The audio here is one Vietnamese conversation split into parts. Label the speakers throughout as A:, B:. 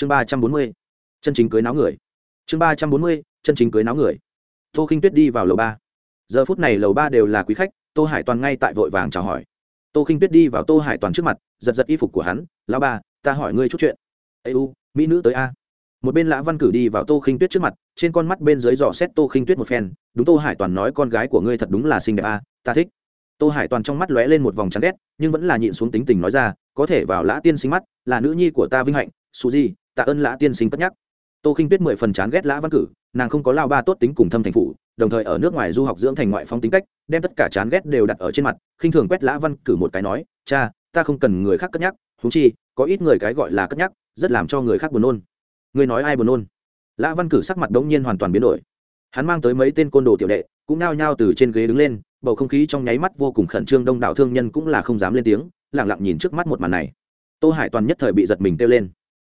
A: chương ba trăm bốn mươi, chân chính cưới náo người. Chương ba trăm bốn mươi, chân chính cưới náo người. Tô khinh tuyết đi vào lầu ba. Giờ phút này lầu ba đều là quý khách, tô hải toàn ngay tại vội vàng chào hỏi. Tô khinh tuyết đi vào tô hải toàn trước mặt, giật giật y phục của hắn, lão ba ta hỏi ngươi chút chuyện. Ây u, mỹ nữ tới a. Một bên lã văn cử đi vào tô khinh tuyết trước mặt, trên con mắt bên dưới dò xét tô khinh tuyết một phen, đúng tô hải toàn nói con gái của ngươi thật đúng là xinh đẹp a, ta thích. Tô hải toàn trong mắt lóe lên một vòng chán ghét, nhưng vẫn là nhịn xuống tính tình nói ra, có thể vào lã tiên sinh mắt, là nữ nhi của ta vinh hạnh, su di tạ ơn lã tiên sinh cất nhắc. Tô khinh tuyết mười phần chán ghét lã văn cử, nàng không có lao ba tốt tính cùng thâm thành phụ đồng thời ở nước ngoài du học dưỡng thành ngoại phong tính cách, đem tất cả chán ghét đều đặt ở trên mặt, khinh thường quét lã văn cử một cái nói, cha, ta không cần người khác cất nhắc thú chi, có ít người cái gọi là cất nhắc, rất làm cho người khác buồn nôn. Ngươi nói ai buồn nôn? Lã văn cử sắc mặt đống nhiên hoàn toàn biến đổi. Hắn mang tới mấy tên côn đồ tiểu đệ, cũng nao nhao từ trên ghế đứng lên, bầu không khí trong nháy mắt vô cùng khẩn trương, đông đảo thương nhân cũng là không dám lên tiếng lẳng lặng nhìn trước mắt một màn này. Tô hải toàn nhất thời bị giật mình kêu lên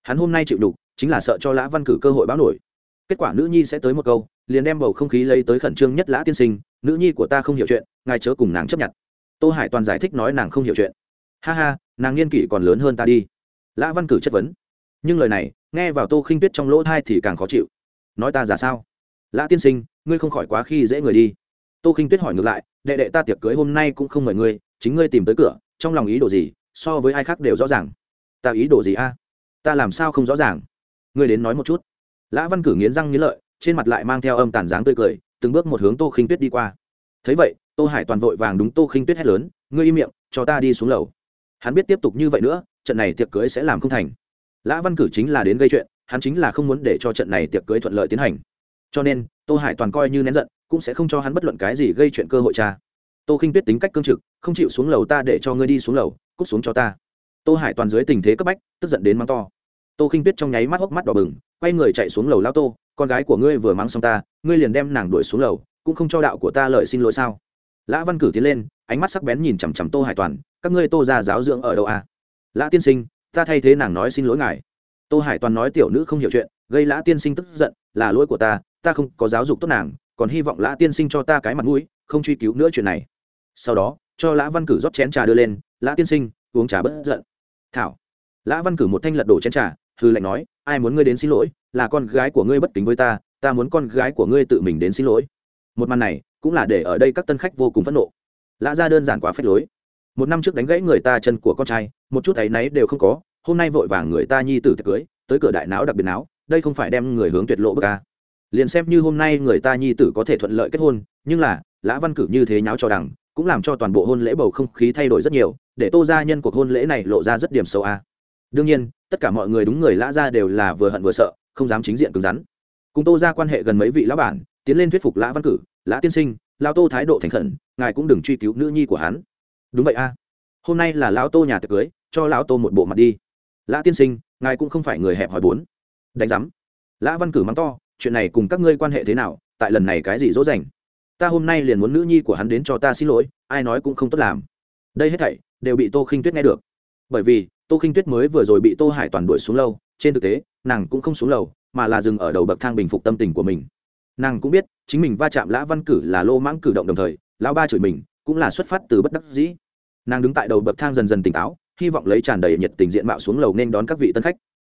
A: hắn hôm nay chịu đục, chính là sợ cho lã văn cử cơ hội báo nổi. Kết quả nữ nhi sẽ tới một câu, liền đem bầu không khí lấy tới khẩn trương nhất lã tiên sinh, nữ nhi của ta không hiểu chuyện, ngài chớ cùng nàng chấp nhận. Tô hải toàn giải thích nói nàng không hiểu chuyện. Ha ha, nàng niên kỷ còn lớn hơn ta đi. Lã văn cử chất vấn. Nhưng lời này, nghe vào tô khinh tuyết trong lỗ thai thì càng khó chịu. Nói ta giả sao? Lã tiên sinh, ngươi không khỏi quá khi dễ người đi. Tô khinh tuyết hỏi ngược lại, đệ đệ ta tiệc cưới hôm nay cũng không mời ngươi, chính ngươi tìm tới cửa, trong lòng ý đồ gì, so với ai khác đều rõ ràng. Ta ý đồ gì a? Ta làm sao không rõ ràng? Ngươi đến nói một chút. Lã văn cử nghiến răng nghiến lợi, trên mặt lại mang theo âm tàn dáng tươi cười, từng bước một hướng tô khinh tuyết đi qua. Thấy vậy, tô hải toàn vội vàng đúng tô khinh tuyết hét lớn, ngươi im miệng, cho ta đi xuống lầu. Hắn biết tiếp tục như vậy nữa, trận này tiệc cưới sẽ làm không thành. Lã văn cử chính là đến gây chuyện, hắn chính là không muốn để cho trận này tiệc cưới thuận lợi tiến hành. Cho nên, tô hải toàn coi như nén giận, cũng sẽ không cho hắn bất luận cái gì gây chuyện cơ hội cha. Tô khinh tuyết tính cách cương trực, không chịu xuống lầu ta để cho ngươi đi xuống lầu, cút xuống cho ta. Tô hải toàn dưới tình thế cấp bách, tức giận đến mắng to tô khinh tuyết trong nháy mắt hốc mắt đỏ bừng, quay người chạy xuống lầu lao tô, con gái của ngươi vừa mắng xong ta, ngươi liền đem nàng đuổi xuống lầu, cũng không cho đạo của ta lời xin lỗi sao? Lã văn cử tiến lên, ánh mắt sắc bén nhìn chằm chằm tô hải toàn, các ngươi tô ra giáo dưỡng ở đâu à? Lã tiên sinh, ta thay thế nàng nói xin lỗi ngài. Tô hải toàn nói tiểu nữ không hiểu chuyện, gây lã tiên sinh tức giận, là lỗi của ta ta không có giáo dục tốt nàng, còn hy vọng lã tiên sinh cho ta cái mặt mũi, không truy cứu nữa chuyện này. Sau đó, cho lã văn cử rót chén trà đưa lên, lã tiên sinh, uống trà bất giận. Thảo. Lã văn cử một thanh lật đổ chén trà hư lệnh nói, ai muốn ngươi đến xin lỗi, là con gái của ngươi bất kính với ta ta muốn con gái của ngươi tự mình đến xin lỗi. Một màn này cũng là để ở đây các tân khách vô cùng phẫn nộ. Lã ra đơn giản quá phép lối. Một năm trước đánh gãy người ta chân của con trai, một chút áy náy đều không có, hôm nay vội vàng người ta nhi tử tiệc cưới, tới cửa đại não đặc biệt não đây không phải đem người hướng tuyệt lộ bất ca à. liền xem như hôm nay người ta nhi tử có thể thuận lợi kết hôn, nhưng là, lã văn cử như thế nháo cho đằng, cũng làm cho toàn bộ hôn lễ bầu không khí thay đổi rất nhiều, để tô ra nhân cuộc hôn lễ này lộ ra rất điểm sâu a à đương nhiên, tất cả mọi người đúng người lã ra đều là vừa hận vừa sợ, không dám chính diện cứng rắn. Cùng tô ra quan hệ gần mấy vị lão bản, tiến lên thuyết phục lã văn cử, lã tiên sinh lao tô thái độ thành khẩn, ngài cũng đừng truy cứu nữ nhi của hắn. Đúng vậy a. Hôm nay là lão tô nhà tiệc cưới, cho lão tô một bộ mặt đi. Lã tiên sinh, ngài cũng không phải người hẹp hỏi bốn. Đánh giám. Lã văn cử mắng to, chuyện này cùng các ngươi quan hệ thế nào, tại lần này cái gì dỗ dành? Ta hôm nay liền muốn nữ nhi của hắn đến cho ta xin lỗi, ai nói cũng không tốt làm. Đây hết thảy đều bị tô khinh tuyết nghe được. Bởi vì tô khinh tuyết mới vừa rồi bị tô hải toàn đuổi xuống lâu, trên thực tế, nàng cũng không xuống lầu, mà là dừng ở đầu bậc thang bình phục tâm tình của mình. Nàng cũng biết, chính mình va chạm lã văn cử là lô mãng cử động đồng thời, lão ba chửi mình, cũng là xuất phát từ bất đắc dĩ. Nàng đứng tại đầu bậc thang dần dần tỉnh táo, hy vọng lấy tràn đầy nhiệt tình diện mạo xuống lầu nên đón các vị tân khách.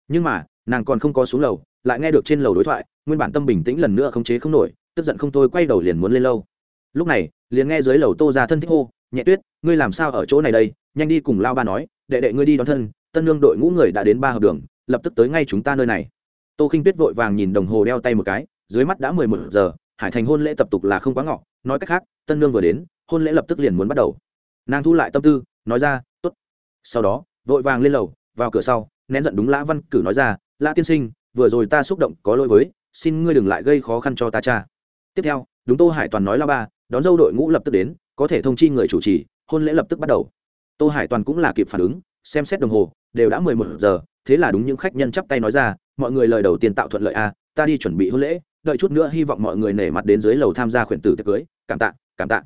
A: Nhưng mà, nàng còn không có xuống lầu, lại nghe được trên lầu đối thoại, nguyên bản tâm bình tĩnh lần nữa không chế không nổi, tức giận không thôi quay đầu liền muốn lên lâu lúc này, liền nghe dưới lầu tô ra thân thích hô, nhẹ tuyết, ngươi làm sao ở chỗ này đây? Nhanh đi cùng lao ba nói đệ đệ ngươi đi đón thân, tân lương đội ngũ người đã đến ba hợp đường, lập tức tới ngay chúng ta nơi này. Tô khinh tuyết vội vàng nhìn đồng hồ đeo tay một cái, dưới mắt đã mười một giờ, hải thành hôn lễ tập tục là không quá ngọ, nói cách khác, tân lương vừa đến, hôn lễ lập tức liền muốn bắt đầu. Nàng thu lại tâm tư, nói ra t ố t sau đó, vội vàng lên lầu, vào cửa sau, nén giận đúng lã văn cử nói ra, lã tiên sinh, vừa rồi ta xúc động có lỗi với, xin ngươi đừng lại gây khó khăn cho ta cha. Tiếp theo, đúng tô hải toàn nói la ba, đón dâu đội ngũ lập tức đến, có thể thông chi người chủ trì, hôn lễ lập tức bắt đầu. Tô hải toàn cũng là kịp phản ứng xem xét đồng hồ, đều đã mười một giờ, thế là đúng những khách nhân chắp tay nói ra, mọi người lời đầu tiên tạo thuận lợi a ta đi chuẩn bị hôn lễ, đợi chút nữa hy vọng mọi người nể mặt đến dưới lầu tham gia khuyển tử tiệc cưới, cảm tạ cảm tạ.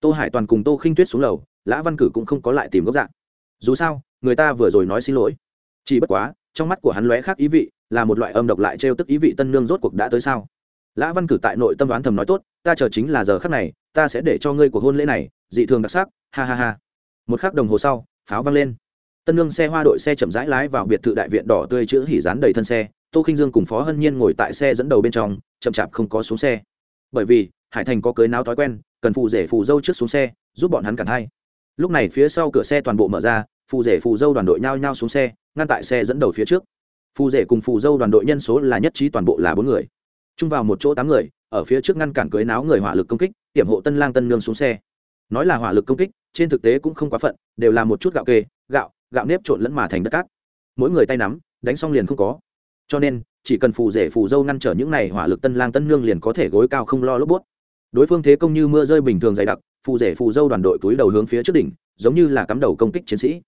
A: Tô hải toàn cùng tô khinh tuyết xuống lầu, lã văn cử cũng không có lại tìm gốc dạng. Dù sao, người ta vừa rồi nói xin lỗi. Chỉ bất quá, trong mắt của hắn lóe khác ý vị, là một loại âm độc lại trêu tức ý vị tân nương rốt cuộc đã tới sao? Lã văn cử tại nội tâm đoán thầm nói tốt, ta chờ chính là giờ khắc này, ta sẽ để cho ngươi cuộc hôn lễ này, dị thường đặc sắc, ha ha ha. Một khắc đồng hồ sau, pháo vang lên tân lương xe hoa đội xe chậm rãi lái vào biệt thự đại viện đỏ tươi chữ hỉ dán đầy thân xe, tô khinh dương cùng phó hân nhiên ngồi tại xe dẫn đầu bên trong, chậm chạp không có xuống xe. Bởi vì, hải thành có cưới náo thói quen, cần phù rể phù dâu trước xuống xe, giúp bọn hắn cản hay lúc này phía sau cửa xe toàn bộ mở ra, phù rể phù dâu đoàn đội nhao nhao xuống xe, ngăn tại xe dẫn đầu phía trước. Phù rể cùng phù dâu đoàn đội nhân số là nhất trí toàn bộ là bốn người. Chung vào một chỗ tám người, ở phía trước ngăn cản cưới náo người hỏa lực công kích, hiểm hộ tân lang tân nương xuống xe. Nói là hỏa lực công kích, trên thực tế cũng không quá phận, đều là một chút gạo kê, gạo gạo nếp trộn lẫn mà thành đất cát. Mỗi người tay nắm, đánh xong liền không có. Cho nên, chỉ cần phù rể phù dâu ngăn trở những này hỏa lực tân lang tân nương liền có thể gối cao không lo lốp bút. Đối phương thế công như mưa rơi bình thường dày đặc, phù rể phù dâu đoàn đội túi đầu hướng phía trước đỉnh, giống như là cắm đầu công kích chiến sĩ.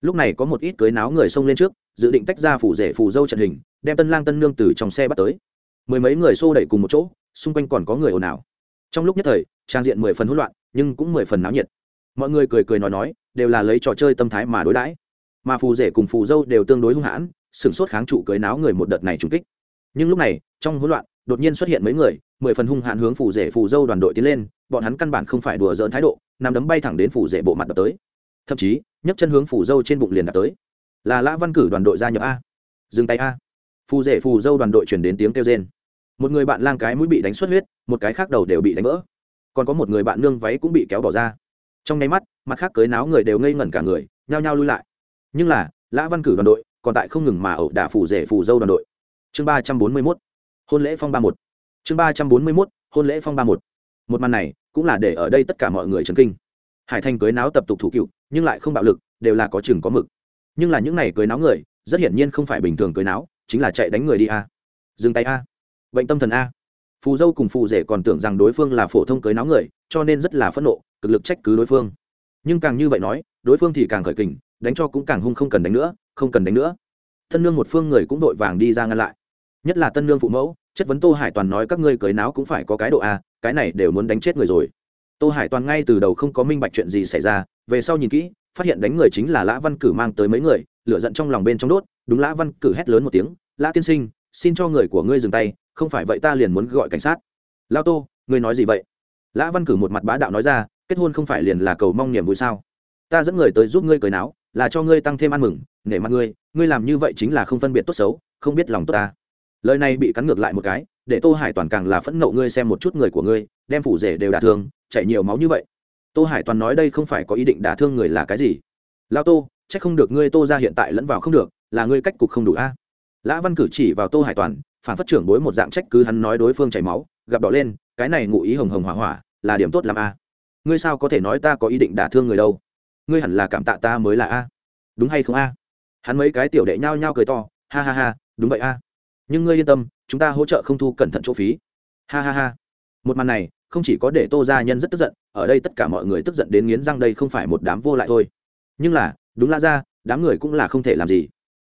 A: Lúc này có một ít cưới náo người xông lên trước, dự định tách ra phù rể phù dâu trận hình, đem tân lang tân nương từ trong xe bắt tới. Mười mấy người xô đẩy cùng một chỗ, xung quanh còn có người ồn ào. Trong lúc nhất thời, trang diện mười phần hỗn loạn, nhưng cũng mười phần náo nhiệt. Mọi người cười cười nói nói, đều là lấy trò chơi tâm thái mà đối đãi mà phù rể cùng phù dâu đều tương đối hung hãn, sửng sốt kháng trụ cưới náo người một đợt này trùng kích. Nhưng lúc này, trong hỗn loạn, đột nhiên xuất hiện mấy người, mười phần hung hãn hướng phù rể phù dâu đoàn đội tiến lên, bọn hắn căn bản không phải đùa dỡn thái độ, nằm đấm bay thẳng đến phù rể bộ mặt đập tới. Thậm chí, nhấc chân hướng phù dâu trên bụng liền đập tới. Là lã văn cử đoàn đội gia nhập a. Dừng tay a. Phù rể phù dâu đoàn đội chuyển đến tiếng kêu rên. Một người bạn lang cái mũi bị đánh xuất huyết, một cái khác đầu đều bị đánh vỡ. Còn có một người bạn nương váy cũng bị kéo bỏ ra. Trong nháy mắt, mặt khác cưới náo người đều ngây ngẩn cả người, nhao nhao lui lại nhưng là, lã văn cử đoàn đội còn tại không ngừng mà ẩu đả phủ rể phủ dâu đoàn đội. Chương ba trăm bốn mươi mốt, hôn lễ phong ba một. Chương ba trăm bốn mươi mốt, hôn lễ phong ba một. Một màn này cũng là để ở đây tất cả mọi người chấn kinh. Hải thành cưới náo tập tục thủ cựu, nhưng lại không bạo lực, đều là có chừng có mực. Nhưng là những n à y cưới náo người, rất hiển nhiên không phải bình thường cưới náo, chính là chạy đánh người đi a. Dừng tay a. Bệnh tâm thần a. Phù dâu cùng phù rể còn tưởng rằng đối phương là phổ thông cưới náo người, cho nên rất là phẫn nộ, cực lực trách cứ đối phương. Nhưng càng như vậy nói, đối phương thì càng khởi kình đánh cho cũng càng hung không cần đánh nữa, không cần đánh nữa. Tân nương một phương người cũng vội vàng đi ra ngăn lại. Nhất là tân nương phụ mẫu, chất vấn tô hải toàn nói các ngươi cưới náo cũng phải có cái độ a, cái này đều muốn đánh chết người rồi. Tô hải toàn ngay từ đầu không có minh bạch chuyện gì xảy ra, về sau nhìn kỹ, phát hiện đánh người chính là lã văn cử mang tới mấy người, lửa giận trong lòng bên trong đốt, đúng lã văn cử hét lớn một tiếng, lã tiên sinh, xin cho người của ngươi dừng tay, không phải vậy ta liền muốn gọi cảnh sát. Lao tô, ngươi nói gì vậy? Lã văn cử một mặt bá đạo nói ra, kết hôn không phải liền là cầu mong niềm vui sao? Ta dẫn người tới giúp ngươi cười náo là cho ngươi tăng thêm ăn mừng, nể mặt ngươi ngươi làm như vậy chính là không phân biệt tốt xấu, không biết lòng tốt ta. Lời này bị cắn ngược lại một cái, để tô hải toàn càng là phẫn nộ ngươi xem một chút người của ngươi, đem phủ rể đều đả thương, chảy nhiều máu như vậy. Tô hải toàn nói đây không phải có ý định đả thương người là cái gì? Lao tô c h ắ c không được ngươi tô ra hiện tại lẫn vào không được, là ngươi cách cục không đủ a. Lã văn cử chỉ vào tô hải toàn, phản phát trưởng bối một dạng trách cứ hắn nói đối phương chảy máu, gặp đỏ lên, cái này ngụ ý hồng hồng hỏa hỏa, là điểm tốt làm a. Ngươi sao có thể nói ta có ý định đả thương người đâu? Ngươi hẳn là cảm tạ ta mới là a. Đúng hay không a? Hắn mấy cái tiểu đệ nhao nhao cười to, ha ha ha, đúng vậy a. Nhưng ngươi yên tâm, chúng ta hỗ trợ không thu cẩn thận chỗ phí. Ha ha ha. Một màn này, không chỉ có để tô gia nhân rất tức giận, ở đây tất cả mọi người tức giận đến nghiến răng đây không phải một đám vô lại thôi. Nhưng là, đúng lã gia, đám người cũng là không thể làm gì.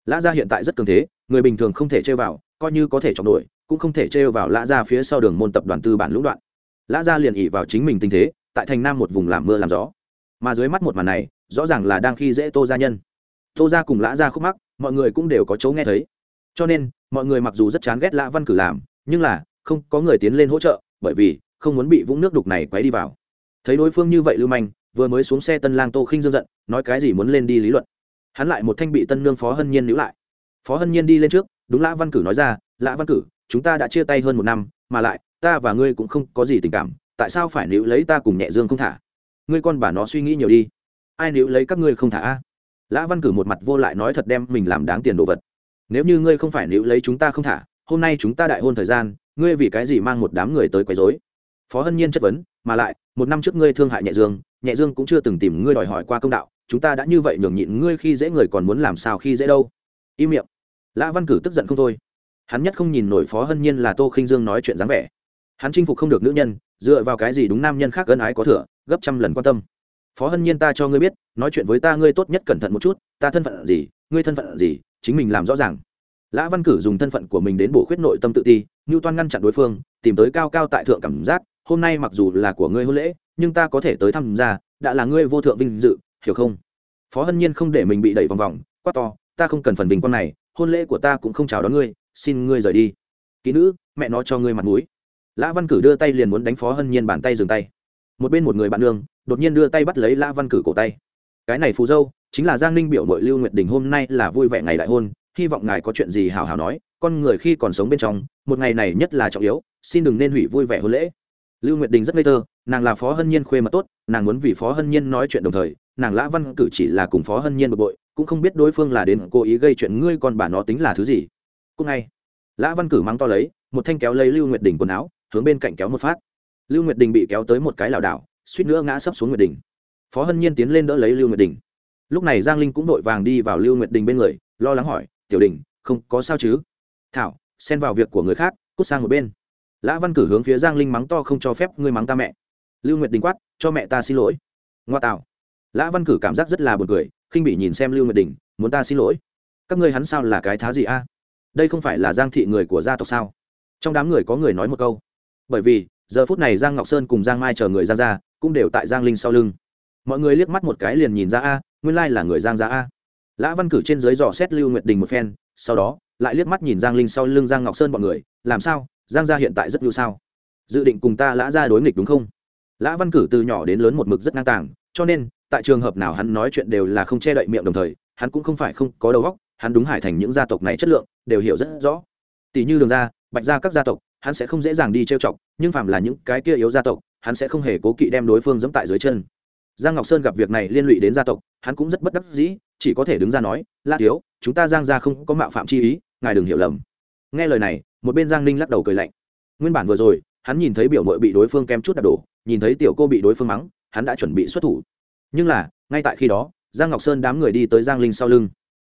A: Lã gia hiện tại rất cường thế, người bình thường không thể chơi vào, coi như có thể chọn đổi cũng không thể trêu vào lã gia phía sau đường môn tập đoàn tư bản lũng đoạn. Lã gia liền ỉ vào chính mình tình thế, tại thành nam một vùng làm mưa làm gió mà dưới mắt một màn này, rõ ràng là đang khi dễ tô gia nhân. Tô gia cùng lã gia khúc mắc, mọi người cũng đều có chỗ nghe thấy. Cho nên, mọi người mặc dù rất chán ghét lã văn cử làm, nhưng là, không có người tiến lên hỗ trợ, bởi vì, không muốn bị vũng nước đục này quấy đi vào. Thấy đối phương như vậy lưu manh, vừa mới xuống xe tân lang tô khinh dương giận, nói cái gì muốn lên đi lý luận. Hắn lại một thanh bị tân nương phó hân nhiên níu lại. Phó hân nhiên đi lên trước, đúng lã văn cử nói ra, lã văn cử, chúng ta đã chia tay hơn một năm, mà lại, ta và ngươi cũng không có gì tình cảm, tại sao phải níu lấy ta cùng nhẹ dương không thả? Ngươi con bà nó suy nghĩ nhiều đi. Ai nếu lấy các ngươi không thả a? Lã văn cử một mặt vô lại nói thật đem mình làm đáng tiền đồ vật. Nếu như ngươi không phải nếu lấy chúng ta không thả, hôm nay chúng ta đại hôn thời gian, ngươi vì cái gì mang một đám người tới quấy rối? Phó hân nhiên chất vấn, mà lại, một năm trước ngươi thương hại nhẹ dương nhẹ dương cũng chưa từng tìm ngươi đòi hỏi qua công đạo, chúng ta đã như vậy nhường nhịn ngươi khi dễ người còn muốn làm sao khi dễ đâu? Im miệng. Lã văn cử tức giận không thôi. Hắn nhất không nhìn nổi phó hân nhiên là tô khinh dương nói chuyện dáng vẻ. Hắn chinh phục không được nữ nhân, dựa vào cái gì đúng nam nhân khác ân ái có thừa? Gấp trăm lần quan tâm. Phó hân nhiên ta cho ngươi biết, nói chuyện với ta ngươi tốt nhất cẩn thận một chút, ta thân phận gì, ngươi thân phận gì, chính mình làm rõ ràng. Lã văn cử dùng thân phận của mình đến bổ khuyết nội tâm tự ti như toan ngăn chặn đối phương, tìm tới cao cao tại thượng cảm giác, hôm nay mặc dù là của ngươi hôn lễ, nhưng ta có thể tới thăm gia đã là ngươi vô thượng vinh dự, hiểu không? Phó hân nhiên không để mình bị đẩy vòng vòng, quát to, ta không cần phần bình quang này, hôn lễ của ta cũng không chào đón ngươi, xin ngươi rời đi. Kỹ nữ, mẹ nó cho ngươi mặt mũi. Lã văn cử đưa tay liền muốn đánh phó hân nhiên bàn tay dừng tay một bên một người bạn nương đột nhiên đưa tay bắt lấy lã văn cử cổ tay cái này phù dâu chính là giang ninh biểu mội lưu nguyệt đình hôm nay là vui vẻ ngày đại hôn hy vọng ngài có chuyện gì hào hào nói con người khi còn sống bên trong một ngày này nhất là trọng yếu xin đừng nên hủy vui vẻ hôn lễ lưu nguyệt đình rất ngây thơ nàng là phó hân nhiên khuê mật tốt nàng muốn vì phó hân nhiên nói chuyện đồng thời nàng lã văn cử chỉ là cùng phó hân nhiên bực bội cũng không biết đối phương là đến cố ý gây chuyện ngươi còn bà nó tính là thứ gì cũng ngay lã văn cử mang to lấy một thanh kéo lấy lưu nguyệt đình quần áo hướng bên cạnh kéo một phát lưu nguyệt đình bị kéo tới một cái lảo đảo, suýt nữa ngã sấp xuống nguyệt đình. Phó hân nhiên tiến lên đỡ lấy lưu nguyệt đình. Lúc này giang linh cũng vội vàng đi vào lưu nguyệt đình bên người, lo lắng hỏi, tiểu đình, không có sao chứ? Thảo, xen vào việc của người khác, cút sang một bên. Lã văn cử hướng phía giang linh mắng to không cho phép, ngươi mắng ta mẹ. Lưu nguyệt đình quát, cho mẹ ta xin lỗi. Ngoa tạo lã văn cử cảm giác rất là buồn cười, khinh bị nhìn xem lưu nguyệt đình, muốn ta xin lỗi? Các ngươi hắn sao là cái thá gì a? Đây không phải là giang thị người của gia tộc sao? Trong đám người có người nói một câu. Bởi vì giờ phút này giang ngọc sơn cùng giang mai chờ người giang ra cũng đều tại giang linh sau lưng. Mọi người liếc mắt một cái liền nhìn ra a, nguyên lai là người giang ra a. Lã văn cử trên dưới dò xét lưu nguyệt đình một phen, sau đó, lại liếc mắt nhìn giang linh sau lưng giang ngọc sơn b ọ n người, làm sao? Giang gia hiện tại rất nhu sao? Dự định cùng ta lã ra đối nghịch đúng không? Lã văn cử từ nhỏ đến lớn một mực rất ngang tàng, cho nên, tại trường hợp nào hắn nói chuyện đều là không che đậy miệng đồng thời, hắn cũng không phải không có đầu óc, hắn đúng hải thành những gia tộc này chất lượng, đều hiểu rất rõ. Tỷ như đường gia, bạch gia các gia tộc, hắn sẽ không dễ dàng đi trêu chọc nhưng phàm là những cái kia yếu gia tộc, hắn sẽ không hề cố kỵ đem đối phương dẫm tại dưới chân. Giang ngọc sơn gặp việc này liên lụy đến gia tộc, hắn cũng rất bất đắc dĩ, chỉ có thể đứng ra nói, la thiếu, chúng ta giang ra không có mạo phạm chi ý, ngài đừng hiểu lầm. Nghe lời này, một bên giang ninh lắc đầu cười lạnh. Nguyên bản vừa rồi, hắn nhìn thấy biểu mội bị đối phương kem chút đạp đổ, nhìn thấy tiểu cô bị đối phương mắng, hắn đã chuẩn bị xuất thủ. Nhưng là, ngay tại khi đó, giang ngọc sơn đám người đi tới giang linh sau lưng.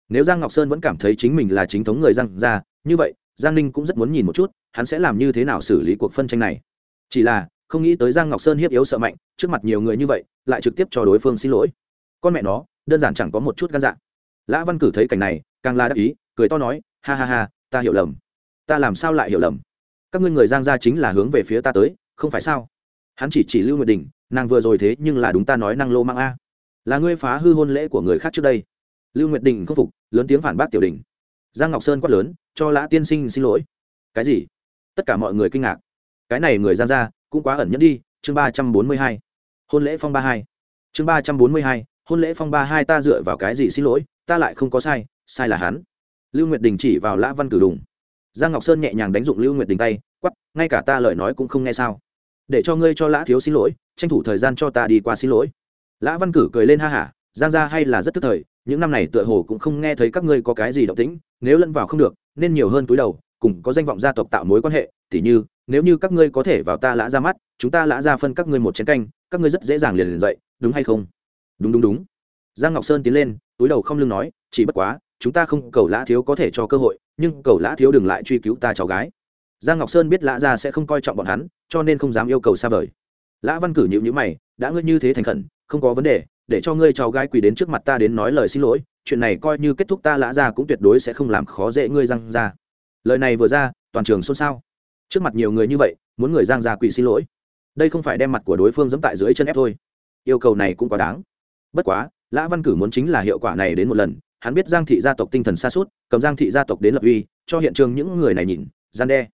A: Nếu giang ngọc sơn vẫn cảm thấy chính mình là chính thống người giang ra như vậy, giang ninh cũng rất muốn nhìn một chút hắn sẽ làm như thế nào xử lý cuộc phân tranh này? Chỉ là, không nghĩ tới giang ngọc sơn hiếp yếu sợ mạnh, trước mặt nhiều người như vậy, lại trực tiếp cho đối phương xin lỗi. Con mẹ nó, đơn giản chẳng có một chút gan dạ. Lã văn cử thấy cảnh này, càng la đắc ý, cười to nói, ha ha ha, ta hiểu lầm. Ta làm sao lại hiểu lầm? Các ngươi người giang gia chính là hướng về phía ta tới, không phải sao? Hắn chỉ chỉ lưu nguyệt đình, nàng vừa rồi thế nhưng là đúng ta nói năng lô mang a. Là ngươi phá hư hôn lễ của người khác trước đây. Lưu nguyệt đình không phục, lớn tiếng phản bác tiểu đình. Giang ngọc sơn quát lớn, cho lã tiên sinh xin lỗi. Cái gì? Tất cả mọi người kinh ngạc. Cái này người giang gia cũng quá ẩn nhẫn đi, chương ba trăm bốn mươi hai, hôn lễ phong ba hai. Chương ba trăm bốn mươi hai, hôn lễ phong ba hai ta dựa vào cái gì xin lỗi, ta lại không có sai sai là hắn. Lưu nguyệt đình chỉ vào lã văn cử đùng. Giang ngọc sơn nhẹ nhàng đánh dụng lưu nguyệt đình tay quắp ngay cả ta lời nói cũng không nghe sao. Để cho ngươi cho lã thiếu xin lỗi, tranh thủ thời gian cho ta đi qua xin lỗi. Lã văn cử cười lên ha hả, giang gia hay là rất tức thời, những năm này tựa hồ cũng không nghe thấy các ngươi có cái gì động tĩnh, nếu lẫn vào không được, nên nhiều hơn túi đầu cùng có danh vọng gia tộc tạo mối quan hệ thì như, nếu như các ngươi có thể vào ta lã ra mắt, chúng ta lã ra phân các ngươi một chén canh, các ngươi rất dễ dàng liền liền dậy, đúng hay không? Đúng đúng đúng. Giang ngọc sơn tiến lên, túi đầu không lưng nói, chỉ bất quá, chúng ta không, cầu lã thiếu có thể cho cơ hội, nhưng cầu lã thiếu đừng lại truy cứu ta cháu gái. Giang ngọc sơn biết lã ra sẽ không coi trọng bọn hắn, cho nên không dám yêu cầu xa vời. Lã văn cử nhịu nhữ mày, đã ngươi như thế thành khẩn, không có vấn đề, để cho ngươi cháu gái quỳ đến trước mặt ta đến nói lời xin lỗi, chuyện này coi như kết thúc ta lã ra cũng tuyệt đối sẽ không làm khó dễ ngươi răng ra lời này vừa ra, toàn trường xôn xao. Trước mặt nhiều người như vậy, muốn người giang ra quỳ xin lỗi. Đây không phải đem mặt của đối phương dẫm tại dưới chân ép thôi. Yêu cầu này cũng quá đáng. Bất quá, lã văn cử muốn chính là hiệu quả này đến một lần. Hắn biết giang thị gia tộc tinh thần xa suốt, cầm giang thị gia tộc đến lập uy, cho hiện trường những người này nhìn, gian đe.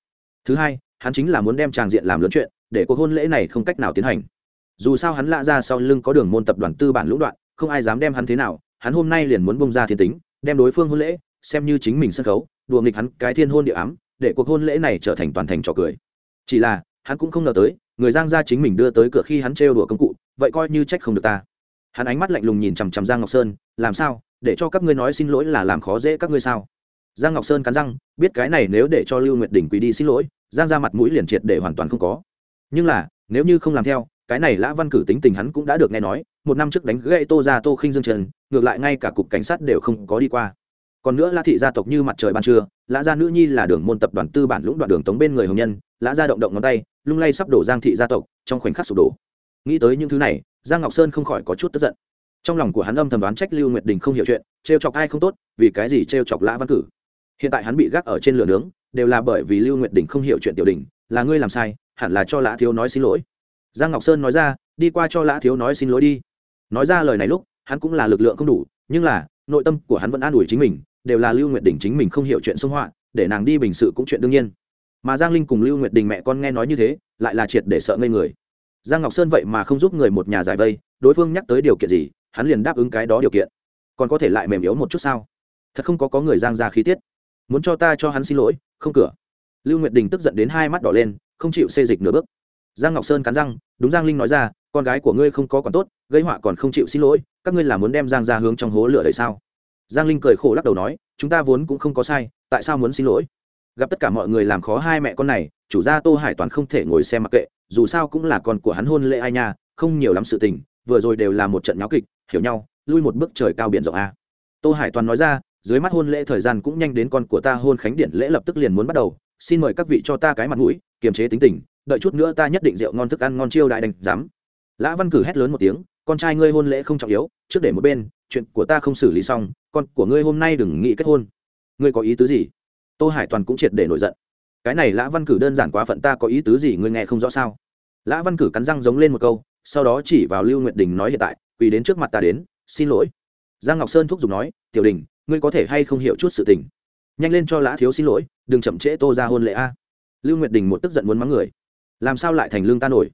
A: Thứ hai, hắn chính là muốn đem tràng diện làm lớn chuyện, để cuộc hôn lễ này không cách nào tiến hành. Dù sao hắn lạ ra sau lưng có đường môn tập đoàn tư bản lũng đoạn, không ai dám đem hắn thế nào. Hắn hôm nay liền muốn bông ra thiên tính, đem đối phương hôn lễ, xem như chính mình sân khấu đùa nghịch hắn cái thiên hôn địa ám, để cuộc hôn lễ này trở thành toàn thành trò cười. Chỉ là, hắn cũng không ngờ tới, người giang gia chính mình đưa tới cửa khi hắn trêu đùa công cụ, vậy coi như trách không được ta. Hắn ánh mắt lạnh lùng nhìn chằm chằm giang ngọc sơn, làm sao? Để cho các ngươi nói xin lỗi là làm khó dễ các ngươi sao? Giang ngọc sơn cắn răng, biết cái này nếu để cho lưu nguyệt đình quỳ đi xin lỗi, giang ra mặt mũi liền triệt để hoàn toàn không có. Nhưng là, nếu như không làm theo, cái này lã văn cử tính tình hắn cũng đã được nghe nói, một năm trước đánh gãy tô ra tô khinh dương trần, ngược lại ngay cả cục cảnh sát đều không có đi qua còn nữa lã thị gia tộc như mặt trời ban trưa, lã gia nữ nhi là đường môn tập đoàn tư bản lũng đoạn đường tống bên người hồng nhân, lã gia động động ngón tay, lung lay sắp đổ giang thị gia tộc, trong khoảnh khắc sụp đổ. Nghĩ tới những thứ này, giang ngọc sơn không khỏi có chút tức giận. Trong lòng của hắn âm thầm đoán trách lưu nguyệt đình không hiểu chuyện, trêu chọc ai không tốt, vì cái gì trêu chọc lã văn cử? Hiện tại hắn bị gác ở trên lửa nướng, đều là bởi vì lưu nguyệt đình không hiểu chuyện tiểu đình, là ngươi làm sai, hẳn là cho lã thiếu nói xin lỗi. Giang ngọc sơn nói ra, đi qua cho lã thiếu nói xin lỗi đi. Nói ra lời này lúc, hắn cũng là lực lượng không đủ, nhưng là, nội tâm của hắn vẫn an ủi chính mình đều là lưu nguyệt đình chính mình không hiểu chuyện xung họa, để nàng đi bình sự cũng chuyện đương nhiên. Mà giang linh cùng lưu nguyệt đình mẹ con nghe nói như thế, lại là triệt để sợ ngây người. Giang ngọc sơn vậy mà không giúp người một nhà giải vây, đối phương nhắc tới điều kiện gì, hắn liền đáp ứng cái đó điều kiện. Còn có thể lại mềm yếu một chút sao? Thật không có có người giang ra khí tiết. Muốn cho ta cho hắn xin lỗi, không cửa. Lưu nguyệt đình tức giận đến hai mắt đỏ lên, không chịu xê dịch nửa bước. Giang ngọc sơn cắn răng, đúng giang linh nói ra, con gái của ngươi không có còn tốt, gây họa còn không chịu xin lỗi, các ngươi là muốn đem giang ra hướng trong hố lửa đầy sao? Giang linh cười khổ lắc đầu nói, chúng ta vốn cũng không có sai, tại sao muốn xin lỗi? Gặp tất cả mọi người làm khó hai mẹ con này, chủ gia tô hải toàn không thể ngồi xem mặc kệ, dù sao cũng là con của hắn hôn lễ ai nha, không nhiều lắm sự tình, vừa rồi đều là một trận nháo kịch, hiểu nhau, lui một bước trời cao biển rộng a. Tô hải toàn nói ra, dưới mắt hôn lễ thời gian cũng nhanh đến con của ta hôn khánh điện lễ lập tức liền muốn bắt đầu, xin mời các vị cho ta cái mặt mũi, kiềm chế tính tình, đợi chút nữa ta nhất định rượu ngon thức ăn ngon chiêu đại đành, dám. Lã văn cử hét lớn một tiếng, con trai ngươi hôn lễ không trọng yếu, trước để một bên, chuyện của ta không xử lý xong con của ngươi hôm nay đừng nghĩ kết hôn. Ngươi có ý tứ gì? Tô hải toàn cũng triệt để nổi giận. Cái này lã văn cử đơn giản quá phận ta có ý tứ gì ngươi nghe không rõ sao? Lã văn cử cắn răng giống lên một câu, sau đó chỉ vào lưu nguyệt đình nói hiện tại, quỳ đến trước mặt ta đến, xin lỗi. Giang ngọc sơn thúc giục nói, tiểu đình, ngươi có thể hay không hiểu chút sự tình? Nhanh lên cho lã thiếu xin lỗi, đừng chậm trễ tô ra hôn lễ a. Lưu nguyệt đình một tức giận muốn mắng người. Làm sao lại thành lương ta nổi?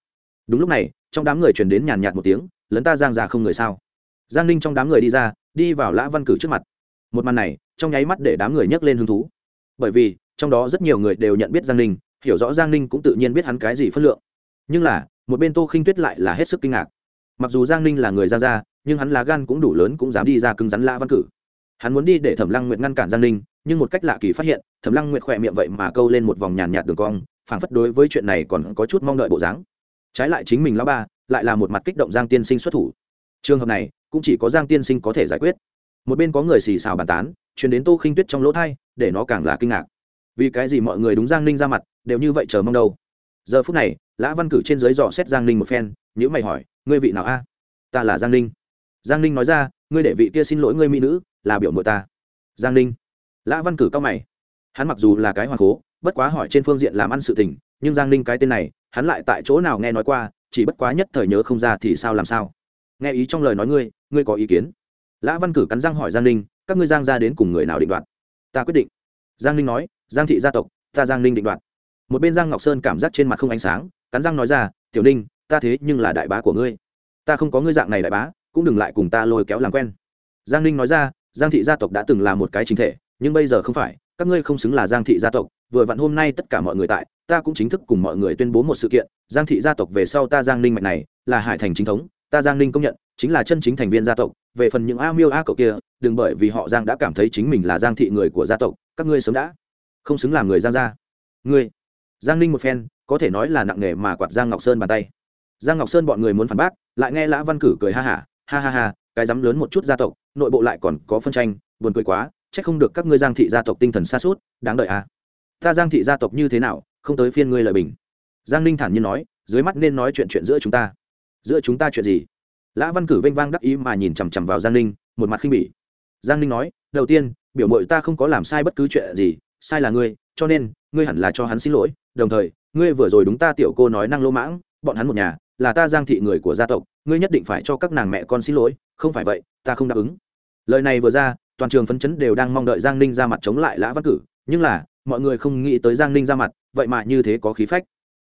A: Đúng lúc này, trong đám người truyền đến nhàn nhạt một tiếng, lấn ta giang ra không người sao? Giang ninh trong đám người đi ra đi vào lã văn cử trước mặt. Một màn này, trong nháy mắt để đám người nhấc lên hứng thú. Bởi vì, trong đó rất nhiều người đều nhận biết giang ninh, hiểu rõ giang ninh cũng tự nhiên biết hắn cái gì phân lượng. Nhưng là, một bên tô khinh tuyết lại là hết sức kinh ngạc. Mặc dù giang ninh là người ra ra nhưng hắn lá gan cũng đủ lớn cũng dám đi ra cứng rắn lã văn cử. Hắn muốn đi để thẩm lăng nguyệt ngăn cản giang ninh, nhưng một cách lạ kỳ phát hiện, thẩm lăng nguyệt khỏe miệng vậy mà câu lên một vòng nhàn nhạt đường cong, phảng phất đối với chuyện này còn có chút mong đợi bộ dáng. Trái lại chính mình lão ba, lại là một mặt kích động giang tiên sinh xuất thủ trường hợp này, cũng chỉ có giang tiên sinh có thể giải quyết. Một bên có người xì xào bàn tán chuyển đến tô khinh tuyết trong lỗ thai để nó càng là kinh ngạc. Vì cái gì mọi người đúng giang ninh ra mặt, đều như vậy chờ mong đâu? Giờ phút này, lã văn cử trên dưới dò xét giang ninh một phen nhữ mày hỏi, ngươi vị nào a? Ta là giang ninh. Giang ninh nói ra, ngươi để vị kia xin lỗi ngươi mỹ nữ, là biểu mượn ta. Giang ninh. Lã văn cử cao mày. Hắn mặc dù là cái hoàng cố, bất quá hỏi trên phương diện làm ăn sự tình, nhưng giang ninh cái tên này, hắn lại tại chỗ nào nghe nói qua, chỉ bất quá nhất thời nhớ không ra thì sao làm sao nghe ý trong lời nói ngươi ngươi có ý kiến? Lã văn cử cắn răng hỏi giang ninh, các ngươi giang ra đến cùng người nào định đoạt? Ta quyết định. Giang ninh nói, giang thị gia tộc, ta giang ninh định đoạt. Một bên giang ngọc sơn cảm giác trên mặt không ánh sáng, cắn răng nói ra, tiểu ninh, ta thế nhưng là đại bá của ngươi. Ta không có ngươi dạng này đại bá, cũng đừng lại cùng ta lôi kéo làm quen. Giang ninh nói ra, giang thị gia tộc đã từng là một cái chính thể, nhưng bây giờ không phải, các ngươi không xứng là giang thị gia tộc, vừa vặn hôm nay tất cả mọi người tại, ta cũng chính thức cùng mọi người tuyên bố một sự kiện, giang thị gia tộc về sau ta giang ninh mạch này, là hải thành chính thống ta giang ninh công nhận chính là chân chính thành viên gia tộc về phần những a miêu a cậu kia đừng bởi vì họ giang đã cảm thấy chính mình là giang thị người của gia tộc các ngươi sớm đã không xứng làm người giang gia. Ngươi giang ninh một phen có thể nói là nặng nề mà quạt giang ngọc sơn bàn tay. Giang ngọc sơn bọn người muốn phản bác lại nghe lã văn cử cười ha hả ha, ha ha ha cái dám lớn một chút gia tộc nội bộ lại còn có phân tranh buồn cười quá chắc không được các ngươi giang thị gia tộc tinh thần xa suốt đáng đợi à. Ta giang thị gia tộc như thế nào không tới phiên ngươi lời bình. Giang ninh thản nhiên nói dưới mắt nên nói chuyện chuyện giữa chúng ta giữa chúng ta chuyện gì? Lã văn cử vênh vang đắc ý mà nhìn chằm chằm vào giang ninh, một mặt khinh bỉ. Giang ninh nói, đầu tiên, biểu mội ta không có làm sai bất cứ chuyện gì, sai là ngươi, cho nên, ngươi hẳn là cho hắn xin lỗi. Đồng thời, ngươi vừa rồi đúng ta tiểu cô nói năng lô mãng, bọn hắn một nhà, là ta giang thị người của gia tộc, ngươi nhất định phải cho các nàng mẹ con xin lỗi, không phải vậy, ta không đáp ứng. Lời này vừa ra, toàn trường phấn chấn đều đang mong đợi giang ninh ra mặt chống lại lã văn cử, nhưng là, mọi người không nghĩ tới giang ninh ra mặt, vậy mà như thế có khí phách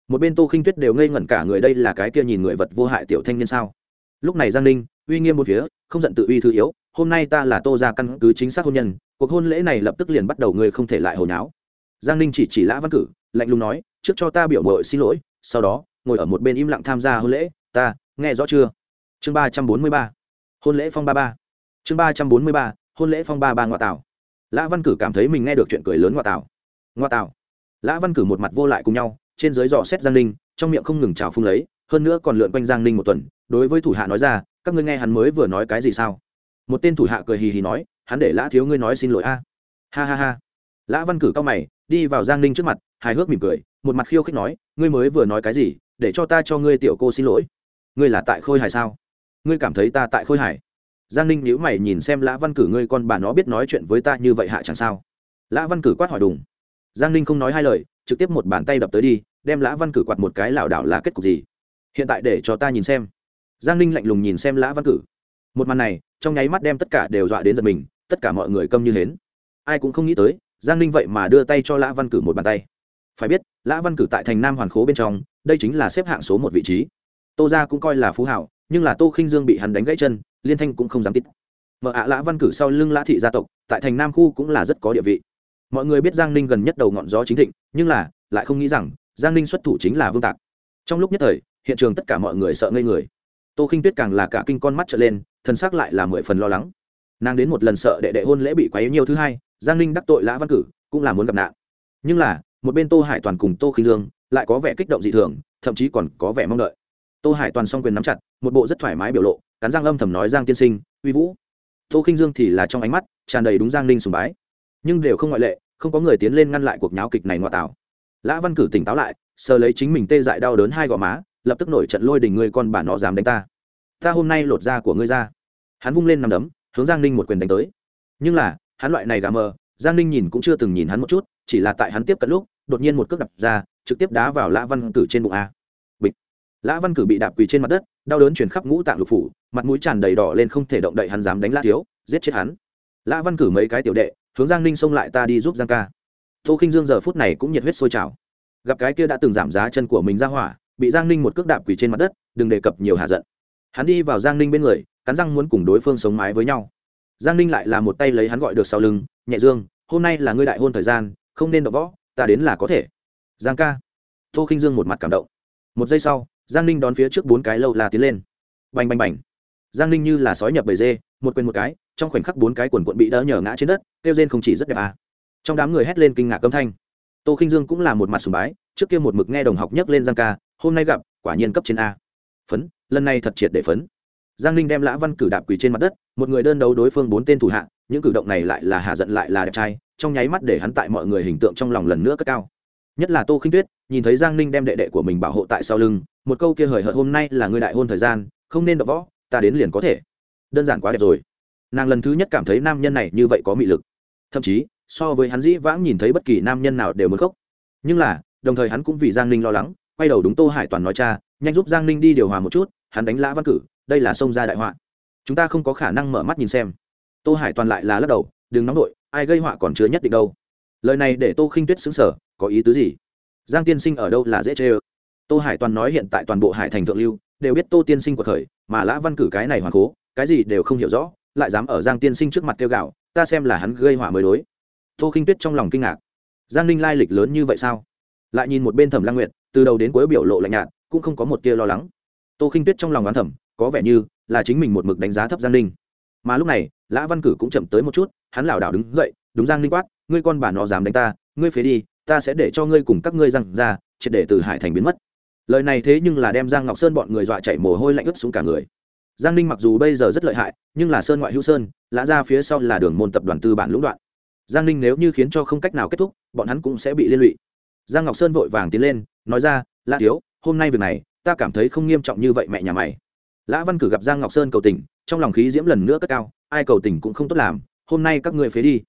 A: một bên tô khinh tuyết đều ngây ngẩn cả người, đây là cái kia nhìn người vật vô hại tiểu thanh niên sao? Lúc này giang ninh, uy nghiêm một phía, không giận tự uy thư yếu, hôm nay ta là tô ra căn cứ chính xác hôn nhân, cuộc hôn lễ này lập tức liền bắt đầu người không thể lại hồi náo giang ninh chỉ chỉ lã văn cử, lạnh lùng nói, trước cho ta biểu mội xin lỗi, sau đó, ngồi ở một bên im lặng tham gia hôn lễ, ta, nghe rõ chưa? Chương ba trăm bốn mươi ba, hôn lễ phong ba ba. Chương ba trăm bốn mươi ba, hôn lễ phong ba ba ngoại tảo. Lã văn cử cảm thấy mình nghe được chuyện cười lớn ngoại tảo. Ngoại tảo. Lã văn cử một mặt vô lại cùng nhau trên dưới dò xét giang ninh, trong miệng không ngừng trào phung lấy, hơn nữa còn lượn quanh giang ninh một tuần, đối với thủ hạ nói ra, các ngươi nghe hắn mới vừa nói cái gì sao? Một tên thủ hạ cười hì hì nói, hắn để lã thiếu ngươi nói xin lỗi a. Ha ha ha. Lã văn cử cao mày, đi vào giang ninh trước mặt, hài hước mỉm cười, một mặt khiêu khích nói, ngươi mới vừa nói cái gì, để cho ta cho ngươi tiểu cô xin lỗi. Ngươi là tại khôi hài sao? Ngươi cảm thấy ta tại khôi hài giang ninh nhíu mày nhìn xem lã văn cử, ngươi con bà nó biết nói chuyện với ta như vậy hạ chẳng sao? Lã văn cử quát hỏi đùng. Giang ninh không nói hai lời trực tiếp một bàn tay đập tới đi, đem lã văn cử quạt một cái lảo đảo là kết cục gì? Hiện tại để cho ta nhìn xem. Giang ninh lạnh lùng nhìn xem lã văn cử. Một màn này, trong nháy mắt đem tất cả đều dọa đến giật mình, tất cả mọi người câm như hến. Ai cũng không nghĩ tới, giang ninh vậy mà đưa tay cho lã văn cử một bàn tay. Phải biết, lã văn cử tại thành nam hoàn khố bên trong, đây chính là xếp hạng số một vị trí. Tô ra cũng coi là phú hảo, nhưng là tô khinh dương bị hắn đánh gãy chân, liên thanh cũng không dám tít. Mở ạ, lã văn cử sau lưng lã thị gia tộc, tại thành nam khu cũng là rất có địa vị mọi người biết giang ninh gần nhất đầu ngọn gió chính thịnh, nhưng là, lại không nghĩ rằng, giang ninh xuất thủ chính là vương tạc. Trong lúc nhất thời, hiện trường tất cả mọi người sợ ngây người. Tô khinh tuyết càng là cả kinh con mắt trở lên thân xác lại là mười phần lo lắng. Nàng đến một lần sợ đệ đệ hôn lễ bị quấy nhiều thứ hai, giang ninh đắc tội lã văn cử, cũng là muốn gặp nạn. Nhưng là, một bên tô hải toàn cùng tô khinh dương, lại có vẻ kích động dị thường, thậm chí còn có vẻ mong đợi. Tô hải toàn s o n g quyền nắm chặt, một bộ rất thoải mái biểu lộ, cắn giang âm thầm nói giang tiên sinh, uy vũ. Tô khinh dương thì là trong ánh mắt tràn đầy đúng giang ninh sùng bái nhưng đều không ngoại lệ, không có người tiến lên ngăn lại cuộc nháo kịch này ngoại tảo lã văn cử tỉnh táo lại, sờ lấy chính mình tê dại đau đớn hai gò má, lập tức nổi trận lôi đình ngươi con bà nó dám đánh ta. Ta hôm nay lột da của ngươi ra. Hắn vung lên nằm đấm, hướng giang ninh một quyền đánh tới. Nhưng là, hắn loại này gà mờ, giang ninh nhìn cũng chưa từng nhìn hắn một chút, chỉ là tại hắn tiếp cận lúc, đột nhiên một cước đập ra, trực tiếp đá vào lã văn cử trên bụng a. Bịch. Lã văn cử bị đạp quỳ trên mặt đất, đau đớn chuyển khắp ngũ tạng lục phủ, mặt mũi tràn đầy đỏ lên không thể động đậy hắn dám đánh lã thiếu, giết chết hắn. Lã văn cử mấy cái tiểu đệ hướng giang ninh xông lại ta đi giúp giang ca. Tô khinh dương giờ phút này cũng nhiệt huyết sôi trào. Gặp cái kia đã từng giảm giá chân của mình ra hỏa, bị giang ninh một cước đạp quỳ trên mặt đất, đừng đề cập nhiều hạ giận. Hắn đi vào giang ninh bên người, cắn răng muốn cùng đối phương sống mái với nhau. Giang ninh lại là một tay lấy hắn gọi được sau lưng, nhẹ dương, hôm nay là ngươi đại hôn thời gian, không nên đọc võ, ta đến là có thể. Giang ca. Tô khinh dương một mặt cảm động. Một giây sau, giang ninh đón phía trước bốn cái lâu là tiến lên. Bành bành bành. Giang ninh như là sói nhập bầy dê, một quên một cái trong khoảnh khắc bốn cái quần quận bị đỡ nhờ ngã trên đất, kêu rên không chỉ rất đẹp à. trong đám người hét lên kinh ngạc âm thanh. Tô khinh dương cũng là một mặt sùng bái, trước kia một mực nghe đồng học nhấc lên giang ca, hôm nay gặp, quả nhiên cấp trên a. Phấn, lần này thật triệt để phấn. Giang ninh đem lã văn cử đạp quỳ trên mặt đất, một người đơn đấu đối phương bốn tên thủ hạ, những cử động này lại là hạ giận lại là đẹp trai, trong nháy mắt để hắn tại mọi người hình tượng trong lòng lần nữa cất cao. Nhất là tô khinh tuyết, nhìn thấy giang ninh đem đệ đệ của mình bảo hộ tại sau lưng, một câu kia hời hợt, hôm nay là người đại hôn thời gian, không nên đọc võ, ta đến liền có thể. Đơn giản quá đẹp rồi nàng lần thứ nhất cảm thấy nam nhân này như vậy có mị lực. Thậm chí, so với hắn dĩ vãng nhìn thấy bất kỳ nam nhân nào đều muốn khóc. Nhưng là, đồng thời hắn cũng vì giang ninh lo lắng, quay đầu đúng tô hải toàn nói cha, nhanh giúp giang ninh đi điều hòa một chút, hắn đánh lã văn cử, đây là sông ra đại họa. Chúng ta không có khả năng mở mắt nhìn xem. Tô hải toàn lại là lắc đầu, đừng nóng đội ai gây họa còn chưa nhất định đâu. Lời này để tô khinh tuyết xứng sở có ý tứ gì? Giang tiên sinh ở đâu là dễ chê ơ? Tô hải toàn nói hiện tại toàn bộ hải thành thượng lưu, đều biết tô tiên sinh của khởi, mà lã văn cử cái này hoàn cố, cái gì đều không hiểu rõ lại dám ở giang tiên sinh trước mặt kêu gạo, ta xem là hắn gây hỏa mới đối. Tô khinh tuyết trong lòng kinh ngạc. Giang ninh lai lịch lớn như vậy sao? Lại nhìn một bên thẩm lang nguyệt, từ đầu đến cuối biểu lộ lạnh nhạt, cũng không có một tia lo lắng. Tô khinh tuyết trong lòng oán thẩm có vẻ như là chính mình một mực đánh giá thấp giang ninh. Mà lúc này, lã văn cử cũng chậm tới một chút, hắn lảo đảo đứng dậy, đúng giang ninh quát, ngươi con bà nó dám đánh ta, ngươi phế đi, ta sẽ để cho ngươi cùng các ngươi răng ra, triệt để từ hải thành biến mất. Lời này thế nhưng là đem giang ngọc sơn bọn người dọa chạy mồ hôi lạnh ướt xuống cả người giang ninh mặc dù bây giờ rất lợi hại, nhưng là sơn ngoại hữu sơn, lã ra phía sau là đường môn tập đoàn tư bản lũng đoạn. Giang ninh nếu như khiến cho không cách nào kết thúc, bọn hắn cũng sẽ bị liên lụy. Giang ngọc sơn vội vàng tiến lên, nói ra, lã thiếu, hôm nay việc này, ta cảm thấy không nghiêm trọng như vậy mẹ nhà mày. Lã văn cử gặp giang ngọc sơn cầu tình, trong lòng khí diễm lần nữa cất cao, ai cầu tình cũng không tốt làm, hôm nay các ngươi phế đi.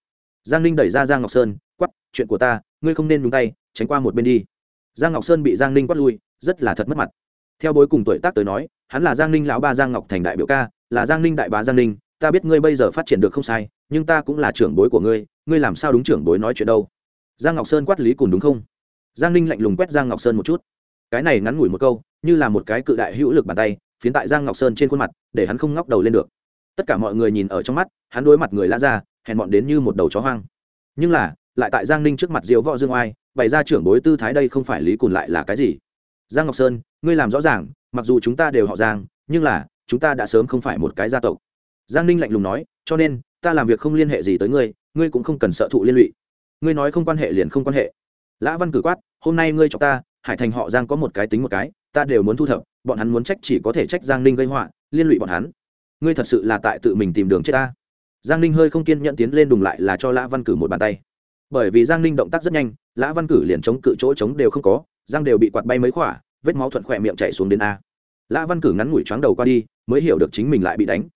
A: Giang ninh đẩy ra giang ngọc sơn quắp chuyện của ta, ngươi không nên nhúng tay, tránh qua một bên đi. Giang ngọc sơn bị giang ninh quát lui, rất là thật mất mặt. Theo bối cùng tuổi tác tới nói hắn là giang ninh lão ba giang ngọc thành đại biểu ca, là giang ninh đại bá giang ninh, ta biết ngươi bây giờ phát triển được không sai, nhưng ta cũng là trưởng bối của ngươi ngươi làm sao đúng trưởng bối nói chuyện đâu? Giang ngọc sơn quát lý cùng đúng không? Giang ninh lạnh lùng quét giang ngọc sơn một chút. Cái này ngắn ngủi một câu, như là một cái cự đại hữu lực bàn tay, phiến tại giang ngọc sơn trên khuôn mặt, để hắn không ngóc đầu lên được. Tất cả mọi người nhìn ở trong mắt, hắn đối mặt người lã ra, hèn bọn đến như một đầu chó hoang. Nhưng là, lại tại giang ninh trước mặt diễu võ dương oai, bày ra trưởng bối tư thái đây không phải lý cùn lại là cái gì? Giang ngọc sơn, ngươi làm rõ ràng mặc dù chúng ta đều họ giang, nhưng là, chúng ta đã sớm không phải một cái gia tộc. Giang ninh lạnh lùng nói, cho nên, ta làm việc không liên hệ gì tới ngươi ngươi cũng không cần sợ thụ liên lụy. Ngươi nói không quan hệ liền không quan hệ. Lã văn cử quát, hôm nay ngươi cho ta, hải thành họ giang có một cái tính một cái, ta đều muốn thu thập, bọn hắn muốn trách chỉ có thể trách giang ninh gây họa, liên lụy bọn hắn. Ngươi thật sự là tại tự mình tìm đường chết ta. Giang ninh hơi không kiên nhẫn tiến lên đùng lại là cho lã văn cử một bàn tay. Bởi vì giang ninh động tác rất nhanh, lã văn cử liền chống cự chỗ chống đều không có, giang đều bị quạt bay mấy khỏa vết máu thuận khỏe miệng chạy xuống đến a. Lã văn cử ngắn ngủi choáng đầu qua đi, mới hiểu được chính mình lại bị đánh.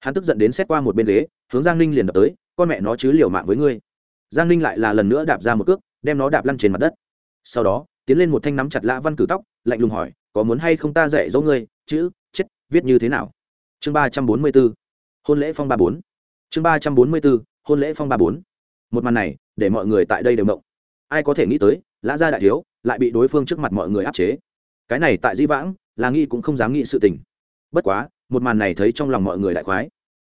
A: Hắn tức giận đến xét qua một bên ghế, hướng giang ninh liền đập tới, con mẹ nó chứ liều mạng với ngươi. Giang ninh lại là lần nữa đạp ra một cước, đem nó đạp lăn trên mặt đất. Sau đó, tiến lên một thanh nắm chặt lã văn cử tóc, lạnh lùng hỏi, có muốn hay không ta dạy dỗ ngươi, chữ, chết, viết như thế nào? Chương ba trăm bốn mươi b ố hôn lễ phong ba bốn. Chương ba trăm bốn mươi b ố hôn lễ phong ba bốn. Một màn này, để mọi người tại đây đều mộng ai có thể nghĩ tới, lã gia đại thiếu, lại bị đối phương trước mặt mọi người áp chế cái này tại di vãng, là nghĩ cũng không dám nghĩ sự tình. Bất quá, một màn này thấy trong lòng mọi người đại khoái.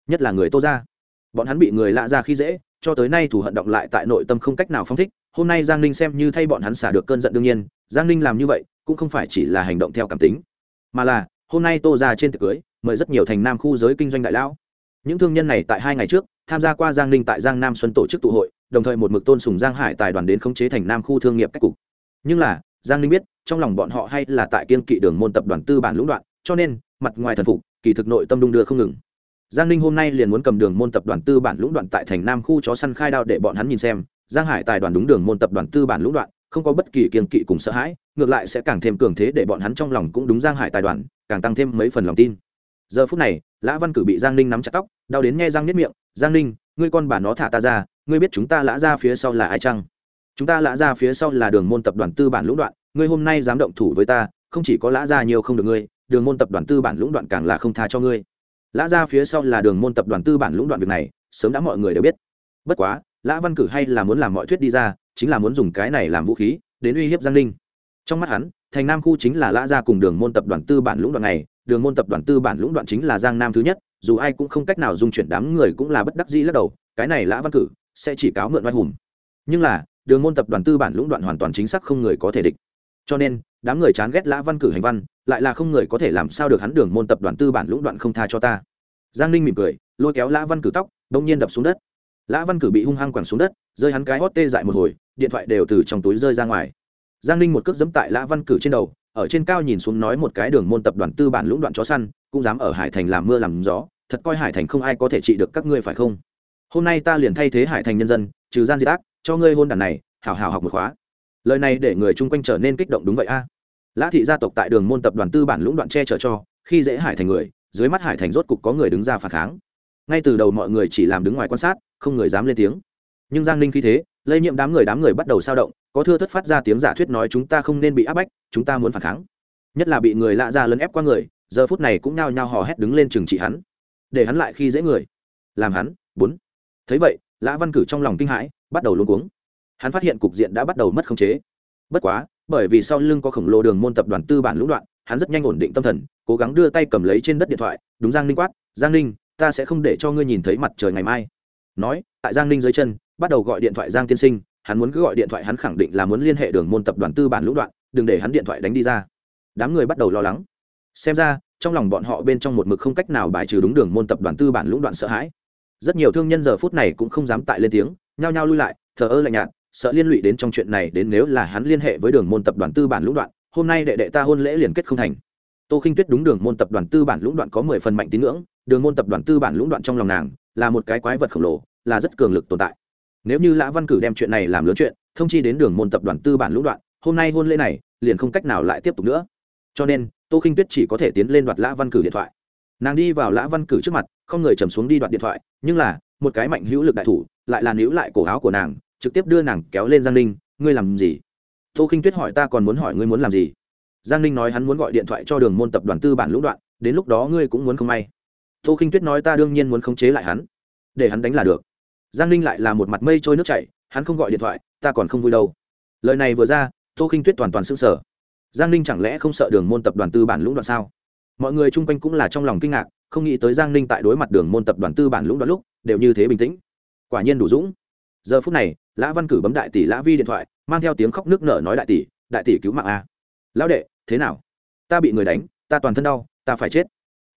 A: Nhất là người tô ra bọn hắn bị người lạ ra khi dễ, cho tới nay thủ hận động lại tại nội tâm không cách nào phong thích. Hôm nay giang ninh xem như thay bọn hắn xả được cơn giận đương nhiên, giang ninh làm như vậy cũng không phải chỉ là hành động theo cảm tính, mà là hôm nay tô ra trên tiệc cưới, mời rất nhiều thành nam khu giới kinh doanh đại lão. Những thương nhân này tại hai ngày trước, tham gia qua giang ninh tại giang nam xuân tổ chức tụ hội, đồng thời một mực tôn sùng giang hải tài đoàn đến khống chế thành nam khu thương nghiệp cách cục. Nhưng là giang ninh biết, trong lòng bọn họ hay là tại kiên kỵ đường môn tập đoàn tư bản lũng đoạn, cho nên, mặt ngoài thần phục, kỳ thực nội tâm đung đưa không ngừng. Giang ninh hôm nay liền muốn cầm đường môn tập đoàn tư bản lũng đoạn tại thành nam khu chó săn khai đao để bọn hắn nhìn xem. Giang hải tài đoàn đúng đường môn tập đoàn tư bản lũng đoạn, không có bất kỳ kiên kỵ cùng sợ hãi, ngược lại sẽ càng thêm cường thế để bọn hắn trong lòng cũng đúng giang hải tài đoàn, càng tăng thêm mấy phần lòng tin. Giờ phút này, lã văn cử bị giang ninh nắm chặt tóc, đau đến nghe răng nếp miệng, giang ninh, ngươi con bà nó thả ta ra, ngươi biết chúng ta lã ra phía sau là ai chăng? Chúng ta lã ra phía sau là đường môn tập đoàn tư bản lũng đoạn ngươi hôm nay dám động thủ với ta, không chỉ có lã ra nhiều không được ngươi, đường môn tập đoàn tư bản lũng đoạn càng là không tha cho ngươi. Lã ra phía sau là đường môn tập đoàn tư bản lũng đoạn việc này, sớm đã mọi người đều biết. Bất quá, lã văn cử hay là muốn làm mọi thuyết đi ra, chính là muốn dùng cái này làm vũ khí, đến uy hiếp giang linh. Trong mắt hắn, thành nam khu chính là lã ra cùng đường môn tập đoàn tư bản lũng đoạn này, đường môn tập đoàn tư bản lũng đoạn chính là giang nam thứ nhất, dù ai cũng không cách nào dung chuyển đám người cũng là bất đắc dĩ lắc đầu, cái này lã văn cử sẽ chỉ cáo mượn oai hùng. Nhưng là, đường môn tập đoàn tư bản lũng đoạn hoàn toàn chính xác không người có thể địch cho nên, đám người chán ghét lã văn cử hành văn, lại là không người có thể làm sao được hắn đường môn tập đoàn tư bản lũng đoạn không tha cho ta. Giang ninh mỉm cười, lôi kéo lã văn cử tóc, đông nhiên đập xuống đất. Lã văn cử bị hung hăng quẳng xuống đất, rơi hắn cái hót tê dại một hồi, điện thoại đều từ trong túi rơi ra ngoài. Giang ninh một cước dẫm tại lã văn cử trên đầu, ở trên cao nhìn xuống nói một cái đường môn tập đoàn tư bản lũng đoạn chó săn, cũng dám ở hải thành làm mưa làm gió, thật coi hải thành không ai có thể trị được các ngươi phải không? Hôm nay ta liền thay thế hải thành nhân dân, trừ gian diệt ác, cho ngươi hôn đàn này hào hào học một khóa lời này để người chung quanh trở nên kích động đúng vậy a. Lã thị gia tộc tại đường môn tập đoàn tư bản lũng đoạn che chở cho, khi dễ hải thành người, dưới mắt hải thành rốt cục có người đứng ra phản kháng. Ngay từ đầu mọi người chỉ làm đứng ngoài quan sát, không người dám lên tiếng. Nhưng giang ninh khi thế, lây nhiễm đám người đám người bắt đầu sao động, có thưa thất phát ra tiếng giả thuyết nói chúng ta không nên bị áp bách, chúng ta muốn phản kháng. Nhất là bị người lạ ra lấn ép qua người, giờ phút này cũng nao nhao hò hét đứng lên trừng trị hắn. Để hắn lại khi dễ người. Làm hắn, bốn. Thấy vậy, lã văn cử trong lòng kinh hãi, bắt đầu luôn cuống hắn phát hiện cục diện đã bắt đầu mất khống chế. Bất quá, bởi vì sau lưng có khổng lồ đường môn tập đoàn tư bản lũng đoạn, hắn rất nhanh ổn định tâm thần, cố gắng đưa tay cầm lấy trên đất điện thoại, đúng giang ninh quát, giang ninh, ta sẽ không để cho ngươi nhìn thấy mặt trời ngày mai. Nói, tại giang ninh dưới chân, bắt đầu gọi điện thoại giang tiên sinh, hắn muốn cứ gọi điện thoại hắn khẳng định là muốn liên hệ đường môn tập đoàn tư bản lũng đoạn, đừng để hắn điện thoại đánh đi ra. Đám người bắt đầu lo lắng. Xem ra, trong lòng bọn họ bên trong một mực không cách nào bài trừ đúng đường môn tập đoàn tư bản lũng đoạn sợ hãi. Rất nhiều thương nhân giờ phút này cũng không dám tại lên tiếng, nhao nhao lui lại, thờ ơ lạnh nhạt sợ liên lụy đến trong chuyện này đến nếu là hắn liên hệ với đường môn tập đoàn tư bản lũng đoạn, hôm nay đệ đệ ta hôn lễ liền kết không thành. Tô khinh tuyết đúng đường môn tập đoàn tư bản lũng đoạn có mười phần mạnh tín ngưỡng, đường môn tập đoàn tư bản lũng đoạn trong lòng nàng là một cái quái vật khổng lồ, là rất cường lực tồn tại. Nếu như lã văn cử đem chuyện này làm lớn chuyện, thông chi đến đường môn tập đoàn tư bản lũng đoạn, hôm nay hôn lễ này liền không cách nào lại tiếp tục nữa. Cho nên, tô khinh tuyết chỉ có thể tiến lên đoạt lã văn cử điện thoại. Nàng đi vào lã văn cử trước mặt, không người trầm xuống đi đoạt điện thoại, nhưng là, một cái mạnh hữu lực đại thủ, lại là níu lại cổ áo của nàng trực tiếp đưa nàng kéo lên giang ninh, ngươi làm gì? Tô khinh tuyết hỏi, ta còn muốn hỏi ngươi muốn làm gì? Giang ninh nói, hắn muốn gọi điện thoại cho đường môn tập đoàn tư bản lũng đoạn, đến lúc đó ngươi cũng muốn không may. Tô khinh tuyết nói, ta đương nhiên muốn khống chế lại hắn, để hắn đánh là được. Giang ninh lại là một mặt mây trôi nước chảy, hắn không gọi điện thoại, ta còn không vui đâu. Lời này vừa ra, tô khinh tuyết toàn toàn s ư n g sở giang ninh chẳng lẽ không sợ đường môn tập đoàn tư bản lũng đoạn sao? Mọi người chung quanh cũng là trong lòng kinh ngạc, không nghĩ tới giang ninh tại đối mặt đường môn tập đoàn tư bản lũng đoạn lúc đều như thế bình tĩnh. Quả nhiên đủ dũng. Giờ phút này lã văn cử bấm đại tỷ lã vi điện thoại, mang theo tiếng khóc nước nở nói đại tỷ đại tỷ cứu mạng a. Lão đệ, thế nào? Ta bị người đánh, ta toàn thân đau, ta phải chết.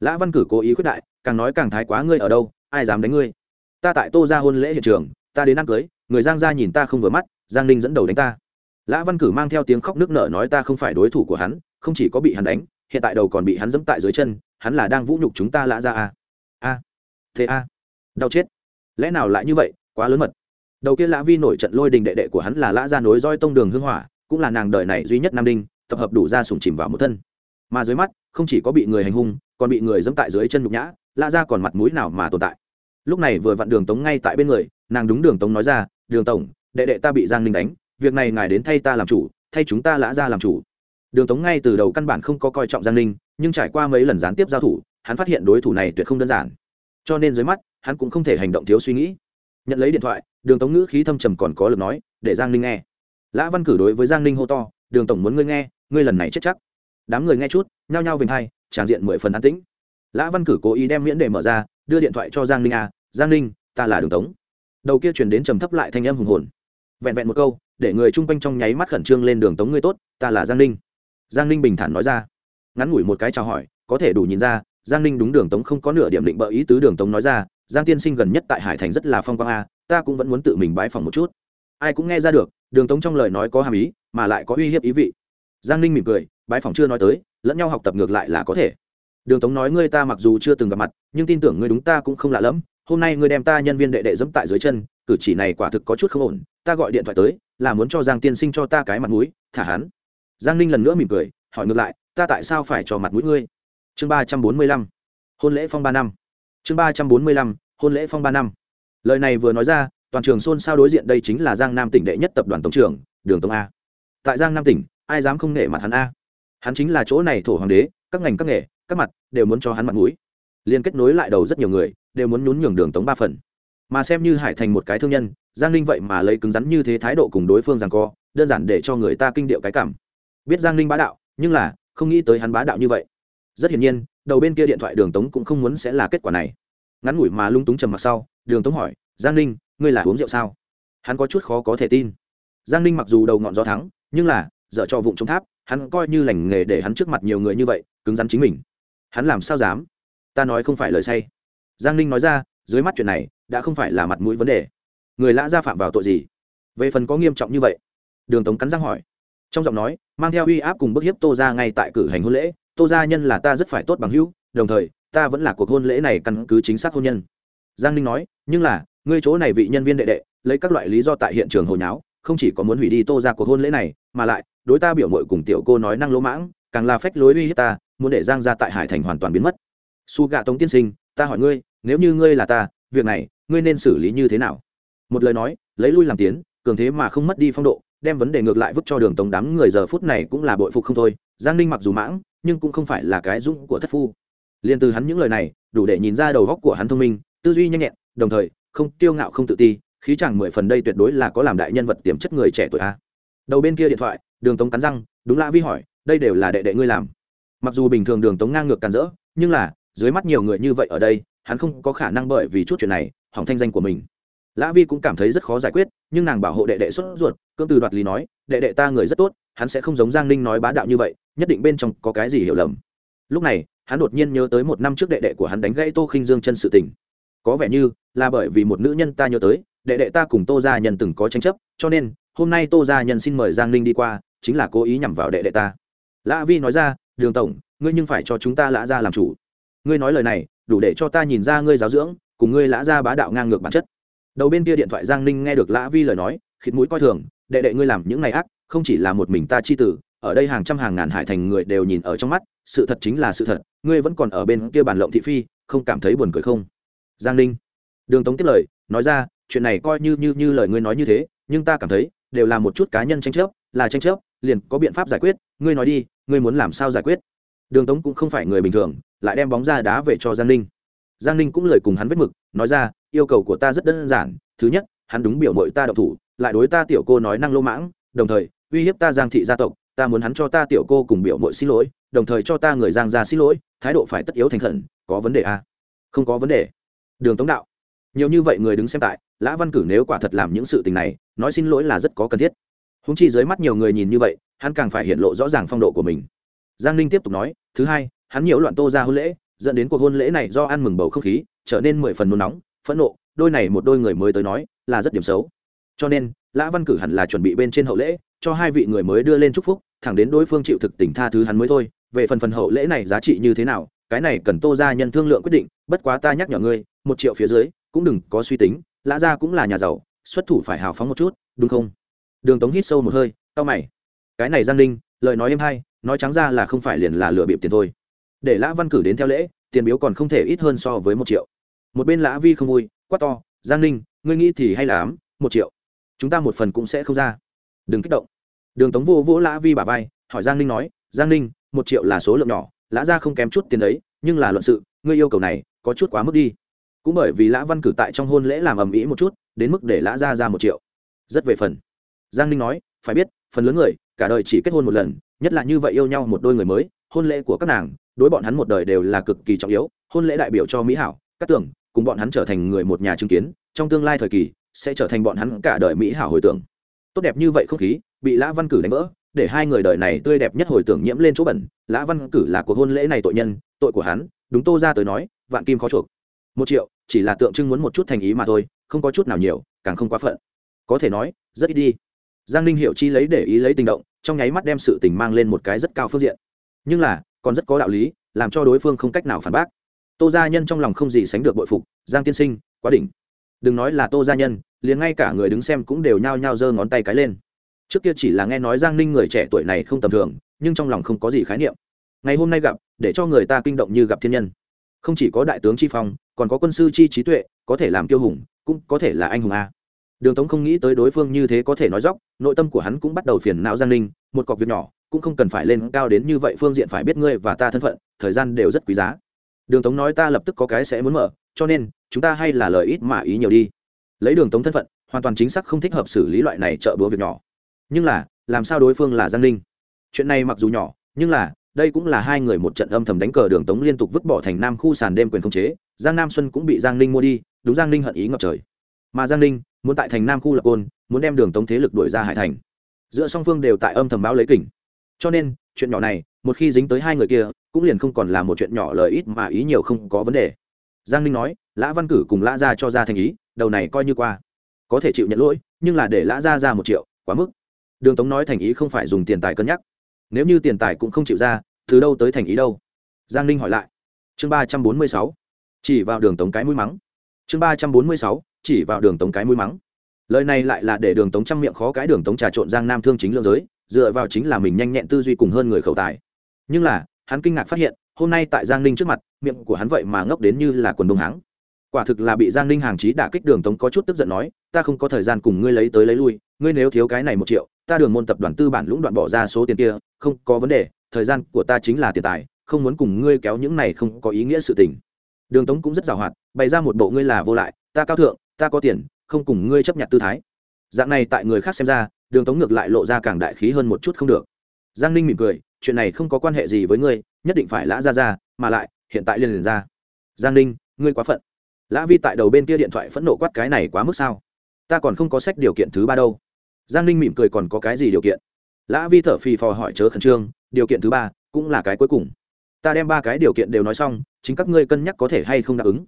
A: Lã văn cử cố ý khuyết đại, càng nói càng thái quá ngươi ở đâu, ai dám đánh ngươi? Ta tại tô ra hôn lễ hiện trường, ta đến ăn cưới, người giang ra nhìn ta không vừa mắt, giang ninh dẫn đầu đánh ta. Lã văn cử mang theo tiếng khóc nước nở nói ta không phải đối thủ của hắn, không chỉ có bị hắn đánh, hiện tại đầu còn bị hắn dẫm tại dưới chân, hắn là đang vũ nhục chúng ta lã ra a. A. Thế a. Đau chết. Lẽ nào lại như vậy, quá lớn mật đầu kia lã vi nổi trận lôi đình đệ đệ của hắn là lã gia nối roi tông đường hưng hỏa, cũng là nàng đời này duy nhất nam đinh, tập hợp đủ ra sùng chìm vào một thân. Mà dưới mắt, không chỉ có bị người hành hung, còn bị người dẫm tại dưới chân nhục nhã, lã gia còn mặt mũi nào mà tồn tại. Lúc này vừa vặn đường tống ngay tại bên người, nàng đúng đường tống nói ra, đường tổng, đệ đệ ta bị giang ninh đánh, việc này ngài đến thay ta làm chủ, thay chúng ta lã ra làm chủ. Đường tống ngay từ đầu căn bản không có coi trọng giang ninh, nhưng trải qua mấy lần gián tiếp giao thủ, hắn phát hiện đối thủ này tuyệt không đơn giản. Cho nên dưới mắt, hắn cũng không thể hành động thiếu suy nghĩ. Nhận lấy điện thoại đường tống ngữ khí thâm trầm còn có lực nói, để giang ninh nghe. Lã văn cử đối với giang ninh hô to, đường tổng muốn ngươi nghe, ngươi lần này chết chắc. Đám người nghe chút, nhao nhao vềnh hai, tràng diện mười phần an tĩnh. Lã văn cử cố ý đem miễn đề mở ra, đưa điện thoại cho giang ninh à giang ninh, ta là đường tống. Đầu kia chuyển đến trầm thấp lại thanh âm hùng hồn. Vẹn vẹn một câu, để người chung quanh trong nháy mắt khẩn trương lên, đường tống ngươi tốt, ta là giang ninh. Giang ninh bình thản nói ra. Ngắn ngủi một cái chào hỏi, có thể đủ nhìn ra, giang ninh đúng đường tống không có nửa điểm định bợ ý tứ đường tống nói ra, giang tiên sinh gần nhất tại hải thành rất là phong quang a ta cũng vẫn muốn tự mình bái phỏng một chút. Ai cũng nghe ra được, đường tống trong lời nói có hàm ý, mà lại có uy hiếp ý vị. Giang ninh mỉm cười, bái phỏng chưa nói tới, lẫn nhau học tập ngược lại là có thể. Đường tống nói ngươi ta mặc dù chưa từng gặp mặt, nhưng tin tưởng ngươi đúng ta cũng không lạ lẫm. Hôm nay ngươi đem ta nhân viên đệ đệ dẫm tại dưới chân, cử chỉ này quả thực có chút không ổn. Ta gọi điện thoại tới, là muốn cho giang tiên sinh cho ta cái mặt mũi, thả hắn. Giang ninh lần nữa mỉm cười, hỏi ngược lại, ta tại sao phải cho mặt mũi ngươi? Chương ba trăm bốn mươi lăm, hôn lễ phong ba năm. Chương ba trăm bốn mươi lăm, hôn lễ phong ba năm lời này vừa nói ra, toàn trường xôn xao đối diện đây chính là giang nam tỉnh đệ nhất tập đoàn tổng trưởng, đường tống a. Tại giang nam tỉnh, ai dám không nể mặt hắn a? Hắn chính là chỗ này thổ hoàng đế, các ngành các nghề, các mặt đều muốn cho hắn mặt mũi. Liên kết nối lại đầu rất nhiều người, đều muốn nhún nhường đường tống ba phần. Mà xem như hải thành một cái thương nhân, giang ninh vậy mà lấy cứng rắn như thế thái độ cùng đối phương rằng co, đơn giản để cho người ta kinh điệu cái cảm. Biết giang ninh bá đạo, nhưng là không nghĩ tới hắn bá đạo như vậy. Rất hiển nhiên, đầu bên kia điện thoại đường tống cũng không muốn sẽ là kết quả này. Ngắn ngủi mà lung túng trầm mặc sau đường tống hỏi, giang ninh, ngươi là uống rượu sao? Hắn có chút khó có thể tin. Giang ninh mặc dù đầu ngọn gió thắng, nhưng là, dở cho vụng trống tháp, hắn coi như lành nghề để hắn trước mặt nhiều người như vậy, cứng rắn chính mình. Hắn làm sao dám? Ta nói không phải lời say. Giang ninh nói ra, dưới mắt chuyện này, đã không phải là mặt mũi vấn đề. Người lã ra phạm vào tội gì? Về phần có nghiêm trọng như vậy? Đường tống cắn răng hỏi. Trong giọng nói, mang theo uy áp cùng bức hiếp tô ra ngay tại cử hành hôn lễ, tô gia nhân là ta rất phải tốt bằng hữu, đồng thời, ta vẫn là cuộc hôn lễ này căn cứ chính xác hôn nhân giang ninh nói, nhưng là, ngươi chỗ này vị nhân viên đệ đệ, lấy các loại lý do tại hiện trường hồi nháo, không chỉ có muốn hủy đi tô ra cuộc hôn lễ này, mà lại, đối ta biểu mội cùng tiểu cô nói năng lỗ mãng, càng là phách lối uy hiếp ta, muốn để giang ra tại hải thành hoàn toàn biến mất. Su gạ tống tiên sinh, ta hỏi ngươi, nếu như ngươi là ta, việc này, ngươi nên xử lý như thế nào? Một lời nói, lấy lui làm tiến, cường thế mà không mất đi phong độ, đem vấn đề ngược lại vứt cho đường tống đám người giờ phút này cũng là bội phục không thôi. Giang ninh mặc dù mãng, nhưng cũng không phải là cái dũng của thất phu. Liền từ hắn những lời này, đủ để nhìn ra đầu góc của hắn thông minh tư duy nhanh nhẹn, đồng thời, không kiêu ngạo không tự ti, khí chàng mười phần đây tuyệt đối là có làm đại nhân vật tiềm chất người trẻ tuổi a. Đầu bên kia điện thoại, đường tống cắn răng, đúng lã vi hỏi, đây đều là đệ đệ ngươi làm. Mặc dù bình thường đường tống ngang ngược càn rỡ, nhưng là, dưới mắt nhiều người như vậy ở đây, hắn không có khả năng bởi vì chút chuyện này, hỏng thanh danh của mình. Lã vi cũng cảm thấy rất khó giải quyết, nhưng nàng bảo hộ đệ đệ xuất ruột cương từ đoạt lý nói, đệ đệ ta người rất tốt, hắn sẽ không giống giang ninh nói bá đạo như vậy, nhất định bên trong có cái gì hiểu lầm. Lúc này, hắn đột nhiên nhớ tới một năm trước đệ đệ của hắn đánh gãy tô khinh dương chân sự tình có vẻ như là bởi vì một nữ nhân ta nhớ tới, đệ đệ ta cùng tô gia nhân từng có tranh chấp, cho nên, hôm nay tô gia nhân xin mời giang ninh đi qua, chính là cố ý nhằm vào đệ đệ ta. Lã vi nói ra, đường tổng, ngươi nhưng phải cho chúng ta lã ra làm chủ. Ngươi nói lời này, đủ để cho ta nhìn ra ngươi giáo dưỡng, cùng ngươi lã ra bá đạo ngang ngược bản chất. Đầu bên kia điện thoại giang ninh nghe được lã vi lời nói, khịt mũi coi thường, đệ đệ ngươi làm những ngày ác, không chỉ là một mình ta chi tử, ở đây hàng trăm hàng ngàn hải thành người đều nhìn ở trong mắt, sự thật chính là sự thật, ngươi vẫn còn ở bên kia bàn lộng thị phi, không cảm thấy buồn cười không? Giang ninh. Đường tống tiếp lời, nói ra, chuyện này coi như như như lời ngươi nói như thế, nhưng ta cảm thấy, đều là một chút cá nhân tranh chấp, là tranh chấp, liền có biện pháp giải quyết, ngươi nói đi, ngươi muốn làm sao giải quyết? Đường tống cũng không phải người bình thường, lại đem bóng ra đá về cho giang ninh. Giang ninh cũng lời cùng hắn vết mực, nói ra, yêu cầu của ta rất đơn giản, thứ nhất, hắn đúng biểu mội ta độc thủ, lại đối ta tiểu cô nói năng lô mãng, đồng thời, uy hiếp ta giang thị gia tộc, ta muốn hắn cho ta tiểu cô cùng biểu mội xin lỗi, đồng thời cho ta người giang ra xin lỗi, thái độ phải tất yếu thành khẩn, có vấn đề à? không có vấn đề đường tống đạo. Nhiều như vậy người đứng xem tại, lã văn cử nếu quả thật làm những sự tình này, nói xin lỗi là rất có cần thiết. Húng chi dưới mắt nhiều người nhìn như vậy, hắn càng phải hiện lộ rõ ràng phong độ của mình. Giang ninh tiếp tục nói, thứ hai, hắn nhiễu loạn tô ra hôn lễ, dẫn đến cuộc hôn lễ này do ăn mừng bầu không khí, trở nên mười phần nôn nóng, phẫn nộ, đôi này một đôi người mới tới nói, là rất điểm xấu. Cho nên, lã văn cử hẳn là chuẩn bị bên trên hậu lễ, cho hai vị người mới đưa lên chúc phúc, thẳng đến đối phương chịu thực tình tha thứ hắn mới thôi. Về phần phần hậu lễ này giá trị như thế nào cái này cần tô ra nhân thương lượng quyết định, bất quá ta nhắc nhở ngươi, một triệu phía dưới, cũng đừng có suy tính, lã gia cũng là nhà giàu, xuất thủ phải hào phóng một chút, đúng không? Đường tống hít sâu một hơi tao mày. Cái này giang ninh, lời nói êm hay, nói trắng ra là không phải liền là lừa bịp tiền thôi. Để lã văn cử đến theo lễ, tiền biếu còn không thể ít hơn so với một triệu. Một bên lã vi không vui, quát to, giang ninh, ngươi nghĩ thì hay là ám một triệu. Chúng ta một phần cũng sẽ không ra. Đừng kích động. Đường tống vô vỗ lã vi bà vai, hỏi giang ninh nói, giang ninh, một triệu là số lượng nhỏ lã ra không kém chút tiền đấy nhưng là luận sự, ngươi yêu cầu này, có chút quá mức đi. Cũng bởi vì lã văn cử tại trong hôn lễ làm ầm ĩ một chút, đến mức để lã ra ra một triệu. Rất về phần. Giang ninh nói, phải biết, phần lớn người, cả đời chỉ kết hôn một lần, nhất là như vậy yêu nhau một đôi người mới, hôn lễ của các nàng, đối bọn hắn một đời đều là cực kỳ trọng yếu, hôn lễ đại biểu cho mỹ hảo, các tưởng, cùng bọn hắn trở thành người một nhà chứng kiến, trong tương lai thời kỳ, sẽ trở thành bọn hắn cả đời mỹ hảo hồi tưởng. Tốt đẹp như vậy không khí, bị lã văn cử đánh vỡ để hai người đời này tươi đẹp nhất hồi tưởng nhiễm lên chỗ bẩn, lã văn cử là cuộc hôn lễ này tội nhân, tội của hắn, đúng tô ra tới nói, vạn kim khó chuộc. Một triệu, chỉ là tượng trưng muốn một chút thành ý mà thôi, không có chút nào nhiều, càng không quá phận. Có thể nói, rất ít đi. Giang ninh hiệu chi lấy để ý lấy tình động, trong nháy mắt đem sự tình mang lên một cái rất cao phương diện. Nhưng là, còn rất có đạo lý, làm cho đối phương không cách nào phản bác. Tô gia nhân trong lòng không gì sánh được bội phục, giang tiên sinh, quá đỉnh. Đừng nói là tô gia nhân, liền ngay cả người đứng xem cũng đều nhao nhao giơ ngón tay cái lên trước kia chỉ là nghe nói giang ninh người trẻ tuổi này không tầm thường, nhưng trong lòng không có gì khái niệm. Ngày hôm nay gặp, để cho người ta kinh động như gặp thiên nhân. Không chỉ có đại tướng chi phong, còn có quân sư chi trí tuệ, có thể làm tiêu hùng, cũng có thể là anh hùng a. Đường tống không nghĩ tới đối phương như thế có thể nói dóc nội tâm của hắn cũng bắt đầu phiền não giang ninh, một cọc việc nhỏ, cũng không cần phải lên cao đến như vậy, phương diện phải biết ngươi và ta thân phận, thời gian đều rất quý giá. Đường tống nói ta lập tức có cái sẽ muốn mở, cho nên, chúng ta hay là lời ít mà ý nhiều đi. Lấy đường tống thân phận, hoàn toàn chính xác không thích hợp xử lý loại này trợ búa việc nhỏ nhưng là, làm sao đối phương là giang ninh? Chuyện này mặc dù nhỏ, nhưng là, đây cũng là hai người một trận âm thầm đánh cờ đường tống liên tục vứt bỏ thành nam khu sàn đêm quyền khống chế, giang nam xuân cũng bị giang ninh mua đi, đúng giang ninh hận ý ngập trời. Mà giang ninh, muốn tại thành nam khu lập côn, muốn đem đường tống thế lực đuổi ra hải thành. Giữa song phương đều tại âm thầm báo lấy kỉnh. Cho nên, chuyện nhỏ này, một khi dính tới hai người kia, cũng liền không còn là một chuyện nhỏ lời ít mà ý nhiều không có vấn đề. Giang ninh nói, lã văn cử cùng lã ra cho ra thành ý, đầu này coi như qua. Có thể chịu nhận lỗi, nhưng là để lã ra ra một triệu, quá mức đường tống nói thành ý không phải dùng tiền tài cân nhắc. Nếu như tiền tài cũng không chịu ra, từ đâu tới thành ý đâu? Giang ninh hỏi lại. Chương ba trăm bốn mươi sáu. Chỉ vào đường tống cái mũi mắng. Chương ba trăm bốn mươi sáu. Chỉ vào đường tống cái mũi mắng. Lời này lại là để đường tống trăm miệng khó cái đường tống trà trộn giang nam thương chính lương giới, dựa vào chính là mình nhanh nhẹn tư duy cùng hơn người khẩu tài. Nhưng là, hắn kinh ngạc phát hiện, hôm nay tại giang ninh trước mặt, miệng của hắn vậy mà ngốc đến như là quần đông háng. Quả thực là bị giang ninh hàng chí đả kích đường tống có chút tức giận nói, ta không có thời gian cùng ngươi lấy tới lấy lui, ngươi nếu thiếu cái này một triệu ta đường môn tập đoàn tư bản lũng đoạn bỏ ra số tiền kia, không có vấn đề, thời gian của ta chính là tiền tài, không muốn cùng ngươi kéo những này không có ý nghĩa sự tình. Đường tống cũng rất giàu hoạt, bày ra một bộ ngươi là vô lại, ta cao thượng, ta có tiền, không cùng ngươi chấp nhận tư thái. Dạng này tại người khác xem ra, đường tống ngược lại lộ ra càng đại khí hơn một chút không được. Giang ninh mỉm cười, chuyện này không có quan hệ gì với ngươi, nhất định phải lã ra ra, mà lại, hiện tại liền liền ra. Giang ninh, ngươi quá phận. Lã vi tại đầu bên kia điện thoại phẫn nộ quát cái này quá mức sao? Ta còn không có sách điều kiện thứ ba đâu giang ninh mỉm cười còn có cái gì điều kiện? Lã vi thở phì phò hỏi chớ khẩn trương, điều kiện thứ ba cũng là cái cuối cùng. Ta đem ba cái điều kiện đều nói xong, chính các ngươi cân nhắc có thể hay không đáp ứng.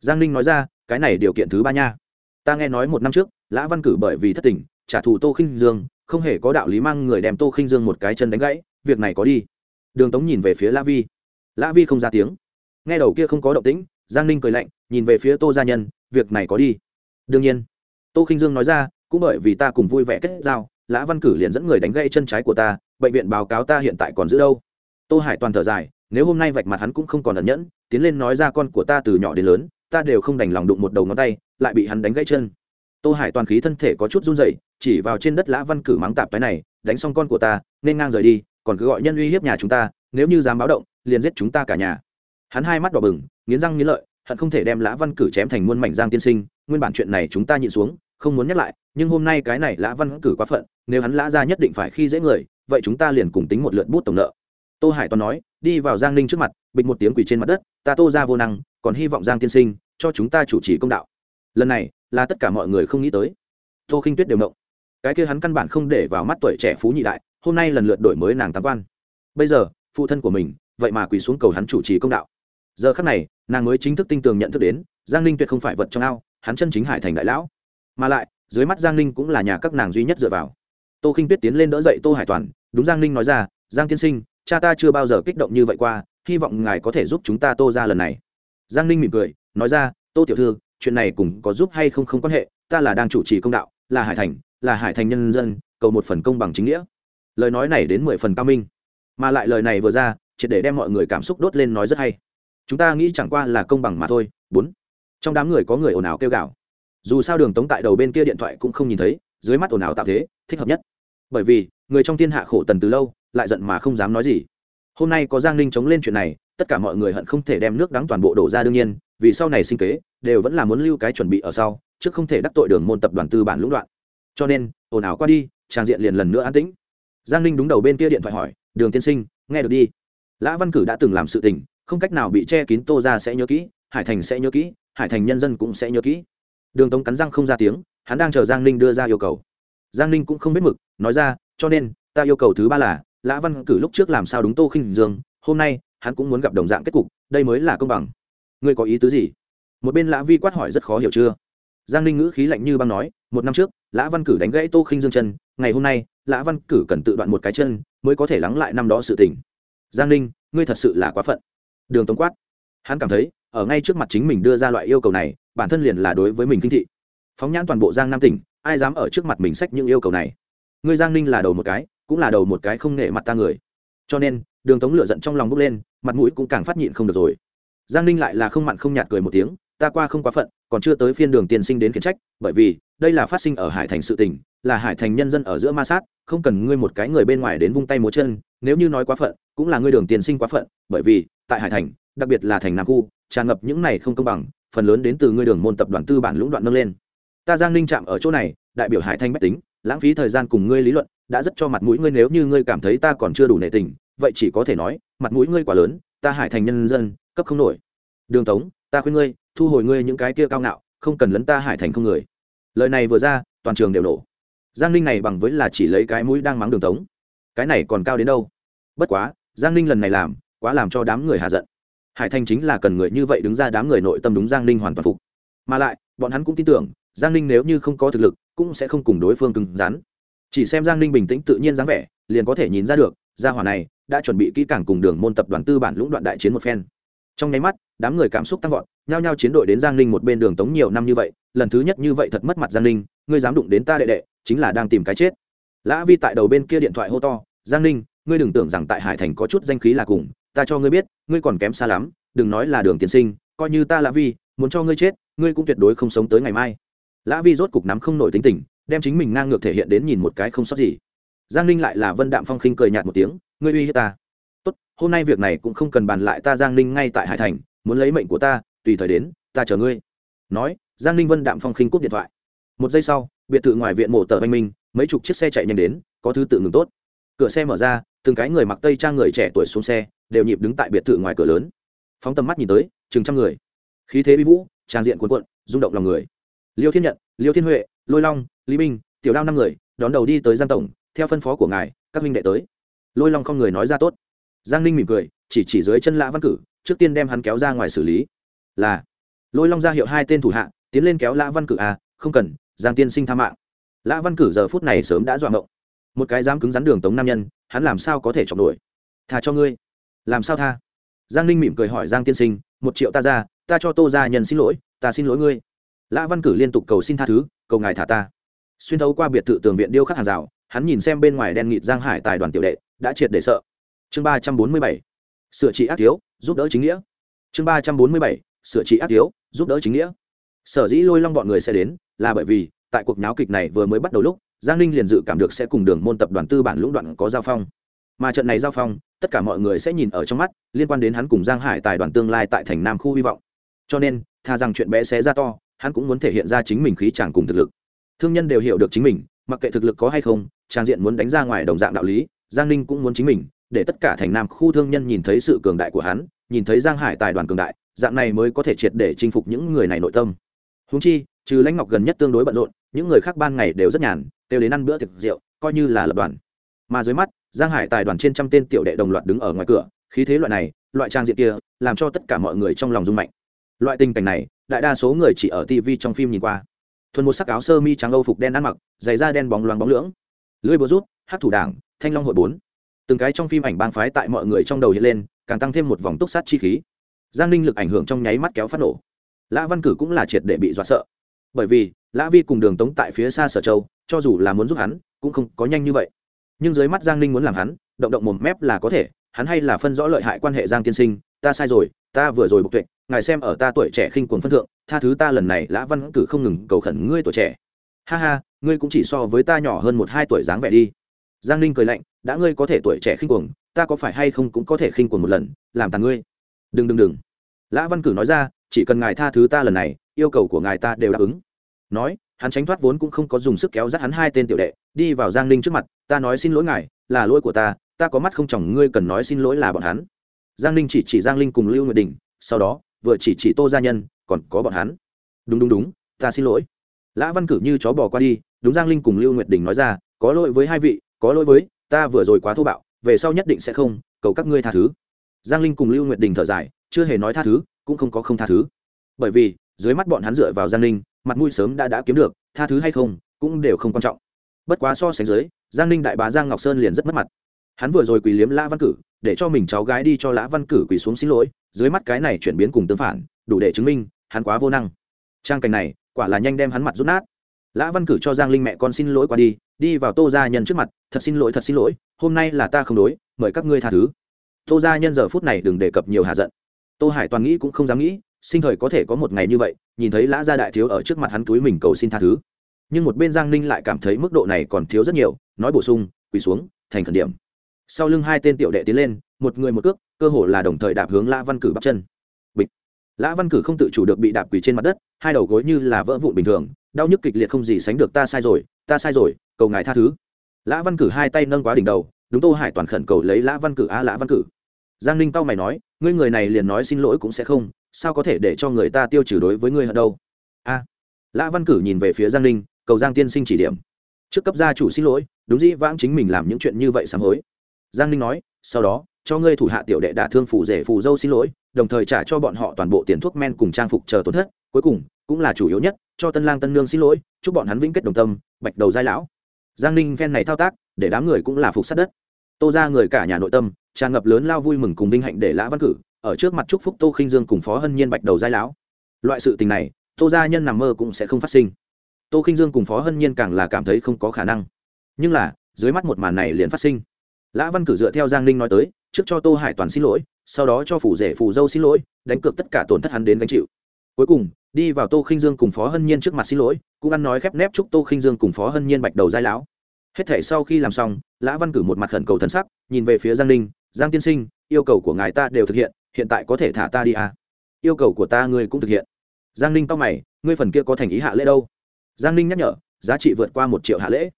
A: Giang ninh nói ra, cái này điều kiện thứ ba nha. Ta nghe nói một năm trước, lã văn cử bởi vì thất tình, trả thù tô khinh dương, không hề có đạo lý mang người đem tô khinh dương một cái chân đánh gãy, việc này có đi. Đường tống nhìn về phía lã vi. Lã vi không ra tiếng. Nghe đầu kia không có động tĩnh, giang ninh cười lạnh, nhìn về phía tô gia nhân, việc này có đi. Đương nhiên. Tô khinh dương nói ra cũng bởi vì ta cùng vui vẻ kết giao, lã văn cử liền dẫn người đánh gãy chân trái của ta, bệnh viện báo cáo ta hiện tại còn giữ đâu. Tô hải toàn thở dài, nếu hôm nay vạch mặt hắn cũng không còn ẩn nhẫn, tiến lên nói ra con của ta từ nhỏ đến lớn, ta đều không đành lòng đụng một đầu ngón tay, lại bị hắn đánh gãy chân. Tô hải toàn khí thân thể có chút run rẩy, chỉ vào trên đất lã văn cử mắng tạp cái này, đánh xong con của ta, nên ngang rời đi, còn cứ gọi nhân uy hiếp nhà chúng ta, nếu như dám báo động, liền giết chúng ta cả nhà. Hắn hai mắt đỏ bừng, nghiến răng nghiến lợi, hận không thể đem lã văn cử chém thành muôn mảnh giang tiên sinh, nguyên bản chuyện này chúng ta nhịn xuống không muốn nhắc lại, nhưng hôm nay cái này lã văn cử quá phận, nếu hắn lã ra nhất định phải khi dễ người, vậy chúng ta liền cùng tính một lượt bút tổng nợ. Tô hải toàn nói, đi vào giang ninh trước mặt, bịch một tiếng quỳ trên mặt đất, ta tô ra vô năng, còn hy vọng giang tiên sinh cho chúng ta chủ trì công đạo. Lần này, là tất cả mọi người không nghĩ tới. Tô khinh tuyết đều động cái kia hắn căn bản không để vào mắt tuổi trẻ phú nhị đại, hôm nay lần lượt đổi mới nàng tam quan. Bây giờ, phụ thân của mình, vậy mà quỳ xuống cầu hắn chủ trì công đạo. Giờ khắc này, nàng mới chính thức tinh tường nhận thức đến, giang ninh tuyệt không phải vật trong ao, hắn chân chính hải thành đại lão mà lại, dưới mắt giang ninh cũng là nhà các nàng duy nhất dựa vào. Tô khinh tuyết tiến lên đỡ dậy tô hải toàn, đúng giang ninh nói ra, giang tiên sinh, cha ta chưa bao giờ kích động như vậy qua, hy vọng ngài có thể giúp chúng ta tô ra lần này. Giang ninh mỉm cười, nói ra, tô tiểu thư, chuyện này cùng có giúp hay không không quan hệ, ta là đang chủ trì công đạo, là hải thành, là hải thành nhân dân, cầu một phần công bằng chính nghĩa. Lời nói này đến mười phần cao minh. Mà lại lời này vừa ra, triệt để đem mọi người cảm xúc đốt lên nói rất hay. Chúng ta nghĩ chẳng qua là công bằng mà thôi, bốn. Trong đám người có người ồn ào kêu gào dù sao đường tống tại đầu bên kia điện thoại cũng không nhìn thấy, dưới mắt ồn ào tạo thế, thích hợp nhất. Bởi vì, người trong thiên hạ khổ tần từ lâu, lại giận mà không dám nói gì. Hôm nay có giang ninh chống lên chuyện này, tất cả mọi người hận không thể đem nước đắng toàn bộ đổ ra đương nhiên, vì sau này sinh kế, đều vẫn là muốn lưu cái chuẩn bị ở sau, chứ không thể đắc tội đường môn tập đoàn tư bản lũng đoạn. Cho nên, ồn ào qua đi trang diện liền lần nữa an tĩnh. Giang ninh đúng đầu bên kia điện thoại hỏi, đường tiên sinh, nghe được đi. Lã văn cử đã từng làm sự tình, không cách nào bị che kín tô ra sẽ nhớ kỹ, hải thành sẽ nhớ kỹ, hải thành nhân dân cũng sẽ nhớ kỹ đường tống cắn răng không ra tiếng, hắn đang chờ giang ninh đưa ra yêu cầu. Giang ninh cũng không biết mực, nói ra, cho nên, ta yêu cầu thứ ba là, lã văn cử lúc trước làm sao đúng tô khinh dương, hôm nay, hắn cũng muốn gặp đồng dạng kết cục, đây mới là công bằng. Ngươi có ý tứ gì? Một bên lã vi quát hỏi rất khó hiểu chưa. Giang ninh ngữ khí lạnh như băng nói, một năm trước, lã văn cử đánh gãy tô khinh dương chân, ngày hôm nay, lã văn cử cần tự đoạn một cái chân, mới có thể lắng lại năm đó sự tình. Giang ninh, ngươi thật sự là quá phận. Đường tống quát. Hắn cảm thấy ở ngay trước mặt chính mình đưa ra loại yêu cầu này, bản thân liền là đối với mình kinh thị. Phóng nhãn toàn bộ giang nam tỉnh, ai dám ở trước mặt mình sách những yêu cầu này? Ngươi giang ninh là đầu một cái, cũng là đầu một cái không nể mặt ta người. Cho nên, đường tống lửa giận trong lòng bốc lên, mặt mũi cũng càng phát nhịn không được rồi. Giang ninh lại là không mặn không nhạt cười một tiếng, ta qua không quá phận, còn chưa tới phiên đường tiên sinh đến khiển trách, bởi vì, đây là phát sinh ở hải thành sự tình, là hải thành nhân dân ở giữa ma sát, không cần ngươi một cái người bên ngoài đến vung tay múa chân, nếu như nói quá phận, cũng là ngươi đường tiên sinh quá phận, bởi vì, tại hải thành đặc biệt là thành nam khu, tràn ngập những này không công bằng, phần lớn đến từ ngươi đường môn tập đoàn tư bản lũng đoạn nâng lên. Ta giang ninh chạm ở chỗ này, đại biểu hải thanh bách tính, lãng phí thời gian cùng ngươi lý luận, đã rất cho mặt mũi ngươi nếu như ngươi cảm thấy ta còn chưa đủ nệ tình, vậy chỉ có thể nói, mặt mũi ngươi quá lớn, ta hải thành nhân dân, cấp không nổi. Đường tống, ta khuyên ngươi, thu hồi ngươi những cái kia cao ngạo, không cần lấn ta hải thành không người. Lời này vừa ra, toàn trường đều nổ. Giang ninh này bằng với là chỉ lấy cái mũi đang mắng đường tống. Cái này còn cao đến đâu? Bất quá, giang ninh lần này làm, quá làm cho đám người hạ giận hải thành chính là cần người như vậy đứng ra đám người nội tâm đúng giang ninh hoàn toàn phục. Mà lại, bọn hắn cũng tin tưởng, giang ninh nếu như không có thực lực, cũng sẽ không cùng đối phương cứng rắn. Chỉ xem giang ninh bình tĩnh tự nhiên dáng vẻ, liền có thể nhìn ra được, gia hỏa này đã chuẩn bị kỹ càng cùng đường môn tập đoàn tư bản lũng đoạn đại chiến một phen. Trong nháy mắt, đám người cảm xúc tăng vọt, nhao nhao chiến đội đến giang ninh một bên đường tống nhiều năm như vậy, lần thứ nhất như vậy thật mất mặt giang ninh, ngươi dám đụng đến ta đệ đệ, chính là đang tìm cái chết. Lã vi tại đầu bên kia điện thoại hô to, giang ninh, ngươi đừng tưởng rằng tại hải thành có chút danh khí là cùng ta cho ngươi biết, ngươi còn kém xa lắm, đừng nói là đường tiên sinh, coi như ta lã vi, muốn cho ngươi chết, ngươi cũng tuyệt đối không sống tới ngày mai. Lã vi rốt cục nắm không nổi tính tình, đem chính mình ngang ngược thể hiện đến nhìn một cái không sót gì. Giang ninh lại là vân đạm phong khinh cười nhạt một tiếng, ngươi uy hiếp ta. Tốt, hôm nay việc này cũng không cần bàn lại ta giang ninh ngay tại hải thành, muốn lấy mệnh của ta, tùy thời đến, ta chờ ngươi. Nói, giang ninh vân đạm phong khinh cúp điện thoại. Một giây sau, biệt thự ngoài viện mổ tờ anh minh, mấy chục chiếc xe chạy nhanh đến, có thứ tự ngừng tốt. Cửa xe mở ra, từng cái người mặc tây trang người trẻ tuổi xuống xe đều nhịp đứng tại biệt thự ngoài cửa lớn. Phóng tầm mắt nhìn tới, chừng trăm người. Khí thế bi vũ, trang diện cuồn cuộn, rung động lòng người. Liêu thiên nhận, liêu thiên huệ, lôi long, lý minh, tiểu đao năm người, đón đầu đi tới giang tổng, theo phân phó của ngài, các minh đệ tới. Lôi long không người nói ra tốt. Giang ninh mỉm cười, chỉ chỉ dưới chân lã văn cử, trước tiên đem hắn kéo ra ngoài xử lý. Là, lôi long ra hiệu hai tên thủ hạ, tiến lên kéo lã văn cử à không cần, giang tiên sinh tha mạng. Lã văn cử giờ phút này sớm đã dọa ngộng. Một cái dám cứng rắn đường tống nam nhân, hắn làm sao có thể chọc đuổi thà cho ngươi làm sao tha? Giang ninh mỉm cười hỏi giang tiên sinh, một triệu ta ra, ta cho tô ra nhân xin lỗi, ta xin lỗi ngươi. Lã văn cử liên tục cầu xin tha thứ, cầu ngài thả ta. Xuyên thấu qua biệt thự tường viện điêu khắc hàng rào, hắn nhìn xem bên ngoài đen nghịt giang hải tài đoàn tiểu đệ, đã triệt để sợ. Chương ba trăm bốn mươi bảy, sửa trị ác thiếu, giúp đỡ chính nghĩa. Chương ba trăm bốn mươi bảy, sửa trị ác thiếu, giúp đỡ chính nghĩa. Sở dĩ lôi long bọn người sẽ đến, là bởi vì, tại cuộc nháo kịch này vừa mới bắt đầu lúc, giang ninh liền dự cảm được sẽ cùng đường môn tập đoàn tư bản lũng đoạn có giao phong mà trận này giao phong, tất cả mọi người sẽ nhìn ở trong mắt, liên quan đến hắn cùng giang hải tài đoàn tương lai tại thành nam khu hy vọng. Cho nên thà rằng chuyện bé xé ra to, hắn cũng muốn thể hiện ra chính mình khí chàng cùng thực lực. Thương nhân đều hiểu được chính mình, mặc kệ thực lực có hay không, trang diện muốn đánh ra ngoài đồng dạng đạo lý, giang ninh cũng muốn chính mình, để tất cả thành nam khu thương nhân nhìn thấy sự cường đại của hắn, nhìn thấy giang hải tài đoàn cường đại, dạng này mới có thể triệt để chinh phục những người này nội tâm. Húng chi, trừ lãnh ngọc gần nhất tương đối bận rộn, những người khác ban ngày đều rất nhàn, đều đến ăn bữa tiệc rượu, coi như là lập đoàn. Mà dưới mắt giang hải tài đoàn trên trăm tên tiểu đệ đồng loạt đứng ở ngoài cửa, khí thế loại này, loại trang diện kia, làm cho tất cả mọi người trong lòng rung mạnh. Loại tình cảnh này, đại đa số người chỉ ở tv trong phim nhìn qua. Thuần một sắc áo sơ mi trắng âu phục đen ăn mặc, giày da đen bóng loáng bóng lưỡng. Lưỡi búa rút, hát thủ đảng, thanh long hội bốn. Từng cái trong phim ảnh bang phái tại mọi người trong đầu hiện lên, càng tăng thêm một vòng túc sát chi khí. Giang ninh lực ảnh hưởng trong nháy mắt kéo phát nổ. Lã văn cử cũng là triệt để bị dọa sợ. Bởi vì, lã vi cùng đường tống tại phía xa sở châu, cho dù là muốn giúp hắn, cũng không có nhanh như vậy nhưng dưới mắt giang ninh muốn làm hắn, động động mồm mép là có thể, hắn hay là phân rõ lợi hại quan hệ giang tiên sinh, ta sai rồi, ta vừa rồi bộc tuệ, ngài xem ở ta tuổi trẻ khinh quần phân thượng, tha thứ ta lần này, lã văn cử không ngừng cầu khẩn ngươi tuổi trẻ. Ha ha, ngươi cũng chỉ so với ta nhỏ hơn một hai tuổi dáng vẻ đi. Giang ninh cười lạnh, đã ngươi có thể tuổi trẻ khinh cuồng, ta có phải hay không cũng có thể khinh cuồng một lần, làm tàn ngươi. Đừng đừng đừng. Lã văn cử nói ra, chỉ cần ngài tha thứ ta lần này, yêu cầu của ngài ta đều đáp ứng. Nói hắn tránh thoát vốn cũng không có dùng sức kéo dắt hắn hai tên tiểu đệ, đi vào giang ninh trước mặt, ta nói xin lỗi ngài, là lỗi của ta ta có mắt không chồng ngươi cần nói xin lỗi là bọn hắn. Giang ninh chỉ chỉ giang linh cùng lưu nguyệt đình, sau đó, vừa chỉ chỉ tô gia nhân, còn có bọn hắn. Đúng đúng đúng, ta xin lỗi. Lã văn cử như chó bò qua đi, đúng giang linh cùng lưu nguyệt đình nói ra, có lỗi với hai vị, có lỗi với, ta vừa rồi quá thô bạo, về sau nhất định sẽ không, cầu các ngươi tha thứ. Giang linh cùng lưu nguyệt đình thở dài, chưa hề nói tha thứ, cũng không có không tha thứ. Bởi vì, dưới mắt bọn hắn dựa vào giang linh mặt mũi sớm đã đã kiếm được, tha thứ hay không, cũng đều không quan trọng. Bất quá so sánh dưới, giang ninh đại bá giang ngọc sơn liền rất mất mặt. Hắn vừa rồi quỳ liếm lã văn cử, để cho mình cháu gái đi cho lã văn cử quỳ xuống xin lỗi, dưới mắt cái này chuyển biến cùng tương phản, đủ để chứng minh, hắn quá vô năng. Trang cảnh này, quả là nhanh đem hắn mặt rút nát. Lã văn cử cho giang linh mẹ con xin lỗi qua đi đi vào tô gia nhân trước mặt, thật xin lỗi, thật xin lỗi, hôm nay là ta không đối, mời các ngươi tha thứ. Tô gia nhân giờ phút này đừng đề cập nhiều hạ giận. Tô hải toàn nghĩ cũng không dám nghĩ sinh thời có thể có một ngày như vậy, nhìn thấy lã gia đại thiếu ở trước mặt hắn túi mình cầu xin tha thứ. Nhưng một bên giang ninh lại cảm thấy mức độ này còn thiếu rất nhiều, nói bổ sung, quỳ xuống, thành khẩn điểm. Sau lưng hai tên tiểu đệ tiến lên, một người một cước, cơ hồ là đồng thời đạp hướng lã văn cử bắt chân. Bịch. Lã văn cử không tự chủ được bị đạp quỳ trên mặt đất, hai đầu gối như là vỡ vụn bình thường, đau nhức kịch liệt không gì sánh được, ta sai rồi, ta sai rồi, cầu ngài tha thứ. Lã văn cử hai tay nâng quá đỉnh đầu, đúng tô hải toàn khẩn cầu lấy lã văn cử, a lã văn cử. Giang ninh tao mày nói, ngươi người này liền nói xin lỗi cũng sẽ không sao có thể để cho người ta tiêu trừ đối với ngươi ở đâu? A. Lã văn cử nhìn về phía giang ninh, cầu giang tiên sinh chỉ điểm. Trước cấp gia chủ xin lỗi, đúng dĩ vãng chính mình làm những chuyện như vậy sám hối. Giang ninh nói, sau đó, cho ngươi thủ hạ tiểu đệ đả thương phủ rể phù dâu xin lỗi, đồng thời trả cho bọn họ toàn bộ tiền thuốc men cùng trang phục chờ tổn thất. Cuối cùng, cũng là chủ yếu nhất, cho tân lang tân nương xin lỗi, chúc bọn hắn vĩnh kết đồng tâm, bạch đầu giai lão. Giang ninh phen này thao tác, để đám người cũng là phục sát đất. Tô ra người cả nhà nội tâm, tràn ngập lớn lao vui mừng cùng vinh hạnh để lã văn cử ở trước mặt chúc phúc tô khinh dương cùng phó hân nhiên bạch đầu giai lão. Loại sự tình này, tô gia nhân nằm mơ cũng sẽ không phát sinh. Tô khinh dương cùng phó hân nhiên càng là cảm thấy không có khả năng. Nhưng là, dưới mắt một màn này liền phát sinh. Lã văn cử dựa theo giang ninh nói tới, trước cho tô hải toàn xin lỗi, sau đó cho phủ rể phù dâu xin lỗi, đánh cược tất cả tổn thất hắn đến gánh chịu. Cuối cùng, đi vào tô khinh dương cùng phó hân nhiên trước mặt xin lỗi, cũng ăn nói khép nép chúc tô khinh dương cùng phó hân nhiên bạch đầu giai lão. Hết thể sau khi làm xong, lã văn cử một mặt khẩn cầu thân sắc, nhìn về phía giang ninh, giang tiên sinh, yêu cầu của ngài ta đều thực hiện hiện tại có thể thả ta đi à? Yêu cầu của ta ngươi cũng thực hiện. Giang ninh tao mày, ngươi phần kia có thành ý hạ lễ đâu? Giang ninh nhắc nhở, giá trị vượt qua một triệu hạ lễ.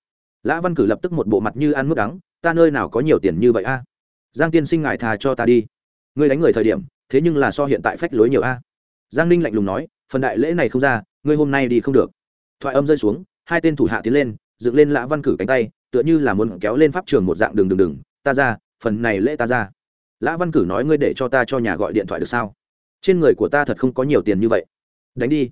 A: Lã văn cử lập tức một bộ mặt như ăn mức đắng, ta nơi nào có nhiều tiền như vậy a? Giang tiên sinh ngài thà cho ta đi. Ngươi đánh người thời điểm, thế nhưng là so hiện tại phách lối nhiều a. Giang ninh lạnh lùng nói, phần đại lễ này không ra, ngươi hôm nay đi không được. Thoại âm rơi xuống, hai tên thủ hạ tiến lên, dựng lên lã văn cử cánh tay, tựa như là muốn kéo lên pháp trường một dạng đường đường đường ta ra, phần này lễ ta ra lã văn cử nói ngươi để cho ta cho nhà gọi điện thoại được sao? Trên người của ta thật không có nhiều tiền như vậy. Đánh đi.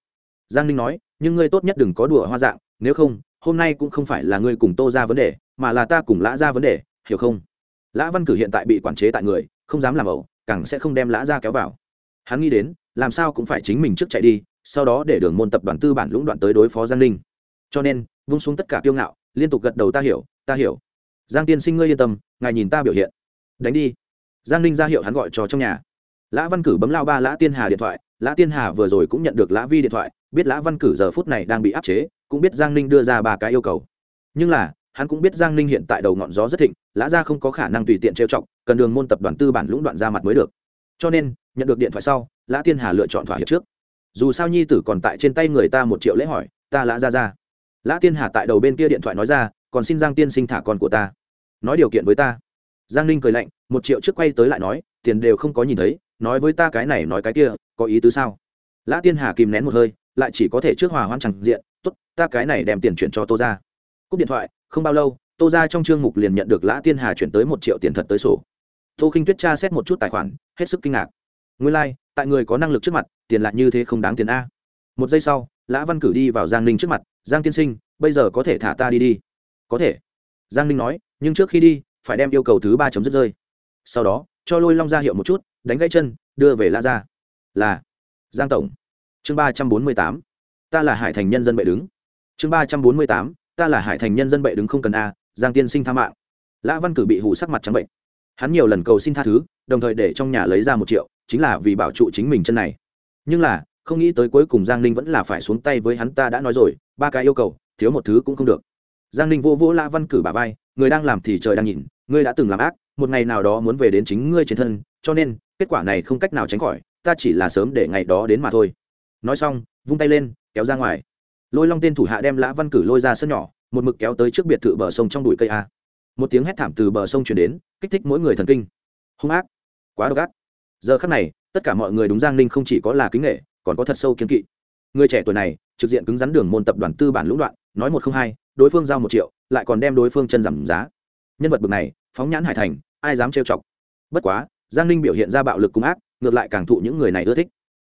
A: Giang ninh nói, nhưng ngươi tốt nhất đừng có đùa hoa dạng, nếu không, hôm nay cũng không phải là ngươi cùng tô ra vấn đề, mà là ta cùng lã ra vấn đề, hiểu không? Lã văn cử hiện tại bị quản chế tại người, không dám làm ẩu, càng sẽ không đem lã ra kéo vào. Hắn nghĩ đến, làm sao cũng phải chính mình trước chạy đi, sau đó để đường môn tập đoàn tư bản lũng đoạn tới đối phó giang ninh. Cho nên, vung xuống tất cả kiêu ngạo, liên tục gật đầu ta hiểu ta hiểu. Giang tiên sinh ngươi yên tâm, ngài nhìn ta biểu hiện. Đánh đi giang ninh ra hiệu hắn gọi cho trong nhà. Lã văn cử bấm lao ba lã tiên hà điện thoại, lã tiên hà vừa rồi cũng nhận được lã vi điện thoại, biết lã văn cử giờ phút này đang bị áp chế, cũng biết giang ninh đưa ra ba cái yêu cầu. Nhưng là, hắn cũng biết giang ninh hiện tại đầu ngọn gió rất thịnh, lã ra không có khả năng tùy tiện trêu chọc, cần đường môn tập đoàn tư bản lũng đoạn ra mặt mới được. Cho nên, nhận được điện thoại sau, lã tiên hà lựa chọn thỏa hiệp trước. Dù sao nhi tử còn tại trên tay người ta một triệu lễ hỏi, ta lã ra ra lã tiên hà tại đầu bên kia điện thoại nói ra, còn xin giang tiên sinh thả con của ta. Nói điều kiện với ta. Giang ninh cười lạnh một triệu trước quay tới lại nói tiền đều không có nhìn thấy nói với ta cái này nói cái kia có ý tứ sao? Lã tiên hà kìm nén một hơi lại chỉ có thể trước hòa hoan chẳng diện t ố t ta cái này đem tiền chuyển cho tô ra cúp điện thoại không bao lâu tô ra trong chương mục liền nhận được lã tiên hà chuyển tới một triệu tiền thật tới sổ. Tô khinh tuyết tra xét một chút tài khoản hết sức kinh ngạc. Nguyên lai、like, tại người có năng lực trước mặt tiền lại như thế không đáng tiền a. Một giây sau lã văn cử đi vào giang ninh trước mặt giang tiên sinh bây giờ có thể thả ta đi đi. Có thể. Giang ninh nói nhưng trước khi đi phải đem yêu cầu thứ ba chấm dứt rơi sau đó, cho lôi long ra hiệu một chút, đánh gãy chân, đưa về la ra là giang tổng. Chương ba trăm bốn mươi tám. Ta là hải thành nhân dân bệ đứng. Chương ba trăm bốn mươi tám. Ta là hải thành nhân dân bệ đứng không cần a, giang tiên sinh tha mạng. Lã văn cử bị hủ sắc mặt trắng bệnh. Hắn nhiều lần cầu xin tha thứ, đồng thời để trong nhà lấy ra một triệu, chính là vì bảo trụ chính mình chân này. Nhưng là, không nghĩ tới cuối cùng giang ninh vẫn là phải xuống tay với hắn, ta đã nói rồi, ba cái yêu cầu, thiếu một thứ cũng không được. Giang ninh vô vỗ lã văn cử bà vai, người đang làm thì trời đang nhìn, ngươi đã từng làm ác một ngày nào đó muốn về đến chính ngươi trên thân, cho nên, kết quả này không cách nào tránh khỏi, ta chỉ là sớm để ngày đó đến mà thôi. Nói xong, vung tay lên, kéo ra ngoài. Lôi long tên thủ hạ đem lã văn cử lôi ra sân nhỏ, một mực kéo tới trước biệt thự bờ sông trong bụi cây a. Một tiếng hét thảm từ bờ sông chuyển đến, kích thích mỗi người thần kinh. Hung ác. Quá độc ác. Giờ khắc này, tất cả mọi người đúng giang ninh không chỉ có là kính nghệ, còn có thật sâu kiên kỵ. Người trẻ tuổi này, trực diện cứng rắn đường môn tập đoàn tư bản lũng đoạn, nói một không hai, đối phương giao một triệu, lại còn đem đối phương chân giảm giá. Nhân vật bực này phóng nhãn hải thành, ai dám trêu chọc. Bất quá, giang ninh biểu hiện ra bạo lực cung ác, ngược lại càng thụ những người này ưa thích.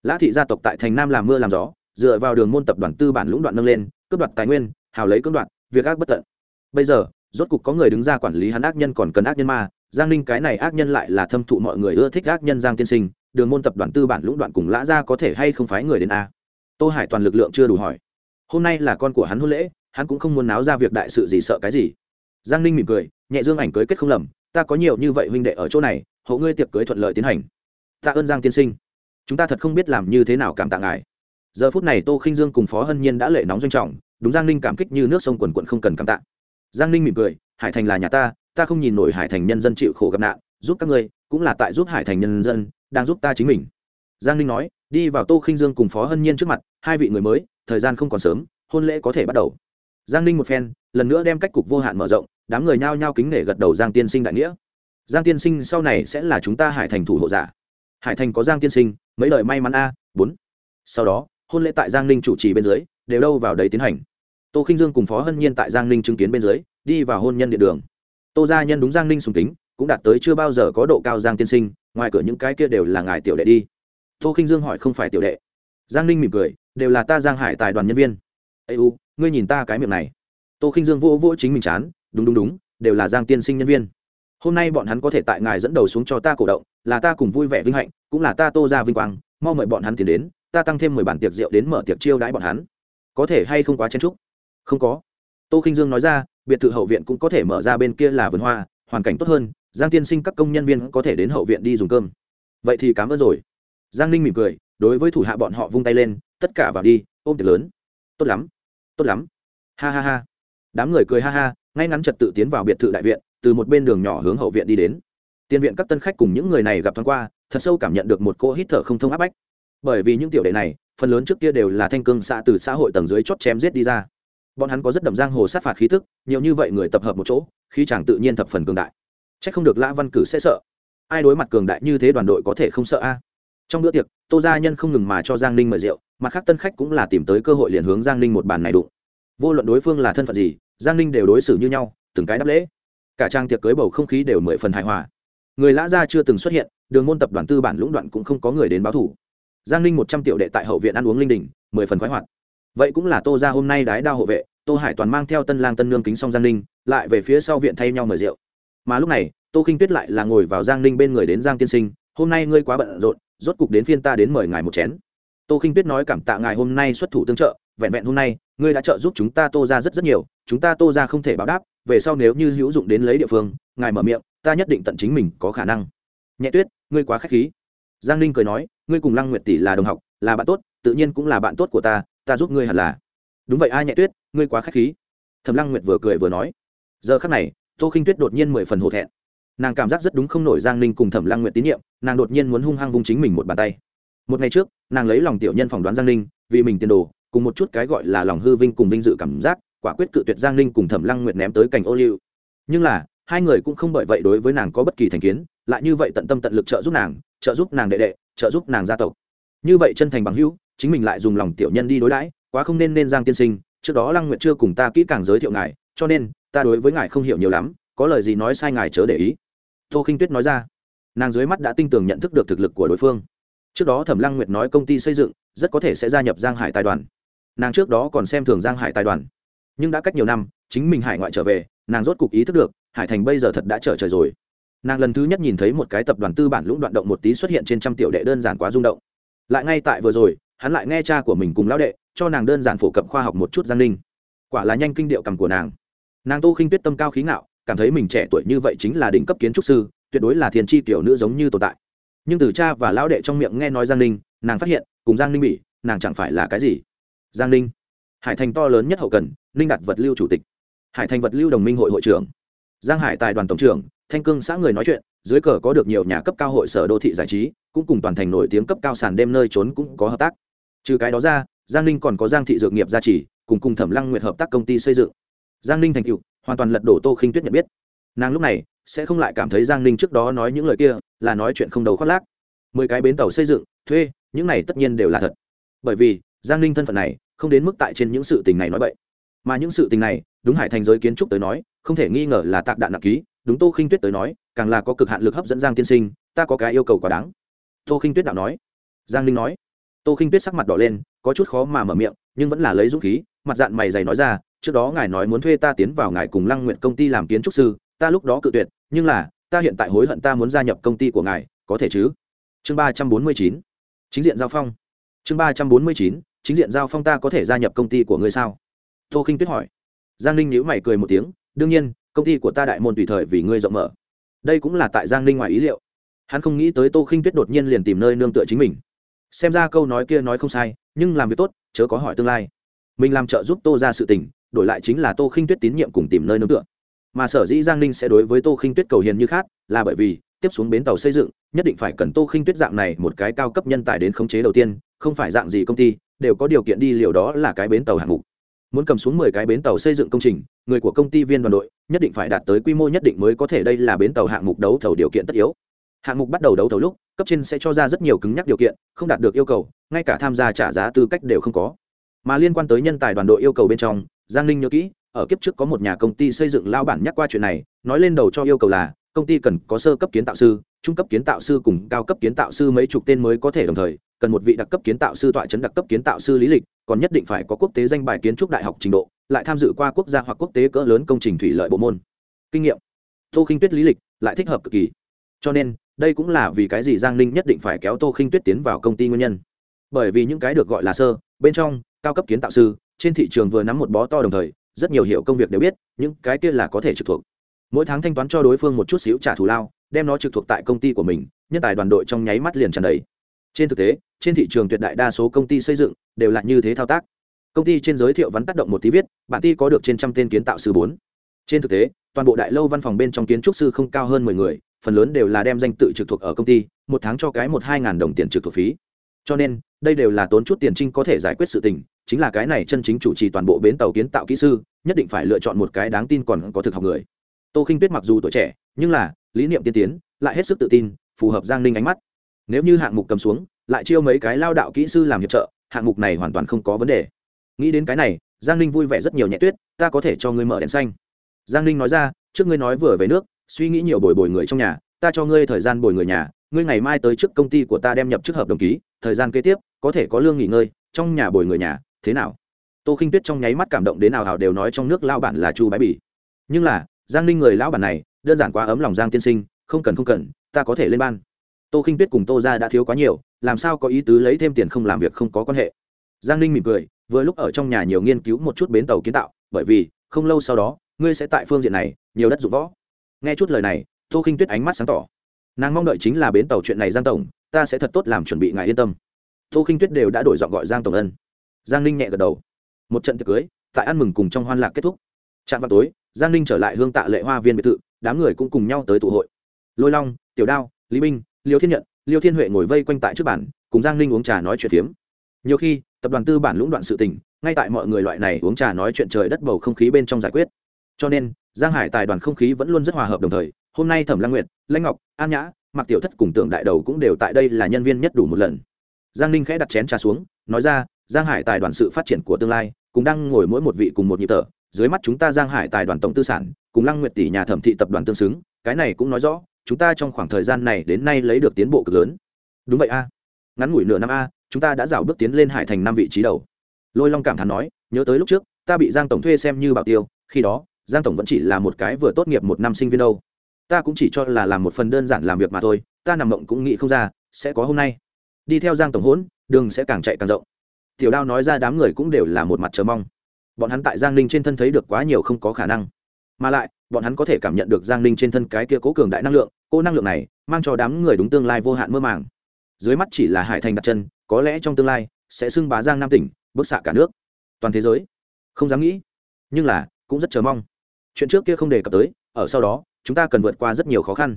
A: Lã thị gia tộc tại thành nam làm mưa làm gió, dựa vào đường môn tập đoàn tư bản lũng đoạn nâng lên, cướp đoạt tài nguyên, hào lấy cưỡng đoạt, việc ác bất tận. Bây giờ, rốt cục có người đứng ra quản lý hắn ác nhân còn cần ác nhân ma, giang ninh cái này ác nhân lại là thâm thụ mọi người ưa thích ác nhân giang tiên sinh, đường môn tập đoàn tư bản lũng đoạn cùng lã ra có thể hay không phái người đến a. Tô hải toàn lực lượng chưa đủ hỏi. Hôm nay là con của hắn hôn lễ, hắn cũng không muốn náo ra việc đại sự gì sợ cái gì. Giang ninh mỉm cười nhẹ dương ảnh cưới kết không lầm, ta có nhiều như vậy huynh đệ ở chỗ này, hộ ngươi tiệc cưới thuận lợi tiến hành. Tạ ơn giang tiên sinh. Chúng ta thật không biết làm như thế nào cảm tạ ngài. Giờ phút này tô khinh dương cùng phó hân nhiên đã lệ nóng doanh trọng, đúng giang ninh cảm kích như nước sông quần quận không cần cảm tạ. Giang ninh mỉm cười, hải thành là nhà ta ta không nhìn nổi hải thành nhân dân chịu khổ gặp nạn, giúp các ngươi, cũng là tại giúp hải thành nhân dân, đang giúp ta chính mình. Giang ninh nói, đi vào tô khinh dương cùng phó hân nhiên trước mặt, hai vị người mới, thời gian không còn sớm, hôn lễ có thể bắt đầu. Giang ninh một phen, lần nữa đem cách cục vô hạn mở rộng đám người nhao nhao kính nể gật đầu giang tiên sinh đại nghĩa. Giang tiên sinh sau này sẽ là chúng ta hải thành thủ hộ giả. Hải thành có giang tiên sinh, mấy đời may mắn a, bốn. Sau đó, hôn lễ tại giang ninh chủ trì bên dưới, đều đâu vào đấy tiến hành. Tô khinh dương cùng phó hân nhiên tại giang ninh chứng kiến bên dưới, đi vào hôn nhân điện đường. Tô gia nhân đúng giang ninh sùng kính, cũng đạt tới chưa bao giờ có độ cao giang tiên sinh, ngoài cửa những cái kia đều là ngài tiểu đệ đi. Tô khinh dương hỏi không phải tiểu đệ. Giang ninh mỉm cười, đều là ta giang hải tài đoàn nhân viên. Ây u, ngươi nhìn ta cái miệng này. Tô khinh dương vô vỗ chính mình chán đúng đúng đúng, đều là giang tiên sinh nhân viên. Hôm nay bọn hắn có thể tại ngài dẫn đầu xuống cho ta cổ động, là ta cùng vui vẻ vinh hạnh, cũng là ta tô ra vinh quang mong mời bọn hắn tiến đến, ta tăng thêm mười bản tiệc rượu đến mở tiệc chiêu đãi bọn hắn. Có thể hay không quá chen trúc không có. Tô khinh dương nói ra, biệt thự hậu viện cũng có thể mở ra bên kia là vườn hoa, hoàn cảnh tốt hơn, giang tiên sinh các công nhân viên có thể đến hậu viện đi dùng cơm. Vậy thì cảm ơn rồi. Giang ninh mỉm cười, đối với thủ hạ bọn họ vung tay lên, tất cả vào đi, ôm tiệc lớn. Tốt lắm tốt lắm. Ha ha ha. Đám người cười ha ha ngay ngắn trật tự tiến vào biệt thự đại viện, từ một bên đường nhỏ hướng hậu viện đi đến. Tiền viện các tân khách cùng những người này gặp thoáng qua, thật sâu cảm nhận được một cô hít thở không thông áp bách. Bởi vì những tiểu đệ này, phần lớn trước kia đều là thanh cương xạ từ xã hội tầng dưới chót chém giết đi ra. Bọn hắn có rất đậm giang hồ sát phạt khí thức nhiều như vậy người tập hợp một chỗ khi chàng tự nhiên thập phần cường đại. C h ắ c không được lã văn cử sẽ sợ. Ai đối mặt cường đại như thế đoàn đội có thể không sợ a? Trong bữa tiệc, tô gia nhân không ngừng mà cho giang ninh mời rượu, mặt khác tân khách cũng là tìm tới cơ hội liền hướng giang ninh một bàn này đụng. Vô luận đối phương là thân phận gì giang ninh đều đối xử như nhau, từng cái đáp lễ. Cả trang tiệc cưới bầu không khí đều mười phần hài hòa. Người lã gia chưa từng xuất hiện, đường môn tập đoàn tư bản lũng đoạn cũng không có người đến báo thủ. Giang ninh một trăm triệu đệ tại hậu viện ăn uống linh đình, mười phần khoái hoạt. Vậy cũng là tô ra hôm nay đái đao hộ vệ, tô hải toàn mang theo tân lang tân nương kính xong giang ninh, lại về phía sau viện thay nhau mời rượu. Mà lúc này, tô khinh tuyết lại là ngồi vào giang ninh bên người đến giang tiên sinh, hôm nay ngươi quá bận rộn, rốt cục đến phiên ta đến mời ngài một chén tô khinh tuyết nói cảm tạ ngài hôm nay xuất thủ tương trợ, vẹn vẹn hôm nay, ngươi đã trợ giúp chúng ta tô ra rất rất nhiều, chúng ta tô ra không thể báo đáp, về sau nếu như hữu dụng đến lấy địa phương, ngài mở miệng, ta nhất định tận chính mình có khả năng. Nhẹ tuyết, ngươi quá k h á c h khí. Giang ninh cười nói, ngươi cùng lăng nguyệt tỷ là đồng học, là bạn tốt, tự nhiên cũng là bạn tốt của ta ta giúp ngươi hẳn là. Đúng vậy ai nhẹ tuyết, ngươi quá k h á c h khí. Thầm lăng nguyệt vừa cười vừa nói. Giờ khắc này, tô khinh tuyết đột nhiên mười phần hổ thẹn. Nàng cảm giác rất đúng không nổi giang ninh cùng thẩm lăng nguyệt tín nhiệm, nàng đột nhiên muốn hung hăng vung chính mình một bàn tay một ngày trước, nàng lấy lòng tiểu nhân phỏng đoán giang ninh, vì mình tiền đồ, cùng một chút cái gọi là lòng hư vinh cùng vinh dự cảm giác, quả quyết cự tuyệt giang ninh cùng thẩm lăng nguyệt ném tới cành ô liu. Nhưng là, hai người cũng không bởi vậy đối với nàng có bất kỳ thành kiến, lại như vậy tận tâm tận lực trợ giúp nàng, trợ giúp nàng đệ đệ, trợ giúp nàng gia tộc. Như vậy chân thành bằng hữu, chính mình lại dùng lòng tiểu nhân đi đối đãi, quá không nên nên giang tiên sinh, trước đó lăng nguyệt chưa cùng ta kỹ càng giới thiệu ngài, cho nên, ta đối với ngài không hiểu nhiều lắm, có lời gì nói sai ngài chớ để ý. Tô khinh tuyết nói ra. Nàng dưới mắt đã tinh tường nhận thức được thực lực của đối phương trước đó thẩm lăng nguyệt nói công ty xây dựng rất có thể sẽ gia nhập giang hải tài đoàn nàng trước đó còn xem thường giang hải tài đoàn nhưng đã cách nhiều năm chính mình hải ngoại trở về nàng rốt cục ý thức được hải thành bây giờ thật đã trở trời rồi nàng lần thứ nhất nhìn thấy một cái tập đoàn tư bản lũng đoạn động một tí xuất hiện trên trăm tiểu đệ đơn giản quá rung động lại ngay tại vừa rồi hắn lại nghe cha của mình cùng lão đệ cho nàng đơn giản phổ cập khoa học một chút giang ninh quả là nhanh kinh điệu cầm của nàng nàng tô khinh tuyết tâm cao khí ngạo cảm thấy mình trẻ tuổi như vậy chính là đỉnh cấp kiến trúc sư tuyệt đối là thiền tri tiểu nữ giống như tồn tại nhưng từ cha và lão đệ trong miệng nghe nói giang ninh, nàng phát hiện, cùng giang ninh bị, nàng chẳng phải là cái gì? Giang ninh, hải thành to lớn nhất hậu cần, ninh đặt vật lưu chủ tịch. Hải thành vật lưu đồng minh hội hội trưởng. Giang hải tài đoàn tổng trưởng, thanh cương xã người nói chuyện, dưới cờ có được nhiều nhà cấp cao hội sở đô thị giải trí, cũng cùng toàn thành nổi tiếng cấp cao sàn đêm nơi trốn cũng có hợp tác. Trừ cái đó ra, giang ninh còn có giang thị dược nghiệp gia trì, cùng cùng thẩm lăng nguyệt hợp tác công ty xây dựng. Giang ninh thành cựu hoàn toàn lật đổ tô khinh tuyết nhận biết. Nàng lúc này sẽ không lại cảm thấy giang ninh trước đó nói những lời kia, là nói chuyện không đầu khoác lác. Mười cái bến tàu xây dựng, thuê, những này tất nhiên đều là thật. Bởi vì, giang ninh thân phận này, không đến mức tại trên những sự tình này nói vậy mà những sự tình này, đúng hải thành giới kiến trúc tới nói, không thể nghi ngờ là tạc đạn nặng ký, đúng tô khinh tuyết tới nói, càng là có cực hạn lực hấp dẫn giang tiên sinh, ta có cái yêu cầu quá đáng. Tô khinh tuyết đạo nói. Giang ninh nói. Tô khinh tuyết sắc mặt đỏ lên, có chút khó mà mở miệng, nhưng vẫn là lấy dũng khí, mặt dạng mày dày nói ra, trước đó ngài nói muốn thuê ta tiến vào ngài cùng lăng nguyện công ty làm kiến trúc sư, ta lúc đó cự tuyệt nhưng là, ta hiện tại hối hận ta muốn gia nhập công ty của ngài, có thể chứ? Chương ba trăm bốn mươi chín. Chính diện giao phong. Chương ba trăm bốn mươi chín, chính diện giao phong ta có thể gia nhập công ty của ngươi sao? Tô khinh tuyết hỏi. Giang ninh nhíu mày cười một tiếng, đương nhiên, công ty của ta đại môn tùy thời vì ngươi rộng mở. Đây cũng là tại giang ninh ngoài ý liệu. Hắn không nghĩ tới tô khinh tuyết đột nhiên liền tìm nơi nương tựa chính mình. Xem ra câu nói kia nói không sai, nhưng làm việc tốt, chớ có hỏi tương lai. Mình làm trợ giúp tô ra sự tình, đổi lại chính là tô khinh tuyết tín nhiệm cùng tìm nơi nương tựa mà sở dĩ giang ninh sẽ đối với tô khinh tuyết cầu hiền như khác, là bởi vì, tiếp xuống bến tàu xây dựng, nhất định phải cần tô khinh tuyết dạng này một cái cao cấp nhân tài đến khống chế đầu tiên, không phải dạng gì công ty, đều có điều kiện đi liều đó là cái bến tàu hạng mục. Muốn cầm xuống mười cái bến tàu xây dựng công trình, người của công ty viên đoàn đội, nhất định phải đạt tới quy mô nhất định mới có thể đây là bến tàu hạng mục đấu thầu điều kiện tất yếu. Hạng mục bắt đầu đấu thầu lúc, cấp trên sẽ cho ra rất nhiều cứng nhắc điều kiện, không đạt được yêu cầu, ngay cả tham gia trả giá tư cách đều không có. Mà liên quan tới nhân tài đoàn đội yêu cầu bên trong, giang ninh nhớ kỹ ở kiếp trước có một nhà công ty xây dựng lao bản nhắc qua chuyện này, nói lên đầu cho yêu cầu là, công ty cần có sơ cấp kiến tạo sư, trung cấp kiến tạo sư cùng cao cấp kiến tạo sư mấy chục tên mới có thể đồng thời, cần một vị đặc cấp kiến tạo sư tọa chấn đặc cấp kiến tạo sư lý lịch, còn nhất định phải có quốc tế danh bài kiến trúc đại học trình độ, lại tham dự qua quốc gia hoặc quốc tế cỡ lớn công trình thủy lợi bộ môn. Kinh nghiệm. Tô khinh tuyết lý lịch, lại thích hợp cực kỳ. Cho nên, đây cũng là vì cái gì giang ninh nhất định phải kéo tô khinh tuyết tiến vào công ty nguyên nhân. Bởi vì những cái được gọi là sơ, bên trong, cao cấp kiến tạo sư, trên thị trường vừa nắm một bó to đồng thời rất nhiều hiệu công việc đều biết, những cái kia là có thể trực thuộc. Mỗi tháng thanh toán cho đối phương một chút xíu trả thù lao, đem nó trực thuộc tại công ty của mình, nhân tài đoàn đội trong nháy mắt liền tràn đầy. Trên thực tế, trên thị trường tuyệt đại đa số công ty xây dựng đều là như thế thao tác. Công ty trên giới thiệu vắn tác động một tí viết bản ty có được trên trăm tên kiến tạo sư bốn. Trên thực tế, toàn bộ đại lâu văn phòng bên trong kiến trúc sư không cao hơn mười người, phần lớn đều là đem danh tự trực thuộc ở công ty, một tháng cho cái một hai ngàn đồng tiền trực thuộc phí. Cho nên, đây đều là tốn chút tiền trinh có thể giải quyết sự tình chính là cái này chân chính chủ trì toàn bộ bến tàu kiến tạo kỹ sư, nhất định phải lựa chọn một cái đáng tin còn có thực học người. Tô khinh tuyết mặc dù tuổi trẻ, nhưng là, lý niệm tiên tiến, lại hết sức tự tin, phù hợp giang ninh ánh mắt. Nếu như hạng mục cầm xuống, lại chiêu mấy cái lao đạo kỹ sư làm hiệp trợ, hạng mục này hoàn toàn không có vấn đề. Nghĩ đến cái này, giang ninh vui vẻ rất nhiều nhẹ tuyết, ta có thể cho ngươi mở đèn xanh. Giang ninh nói ra, trước ngươi nói vừa về nước, suy nghĩ nhiều bồi bồi người trong nhà, ta cho ngươi thời gian bồi người nhà, ngươi ngày mai tới trước công ty của ta đem nhập chức hợp đồng ký, thời gian kế tiếp, có thể có lương nghỉ ngơi, trong nhà bồi người nhà thế nào? Tô khinh tuyết trong nháy mắt cảm động đến nào hào đều nói trong nước lao bản là chu bái bỉ. Nhưng là, giang ninh người lão bản này, đơn giản quá ấm lòng giang tiên sinh, không cần không cần, ta có thể lên ban. Tô khinh tuyết cùng tô ra đã thiếu quá nhiều, làm sao có ý tứ lấy thêm tiền không làm việc không có quan hệ. Giang ninh mỉm cười, vừa lúc ở trong nhà nhiều nghiên cứu một chút bến tàu kiến tạo, bởi vì, không lâu sau đó, ngươi sẽ tại phương diện này, nhiều đất dụng võ. Nghe chút lời này, tô khinh tuyết ánh mắt sáng tỏ. Nàng mong đợi chính là bến tàu chuyện này giang tổng, ta sẽ thật tốt làm chuẩn bị, ngài yên tâm. Tô khinh tuyết đều đã đổi giọng gọi giang tổng ân giang ninh nhẹ gật đầu. Một trận tiệc cưới, tại ăn mừng cùng trong hoan lạc kết thúc. Trạm vào tối, giang ninh trở lại hương tạ lệ hoa viên biệt thự, đám người cũng cùng nhau tới tụ hội. Lôi long, tiểu đao, lý minh, liêu thiên nhận, liêu thiên huệ ngồi vây quanh tại trước bản cùng giang ninh uống trà nói chuyện phiếm. Nhiều khi, tập đoàn tư bản lũng đoạn sự tình, ngay tại mọi người loại này uống trà nói chuyện trời đất bầu không khí bên trong giải quyết. Cho nên, giang hải tài đoàn không khí vẫn luôn rất hòa hợp đồng thời, hôm nay thẩm lăng nguyệt lãnh ngọc, an nhã mặc tiểu thất cùng tượng đại đầu cũng đều tại đây là nhân viên nhất đủ một lần. Giang ninh khẽ đặt chén trà xuống, nói ra giang hải tài đoàn sự phát triển của tương lai cũng đang ngồi mỗi một vị cùng một nhịp thở, dưới mắt chúng ta giang hải tài đoàn tổng tư sản, cùng lăng nguyệt tỷ nhà thẩm thị tập đoàn tương xứng, cái này cũng nói rõ, chúng ta trong khoảng thời gian này đến nay lấy được tiến bộ cực lớn. Đúng vậy a. Ngắn ngủi nửa năm a, chúng ta đã rào bước tiến lên hải thành năm vị trí đầu. Lôi long cảm thán nói, nhớ tới lúc trước, ta bị giang tổng thuê xem như bảo tiêu, khi đó, giang tổng vẫn chỉ là một cái vừa tốt nghiệp một năm sinh viên đâu. Ta cũng chỉ cho là làm một phần đơn giản làm việc mà thôi, ta nằm mộng cũng nghĩ không ra, sẽ có hôm nay. Đi theo giang tổng hỗn, đường sẽ càng chạy càng rộng tiểu đao nói ra đám người cũng đều là một mặt chờ mong. Bọn hắn tại giang ninh trên thân thấy được quá nhiều không có khả năng. Mà lại, bọn hắn có thể cảm nhận được giang ninh trên thân cái kia cố cường đại năng lượng cô năng lượng này mang cho đám người đúng tương lai vô hạn mơ màng. Dưới mắt chỉ là hải thành đặt chân, có lẽ trong tương lai sẽ xưng bá giang nam tỉnh bức xạ cả nước. Toàn thế giới, không dám nghĩ, nhưng là cũng rất chờ mong. Chuyện trước kia không đề cập tới, ở sau đó, chúng ta cần vượt qua rất nhiều khó khăn.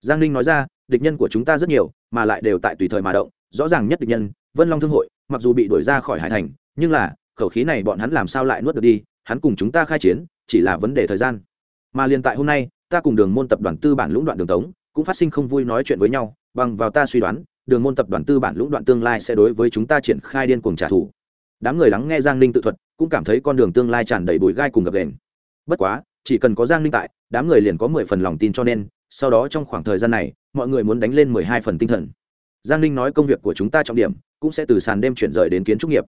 A: Giang ninh nói ra, địch nhân của chúng ta rất nhiều, mà lại đều tại tùy thời mà động, rõ ràng nhất địch nhân, vân long thương hội mặc dù bị đuổi ra khỏi hải thành, nhưng là, khẩu khí này bọn hắn làm sao lại nuốt được đi, hắn cùng chúng ta khai chiến, chỉ là vấn đề thời gian. Mà liền tại hôm nay, ta cùng đường môn tập đoàn tư bản lũng đoạn đường tống, cũng phát sinh không vui nói chuyện với nhau, bằng vào ta suy đoán, đường môn tập đoàn tư bản lũng đoạn tương lai sẽ đối với chúng ta triển khai điên cuồng trả thù. Đám người lắng nghe giang ninh tự thuật, cũng cảm thấy con đường tương lai tràn đầy bụi gai cùng gập đền. Bất quá, chỉ cần có giang ninh tại, đám người liền có mười phần lòng tin cho nên, sau đó trong khoảng thời gian này, mọi người muốn đánh lên mười hai phần tinh thần giang ninh nói công việc của chúng ta trọng điểm cũng sẽ từ sàn đêm chuyển rời đến kiến trúc nghiệp.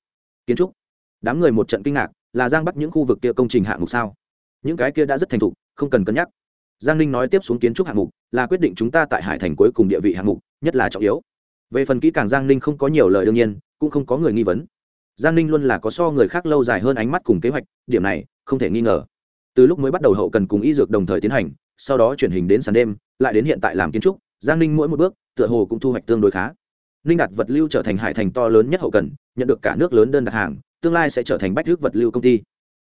A: Kiến trúc? Đám người một trận kinh ngạc, là giang bắt những khu vực kia công trình hạng mục sao? Những cái kia đã rất thành thục, không cần cân nhắc. Giang ninh nói tiếp xuống kiến trúc hạng mục, là quyết định chúng ta tại hải thành cuối cùng địa vị hạng mục, nhất là trọng yếu. Về phần kỹ càng giang ninh không có nhiều lời đương nhiên, cũng không có người nghi vấn. Giang ninh luôn là có so người khác lâu dài hơn ánh mắt cùng kế hoạch, điểm này, không thể nghi ngờ. Từ lúc mới bắt đầu hậu cần cùng y dược đồng thời tiến hành, sau đó chuyển hình đến sàn đêm, lại đến hiện tại làm kiến trúc giang ninh mỗi một bước, tựa hồ cũng thu hoạch tương đối khá. Ninh đạt vật lưu trở thành hải thành to lớn nhất hậu cần, nhận được cả nước lớn đơn đặt hàng, tương lai sẽ trở thành bách rước vật lưu công ty.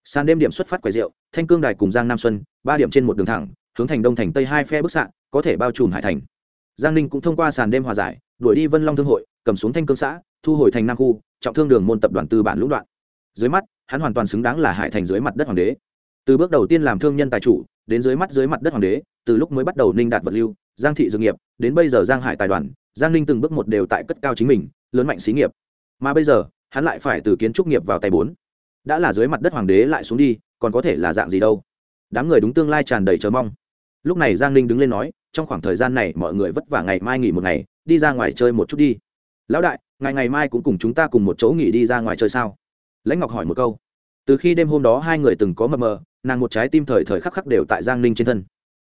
A: Sàn đêm điểm xuất phát quầy rượu, thanh cương đài cùng giang nam xuân, ba điểm trên một đường thẳng, hướng thành đông thành tây hai phe bức xạ, có thể bao trùm hải thành. Giang ninh cũng thông qua sàn đêm hòa giải, đuổi đi vân long thương hội, cầm xuống thanh cương xã, thu hồi thành nam khu, trọng thương đường môn tập đoàn tư bản lũng đoạn. Dưới mắt, hắn hoàn toàn xứng đáng là hải thành dưới mặt đất hoàng đế. Từ bước đầu tiên làm thương nhân tài chủ, đến dưới mắt dưới mặt đất hoàng đế, từ lúc mới bắt đầu ninh đạt vật lưu giang thị dược nghiệp, đến bây giờ giang hải tài đoàn, giang ninh từng bước một đều tại cất cao chính mình, lớn mạnh xí nghiệp. Mà bây giờ, hắn lại phải từ kiến trúc nghiệp vào tay bốn. Đã là dưới mặt đất hoàng đế lại xuống đi, còn có thể là dạng gì đâu? Đám người đúng tương lai tràn đầy chờ mong. Lúc này giang ninh đứng lên nói, trong khoảng thời gian này mọi người vất vả ngày mai nghỉ một ngày, đi ra ngoài chơi một chút đi. Lão đại, ngày ngày mai cũng cùng chúng ta cùng một chỗ nghỉ đi ra ngoài chơi sao? Lãnh ngọc hỏi một câu. Từ khi đêm hôm đó hai người từng có mờ mờ, nàng một trái tim thời thời khắc khắc đều tại giang ninh trên thân.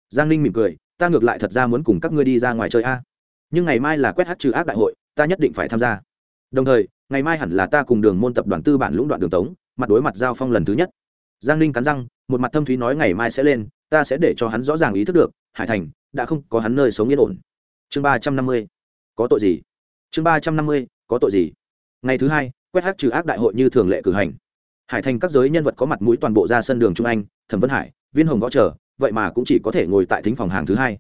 A: Giang ninh mỉm cười ta ngược lại thật ra muốn cùng các ngươi đi ra ngoài chơi a. Nhưng ngày mai là quét hát trừ ác đại hội, ta nhất định phải tham gia. Đồng thời, ngày mai hẳn là ta cùng đường môn tập đoàn tư bản lũng đoạn đường tống, mặt đối mặt giao phong lần thứ nhất. Giang ninh cắn răng, một mặt thâm thúy nói ngày mai sẽ lên, ta sẽ để cho hắn rõ ràng ý thức được, hải thành đã không có hắn nơi sống yên ổn. Chương ba trăm năm mươi, có tội gì? Chương ba trăm năm mươi, có tội gì? Ngày thứ hai, quét hát trừ ác đại hội như thường lệ cử hành. Hải thành các giới nhân vật có mặt mũi toàn bộ ra sân đường trung anh, thẩm vân hải, viên hồng võ trở vậy mà cũng chỉ có thể ngồi tại thính phòng hàng thứ hai.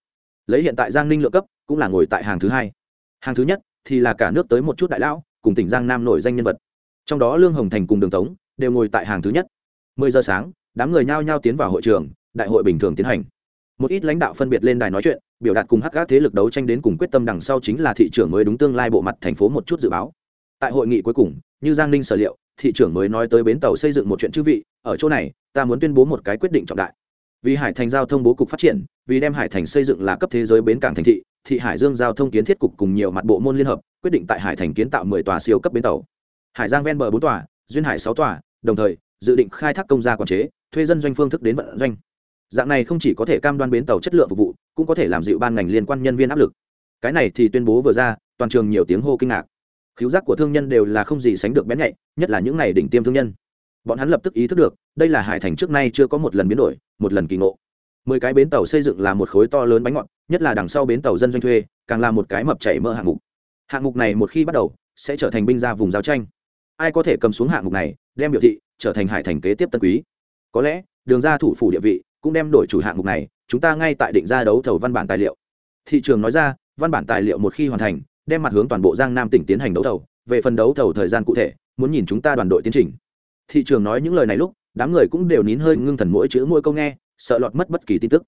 A: Lấy hiện tại giang ninh lượng cấp, cũng là ngồi tại hàng thứ hai. Hàng thứ nhất thì là cả nước tới một chút đại lão, cùng tỉnh giang nam nổi danh nhân vật. Trong đó lương hồng thành cùng đường tống đều ngồi tại hàng thứ nhất. Mười giờ sáng, đám người nhao nhao tiến vào hội trường, đại hội bình thường tiến hành. Một ít lãnh đạo phân biệt lên đài nói chuyện, biểu đạt cùng hắc các thế lực đấu tranh đến cùng quyết tâm đằng sau chính là thị trưởng mới đúng tương lai bộ mặt thành phố một chút dự báo. Tại hội nghị cuối cùng, như giang ninh sở liệu, thị trưởng mới nói tới bến tàu xây dựng một chuyện chư vị, ở chỗ này, ta muốn tuyên bố một cái quyết định trọng đại vì hải thành giao thông bố cục phát triển, vì đem hải thành xây dựng là cấp thế giới bến cảng thành thị thị hải dương giao thông kiến thiết cục cùng nhiều mặt bộ môn liên hợp, quyết định tại hải thành kiến tạo mười tòa siêu cấp bến tàu. Hải giang ven bờ bốn tòa, duyên hải sáu tòa, đồng thời, dự định khai thác công gia quản chế, thuê dân doanh phương thức đến vận doanh. Dạng này không chỉ có thể cam đoan bến tàu chất lượng phục vụ, cũng có thể làm dịu ban ngành liên quan nhân viên áp lực. Cái này thì tuyên bố vừa ra, toàn trường nhiều tiếng hô kinh ngạc. Khiếu giác của thương nhân đều là không gì sánh được bén nhạy, nhất là những ngày đỉnh tiêm thương nhân. Bọn hắn lập tức ý thức được, đây là hải thành trước nay chưa có một lần biến đổi một lần kỳ ngộ. Mười cái bến tàu xây dựng là một khối to lớn bánh ngọt, nhất là đằng sau bến tàu dân doanh thuê, càng là một cái mập chảy mỡ hạng mục. Hạng mục này một khi bắt đầu, sẽ trở thành binh ra vùng giao tranh. Ai có thể cầm xuống hạng mục này, đem biểu thị trở thành hải thành kế tiếp tân quý. Có lẽ, đường ra thủ phủ địa vị cũng đem đổi chủ hạng mục này, chúng ta ngay tại định ra đấu thầu văn bản tài liệu. Thị trường nói ra, văn bản tài liệu một khi hoàn thành, đem mặt hướng toàn bộ giang nam tỉnh tiến hành đấu thầu. Về phần đấu thầu thời gian cụ thể, muốn nhìn chúng ta đoàn đội tiến trình. Thị trường nói những lời này lúc đám người cũng đều nín hơi ngưng thần mỗi chữ mỗi câu nghe, sợ lọt mất bất kỳ tin tức.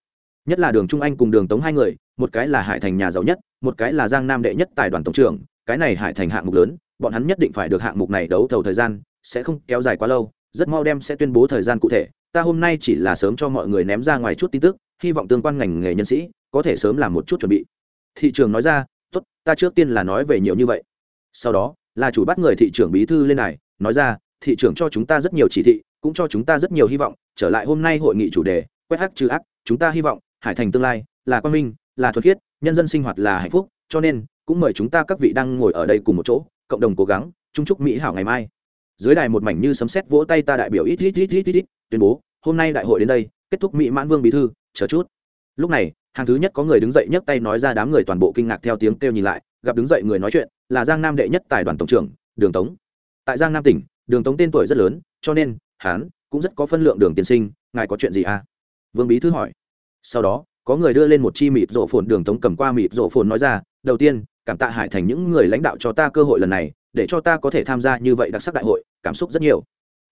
A: Nhất là đường trung anh cùng đường tống hai người, một cái là hải thành nhà giàu nhất, một cái là giang nam đệ nhất tài đoàn tổng trưởng, cái này hải thành hạng mục lớn, bọn hắn nhất định phải được hạng mục này đấu thầu thời gian, sẽ không kéo dài quá lâu, rất mau đem sẽ tuyên bố thời gian cụ thể, ta hôm nay chỉ là sớm cho mọi người ném ra ngoài chút tin tức, hy vọng tương quan ngành nghề nhân sĩ có thể sớm làm một chút chuẩn bị. Thị trường nói ra, tốt, ta trước tiên là nói về nhiều như vậy. Sau đó, là chủ bắt người thị trưởng bí thư lên này, nói ra, thị trưởng cho chúng ta rất nhiều chỉ thị cũng cho chúng ta rất nhiều hy vọng, trở lại hôm nay hội nghị chủ đề, quét hắc trừ ác, chúng ta hy vọng, hải thành tương lai, là quan minh, là thuật khiết, nhân dân sinh hoạt là hạnh phúc, cho nên, cũng mời chúng ta các vị đang ngồi ở đây cùng một chỗ, cộng đồng cố gắng, chung chúc mỹ hảo ngày mai. Dưới đài một mảnh như sấm sét vỗ tay ta đại biểu ít ít ít ít ít ít, tuyên bố, hôm nay đại hội đến đây, kết thúc mỹ mãn vương bí thư, chờ chút. Lúc này, hàng thứ nhất có người đứng dậy nhấc tay nói ra đám người toàn bộ kinh ngạc theo tiếng kêu nhìn lại, gặp đứng dậy người nói chuyện, là giang nam đệ nhất tài đoàn tổng trưởng, đường tống. Tại giang nam tỉnh, đường tống tên tuổi rất lớn, cho nên hán, cũng rất có phân lượng đường tiên sinh, ngài có chuyện gì à? Vương bí thư hỏi. Sau đó, có người đưa lên một chi mịt rộ phồn đường tống cầm qua mịt rộ phồn nói ra, đầu tiên, cảm tạ hải thành những người lãnh đạo cho ta cơ hội lần này, để cho ta có thể tham gia như vậy đặc sắc đại hội, cảm xúc rất nhiều.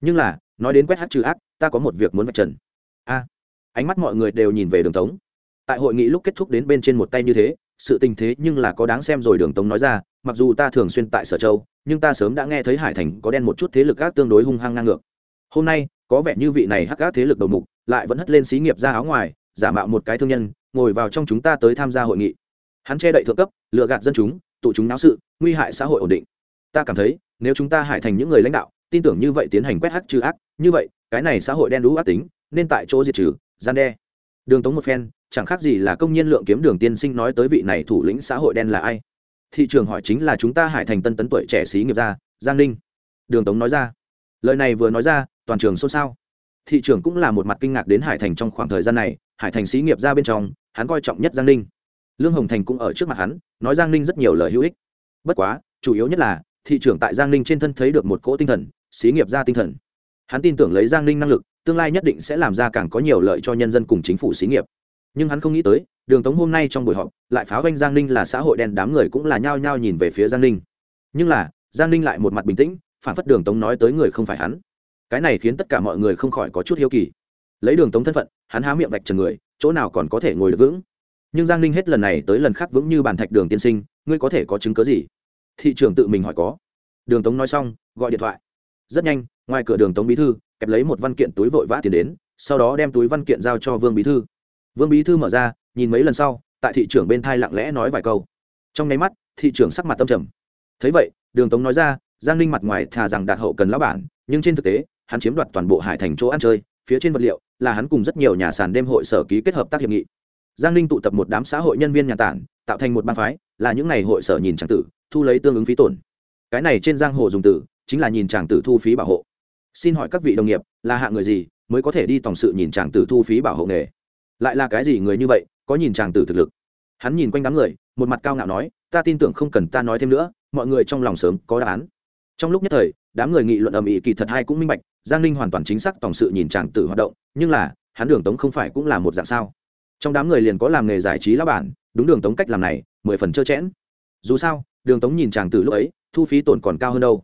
A: Nhưng là, nói đến quét hát trừ ác, ta có một việc muốn vạch trần. A. Ánh mắt mọi người đều nhìn về đường tống. Tại hội nghị lúc kết thúc đến bên trên một tay như thế, sự tình thế nhưng là có đáng xem rồi, đường tống nói ra, mặc dù ta thường xuyên tại sở châu, nhưng ta sớm đã nghe thấy hải thành có đen một chút thế lực gác tương đối hung hăng ngang ngược hôm nay, có vẻ như vị này hắc gác thế lực đầu mục lại vẫn hất lên xí nghiệp ra áo ngoài, giả mạo một cái thương nhân, ngồi vào trong chúng ta tới tham gia hội nghị. Hắn che đậy thượng cấp lựa gạt dân chúng, tụ chúng náo sự, nguy hại xã hội ổn định. Ta cảm thấy, nếu chúng ta hải thành những người lãnh đạo, tin tưởng như vậy tiến hành quét hắc trừ ác, như vậy, cái này xã hội đen đú ác tính, nên tại chỗ diệt trừ, gian đe. Đường tống một phen, chẳng khác gì là công nhân lượng kiếm đường tiên sinh nói tới vị này thủ lĩnh xã hội đen là ai. Thị trường hỏi chính là chúng ta hải thành tân tấn tuổi trẻ xí nghiệp gia giang ninh. Đường tống nói ra. Lời này vừa nói ra toàn trường xôn xao. Thị trưởng cũng là một mặt kinh ngạc đến hải thành trong khoảng thời gian này, hải thành xí nghiệp ra bên trong, hắn coi trọng nhất giang ninh. Lương hồng thành cũng ở trước mặt hắn, nói giang ninh rất nhiều lời hữu ích. Bất quá, chủ yếu nhất là, thị trưởng tại giang ninh trên thân thấy được một cỗ tinh thần, xí nghiệp ra tinh thần. Hắn tin tưởng lấy giang ninh năng lực, tương lai nhất định sẽ làm ra càng có nhiều lợi cho nhân dân cùng chính phủ xí nghiệp. Nhưng hắn không nghĩ tới, đường tống hôm nay trong buổi họp, lại pháo ganh giang ninh là xã hội đen đám người cũng là nhao nhao nhìn về phía giang ninh. Nhưng là, giang ninh lại một mặt bình tĩnh, phản phất đường tống nói tới người không phải hắn cái này khiến tất cả mọi người không khỏi có chút hiếu kỳ. Lấy đường tống thân phận, hắn há miệng vạch trần người, chỗ nào còn có thể ngồi được vững? Nhưng giang ninh hết lần này tới lần khác vững như bàn thạch đường tiên sinh, ngươi có thể có chứng cớ gì? Thị trường tự mình hỏi có. Đường tống nói xong, gọi điện thoại. Rất nhanh, ngoài cửa đường tống bí thư, kẹp lấy một văn kiện túi vội vã tiền đến, sau đó đem túi văn kiện giao cho vương bí thư. Vương bí thư mở ra, nhìn mấy lần sau, tại thị trường bên thai lặng lẽ nói vài câu. Trong nháy mắt, thị trường sắc mặt tâm trầm. Thấy vậy, đường tống nói ra, giang ninh mặt ngoài thà rằng đạt hậu cần lão bản, nhưng trên thực tế hắn chiếm đoạt toàn bộ hải thành chỗ ăn chơi, phía trên vật liệu là hắn cùng rất nhiều nhà sàn đêm hội sở ký kết hợp tác hiệp nghị. Giang ninh tụ tập một đám xã hội nhân viên nhà tản, tạo thành một ban phái, là những ngày hội sở nhìn tràng tử, thu lấy tương ứng phí tổn. Cái này trên giang hồ dùng từ chính là nhìn tràng tử thu phí bảo hộ. Xin hỏi các vị đồng nghiệp, là hạng người gì mới có thể đi tổng sự nhìn tràng tử thu phí bảo hộ nghề? Lại là cái gì người như vậy có nhìn tràng tử thực lực? Hắn nhìn quanh đám người, một mặt cao ngạo nói, ta tin tưởng không cần ta nói thêm nữa, mọi người trong lòng sớm có đáp án. Trong lúc nhất thời, đám người nghị luận ầm ĩ kỳ thật hai cũng minh bạch giang ninh hoàn toàn chính xác tổng sự nhìn tràng tử hoạt động, nhưng là, hắn đường tống không phải cũng là một dạng sao? Trong đám người liền có làm nghề giải trí lão bản, đúng đường tống cách làm này, mười phần trơ chẽn dù sao, đường tống nhìn chàng tử lúc ấy, thu phí tổn còn cao hơn đâu.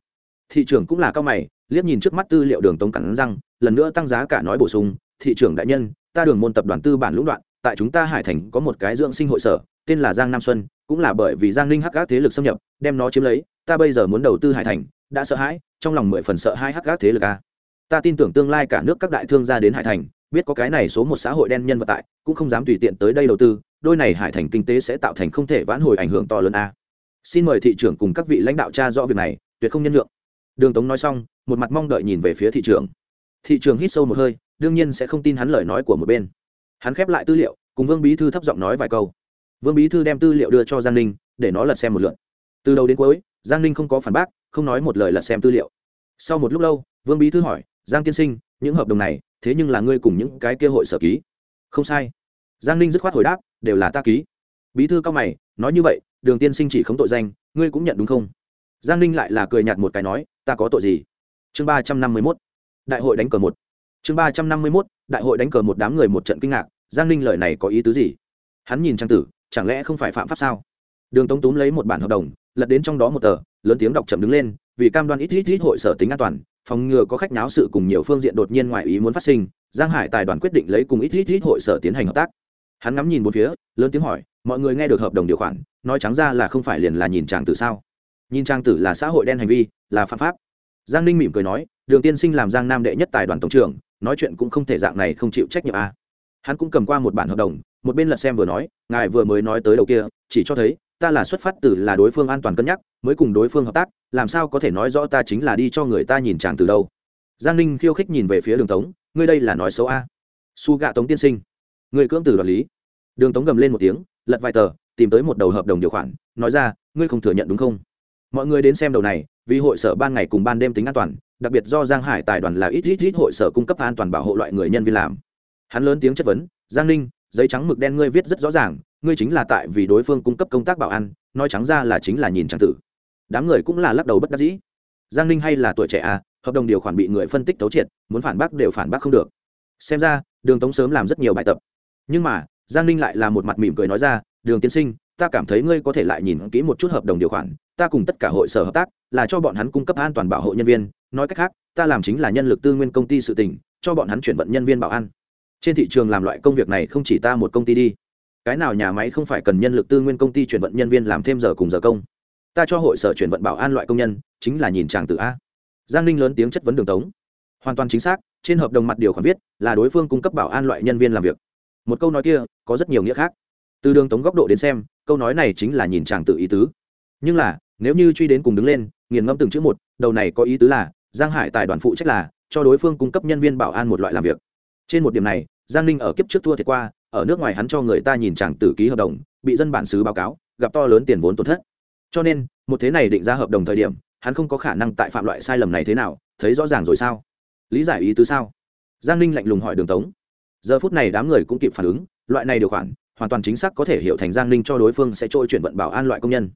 A: Thị trường cũng là cao mày, liếc nhìn trước mắt tư liệu đường tống cắn răng, lần nữa tăng giá cả nói bổ sung, thị trường đại nhân, ta đường môn tập đoàn tư bản lũng đoạn, tại chúng ta hải thành có một cái dưỡng sinh hội sở, tên là giang nam xuân, cũng là bởi vì giang ninh hắc gác thế lực xâm nhập, đem nó chiếm lấy, ta bây giờ muốn đầu tư hải thành, đã sợ hãi, trong lòng mười phần sợ hai hắc gác thế lực a ta tin tưởng tương lai cả nước các đại thương gia đến hải thành, biết có cái này số một xã hội đen nhân vật tại, cũng không dám tùy tiện tới đây đầu tư, đôi này hải thành kinh tế sẽ tạo thành không thể vãn hồi ảnh hưởng to lớn a. Xin mời thị trưởng cùng các vị lãnh đạo tra rõ việc này, tuyệt không nhân lượng đường tống nói xong, một mặt mong đợi nhìn về phía thị trường thị trường hít sâu một hơi, đương nhiên sẽ không tin hắn lời nói của một bên. Hắn khép lại tư liệu, cùng vương bí thư thấp giọng nói vài câu. Vương bí thư đem tư liệu đưa cho giang ninh, để nó lật xem một lượt. Từ đầu đến cuối, giang ninh không có phản bác, không nói một lời lật xem tư liệu. Sau một lúc lâu, vương bí thư hỏi giang tiên sinh, những hợp đồng này, thế nhưng là ngươi cùng những cái kia hội sở ký. Không sai. Giang ninh dứt khoát hồi đáp, đều là ta ký. Bí thư cao mày, nói như vậy, đường tiên sinh chỉ không tội danh, ngươi cũng nhận đúng không? Giang ninh lại là cười nhạt một cái nói, ta có tội gì? Chương ba trăm năm mươi mốt. Đại hội đánh cờ một. Chương ba trăm năm mươi mốt, đại hội đánh cờ một đám người một trận kinh ngạc, giang ninh lời này có ý tứ gì? Hắn nhìn trang tử, chẳng lẽ không phải phạm pháp sao? Đường tống túm lấy một bản hợp đồng, lật đến trong đó một tờ, lớn tiếng đọc chậm đứng lên, vì cam đoan ít ít ít hội sở tính an toàn phòng ngừa có khách náo sự cùng nhiều phương diện đột nhiên ngoài ý muốn phát sinh, giang hải tài đoàn quyết định lấy cùng ít ít ít hội sở tiến hành hợp tác. Hắn ngắm nhìn bốn phía, lớn tiếng hỏi, mọi người nghe được hợp đồng điều khoản, nói trắng ra là không phải liền là nhìn trang tử sao? Nhìn trang tử là xã hội đen hành vi, là phạm pháp. Giang ninh mỉm cười nói, đường tiên sinh làm giang nam đệ nhất tài đoàn tổng trưởng, nói chuyện cũng không thể dạng này không chịu trách nhiệm à. hắn cũng cầm qua một bản hợp đồng, một bên lật xem vừa nói, ngài vừa mới nói tới đầu kia, chỉ cho thấy ta là xuất phát từ là đối phương an toàn cân nhắc, mới cùng đối phương hợp tác, làm sao có thể nói rõ ta chính là đi cho người ta nhìn chàng từ đâu. Giang ninh khiêu khích nhìn về phía đường tống, ngươi đây là nói xấu a. Su gạ tống tiên sinh người cưỡng từ đoạt lý. Đường tống gầm lên một tiếng, lật vài tờ, tìm tới một đầu hợp đồng điều khoản, nói ra, ngươi không thừa nhận đúng không? Mọi người đến xem đầu này, vì hội sở ban ngày cùng ban đêm tính an toàn, đặc biệt do giang hải tài đoàn là ít ít ít hội sở cung cấp an toàn bảo hộ loại người nhân viên làm. Hắn lớn tiếng chất vấn, giang ninh, giấy trắng mực đen ngươi viết rất rõ ràng ngươi chính là tại vì đối phương cung cấp công tác bảo an, nói trắng ra là chính là nhìn trang tử. Đám người cũng là lắc đầu bất đắc dĩ. Giang ninh hay là tuổi trẻ à hợp đồng điều khoản bị người phân tích tấu triệt, muốn phản bác đều phản bác không được. Xem ra, đường tống sớm làm rất nhiều bài tập. Nhưng mà, giang ninh lại là một mặt mỉm cười nói ra, đường tiên sinh, ta cảm thấy ngươi có thể lại nhìn kỹ một chút hợp đồng điều khoản, ta cùng tất cả hội sở hợp tác, là cho bọn hắn cung cấp an toàn bảo hộ nhân viên, nói cách khác, ta làm chính là nhân lực tư nguyên công ty sự tỉnh cho bọn hắn chuyển vận nhân viên bảo an. Trên thị trường làm loại công việc này không chỉ ta một công ty đi cái nào nhà máy không phải cần nhân lực tư nguyên công ty chuyển vận nhân viên làm thêm giờ cùng giờ công? Ta cho hội sở chuyển vận bảo an loại công nhân, chính là nhìn chàng tự a. Giang ninh lớn tiếng chất vấn đường tống. Hoàn toàn chính xác, trên hợp đồng mặt điều khoản viết là đối phương cung cấp bảo an loại nhân viên làm việc. Một câu nói kia, có rất nhiều nghĩa khác. Từ đường tống góc độ đến xem, câu nói này chính là nhìn chàng tự ý tứ. Nhưng là, nếu như truy đến cùng đứng lên, nghiền ngẫm từng chữ một, đầu này có ý tứ là, giang hải tài đoàn phụ trách là, cho đối phương cung cấp nhân viên bảo an một loại làm việc. Trên một điểm này, giang ninh ở kiếp trước thua thiệt qua ở nước ngoài hắn cho người ta nhìn chàng tử ký hợp đồng, bị dân bản xứ báo cáo, gặp to lớn tiền vốn tổn thất. Cho nên, một thế này định ra hợp đồng thời điểm, hắn không có khả năng tại phạm loại sai lầm này thế nào, thấy rõ ràng rồi sao? Lý giải ý tứ sao? Giang ninh lạnh lùng hỏi đường tống. Giờ phút này đám người cũng kịp phản ứng, loại này điều khoản, hoàn toàn chính xác có thể hiểu thành giang ninh cho đối phương sẽ trôi chuyển vận bảo an loại công nhân.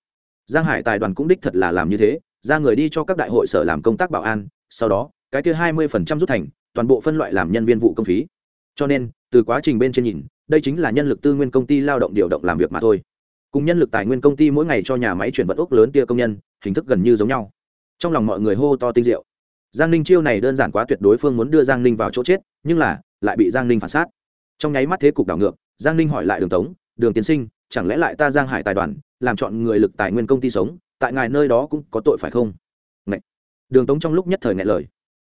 A: Giang hải tài đoàn cũng đích thật là làm như thế, ra người đi cho các đại hội sở làm công tác bảo an, sau đó, cái kia hai mươi phần trăm rút thành, toàn bộ phân loại làm nhân viên vụ công phí. Cho nên, từ quá trình bên trên nhìn đây chính là nhân lực tư nguyên công ty lao động điều động làm việc mà thôi. Cùng nhân lực tài nguyên công ty mỗi ngày cho nhà máy chuyển vận ốc lớn tia công nhân, hình thức gần như giống nhau. Trong lòng mọi người hô to tinh diệu. Giang ninh chiêu này đơn giản quá tuyệt đối phương muốn đưa giang ninh vào chỗ chết, nhưng là, lại bị giang ninh phản sát. Trong nháy mắt thế cục đảo ngược, giang ninh hỏi lại đường tống, đường tiến sinh, chẳng lẽ lại ta giang hải tài đoàn, làm chọn người lực tài nguyên công ty sống, tại ngài nơi đó cũng có tội phải không? Ngậy. đường tống trong lúc nhất thời ngại lời.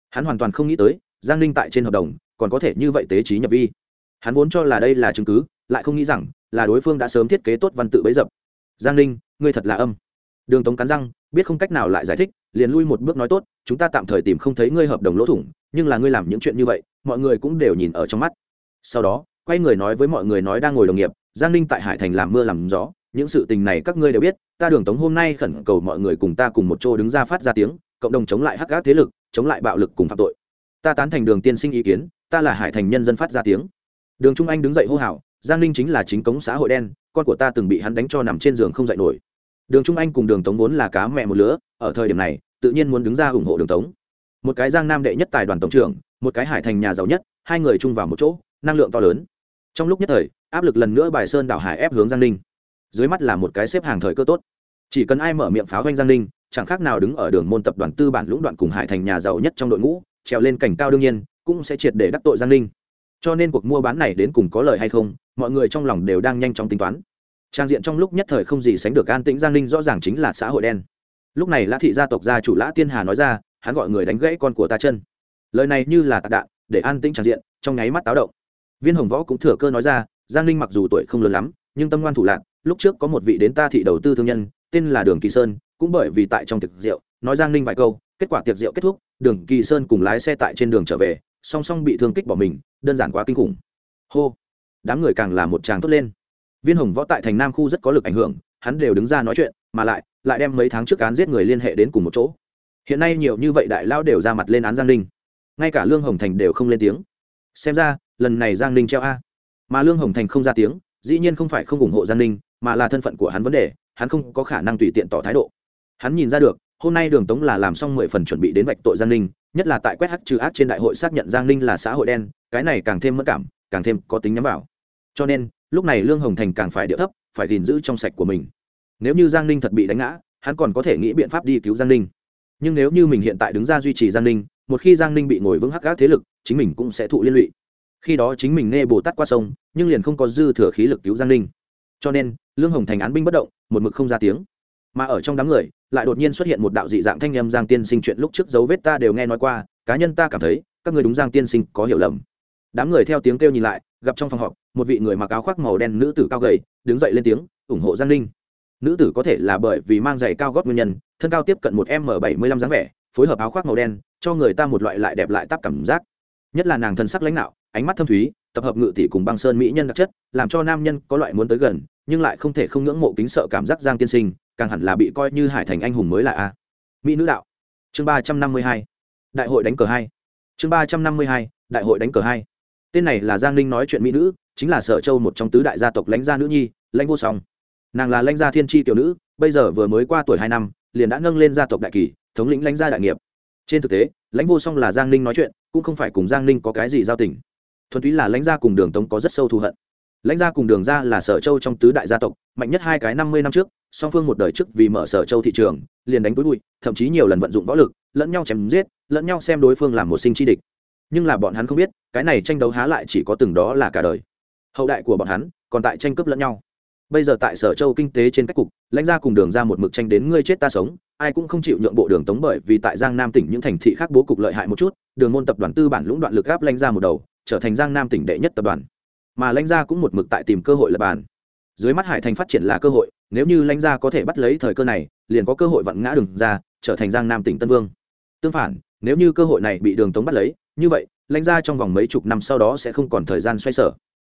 A: Hắn hoàn toàn không nghĩ tới, giang ninh tại trên hợp đồng, còn có thể như vậy tế trí nhập vi hắn vốn cho là đây là chứng cứ, lại không nghĩ rằng là đối phương đã sớm thiết kế tốt văn tự bấy dập. Giang ninh, ngươi thật là âm. Đường tống cắn răng, biết không cách nào lại giải thích, liền lui một bước nói tốt, chúng ta tạm thời tìm không thấy ngươi hợp đồng lỗ thủng, nhưng là ngươi làm những chuyện như vậy, mọi người cũng đều nhìn ở trong mắt. Sau đó, quay người nói với mọi người nói đang ngồi đồng nghiệp, giang ninh tại hải thành làm mưa làm gió, những sự tình này các ngươi đều biết, ta đường tống hôm nay khẩn cầu mọi người cùng ta cùng một chỗ đứng ra phát ra tiếng, cộng đồng chống lại hắc gác thế lực, chống lại bạo lực cùng phạm tội. Ta tán thành đường tiên sinh ý kiến, ta là hải thành nhân dân phát ra tiếng đường trung anh đứng dậy hô hào, giang ninh chính là chính cống xã hội đen, con của ta từng bị hắn đánh cho nằm trên giường không dậy nổi. Đường trung anh cùng đường tống vốn là cá mẹ một lứa, ở thời điểm này, tự nhiên muốn đứng ra ủng hộ đường tống. Một cái giang nam đệ nhất tài đoàn tổng trưởng, một cái hải thành nhà giàu nhất, hai người chung vào một chỗ, năng lượng to lớn. Trong lúc nhất thời, áp lực lần nữa bài sơn đảo hải ép hướng giang ninh. Dưới mắt là một cái xếp hàng thời cơ tốt. Chỉ cần ai mở miệng pháo doanh giang ninh, chẳng khác nào đứng ở đường môn tập đoàn tư bản lũng đoạn cùng hải thành nhà giàu nhất trong đội ngũ, trèo lên cảnh cao đương nhiên, cũng sẽ triệt để đắc tội giang ninh cho nên cuộc mua bán này đến cùng có lời hay không, mọi người trong lòng đều đang nhanh chóng tính toán. Trang diện trong lúc nhất thời không gì sánh được an tĩnh, giang ninh rõ ràng chính là xã hội đen. Lúc này lã thị gia tộc gia chủ lã tiên hà nói ra, hắn gọi người đánh gãy con của ta chân. Lời này như là tạc đạn, để an tĩnh trang diện, trong nháy mắt táo động. Viên hồng võ cũng thừa cơ nói ra, giang ninh mặc dù tuổi không lớn lắm, nhưng tâm ngoan thủ lạc lúc trước có một vị đến ta thị đầu tư thương nhân, tên là đường kỳ sơn, cũng bởi vì tại trong tiệc rượu, nói giang ninh vài câu, kết quả tiệc rượu kết thúc, đường kỳ sơn cùng lái xe tại trên đường trở về song song bị thương kích bỏ mình, đơn giản quá kinh khủng. Hô, đám người càng là một tràng tốt lên. Viên hồng võ tại thành nam khu rất có lực ảnh hưởng, hắn đều đứng ra nói chuyện, mà lại lại đem mấy tháng trước án giết người liên hệ đến cùng một chỗ. Hiện nay nhiều như vậy đại lao đều ra mặt lên án giang ninh. Ngay cả lương hồng thành đều không lên tiếng. Xem ra, lần này giang ninh treo a. Mà lương hồng thành không ra tiếng, dĩ nhiên không phải không ủng hộ giang ninh, mà là thân phận của hắn vấn đề, hắn không có khả năng tùy tiện tỏ thái độ. Hắn nhìn ra được hôm nay đường tống là làm xong mười phần chuẩn bị đến vạch tội giang ninh nhất là tại quét hắc trừ ác trên đại hội xác nhận giang ninh là xã hội đen cái này càng thêm mất cảm càng thêm có tính nhắm vào cho nên lúc này lương hồng thành càng phải điệu thấp phải gìn giữ trong sạch của mình nếu như giang ninh thật bị đánh ngã hắn còn có thể nghĩ biện pháp đi cứu giang ninh nhưng nếu như mình hiện tại đứng ra duy trì giang ninh một khi giang ninh bị ngồi vững hắc gác thế lực chính mình cũng sẽ thụ liên lụy khi đó chính mình nghe bồ tát qua sông nhưng liền không có dư thừa khí lực cứu giang ninh cho nên lương hồng thành án binh bất động một mực không ra tiếng mà ở trong đám người lại đột nhiên xuất hiện một đạo dị dạng thanh nhâm giang tiên sinh chuyện lúc trước dấu vết ta đều nghe nói qua, cá nhân ta cảm thấy, các người đúng giang tiên sinh có hiểu lầm. Đám người theo tiếng kêu nhìn lại, gặp trong phòng họp, một vị người mặc áo khoác màu đen nữ tử cao gầy, đứng dậy lên tiếng, ủng hộ giang ninh nữ tử có thể là bởi vì mang giày cao gót nguyên nhân, thân cao tiếp cận một m bảy mươi lăm dáng vẻ, phối hợp áo khoác màu đen, cho người ta một loại lại đẹp lại tắp cảm giác. Nhất là nàng thân sắc lãnh đạo, ánh mắt thâm thúy, tập hợp ngự tỷ cùng băng sơn mỹ nhân đặc chất, làm cho nam nhân có loại muốn tới gần, nhưng lại không thể không ngưỡng mộ kính sợ cảm giác giang tiên sinh càng hẳn là bị coi như hải thành anh hùng mới là a. Mỹ nữ đạo. Chương ba trăm năm mươi hai. Đại hội đánh cờ hai. Chương ba trăm năm mươi hai. Đại hội đánh cờ hai. Tên này là giang ninh nói chuyện mỹ nữ, chính là sở châu một trong tứ đại gia tộc lãnh gia nữ nhi, lãnh vô song. Nàng là lãnh gia thiên tri tiểu nữ, bây giờ vừa mới qua tuổi hai năm, liền đã nâng lên gia tộc đại kỳ thống lĩnh lãnh gia đại nghiệp. Trên thực tế, lãnh vô song là giang ninh nói chuyện, cũng không phải cùng giang ninh có cái gì giao tình. Thuần túy là lãnh gia cùng đường tống có rất sâu thù hận lãnh gia cùng đường gia là sở châu trong tứ đại gia tộc, mạnh nhất hai cái năm mươi năm trước, song phương một đời trước vì mở sở châu thị trường, liền đánh túi bụi, thậm chí nhiều lần vận dụng võ lực, lẫn nhau chém giết, lẫn nhau xem đối phương làm một sinh chi địch. Nhưng là bọn hắn không biết, cái này tranh đấu há lại chỉ có từng đó là cả đời. Hậu đại của bọn hắn còn tại tranh cướp lẫn nhau. Bây giờ tại sở châu kinh tế trên cách cục, lãnh gia cùng đường ra một mực tranh đến ngươi chết ta sống, ai cũng không chịu nhượng bộ đường tống bởi vì tại giang nam tỉnh những thành thị khác bố cục lợi hại một chút, đường môn tập đoàn tư bản lũng đoạn lực gáp lãnh gia một đầu, trở thành giang nam tỉnh đệ nhất tập đoàn mà lãnh gia cũng một mực tại tìm cơ hội lập bàn. Dưới mắt hải thành phát triển là cơ hội, nếu như lãnh gia có thể bắt lấy thời cơ này, liền có cơ hội vặn ngã đường ra, trở thành giang nam tỉnh tân vương. Tương phản, nếu như cơ hội này bị đường tống bắt lấy, như vậy, lãnh gia trong vòng mấy chục năm sau đó sẽ không còn thời gian xoay sở.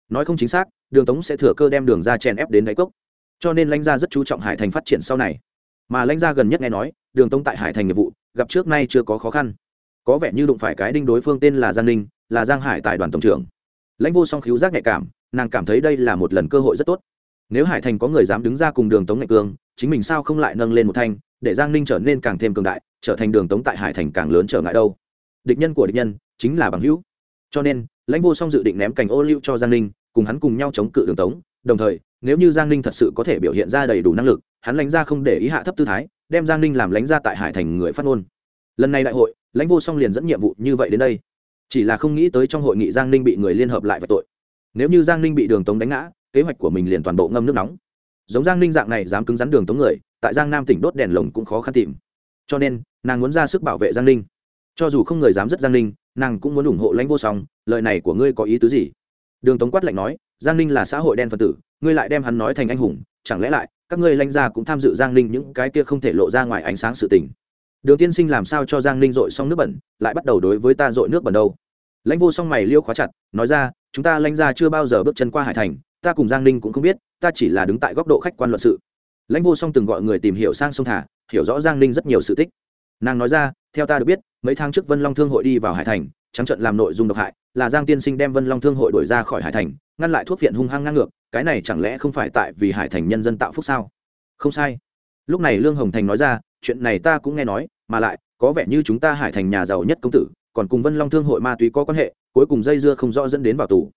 A: Nói không chính xác, đường tống sẽ thừa cơ đem đường ra chèn ép đến đáy cốc. Cho nên lãnh gia rất chú trọng hải thành phát triển sau này. Mà lãnh gia gần nhất nghe nói, đường tống tại hải thành nghiệp vụ, gặp trước nay chưa có khó khăn. Có vẻ như đụng phải cái đinh đối phương tên là giang ninh, là giang hải tại đoàn tổng trưởng lãnh vô song khiếu giác nhạy cảm, nàng cảm thấy đây là một lần cơ hội rất tốt. Nếu hải thành có người dám đứng ra cùng đường tống ngạch cương chính mình sao không lại nâng lên một thanh, để giang ninh trở nên càng thêm cường đại, trở thành đường tống tại hải thành càng lớn trở ngại đâu. Địch nhân của địch nhân, chính là bằng hữu. Cho nên, lãnh vô song dự định ném cành ô liu cho giang ninh, cùng hắn cùng nhau chống cự đường tống, đồng thời, nếu như giang ninh thật sự có thể biểu hiện ra đầy đủ năng lực, hắn lãnh ra không để ý hạ thấp tư thái, đem giang ninh làm lãnh ra tại hải thành người phát ngôn. Lần này đại hội, lãnh vô song liền dẫn nhiệm vụ như vậy đến đây chỉ là không nghĩ tới trong hội nghị giang ninh bị người liên hợp lại về tội. Nếu như giang ninh bị đường tống đánh ngã, kế hoạch của mình liền toàn bộ ngâm nước nóng. Giống giang ninh dạng này dám cứng rắn đường tống người, tại giang nam tỉnh đốt đèn lồng cũng khó khăn tìm. Cho nên, nàng muốn ra sức bảo vệ giang ninh. Cho dù không người dám dứt giang ninh, nàng cũng muốn ủng hộ lãnh vô song, lời này của ngươi có ý tứ gì? Đường tống quát lạnh nói, giang ninh là xã hội đen phân tử, ngươi lại đem hắn nói thành anh hùng, chẳng lẽ lại, các ngươi lãnh gia cũng tham dự giang ninh những cái kia không thể lộ ra ngoài ánh sáng sự tình. Đường tiên sinh làm sao cho giang ninh dội xong nước bẩn, lại bắt đầu đối với ta dội nước bẩn đâu? Lãnh vô song mày liêu khóa chặt, nói ra, chúng ta lãnh gia chưa bao giờ bước chân qua hải thành, ta cùng giang ninh cũng không biết, ta chỉ là đứng tại góc độ khách quan luận sự. Lãnh vô song từng gọi người tìm hiểu sang sông thả, hiểu rõ giang ninh rất nhiều sự tích. Nàng nói ra, theo ta được biết, mấy tháng trước vân long thương hội đi vào hải thành, trắng trận làm nội dung độc hại, là giang tiên sinh đem vân long thương hội đổi ra khỏi hải thành, ngăn lại thuốc viện hung hăng ngang ngược, cái này chẳng lẽ không phải tại vì hải thành nhân dân tạo phúc sao? Không sai. Lúc này lương hồng thành nói ra, chuyện này ta cũng nghe nói, mà lại, có vẻ như chúng ta hải thành nhà giàu nhất công tử còn cùng vân long thương hội ma túy có quan hệ, cuối cùng dây dưa không rõ dẫn đến vào tù.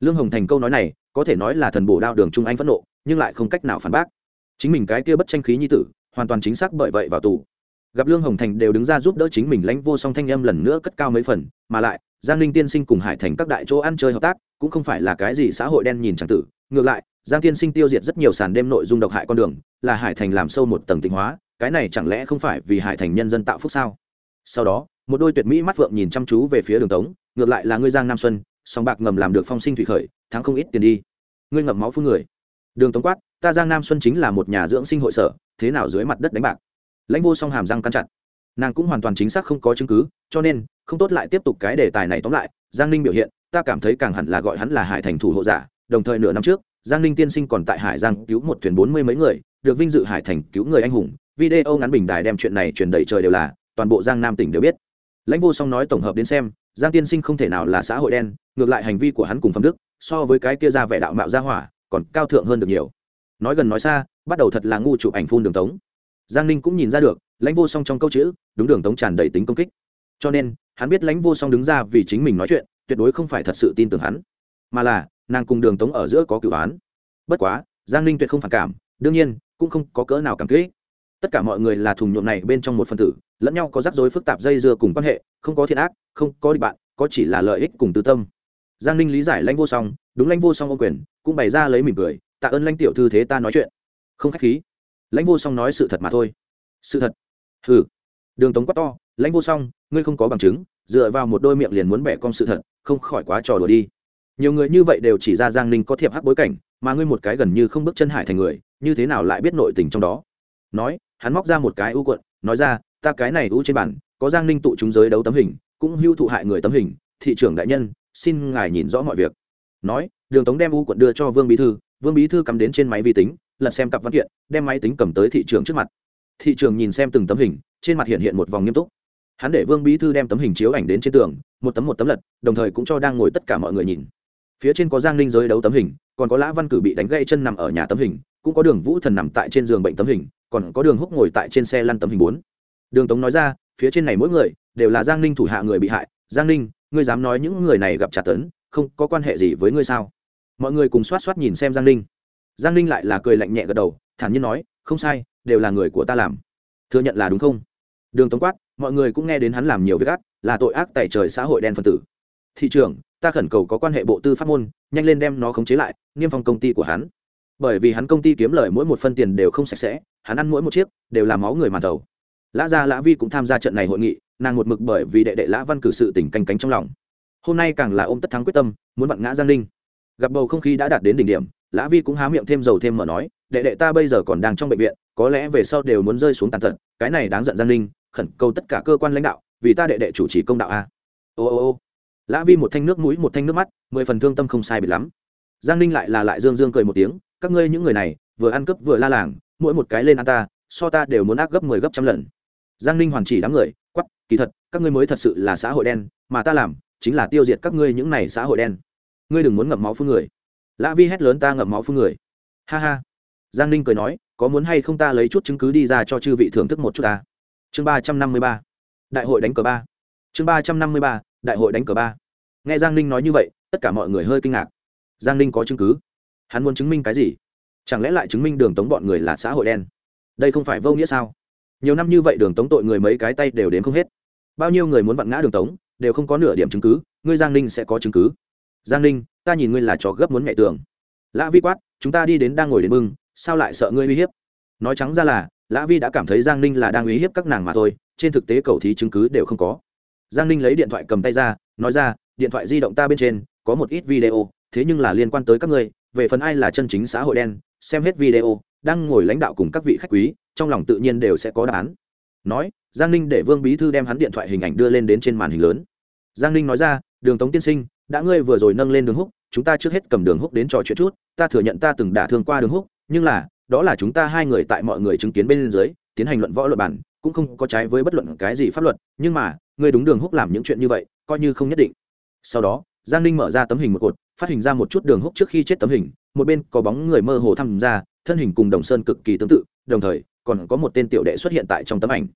A: Lương hồng thành câu nói này, có thể nói là thần bổ đao đường trung anh phẫn nộ, nhưng lại không cách nào phản bác. Chính mình cái kia bất tranh khí như tử, hoàn toàn chính xác bởi vậy vào tù. Gặp lương hồng thành đều đứng ra giúp đỡ chính mình lãnh vô song thanh âm lần nữa cất cao mấy phần, mà lại, giang ninh tiên sinh cùng hải thành các đại chỗ ăn chơi hợp tác, cũng không phải là cái gì xã hội đen nhìn c tử. Ngược lại, giang tiên sinh tiêu diệt rất nhiều sàn đêm nội dung độc hại con đường, là hải thành làm sâu một tầng tịnh hóa, cái này chẳng lẽ không phải vì hải thành nhân dân tạo phúc sao? Sau đó một đôi tuyệt mỹ mắt phượng nhìn chăm chú về phía đường tống, ngược lại là ngươi giang nam xuân, song bạc ngầm làm được phong sinh thủy khởi, thắng không ít tiền đi. Ngươi ngậm máu phun người. Đường tống quát, ta giang nam xuân chính là một nhà dưỡng sinh hội sở, thế nào dưới mặt đất đánh bạc? Lãnh vô song hàm răng căn chặt. Nàng cũng hoàn toàn chính xác không có chứng cứ, cho nên, không tốt lại tiếp tục cái đề tài này tóm lại. Giang ninh biểu hiện, ta cảm thấy càng hẳn là gọi hắn là hải thành thủ hộ giả, đồng thời nửa năm trước, giang ninh tiên sinh còn tại hải giang cứu một thuyền bốn mươi mấy người, được vinh dự hải thành cứu người anh hùng. Video ngắn bình đài đem chuyện này truyền đầy trời đều là, toàn bộ giang nam tỉnh đều biết lãnh vô song nói tổng hợp đến xem, giang tiên sinh không thể nào là xã hội đen, ngược lại hành vi của hắn cùng phẩm đức, so với cái kia ra vẻ đạo mạo ra hỏa, còn cao thượng hơn được nhiều. Nói gần nói xa, bắt đầu thật là ngu chụp ảnh phun đường tống. Giang ninh cũng nhìn ra được, lãnh vô song trong câu chữ, đúng đường tống tràn đầy tính công kích. Cho nên, hắn biết lãnh vô song đứng ra vì chính mình nói chuyện, tuyệt đối không phải thật sự tin tưởng hắn. Mà là, nàng cùng đường tống ở giữa có cửu án. Bất quá, giang ninh tuyệt không phản cảm, đương nhiên, cũng không có cỡ nào cảm kích. Tất cả mọi người là thùng nhuộm này bên trong một phần tử lẫn nhau có rắc rối phức tạp dây dưa cùng quan hệ, không có thiện ác, không có địch bạn, có chỉ là lợi ích cùng tư tâm. Giang ninh lý giải lãnh vô song, đúng lãnh vô song ô quyền, cũng bày ra lấy mỉm cười, tạ ơn lãnh tiểu thư thế ta nói chuyện. Không k h á c h khí. Lãnh vô song nói sự thật mà thôi. Sự thật? Hừ. Đường tống quát to, lãnh vô song, ngươi không có bằng chứng, dựa vào một đôi miệng liền muốn bẻ con sự thật, không khỏi quá trò đùa đi. Nhiều người như vậy đều chỉ ra giang ninh có thiệp hắc bối cảnh, mà ngươi một cái gần như không bước chân hải thành người, như thế nào lại biết nội tình trong đó? Nói, hắn móc ra một cái ưu quận nói ra ta cái này u trên bản có giang ninh tụ chúng giới đấu tấm hình, cũng hưu thụ hại người tấm hình, thị trưởng đại nhân, xin ngài nhìn rõ mọi việc. Nói, đường tống đem u quận đưa cho vương bí thư, vương bí thư cắm đến trên máy vi tính, lật xem cặp văn kiện, đem máy tính cầm tới thị trường trước mặt. Thị trường nhìn xem từng tấm hình, trên mặt hiện hiện một vòng nghiêm túc. Hắn để vương bí thư đem tấm hình chiếu ảnh đến trên tường, một tấm một tấm lật, đồng thời cũng cho đang ngồi tất cả mọi người nhìn. Phía trên có giang ninh giới đấu tấm hình, còn có lã văn cử bị đánh gãy chân nằm ở nhà tấm hình, cũng có đường vũ thần nằm tại trên giường bệnh tấm hình, còn có đường húc ngồi tại trên xe lăn tấm hình bốn đường tống nói ra, phía trên này mỗi người đều là giang ninh thủ hạ người bị hại. Giang ninh, ngươi dám nói những người này gặp trả tấn, không có quan hệ gì với ngươi sao? Mọi người cùng xoát xoát nhìn xem giang ninh. Giang ninh lại là cười lạnh nhẹ gật đầu, thản nhiên nói, không sai, đều là người của ta làm. Thừa nhận là đúng không? Đường tống quát, mọi người cũng nghe đến hắn làm nhiều việc ác, là tội ác tại trời xã hội đen phân tử. Thị trường ta khẩn cầu có quan hệ bộ tư pháp môn, nhanh lên đem nó khống chế lại, niêm phong công ty của hắn. Bởi vì hắn công ty kiếm lời mỗi một phân tiền đều không sạch sẽ, hắn ăn mỗi một chiếc, đều là máu người màn đầu lã gia lã vi cũng tham gia trận này hội nghị, nàng một mực bởi vì đệ đệ lã văn cử sự tỉnh canh cánh trong lòng. Hôm nay càng là ôm tất thắng quyết tâm, muốn vặn ngã giang ninh. Gặp bầu không khí đã đạt đến đỉnh điểm, lã vi cũng há miệng thêm dầu thêm mở nói, đệ đệ ta bây giờ còn đang trong bệnh viện, có lẽ về sau đều muốn rơi xuống tàn tật, cái này đáng giận giang ninh, khẩn cầu tất cả cơ quan lãnh đạo, vì ta đệ đệ chủ trì công đạo a. Ô ô ô. Lã vi một thanh nước mũi, một thanh nước mắt, mười phần thương tâm không sai biệt lắm. Giang ninh lại là lại dương dương cười một tiếng, các ngươi những người này, vừa ăn cướp vừa la làng, mỗi một cái lên ăn ta, so ta đều muốn ác gấp mười 10 gấp trăm lần giang ninh hoàn chỉ đám người quắp kỳ thật, các ngươi mới thật sự là xã hội đen, mà ta làm chính là tiêu diệt các ngươi những này xã hội đen. Ngươi đừng muốn ngậm máu phương người. Lã vi hét lớn ta ngậm máu phương người. Ha ha. Giang ninh cười nói, có muốn hay không ta lấy chút chứng cứ đi ra cho chư vị thưởng thức một chút ta? Chương ba trăm năm mươi ba. Đại hội đánh cờ ba. Chương ba trăm năm mươi ba, đại hội đánh cờ ba. Nghe giang ninh nói như vậy, tất cả mọi người hơi kinh ngạc. Giang ninh có chứng cứ. Hắn muốn chứng minh cái gì? Chẳng lẽ lại chứng minh đường tống bọn người là xã hội đen? Đây không phải vô nghĩa sao? Nhiều năm như vậy đường tống tội người mấy cái tay đều đến không hết. Bao nhiêu người muốn vặn ngã đường tống, đều không có nửa điểm chứng cứ, ngươi giang ninh sẽ có chứng cứ. Giang ninh, ta nhìn ngươi là chó gấp muốn mẹ tường. Lã vi quát, chúng ta đi đến đang ngồi đến bưng, sao lại sợ ngươi uy hiếp? Nói trắng ra là, lã vi đã cảm thấy giang ninh là đang uy hiếp các nàng mà thôi, trên thực tế cầu thí chứng cứ đều không có. Giang ninh lấy điện thoại cầm tay ra, nói ra, điện thoại di động ta bên trên, có một ít video, thế nhưng là liên quan tới các ngươi, về phần ai là chân chính xã hội đen, xem hết video đang ngồi lãnh đạo cùng các vị khách quý, trong lòng tự nhiên đều sẽ có đáp án. Nói, giang ninh để vương bí thư đem hắn điện thoại hình ảnh đưa lên đến trên màn hình lớn. Giang ninh nói ra, đường tống tiên sinh, đã ngươi vừa rồi nâng lên đường húc, chúng ta trước hết cầm đường húc đến trò chuyện chút, ta thừa nhận ta từng đả thương qua đường húc, nhưng là, đó là chúng ta hai người tại mọi người chứng kiến bên dưới, tiến hành luận võ luật bản cũng không có trái với bất luận cái gì pháp luật, nhưng mà, ngươi đúng đường húc làm những chuyện như vậy, coi như không nhất định. Sau đó, giang ninh mở ra tấm hình một cột, phát hình ra một chút đường húc trước khi chết tấm hình, một bên có bóng người mơ hồ tham gia thân hình cùng đồng sơn cực kỳ tương tự, đồng thời, còn có một tên tiểu đệ xuất hiện tại trong tấm ảnh.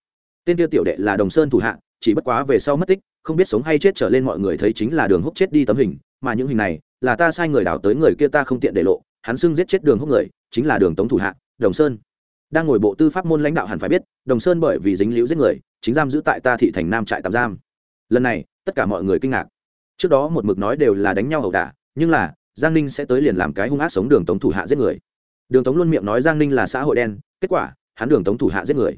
A: Tên tiêu tiểu đệ là đồng sơn thủ hạ, chỉ bất quá về sau mất tích, không biết sống hay chết trở lên mọi người thấy chính là đường húc chết đi tấm hình, mà những hình này, là ta sai người đào tới người kia ta không tiện để lộ, hắn xưng giết chết đường húc người, chính là đường tống thủ hạ, đồng sơn. Đang ngồi bộ tư pháp môn lãnh đạo hẳn phải biết, đồng sơn bởi vì dính líu giết người, chính giam giữ tại ta thị thành nam trại tạm giam. Lần này, tất cả mọi người kinh ngạc. Trước đó một mực nói đều là đánh nhau ẩu đả, nhưng là, giang ninh sẽ tới liền làm cái hung ác sống đường tống thủ hạ giết người đường tống luôn miệng nói giang ninh là xã hội đen kết quả hắn đường tống thủ hạ giết người.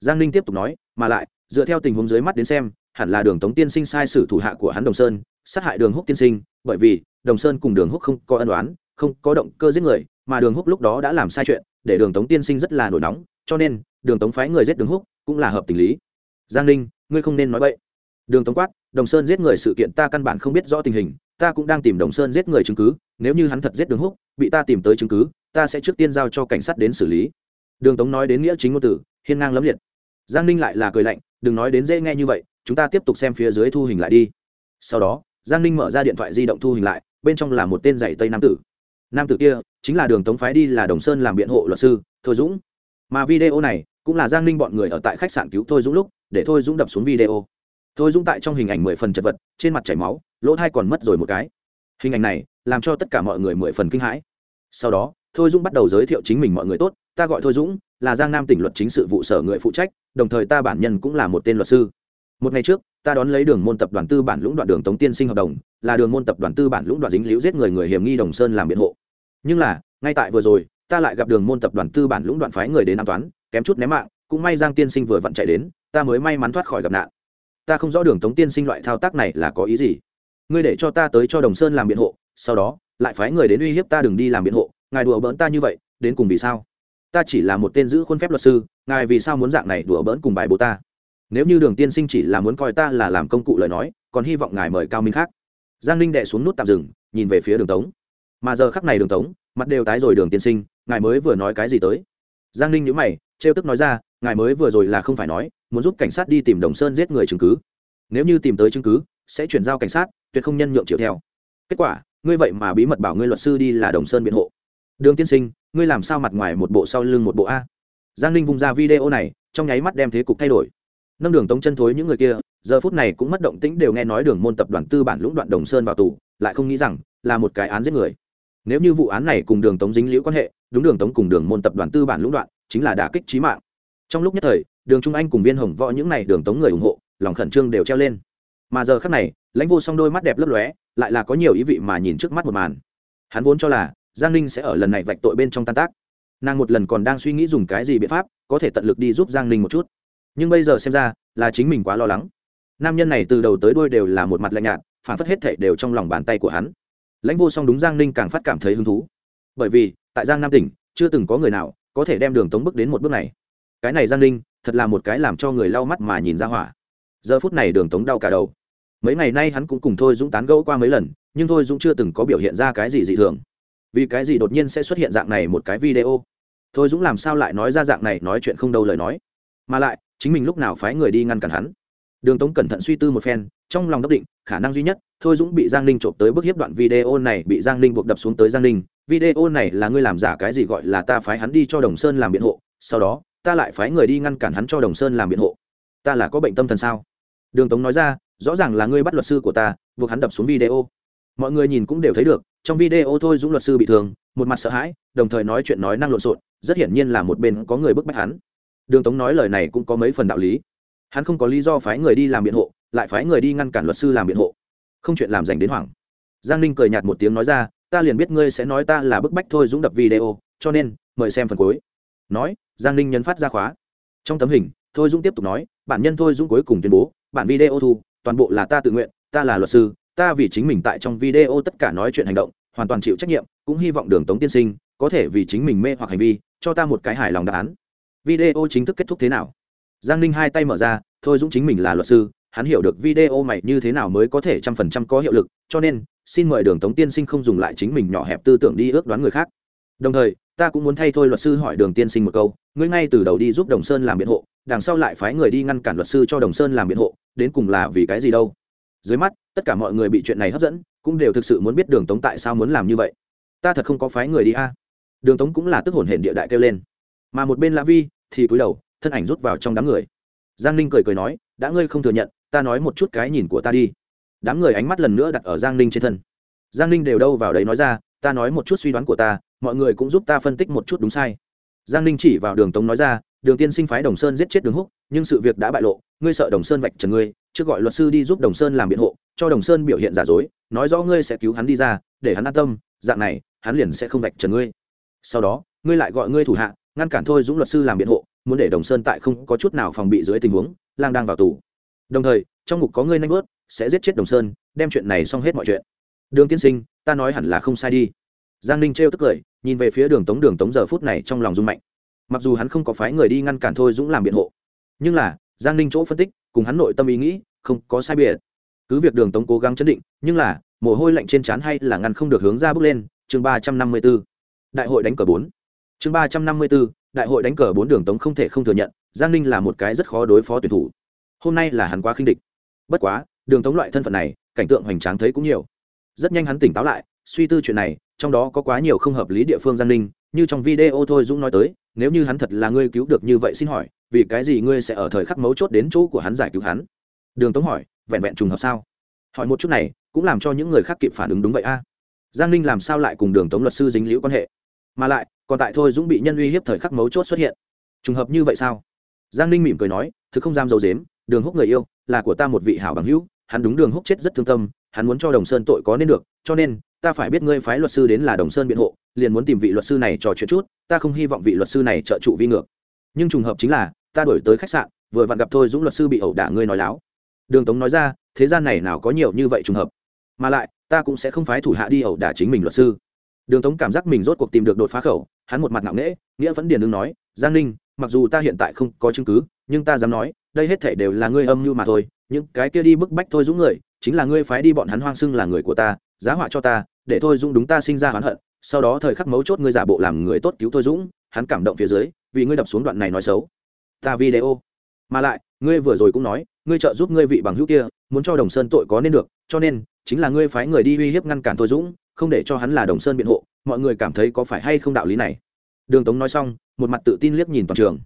A: Giang ninh tiếp tục nói mà lại dựa theo tình huống dưới mắt đến xem hẳn là đường tống tiên sinh sai sử thủ hạ của hắn đồng sơn sát hại đường húc tiên sinh bởi vì đồng sơn cùng đường húc không có ân oán, không có động cơ giết người mà đường húc lúc đó đã làm sai chuyện để đường tống tiên sinh rất là nổi nóng cho nên đường tống phái người giết đường húc cũng là hợp tình lý. Giang ninh ngươi không nên nói vậy đường tống quát đồng sơn giết người sự kiện ta căn bản không biết rõ tình hình ta cũng đang tìm đồng sơn giết người chứng cứ nếu như hắn thật giết đường húc bị ta tìm tới chứng cứ ta sẽ trước tiên giao cho cảnh sát đến xử lý. Đường tống nói đến nghĩa chính ngôn từ hiên ngang lấm liệt. Giang ninh lại là cười lạnh, đừng nói đến dễ nghe như vậy, chúng ta tiếp tục xem phía dưới thu hình lại đi. Sau đó, giang ninh mở ra điện thoại di động thu hình lại, bên trong là một tên dạy tây nam tử. Nam tử kia, chính là đường tống phái đi là đồng sơn làm biện hộ luật sư, thôi dũng. Mà video này, cũng là giang ninh bọn người ở tại khách sạn cứu thôi dũng lúc, để thôi dũng đập xuống video. Thôi dũng tại trong hình ảnh mười phần chật vật, trên mặt chảy máu, lỗ thai còn mất rồi một cái. Hình ảnh này, làm cho tất cả mọi người mười phần kinh hãi. Sau đó thôi dũng bắt đầu giới thiệu chính mình mọi người tốt, ta gọi thôi dũng, là giang nam tỉnh luật chính sự vụ sở người phụ trách, đồng thời ta bản nhân cũng là một tên luật sư. Một ngày trước, ta đón lấy đường môn tập đoàn tư bản lũng đoạn đường tống tiên sinh hợp đồng, là đường môn tập đoàn tư bản lũng đoạn dính liễu giết người người hiểm nghi đồng sơn làm biện hộ. Nhưng là, ngay tại vừa rồi, ta lại gặp đường môn tập đoàn tư bản lũng đoạn phái người đến an toán, kém chút ném mạng, cũng may giang tiên sinh vừa vặn chạy đến, ta mới may mắn thoát khỏi gặp nạn. Ta không rõ đường tống tiên sinh loại thao tác này là có ý gì. Ngươi để cho ta tới cho đồng sơn làm biện hộ, sau đó, lại phái người đến uy hiếp ta đừng đi làm biện hộ ngài đùa bỡn ta như vậy, đến cùng vì sao? Ta chỉ là một tên giữ khuôn phép luật sư, ngài vì sao muốn dạng này đùa bỡn cùng bài bố ta? Nếu như đường tiên sinh chỉ là muốn coi ta là làm công cụ lời nói, còn hy vọng ngài mời cao minh khác. Giang ninh đệ xuống nút tạm dừng, nhìn về phía đường tống. Mà giờ khắc này đường tống, mặt đều tái rồi đường tiên sinh, ngài mới vừa nói cái gì tới? Giang ninh nhữ mày, trêu tức nói ra, ngài mới vừa rồi là không phải nói, muốn giúp cảnh sát đi tìm đồng sơn giết người chứng cứ. Nếu như tìm tới chứng cứ, sẽ chuyển giao cảnh sát, tuyệt không nhân nhượng chịu theo. Kết quả, ngươi vậy mà bí mật bảo ngươi luật sư đi là đồng sơn biện hộ đường tiên sinh, ngươi làm sao mặt ngoài một bộ sau lưng một bộ a? Giang ninh vung ra video này, trong nháy mắt đem thế cục thay đổi. Nâng đường tống chân thối những người kia, giờ phút này cũng mất động tĩnh đều nghe nói đường môn tập đoàn tư bản lũng đoạn đồng sơn vào tù, lại không nghĩ rằng là một cái án giết người. Nếu như vụ án này cùng đường tống dính liễu quan hệ, đúng đường tống cùng đường môn tập đoàn tư bản lũng đoạn, chính là đả kích trí mạng. Trong lúc nhất thời, đường trung anh cùng viên hồng võ những n à y đường tống người ủng hộ, lòng khẩn trương đều treo lên. Mà giờ khắc này, lãnh vô s đôi mắt đẹp lấp lóe, lại là có nhiều ý vị mà nhìn trước mắt một màn. Hắn vốn cho là giang ninh sẽ ở lần này vạch tội bên trong tan tác. Nàng một lần còn đang suy nghĩ dùng cái gì biện pháp có thể tận lực đi giúp giang ninh một chút. Nhưng bây giờ xem ra là chính mình quá lo lắng. Nam nhân này từ đầu tới đuôi đều là một mặt lạnh nhạt, phản phất hết thảy đều trong lòng bàn tay của hắn. Lãnh vô song đúng giang ninh càng phát cảm thấy hứng thú. Bởi vì, tại giang nam tỉnh, chưa từng có người nào có thể đem đường tống bước đến một bước này. Cái này giang ninh, thật là một cái làm cho người lau mắt mà nhìn ra hỏa. Giờ phút này đường tống đau cả đầu. Mấy ngày nay hắn cũng cùng thôi dũng tán gẫu qua mấy lần, nhưng thôi dũng chưa từng có biểu hiện ra cái gì dị thường vì cái gì đột nhiên sẽ xuất hiện dạng này một cái video? Thôi dũng làm sao lại nói ra dạng này nói chuyện không đâu lời nói? Mà lại, chính mình lúc nào phái người đi ngăn cản hắn? Đường tống cẩn thận suy tư một phen, trong lòng đắc định, khả năng duy nhất, thôi dũng bị giang ninh trộm tới bức hiếp đoạn video này bị giang ninh buộc đập xuống tới giang ninh. Video này là ngươi làm giả cái gì gọi là ta phái hắn đi cho đồng sơn làm biện hộ, sau đó, ta lại phái người đi ngăn cản hắn cho đồng sơn làm biện hộ. Ta là có bệnh tâm thần sao? Đường tống nói ra, rõ ràng là ngươi bắt luật sư của ta, buộc hắn đập xuống video. Mọi người nhìn cũng đều thấy được trong video thôi dũng luật sư bị thương, một mặt sợ hãi, đồng thời nói chuyện nói năng lộn xộn, rất hiển nhiên là một bên có người bức bách hắn. Đường tống nói lời này cũng có mấy phần đạo lý. Hắn không có lý do phái người đi làm biện hộ, lại phái người đi ngăn cản luật sư làm biện hộ. Không chuyện làm dành đến hoảng. Giang ninh cười nhạt một tiếng nói ra, ta liền biết ngươi sẽ nói ta là bức bách thôi dũng đập video, cho nên, mời xem phần cuối. Nói, giang ninh nhấn phát ra khóa. Trong tấm hình, thôi dũng tiếp tục nói, bản nhân thôi dũng cuối cùng tuyên bố, bản video thu, toàn bộ là ta tự nguyện, ta là luật sư, ta vì chính mình tại trong video tất cả nói chuyện hành động hoàn toàn chịu trách nhiệm, cũng hy vọng đường tống tiên sinh có thể vì chính mình mê hoặc hành vi, cho ta một cái hài lòng đáp án. Video chính thức kết thúc thế nào? Giang ninh hai tay mở ra, thôi dũng chính mình là luật sư, hắn hiểu được video mày như thế nào mới có thể trăm phần trăm có hiệu lực, cho nên, xin mời đường tống tiên sinh không dùng lại chính mình nhỏ hẹp tư tưởng đi ước đoán người khác. Đồng thời, ta cũng muốn thay thôi luật sư hỏi đường tiên sinh một câu, ngươi ngay từ đầu đi giúp đồng sơn làm biện hộ, đằng sau lại phái người đi ngăn cản luật sư cho đồng sơn làm biện hộ, đến cùng là vì cái gì đâu? Dưới mắt, tất cả mọi người bị chuyện này hấp dẫn cũng đều thực sự muốn biết đường tống tại sao muốn làm như vậy. Ta thật không có phái người đi a. Đường tống cũng là tức hồn hển địa đại kêu lên. Mà một bên lã vi thì cúi đầu, thân ảnh rút vào trong đám người. Giang ninh cười cười nói, đã ngươi không thừa nhận, ta nói một chút cái nhìn của ta đi. Đám người ánh mắt lần nữa đặt ở giang ninh trên thân. Giang ninh đều đâu vào đấy nói ra, ta nói một chút suy đoán của ta, mọi người cũng giúp ta phân tích một chút đúng sai. Giang ninh chỉ vào đường tống nói ra, đường tiên sinh phái đồng sơn giết chết đường húc, nhưng sự việc đã bại lộ, ngươi sợ đồng sơn vạch trần ngươi, trước gọi luật sư đi giúp đồng sơn làm biện hộ, cho đồng sơn biểu hiện giả dối nói rõ ngươi sẽ cứu hắn đi ra, để hắn an tâm, dạng này, hắn liền sẽ không vạch trần ngươi. Sau đó, ngươi lại gọi ngươi thủ hạ, ngăn cản thôi dũng luật sư làm biện hộ, muốn để đồng sơn tại không có chút nào phòng bị dưới tình huống, lang đang vào tù. Đồng thời, trong ngục có ngươi nanh vớt, sẽ giết chết đồng sơn, đem chuyện này xong hết mọi chuyện. Đường tiên sinh, ta nói hẳn là không sai đi. Giang ninh trêu tức cười, nhìn về phía đường tống đường tống giờ phút này trong lòng rung mạnh. Mặc dù hắn không có phái người đi ngăn cản thôi dũng làm biện hộ, nhưng là, giang ninh chỗ phân tích, cùng hắn nội tâm ý nghĩ, không có sai biệt cứ việc đường tống cố gắng chấn định, nhưng là, mồ hôi lạnh trên trán hay là ngăn không được hướng ra bước lên, chương ba trăm năm mươi b ố đại hội đánh cờ bốn. Chương ba trăm năm mươi b ố đại hội đánh cờ bốn đường tống không thể không thừa nhận, giang ninh là một cái rất khó đối phó tuyển thủ. Hôm nay là hắn quá khinh địch. Bất quá, đường tống loại thân phận này, cảnh tượng hoành tráng thấy cũng nhiều. Rất nhanh hắn tỉnh táo lại, suy tư chuyện này, trong đó có quá nhiều không hợp lý địa phương giang ninh, như trong video thôi dũng nói tới, nếu như hắn thật là ngươi cứu được như vậy xin hỏi, vì cái gì ngươi sẽ ở thời khắc mấu chốt đến chỗ của hắn giải cứu hắn? Đường tống hỏi vẹn vẹn trùng hợp sao? Hỏi một chút này, cũng làm cho những người khác kịp phản ứng đúng vậy a. Giang ninh làm sao lại cùng đường tống luật sư dính liễu quan hệ? Mà lại, còn tại thôi dũng bị nhân uy hiếp thời khắc mấu chốt xuất hiện. Trùng hợp như vậy sao? Giang ninh mỉm cười nói thứ không dám dầu dếm đường húc người yêu, là của ta một vị hảo bằng hữu, hắn đúng đường húc chết rất thương tâm, hắn muốn cho đồng sơn tội có nên được, cho nên, ta phải biết ngươi phái luật sư đến là đồng sơn biện hộ, liền muốn tìm vị luật sư này trò chuyện chút, ta không hy vọng vị luật sư này trợ trụ vi ngược. Nhưng trùng hợp chính là, ta đổi tới khách sạn, vừa vặn gặp thôi dũng luật sư bị ẩu đả ngươi nói láo đường tống nói ra, thế gian này nào có nhiều như vậy trùng hợp? Mà lại, ta cũng sẽ không phái thủ hạ đi ẩu đả chính mình luật sư. Đường tống cảm giác mình rốt cuộc tìm được đột phá khẩu, hắn một mặt nặng nễ nghĩa vẫn điền đương nói, giang ninh, mặc dù ta hiện tại không có chứng cứ, nhưng ta dám nói, đây hết thể đều là ngươi âm mưu mà thôi. Những cái kia đi bức bách thôi dũng người, chính là ngươi phái đi bọn hắn hoang xưng là người của ta, giá họa cho ta, để thôi dũng đúng ta sinh ra oán hận. Sau đó thời khắc mấu chốt ngươi giả bộ làm người tốt cứu thôi dũng, hắn cảm động phía dưới, vì ngươi đập xuống đoạn này nói xấu. Ta video mà lại, ngươi vừa rồi cũng nói, ngươi trợ giúp ngươi vị bằng hữu kia, muốn cho đồng sơn tội có nên được, cho nên, chính là ngươi phái người đi uy hiếp ngăn cản thôi dũng, không để cho hắn là đồng sơn biện hộ, mọi người cảm thấy có phải hay không đạo lý này? Đường tống nói xong, một mặt tự tin liếc nhìn toàn trường.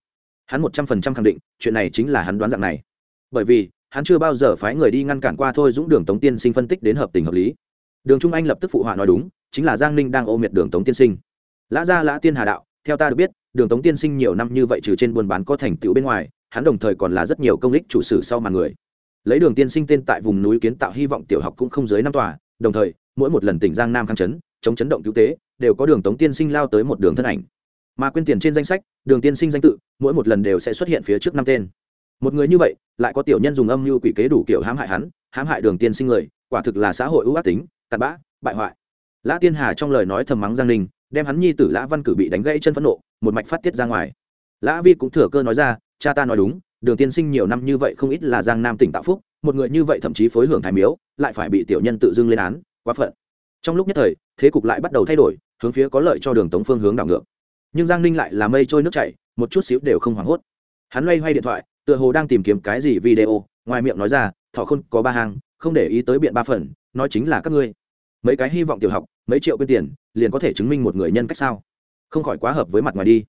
A: Hắn một trăm phần trăm khẳng định, chuyện này chính là hắn đoán dạng này. Bởi vì, hắn chưa bao giờ phái người đi ngăn cản qua thôi dũng đường tống tiên sinh phân tích đến hợp tình hợp lý. Đường trung anh lập tức phụ họa nói đúng, chính là giang ninh đang ô miệt đường tống tiên sinh. Lã gia lã tiên hà đạo, theo ta được biết, đường tống tiên sinh nhiều năm như vậy trừ trên buôn bán có thành tựu bên ngoài hắn đồng thời còn là rất nhiều công ích chủ sử sau màn người. Lấy đường tiên sinh tên tại vùng núi kiến tạo hy vọng tiểu học cũng không dưới năm tòa, đồng thời, mỗi một lần tỉnh giang nam kháng chấn, chống chấn động cứu tế, đều có đường tống tiên sinh lao tới một đường thân ảnh. Mà quyên tiền trên danh sách, đường tiên sinh danh tự, mỗi một lần đều sẽ xuất hiện phía trước năm tên. Một người như vậy, lại có tiểu nhân dùng âm mưu quỷ kế đủ kiểu hãm hại hắn, hãm hại đường tiên sinh người, quả thực là xã hội ưu ác tính, cặn bã, bại hoại. Lã tiên hà trong lời nói thầm mắng giang ninh, đem hắn nhi tử lã văn cử bị đánh gãy chân phẫn nộ, một mạch phát tiết ra ngoài. Lã vi cũng thừa cơ nói ra cha ta nói đúng, đường tiên sinh nhiều năm như vậy không ít là giang nam tỉnh tạo phúc, một người như vậy thậm chí phối hưởng thái miếu, lại phải bị tiểu nhân tự dưng lên án, quá phận. Trong lúc nhất thời, thế cục lại bắt đầu thay đổi, hướng phía có lợi cho đường tống phương hướng đảo ngược. Nhưng giang ninh lại là mây trôi nước chảy, một chút xíu đều không hoảng hốt. Hắn loay hoay điện thoại, tựa hồ đang tìm kiếm cái gì video, ngoài miệng nói ra, thọ không có ba hàng không để ý tới biện ba phần, nói chính là các ngươi. Mấy cái hy vọng tiểu học, mấy triệu quyên tiền, liền có thể chứng minh một người nhân cách sao? Không khỏi quá hợp với mặt ngoài đi.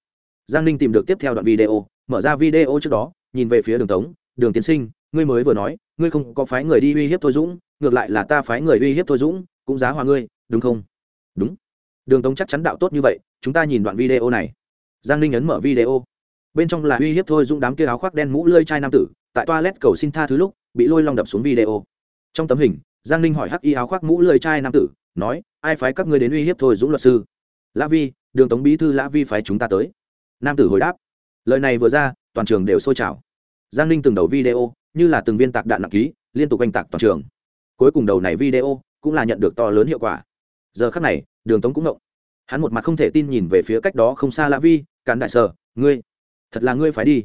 A: Giang ninh tìm được tiếp theo đoạn video mở ra video trước đó, nhìn về phía đường tống, đường tiến sinh, ngươi mới vừa nói, ngươi không có phái người đi uy hiếp thôi dũng, ngược lại là ta phái người uy hiếp thôi dũng, cũng giá hòa ngươi, đúng không? Đúng. Đường tống chắc chắn đạo tốt như vậy, chúng ta nhìn đoạn video này. Giang ninh ấn mở video. Bên trong là uy hiếp thôi dũng đám kia áo khoác đen mũ lơi chai nam tử, tại toilet cầu xin tha thứ lúc, bị lôi long đập xuống video. Trong tấm hình, giang ninh hỏi hắc y áo khoác mũ lơi chai nam tử, nói, ai phái các ngươi đến uy hiếp thôi dũng luật sư? Lã vi, đường tống bí thư lã vi phái chúng ta tới. Nam tử hồi đáp lời này vừa ra, toàn trường đều sôi trào. Giang ninh từng đầu video, như là từng viên tạc đạn nặng ký, liên tục oanh tạc toàn trường. Cuối cùng đầu này video cũng là nhận được to lớn hiệu quả. Giờ khắc này, đường tống cũng ngộng. Hắn một mặt không thể tin nhìn về phía cách đó không xa lã vi càn đại sở, ngươi, thật là ngươi phải đi.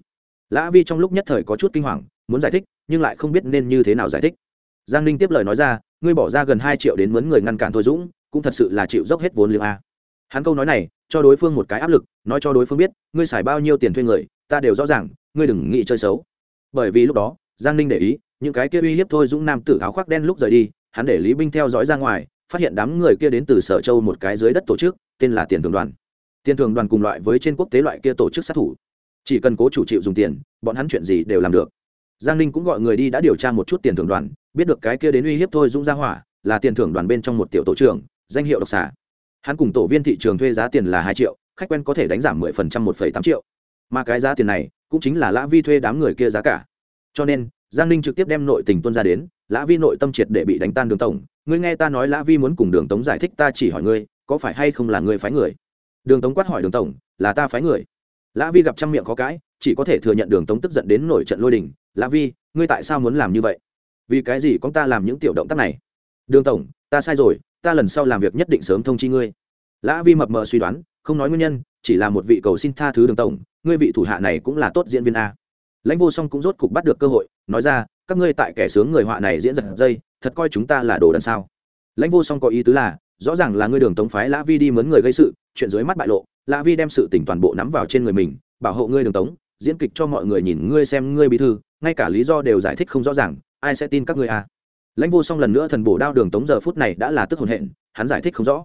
A: Lã vi trong lúc nhất thời có chút kinh hoàng, muốn giải thích, nhưng lại không biết nên như thế nào giải thích. Giang ninh tiếp lời nói ra, ngươi bỏ ra gần hai triệu đến mướn người ngăn cản thôi dũng, cũng thật sự là chịu dốc hết vốn liếng a hắn câu nói này, cho đối phương một cái áp lực, nói cho đối phương biết, ngươi xài bao nhiêu tiền thuê người, ta đều rõ ràng, ngươi đừng nghĩ chơi xấu. Bởi vì lúc đó, giang ninh để ý, những cái kia uy hiếp thôi dũng nam tử áo khoác đen lúc rời đi, hắn để lý binh theo dõi ra ngoài, phát hiện đám người kia đến từ sở châu một cái dưới đất tổ chức, tên là tiền thường đoàn. Tiền thường đoàn cùng loại với trên quốc tế loại kia tổ chức sát thủ. Chỉ cần cố chủ chịu dùng tiền, bọn hắn chuyện gì đều làm được. Giang ninh cũng gọi người đi đã điều tra một chút tiền thưởng đoàn, biết được cái kia đến uy hiếp thôi dũng ra hỏa, là tiền thưởng đoàn bên trong một tiểu tổ trưởng, danh hiệu độc xả hắn cùng tổ viên thị trường thuê giá tiền là hai triệu, khách quen có thể đánh giảm mười phần trăm một phẩy tám triệu. Mà cái giá tiền này cũng chính là lã vi thuê đám người kia giá cả. Cho nên, giang ninh trực tiếp đem nội tình tuân ra đến, lã vi nội tâm triệt để bị đánh tan đường tổng. Ngươi nghe ta nói lã vi muốn cùng đường tống giải thích, ta chỉ hỏi ngươi, có phải hay không là ngươi phái người? Đường tống quát hỏi đường tổng, là ta phái người. Lã vi gặp trăm miệng khó cãi, chỉ có thể thừa nhận đường tống tức giận đến nổi trận lôi đình. Lã vi, ngươi tại sao muốn làm như vậy? Vì cái gì con ta làm những tiểu động tác này? Đường tổng, ta sai rồi ta lần sau làm việc nhất định sớm thông chi ngươi. Lã vi mập mờ suy đoán, không nói nguyên nhân, chỉ là một vị cầu xin tha thứ đường tổng, ngươi vị thủ hạ này cũng là tốt diễn viên a. Lãnh vô song cũng rốt cục bắt được cơ hội, nói ra, các ngươi tại kẻ sướng người họa này diễn giật dây, thật coi chúng ta là đồ đần sao. Lãnh vô song có ý tứ là, rõ ràng là ngươi đường tống phái lã vi đi mướn người gây sự, chuyện dưới mắt bại lộ, lã vi đem sự tỉnh toàn bộ nắm vào trên người mình, bảo hộ ngươi đường tống diễn kịch cho mọi người nhìn ngươi xem ngươi bí thư, ngay cả lý do đều giải thích không rõ ràng, ai sẽ tin các ngươi à lãnh vô song lần nữa thần bổ đao đường tống giờ phút này đã là tức hồn hện, hắn giải thích không rõ.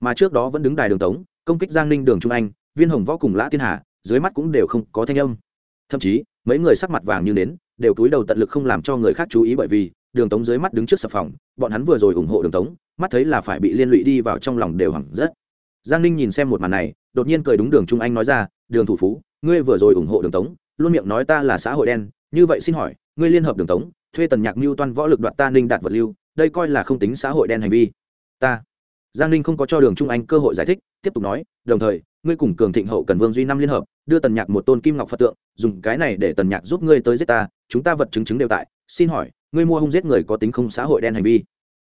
A: Mà trước đó vẫn đứng đài đường tống, công kích giang ninh đường trung anh, viên hồng võ cùng lã tiên hà, dưới mắt cũng đều không có thanh âm. Thậm chí, mấy người sắc mặt vàng như nến, đều túi đầu tận lực không làm cho người khác chú ý bởi vì, đường tống dưới mắt đứng trước sập phòng, bọn hắn vừa rồi ủng hộ đường tống, mắt thấy là phải bị liên lụy đi vào trong lòng đều hẳn rất. Giang ninh nhìn xem một màn này, đột nhiên cười đúng đường trung anh nói ra, đường thủ phú, ngươi vừa rồi ủng hộ đường tống, luôn miệng nói ta là xã hội đen, như vậy xin hỏi, ngươi liên hợp đường tống thuê tần nhạc mưu toan võ lực đoạt ta ninh đạt vật lưu, đây coi là không tính xã hội đen hành vi. Ta, giang ninh không có cho đường trung anh cơ hội giải thích, tiếp tục nói, đồng thời, ngươi cùng cường thịnh hậu cần vương duy năm liên hợp, đưa tần nhạc một tôn kim ngọc phật tượng, dùng cái này để tần nhạc giúp ngươi tới giết ta, chúng ta vật chứng chứng đều tại, xin hỏi, ngươi mua hung giết người có tính không xã hội đen hành vi?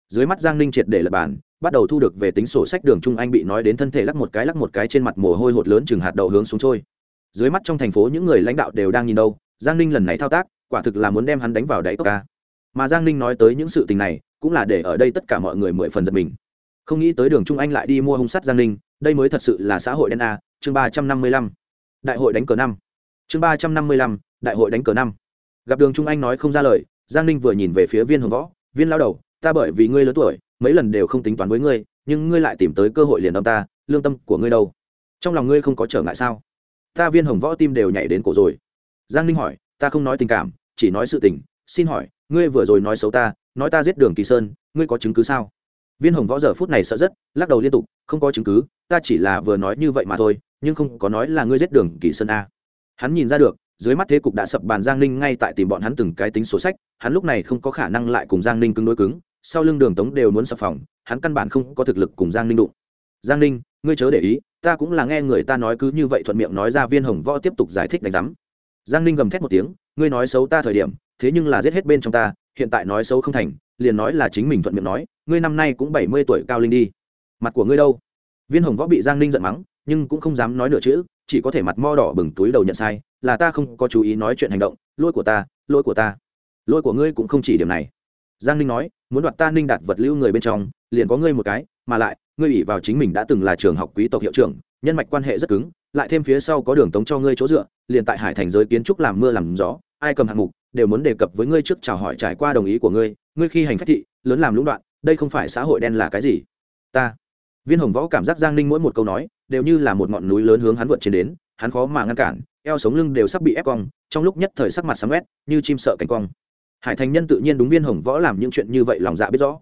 A: Dưới mắt giang ninh triệt để lập bản bắt đầu thu được về tính sổ sách đường trung anh bị nói đến thân thể lắc một cái lắc một cái trên mặt mồ hôi hột lớn chừng hạt đậu hướng xuống trôi. Dưới mắt trong thành phố những người lãnh đạo đều đang nhìn đâu, giang ninh lần này thao tác quả thực là muốn đem hắn đánh vào đáy cốc ca. Mà giang ninh nói tới những sự tình này, cũng là để ở đây tất cả mọi người mười phần giật mình. Không nghĩ tới đường trung anh lại đi mua hung sắt giang ninh, đây mới thật sự là xã hội đen a, chương ba trăm năm mươi lăm. Đại hội đánh cờ năm. Chương ba trăm năm mươi lăm, đại hội đánh cờ năm. Gặp đường trung anh nói không ra lời, giang ninh vừa nhìn về phía viên hồng võ, viên lao đầu, ta bởi vì ngươi lớn tuổi, mấy lần đều không tính toán với ngươi, nhưng ngươi lại tìm tới cơ hội liền đ ta, lương tâm của ngươi đâu? Trong lòng ngươi không có trở ngại sao? Ta viên hồng võ tim đều nhảy đến cổ rồi. Giang ninh hỏi, ta không nói tình cảm chỉ nói sự tình, xin hỏi, ngươi vừa rồi nói xấu ta, nói ta giết đường kỳ sơn, ngươi có chứng cứ sao? Viên hồng võ giờ phút này sợ rất, lắc đầu liên tục, không có chứng cứ, ta chỉ là vừa nói như vậy mà thôi, nhưng không có nói là ngươi giết đường kỳ sơn a hắn nhìn ra được, dưới mắt thế cục đã sập bàn giang ninh ngay tại tìm bọn hắn từng cái tính sổ sách, hắn lúc này không có khả năng lại cùng giang ninh cứng đối cứng, sau lưng đường tống đều muốn sập phòng, hắn căn bản không có thực lực cùng giang ninh đụng. Giang ninh, ngươi chớ để ý, ta cũng là nghe người ta nói cứ như vậy thuận miệng nói ra, viên hồng võ tiếp tục giải thích đánh giám giang ninh gầm thét một tiếng, ngươi nói xấu ta thời điểm, thế nhưng là giết hết bên trong ta, hiện tại nói xấu không thành, liền nói là chính mình thuận miệng nói, ngươi năm nay cũng bảy mươi tuổi cao linh đi. Mặt của ngươi đâu? Viên hồng võ bị giang ninh giận mắng, nhưng cũng không dám nói nửa chữ, chỉ có thể mặt mo đỏ bừng túi đầu nhận sai, là ta không có chú ý nói chuyện hành động, lỗi của ta, lỗi của ta. Lỗi của ngươi cũng không chỉ điểm này. Giang ninh nói, muốn đoạt ta ninh đạt vật lưu người bên trong, liền có ngươi một cái, mà lại, ngươi ủy vào chính mình đã từng là trường học quý tộc hiệu trưởng, nhân mạch quan hệ rất cứng lại thêm phía sau có đường tống cho ngươi chỗ dựa, liền tại hải thành giới kiến trúc làm mưa làm gió, ai cầm hạng mục đều muốn đề cập với ngươi trước chào hỏi trải qua đồng ý của ngươi ngươi khi hành phách thị, lớn làm lũng đoạn, đây không phải xã hội đen là cái gì? Ta. Viên hồng võ cảm giác giang ninh mỗi một câu nói đều như là một ngọn núi lớn hướng hắn vượt trên đến, hắn khó mà ngăn cản, eo sống lưng đều sắp bị ép cong, trong lúc nhất thời sắc mặt sáng quét, như chim sợ cánh cong. Hải thành nhân tự nhiên đúng viên hồng võ làm những chuyện như vậy lòng dạ biết rõ.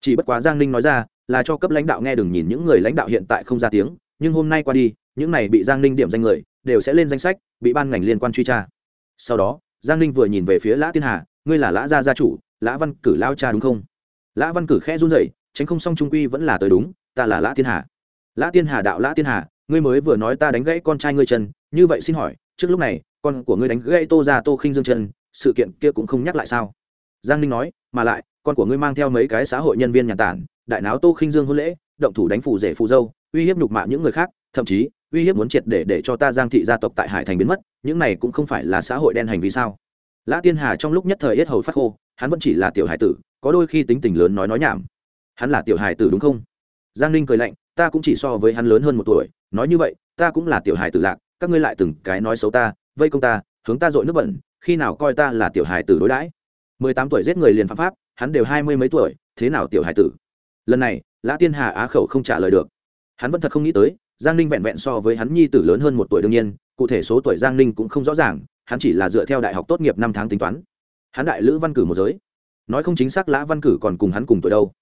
A: Chỉ bất quá giang ninh nói ra là cho cấp lãnh đạo nghe đừng nhìn những người lãnh đạo hiện tại không ra tiếng, nhưng hôm nay qua đi những này bị giang ninh điểm danh người, đều sẽ lên danh sách, bị ban ngành liên quan truy tra. Sau đó, giang ninh vừa nhìn về phía lã tiên hà, ngươi là lã gia gia chủ, lã văn cử lao cha đúng không? Lã văn cử khẽ run rẩy, tránh không xong trung quy vẫn là tới đúng, ta là lã tiên hà. Lã tiên hà đạo lã tiên hà, ngươi mới vừa nói ta đánh gãy con trai ngươi chân, như vậy xin hỏi, trước lúc này, con của ngươi đánh gãy tô ra tô khinh dương chân, sự kiện kia cũng không nhắc lại sao? Giang ninh nói, mà lại, con của ngươi mang theo mấy cái xã hội nhân viên nhà tản, đại náo tô khinh dương hôn lễ, động thủ đánh phù rể phù dâu, uy hiếp nhục mạ những người khác, thậm chí uy hiếp muốn triệt để để cho ta giang thị gia tộc tại hải thành biến mất, những này cũng không phải là xã hội đen hành vi sao? Lã tiên hà trong lúc nhất thời yết hầu phát khô, hắn vẫn chỉ là tiểu hải tử, có đôi khi tính tình lớn nói nói nhảm. Hắn là tiểu hải tử đúng không? Giang ninh cười lạnh, ta cũng chỉ so với hắn lớn hơn một tuổi, nói như vậy, ta cũng là tiểu hải tử lạc, các ngươi lại từng cái nói xấu ta, vây công ta, hướng ta dội nước bẩn, khi nào coi ta là tiểu hải tử đối đãi? Mười tám tuổi giết người liền phạm pháp, hắn đều hai mươi mấy tuổi, thế nào tiểu hải tử? Lần này, lã tiên hà á khẩu không trả lời được. Hắn vẫn thật không nghĩ tới giang ninh vẹn vẹn so với hắn nhi tử lớn hơn một tuổi đương nhiên, cụ thể số tuổi giang ninh cũng không rõ ràng, hắn chỉ là dựa theo đại học tốt nghiệp năm tháng tính toán. Hắn đại lữ văn cử một giới. Nói không chính xác lã văn cử còn cùng hắn cùng tuổi đâu.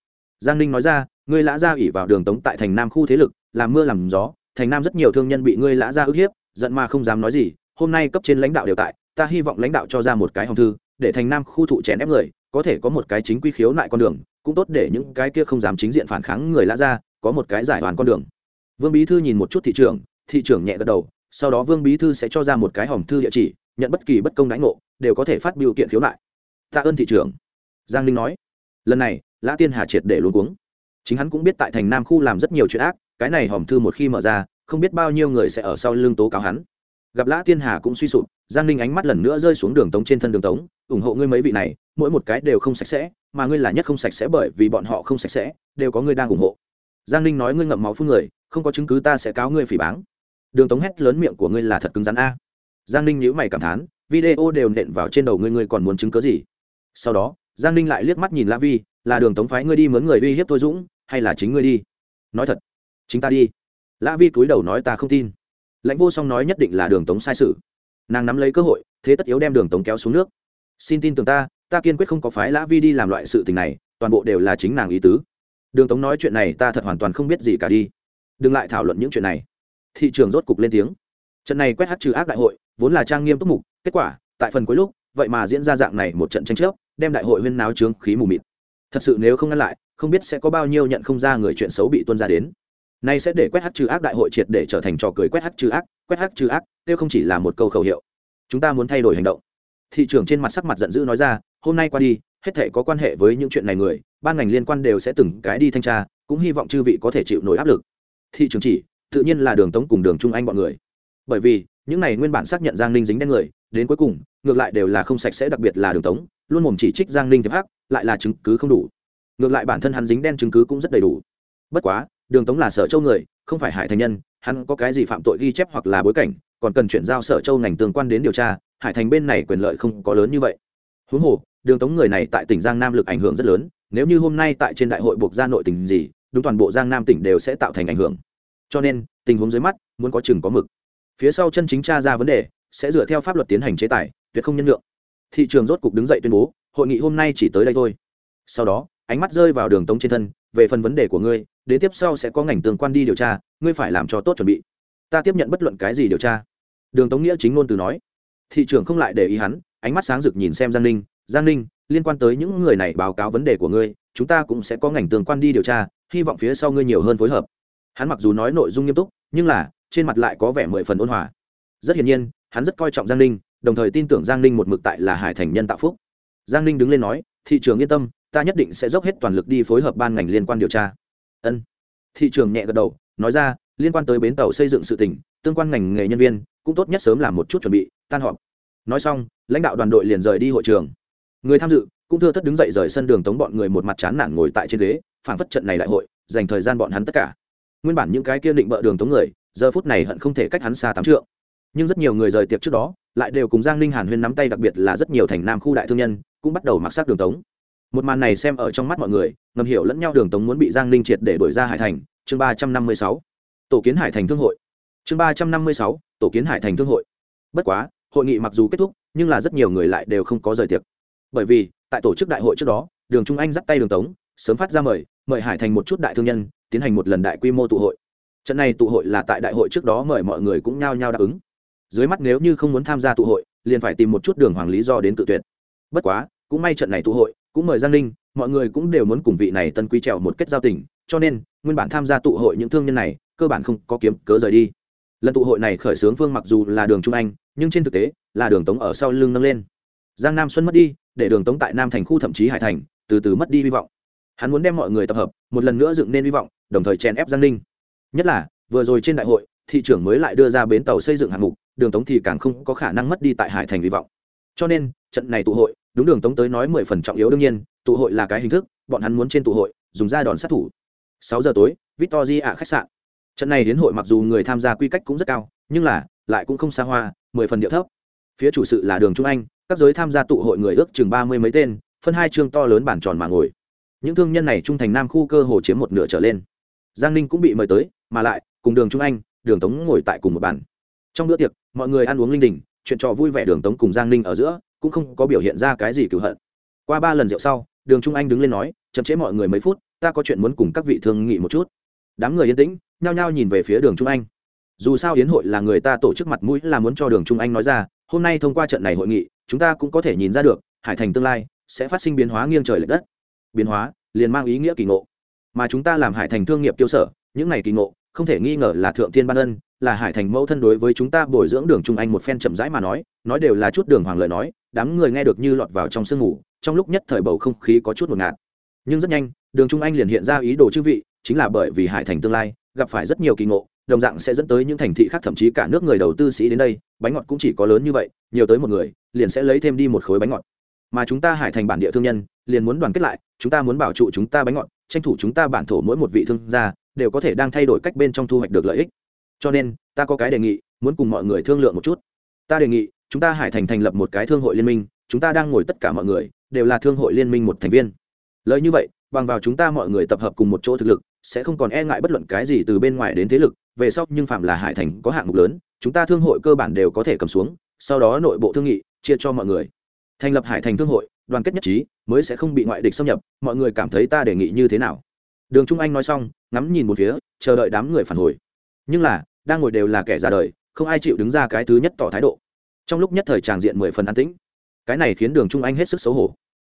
A: Giang ninh nói ra, ngươi lã gia ủy vào đường tống tại thành nam khu thế lực, làm mưa làm gió, thành nam rất nhiều thương nhân bị ngươi lã gia ức hiếp, giận mà không dám nói gì, hôm nay cấp trên lãnh đạo đều tại, ta hy vọng lãnh đạo cho ra một cái hồng thư, để thành nam khu thụ chèn ép người, có thể có một cái chính quy khiếu nại con đường, cũng tốt để những cái kia không dám chính diện phản kháng người lã gia, có một cái giải hoàn con đường vương bí thư nhìn một chút thị trường thị trường nhẹ gật đầu, sau đó vương bí thư sẽ cho ra một cái hòm thư địa chỉ, nhận bất kỳ bất công đánh ngộ, đều có thể phát biểu kiện khiếu nại. Tạ ơn thị trường giang Linh nói, lần này, lã tiên hà triệt để luôn cuống. Chính hắn cũng biết tại thành nam khu làm rất nhiều chuyện ác, cái này hòm thư một khi mở ra, không biết bao nhiêu người sẽ ở sau lưng tố cáo hắn. Gặp lã tiên hà cũng suy sụp, giang ninh ánh mắt lần nữa rơi xuống đường tống trên thân đường tống, ủng hộ ngươi mấy vị này, mỗi một cái đều không sạch sẽ, mà ngươi là nhất không sạch sẽ bởi vì bọn họ không sạch sẽ, đều có ngươi đang ủng hộ. Giang ninh nói ngươi ngậm máu phun người không có chứng cứ ta sẽ cáo ngươi phỉ báng. Đường tống hét lớn miệng của ngươi là thật cứng rắn a. Giang ninh nhữ mày cảm thán, video đều nện vào trên đầu ngươi ngươi còn muốn chứng cớ gì? Sau đó, giang ninh lại liếc mắt nhìn la vi, là đường tống phái ngươi đi mướn người uy hiếp thôi dũng, hay là chính ngươi đi? Nói thật, chính ta đi. La vi cúi đầu nói ta không tin. Lãnh vô song nói nhất định là đường tống sai sự. Nàng nắm lấy cơ hội, thế tất yếu đem đường tống kéo xuống nước. Xin tin tưởng ta ta kiên quyết không có phái lã vi đi làm loại sự tình này, toàn bộ đều là chính nàng ý tứ. Đường tống nói chuyện này ta thật hoàn toàn không biết gì cả đi đừng lại thảo luận những chuyện này. Thị trường rốt cục lên tiếng. Trận này quét hát trừ ác đại hội, vốn là trang nghiêm túc mục, kết quả, tại phần cuối lúc, vậy mà diễn ra dạng này một trận tranh chấp, đem đại hội huyên náo trướng khí mù mịt. Thật sự nếu không ngăn lại, không biết sẽ có bao nhiêu nhận không ra người chuyện xấu bị tuân ra đến. Nay sẽ để quét hát trừ ác đại hội triệt để trở thành trò cười quét hát trừ ác, quét hát trừ ác tiêu không chỉ là một câu khẩu hiệu. Chúng ta muốn thay đổi hành động. Thị trường trên mặt sắc mặt giận dữ nói ra, hôm nay qua đi, hết thể có quan hệ với những chuyện này người, ban ngành liên quan đều sẽ từng cái đi thanh tra, cũng hy vọng chư vị có thể chịu nổi áp lực thị trường chỉ, tự nhiên là đường tống cùng đường trung anh bọn người. Bởi vì, những này nguyên bản xác nhận giang ninh dính đen người, đến cuối cùng, ngược lại đều là không sạch sẽ đặc biệt là đường tống, luôn mồm chỉ trích giang ninh thiệp hắc, lại là chứng cứ không đủ. Ngược lại bản thân hắn dính đen chứng cứ cũng rất đầy đủ. Bất quá, đường tống là sở châu người, không phải hải thành nhân, hắn có cái gì phạm tội ghi chép hoặc là bối cảnh, còn cần chuyển giao sở châu ngành tương quan đến điều tra, hải thành bên này quyền lợi không có lớn như vậy. Huống hồ, đường tống người này tại tỉnh giang nam lực ảnh hưởng rất lớn, nếu như hôm nay tại trên đại hội buộc ra nội tình gì đúng toàn bộ giang nam tỉnh đều sẽ tạo thành ảnh hưởng. Cho nên, tình huống dưới mắt, muốn có chừng có mực. Phía sau chân chính tra ra vấn đề, sẽ dựa theo pháp luật tiến hành chế tài, tuyệt không nhân lượng thị trường rốt cục đứng dậy tuyên bố, hội nghị hôm nay chỉ tới đây thôi. Sau đó, ánh mắt rơi vào đường tống trên thân, về phần vấn đề của ngươi, đến tiếp sau sẽ có ngành tương quan đi điều tra, ngươi phải làm cho tốt chuẩn bị. Ta tiếp nhận bất luận cái gì điều tra. Đường tống nghĩa chính ngôn từ nói. Thị trường không lại để ý hắn, ánh mắt sáng rực nhìn xem giang ninh. Giang ninh, liên quan tới những người này báo cáo vấn đề của ngươi, chúng ta cũng sẽ có ngành tương quan đi điều tra hy vọng phía sau ngươi nhiều hơn phối hợp. Hắn mặc dù nói nội dung nghiêm túc, nhưng là, trên mặt lại có vẻ mười phần ôn hòa. Rất hiển nhiên, hắn rất coi trọng giang ninh, đồng thời tin tưởng giang ninh một mực tại là hải thành nhân tạo phúc. Giang ninh đứng lên nói, thị trường yên tâm, ta nhất định sẽ dốc hết toàn lực đi phối hợp ban ngành liên quan điều tra. Ân. Thị trường nhẹ gật đầu, nói ra, liên quan tới bến tàu xây dựng sự tỉnh tương quan ngành nghề nhân viên, cũng tốt nhất sớm làm một chút chuẩn bị, tan họp. Nói xong, lãnh đạo đoàn đội liền rời đi hội trường. Người tham dự, cũng thưa thất đứng dậy rời sân đường tống bọn người một mặt chán nản ngồi tại trên ghế phản phất trận này đại hội, dành thời gian bọn hắn tất cả. Nguyên bản những cái kia định bợ đường tống người, giờ phút này hận không thể cách hắn xa tám trượng. Nhưng rất nhiều người rời tiệc trước đó, lại đều cùng giang ninh hàn huyên nắm tay đặc biệt là rất nhiều thành nam khu đại thương nhân, cũng bắt đầu mặc sắc đường tống. Một màn này xem ở trong mắt mọi người, ngầm hiểu lẫn nhau đường tống muốn bị giang ninh triệt để đổi ra hải thành, chương ba trăm năm mươi sáu. Tổ kiến hải thành thương hội. Chương ba trăm năm mươi sáu, tổ kiến hải thành thương hội. Bất quá, hội nghị mặc dù kết thúc, nhưng là rất nhiều người lại đều không có rời tiệc. Bởi vì, tại tổ chức đại hội trước đó, đường trung anh dắt tay đường tống sớm phát ra mời mời hải thành một chút đại thương nhân, tiến hành một lần đại quy mô tụ hội. Trận này tụ hội là tại đại hội trước đó mời mọi người cũng nhao nhao đáp ứng. Dưới mắt nếu như không muốn tham gia tụ hội, liền phải tìm một chút đường hoàng lý do đến tự tuyệt. Bất quá, cũng may trận này tụ hội, cũng mời giang ninh, mọi người cũng đều muốn cùng vị này tân quý trèo một kết giao tình, cho nên, nguyên bản tham gia tụ hội những thương nhân này, cơ bản không có kiếm cớ rời đi. Lần tụ hội này khởi xướng phương mặc dù là đường trung anh, nhưng trên thực tế, là đường tống ở sau lưng nâng lên. Giang nam xuân mất đi, để đường tống tại nam thành khu thậm chí hải thành, từ từ mất đi hy vọng hắn muốn đem mọi người tập hợp, một lần nữa dựng nên hy vọng, đồng thời chèn ép giang ninh. Nhất là, vừa rồi trên đại hội, thị trưởng mới lại đưa ra bến tàu xây dựng hạng mục, đường tống thì càng không có khả năng mất đi tại hải thành hy vọng. Cho nên, trận này tụ hội, đúng đường tống tới nói mười phần trọng yếu đương nhiên, tụ hội là cái hình thức, bọn hắn muốn trên tụ hội, dùng ra đòn sát thủ. Sáu giờ tối, victory ạ khách sạn. Trận này đến hội mặc dù người tham gia quy cách cũng rất cao, nhưng là, lại cũng không xa hoa, mười phần điệu thấp. Phía chủ sự là đường trung anh, các giới tham gia tụ hội người ước chừng ba mươi mấy tên, phân hai chương to lớn bản tròn mà ngồi những thương nhân này trung thành nam khu cơ hồ chiếm một nửa trở lên. Giang ninh cũng bị mời tới, mà lại, cùng đường trung anh, đường tống ngồi tại cùng một bàn. Trong bữa tiệc, mọi người ăn uống linh đình, chuyện trò vui vẻ đường tống cùng giang ninh ở giữa, cũng không có biểu hiện ra cái gì cựu hận. Qua ba lần rượu sau, đường trung anh đứng lên nói, chậm chế mọi người mấy phút, ta có chuyện muốn cùng các vị thương nghị một chút. Đám người yên tĩnh, nhao nhao nhìn về phía đường trung anh. Dù sao hiến hội là người ta tổ chức mặt mũi là muốn cho đường trung anh nói ra, hôm nay thông qua trận này hội nghị, chúng ta cũng có thể nhìn ra được, hải thành tương lai sẽ phát sinh biến hóa nghiêng trời l ệ đất biến hóa, liền mang ý nghĩa kỳ ngộ. Mà chúng ta làm hải thành thương nghiệp tiêu sở, những này kỳ ngộ, không thể nghi ngờ là thượng tiên ban ân, là hải thành mẫu thân đối với chúng ta bồi dưỡng đường trung anh một phen chậm rãi mà nói nói đều là chút đường hoàng lời nói, đám người nghe được như lọt vào trong sương ngủ trong lúc nhất thời bầu không khí có chút ngột ngạt. Nhưng rất nhanh, đường trung anh liền hiện ra ý đồ chư vị, chính là bởi vì hải thành tương lai, gặp phải rất nhiều kỳ ngộ, đồng dạng sẽ dẫn tới những thành thị khác thậm chí cả nước người đầu tư sĩ đến đây, bánh ngọt cũng chỉ có lớn như vậy, nhiều tới một người, liền sẽ lấy thêm đi một khối bánh ngọt mà chúng ta hải thành bản địa thương nhân, liền muốn đoàn kết lại, chúng ta muốn bảo trụ chúng ta bánh ngọt, tranh thủ chúng ta bản thổ mỗi một vị thương gia, đều có thể đang thay đổi cách bên trong thu hoạch được lợi ích. Cho nên, ta có cái đề nghị, muốn cùng mọi người thương lượng một chút. Ta đề nghị, chúng ta hải thành thành lập một cái thương hội liên minh, chúng ta đang ngồi tất cả mọi người, đều là thương hội liên minh một thành viên. Lợi như vậy, bằng vào chúng ta mọi người tập hợp cùng một chỗ thực lực, sẽ không còn e ngại bất luận cái gì từ bên ngoài đến thế lực. Về sau, nhưng phạm là hải thành có hạng mục lớn, chúng ta thương hội cơ bản đều có thể cầm xuống, sau đó nội bộ thương nghị, chia cho mọi người thành lập hải thành thương hội, đoàn kết nhất trí, mới sẽ không bị ngoại địch xâm nhập, mọi người cảm thấy ta đề nghị như thế nào? Đường trung anh nói xong, ngắm nhìn một phía, chờ đợi đám người phản hồi. Nhưng là, đang ngồi đều là kẻ già đời, không ai chịu đứng ra cái thứ nhất tỏ thái độ. Trong lúc nhất thời tràng diện mười phần an tĩnh. Cái này khiến đường trung anh hết sức xấu hổ.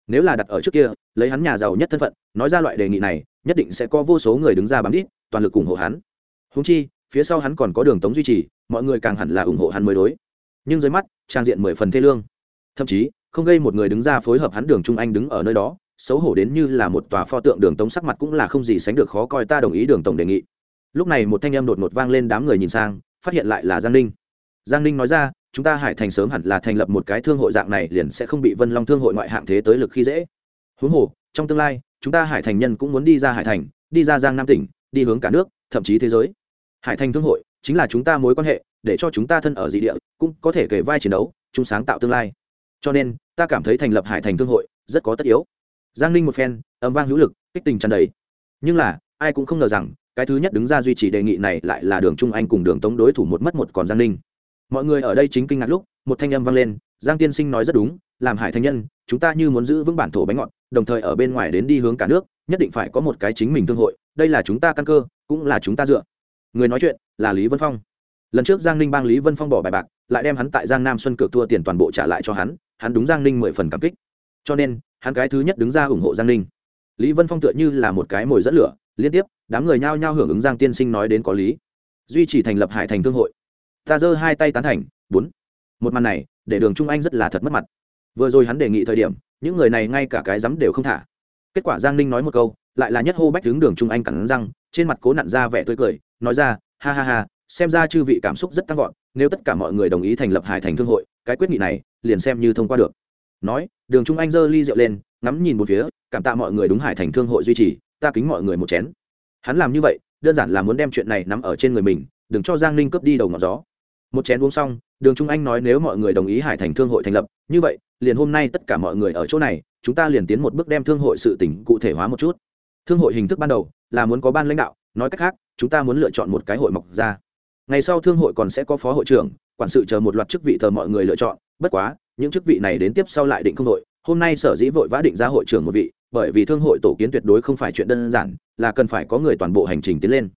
A: Nếu là đặt ở trước kia, lấy hắn nhà giàu nhất thân phận, nói ra loại đề nghị này, nhất định sẽ có vô số người đứng ra bám đít, toàn lực ủng hộ hắn. Húng chi, phía sau hắn còn có đường tống duy trì, mọi người càng hẳn là ủng hộ hắn mới đối. Nhưng dưới mắt trang diện mười phần thê lương. Thậm chí không gây một người đứng ra phối hợp hắn đường trung anh đứng ở nơi đó, xấu hổ đến như là một tòa pho tượng đường tống sắc mặt cũng là không gì sánh được khó coi, ta đồng ý đường tổng đề nghị. Lúc này một thanh âm đột ngột vang lên đám người nhìn sang, phát hiện lại là giang ninh. Giang ninh nói ra, chúng ta hải thành sớm hẳn là thành lập một cái thương hội dạng này liền sẽ không bị vân long thương hội ngoại hạng thế tới lực khi dễ. Huống hồ, trong tương lai, chúng ta hải thành nhân cũng muốn đi ra hải thành, đi ra giang nam tỉnh, đi hướng cả nước, thậm chí thế giới. Hải thành thương hội chính là chúng ta mối quan hệ, để cho chúng ta thân ở dị địa, cũng có thể kể vai chiến đấu chúng sáng tạo tương lai cho nên, ta cảm thấy thành lập hải thành thương hội rất có tất yếu. Giang ninh một phen, âm vang hữu lực, kích tình tràn đầy. Nhưng là, ai cũng không ngờ rằng, cái thứ nhất đứng ra duy trì đề nghị này lại là đường trung anh cùng đường tống đối thủ một mất một còn giang ninh. Mọi người ở đây chính kinh ngạc lúc, một thanh âm vang lên, giang tiên sinh nói rất đúng, làm hải thành nhân, chúng ta như muốn giữ vững bản thổ bánh ngọt, đồng thời ở bên ngoài đến đi hướng cả nước, nhất định phải có một cái chính mình thương hội, đây là chúng ta căn cơ, cũng là chúng ta dựa. Người nói chuyện là lý vân phong. Lần trước giang ninh bang lý vân phong bỏ bài bạc, lại đem hắn tại giang nam xuân cược thua tiền toàn bộ trả lại cho hắn hắn đúng giang ninh mười phần cảm kích. Cho nên, hắn cái thứ nhất đứng ra ủng hộ giang ninh. Lý vân phong tựa như là một cái mồi dẫn lửa, liên tiếp, đám người nhao nhao hưởng ứng giang tiên sinh nói đến có lý. Duy trì thành lập hải thành thương hội. Ta giơ hai tay tán thành, bốn. Một màn này, để đường trung anh rất là thật mất mặt. Vừa rồi hắn đề nghị thời điểm, những người này ngay cả cái dám đều không thả. Kết quả giang ninh nói một câu, lại là nhất hô bách đứng đường trung anh cắn răng, trên mặt cố nặn ra vẻ tươi cười, nói ra, ha ha ha, xem ra chư vị cảm xúc rất tăng vọt, nếu tất cả mọi người đồng ý thành lập hải thành thương hội, cái quyết nghị này liền xem như thông qua được. Nói, đường trung anh giơ ly rượu lên, ngắm nhìn một phía, cảm tạ mọi người đúng hải thành thương hội duy trì, ta kính mọi người một chén. Hắn làm như vậy, đơn giản là muốn đem chuyện này nắm ở trên người mình, đừng cho giang ninh cướp đi đầu ngọn gió. Một chén uống xong, đường trung anh nói nếu mọi người đồng ý hải thành thương hội thành lập, như vậy, liền hôm nay tất cả mọi người ở chỗ này, chúng ta liền tiến một bước đem thương hội sự tỉnh cụ thể hóa một chút. Thương hội hình thức ban đầu là muốn có ban lãnh đạo, nói cách khác, chúng ta muốn lựa chọn một cái hội mọc ra. Ngày sau thương hội còn sẽ có phó hội trưởng, quản sự chờ một loạt chức vị thờ mọi người lựa chọn bất quá, những chức vị này đến tiếp sau lại định không đội, hôm nay sở dĩ vội vã định ra hội trưởng một vị, bởi vì thương hội tổ kiến tuyệt đối không phải chuyện đơn giản, là cần phải có người toàn bộ hành trình tiến lên.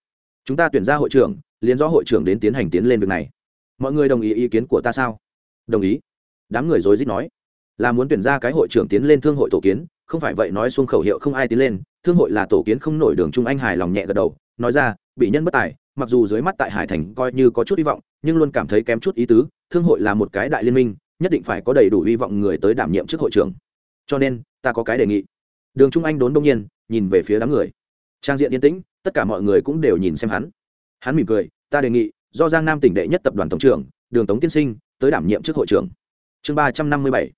A: Chúng ta tuyển ra hội trưởng, liền do hội trưởng đến tiến hành tiến lên việc này. Mọi người đồng ý ý kiến của ta sao? Đồng ý. Đám người rối rít nói. Là muốn tuyển ra cái hội trưởng tiến lên thương hội tổ kiến, không phải vậy nói xuống khẩu hiệu không ai tiến lên, thương hội là tổ kiến không nổi đường trung anh hài lòng nhẹ gật đầu, nói ra, bị nhân bất tài, mặc dù dưới mắt tại hải thành coi như có chút hy vọng, nhưng luôn cảm thấy kém chút ý tứ, thương hội là một cái đại liên minh nhất định phải có đầy đủ hy vọng người tới đảm nhiệm chức hội trưởng. Cho nên, ta có cái đề nghị. Đường trung anh đốn đông nhiên, nhìn về phía đám người. Trang diện yên tĩnh, tất cả mọi người cũng đều nhìn xem hắn. Hắn mỉm cười, ta đề nghị, do giang nam tỉnh đệ nhất tập đoàn tổng trưởng, đường tống tiên sinh, tới đảm nhiệm chức hội trưởng. Chương ba trăm năm mươi bảy,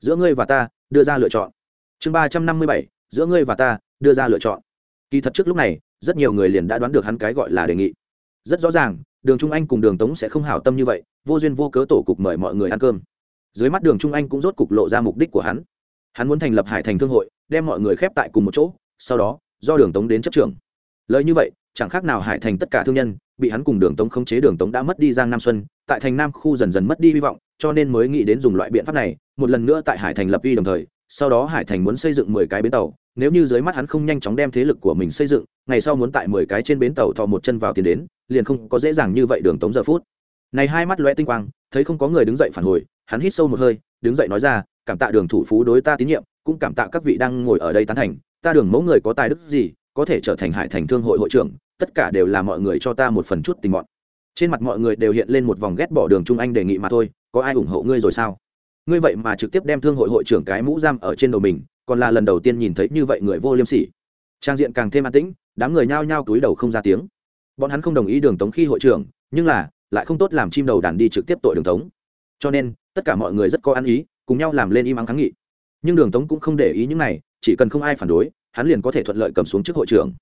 A: giữa ngươi và ta, đưa ra lựa chọn. Chương ba trăm năm mươi bảy, giữa ngươi và ta, đưa ra lựa chọn. Kỳ thật trước lúc này, rất nhiều người liền đã đoán được hắn cái gọi là đề nghị. Rất rõ ràng, đường trung anh cùng đường tống sẽ không hảo tâm như vậy, vô duyên vô cớ tổ cục mời mọi người ăn cơm dưới mắt đường trung anh cũng rốt cục lộ ra mục đích của hắn. Hắn muốn thành lập hải thành thương hội, đem mọi người khép tại cùng một chỗ, sau đó, do đường tống đến chấp trường lời như vậy, chẳng khác nào hải thành tất cả thương nhân, bị hắn cùng đường tống khống chế đường tống đã mất đi giang nam xuân, tại thành nam khu dần dần mất đi hy vọng, cho nên mới nghĩ đến dùng loại biện pháp này, một lần nữa tại hải thành lập uy đồng thời, sau đó hải thành muốn xây dựng mười cái bến tàu. Nếu như dưới mắt hắn không nhanh chóng đem thế lực của mình xây dựng, ngày sau muốn tại mười cái trên bến tàu thò một chân vào tiền đến, liền không có dễ dàng như vậy đường tống giờ phút. Này hai mắt lóe tinh quang, thấy không có người đứng dậy phản hồi hắn hít sâu một hơi, đứng dậy nói ra, cảm tạ đường thủ phú đối ta tín nhiệm, cũng cảm tạ các vị đang ngồi ở đây tán thành. Ta đường mẫu người có tài đức gì, có thể trở thành hải thành thương hội hội trưởng, tất cả đều là mọi người cho ta một phần chút tình mọn trên mặt mọi người đều hiện lên một vòng ghét bỏ đường trung anh đề nghị mà thôi, có ai ủng hộ ngươi rồi sao? Ngươi vậy mà trực tiếp đem thương hội hội trưởng cái mũ giam ở trên đầu mình, còn là lần đầu tiên nhìn thấy như vậy người vô liêm sỉ. Trang diện càng thêm an tĩnh, đám người nhao nhao túi đầu không ra tiếng. Bọn hắn không đồng ý đường tống khi hội trưởng, nhưng là, lại không tốt làm chim đầu đàn đi trực tiếp tội đường tống. Cho nên tất cả mọi người rất có ăn ý, cùng nhau làm lên im ắng kháng nghị. Nhưng đường tống cũng không để ý những này, chỉ cần không ai phản đối, hắn liền có thể thuận lợi cầm xuống trước hội trưởng.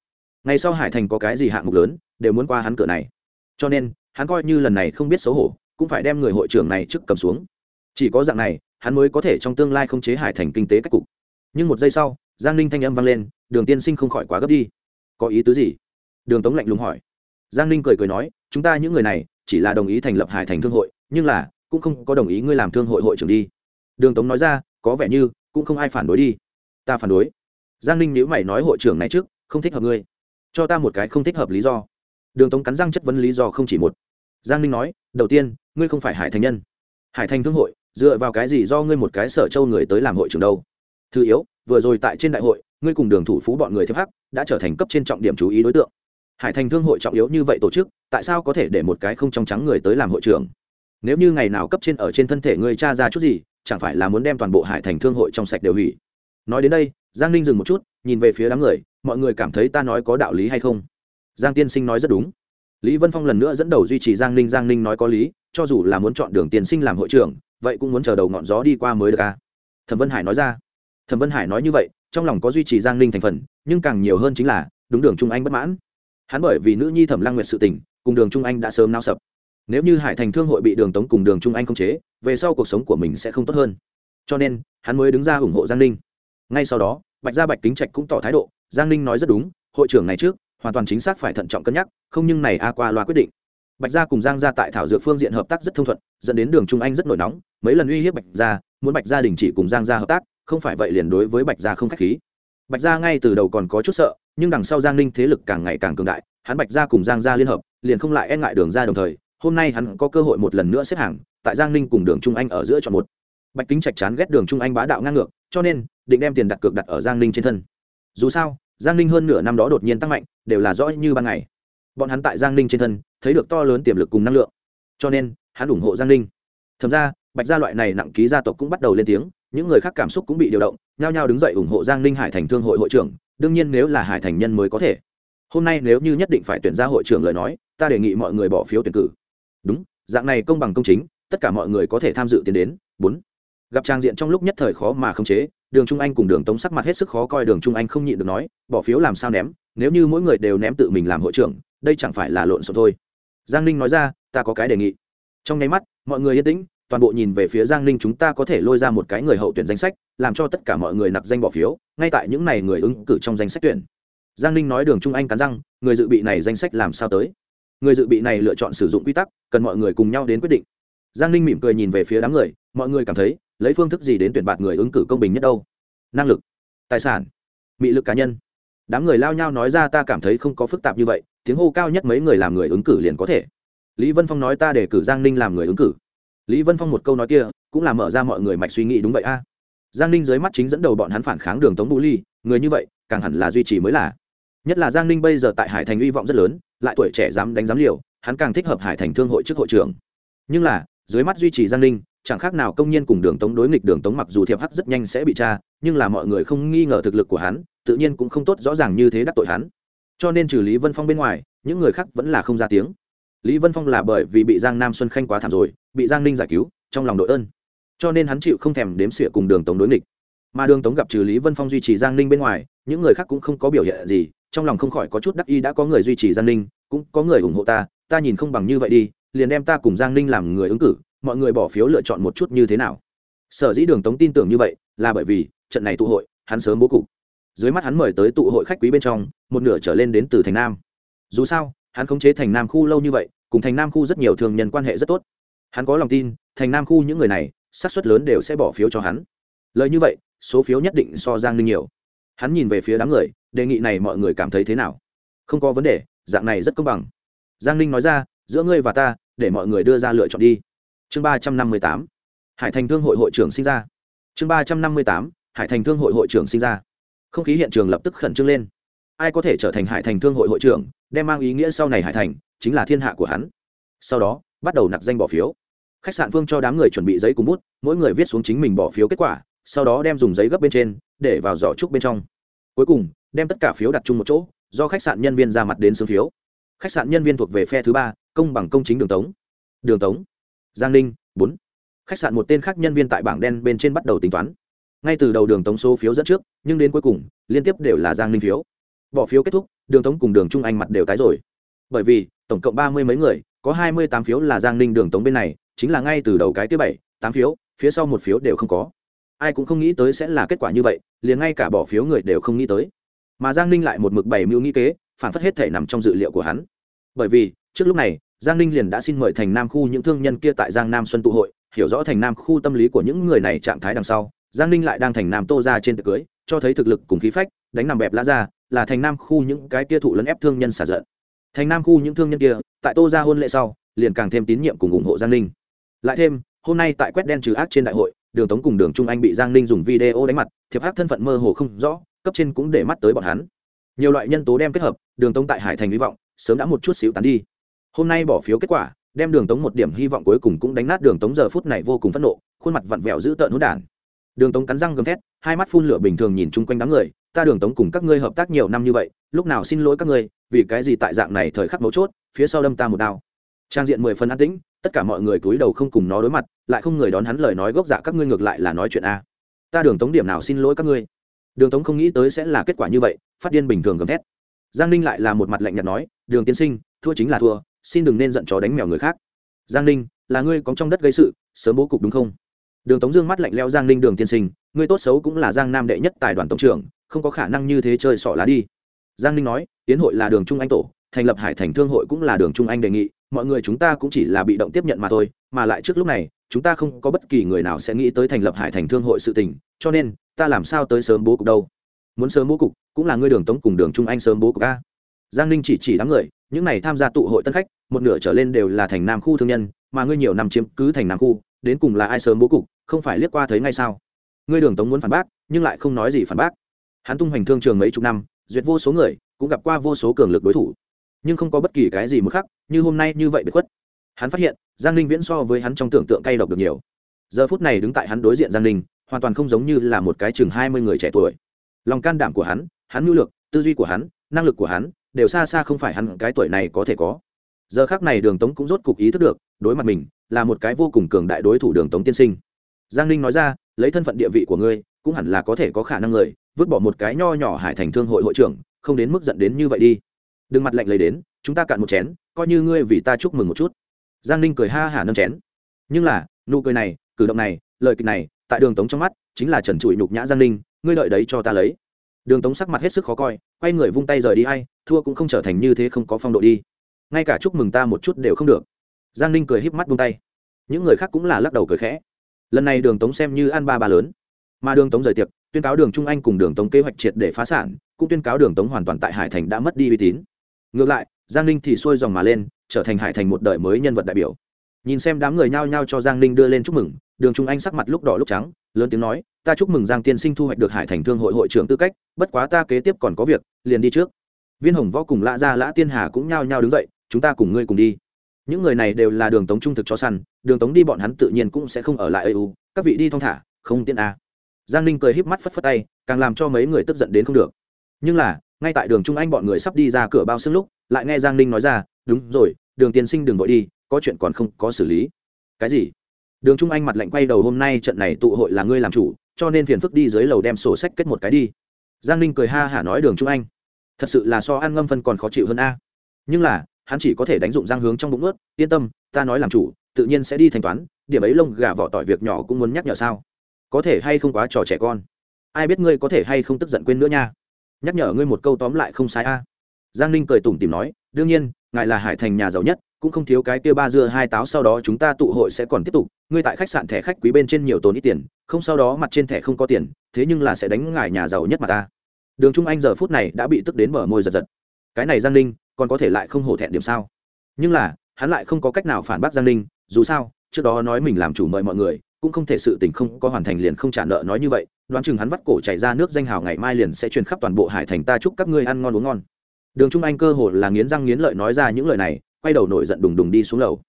A: Ngày sau hải thành có cái gì hạng mục lớn, đều muốn qua hắn cửa này. Cho nên, hắn coi như lần này không biết xấu hổ, cũng phải đem người hội trưởng này trước cầm xuống. Chỉ có dạng này, hắn mới có thể trong tương lai không chế hải thành kinh tế cách cục. Nhưng một giây sau, giang ninh thanh âm vang lên, đường tiên sinh không khỏi quá gấp đi. Có ý tứ gì? Đường tống lạnh lùng hỏi. Giang ninh cười cười nói, chúng ta những người này, chỉ là đồng ý thành lập hải thành thương hội, nhưng là cũng không có đồng ý ngươi làm thương hội hội trưởng đi. Đường tống nói ra, có vẻ như cũng không ai phản đối đi. Ta phản đối. Giang ninh nếu mày nói hội trưởng này trước, không thích hợp ngươi. Cho ta một cái không thích hợp lý do. Đường tống cắn răng chất vấn lý do không chỉ một. Giang ninh nói, đầu tiên, ngươi không phải hải thành nhân. Hải thành thương hội, dựa vào cái gì do ngươi một cái sở châu người tới làm hội trưởng đâu? Thứ yếu, vừa rồi tại trên đại hội, ngươi cùng đường thủ phú bọn người thiếp hắc, đã trở thành cấp trên trọng điểm chú ý đối tượng. Hải thành thương hội trọng yếu như vậy tổ chức, tại sao có thể để một cái không trong trắng người tới làm hội trưởng? Nếu như ngày nào cấp trên ở trên thân thể ngươi cha ra chút gì, chẳng phải là muốn đem toàn bộ hải thành thương hội trong sạch đều hủy. Nói đến đây, giang ninh dừng một chút, nhìn về phía đám người, mọi người cảm thấy ta nói có đạo lý hay không? Giang tiên sinh nói rất đúng. Lý vân phong lần nữa dẫn đầu duy trì giang ninh giang ninh nói có lý, cho dù là muốn chọn đường tiên sinh làm hội trưởng, vậy cũng muốn chờ đầu ngọn gió đi qua mới được à? Thẩm vân hải nói ra. Thẩm vân hải nói như vậy, trong lòng có duy trì giang ninh thành phần, nhưng càng nhiều hơn chính là, đúng đường trung anh bất mãn. Hắn bởi vì nữ nhi thẩm Lang nguyệt sự tình, cùng đường trung anh đã sớm nao sập nếu như hải thành thương hội bị đường tống cùng đường trung anh không chế, về sau cuộc sống của mình sẽ không tốt hơn. Cho nên, hắn mới đứng ra ủng hộ giang ninh. Ngay sau đó, bạch gia bạch kính trạch cũng tỏ thái độ, giang ninh nói rất đúng, hội trưởng này trước, hoàn toàn chính xác phải thận trọng cân nhắc, không nhưng này a qua loa quyết định. Bạch gia cùng giang gia tại thảo dược phương diện hợp tác rất thông thuận, dẫn đến đường trung anh rất nổi nóng, mấy lần uy hiếp bạch gia, muốn bạch gia đình chỉ cùng giang gia hợp tác, không phải vậy liền đối với bạch gia không k h á c h khí. Bạch gia ngay từ đầu còn có chút sợ, nhưng đằng sau giang ninh thế lực càng ngày càng cường đại, hắn bạch gia cùng giang gia liên hợp, liền không lại e ngại đường ra đồng thời hôm nay hắn có cơ hội một lần nữa xếp hàng, tại giang ninh cùng đường trung anh ở giữa chọn một. Bạch kính trạch chán ghét đường trung anh bá đạo ngang ngược, cho nên, định đem tiền đặt cược đặt ở giang ninh trên thân. Dù sao, giang ninh hơn nửa năm đó đột nhiên tăng mạnh, đều là rõ như ban ngày. Bọn hắn tại giang ninh trên thân, thấy được to lớn tiềm lực cùng năng lượng. Cho nên, hắn ủng hộ giang ninh. Thật ra, bạch gia loại này nặng ký gia tộc cũng bắt đầu lên tiếng, những người khác cảm xúc cũng bị điều động, nhao nhao đứng dậy ủng hộ giang ninh hải thành thương hội hội trưởng, đương nhiên nếu là hải thành nhân mới có thể. Hôm nay nếu như nhất định phải tuyển ra hội trưởng lời nói, ta đề nghị mọi người bỏ phiếu tuyển cử đúng, dạng này công bằng công chính, tất cả mọi người có thể tham dự tiến đến. Bốn, gặp trang diện trong lúc nhất thời khó mà không chế, đường trung anh cùng đường tống sắc mặt hết sức khó coi, đường trung anh không nhịn được nói, bỏ phiếu làm sao ném, nếu như mỗi người đều ném tự mình làm hội trưởng, đây chẳng phải là lộn xộn thôi. Giang ninh nói ra, ta có cái đề nghị. Trong nháy mắt, mọi người yên tĩnh, toàn bộ nhìn về phía giang ninh chúng ta có thể lôi ra một cái người hậu tuyển danh sách, làm cho tất cả mọi người nặc danh bỏ phiếu, ngay tại những n à y người ứng cử trong danh sách tuyển. Giang ninh nói đường trung anh cắn răng, người dự bị này danh sách làm sao tới? Người dự bị này lựa chọn sử dụng quy tắc, cần mọi người cùng nhau đến quyết định. Giang ninh mỉm cười nhìn về phía đám người, mọi người cảm thấy, lấy phương thức gì đến tuyển bạt người ứng cử công bình nhất đâu? Năng lực, tài sản, mị lực cá nhân. Đám người lao nhau nói ra ta cảm thấy không có phức tạp như vậy, tiếng hô cao nhất mấy người làm người ứng cử liền có thể. Lý vân phong nói ta để cử giang ninh làm người ứng cử. Lý vân phong một câu nói kia, cũng là mở ra mọi người mạch suy nghĩ đúng vậy a. Giang ninh dưới mắt chính dẫn đầu bọn hắn phản kháng đường tống bù ly, người như vậy, càng hẳn là duy trì mới là. Nhất là giang ninh bây giờ tại hải thành hy vọng rất lớn lại tuổi trẻ dám đánh dám liều, hắn càng thích hợp hải thành thương hội trước hội trưởng. Nhưng là, dưới mắt duy trì giang ninh, chẳng khác nào công nhân cùng đường tống đối nghịch đường tống mặc dù thiệp hắc rất nhanh sẽ bị tra, nhưng là mọi người không nghi ngờ thực lực của hắn, tự nhiên cũng không tốt rõ ràng như thế đắc tội hắn. Cho nên trừ lý vân phong bên ngoài, những người khác vẫn là không ra tiếng. Lý vân phong là bởi vì bị giang nam xuân khanh quá thảm rồi, bị giang ninh giải cứu, trong lòng đội ơn. Cho nên hắn chịu không thèm đếm xỉa cùng đường tống đối nghịch. Mà đường tống gặp trừ lý vân phong duy trì giang ninh bên ngoài, những người khác cũng không có biểu hiện gì trong lòng không khỏi có chút đắc ý đã có người duy trì giang ninh, cũng có người ủng hộ ta ta nhìn không bằng như vậy đi, liền đem ta cùng giang ninh làm người ứng cử, mọi người bỏ phiếu lựa chọn một chút như thế nào. Sở dĩ đường tống tin tưởng như vậy, là bởi vì trận này tụ hội, hắn sớm bố cục. Dưới mắt hắn mời tới tụ hội khách quý bên trong, một nửa trở lên đến từ thành nam. Dù sao, hắn khống chế thành nam khu lâu như vậy, cùng thành nam khu rất nhiều thường nhân quan hệ rất tốt. Hắn có lòng tin, thành nam khu những người này, xác suất lớn đều sẽ bỏ phiếu cho hắn. Lời như vậy, số phiếu nhất định so giang ninh nhiều. Hắn nhìn về phía đám người đề nghị này mọi người cảm thấy thế nào? Không có vấn đề, dạng này rất công bằng. Giang ninh nói ra, giữa ngươi và ta, để mọi người đưa ra lựa chọn đi. Chương ba trăm năm mươi tám. Hải thành thương hội hội trưởng sinh ra. Chương ba trăm năm mươi tám. Hải thành thương hội hội trưởng sinh ra. Không khí hiện trường lập tức khẩn trương lên. Ai có thể trở thành hải thành thương hội hội trưởng, đem mang ý nghĩa sau này hải thành, chính là thiên hạ của hắn. Sau đó, bắt đầu nặc danh bỏ phiếu. Khách sạn phương cho đám người chuẩn bị giấy cùng bút, mỗi người viết xuống chính mình bỏ phiếu kết quả, sau đó đem dùng giấy gấp bên trên, để vào giỏ trúc bên trong. Cuối cùng đem tất cả phiếu đặt chung một chỗ, do khách sạn nhân viên ra mặt đến xướng phiếu. Khách sạn nhân viên thuộc về phe thứ ba, công bằng công chính đường tống. Đường tống. Giang ninh, bốn. Khách sạn một tên khác nhân viên tại bảng đen bên trên bắt đầu tính toán. Ngay từ đầu đường tống số phiếu dẫn trước, nhưng đến cuối cùng, liên tiếp đều là giang ninh phiếu. Bỏ phiếu kết thúc, đường tống cùng đường trung anh mặt đều tái rồi. Bởi vì, tổng cộng ba mươi mấy người, có hai mươi tám phiếu là giang ninh đường tống bên này, chính là ngay từ đầu cái thứ bảy, tám phiếu, phía sau một phiếu đều không có. Ai cũng không nghĩ tới sẽ là kết quả như vậy, liền ngay cả bỏ phiếu người đều không nghĩ tới mà giang ninh lại một mực bảy mưu nghĩ kế, phản phất hết thể nằm trong dự liệu của hắn. Bởi vì, trước lúc này, giang ninh liền đã xin mời thành nam khu những thương nhân kia tại giang nam xuân tụ hội, hiểu rõ thành nam khu tâm lý của những người này trạng thái đằng sau, giang ninh lại đang thành nam tô ra trên tiệc cưới, cho thấy thực lực cùng khí phách, đánh nằm bẹp lá ra, là thành nam khu những cái kia thụ lấn ép thương nhân xả giận. Thành nam khu những thương nhân kia, tại tô ra hôn lễ sau, liền càng thêm tín nhiệm cùng ủng hộ giang ninh. Lại thêm, hôm nay tại quét đen trừ ác trên đại hội, đường tống cùng đường trung anh bị giang ninh dùng video đánh mặt, thiệp ác thân phận mơ hồ không rõ cấp trên cũng để mắt tới bọn hắn. Nhiều loại nhân tố đem kết hợp, đường tống tại hải thành hy vọng, sớm đã một chút xíu tán đi. Hôm nay bỏ phiếu kết quả, đem đường tống một điểm hy vọng cuối cùng cũng đánh nát đường tống giờ phút này vô cùng phẫn nộ, khuôn mặt vặn vẹo dữ tợn hỗn đản. Đường tống cắn răng gầm thét, hai mắt phun lửa bình thường nhìn chung quanh đám người, ta đường tống cùng các ngươi hợp tác nhiều năm như vậy, lúc nào xin lỗi các ngươi, vì cái gì tại dạng này thời khắc mấu chốt, phía sau đâm ta một đao. Trang diện mười phần an tĩnh, tất cả mọi người cúi đầu không cùng nó đối mặt, lại không người đón hắn lời nói gốc dạ các ngươi ngược lại là nói chuyện a. Ta đường tống điểm nào xin lỗi các ngươi? Đường tống không nghĩ tới sẽ là kết quả như vậy, phát điên bình thường gầm thét. Giang ninh lại là một mặt lạnh nhạt nói, đường tiên sinh, thua chính là thua, xin đừng nên giận chó đánh mèo người khác. Giang ninh, là ngươi có trong đất gây sự, sớm bố cục đúng không? Đường tống dương mắt lạnh leo giang ninh, đường tiên sinh, ngươi tốt xấu cũng là giang nam đệ nhất tài đoàn tổng trưởng, không có khả năng như thế chơi sỏ lá đi. Giang ninh nói, tiến hội là đường trung anh tổ, thành lập hải thành thương hội cũng là đường trung anh đề nghị, mọi người chúng ta cũng chỉ là bị động tiếp nhận mà thôi mà lại trước lúc này, chúng ta không có bất kỳ người nào sẽ nghĩ tới thành lập hải thành thương hội sự tình, cho nên, ta làm sao tới sớm bố cục đâu? Muốn sớm bố cục, cũng là ngươi đường tống cùng đường trung anh sớm bố cục a. Giang ninh chỉ chỉ đám người, những này tham gia tụ hội tân khách, một nửa trở lên đều là thành nam khu thương nhân, mà ngươi nhiều năm chiếm cứ thành nam khu, đến cùng là ai sớm bố cục, không phải liếc qua thấy ngay sao? Ngươi đường tống muốn phản bác, nhưng lại không nói gì phản bác. Hắn tung hoành thương trường mấy chục năm, duyệt vô số người, cũng gặp qua vô số cường lực đối thủ. Nhưng không có bất kỳ cái gì một khắc, như hôm nay như vậy bị khuất hắn phát hiện, giang ninh viễn so với hắn trong tưởng tượng cay độc được nhiều. Giờ phút này đứng tại hắn đối diện giang ninh, hoàn toàn không giống như là một cái chừng hai mươi người trẻ tuổi. Lòng can đảm của hắn hắn nhu lược tư duy của hắn, năng lực của hắn, đều xa xa không phải hắn cái tuổi này có thể có. Giờ khác này đường tống cũng rốt cục ý thức được, đối mặt mình, là một cái vô cùng cường đại đối thủ đường tống tiên sinh. Giang ninh nói ra, lấy thân phận địa vị của ngươi, cũng hẳn là có thể có khả năng người, vứt bỏ một cái nho nhỏ hải thành thương hội hội trưởng, không đến mức dẫn đến như vậy đi. Đừng mặt lạnh lấy đến, chúng ta cạn một chén, coi như ngươi vì ta chúc mừng một chút giang ninh cười ha hả nâng chén. Nhưng là, nụ cười này, cử động này, lời kịch này, tại đường tống trong mắt, chính là trần trụi nhục nhã giang ninh, ngươi lợi đấy cho ta lấy. Đường tống sắc mặt hết sức khó coi, quay người vung tay rời đi hay thua cũng không trở thành như thế không có phong độ đi. Ngay cả chúc mừng ta một chút đều không được. Giang ninh cười híp mắt vung tay. Những người khác cũng là lắc đầu cười khẽ. Lần này đường tống xem như ăn ba ba lớn. Mà đường tống rời tiệc, tuyên cáo đường trung anh cùng đường tống kế hoạch triệt để phá sản, cũng tuyên cáo đường tống hoàn toàn tại hải thành đã mất đi uy tín. Ngược lại, giang ninh thì xuôi dòng mà lên trở thành hải thành một đời mới nhân vật đại biểu. Nhìn xem đám người nhao nhao cho giang ninh đưa lên chúc mừng, đường trung anh sắc mặt lúc đỏ lúc trắng, lớn tiếng nói, ta chúc mừng giang tiên sinh thu hoạch được hải thành thương hội hội trưởng tư cách, bất quá ta kế tiếp còn có việc, liền đi trước. Viên hồng võ cùng lã gia lã tiên hà cũng nhao nhao đứng dậy, chúng ta cùng ngươi cùng đi. Những người này đều là đường tống trung thực cho săn, đường tống đi bọn hắn tự nhiên cũng sẽ không ở lại eu các vị đi thong thả, không tiện a. Giang ninh cười híp mắt phất phất tay, càng làm cho mấy người tức giận đến không được. Nhưng là, ngay tại đường trung anh bọn người sắp đi ra cửa bao xương lúc, lại nghe giang ninh nói ra đúng rồi, đường tiên sinh đừng vội đi, có chuyện còn không có xử lý. Cái gì? Đường trung anh mặt lạnh quay đầu hôm nay trận này tụ hội là ngươi làm chủ, cho nên phiền phức đi dưới lầu đem sổ sách kết một cái đi. Giang ninh cười ha hả nói đường trung anh, thật sự là so ăn ngâm phân còn khó chịu hơn a. Nhưng là, hắn chỉ có thể đánh dụng giang hướng trong bụng ướt, yên tâm, ta nói làm chủ, tự nhiên sẽ đi thanh toán, điểm ấy lông gà vỏ tỏi việc nhỏ cũng muốn nhắc nhở sao? Có thể hay không quá trò trẻ con? Ai biết ngươi có thể hay không tức giận quên nữa nha? Nhắc nhở ngươi một câu tóm lại không sai a. Giang ninh cười tủm tìm nói, đương nhiên ngài là hải thành nhà giàu nhất, cũng không thiếu cái kia ba dưa hai táo, sau đó chúng ta tụ hội sẽ còn tiếp tục. Ngươi tại khách sạn thẻ khách quý bên trên nhiều tốn ít tiền, không sau đó mặt trên thẻ không có tiền, thế nhưng là sẽ đánh ngài nhà giàu nhất mà ta. Đường trung anh giờ phút này đã bị tức đến mở môi giật giật. Cái này giang ninh, còn có thể lại không hổ thẹn điểm sao? Nhưng là, hắn lại không có cách nào phản bác giang ninh, dù sao, trước đó nói mình làm chủ mời mọi người, cũng không thể sự tình không có hoàn thành liền không trả nợ nói như vậy, đoán chừng hắn vắt cổ chảy ra nước danh hào ngày mai liền sẽ truyền khắp toàn bộ hải thành, ta chúc các ngươi ăn ngon uống ngon đường trung anh cơ hồ là nghiến răng nghiến lợi nói ra những lời này, quay đầu nổi giận đùng đùng đi xuống lầu.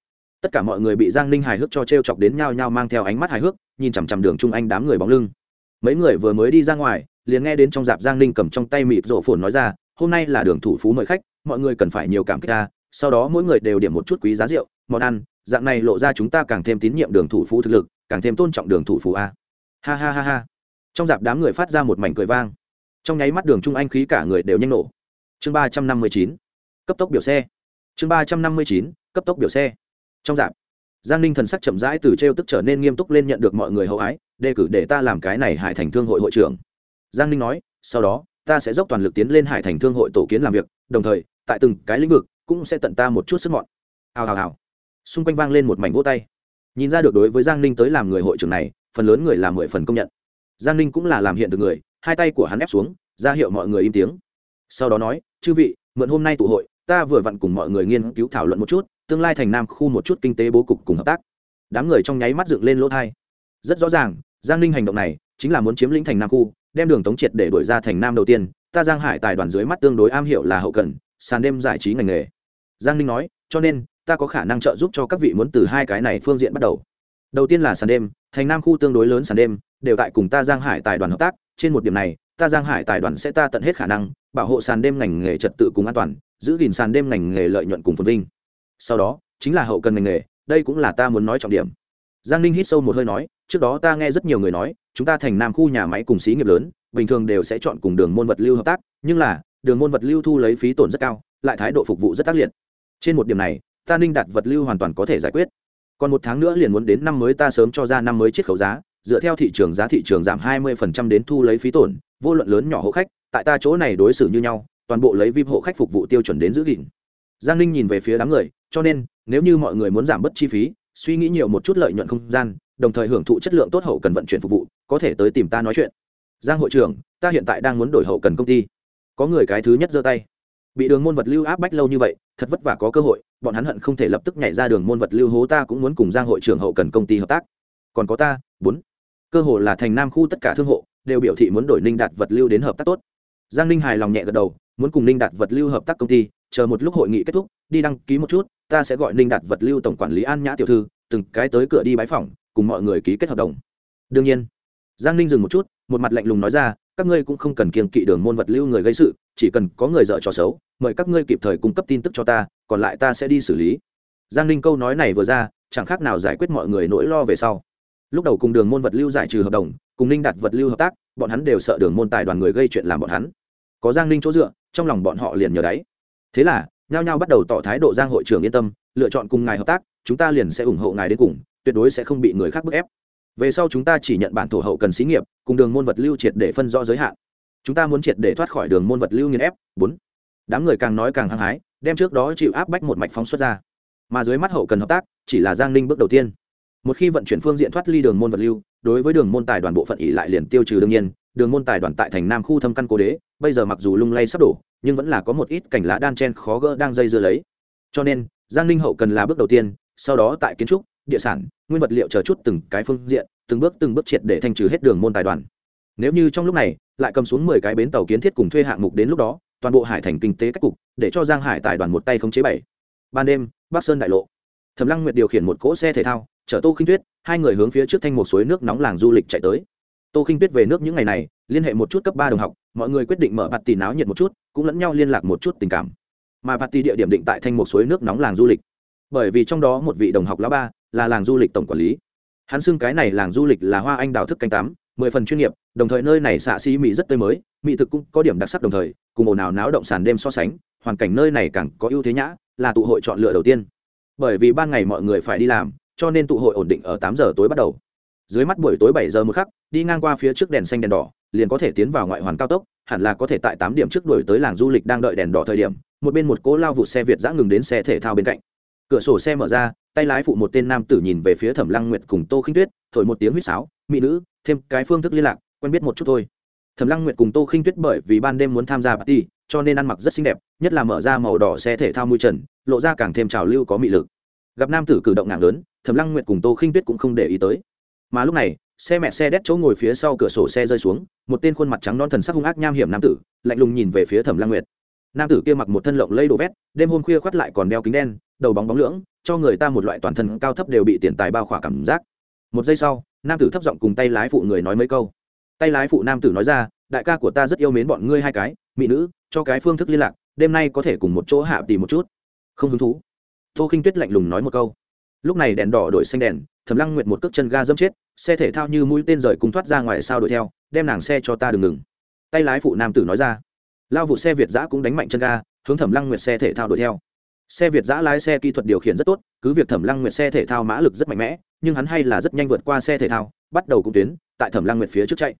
A: Tất cả mọi người bị giang ninh hài hước cho t r e o chọc đến nhao nhao mang theo ánh mắt hài hước, nhìn chằm chằm đường trung anh đám người bóng lưng. Mấy người vừa mới đi ra ngoài, liền nghe đến trong dạp giang ninh cầm trong tay mịt rộ phồn nói ra, hôm nay là đường thủ phú mời khách, mọi người cần phải nhiều cảm kích ta sau đó mỗi người đều điểm một chút quý giá rượu, món ăn, dạng này lộ ra chúng ta càng thêm tín nhiệm đường thủ phú thực lực, càng thêm tôn trọng đường thủ phú a. Ha ha ha ha. Trong dạp đám người phát ra một mảnh cười vang. Trong nháy mắt đường trung anh khí cả người đều nhanh nổ chương ba trăm năm mươi chín, cấp tốc biểu xe. Chương ba trăm năm mươi chín, cấp tốc biểu xe. Trong dạp, giang ninh thần sắc chậm rãi từ t r e o tức trở nên nghiêm túc lên nhận được mọi người hậu ái, đề cử để ta làm cái này hải thành thương hội hội trưởng. Giang ninh nói, sau đó, ta sẽ dốc toàn lực tiến lên hải thành thương hội tổ kiến làm việc, đồng thời, tại từng cái lĩnh vực cũng sẽ tận ta một chút sức mọn. Hào hào hào. Xung quanh vang lên một mảnh vỗ tay. Nhìn ra được đối với giang ninh tới làm người hội trưởng này, phần lớn người làm mười phần công nhận. Giang ninh cũng là làm hiện từ người, hai tay của hắn ép xuống, ra hiệu mọi người im tiếng. Sau đó nói chư vị, mượn hôm nay tụ hội, ta vừa vặn cùng mọi người nghiên cứu thảo luận một chút, tương lai thành nam khu một chút kinh tế bố cục cùng hợp tác. Đám người trong nháy mắt dựng lên lỗ thai rất rõ ràng, giang ninh hành động này chính là muốn chiếm lĩnh thành nam khu, đem đường tống triệt để đổi ra thành nam đầu tiên, ta giang hải tài đoàn dưới mắt tương đối am hiểu là hậu cần, sàn đêm giải trí ngành nghề. Giang ninh nói, cho nên, ta có khả năng trợ giúp cho các vị muốn từ hai cái này phương diện bắt đầu. Đầu tiên là sàn đêm, thành nam khu tương đối lớn sàn đêm, đều tại cùng ta giang hải tài đoàn hợp tác, trên một điểm này ta giang hải tài đoàn sẽ ta tận hết khả năng, bảo hộ sàn đêm ngành nghề trật tự cùng an toàn, giữ gìn sàn đêm ngành nghề lợi nhuận cùng phồn vinh. Sau đó, chính là hậu cần ngành nghề, đây cũng là ta muốn nói trọng điểm. Giang ninh hít sâu một hơi nói, trước đó ta nghe rất nhiều người nói, chúng ta thành nam khu nhà máy cùng xí nghiệp lớn, bình thường đều sẽ chọn cùng đường môn vật lưu hợp tác, nhưng là, đường môn vật lưu thu lấy phí tổn rất cao, lại thái độ phục vụ rất tác liệt. Trên một điểm này, ta ninh đạt vật lưu hoàn toàn có thể giải quyết. Còn một tháng nữa liền muốn đến năm mới ta sớm cho ra năm mới chiết khấu giá dựa theo thị trường giá thị trường giảm 20% đến thu lấy phí tổn, vô luận lớn nhỏ hộ khách, tại ta chỗ này đối xử như nhau, toàn bộ lấy vip hộ khách phục vụ tiêu chuẩn đến giữ gìn. Giang ninh nhìn về phía đám người, cho nên, nếu như mọi người muốn giảm bớt chi phí, suy nghĩ nhiều một chút lợi nhuận không gian, đồng thời hưởng thụ chất lượng tốt hậu cần vận chuyển phục vụ, có thể tới tìm ta nói chuyện. Giang hội trưởng, ta hiện tại đang muốn đổi hậu cần công ty. Có người cái thứ nhất giơ tay. Bị đường môn vật lưu áp bách lâu như vậy, thật vất vả có cơ hội, bọn hắn hận không thể lập tức nhảy ra đường môn vật lưu hố, ta cũng muốn cùng giang hội trưởng hậu cần công ty hợp tác. Còn có ta, bốn cơ hội là thành nam khu tất cả thương hộ đều biểu thị muốn đổi ninh đạt vật lưu đến hợp tác tốt. Giang ninh hài lòng nhẹ gật đầu muốn cùng ninh đạt vật lưu hợp tác công ty chờ một lúc hội nghị kết thúc đi đăng ký một chút ta sẽ gọi ninh đạt vật lưu tổng quản lý an nhã tiểu thư từng cái tới cửa đi bái phòng, cùng mọi người ký kết hợp đồng. Đương nhiên giang ninh dừng một chút một mặt lạnh lùng nói ra các ngươi cũng không cần kiên kỵ đường môn vật lưu người gây sự chỉ cần có người dợ trò xấu mời các ngươi kịp thời cung cấp tin tức cho ta còn lại ta sẽ đi xử lý. Giang ninh câu nói này vừa ra chẳng khác nào giải quyết mọi người nỗi lo về sau lúc đầu cùng đường môn vật lưu giải trừ hợp đồng, cùng ninh đặt vật lưu hợp tác, bọn hắn đều sợ đường môn tài đoàn người gây chuyện làm bọn hắn. Có giang ninh chỗ dựa, trong lòng bọn họ liền nhờ đáy. Thế là, nhao nhao bắt đầu tỏ thái độ giang hội trưởng yên tâm, lựa chọn cùng ngài hợp tác, chúng ta liền sẽ ủng hộ ngài đến cùng, tuyệt đối sẽ không bị người khác bức ép. Về sau chúng ta chỉ nhận bản thổ hậu cần xí nghiệp, cùng đường môn vật lưu triệt để phân rõ giới hạn. Chúng ta muốn triệt để thoát khỏi đường môn vật lưu nghiên ép. Bốn. Đám người càng nói càng hăng hái, đem trước đó chịu áp bách một mạch phóng xuất ra. Mà dưới mắt hậu cần hợp tác, chỉ là giang ninh bước đầu tiên một khi vận chuyển phương diện thoát ly đường môn vật lưu, đối với đường môn tài đoàn bộ phận ỉ lại liền tiêu trừ đương nhiên, đường môn tài đoàn tại thành nam khu thâm căn cố đế, bây giờ mặc dù lung lay sắp đổ, nhưng vẫn là có một ít cảnh lá đan chen khó gỡ đang dây dưa lấy. Cho nên, giang ninh hậu cần là bước đầu tiên, sau đó tại kiến trúc, địa sản, nguyên vật liệu chờ chút từng cái phương diện, từng bước từng bước triệt để thanh trừ hết đường môn tài đoàn. Nếu như trong lúc này, lại cầm xuống mười cái bến tàu kiến thiết cùng thuê hạng mục đến lúc đó, toàn bộ hải thành kinh tế cách cục, để cho giang hải tài đoàn một tay không chế bảy. Ban đêm, bắc sơn đại lộ. Thẩm lăng nguyệt điều khiển một cỗ xe thể thao chở tô khinh tuyết, hai người hướng phía trước thanh một suối nước nóng làng du lịch chạy tới. Tô khinh tuyết về nước những ngày này, liên hệ một chút cấp ba đồng học, mọi người quyết định mở bạt tỷ náo nhiệt một chút, cũng lẫn nhau liên lạc một chút tình cảm. Mà bạt tỷ địa điểm định tại thanh một suối nước nóng làng du lịch. Bởi vì trong đó một vị đồng học lá ba là làng du lịch tổng quản lý. Hắn xưng cái này làng du lịch là hoa anh đào thức canh tắm mười phần chuyên nghiệp, đồng thời nơi này xạ xí mỹ rất tươi mới, mỹ thực cũng có điểm đặc sắc đồng thời, cùng ồn ào náo động sàn đêm so sánh, hoàn cảnh nơi này càng có ưu thế nhã, là tụ hội chọn lựa đầu tiên. Bởi vì ban ngày mọi người phải đi làm cho nên tụ hội ổn định ở tám giờ tối bắt đầu. Dưới mắt buổi tối bảy giờ một khắc, đi ngang qua phía trước đèn xanh đèn đỏ, liền có thể tiến vào ngoại hoàn cao tốc, hẳn là có thể tại tám điểm trước đuổi tới làng du lịch đang đợi đèn đỏ thời điểm, một bên một cố lao vụ xe việt giã ngừng đến xe thể thao bên cạnh. Cửa sổ xe mở ra, tay lái phụ một tên nam tử nhìn về phía thẩm lăng nguyệt cùng tô khinh tuyết, thổi một tiếng huýt sáo, mỹ nữ, thêm cái phương thức liên lạc, quen biết một chút thôi. Thẩm lăng nguyệt cùng tô khinh tuyết bởi vì ban đêm muốn tham gia party, cho nên ăn mặc rất xinh đẹp, nhất là mở ra màu đỏ xe thể thao mui trần, lộ ra càng thêm trào lưu có mị lực gặp nam tử cử động nặng lớn, thẩm lăng nguyệt cùng tô khinh tuyết cũng không để ý tới. Mà lúc này, xe mẹ xe đét chỗ ngồi phía sau cửa sổ xe rơi xuống, một tên khuôn mặt trắng non thần sắc hung ác nham hiểm nam tử, lạnh lùng nhìn về phía thẩm lăng nguyệt. Nam tử kia mặc một thân lộng lây đồ vét, đêm hôm khuya khoắt lại còn đeo kính đen, đầu bóng bóng lưỡng, cho người ta một loại toàn thân cao thấp đều bị tiền tài bao khỏa cảm giác. Một giây sau, nam tử thấp giọng cùng tay lái phụ người nói mấy câu. Tay lái phụ nam tử nói ra, đại ca của ta rất yêu mến bọn ngươi hai cái, mỹ nữ, cho cái phương thức liên lạc, đêm nay có thể cùng một chỗ hạ tìm một chút. Không hứng thú tô khinh tuyết lạnh lùng nói một câu. Lúc này đèn đỏ đổi xanh đèn thầm lăng nguyệt một cước chân ga dâm chết, xe thể thao như mũi tên rời cùng thoát ra ngoài sao đuổi theo, đem nàng xe cho ta đừng ngừng. Tay lái phụ nam tử nói ra. Lao vụ xe việt giã cũng đánh mạnh chân ga, hướng thẩm lăng nguyệt xe thể thao đuổi theo. Xe việt giã lái xe kỹ thuật điều khiển rất tốt, cứ việc thẩm lăng nguyệt xe thể thao mã lực rất mạnh mẽ, nhưng hắn hay là rất nhanh vượt qua xe thể thao, bắt đầu cùng tuyến, tại thẩm lăng nguyệt phía trước chạy.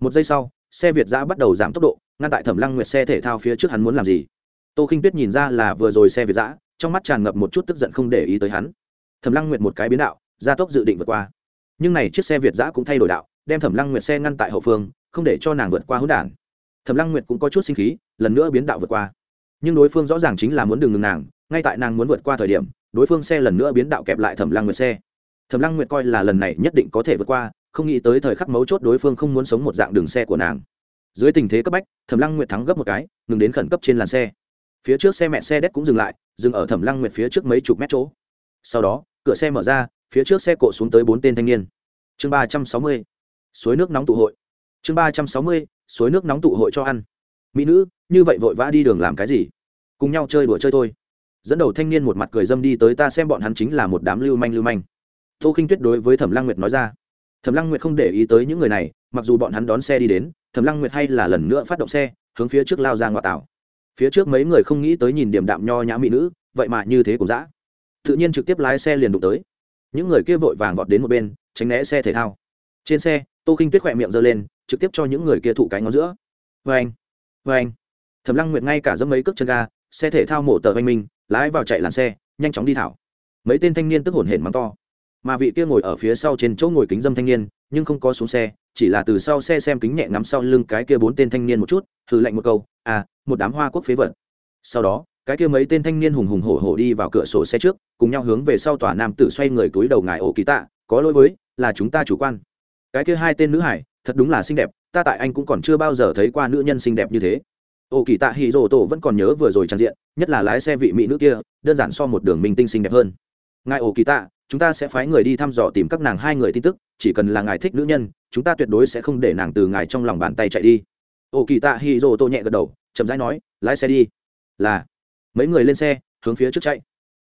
A: Một giây sau, xe việt giã bắt đầu giảm tốc độ, ngăn tại thẩm lăng nguyệt xe thể thao phía trước hắn muốn làm gì? Tô khinh tuyết nhìn ra là vừa rồi xe việt giã trong mắt tràn ngập một chút tức giận không để ý tới hắn. Thẩm lăng nguyệt một cái biến đạo, gia tốc dự định vượt qua. Nhưng này chiếc xe việt giã cũng thay đổi đạo, đem thẩm lăng nguyệt xe ngăn tại hậu phương, không để cho nàng vượt qua hỗn đản. Thẩm lăng nguyệt cũng có chút sinh khí, lần nữa biến đạo vượt qua. Nhưng đối phương rõ ràng chính là muốn đường ngừng nàng, ngay tại nàng muốn vượt qua thời điểm, đối phương xe lần nữa biến đạo kẹp lại thẩm lăng nguyệt xe. Thẩm lăng nguyệt coi là lần này nhất định có thể vượt qua, không nghĩ tới thời khắc mấu chốt đối phương không muốn sống một dạng đường xe của nàng. Dưới tình thế cấp bách, thẩm lăng nguyệt thắng gấp một cái, ngừng đến khẩn cấp trên làn xe phía trước xe mẹ xe đét cũng dừng lại, dừng ở thẩm lăng nguyệt phía trước mấy chục mét chỗ. Sau đó, cửa xe mở ra, phía trước xe cộ xuống tới bốn tên thanh niên. Chương ba trăm sáu mươi, suối nước nóng tụ hội. Chương ba trăm sáu mươi, suối nước nóng tụ hội cho ăn. Mỹ nữ, như vậy vội vã đi đường làm cái gì? Cùng nhau chơi đùa chơi thôi. Dẫn đầu thanh niên một mặt cười dâm đi tới ta xem bọn hắn chính là một đám lưu manh lưu manh. Tô khinh tuyết đối với thẩm lăng nguyệt nói ra. Thẩm lăng nguyệt không để ý tới những người này, mặc dù bọn hắn đón xe đi đến, thẩm lăng nguyệt hay là lần nữa phát động xe, hướng phía trước lao ra ngoại tảo phía trước mấy người không nghĩ tới nhìn điểm đạm nho nhã mỹ nữ, vậy mà như thế cũng dã. Tự nhiên trực tiếp lái xe liền đụng tới. Những người kia vội vàng vọt đến một bên, tránh né xe thể thao. Trên xe, tô khinh tuyết khỏe miệng giơ lên, trực tiếp cho những người kia thụ cái ngón giữa. Vê anh vê anh thẩm lăng nguyệt ngay cả dâm mấy cước chân ga, xe thể thao mổ tờ oanh minh, lái vào chạy làn xe, nhanh chóng đi thảo. Mấy tên thanh niên tức hổn hển mắng to. Mà vị kia ngồi ở phía sau trên chỗ ngồi kính dâm thanh niên, nhưng không có xuống xe, chỉ là từ sau xe xem kính nhẹ ngắm sau lưng cái kia bốn tên thanh niên một chút thử lạnh một câu à một đám hoa quốc phế vật. Sau đó, cái kia mấy tên thanh niên hùng hùng hổ hổ đi vào cửa sổ xe trước, cùng nhau hướng về sau tòa nam tử xoay người túi đầu ngài ổ kỳ tạ, có lỗi với, là chúng ta chủ quan. Cái kia hai tên nữ hải, thật đúng là xinh đẹp, ta tại anh cũng còn chưa bao giờ thấy qua nữ nhân xinh đẹp như thế. Ô kỳ tạ hì rồ tổ vẫn còn nhớ vừa rồi trang diện, nhất là lái xe vị mỹ nữ kia, đơn giản so một đường minh tinh xinh đẹp hơn. Ngài ô kỳ tạ, chúng ta sẽ phái người đi thăm dò tìm các nàng hai người tin tức, chỉ cần là ngài thích nữ nhân, chúng ta tuyệt đối sẽ không để nàng từ ngài trong lòng bàn tay chạy đi. Ô kỳ tạ hì rồ tổ nhẹ gật đầu chậm rãi nói, lái xe đi. Là. Mấy người lên xe, hướng phía trước chạy.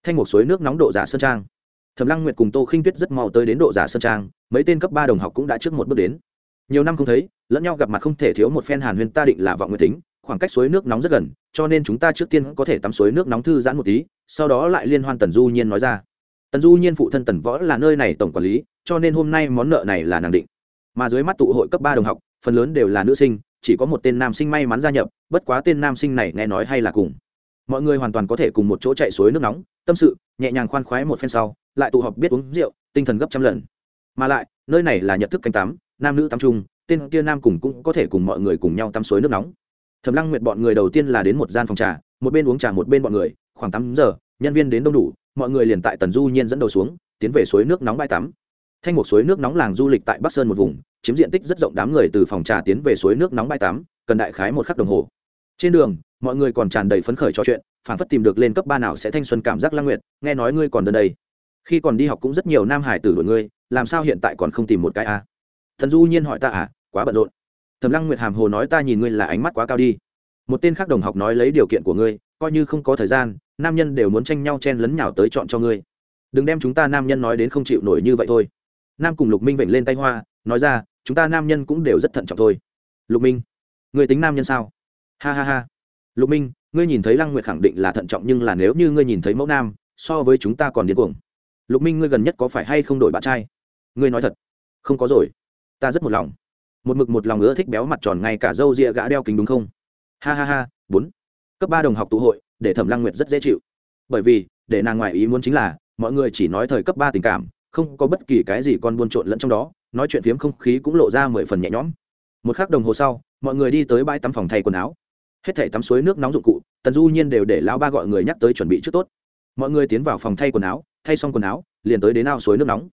A: Thanh một suối nước nóng độ giả sơn trang. Thẩm lăng nguyệt cùng tô khinh tuyết rất mau tới đến độ giả sơn trang, mấy tên cấp ba đồng học cũng đã trước một bước đến. Nhiều năm không thấy, lẫn nhau gặp mặt không thể thiếu một phen hàn huyên ta định là vọng nguyệt tính, khoảng cách suối nước nóng rất gần, cho nên chúng ta trước tiên có thể tắm suối nước nóng thư giãn một tí, sau đó lại liên hoan tần du nhiên nói ra. Tần du nhiên phụ thân tần võ là nơi này tổng quản lý, cho nên hôm nay món nợ này là nàng định. Mà dưới mắt tụ hội cấp ba đồng học, phần lớn đều là nữ sinh chỉ có một tên nam sinh may mắn gia nhập, bất quá tên nam sinh này nghe nói hay là cùng. Mọi người hoàn toàn có thể cùng một chỗ chạy suối nước nóng, tâm sự, nhẹ nhàng khoan khoái một phen sau, lại tụ họp biết uống rượu, tinh thần gấp trăm lần. Mà lại, nơi này là nhận thức canh tắm nam nữ tắm chung, tên kia nam cùng cũng có thể cùng mọi người cùng nhau tắm suối nước nóng. Thẩm lăng nguyệt bọn người đầu tiên là đến một gian phòng trà, một bên uống trà một bên bọn người, khoảng tám giờ, nhân viên đến đông đủ, mọi người liền tại tần du nhiên dẫn đầu xuống, tiến về suối nước nóng bãi tắm thanh một suối nước nóng làng du lịch tại bắc sơn một vùng, chiếm diện tích rất rộng đám người từ phòng trà tiến về suối nước nóng bãi tắm, cần đại khái một khắc đồng hồ. Trên đường, mọi người còn tràn đầy phấn khởi trò chuyện phản phất tìm được lên cấp ba nào sẽ thanh xuân cảm giác lang nguyệt, nghe nói ngươi còn đơn đây. Khi còn đi học cũng rất nhiều nam hải tử đổi ngươi, làm sao hiện tại còn không tìm một cái a à? thần du nhiên hỏi ta à quá bận rộn. Thầm lăng nguyệt hàm hồ nói ta nhìn ngươi là ánh mắt quá cao đi. Một tên khác đồng học nói lấy điều kiện của ngươi, coi như không có thời gian, nam nhân đều muốn tranh nhau chen lấn nhào tới chọn cho ngươi. Đừng đem chúng ta nam nhân nói đến không chịu nổi như vậy thôi nam cùng lục minh vểnh lên tay hoa, nói ra, chúng ta nam nhân cũng đều rất thận trọng thôi. Lục minh người tính nam nhân sao? Ha ha ha. Lục minh, ngươi nhìn thấy lăng nguyệt khẳng định là thận trọng nhưng là nếu như ngươi nhìn thấy mẫu nam, so với chúng ta còn điên cuồng. Lục minh, ngươi gần nhất có phải hay không đổi bạn trai? Ngươi nói thật. Không có rồi. Ta rất một lòng. Một mực một lòng ưa thích béo mặt tròn ngay cả râu ria gã đeo kính đúng không? Ha ha ha, bốn. Cấp ba đồng học tụ hội, để thẩm lăng nguyệt rất dễ chịu. Bởi vì, để nàng ngoại ý muốn chính là, mọi người chỉ nói thời cấp ba tình cảm không có bất kỳ cái gì con buôn trộn lẫn trong đó, nói chuyện phiếm không khí cũng lộ ra mười phần nhẹ nhõm. Một k h ắ c đồng hồ sau, mọi người đi tới bãi tắm phòng thay quần áo. Hết thể tắm suối nước nóng dụng cụ, tần du nhiên đều để lão ba gọi người nhắc tới chuẩn bị trước tốt. Mọi người tiến vào phòng thay quần áo, thay xong quần áo, liền tới đến ao suối nước nóng.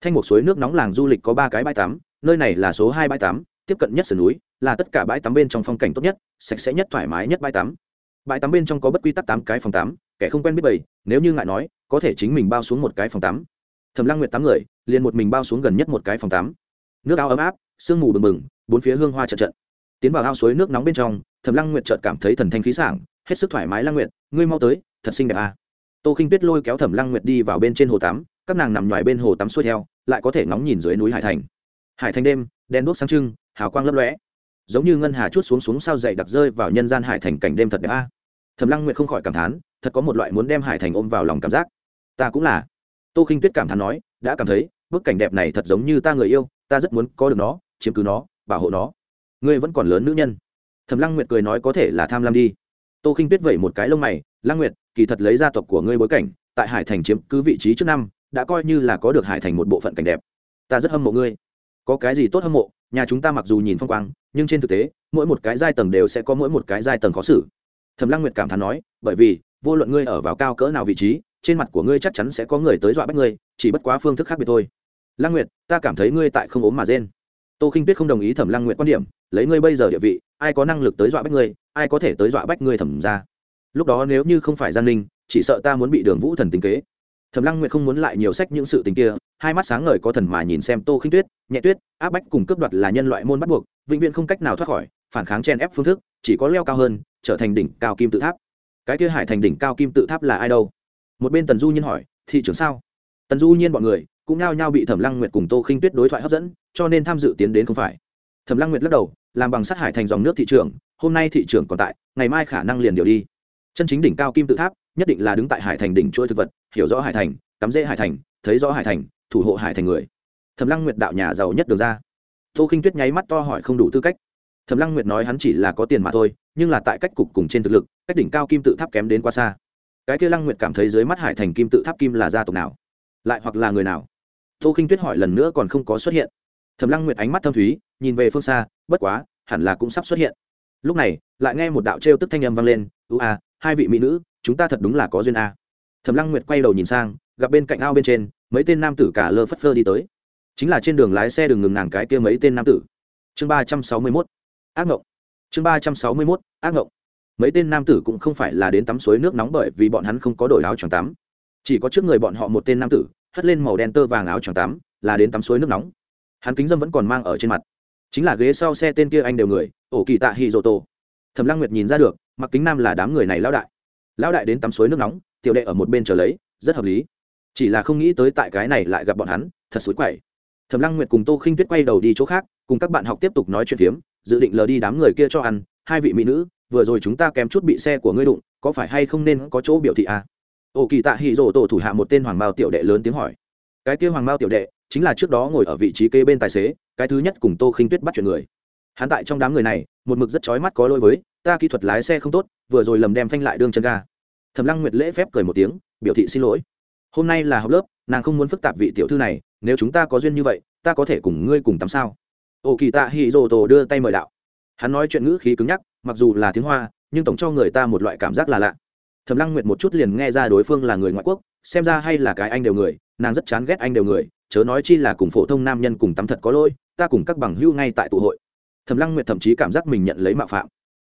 A: Thanh một suối nước nóng làng du lịch có ba cái bãi tắm, nơi này là số hai bãi tắm, tiếp cận nhất sườn núi, là tất cả bãi tắm bên trong phong cảnh tốt nhất, sạch sẽ nhất, thoải mái nhất bãi tắm. Bãi tắm bên trong có bất quy tắc tám cái phòng tắm, kẻ không quen biết bầy, nếu như ngại nói, có thể chính mình bao xuống một cái phòng tắm thẩm lăng nguyệt tám người, liền một mình bao xuống gần nhất một cái phòng tắm. Nước ao ấm áp, sương mù bừng bừng, bốn phía hương hoa trận trận. Tiến vào ao suối nước nóng bên trong, thẩm lăng nguyệt chợt cảm thấy thần thanh khí sảng, hết sức thoải mái lăng nguyệt, ngươi mau tới, thật xinh đẹp à. tô khinh tuyết lôi kéo thẩm lăng nguyệt đi vào bên trên hồ tắm, các nàng nằm ngoài bên hồ tắm xuôi theo, lại có thể ngóng nhìn dưới núi hải thành. Hải thành đêm đen đuốc sáng trưng, hào quang lấp lóe. Giống như ngân hà chút xuống xuống sao dậy đặc rơi vào nhân gian hải thành cảnh đêm thật đẹp a à. thẩm lăng nguyệt không khỏi cảm thán, thật có một loại muốn đem hải thành ôm vào lòng cảm giác. Ta cũng là tô khinh tuyết cảm thán nói, đã cảm thấy, bức cảnh đẹp này thật giống như ta người yêu, ta rất muốn có được nó, chiếm cứ nó, bảo hộ nó. Ngươi vẫn còn lớn nữ nhân. Thẩm lăng nguyệt cười nói, có thể là tham lam đi. Tô khinh tuyết vẩy một cái lông mày, lăng nguyệt, kỳ thật lấy gia tộc của ngươi bối cảnh, tại hải thành chiếm cứ vị trí trước năm, đã coi như là có được hải thành một bộ phận cảnh đẹp. Ta rất hâm mộ ngươi. Có cái gì tốt hâm mộ? Nhà chúng ta mặc dù nhìn phong quang, nhưng trên thực tế, mỗi một cái giai tầng đều sẽ có mỗi một cái giai tầng khó xử. Thẩm lăng nguyệt cảm thán nói, bởi vì, vô luận ngươi ở vào cao cỡ nào vị trí trên mặt của ngươi chắc chắn sẽ có người tới dọa bắt ngươi, chỉ bất quá phương thức khác biệt thôi. Lăng nguyệt, ta cảm thấy ngươi tại không ốm mà rên. Tô khinh tuyết không đồng ý thẩm lăng nguyệt quan điểm, lấy ngươi bây giờ địa vị, ai có năng lực tới dọa bách ngươi, ai có thể tới dọa bách ngươi thẩm ra. Lúc đó nếu như không phải giang ninh, chỉ sợ ta muốn bị đường vũ thần tính kế. Thẩm lăng nguyệt không muốn lại nhiều sách những sự tình kia, hai mắt sáng ngời có thần mà nhìn xem tô khinh tuyết, nhẹ tuyết, áp bách cùng cướp đoạt là nhân loại môn bắt buộc, vĩnh viễn không cách nào thoát khỏi, phản kháng chen ép phương thức, chỉ có leo cao hơn, trở thành đỉnh cao kim tự tháp. Cái kia hải thành đỉnh cao kim tự tháp là ai đâu? Một bên tần du nhiên hỏi, thị trưởng sao? Tần du nhiên bọn người cũng nao nhao bị thẩm lăng nguyệt cùng tô khinh tuyết đối thoại hấp dẫn, cho nên tham dự tiến đến không phải. Thẩm lăng nguyệt lắc đầu, làm bằng sát hải thành dòng nước thị trường hôm nay thị trường còn tại, ngày mai khả năng liền điều đi. Chân chính đỉnh cao kim tự tháp, nhất định là đứng tại hải thành đỉnh chuỗi thực vật, hiểu rõ hải thành, cắm rễ hải thành, thấy rõ hải thành, thủ hộ hải thành người. Thẩm lăng nguyệt đạo nhà giàu nhất được ra. Tô khinh tuyết nháy mắt to hỏi không đủ tư cách. Thẩm lăng nguyệt nói hắn chỉ là có tiền mà thôi, nhưng là tại cách cục cùng trên thực lực, cách đỉnh cao kim tự tháp kém đến quá xa cái kia lăng nguyệt cảm thấy dưới mắt hải thành kim tự tháp kim là gia tộc nào? Lại hoặc là người nào? Tô khinh tuyết hỏi lần nữa còn không có xuất hiện. Thẩm lăng nguyệt ánh mắt thâm thúy, nhìn về phương xa, bất quá, hẳn là cũng sắp xuất hiện. Lúc này, lại nghe một đạo trêu tức thanh âm vang lên ưu a, hai vị mỹ nữ, chúng ta thật đúng là có duyên a. Thẩm lăng nguyệt quay đầu nhìn sang, gặp bên cạnh ao bên trên, mấy tên nam tử cả lơ phất phơ đi tới. Chính là trên đường lái xe đường ngừng nàng cái kia mấy tên nam tử. Chương ba trăm sáu mươi mốt, ác ngộng. Chương ba trăm sáu mươi mốt, ác ngộng mấy tên nam tử cũng không phải là đến tắm suối nước nóng bởi vì bọn hắn không có đổi áo choàng tắm. Chỉ có trước người bọn họ một tên nam tử, hất lên màu đen tơ vàng áo choàng tắm, là đến tắm suối nước nóng. Hắn kính dâm vẫn còn mang ở trên mặt. Chính là ghế sau xe tên kia anh đều người, ổ kỳ tạ hì dô tô. Thẩm lăng nguyệt nhìn ra được, mặc kính nam là đám người này lão đại. Lão đại đến tắm suối nước nóng, tiểu đệ ở một bên chờ lấy, rất hợp lý. Chỉ là không nghĩ tới tại cái này lại gặp bọn hắn, thật xối quậy. Thẩm lăng nguyệt cùng tô khinh tuyết quay đầu đi chỗ khác, cùng các bạn học tiếp tục nói chuyện phiếm, dự định lờ đi đám người kia cho ăn, hai vị mỹ nữ vừa rồi chúng ta kém chút bị xe của ngươi đụng, có phải hay không nên có chỗ biểu thị à? ổ kỳ tạ hì rổ tổ thủ hạ một tên hoàng mao tiểu đệ lớn tiếng hỏi. Cái kia hoàng mao tiểu đệ chính là trước đó ngồi ở vị trí kê bên tài xế, cái thứ nhất cùng tô khinh tuyết bắt chuyện người. Hắn tại trong đám người này, một mực rất chói mắt có lỗi với, ta kỹ thuật lái xe không tốt, vừa rồi lầm đem phanh lại đương chân ga. Thẩm lăng nguyệt lễ phép cười một tiếng, biểu thị xin lỗi. Hôm nay là học lớp, nàng không muốn phức tạp vị tiểu thư này, nếu chúng ta có duyên như vậy, ta có thể cùng ngươi cùng tắm sao? Ổ kỳ tạ hì rổ tổ đưa tay mời đạo hắn nói chuyện ngữ khí cứng nhắc, mặc dù là tiếng hoa, nhưng tổng cho người ta một loại cảm giác là lạ. Thẩm lăng nguyệt một chút liền nghe ra đối phương là người ngoại quốc, xem ra hay là cái anh đều người, nàng rất chán ghét anh đều người, chớ nói chi là cùng phổ thông nam nhân cùng tắm thật có lỗi, ta cùng các bằng hữu ngay tại tụ hội. Thẩm lăng nguyệt thậm chí cảm giác mình nhận lấy mạo phạm.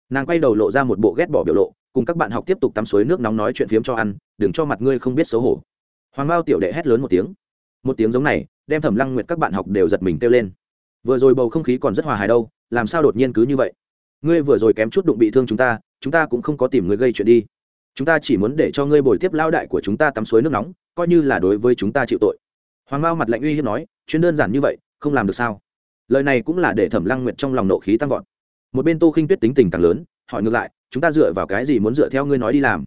A: Nàng quay đầu lộ ra một bộ ghét bỏ biểu lộ, cùng các bạn học tiếp tục tắm suối nước nóng nói chuyện phiếm cho ăn, đừng cho mặt ngươi không biết xấu hổ. Hoàng Bao tiểu đệ hét lớn một tiếng. Một tiếng giống này, đem thẩm lăng nguyệt các bạn học đều giật mình kêu lên. Vừa rồi bầu không khí còn rất hòa hài đâu làm sao đột nhiên cứ như vậy? Ngươi vừa rồi kém chút đụng bị thương chúng ta chúng ta cũng không có tìm người gây chuyện đi. Chúng ta chỉ muốn để cho ngươi bồi tiếp lao đại của chúng ta tắm suối nước nóng, coi như là đối với chúng ta chịu tội. Hoàng mao mặt lạnh uy hiếp nói chuyện đơn giản như vậy, không làm được sao? Lời này cũng là để thẩm lăng nguyệt trong lòng nộ khí tăng vọt. Một bên tô khinh tuyết tính tình càng lớn, hỏi ngược lại, chúng ta dựa vào cái gì muốn dựa theo ngươi nói đi làm?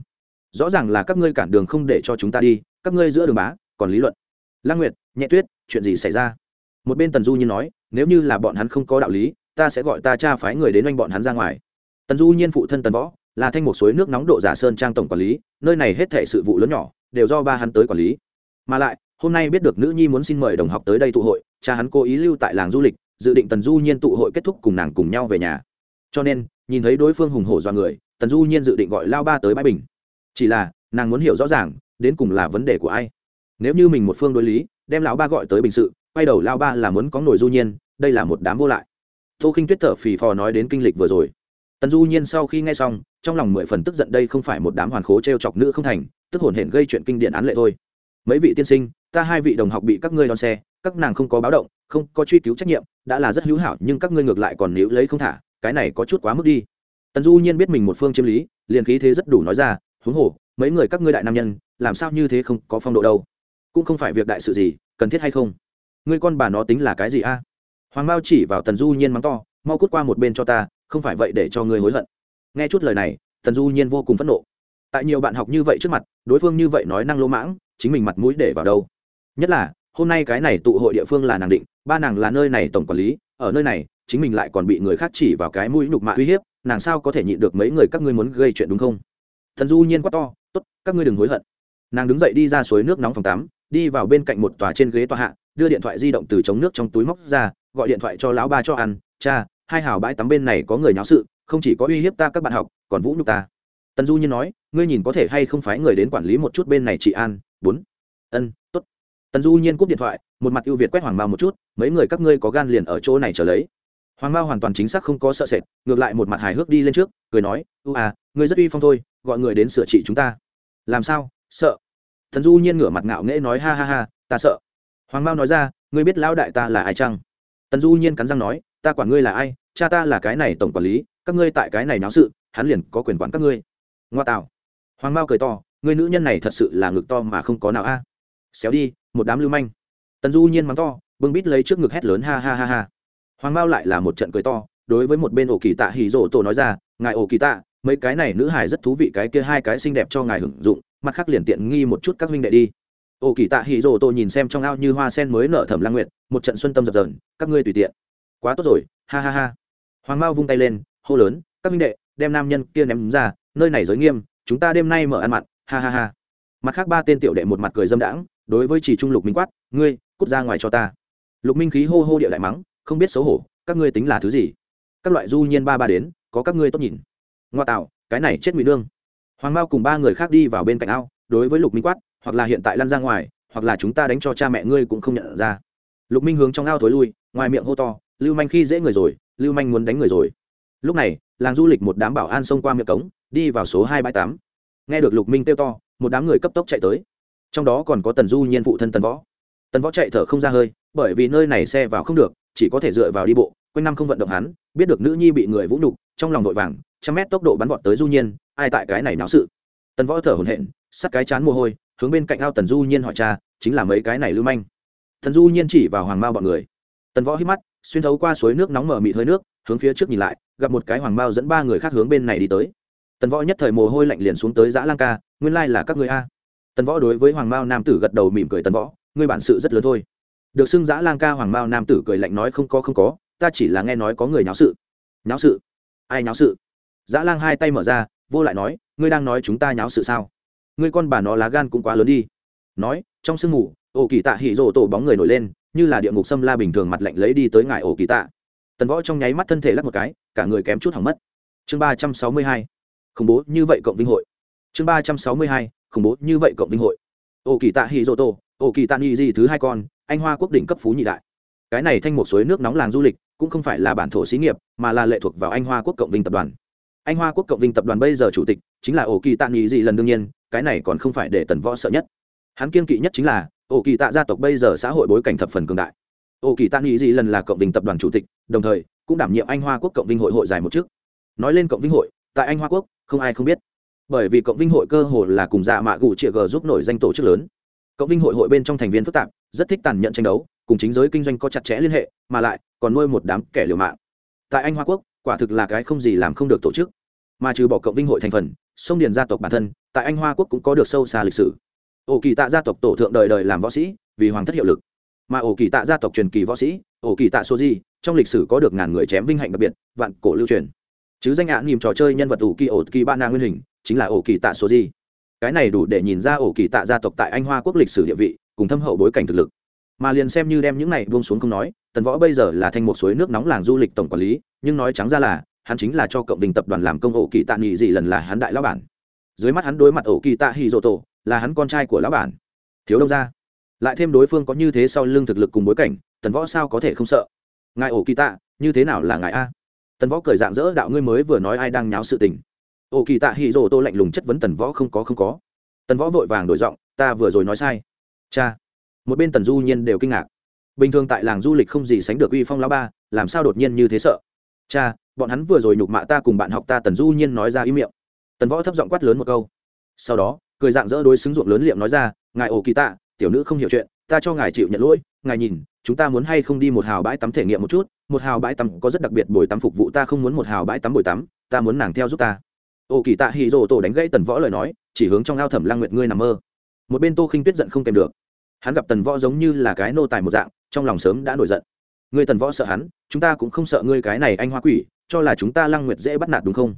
A: Rõ ràng là các ngươi cản đường không để cho chúng ta đi, các ngươi giữa đường bá, còn lý luận. Lăng nguyệt, nhẹ tuyết, chuyện gì xảy ra? Một bên tần du nhiên nói, nếu như là bọn hắn không có đạo lý ta sẽ gọi ta cha phái người đến anh bọn hắn ra ngoài. Tần du nhiên phụ thân tần võ, là thanh một suối nước nóng độ giả sơn trang tổng quản lý, nơi này hết thể sự vụ lớn nhỏ, đều do ba hắn tới quản lý. Mà lại, hôm nay biết được nữ nhi muốn xin mời đồng học tới đây tụ hội, cha hắn cố ý lưu tại làng du lịch, dự định tần du nhiên tụ hội kết thúc cùng nàng cùng nhau về nhà. Cho nên, nhìn thấy đối phương hùng hổ do người, tần du nhiên dự định gọi lao ba tới bãi bình. Chỉ là, nàng muốn hiểu rõ ràng, đến cùng là vấn đề của ai. Nếu như mình một phương đối lý, đem lão ba gọi tới bình sự, quay đầu lao ba là muốn có nổi du nhiên, đây là một đám vô lại tô khinh tuyết thở phì phò nói đến kinh lịch vừa rồi. Tần du nhiên sau khi nghe xong, trong lòng mười phần tức giận đây không phải một đám hoàn khố t r e o chọc nữ không thành, tức hổn hển gây chuyện kinh điển án lệ thôi. Mấy vị tiên sinh, ta hai vị đồng học bị các ngươi đón xe, các nàng không có báo động, không có truy cứu trách nhiệm, đã là rất hữu hảo, nhưng các ngươi ngược lại còn níu lấy không thả, cái này có chút quá mức đi. Tần du nhiên biết mình một phương chiêm lý, liền khí thế rất đủ nói ra, huống hồ, mấy người các ngươi đại nam nhân, làm sao như thế không có phong độ đâu? Cũng không phải việc đại sự gì, cần thiết hay không? Ngươi con bà nó tính là cái gì a? Hoàng mao chỉ vào tần du nhiên mắng to, mau cút qua một bên cho ta, không phải vậy để cho ngươi hối hận. Nghe chút lời này, tần du nhiên vô cùng phẫn nộ. Tại nhiều bạn học như vậy trước mặt, đối phương như vậy nói năng lỗ mãng, chính mình mặt mũi để vào đâu? Nhất là, hôm nay cái này tụ hội địa phương là nàng định, ba nàng là nơi này tổng quản lý, ở nơi này, chính mình lại còn bị người khác chỉ vào cái mũi nhục mạ uy hiếp, nàng sao có thể nhịn được mấy người các ngươi muốn gây chuyện đúng không? Thần du nhiên quá to, tốt, các ngươi đừng hối hận. Nàng đứng dậy đi ra suối nước nóng phòng tắm, đi vào bên cạnh một tòa trên ghế tòa hạ, đưa điện thoại di động từ chống nước trong túi móc ra gọi điện thoại cho lão ba cho ăn, cha, hai hào bãi tắm bên này có người nháo sự, không chỉ có uy hiếp ta các bạn học, còn vũ nhục ta. Tần du nhiên nói, ngươi nhìn có thể hay không phái người đến quản lý một chút bên này chị an, bốn. Ân t ố t tần du nhiên cúp điện thoại, một mặt ưu việt quét hoàng mao một chút, mấy người các ngươi có gan liền ở chỗ này trở lấy. Hoàng mao hoàn toàn chính xác không có sợ sệt, ngược lại một mặt hài hước đi lên trước, cười nói, u à ngươi rất uy phong thôi, gọi người đến sửa trị chúng ta. Làm sao? Sợ? Tần du nhiên ngửa mặt ngạo nghễ nói, ha ha ha, ta sợ. Hoàng mao nói ra, ngươi biết lão đại ta là ai chăng? Tần du nhiên cắn răng nói, ta quản ngươi là ai, cha ta là cái này tổng quản lý, các ngươi tại cái này náo sự, hắn liền có quyền quản các ngươi. Ngoa tạo. Hoàng mao cười to người nữ nhân này thật sự là ngực to mà không có nào a. Xéo đi, một đám lưu manh. Tần du nhiên mắng to, bưng bít lấy trước ngực hét lớn ha ha ha ha. Hoàng mao lại là một trận cười to, đối với một bên ổ kỳ tạ hì rỗ tổ nói ra, ngài ổ kỳ tạ, mấy cái này nữ hải rất thú vị, cái kia hai cái xinh đẹp cho ngài hưởng dụng, mặt khác liền tiện nghi một chút các huynh đệ đi. Ô kỳ tạ hì rổ tô nhìn xem trong ao như hoa sen mới nở thẩm lang nguyện một trận xuân tâm dập dờn, các ngươi tùy tiện. Quá tốt rồi, ha ha ha. Hoàng mao vung tay lên, hô lớn, các minh đệ, đem nam nhân kia ném ra, nơi này giới nghiêm, chúng ta đêm nay mở ăn mặn, ha ha ha. Mặt khác ba tên tiểu đệ một mặt cười dâm đãng, đối với chỉ trung lục minh quát, ngươi, cút ra ngoài cho ta. Lục minh khí hô hô địa lại mắng, không biết xấu hổ, các ngươi tính là thứ gì? Các loại du nhiên ba ba đến, có các ngươi tốt nhìn. Ngoa tạo, cái này chết ngụy nương. Hoàng mao cùng ba người khác đi vào bên cạnh ao, đối với lục minh quát hoặc là hiện tại lăn ra ngoài, hoặc là chúng ta đánh cho cha mẹ ngươi cũng không nhận ra. Lục minh hướng trong ao thối lui, ngoài miệng hô to, lưu manh khi dễ người rồi, lưu manh muốn đánh người rồi. Lúc này, làng du lịch một đám bảo an xông qua miệng cống, đi vào số hai bãi tám. Nghe được lục minh kêu to, một đám người cấp tốc chạy tới. Trong đó còn có tần du nhiên phụ thân tần võ. Tần võ chạy thở không ra hơi, bởi vì nơi này xe vào không được, chỉ có thể dựa vào đi bộ, quanh năm không vận động hắn, biết được nữ nhi bị người vũ nhục, trong lòng vội vàng, trăm mét tốc độ bắn vọt tới du nhiên, ai tại cái này náo sự? Tần võ thở hổn hển, sắt cái chán mồ hôi hướng bên cạnh ao tần du nhiên hỏi cha, chính là mấy cái này lưu manh. Tần du nhiên chỉ vào hoàng mao bọn người. Tần võ hít mắt, xuyên thấu qua suối nước nóng mở mịt hơi nước, hướng phía trước nhìn lại, gặp một cái hoàng mao dẫn ba người khác hướng bên này đi tới. Tần võ nhất thời mồ hôi lạnh liền xuống tới giã lang ca, nguyên lai là các người a. Tần võ đối với hoàng mao nam tử gật đầu mỉm cười tần võ, ngươi bản sự rất lớn thôi. Được xưng giã lang ca hoàng mao nam tử cười lạnh nói không có không có, ta chỉ là nghe nói có người nháo sự. Nháo sự? Ai nháo sự? Giã lang hai tay mở ra, vô lại nói, ngươi đang nói chúng ta nháo sự sao? Ngươi con bà nó lá gan cũng quá lớn đi. Nói, trong sương mù, ổ kỳ tạ hỉ rổ tổ bóng người nổi lên, như là địa ngục xâm la bình thường mặt lạnh lấy đi tới ngài ổ kỳ tạ. Tần võ trong nháy mắt thân thể lắc một cái, cả người kém chút hỏng mất. Chương ba trăm sáu mươi hai, khủng bố như vậy cộng vinh hội. Chương ba trăm sáu mươi hai, khủng bố như vậy cộng vinh hội. Ổ kỳ tạ hỉ rổ tổ, ổ kỳ tạ ni di thứ hai con, anh hoa quốc đỉnh cấp phú nhị đại. Cái này thanh một suối nước nóng làng du lịch, cũng không phải là bản thổ xí nghiệp, mà là lệ thuộc vào anh hoa quốc cộng vinh tập đoàn. Anh hoa quốc cộng vinh tập đoàn bây giờ chủ tịch chính là ổ kỳ tạ nghị dị lần đương nhiên cái này còn không phải để tần võ sợ nhất. Hắn kiên kỵ nhất chính là, ổ kỳ tạ gia tộc bây giờ xã hội bối cảnh thập phần cường đại. Ổ kỳ tạ nghĩ gì lần là cộng vinh tập đoàn chủ tịch, đồng thời, cũng đảm nhiệm anh hoa quốc cộng vinh hội hội dài một chức. Nói lên cộng vinh hội, tại anh hoa quốc, không ai không biết. Bởi vì cộng vinh hội cơ hồ là cùng dạ mạ gù chịa g giúp nổi danh tổ chức lớn. Cộng vinh hội hội bên trong thành viên phức tạp, rất thích tàn nhẫn tranh đấu, cùng chính giới kinh doanh có chặt chẽ liên hệ, mà lại, còn nuôi một đám kẻ liều mạng. Tại anh hoa quốc, quả thực là cái không gì làm không được tổ chức. Mà trừ bỏ cộng vinh hội thành phần sông điền gia tộc bản thân, tại anh hoa quốc cũng có được sâu xa lịch sử. Ổ kỳ tạ gia tộc tổ thượng đời đời làm võ sĩ, vì hoàng thất hiệu lực. Mà ổ kỳ tạ gia tộc truyền kỳ võ sĩ, ổ kỳ tạ số di, trong lịch sử có được ngàn người chém vinh hạnh đặc biệt, vạn cổ lưu truyền. Chứ danh ạ niềm trò chơi nhân vật ổ kỳ ổ kỳ ba na nguyên hình, chính là ổ kỳ tạ số di. Cái này đủ để nhìn ra ổ kỳ tạ gia tộc tại anh hoa quốc lịch sử địa vị, cùng thâm hậu bối cảnh thực lực. Mà liền xem như đem những này buông xuống không nói, tần võ bây giờ là thành một suối nước nóng làng du lịch tổng quản lý, nhưng nói trắng ra là hắn chính là cho cộng đình tập đoàn làm công ổ kỳ tạ nghị dị lần là hắn đại lão bản. Dưới mắt hắn đối mặt ổ kỳ tạ hì dỗ tổ, là hắn con trai của lão bản. Thiếu đông ra lại thêm đối phương có như thế sau lưng thực lực cùng bối cảnh, tần võ sao có thể không sợ? Ngài ổ kỳ tạ, như thế nào là ngài a? Tần võ cười dạng dỡ đạo ngươi mới vừa nói ai đang nháo sự tình. Ổ kỳ tạ hì dỗ tô lạnh lùng chất vấn tần võ không có không có. Tần võ vội vàng đổi giọng, ta vừa rồi nói sai. Cha. Một bên tần du nhiên đều kinh ngạc. Bình thường tại làng du lịch không gì sánh được uy phong lão ba, làm sao đột nhiên như thế sợ? Cha, bọn hắn vừa rồi nhục mạ ta cùng bạn học ta tần du nhiên nói ra ý miệng. Tần võ thấp giọng quát lớn một câu. Sau đó, cười dạng dỡ đối xứng ruộng lớn liệm nói ra, ngài ổ kỳ tạ, tiểu nữ không hiểu chuyện, ta cho ngài chịu nhận lỗi, ngài nhìn, chúng ta muốn hay không đi một hào bãi tắm thể nghiệm một chút, một hào bãi tắm có rất đặc biệt buổi tắm phục vụ ta không muốn một hào bãi tắm buổi tắm, ta muốn nàng theo giúp ta. Ô kỳ tạ hì rồ tổ đánh gãy tần võ lời nói, chỉ hướng trong ao thẩm lang nguyệt ngươi nằm mơ. Một bên tô khinh tuyết giận không kèm được. Hắn gặp tần võ giống như là cái nô tài một dạng, trong lòng sớm đã nổi giận ngươi tần võ sợ hắn, chúng ta cũng không sợ ngươi cái này anh hoa quỷ, cho là chúng ta lăng nguyệt dễ bắt nạt đúng không?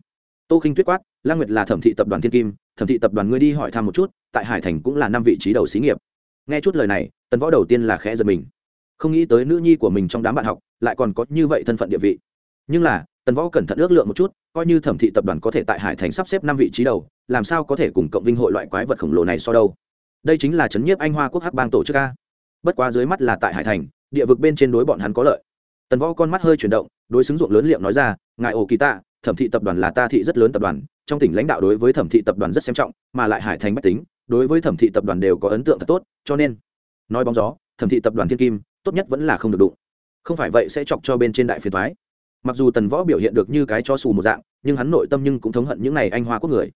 A: Tô khinh tuyết quát, lăng nguyệt là thẩm thị tập đoàn thiên kim, thẩm thị tập đoàn ngươi đi hỏi thăm một chút, tại hải thành cũng là năm vị trí đầu xí nghiệp. Nghe chút lời này, tần võ đầu tiên là khẽ giật mình. Không nghĩ tới nữ nhi của mình trong đám bạn học, lại còn có như vậy thân phận địa vị. Nhưng là, tần võ cẩn thận ước lượng một chút, coi như thẩm thị tập đoàn có thể tại hải thành sắp xếp năm vị trí đầu, làm sao có thể cùng cộng vinh hội loại quái vật khổng lồ này so đâu? Đây chính là chấn nhiếp anh hoa quốc hắc bang tổ chức a. Bất quá dưới mắt là tại hải thành địa vực bên trên đối bọn hắn có lợi. Tần võ con mắt hơi chuyển động, đối xứng ruộng lớn liệm nói ra, ngài ổ kỳ tạ, thẩm thị tập đoàn là ta thị rất lớn tập đoàn, trong tỉnh lãnh đạo đối với thẩm thị tập đoàn rất xem trọng, mà lại hải thành bách tính, đối với thẩm thị tập đoàn đều có ấn tượng thật tốt, cho nên nói bóng gió, thẩm thị tập đoàn thiên kim, tốt nhất vẫn là không được đụng. Không phải vậy sẽ chọc cho bên trên đại phiền thoái mặc dù tần võ biểu hiện được như cái cho xù một dạng, nhưng hắn nội tâm nhưng cũng thống hận những n à y anh hoa quốc người.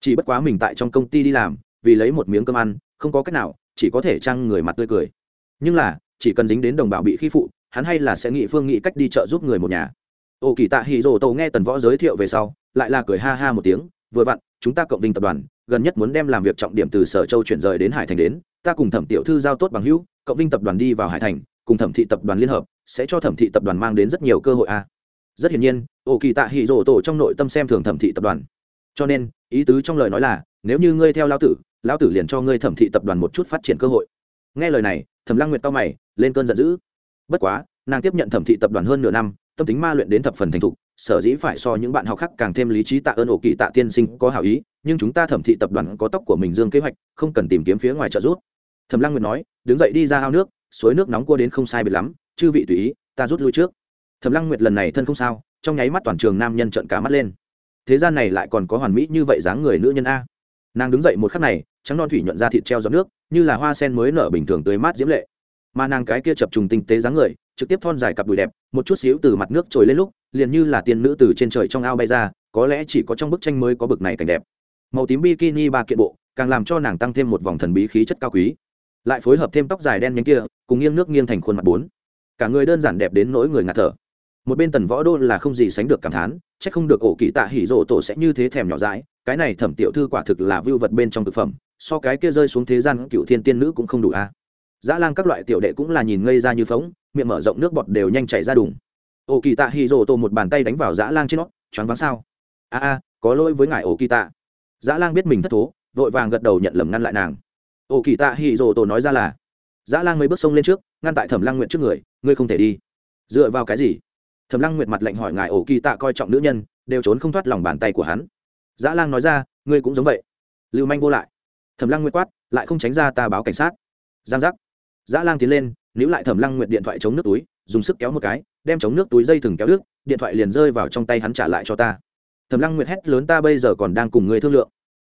A: Chỉ bất quá mình tại trong công ty đi làm, vì lấy một miếng cơm ăn, không có cách nào, chỉ có thể trăng người mặt tươi cười. Nhưng là chỉ cần dính đến đồng bào bị khi phụ, hắn hay là sẽ nghị phương nghị cách đi chợ giúp người một nhà. Ô kỳ tạ hì rồ tổ nghe tần võ giới thiệu về sau, lại là cười ha ha một tiếng, vừa vặn, chúng ta cộng đình tập đoàn, gần nhất muốn đem làm việc trọng điểm từ sở châu chuyển rời đến hải thành đến, ta cùng thẩm tiểu thư giao tốt bằng hữu, cộng vinh tập đoàn đi vào hải thành, cùng thẩm thị tập đoàn liên hợp, sẽ cho thẩm thị tập đoàn mang đến rất nhiều cơ hội a. Rất hiển nhiên, ô kỳ tạ hỉ rồ tổ trong nội tâm xem thường thẩm thị tập đoàn. Cho nên, ý tứ trong lời nói là, nếu như ngươi theo lão tử lão tử liền cho ngươi thẩm thị tập đoàn một chút phát triển cơ hội. Nghe lời này thẩm lăng nguyệt to mày, lên cơn giận dữ. Bất quá, nàng tiếp nhận thẩm thị tập đoàn hơn nửa năm, tâm tính ma luyện đến thập phần thành thục, sở dĩ phải so những bạn học khác càng thêm lý trí tạ ơn ổ kỳ tạ tiên sinh có hảo ý, nhưng chúng ta thẩm thị tập đoàn có tóc của mình dương kế hoạch, không cần tìm kiếm phía ngoài trợ giúp. Thẩm lăng nguyệt nói, đứng dậy đi ra ao nước, suối nước nóng cua đến không sai biệt lắm, chư vị tùy ý, ta rút lui trước. Thẩm lăng nguyệt lần này thân không sao, trong nháy mắt toàn trường nam nhân trợn cả mắt lên. Thế gian này lại còn có hoàn mỹ như vậy dáng người nữ nhân a. Nàng đứng dậy một khắc này trắng non thủy nhuận ra thịt treo giọt nước, như là hoa sen mới nở bình thường tươi mát diễm lệ. Mà nàng cái kia chập trùng tinh tế dáng người, trực tiếp thon dài cặp đùi đẹp, một chút xíu từ mặt nước trồi lên lúc, liền như là tiên nữ từ trên trời trong ao bay ra, có lẽ chỉ có trong bức tranh mới có bực này cảnh đẹp. Màu tím bikini ba kiện bộ, càng làm cho nàng tăng thêm một vòng thần bí khí chất cao quý. Lại phối hợp thêm tóc dài đen nhánh kia, cùng nghiêng nước nghiêng thành khuôn mặt bốn. Cả người đơn giản đẹp đến nỗi người ngạt thở. Một bên tần võ đô là không gì sánh được cảm thán c h ắ c không được ổ kỳ tạ hỉ rộ tổ sẽ như thế thèm nhỏ dãi, cái này thẩm tiểu thư quả thực là vưu vật bên trong thực phẩm so cái kia rơi xuống thế gian cựu thiên tiên nữ cũng không đủ a à. dã lang các loại tiểu đệ cũng là nhìn ngây ra như phóng, miệng mở rộng nước bọt đều nhanh chảy ra đùng. Ổ kỳ tạ hỉ rồ tô một bàn tay đánh vào dã lang trên nó, choáng váng sao? A a, có lỗi với ngài ổ kỳ tạ dã lang biết mình thất thố, vội vàng gật đầu nhận lầm ngăn lại nàng. Ổ kỳ tạ hỉ rồ tô nói ra là, dã lang mấy bước sông lên trước, ngăn tại thẩm Lang nguyện trước người, ngươi không thể đi. Dựa vào cái gì? Thẩm lăng nguyệt mặt lạnh hỏi ngài ổ kỳ tạ coi trọng nữ nhân, đều trốn không thoát lòng bàn tay của hắn. Dã lang nói ra, ngươi cũng giống vậy. Lưu manh vô lại thẩm lăng nguyệt quát, lại không tránh ra ta báo cảnh sát. Giang giác. Dã lang tiến lên, níu lại thẩm lăng nguyệt điện thoại chống nước túi, dùng sức kéo một cái, đem chống nước túi dây thừng kéo đứt, điện thoại liền rơi vào trong tay hắn trả lại cho ta. Thẩm lăng nguyệt hét lớn, ta bây giờ còn đang cùng ngươi thương lượng.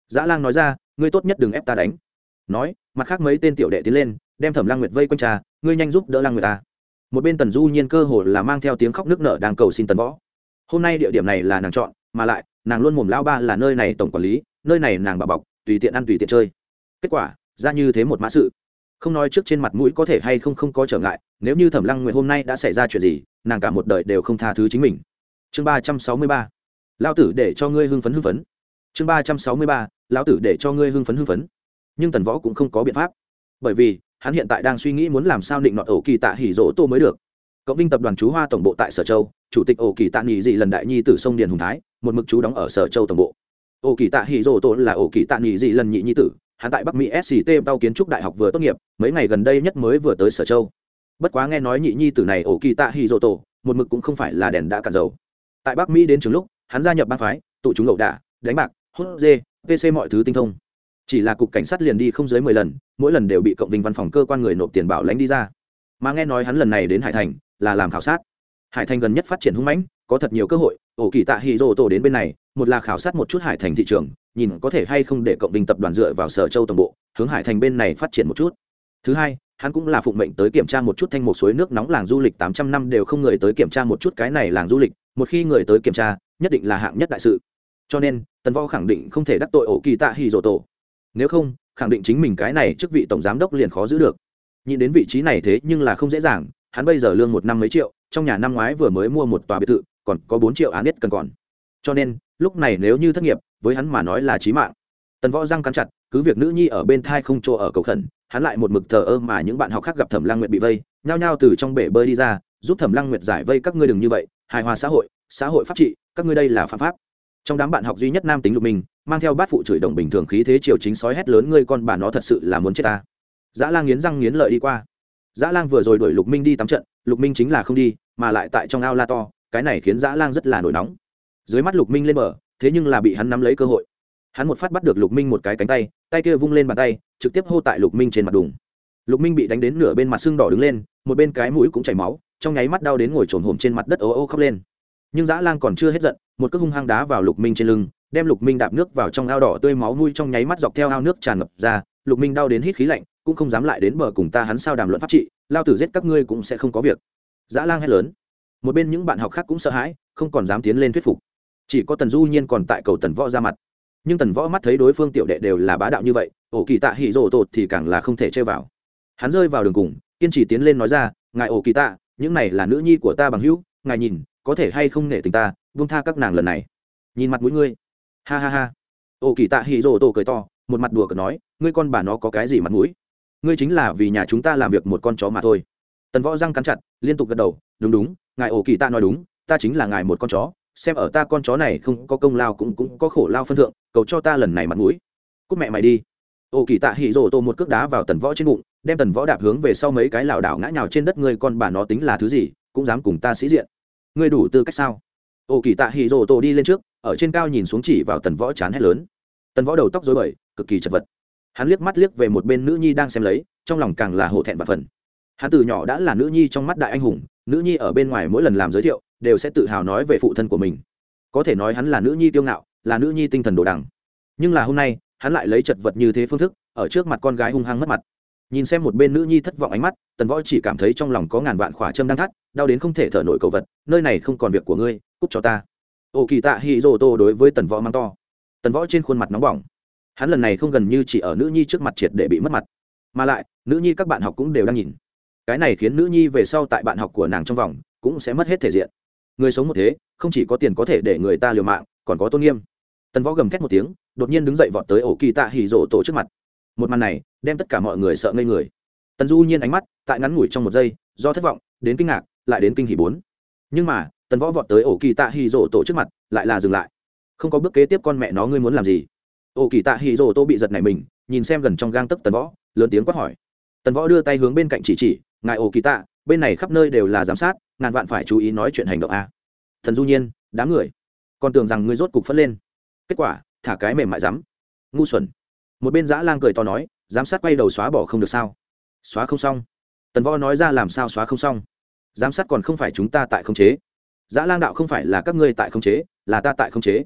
A: Dã lang nói ra, ngươi tốt nhất đừng ép ta đánh. Nói, mặt khác mấy tên tiểu đệ tiến lên, đem thẩm lăng nguyệt vây quanh trà, ngươi nhanh giúp đỡ lăng nguyệt ta. Một bên tần du nhiên cơ hồ là mang theo tiếng khóc nước nở đang cầu xin tần võ. Hôm nay địa điểm này là nàng chọn, mà lại, nàng luôn mồm lao ba là nơi này tổng quản lý, nơi này nàng bà bọc tùy tiện ăn tùy tiện chơi. Kết quả, ra như thế một mã sự. Không nói trước trên mặt mũi có thể hay không không có trở ngại, nếu như thẩm lăng nguyện hôm nay đã xảy ra chuyện gì, nàng cả một đời đều không tha thứ chính mình. Chương ba trăm sáu mươi ba. Lao tử để cho ngươi hưng phấn hưng phấn. Chương ba trăm sáu mươi ba. Lao tử để cho ngươi hưng phấn hưng phấn. Nhưng tần võ cũng không có biện pháp. Bởi vì, hắn hiện tại đang suy nghĩ muốn làm sao định nọt ổ kỳ tạ hỉ rỗ tô mới được. Cộng vinh tập đoàn chú hoa tổng bộ tại sở châu, chủ tịch ổ kỳ tạ nghỉ dị lần đại nhi tử sông điền hùng thái, một mực chú đóng ở sở châu tổng bộ ổ kỳ tạ hỉ rỗ tổ là ổ kỳ tạ nghỉ dị lần nhị nhi tử. Hắn tại bắc mỹ sct tao kiến trúc đại học vừa tốt nghiệp mấy ngày gần đây nhất mới vừa tới sở châu. Bất quá nghe nói nhị nhi tử này ổ kỳ tạ hỉ rỗ tổ, một mực cũng không phải là đèn đã cạn dầu. Tại bắc mỹ đến trường lúc hắn gia nhập bang phái tụ chúng ẩu đả đánh bạc hút dê pc mọi thứ tinh thông. Chỉ là cục cảnh sát liền đi không dưới mười lần mỗi lần đều bị cộng vinh văn phòng cơ quan người nộp tiền bảo lãnh đi ra. Mà nghe nói hắn lần này đến hải thành là làm khảo sát. Hải thành gần nhất phát triển hung mãnh có thật nhiều cơ hội ổ kỳ tạ hì rô tổ đến bên này, một là khảo sát một chút hải thành thị trường, nhìn có thể hay không để cộng Đình tập đoàn dựa vào sở châu tổng bộ, hướng hải thành bên này phát triển một chút. Thứ hai, hắn cũng là phụng mệnh tới kiểm tra một chút thanh một suối nước nóng làng du lịch tám trăm năm đều không người tới kiểm tra một chút cái này làng du lịch, một khi người tới kiểm tra, nhất định là hạng nhất đại sự. Cho nên, tần võ khẳng định không thể đắc tội ổ kỳ tạ hì rô tổ. Nếu không, khẳng định chính mình cái này chức vị tổng giám đốc liền khó giữ được. Nhìn đến vị trí này thế nhưng là không dễ dàng, hắn bây giờ lương một năm mấy triệu, trong nhà năm ngoái vừa mới mua một tòa biệt thự còn có bốn triệu án nhất cần còn. Cho nên, lúc này nếu như thất nghiệp, với hắn mà nói là chí mạng. Tần võ răng cắn chặt, cứ việc nữ nhi ở bên thai không chỗ ở cầu khẩn, hắn lại một mực thờ ơ mà những bạn học khác gặp thẩm lăng nguyệt bị vây, nhao nhao từ trong bể bơi đi ra, giúp thẩm lăng nguyệt giải vây các ngươi đừng như vậy, hài hòa xã hội xã hội pháp trị, các ngươi đây là phạm pháp. Trong đám bạn học duy nhất nam tính lục minh, mang theo bát phụ chửi đồng bình thường khí thế chiều chính sói hét lớn, ngươi con bà nó thật sự là muốn chết ta. Dã lang nghiến răng nghiến lợi đi qua. Dã lang vừa rồi đuổi lục minh đi tắm trận, lục minh chính là không đi, mà lại tại trong ao la to cái này khiến dã lang rất là nổi nóng. Dưới mắt lục minh lên bờ, thế nhưng là bị hắn nắm lấy cơ hội. Hắn một phát bắt được lục minh một cái cánh tay tay kia vung lên bàn tay, trực tiếp hô tại lục minh trên mặt đùng. Lục minh bị đánh đến nửa bên mặt xương đỏ đứng lên, một bên cái mũi cũng chảy máu, trong nháy mắt đau đến ngồi trồn hổm trên mặt đất ố ô khóc lên. Nhưng dã lang còn chưa hết giận, một cước hung hăng đá vào lục minh trên lưng, đem lục minh đạp nước vào trong ao đỏ tươi máu nuôi trong nháy mắt dọc theo ao nước tràn ngập ra, lục minh đau đến hít khí lạnh, cũng không dám lại đến bờ cùng ta hắn sao đàm luận pháp trị, lao tử giết các ngươi cũng sẽ không có việc. Dã lang hét lớn một bên những bạn học khác cũng sợ hãi, không còn dám tiến lên thuyết phục. Chỉ có tần du nhiên còn tại cầu tần võ ra mặt. Nhưng tần võ mắt thấy đối phương tiểu đệ đều là bá đạo như vậy, ổ kỳ tạ hỉ rổ tột thì càng là không thể chơi vào. Hắn rơi vào đường cùng, kiên trì tiến lên nói ra, ngài ổ kỳ tạ, những này là nữ nhi của ta bằng hữu, ngài nhìn, có thể hay không nể tình ta vung tha các nàng lần này. Nhìn mặt mũi ngươi. Ha ha ha. Ổ kỳ tạ hỉ rồ tổ cười to, một mặt đùa cợt nói, ngươi con bà nó có cái gì mặt mũi? Ngươi chính là vì nhà chúng ta làm việc một con chó mà thôi. Tần võ răng cắn chặt, liên tục gật đầu, đúng đúng ngài ổ kỳ tạ nói đúng, ta chính là ngài một con chó, xem ở ta con chó này không có công lao cũng cũng có khổ lao phân thượng, cầu cho ta lần này mặt mũi. Cúc mẹ mày đi. Ô kỳ tạ hỉ rồ tô một cước đá vào tần võ trên bụng, đem tần võ đạp hướng về sau mấy cái lảo đảo ngã nhào trên đất, ngươi con bà nó tính là thứ gì, cũng dám cùng ta sĩ diện. Ngươi đủ tư cách sao? Ô kỳ tạ hỉ rồ tô đi lên trước, ở trên cao nhìn xuống chỉ vào tần võ chán hét lớn. Tần võ đầu tóc dối bời, cực kỳ chật vật. Hắn liếc mắt liếc về một bên nữ nhi đang xem lấy, trong lòng càng là hổ thẹn và phần hắn từ nhỏ đã là nữ nhi trong mắt đại anh hùng nữ nhi ở bên ngoài mỗi lần làm giới thiệu, đều sẽ tự hào nói về phụ thân của mình. Có thể nói hắn là nữ nhi tiêu ngạo, là nữ nhi tinh thần đồ đằng. Nhưng là hôm nay, hắn lại lấy chật vật như thế phương thức, ở trước mặt con gái hung hăng mất mặt. Nhìn xem một bên nữ nhi thất vọng ánh mắt, tần võ chỉ cảm thấy trong lòng có ngàn vạn khỏa châm đang thắt, đau đến không thể thở nổi cầu vật, nơi này không còn việc của ngươi cúc cho ta. Ô kỳ tạ hì dô tô đối với tần võ mang to. Tần võ trên khuôn mặt nóng bỏng. Hắn lần này không gần như chỉ ở nữ nhi trước mặt triệt để bị mất mặt. Mà lại, nữ nhi các bạn học cũng đều đang nhìn cái này khiến nữ nhi về sau tại bạn học của nàng trong vòng cũng sẽ mất hết thể diện. Người sống một thế, không chỉ có tiền có thể để người ta liều mạng, còn có tôn nghiêm. Tần võ gầm thét một tiếng, đột nhiên đứng dậy vọt tới ổ kỳ tạ hỉ rộ tổ trước mặt. Một màn này đem tất cả mọi người sợ ngây người. Tần du nhiên ánh mắt tại ngắn ngủi trong một giây, do thất vọng, đến kinh ngạc, lại đến kinh hỉ bốn. Nhưng mà, tần võ vọt tới ổ kỳ tạ hỉ rộ tổ trước mặt, lại là dừng lại. Không có bước kế tiếp con mẹ nó ngươi muốn làm gì? Ổ kỳ tạ hỉ rộ tổ bị giật này mình, nhìn xem gần trong gang tấc tần võ, lớn tiếng quát hỏi. Tần võ đưa tay hướng bên cạnh chỉ chỉ ngài ổ kỳ tạ, bên này khắp nơi đều là giám sát, ngàn vạn phải chú ý nói chuyện hành động a. Thần du nhiên đám người. Còn tưởng rằng ngươi rốt cục phất lên. Kết quả, thả cái mềm mại rắm. Ngu xuẩn. Một bên dã lang cười to nói, giám sát quay đầu xóa bỏ không được sao? Xóa không xong. Tần võ nói ra làm sao xóa không xong? Giám sát còn không phải chúng ta tại không chế. Dã lang đạo không phải là các ngươi tại không chế, là ta tại không chế.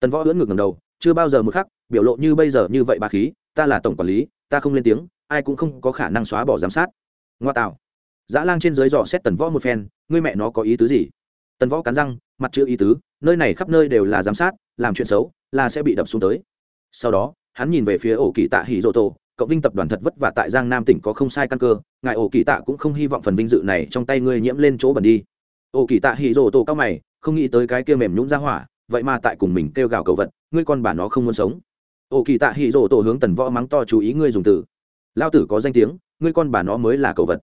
A: Tần võ ưỡn ngược ngầm đầu, chưa bao giờ một khắc, biểu lộ như bây giờ như vậy bà khí, ta là tổng quản lý, ta không lên tiếng, ai cũng không có khả năng xóa bỏ giám sát ngoa tạo dã lang trên dưới dò xét tần võ một phen, ngươi mẹ nó có ý tứ gì? Tần võ cắn răng, mặt chưa ý tứ, nơi này khắp nơi đều là giám sát, làm chuyện xấu là sẽ bị đập xuống tới. Sau đó, hắn nhìn về phía ổ kỳ tạ hỉ dỗ tổ cộng vinh tập đoàn thật vất vả tại giang nam tỉnh có không sai căn cơ, ngài ổ kỳ tạ cũng không hy vọng phần vinh dự này trong tay ngươi nhiễm lên chỗ bẩn đi. Ổ kỳ tạ hỉ dỗ tổ cao mày, không nghĩ tới cái kia mềm nhũng ra hỏa, vậy mà tại cùng mình kêu gào cầu vật, ngươi con bà nó không muốn sống. Ổ kỳ tạ hỉ dỗ tổ hướng tần võ mắng to, chú ý ngươi dùng từ lao tử có danh tiếng ngươi con bà nó mới là cầu vật.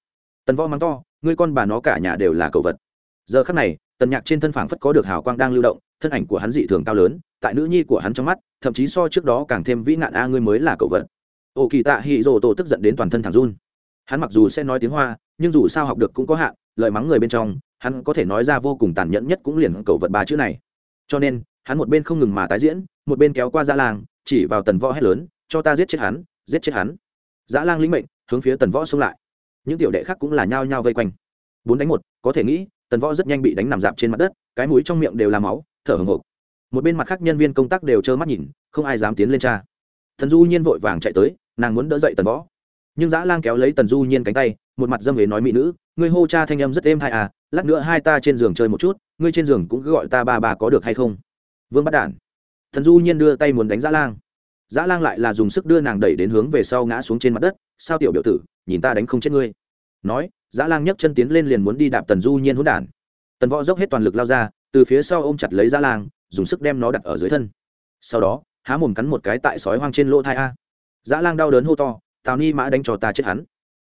A: Tần võ mắng to ngươi con bà nó cả nhà đều là cầu vật. Giờ khắc này tần nhạc trên thân phảng phất có được hào quang đang lưu động thân ảnh của hắn dị thường cao lớn tại nữ nhi của hắn trong mắt thậm chí so trước đó càng thêm vĩ nạn a ngươi mới là cầu vật. Ô kỳ tạ hị rồ tổ tức giận đến toàn thân thẳng run. Hắn mặc dù sẽ nói tiếng hoa nhưng dù sao học được cũng có hạn lợi mắng người bên trong hắn có thể nói ra vô cùng tàn nhẫn nhất cũng liền cầu vật ba chữ này. Cho nên hắn một bên không ngừng mà tái diễn một bên kéo qua ra làng, chỉ vào tần võ hét lớn cho ta giết chết hắn giết chết hắn dã lang lĩnh mệnh, hướng phía tần võ xông lại. Những tiểu đệ khác cũng là nhao nhao vây quanh. Bốn đánh một, có thể nghĩ, tần võ rất nhanh bị đánh nằm dạp trên mặt đất, cái mũi trong miệng đều là máu, thở hồng hộc. Một bên mặt khác nhân viên công tác đều trơ mắt nhìn, không ai dám tiến lên cha thần du nhiên vội vàng chạy tới, nàng muốn đỡ dậy tần võ. Nhưng dã lang kéo lấy tần du nhiên cánh tay, một mặt dâm ghế nói mỹ nữ, ngươi hô cha thanh âm rất êm hai à lát nữa hai ta trên giường chơi một chút, ngươi trên giường cũng cứ gọi ta ba bà có được hay không? Vương bắt đản. Thần du nhiên đưa tay muốn đánh dã lang dã lang lại là dùng sức đưa nàng đẩy đến hướng về sau ngã xuống trên mặt đất. Sao tiểu biểu tử, nhìn ta đánh không chết ngươi? Nói, dã lang nhấc chân tiến lên liền muốn đi đạp tần du nhiên hỗn đản. Tần võ dốc hết toàn lực lao ra, từ phía sau ôm chặt lấy dã lang, dùng sức đem nó đặt ở dưới thân. Sau đó, há mồm cắn một cái tại sói hoang trên lỗ thai a. Dã lang đau đớn hô to, tào ni mã đánh cho ta chết hắn.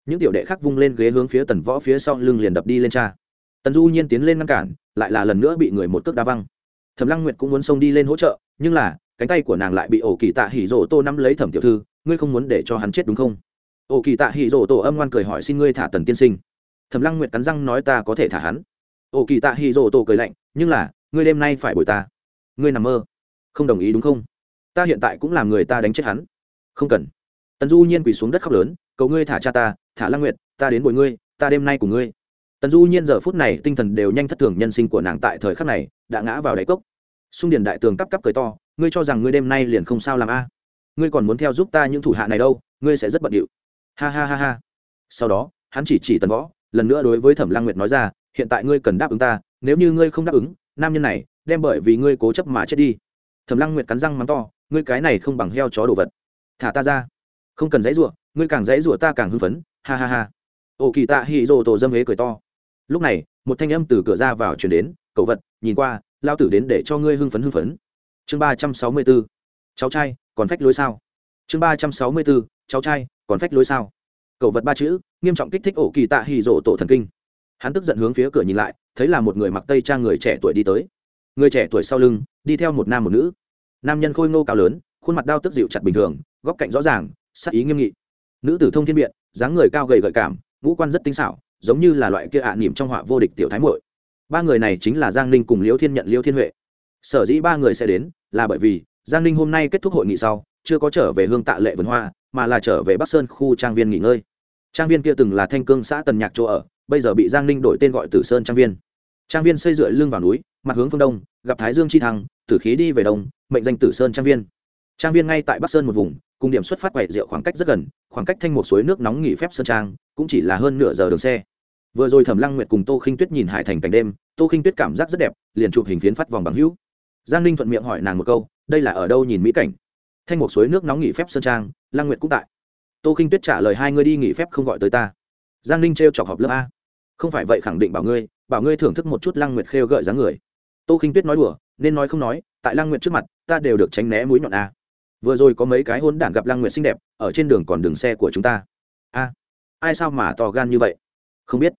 A: Những tiểu đệ khác vung lên ghế hướng phía tần võ phía sau lưng liền đập đi lên cha. Tần du nhiên tiến lên ngăn cản, lại là lần nữa bị người một cước đá văng. Thẩm lăng nguyệt cũng muốn xông đi lên hỗ trợ, nhưng là cánh tay của nàng lại bị ổ kỳ tạ hỉ rổ tô nắm lấy thẩm tiểu thư, ngươi không muốn để cho hắn chết đúng không? Ổ kỳ tạ hỉ rổ tô âm ngoan cười hỏi xin ngươi thả tần tiên sinh. Thẩm lăng nguyệt cắn răng nói ta có thể thả hắn. Ổ kỳ tạ hỉ rổ tô cười lạnh, nhưng là, ngươi đêm nay phải bồi ta. Ngươi nằm mơ. Không đồng ý đúng không? Ta hiện tại cũng làm người ta đánh chết hắn. Không cần. Tần du nhiên quỳ xuống đất khóc lớn, cầu ngươi thả cha ta, thả lăng nguyệt, ta đến bồi ngươi, ta đêm nay cùng ngươi. Tần du nhiên giờ phút này tinh thần đều nhanh thất thường nhân sinh của nàng tại thời khắc này, đã ngã vào đáy cốc. Xung điền đại tường cắp cắp cười to ngươi cho rằng ngươi đêm nay liền không sao làm a? Ngươi còn muốn theo giúp ta những thủ hạ này đâu, ngươi sẽ rất bận điệu. Ha ha ha ha. Sau đó, hắn chỉ chỉ tần võ, lần nữa đối với thẩm lăng nguyệt nói ra, hiện tại ngươi cần đáp ứng ta, nếu như ngươi không đáp ứng, nam nhân này, đem bởi vì ngươi cố chấp mà chết đi. Thẩm lăng nguyệt cắn răng mắng to, ngươi cái này không bằng heo chó đồ vật. Thả ta ra. Không cần dãy rủa, ngươi càng dãy rủa ta càng hưng phấn. Ha ha ha. Ồ kỳ tạ hì rồ tổ dâm hế cười to. Lúc này, một thanh âm từ cửa ra vào chuyển đến, cậu vật, nhìn qua lao tử đến để cho ngươi hưng phấn hưng phấn chương ba trăm sáu mươi bốn cháu trai, còn phách lối sao? Chương ba trăm sáu mươi bốn cháu trai, còn phách lối sao? Cậu vật ba chữ, nghiêm trọng kích thích ổ kỳ tạ hì rộ tổ thần kinh. Hắn tức giận hướng phía cửa nhìn lại, thấy là một người mặc tây trang người trẻ tuổi đi tới. Người trẻ tuổi sau lưng, đi theo một nam một nữ. Nam nhân khôi ngô cao lớn, khuôn mặt đao tức dịu chặt bình thường, góc cạnh rõ ràng, sắc ý nghiêm nghị. Nữ tử thông thiên biện, dáng người cao gầy gợi cảm, ngũ quan rất tinh xảo, giống như là loại kia ạ à nỉm trong họa vô địch tiểu thái muội. Ba người này chính là giang ninh cùng liễu thiên nhận liễu thiên huệ. Sở dĩ ba người sẽ đến là bởi vì giang ninh hôm nay kết thúc hội nghị sau, chưa có trở về hương tạ lệ vườn hoa, mà là trở về bắc sơn khu trang viên nghỉ ngơi. Trang viên kia từng là thanh cương xã tần nhạc chỗ ở, bây giờ bị giang ninh đổi tên gọi tử sơn trang viên. Trang viên xây dựa lưng vào núi, mặt hướng phương đông, gặp thái dương chi thăng, tử khí đi về đông, mệnh danh tử sơn trang viên. Trang viên ngay tại bắc sơn một vùng, cùng điểm xuất phát quậy rượu khoảng cách rất gần, khoảng cách thanh một suối nước nóng nghỉ phép sơn trang, cũng chỉ là hơn nửa giờ đường xe. Vừa rồi thẩm lăng nguyệt cùng tô khinh tuyết nhìn hải thành cảnh đêm, tô khinh tuyết cảm giác rất đẹp, liền chụp hình phiến phát vòng bằng hữu giang ninh thuận miệng hỏi nàng một câu, đây là ở đâu nhìn mỹ cảnh? Thanh một suối nước nóng nghỉ phép sơn trang, lăng nguyệt cũng tại. Tô khinh tuyết trả lời, hai ngươi đi nghỉ phép không gọi tới ta. Giang ninh t chọc họp lớp a. Không phải vậy khẳng định bảo ngươi bảo ngươi thưởng thức một chút lăng nguyệt khêu gợi dáng người. Tô khinh tuyết nói đùa, nên nói không nói, tại lăng nguyệt trước mặt, ta đều được tránh né mũi nhọn a. Vừa rồi có mấy cái hôn đản gặp lăng nguyệt xinh đẹp, ở trên đường còn đường xe của chúng ta. A, ai sao mà to gan như vậy? Không biết.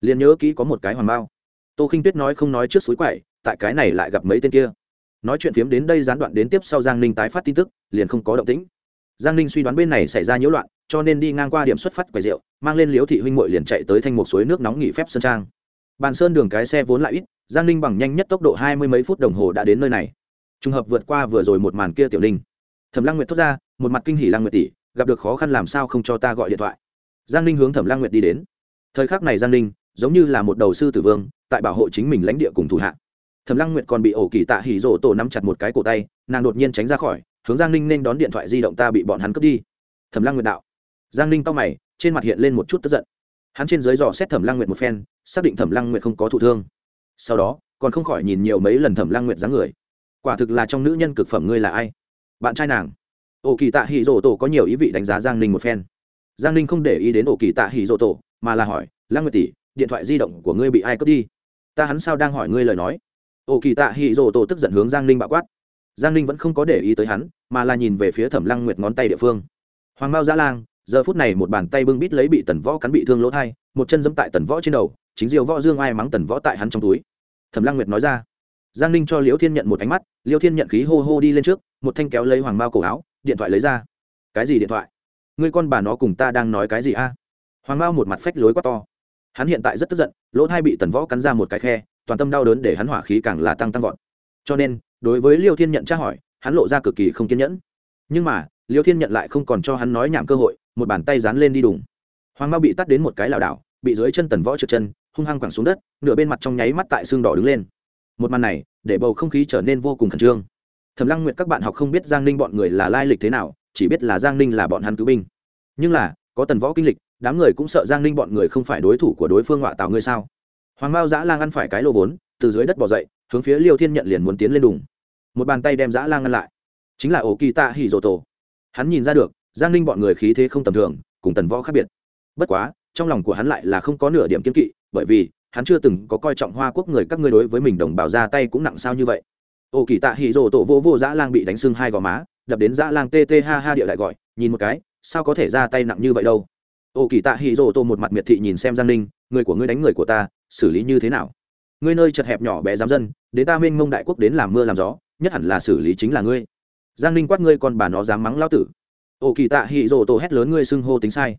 A: Liền nhớ kỹ có một cái hoàn bao. Tô khinh tuyết nói không nói trước suối quậy, tại cái này lại gặp mấy tên kia nói chuyện phiếm đến đây gián đoạn đến tiếp sau giang ninh tái phát tin tức, liền không có động tĩnh. Giang ninh suy đoán bên này xảy ra nhiễu loạn, cho nên đi ngang qua điểm xuất phát quầy rượu, mang lên Liễu thị huynh mội liền chạy tới thanh một suối nước nóng nghỉ phép sơn trang. Bàn sơn đường cái xe vốn lại ít, giang ninh bằng nhanh nhất tốc độ hai mươi mấy phút đồng hồ đã đến nơi này. Trùng hợp vượt qua vừa rồi một màn kia tiểu ninh. Thẩm lăng nguyệt thốt ra, một mặt kinh hỉ lăng nguyệt tỷ, gặp được khó khăn làm sao không cho ta gọi điện thoại. Giang ninh hướng thẩm lăng nguyệt đi đến. Thời khắc này giang ninh, giống như là một đầu sư tử vương, tại bảo hộ chính mình lãnh địa cùng thủ hạ thẩm lăng nguyệt còn bị ổ kỳ tạ hỉ rổ tổ nắm chặt một cái cổ tay, nàng đột nhiên tránh ra khỏi, hướng giang ninh nên đón điện thoại di động ta bị bọn hắn cướp đi. Thẩm lăng nguyệt đạo. Giang ninh to mày, trên mặt hiện lên một chút tức giận. Hắn trên dưới dò xét thẩm lăng nguyệt một phen, xác định thẩm lăng nguyệt không có thụ thương. Sau đó, còn không khỏi nhìn nhiều mấy lần thẩm lăng nguyệt dáng người. Quả thực là trong nữ nhân cực phẩm ngươi là ai? Bạn trai nàng. Ổ kỳ tạ hỉ rổ tổ có nhiều ý vị đánh giá giang ninh một phen. Giang ninh không để ý đến ổ kỳ tạ hỉ rổ tổ, mà là hỏi, lăng nguyệt tỷ, điện thoại di động của ngươi bị ai cướp đi? Ta hắn sao đang hỏi ngươi lời nói? Ổ kỳ tạ hỉ rổ tổ tức giận hướng giang ninh bạo quát. Giang ninh vẫn không có để ý tới hắn, mà là nhìn về phía thẩm lăng nguyệt ngón tay địa phương. Hoàng mao giã lang, giờ phút này một bàn tay bưng bít lấy bị tần võ cắn bị thương lỗ thai, một chân dẫm tại tần võ trên đầu, chính diều võ dương ai mắng tần võ tại hắn trong túi. Thẩm lăng nguyệt nói ra. Giang ninh cho liễu thiên nhận một ánh mắt, liễu thiên nhận khí hô hô đi lên trước, một thanh kéo lấy hoàng mao cổ áo, điện thoại lấy ra. Cái gì điện thoại? Ngươi con bà nó cùng ta đang nói cái gì a? Hoàng mao một mặt phách lối quá to. Hắn hiện tại rất tức giận, lỗ thai bị tần võ cắn ra một cái khe toàn tâm đau đớn để hắn hỏa khí càng là tăng tăng vọt. Cho nên, đối với liêu thiên nhận tra hỏi, hắn lộ ra cực kỳ không kiên nhẫn. Nhưng mà, liêu thiên nhận lại không còn cho hắn nói nhảm cơ hội, một bàn tay dán lên đi đùng. Hoàng mao bị tắt đến một cái lảo đảo, bị dưới chân tần võ trượt chân, hung hăng quẳng xuống đất, nửa bên mặt trong nháy mắt tại xương đỏ đứng lên. Một màn này, để bầu không khí trở nên vô cùng khẩn trương. Thẩm lăng Nguyệt các bạn học không biết giang ninh bọn người là lai lịch thế nào, chỉ biết là giang ninh là bọn hắn cứu binh. Nhưng là, có tần võ kinh lịch, đám người cũng sợ giang ninh bọn người không phải đối thủ của đối phương họa tào ngươi sao? Hoàng mao giã lang ăn phải cái lô vốn, từ dưới đất bỏ dậy, hướng phía liêu thiên nhận liền muốn tiến lên đùng. Một bàn tay đem giã lang ngăn lại. Chính là ổ kỳ tạ hỉ rồ tổ hắn nhìn ra được, giang ninh bọn người khí thế không tầm thường, cùng tần võ khác biệt. Bất quá, trong lòng của hắn lại là không có nửa điểm kiên kỵ, bởi vì, hắn chưa từng có coi trọng hoa quốc người các ngươi đối với mình đồng bào ra tay cũng nặng sao như vậy. Ổ kỳ tạ hỉ rồ tổ vô vô dã lang bị đánh sưng hai gò má, đập đến dã lang tê tê ha ha địa lại gọi, nhìn một cái, sao có thể ra tay nặng như vậy đâu? Ổ kỳ tạ hỉ rồ tổ một mặt miệt thị nhìn xem giang ninh, người của ngươi đánh người của ta xử lý như thế nào? Ngươi nơi chật hẹp nhỏ bé giám dân, đến ta minh mông đại quốc đến làm mưa làm gió, nhất hẳn là xử lý chính là ngươi. Giang ninh quát ngươi còn bà nó dám mắng lao tử. Ổ kỳ tạ hỉ rồ tổ hét lớn ngươi xưng hô tính sai.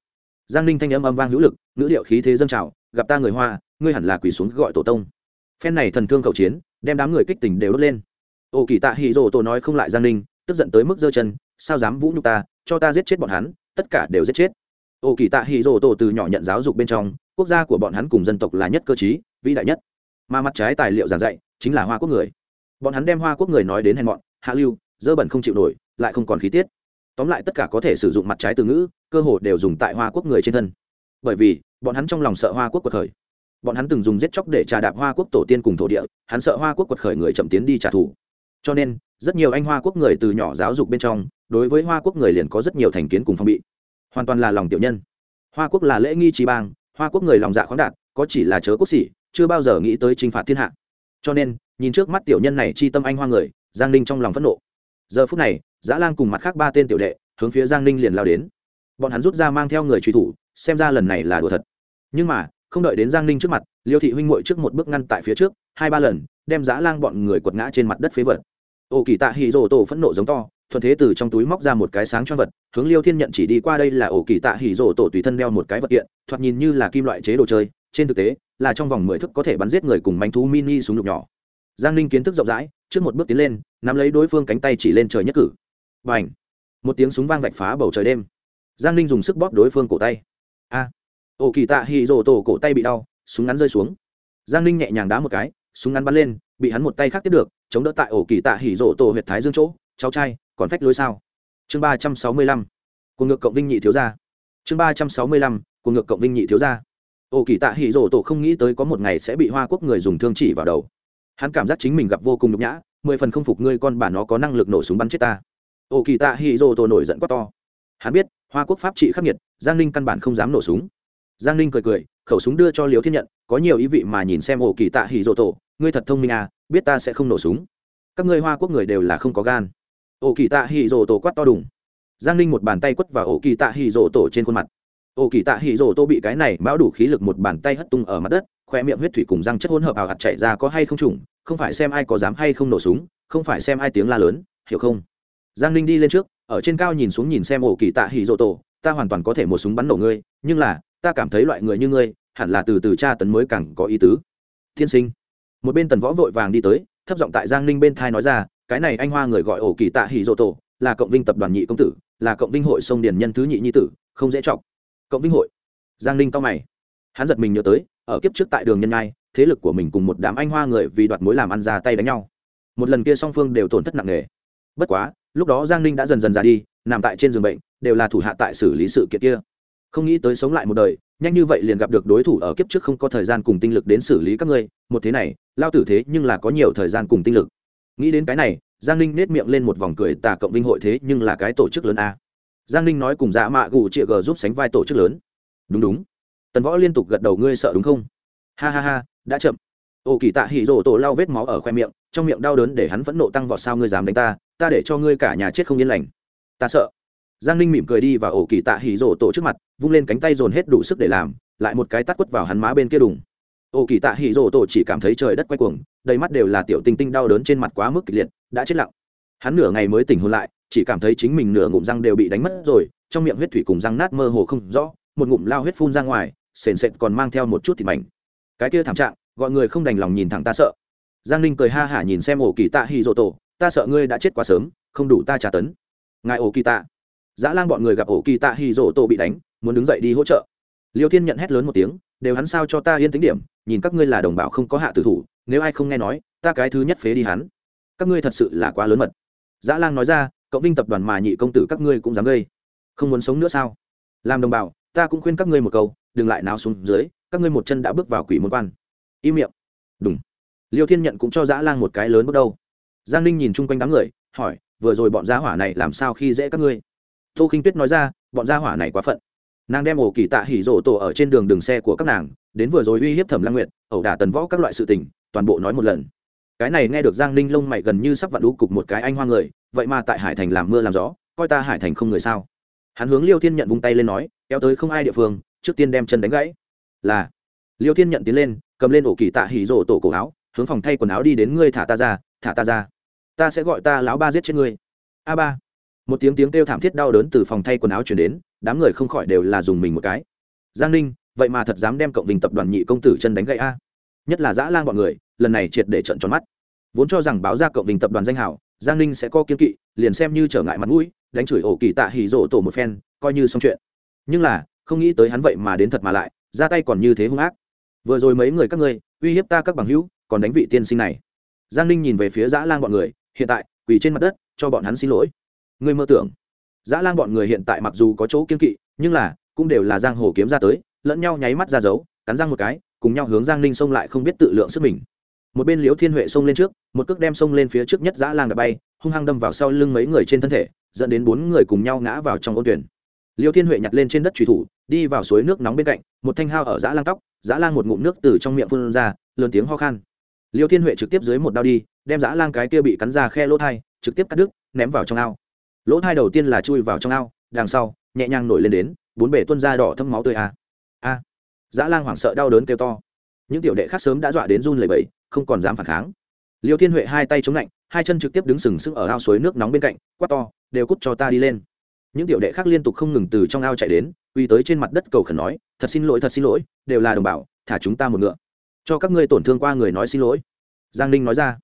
A: Giang ninh thanh âm âm vang hữu lực, ngữ điệu khí thế dâng trào, gặp ta người hoa, ngươi hẳn là quỳ xuống gọi tổ tông. Phen này thần thương khẩu chiến, đem đám người kích tình đều đốt lên. Ổ kỳ tạ hỉ rồ tổ nói không lại giang ninh, tức giận tới mức giơ chân, sao dám vũ nhục ta, cho ta giết chết bọn hắn, tất cả đều giết chết. Ổ kỳ tạ hỉ rồ tổ từ nhỏ nhận giáo dục bên trong quốc gia của bọn hắn cùng dân tộc là nhất cơ chí vĩ đại nhất. Mà mặt trái tài liệu giảng dạy chính là hoa quốc người. Bọn hắn đem hoa quốc người nói đến hèn mọn, hạ lưu, dơ bẩn không chịu nổi, lại không còn khí tiết. Tóm lại tất cả có thể sử dụng mặt trái từ ngữ, cơ hồ đều dùng tại hoa quốc người trên thân. Bởi vì, bọn hắn trong lòng sợ hoa quốc quật khởi. Bọn hắn từng dùng giết chóc để trà đạp hoa quốc tổ tiên cùng thổ địa, hắn sợ hoa quốc quật khởi người chậm tiến đi trả thù. Cho nên, rất nhiều anh hoa quốc người từ nhỏ giáo dục bên trong, đối với hoa quốc người liền có rất nhiều thành kiến cùng phong bị. Hoàn toàn là lòng tiểu nhân. Hoa quốc là lễ nghi trí bang hoa quốc người lòng dạ khoáng đạt, có chỉ là chớ quốc sĩ chưa bao giờ nghĩ tới t r i n h phạt thiên hạ. Cho nên, nhìn trước mắt tiểu nhân này chi tâm anh hoa người, giang ninh trong lòng phẫn nộ. Giờ phút này, giã lang cùng mặt khác ba tên tiểu đệ, hướng phía giang ninh liền lao đến. Bọn hắn rút ra mang theo người truy thủ, xem ra lần này là đùa thật. Nhưng mà, không đợi đến giang ninh trước mặt, liêu thị huynh ngội trước một bước ngăn tại phía trước, hai ba lần, đem giã lang bọn người quật ngã trên mặt đất phế vật. Ô kỳ tạ hì rồ tổ phẫn nộ giống to thuận thế từ trong túi móc ra một cái sáng cho vật, hướng liêu thiên nhận chỉ đi qua đây là ổ kỳ tạ hỉ rổ tổ tùy thân đeo một cái vật kiện, thoạt nhìn như là kim loại chế đồ chơi, trên thực tế, là trong vòng mười thức có thể bắn giết người cùng manh thú mini súng lục nhỏ. Giang ninh kiến thức rộng rãi, trước một bước tiến lên, nắm lấy đối phương cánh tay chỉ lên trời nhất cử. Và ảnh một tiếng súng vang vạch phá bầu trời đêm. Giang ninh dùng sức bóp đối phương cổ tay. A! Ổ kỳ tạ hỉ rổ tổ cổ tay bị đau, súng ngắn rơi xuống. Giang ninh nhẹ nhàng đá một cái, súng ngắn bắn lên, bị hắn một tay khác tiếp được, chống đỡ tại ổ kỳ tạ hỉ rổ tổ huyệt thái dương chỗ cháu trai, còn phách lối sao? Chương ba trăm sáu mươi lăm cùng ngược cộng vinh nhị thiếu gia. Chương ba trăm sáu mươi lăm cùng ngược cộng vinh nhị thiếu gia. Ô kỳ tạ hỉ rổ tổ không nghĩ tới có một ngày sẽ bị hoa quốc người dùng thương chỉ vào đầu. Hắn cảm giác chính mình gặp vô cùng nhục nhã, mười phần không phục ngươi con bà nó có năng lực nổ súng bắn chết ta. Ô kỳ tạ hỉ rổ tổ nổi giận quá to. Hắn biết, hoa quốc pháp trị khắc nghiệt, giang ninh căn bản không dám nổ súng. Giang ninh cười cười, khẩu súng đưa cho liều thiên nhận, có nhiều ý vị mà nhìn xem ổ kỳ tạ hỉ rộ tổ. Ngươi thật thông minh à biết ta sẽ không nổ súng. Các ngươi hoa quốc người đều là không có gan ổ kỳ tạ hỉ rổ tổ quát to đùng. Giang ninh một bàn tay quất vào ổ kỳ tạ hỉ rổ tổ trên khuôn mặt. Ổ kỳ tạ hỉ rổ tổ bị cái này bão đủ khí lực một bàn tay hất tung ở mặt đất khoe miệng huyết thủy cùng răng chất hỗn hợp ảo hạt chạy ra có hay không trùng, không phải xem ai có dám hay không nổ súng, không phải xem ai tiếng la lớn, hiểu không? Giang ninh đi lên trước, ở trên cao nhìn xuống nhìn xem ổ kỳ tạ hỉ rổ tổ, ta hoàn toàn có thể một súng bắn nổ ngươi, nhưng là, ta cảm thấy loại người như ngươi, hẳn là từ từ tra tấn mới càng có ý tứ. Thiên sinh. Một bên tần võ vội vàng đi tới, thấp giọng tại giang ninh bên thai nói ra cái này anh hoa người gọi ổ kỳ tạ hỉ rộ tổ, là cộng vinh tập đoàn nhị công tử, là cộng vinh hội sông điền nhân thứ nhị nhi tử, không dễ chọc. Cộng vinh hội. Giang ninh cao mày. Hắn giật mình nhớ tới, ở kiếp trước tại đường nhân nhai, thế lực của mình cùng một đám anh hoa người vì đoạt mối làm ăn ra tay đánh nhau. Một lần kia song phương đều tổn thất nặng nề. Bất quá, lúc đó giang ninh đã dần dần ra đi, nằm tại trên giường bệnh, đều là thủ hạ tại xử lý sự kiện kia. Không nghĩ tới sống lại một đời, nhanh như vậy liền gặp được đối thủ ở kiếp trước không có thời gian cùng tinh lực đến xử lý các ngươi, một thế này, lao tử thế nhưng là có nhiều thời gian cùng tinh lực nghĩ đến cái này, giang ninh nết miệng lên một vòng cười tà cộng vinh hội thế nhưng là cái tổ chức lớn a. Giang ninh nói cùng dạ mạ gù chịa g giúp sánh vai tổ chức lớn. Đúng đúng. Tần võ liên tục gật đầu, ngươi sợ đúng không? Ha ha ha, đã chậm. Ô kỳ tạ hỉ rổ tổ lau vết máu ở khoe miệng, trong miệng đau đớn để hắn phẫn nộ tăng vọt sao ngươi dám đánh ta ta để cho ngươi cả nhà chết không yên lành. Ta sợ. Giang ninh mỉm cười đi và ổ kỳ tạ hỉ rổ tổ trước mặt, vung lên cánh tay dồn hết đủ sức để làm, lại một cái tắt quất vào hắn má bên kia đùng. Ổ kỳ tạ hỉ rổ tổ chỉ cảm thấy trời đất quay cuồng đầy mắt đều là tiểu tinh tinh đau đớn trên mặt quá mức kịch liệt, đã chết lặng. Hắn nửa ngày mới tỉnh hôn lại, chỉ cảm thấy chính mình nửa ngụm răng đều bị đánh mất rồi, trong miệng huyết thủy cùng răng nát mơ hồ không rõ, một ngụm lao huyết phun ra ngoài, sền sệt còn mang theo một chút thịt mảnh. Cái kia thảm trạng, gọi người không đành lòng nhìn thẳng ta sợ. Giang ninh cười ha hả nhìn xem ổ kỳ tạ hỉ dỗ tổ ta sợ ngươi đã chết quá sớm, không đủ ta trả tấn. Ngài ổ kỳ tạ dã lang bọn người gặp ổ kỳ tạ hỉ dỗ tổ bị đánh, muốn đứng dậy đi hỗ trợ. Liêu thiên nhận hét lớn một tiếng, đều hắn sao cho ta yên tính điểm nhìn các ngươi là đồng bào không có hạ tử thủ, nếu ai không nghe nói, ta cái thứ nhất phế đi hắn. Các ngươi thật sự là quá lớn mật. Dã lang nói ra, cộng vinh tập đoàn mà nhị công tử các ngươi cũng dám gây. Không muốn sống nữa sao? Làm đồng bào, ta cũng khuyên các ngươi một câu, đừng lại nào xuống dưới, các ngươi một chân đã bước vào quỷ môn quan. Im miệng. Đúng liêu thiên nhận cũng cho dã lang một cái lớn bước đầu. Giang ninh nhìn chung quanh đám người, hỏi, vừa rồi bọn gia hỏa này làm sao khi dễ các ngươi? Tô khinh tuyết nói ra, bọn gia hỏa này quá phận nàng đem ổ kỳ tạ hỉ rổ tổ ở trên đường đường xe của các nàng, đến vừa rồi uy hiếp thẩm lang nguyệt, ẩu đả tần võ các loại sự tình, toàn bộ nói một lần. Cái này nghe được giang ninh lông mày gần như sắp vặn đũ cục một cái anh hoa người, vậy mà tại hải thành làm mưa làm gió, coi ta hải thành không người sao? Hắn hướng liêu thiên nhận vung tay lên nói, kéo tới không ai địa phương, trước tiên đem chân đánh gãy. Là. Liêu thiên nhận tiến lên, cầm lên ổ kỳ tạ hỉ rổ tổ cổ áo, hướng phòng thay quần áo đi đến, ngươi thả ta ra, thả ta ra. Ta sẽ gọi ta lão ba giết chết ngươi. A ba một tiếng tiếng kêu thảm thiết đau đớn từ phòng thay quần áo chuyển đến, đám người không khỏi đều là dùng mình một cái. Giang ninh, vậy mà thật dám đem cộng vinh tập đoàn nhị công tử chân đánh gậy a? Nhất là dã lang bọn người, lần này triệt để trận tròn mắt. Vốn cho rằng báo ra cộng vinh tập đoàn danh hảo giang ninh sẽ có kiên kỵ, liền xem như trở ngại mặt mũi, đánh chửi ổ kỳ tạ hỉ rộ tổ một phen, coi như xong chuyện. Nhưng là, không nghĩ tới hắn vậy mà đến thật mà lại, ra tay còn như thế hung ác. Vừa rồi mấy người các ngươi, uy hiếp ta các bằng hữu, còn đánh vị tiên sinh này. Giang ninh nhìn về phía dã lang bọn người, hiện tại, quỳ trên mặt đất, cho bọn hắn xin lỗi ngươi mơ tưởng. Dã lang bọn người hiện tại mặc dù có chỗ kiên kỵ nhưng là cũng đều là giang hồ kiếm ra tới lẫn nhau nháy mắt ra giấu, cắn răng một cái cùng nhau hướng giang ninh xông lại không biết tự lượng sức mình. Một bên liễu thiên huệ xông lên trước một cước đem xông lên phía trước nhất dã lang đã bay hung hăng đâm vào sau lưng mấy người trên thân thể dẫn đến bốn người cùng nhau ngã vào trong ô tuyển. Liêu thiên huệ nhặt lên trên đất trùy thủ đi vào suối nước nóng bên cạnh một thanh hao ở dã lang tóc dã lang một ngụm nước từ trong miệng phun ra lớn tiếng ho khan. Liêu thiên huệ trực tiếp dưới một đao đi đem dã lang cái kia bị cắn ra khe lỗ thai trực tiếp cắt đứt ném vào trong ao lỗ thai đầu tiên là chui vào trong ao, đằng sau, nhẹ nhàng nổi lên đến, bốn bể tuân ra đỏ thâm máu tươi a. A. Dã lang hoảng sợ đau đớn kêu to. Những tiểu đệ khác sớm đã dọa đến run lẩy bẩy, không còn dám phản kháng. Liêu thiên huệ hai tay chống lạnh, hai chân trực tiếp đứng sừng sững ở ao suối nước nóng bên cạnh, quát to, đều cút cho ta đi lên. Những tiểu đệ khác liên tục không ngừng từ trong ao chạy đến uy tới trên mặt đất cầu khẩn nói, thật xin lỗi, thật xin lỗi, đều là đồng bào, thả chúng ta một ngựa. Cho các ngươi tổn thương qua người nói xin lỗi. Giang ninh nói ra.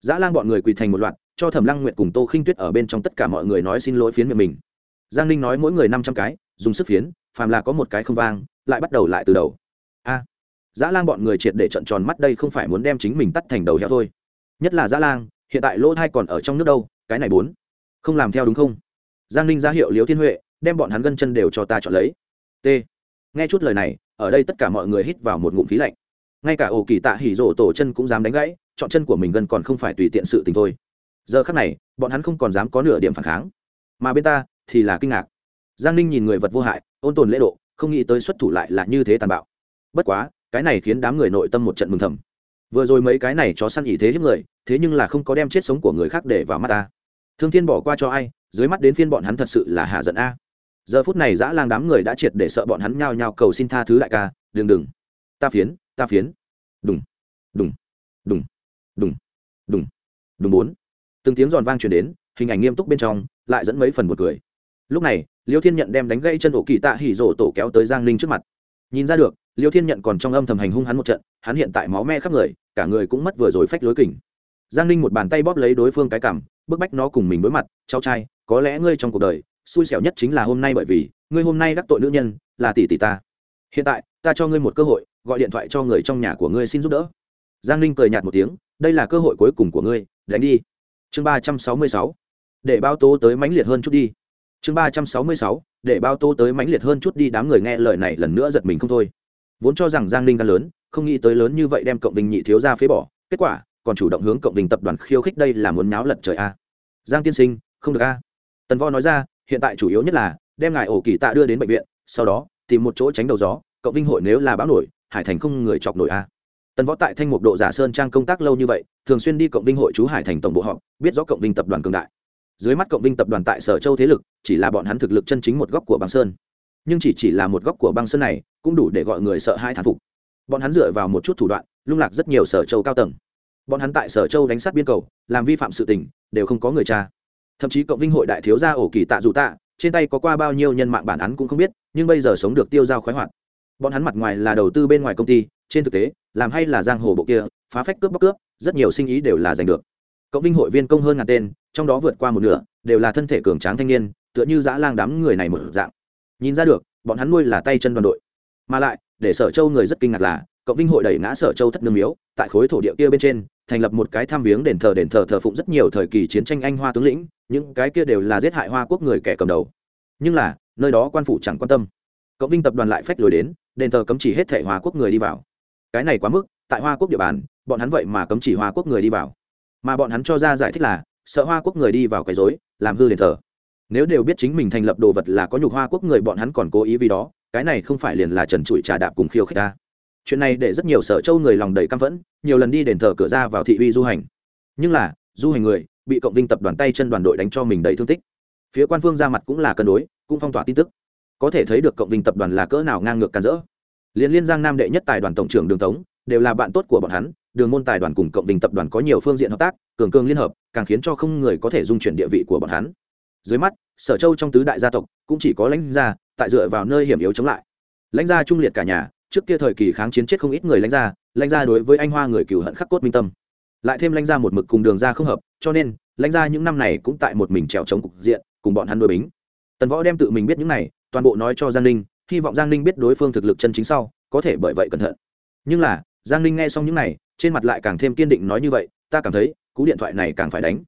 A: Dã lang bọn người quỳ thành một loạt cho thẩm lăng nguyện cùng tô khinh tuyết ở bên trong tất cả mọi người nói xin lỗi phiến miệng mình giang ninh nói mỗi người năm trăm cái dùng sức phiến phàm là có một cái không vang lại bắt đầu lại từ đầu a dã lang bọn người triệt để trận tròn mắt đây không phải muốn đem chính mình tắt thành đầu heo thôi nhất là dã lang hiện tại lỗ thai còn ở trong nước đâu cái này bốn không làm theo đúng không giang ninh ra hiệu liếu thiên huệ đem bọn hắn gân chân đều cho ta chọn lấy t nghe chút lời này ở đây tất cả mọi người hít vào một ngụm khí lạnh ngay cả ổ kỳ tạ hỉ rổ tổ chân cũng dám đánh gãy chọn chân của mình gần còn không phải tùy tiện sự tình thôi giờ khắc này, bọn hắn không còn dám có nửa điểm phản kháng. Mà bên ta thì là kinh ngạc. Giang ninh nhìn người vật vô hại, ôn tồn lễ độ, không nghĩ tới xuất thủ lại là như thế tàn bạo. Bất quá, cái này khiến đám người nội tâm một trận mừng thầm. Vừa rồi mấy cái này chó săn ỉ thế hiếp người, thế nhưng là không có đem chết sống của người khác để vào mắt ta. Thương thiên bỏ qua cho ai, dưới mắt đến phiên bọn hắn thật sự là hạ giận a. Giờ phút này dã lang đám người đã triệt để sợ bọn hắn nhao nhao cầu xin tha thứ đại ca, đừng đừng. Ta phiến ta phiến. Đùng đùng đùng đùng đùng đùng, bốn từng tiếng giòn vang truyền đến, hình ảnh nghiêm túc bên trong, lại dẫn mấy phần một cười. Lúc này, liêu thiên nhận đem đánh gãy chân ổ kỳ tạ hỉ rổ tổ kéo tới giang ninh trước mặt. Nhìn ra được, liêu thiên nhận còn trong âm thầm hành hung hắn một trận, hắn hiện tại máu me khắp người, cả người cũng mất vừa rồi phách lối kình. Giang ninh một bàn tay bóp lấy đối phương cái cảm bức bách nó cùng mình đối mặt, cháu trai, có lẽ ngươi trong cuộc đời, xui xẻo nhất chính là hôm nay bởi vì, ngươi hôm nay đắc tội nữ nhân, là tỷ tỷ ta. Hiện tại, ta cho ngươi một cơ hội, gọi điện thoại cho người trong nhà của ngươi xin giúp đỡ. Giang ninh cười nhạt một tiếng, đây là cơ hội cuối cùng của ngươi, đánh đi chương ba trăm sáu mươi sáu, để bao tố tới mãnh liệt hơn chút đi. Chương ba trăm sáu mươi sáu, để bao tố tới mãnh liệt hơn chút đi, đám người nghe lời này lần nữa giật mình không thôi. Vốn cho rằng giang ninh đã lớn, không nghĩ tới lớn như vậy đem cộng đình nhị thiếu ra phế bỏ, kết quả còn chủ động hướng cộng đình tập đoàn khiêu khích đây là muốn náo lật trời a. Giang tiên sinh, không được a. Tần vo nói ra, hiện tại chủ yếu nhất là đem ngài ổ kỳ tạ đưa đến bệnh viện, sau đó tìm một chỗ tránh đầu gió, cộng vinh hội nếu là bão nổi, hải thành không người chọc nổi a tần võ tại thanh mục độ giả sơn trang công tác lâu như vậy, thường xuyên đi cộng vinh hội chú hải thành tổng bộ họp, biết rõ cộng vinh tập đoàn cường đại. Dưới mắt cộng vinh tập đoàn tại sở châu thế lực, chỉ là bọn hắn thực lực chân chính một góc của băng sơn. Nhưng chỉ chỉ là một góc của băng sơn này, cũng đủ để gọi người sợ hai thán phục. Bọn hắn dựa vào một chút thủ đoạn, lung lạc rất nhiều sở châu cao tầng. Bọn hắn tại sở châu đánh sát biên cầu, làm vi phạm sự tình, đều không có người cha. Thậm chí cộng vinh hội đại thiếu gia ổ kỳ tạ dù tạ, trên tay có qua bao nhiêu nhân mạng bản án cũng không biết, nhưng bây giờ sống được tiêu dao khoái hoạt. Bọn hắn mặt ngoài là đầu tư bên ngoài công ty trên thực tế, làm hay là giang hồ bộ kia, phá phách cướp bóc cướp, rất nhiều sinh ý đều là giành được. Cộng vinh hội viên công hơn ngàn tên, trong đó vượt qua một nửa, đều là thân thể cường tráng thanh niên, tựa như dã lang đám người này một dạng. Nhìn ra được, bọn hắn nuôi là tay chân đoàn đội. Mà lại, để sở châu người rất kinh ngạc là, cộng vinh hội đẩy ngã sở châu thất nương miếu, tại khối thổ địa kia bên trên, thành lập một cái tham viếng đền thờ đền thờ thờ phụng rất nhiều thời kỳ chiến tranh anh hoa tướng lĩnh, những cái kia đều là giết hại hoa quốc người kẻ cầm đầu. Nhưng là, nơi đó quan phủ chẳng quan tâm. Cộng vinh tập đoàn lại phách lối đến, đền thờ cấm chỉ hết thể hoa quốc người đi vào cái này quá mức, tại hoa quốc địa bàn, bọn hắn vậy mà cấm chỉ hoa quốc người đi vào. Mà bọn hắn cho ra giải thích là, sợ hoa quốc người đi vào quấy dối làm hư đền thờ. Nếu đều biết chính mình thành lập đồ vật là có nhục hoa quốc người, bọn hắn còn cố ý vì đó, cái này không phải liền là trần trụi trà đạp cùng khiêu khích ta. Chuyện này để rất nhiều sở châu người lòng đầy căm phẫn, nhiều lần đi đền thờ cửa ra vào thị uy du hành. Nhưng là, du hành người, bị cộng vinh tập đoàn tay chân đoàn đội đánh cho mình đầy thương tích. Phía quan phương ra mặt cũng là cân đối, cũng phong tỏa tin tức. Có thể thấy được cộng vinh tập đoàn là cỡ nào ngang ngược can dỡ liên liên giang nam đệ nhất tài đoàn tổng trưởng đường tống, đều là bạn tốt của bọn hắn, đường môn tài đoàn cùng cộng đình tập đoàn có nhiều phương diện hợp tác, cường cường liên hợp, càng khiến cho không người có thể dung chuyển địa vị của bọn hắn. Dưới mắt, sở châu trong tứ đại gia tộc cũng chỉ có lãnh gia, tại dựa vào nơi hiểm yếu chống lại. Lãnh gia trung liệt cả nhà, trước kia thời kỳ kháng chiến chết không ít người lãnh gia lãnh gia đối với anh hoa người cừu hận khắc cốt minh tâm. Lại thêm lãnh gia một mực cùng đường ra không hợp, cho nên, lãnh gia những năm này cũng tại một mình trèo chống cục diện, cùng bọn hắn đôi bính. Tần võ đem tự mình biết những này, toàn bộ nói cho giang ninh hy vọng giang ninh biết đối phương thực lực chân chính sau, có thể bởi vậy cẩn thận. Nhưng là, giang ninh nghe xong những này, trên mặt lại càng thêm kiên định nói như vậy, ta cảm thấy, cú điện thoại này càng phải đánh.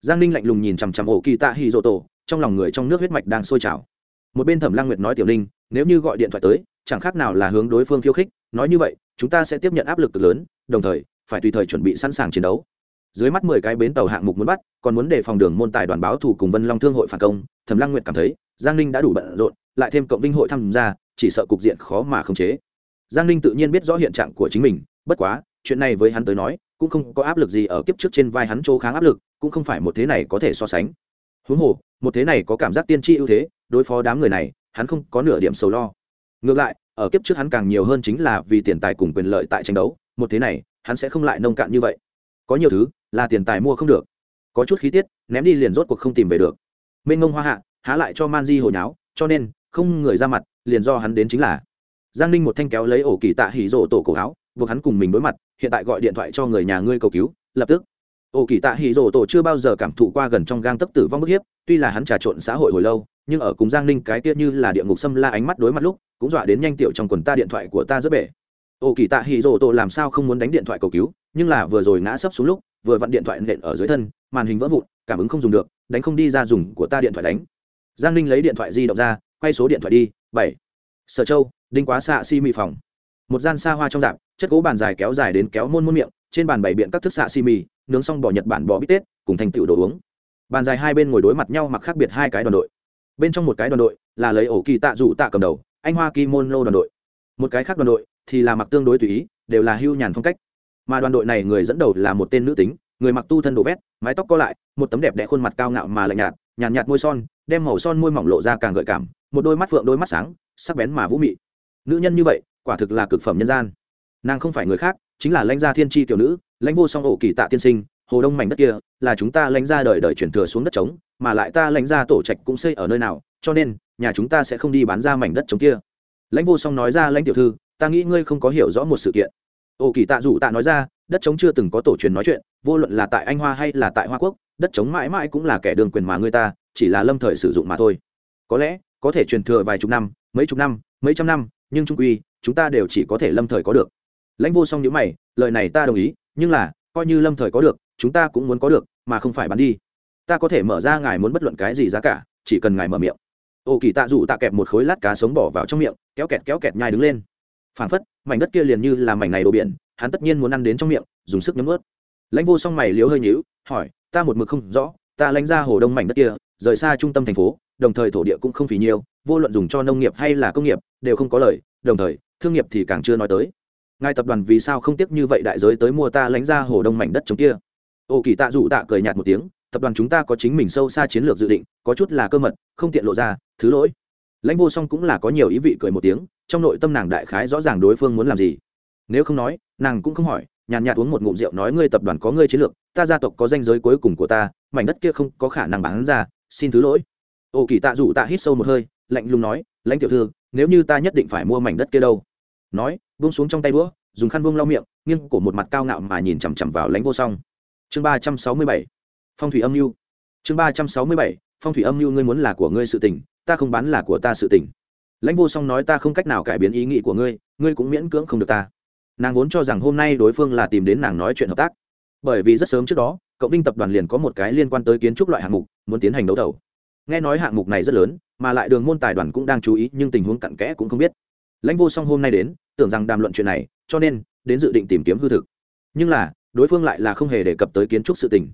A: Giang ninh lạnh lùng nhìn chằm chằm ổ kỳ tạ hy dỗ tổ trong lòng người trong nước huyết mạch đang sôi trào. Một bên thẩm lang nguyệt nói tiểu ninh, nếu như gọi điện thoại tới, chẳng khác nào là hướng đối phương khiêu khích, nói như vậy, chúng ta sẽ tiếp nhận áp lực cực lớn, đồng thời, phải tùy thời chuẩn bị sẵn sàng chiến đấu. Dưới mắt mười cái bến tàu hạng mục muốn bắt, còn muốn đề phòng đường môn tài đoàn báo thủ cùng vân long thương hội phản công, thẩm lăng nguyệt cảm thấy, giang ninh đã đủ bận rộn lại thêm cộng vinh hội tham gia, chỉ sợ cục diện khó mà khống chế. Giang ninh tự nhiên biết rõ hiện trạng của chính mình, bất quá, chuyện này với hắn tới nói, cũng không có áp lực gì ở kiếp trước trên vai hắn chỗ kháng áp lực, cũng không phải một thế này có thể so sánh. Huống hồ, một thế này có cảm giác tiên tri ưu thế, đối phó đám người này, hắn không có nửa điểm sầu lo. Ngược lại, ở kiếp trước hắn càng nhiều hơn chính là vì tiền tài cùng quyền lợi tại tranh đấu, một thế này, hắn sẽ không lại nông cạn như vậy. Có nhiều thứ, là tiền tài mua không được. Có chút khí tiết, ném đi liền rốt cuộc không tìm về được. Mênh ngông hoa hạ, há lại cho man di hồi nháo, cho nên không người ra mặt, liền do hắn đến chính là. Giang ninh một thanh kéo lấy ổ kỳ tạ hỉ rổ tổ cổ áo, buộc hắn cùng mình đối mặt, hiện tại gọi điện thoại cho người nhà ngươi cầu cứu, lập tức. Ổ kỳ tạ hỉ rổ tổ chưa bao giờ cảm thụ qua gần trong gang tấp tử vong bức hiếp, tuy là hắn trà trộn xã hội hồi lâu, nhưng ở cùng giang ninh cái tiết như là địa ngục xâm la ánh mắt đối mặt lúc, cũng dọa đến nhanh tiểu trong quần ta điện thoại của ta rất bể. Ổ kỳ tạ hỉ rổ tổ làm sao không muốn đánh điện thoại cầu cứu, nhưng là vừa rồi ngã sấp xuống lúc, vừa vặn điện thoại nện ở dưới thân, màn hình vỡ vụn, cảm ứng không dùng được, đánh không đi ra dùng của ta điện thoại đánh. Giang ninh lấy điện thoại di động ra quay số điện thoại đi bảy. Sở châu đinh quá xạ si mì phòng. Một gian xa hoa trong dạp chất gỗ bàn dài kéo dài đến kéo môn môn miệng trên bàn bày biện các thức xạ si mì nướng xong bỏ nhật bản bò bít tết cùng thành tựu đồ uống. Bàn dài hai bên ngồi đối mặt nhau mặc khác biệt hai cái đoàn đội. Bên trong một cái đoàn đội là lấy ổ kỳ tạ rủ tạ cầm đầu anh hoa kimono đoàn đội. Một cái khác đoàn đội thì là mặc tương đối tùy ý đều là hưu nhàn phong cách. Mà đoàn đội này người dẫn đầu là một tên nữ tính người mặc tu thân đồ vét mái tóc co lại một tấm đẹp đẽ khuôn mặt cao ngạo mà lạnh nhạt nhàn nhạt, nhạt môi son đem màu son môi mỏng lộ ra càng gợi cảm một đôi mắt phượng đôi mắt sáng, sắc bén mà vũ mị. Nữ nhân như vậy, quả thực là cực phẩm nhân gian. Nàng không phải người khác, chính là lãnh gia thiên tri tiểu nữ, lãnh vô song ổ kỳ tạ tiên sinh, hồ đông mảnh đất kia, là chúng ta lãnh gia đời đời chuyển thừa xuống đất trống, mà lại ta lãnh gia tổ trạch cũng xây ở nơi nào, cho nên, nhà chúng ta sẽ không đi bán ra mảnh đất trống kia. Lãnh vô song nói ra lãnh tiểu thư, ta nghĩ ngươi không có hiểu rõ một sự kiện. Ổ kỳ tạ dù tạ nói ra, đất trống chưa từng có tổ truyền nói chuyện, vô luận là tại anh hoa hay là tại hoa quốc, đất trống mãi mãi cũng là kẻ đường quyền mà ngươi ta, chỉ là lâm thời sử dụng mà thôi. Có lẽ có thể truyền thừa vài chục năm, mấy chục năm, mấy trăm năm, nhưng trung quy, chúng ta đều chỉ có thể lâm thời có được. Lãnh vô song nhữ mày, lời này ta đồng ý, nhưng là, coi như lâm thời có được, chúng ta cũng muốn có được, mà không phải bán đi. Ta có thể mở ra ngài muốn bất luận cái gì giá cả, chỉ cần ngài mở miệng. Ô kỳ tạ dụ tạ kẹp một khối lát cá sống bỏ vào trong miệng, kéo kẹt kéo kẹt nhai đứng lên. Phảng phất, mảnh đất kia liền như là mảnh này đồ biển, hắn tất nhiên muốn ăn đến trong miệng, dùng sức nhấm ướt lãnh vô song mày liếu hơi nhíu, hỏi, ta một mực không rõ, ta lãnh ra hồ đông mảnh đất kia, rời xa trung tâm thành phố đồng thời thổ địa cũng không phí nhiều vô luận dùng cho nông nghiệp hay là công nghiệp, đều không có lợi đồng thời, thương nghiệp thì càng chưa nói tới. Ngài tập đoàn vì sao không tiếc như vậy đại giới tới mua ta lãnh ra hồ đông mảnh đất chống kia? Ô kỳ tạ dụ tạ cười nhạt một tiếng, tập đoàn chúng ta có chính mình sâu xa chiến lược dự định, có chút là cơ mật, không tiện lộ ra, thứ lỗi. Lãnh vô song cũng là có nhiều ý vị cười một tiếng, trong nội tâm nàng đại khái rõ ràng đối phương muốn làm gì. Nếu không nói, nàng cũng không hỏi, nhàn nhạt uống một ngụm rượu nói ngươi tập đoàn có ngươi chiến lược, ta gia tộc có danh giới cuối cùng của ta, mảnh đất kia không có khả năng bán ra, xin thứ lỗi ô kỳ tạ dụ tạ hít sâu một hơi, lạnh lùng nói, lãnh tiểu thư, nếu như ta nhất định phải mua mảnh đất kia đâu? Nói vung xuống trong tay đũa, dùng khăn vung lau miệng, nghiêng cổ một mặt cao ngạo mà nhìn chằm chằm vào lãnh vô song. Chương ba trăm sáu mươi bảy, phong thủy âm mưu. Chương ba trăm sáu mươi bảy, phong thủy âm mưu ngươi muốn là của ngươi sự tình, ta không bán là của ta sự tình. Lãnh vô song nói ta không cách nào cải biến ý nghĩ của ngươi ngươi cũng miễn cưỡng không được ta. Nàng vốn cho rằng hôm nay đối phương là tìm đến nàng nói chuyện hợp tác. Bởi vì rất sớm trước đó, cộng vinh tập đoàn liền có một cái liên quan tới kiến trúc loại hạng mục, muốn tiến hành đấu thầu nghe nói hạng mục này rất lớn, mà lại đường môn tài đoàn cũng đang chú ý, nhưng tình huống cặn kẽ cũng không biết. Lãnh vô song hôm nay đến, tưởng rằng đàm luận chuyện này, cho nên, đến dự định tìm kiếm hư thực. Nhưng là, đối phương lại là không hề đề cập tới kiến trúc sự tình.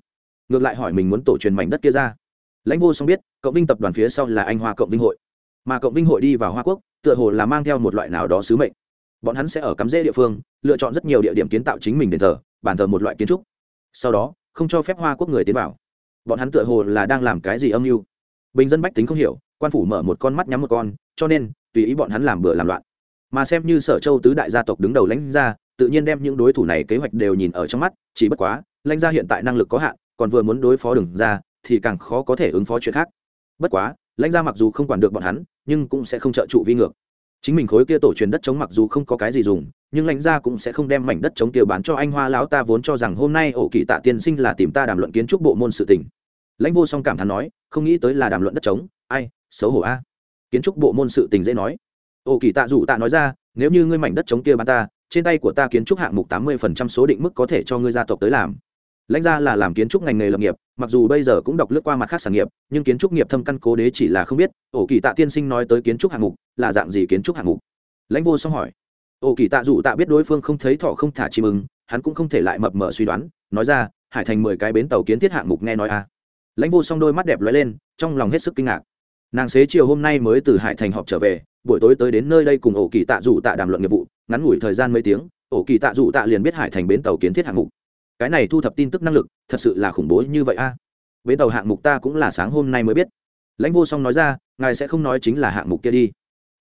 A: Ngược lại hỏi mình muốn tổ truyền mảnh đất kia ra. Lãnh vô song biết, cộng vinh tập đoàn phía sau là anh hoa cộng vinh hội. Mà cộng vinh hội đi vào hoa quốc, tựa hồ là mang theo một loại nào đó sứ mệnh. Bọn hắn sẽ ở cắm rễ địa phương, lựa chọn rất nhiều địa điểm kiến tạo chính mình đền thờ bản thờ một loại kiến trúc. Sau đó, không cho phép hoa quốc người tiến vào. Bọn hắn tựa hồ là đang làm cái gì âm mưu bình dân bách tính không hiểu, quan phủ mở một con mắt nhắm một con, cho nên, tùy ý bọn hắn làm bừa làm loạn. Mà xem như sở châu tứ đại gia tộc đứng đầu lãnh gia, tự nhiên đem những đối thủ này kế hoạch đều nhìn ở trong mắt, chỉ bất quá, lãnh gia hiện tại năng lực có hạn, còn vừa muốn đối phó đừng ra, thì càng khó có thể ứng phó chuyện khác. Bất quá, lãnh gia mặc dù không quản được bọn hắn, nhưng cũng sẽ không trợ trụ vi ngược. Chính mình khối kia tổ truyền đất chống mặc dù không có cái gì dùng, nhưng lãnh gia cũng sẽ không đem mảnh đất chống kia bán cho anh hoa lão ta vốn cho rằng hôm nay ổ kỳ tạ tiên sinh là tìm ta đàm luận kiến trúc bộ môn sự tình lãnh vô song cảm thán nói không nghĩ tới là đàm luận đất trống, ai xấu hổ a. Kiến trúc bộ môn sự tình dễ nói. Ổ kỳ tạ dù tạ nói ra nếu như ngươi mảnh đất trống kia bán ta trên tay của ta kiến trúc hạng mục tám mươi phần trăm số định mức có thể cho ngươi gia tộc tới làm. Lãnh ra là làm kiến trúc ngành nghề lập nghiệp mặc dù bây giờ cũng đọc lướt qua mặt khác sản nghiệp nhưng kiến trúc nghiệp thâm căn cố đế chỉ là không biết ổ kỳ tạ tiên sinh nói tới kiến trúc hạng mục là dạng gì kiến trúc hạng mục? Lãnh vô xong hỏi. Ổ kỳ tạ dù tạ biết đối phương không thấy thọ không thả chim ứng hắn cũng không thể lại mập mờ suy đoán nói ra hải thành mười cái bến tàu kiến thiết hạng mục nghe nói a lãnh vô song đôi mắt đẹp lóe lên, trong lòng hết sức kinh ngạc. Nàng xế chiều hôm nay mới từ hải thành họp trở về, buổi tối tới đến nơi đây cùng ổ kỳ tạ dù tạ đàm luận nghiệp vụ, ngắn ngủi thời gian mấy tiếng, ổ kỳ tạ dù tạ liền biết hải thành bến tàu kiến thiết hạng mục. Cái này thu thập tin tức năng lực, thật sự là khủng bố như vậy a. Bến tàu hạng mục ta cũng là sáng hôm nay mới biết. Lãnh vô song nói ra, ngài sẽ không nói chính là hạng mục kia đi.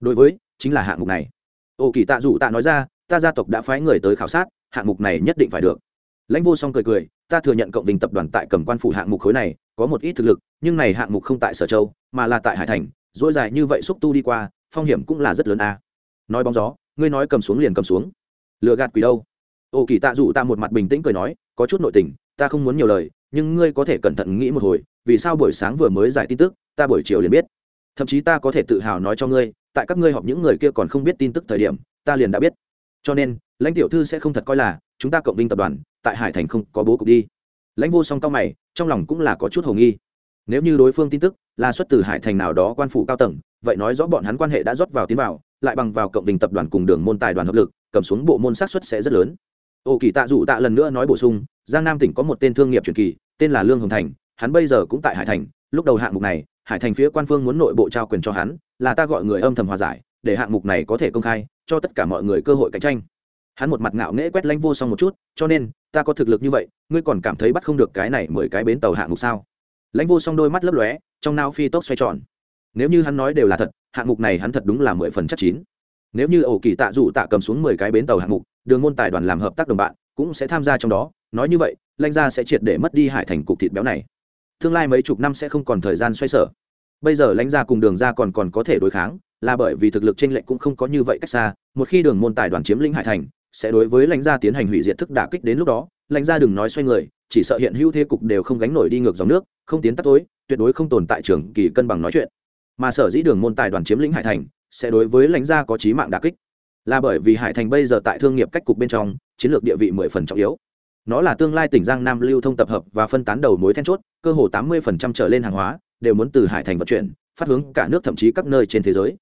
A: Đối với, chính là hạng mục này. Ổ kỳ tạ dù tạ nói ra, ta gia tộc đã phái người tới khảo sát, hạng mục này nhất định phải được. Lãnh vô song cười cười ta thừa nhận cộng đình tập đoàn tại cầm quan phủ hạng mục khối này, có một ít thực lực, nhưng này hạng mục không tại sở châu, mà là tại hải thành dỗi dài như vậy xúc tu đi qua, phong hiểm cũng là rất lớn a. Nói bóng gió, ngươi nói cầm xuống liền cầm xuống. Lựa gạt quỷ đâu? Ô kỳ tạ dụ ta một mặt bình tĩnh cười nói, có chút nội tình, ta không muốn nhiều lời, nhưng ngươi có thể cẩn thận nghĩ một hồi, vì sao buổi sáng vừa mới giải tin tức, ta buổi chiều liền biết. Thậm chí ta có thể tự hào nói cho ngươi, tại các ngươi họp những người kia còn không biết tin tức thời điểm, ta liền đã biết. Cho nên, lãnh tiểu thư sẽ không thật coi là, chúng ta cộng vinh tập đoàn tại hải thành không có bố cục đi. Lãnh vô song cao mày, trong lòng cũng là có chút hồ nghi. Nếu như đối phương tin tức là xuất từ hải thành nào đó quan phủ cao tầng, vậy nói rõ bọn hắn quan hệ đã rót vào tiến vào, lại bằng vào cộng đình tập đoàn cùng đường môn tài đoàn hợp lực, cầm xuống bộ môn sát xuất sẽ rất lớn. Ô kỳ tạ dụ tạ lần nữa nói bổ sung, giang nam tỉnh có một tên thương nghiệp truyền kỳ, tên là lương hồng thành, hắn bây giờ cũng tại hải thành, lúc đầu hạng mục này, hải thành phía quan phương muốn nội bộ trao quyền cho hắn, là ta gọi người âm thầm hòa giải, để hạng mục này có thể công khai, cho tất cả mọi người cơ hội cạnh tranh hắn một mặt ngạo nghễ quét lanh vô xong một chút, cho nên, ta có thực lực như vậy, ngươi còn cảm thấy bắt không được cái này mười cái bến tàu hạng mục sao? Lãnh vô xong đôi mắt lấp lóe, trong nao phi tốc xoay tròn. Nếu như hắn nói đều là thật, hạng mục này hắn thật đúng là mười phần chắc chín. Nếu như ổ kỳ tạ dụ tạ cầm xuống mười cái bến tàu hạng mục, đường môn tài đoàn làm hợp tác đồng bạn, cũng sẽ tham gia trong đó. Nói như vậy, lãnh gia sẽ triệt để mất đi hải thành cục thịt béo này. Tương lai mấy chục năm sẽ không còn thời gian xoay sở. Bây giờ lãnh gia cùng đường gia còn còn có thể đối kháng, là bởi vì thực lực trên lệnh cũng không có như vậy cách xa. Một khi đường môn tài đoàn chiếm lĩnh hải thành sẽ đối với lãnh gia tiến hành hủy diệt thức đả kích đến lúc đó, lãnh gia đừng nói xoay người, chỉ sợ hiện hữu thế cục đều không gánh nổi đi ngược dòng nước, không tiến tắt tối, tuyệt đối không tồn tại trường kỳ cân bằng nói chuyện. Mà sở dĩ đường môn tài đoàn chiếm lĩnh hải thành, sẽ đối với lãnh gia có chí mạng đả kích. Là bởi vì hải thành bây giờ tại thương nghiệp cách cục bên trong, chiến lược địa vị mười phần trọng yếu. Nó là tương lai tỉnh giang nam lưu thông tập hợp và phân tán đầu mối then chốt, cơ hồ tám mươi trở lên hàng hóa đều muốn từ hải thành vận chuyển, phát hướng cả nước thậm chí các nơi trên thế giới.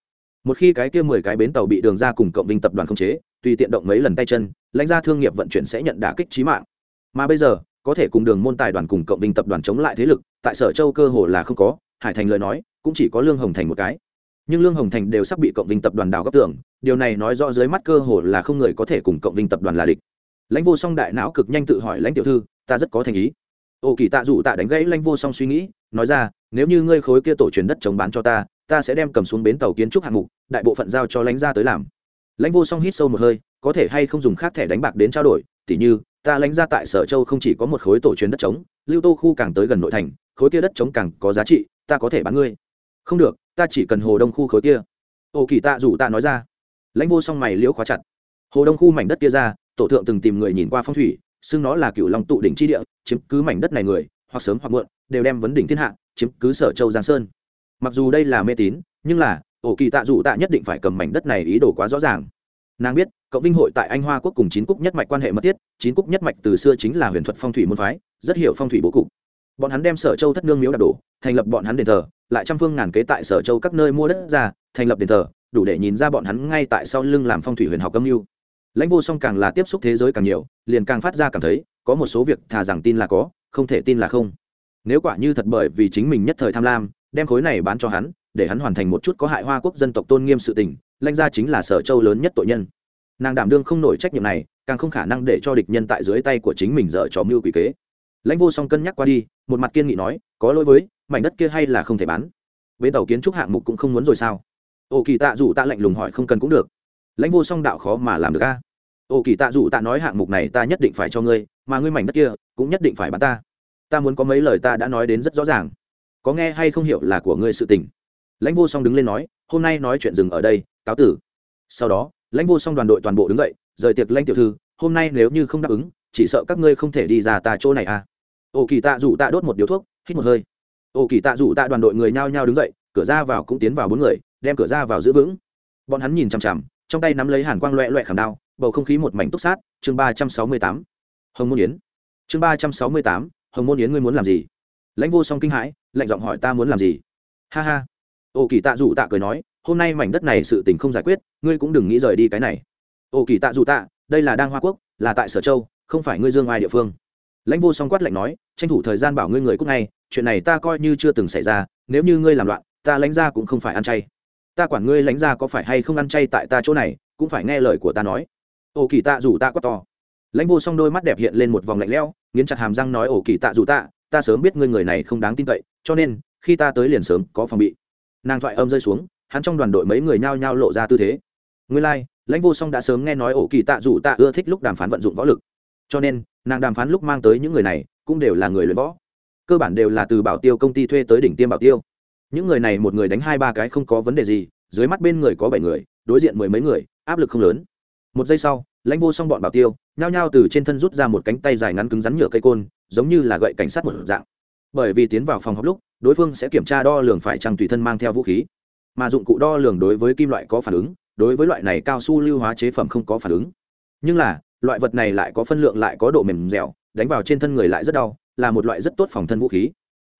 A: Một khi cái kia mười cái bến tàu bị đường ra cùng cộng binh tập đoàn khống chế tùy tiện động mấy lần tay chân, lãnh gia thương nghiệp vận chuyển sẽ nhận đả kích trí mạng. Mà bây giờ, có thể cùng đường môn tài đoàn cùng cộng binh tập đoàn chống lại thế lực, tại sở châu cơ hồ là không có, hải thành lời nói, cũng chỉ có lương hồng thành một cái. Nhưng lương hồng thành đều sắp bị cộng binh tập đoàn đào gấp tưởng điều này nói rõ dưới mắt cơ hồ là không người có thể cùng cộng binh tập đoàn là địch. Lãnh vô song đại não cực nhanh tự hỏi lãnh tiểu thư, ta rất có thành ý. Ô kỳ tạ dụ tạ đánh gãy lãnh vô song suy nghĩ, nói ra, nếu như ngươi khối kia tổ truyền đất chống bán cho ta ta sẽ đem cầm xuống bến tàu kiến trúc hạng mục, đại bộ phận giao cho lãnh gia tới làm lãnh vô song hít sâu một hơi, có thể hay không dùng khác thẻ đánh bạc đến trao đổi, tỉ như, ta lãnh ra tại sở châu không chỉ có một khối tổ truyền đất trống, lưu tô khu càng tới gần nội thành, khối kia đất trống càng có giá trị, ta có thể bán ngươi. Không được, ta chỉ cần hồ đông khu khối kia. Ô kỳ tạ rủ ta nói ra. Lãnh vô song mày liễu khóa chặt. Hồ đông khu mảnh đất kia ra, tổ thượng từng tìm người nhìn qua phong thủy, xưng nó là cựu long tụ đỉnh chi địa, chiếm cứ mảnh đất này người, hoặc sớm hoặc muộn, đều đem vấn đỉnh thiên hạ, chiếm cứ sở châu giang sơn. Mặc dù đây là mê tín, nhưng là ổ kỳ tạ dù tạ nhất định phải cầm mảnh đất này ý đồ quá rõ ràng. Nàng biết cộng vinh hội tại anh hoa quốc cùng chín cúc nhất mạch quan hệ mật thiết, chín cúc nhất mạch từ xưa chính là huyền thuật phong thủy môn phái, rất hiểu phong thủy bố cục. Bọn hắn đem sở châu thất nương miếu đạp đổ, thành lập bọn hắn đền thờ, lại trăm phương ngàn kế tại sở châu các nơi mua đất ra, thành lập đền thờ, đủ để nhìn ra bọn hắn ngay tại sau lưng làm phong thủy huyền học âm mưu. Lãnh vô song càng là tiếp xúc thế giới càng nhiều, liền càng phát ra cảm thấy, có một số việc thà rằng tin là có, không thể tin là không. Nếu quả như thật bởi vì chính mình nhất thời tham lam đem khối này bán cho hắn, để hắn hoàn thành một chút có hại hoa quốc dân tộc tôn nghiêm sự tình, lãnh gia chính là sở châu lớn nhất tội nhân. Nàng đảm đương không nổi trách nhiệm này, càng không khả năng để cho địch nhân tại dưới tay của chính mình dở trò mưu quỷ kế. Lãnh vô song cân nhắc qua đi, một mặt kiên nghị nói, có lỗi với, mảnh đất kia hay là không thể bán? Bến tàu kiến trúc hạng mục cũng không muốn rồi sao? Ô kỳ tạ dù tạ lạnh lùng hỏi, không cần cũng được. Lãnh vô song đạo khó mà làm được a. Ô kỳ tạ dù tạ nói, hạng mục này ta nhất định phải cho ngươi, mà ngươi mảnh đất kia cũng nhất định phải bán ta. Ta muốn có mấy lời ta đã nói đến rất rõ ràng có nghe hay không hiểu là của ngươi sự tình. Lãnh vô song đứng lên nói, hôm nay nói chuyện dừng ở đây, cáo tử. Sau đó, lãnh vô song đoàn đội toàn bộ đứng dậy, rời tiệc lãnh tiểu thư, hôm nay nếu như không đáp ứng, chỉ sợ các ngươi không thể đi ra tà chỗ này à. Ồ kỳ tạ rủ tạ đốt một điếu thuốc, hít một hơi. Ồ kỳ tạ rủ tạ đoàn đội người nhao nhao đứng dậy, cửa ra vào cũng tiến vào bốn người, đem cửa ra vào giữ vững. Bọn hắn nhìn chằm chằm, trong tay nắm lấy hàn quang loẹ loẹ khảm đao, bầu không khí một mảnh túc sát, chương ba trăm sáu mươi tám. Hồng môn yến. Chương ba trăm sáu mươi tám, hồng môn yến ngươi muốn làm gì? Lãnh vô song kinh hãi, lạnh giọng hỏi ta muốn làm gì? Ha ha. Ô kỳ tạ dù tạ cười nói, hôm nay mảnh đất này sự tình không giải quyết, ngươi cũng đừng nghĩ rời đi cái này. Ô kỳ tạ dù tạ, đây là đang hoa quốc, là tại sở châu, không phải ngươi dương ai địa phương. Lãnh vô song quát lạnh nói, tranh thủ thời gian bảo ngươi người cúc ngay, chuyện này ta coi như chưa từng xảy ra, nếu như ngươi làm loạn, ta lãnh ra cũng không phải ăn chay. Ta quản ngươi lãnh ra có phải hay không ăn chay tại ta chỗ này, cũng phải nghe lời của ta nói. Ô kỳ tạ rủ tạ quát to. Lãnh vô song đôi mắt đẹp hiện lên một vòng lạnh lẽo, nghiến chặt hàm răng nói ổ kỳ tạ rủ tạ ta sớm biết ngươi người này không đáng tin cậy cho nên khi ta tới liền sớm có phòng bị. Nàng thoại âm rơi xuống hắn trong đoàn đội mấy người nhao nhao lộ ra tư thế. Nguyên lai、like, lãnh vô song đã sớm nghe nói ổ kỳ tạ dù tạ ưa thích lúc đàm phán vận dụng võ lực. Cho nên nàng đàm phán lúc mang tới những người này cũng đều là người luyện võ. Cơ bản đều là từ bảo tiêu công ty thuê tới đỉnh tiêm bảo tiêu. Những người này một người đánh hai ba cái không có vấn đề gì dưới mắt bên người có bảy người đối diện mười mấy người áp lực không lớn. Một giây sau lãnh vô song bọn bảo tiêu nhao nhao từ trên thân rút ra một cánh tay dài ngắn cứng rắn nhựa cây côn giống như là gậy cảnh sát một dạng. Bởi vì tiến vào phòng học lúc, đối phương sẽ kiểm tra đo lường phải chăng tùy thân mang theo vũ khí. Mà dụng cụ đo lường đối với kim loại có phản ứng, đối với loại này cao su lưu hóa chế phẩm không có phản ứng. Nhưng là, loại vật này lại có phân lượng lại có độ mềm dẻo, đánh vào trên thân người lại rất đau, là một loại rất tốt phòng thân vũ khí.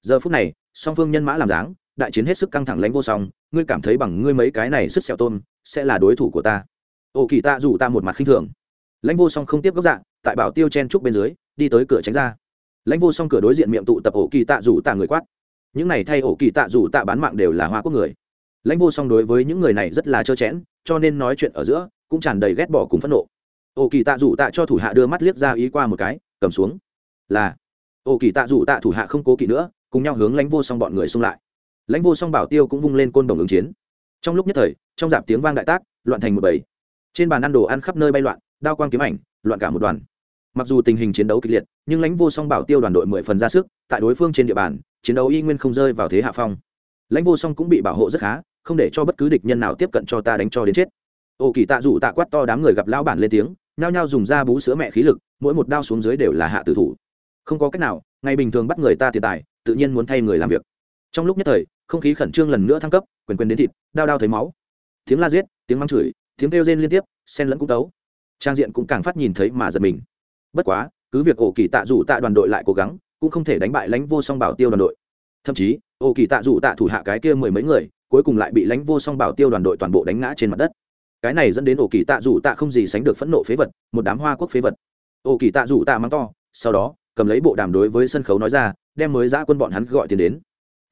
A: Giờ phút này, song phương nhân mã làm dáng, đại chiến hết sức căng thẳng lãnh vô song, ngươi cảm thấy bằng ngươi mấy cái này sức xẻo tôm, sẽ là đối thủ của ta. Ô kỳ ta rủ ta một mặt khinh thường. Lãnh vô song không tiếp góc dạng tại bảo tiêu chen trúc bên dưới, đi tới cửa tránh ra lãnh vô song cửa đối diện miệng tụ tập ổ kỳ tạ rủ tạ người quát. Những này thay ổ kỳ tạ rủ tạ bán mạng đều là hoa quốc người. Lãnh vô song đối với những người này rất là trơ chẽn, cho nên nói chuyện ở giữa cũng tràn đầy ghét bỏ cùng phẫn nộ. Ổ kỳ tạ rủ tạ cho thủ hạ đưa mắt liếc ra ý qua một cái, cầm xuống. Là. Ổ kỳ tạ rủ tạ thủ hạ không cố kỵ nữa, cùng nhau hướng lãnh vô song bọn người xung lại. Lãnh vô song bảo tiêu cũng vung lên côn đồng ứng chiến. Trong lúc nhất thời, trong dạp tiếng vang đại tác, loạn thành một bầy. Trên bàn ăn đồ ăn khắp nơi bay loạn, đao quang kiếm ảnh, loạn cả một đoàn mặc dù tình hình chiến đấu kịch liệt, nhưng lãnh vô song bảo tiêu đoàn đội mười phần ra sức, tại đối phương trên địa bàn, chiến đấu y nguyên không rơi vào thế hạ phong. Lãnh vô song cũng bị bảo hộ rất khá, không để cho bất cứ địch nhân nào tiếp cận cho ta đánh cho đến chết. Ô kỳ tạ dụ tạ quát to đám người gặp lão bản lên tiếng, nhao nhao dùng da bú sữa mẹ khí lực, mỗi một đao xuống dưới đều là hạ tử thủ. Không có cách nào, ngày bình thường bắt người ta tiền tài, tự nhiên muốn thay người làm việc. Trong lúc nhất thời, không khí khẩn trương lần nữa thăng cấp, quyền quyền đến thịt, đao đao thấy máu. Tiếng la giết, tiếng mắng chửi, tiếng kêu rên liên tiếp sen lẫn cũng tấu. Trang diện cũng càng phát nhìn thấy mà giật mình bất quá, cứ việc ổ kỳ tạ dù tạ đoàn đội lại cố gắng, cũng không thể đánh bại lãnh vô song bảo tiêu đoàn đội. Thậm chí, ổ kỳ tạ dù tạ thủ hạ cái kia mười mấy người, cuối cùng lại bị lãnh vô song bảo tiêu đoàn đội toàn bộ đánh ngã trên mặt đất. Cái này dẫn đến ổ kỳ tạ dù tạ không gì sánh được phẫn nộ phế vật, một đám hoa quốc phế vật. Ổ kỳ tạ dù tạ mắng to, sau đó, cầm lấy bộ đàm đối với sân khấu nói ra, đem mới ra quân bọn hắn gọi tiền đến.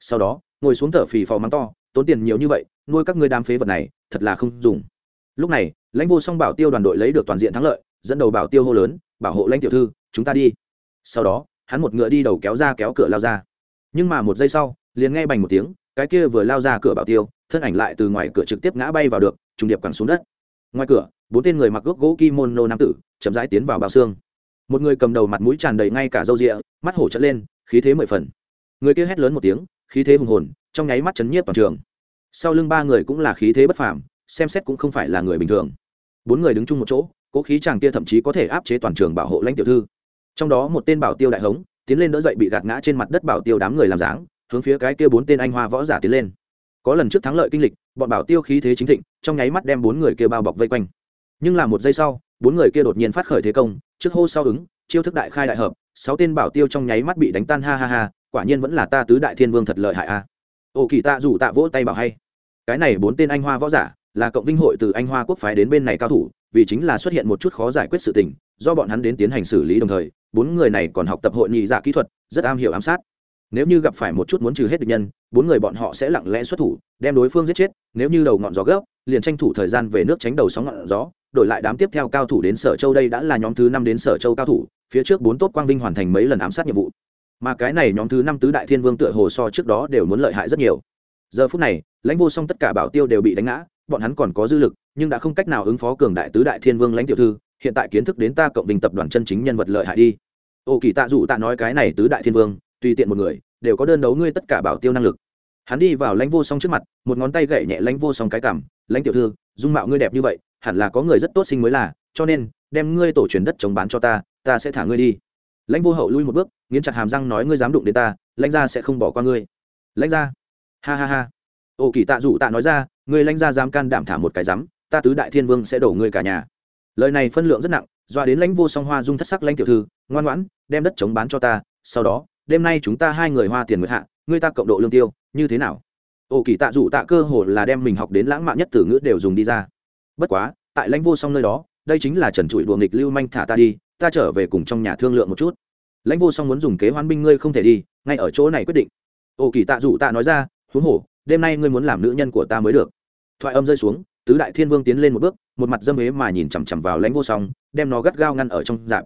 A: Sau đó, ngồi xuống thở phì phò mắng to, tốn tiền nhiều như vậy, nuôi các ngươi đám phế vật này, thật là không dùng. Lúc này, lãnh vô song bảo tiêu đoàn đội lấy được toàn diện thắng lợi, dẫn đầu bảo tiêu hô lớn bảo hộ lãnh tiểu thư, chúng ta đi. Sau đó, hắn một ngựa đi đầu kéo ra kéo cửa lao ra. Nhưng mà một giây sau, liền nghe bành một tiếng, cái kia vừa lao ra cửa bảo tiêu, thân ảnh lại từ ngoài cửa trực tiếp ngã bay vào được, trùng điệp quẳng xuống đất. Ngoài cửa, bốn tên người mặc gốc gỗ kimono nam tử chậm rãi tiến vào bao xương. Một người cầm đầu mặt mũi tràn đầy ngay cả râu rịa, mắt hổ chất lên, khí thế mười phần. Người kia hét lớn một tiếng, khí thế hùng hồn, trong nháy mắt chấn nhiếp toàn trường. Sau lưng ba người cũng là khí thế bất phàm, xem xét cũng không phải là người bình thường. Bốn người đứng chung một chỗ cố khí chàng kia thậm chí có thể áp chế toàn trường bảo hộ lãnh tiểu thư. Trong đó một tên bảo tiêu đại hống tiến lên đỡ dậy bị gạt ngã trên mặt đất bảo tiêu đám người làm dáng, hướng phía cái kia bốn tên anh hoa võ giả tiến lên. Có lần trước thắng lợi kinh lịch, bọn bảo tiêu khí thế chính thịnh, trong nháy mắt đem bốn người kia bao bọc vây quanh. Nhưng là một giây sau, bốn người kia đột nhiên phát khởi thế công, trước hô sau ứng, chiêu thức đại khai đại hợp, sáu tên bảo tiêu trong nháy mắt bị đánh tan ha ha ha, quả nhiên vẫn là ta tứ đại thiên vương thật lợi hại a. Ô kỳ tạ rủ tạ vỗ tay bảo hay. Cái này bốn tên anh hoa võ giả là cộng vinh hội từ anh hoa quốc phái đến bên này cao thủ vì chính là xuất hiện một chút khó giải quyết sự tình, do bọn hắn đến tiến hành xử lý đồng thời, bốn người này còn học tập hội nhị dạ kỹ thuật, rất am hiểu ám sát. Nếu như gặp phải một chút muốn trừ hết địch nhân, bốn người bọn họ sẽ lặng lẽ xuất thủ, đem đối phương giết chết, nếu như đầu ngọn gió gấp, liền tranh thủ thời gian về nước tránh đầu sóng ngọn gió, đổi lại đám tiếp theo cao thủ đến sở châu đây đã là nhóm thứ năm đến sở châu cao thủ, phía trước bốn tốt quang vinh hoàn thành mấy lần ám sát nhiệm vụ. Mà cái này nhóm thứ năm tứ đại thiên vương tựa hồ so trước đó đều muốn lợi hại rất nhiều. Giờ phút này, lãnh vô song tất cả bảo tiêu đều bị đánh ngã bọn hắn còn có dư lực, nhưng đã không cách nào ứng phó cường đại tứ đại thiên vương lãnh tiểu thư, hiện tại kiến thức đến ta cộng vinh tập đoàn chân chính nhân vật lợi hại đi. Ô kỳ tạ dụ tạ nói cái này tứ đại thiên vương, tùy tiện một người, đều có đơn đấu ngươi tất cả bảo tiêu năng lực. Hắn đi vào lãnh vô song trước mặt, một ngón tay gậy nhẹ lãnh vô song cái cảm lãnh tiểu thư, dung mạo ngươi đẹp như vậy, hẳn là có người rất tốt sinh mới là, cho nên, đem ngươi tổ truyền đất chống bán cho ta ta sẽ thả ngươi đi. Lãnh vô hậu lui một bước, nghiến chặt hàm răng nói, ngươi dám đụng đến ta, lãnh gia sẽ không bỏ qua ngươi. Lãnh gia, ha ha ha ô kỳ tạ dụ tạ nói ra người lãnh gia dám can đảm thả một cái dám ta tứ đại thiên vương sẽ đổ người cả nhà. Lời này phân lượng rất nặng, doa đến lãnh vô song hoa dung thất sắc lãnh tiểu thư, ngoan ngoãn, đem đất chống bán cho ta, sau đó, đêm nay chúng ta hai người hoa tiền nguyệt hạ, ngươi ta cộng độ lương tiêu, như thế nào? Ô kỳ tạ dụ tạ cơ hồ là đem mình học đến lãng mạn nhất từ ngữ đều dùng đi ra. Bất quá, tại lãnh vô song nơi đó, đây chính là trần trụi đùa nghịch lưu manh thả ta đi, ta trở về cùng trong nhà thương lượng một chút. Lãnh vô song muốn dùng kế hoán binh ngươi không thể đi, ngay ở chỗ này quyết định. Ô kỳ tạ dụ tạ nói ra, huống hồ đêm nay ngươi muốn làm nữ nhân của ta mới được. Thoại âm rơi xuống, tứ đại thiên vương tiến lên một bước, một mặt dâm ế mà nhìn chằm chằm vào lãnh vô song, đem nó gắt gao ngăn ở trong dạp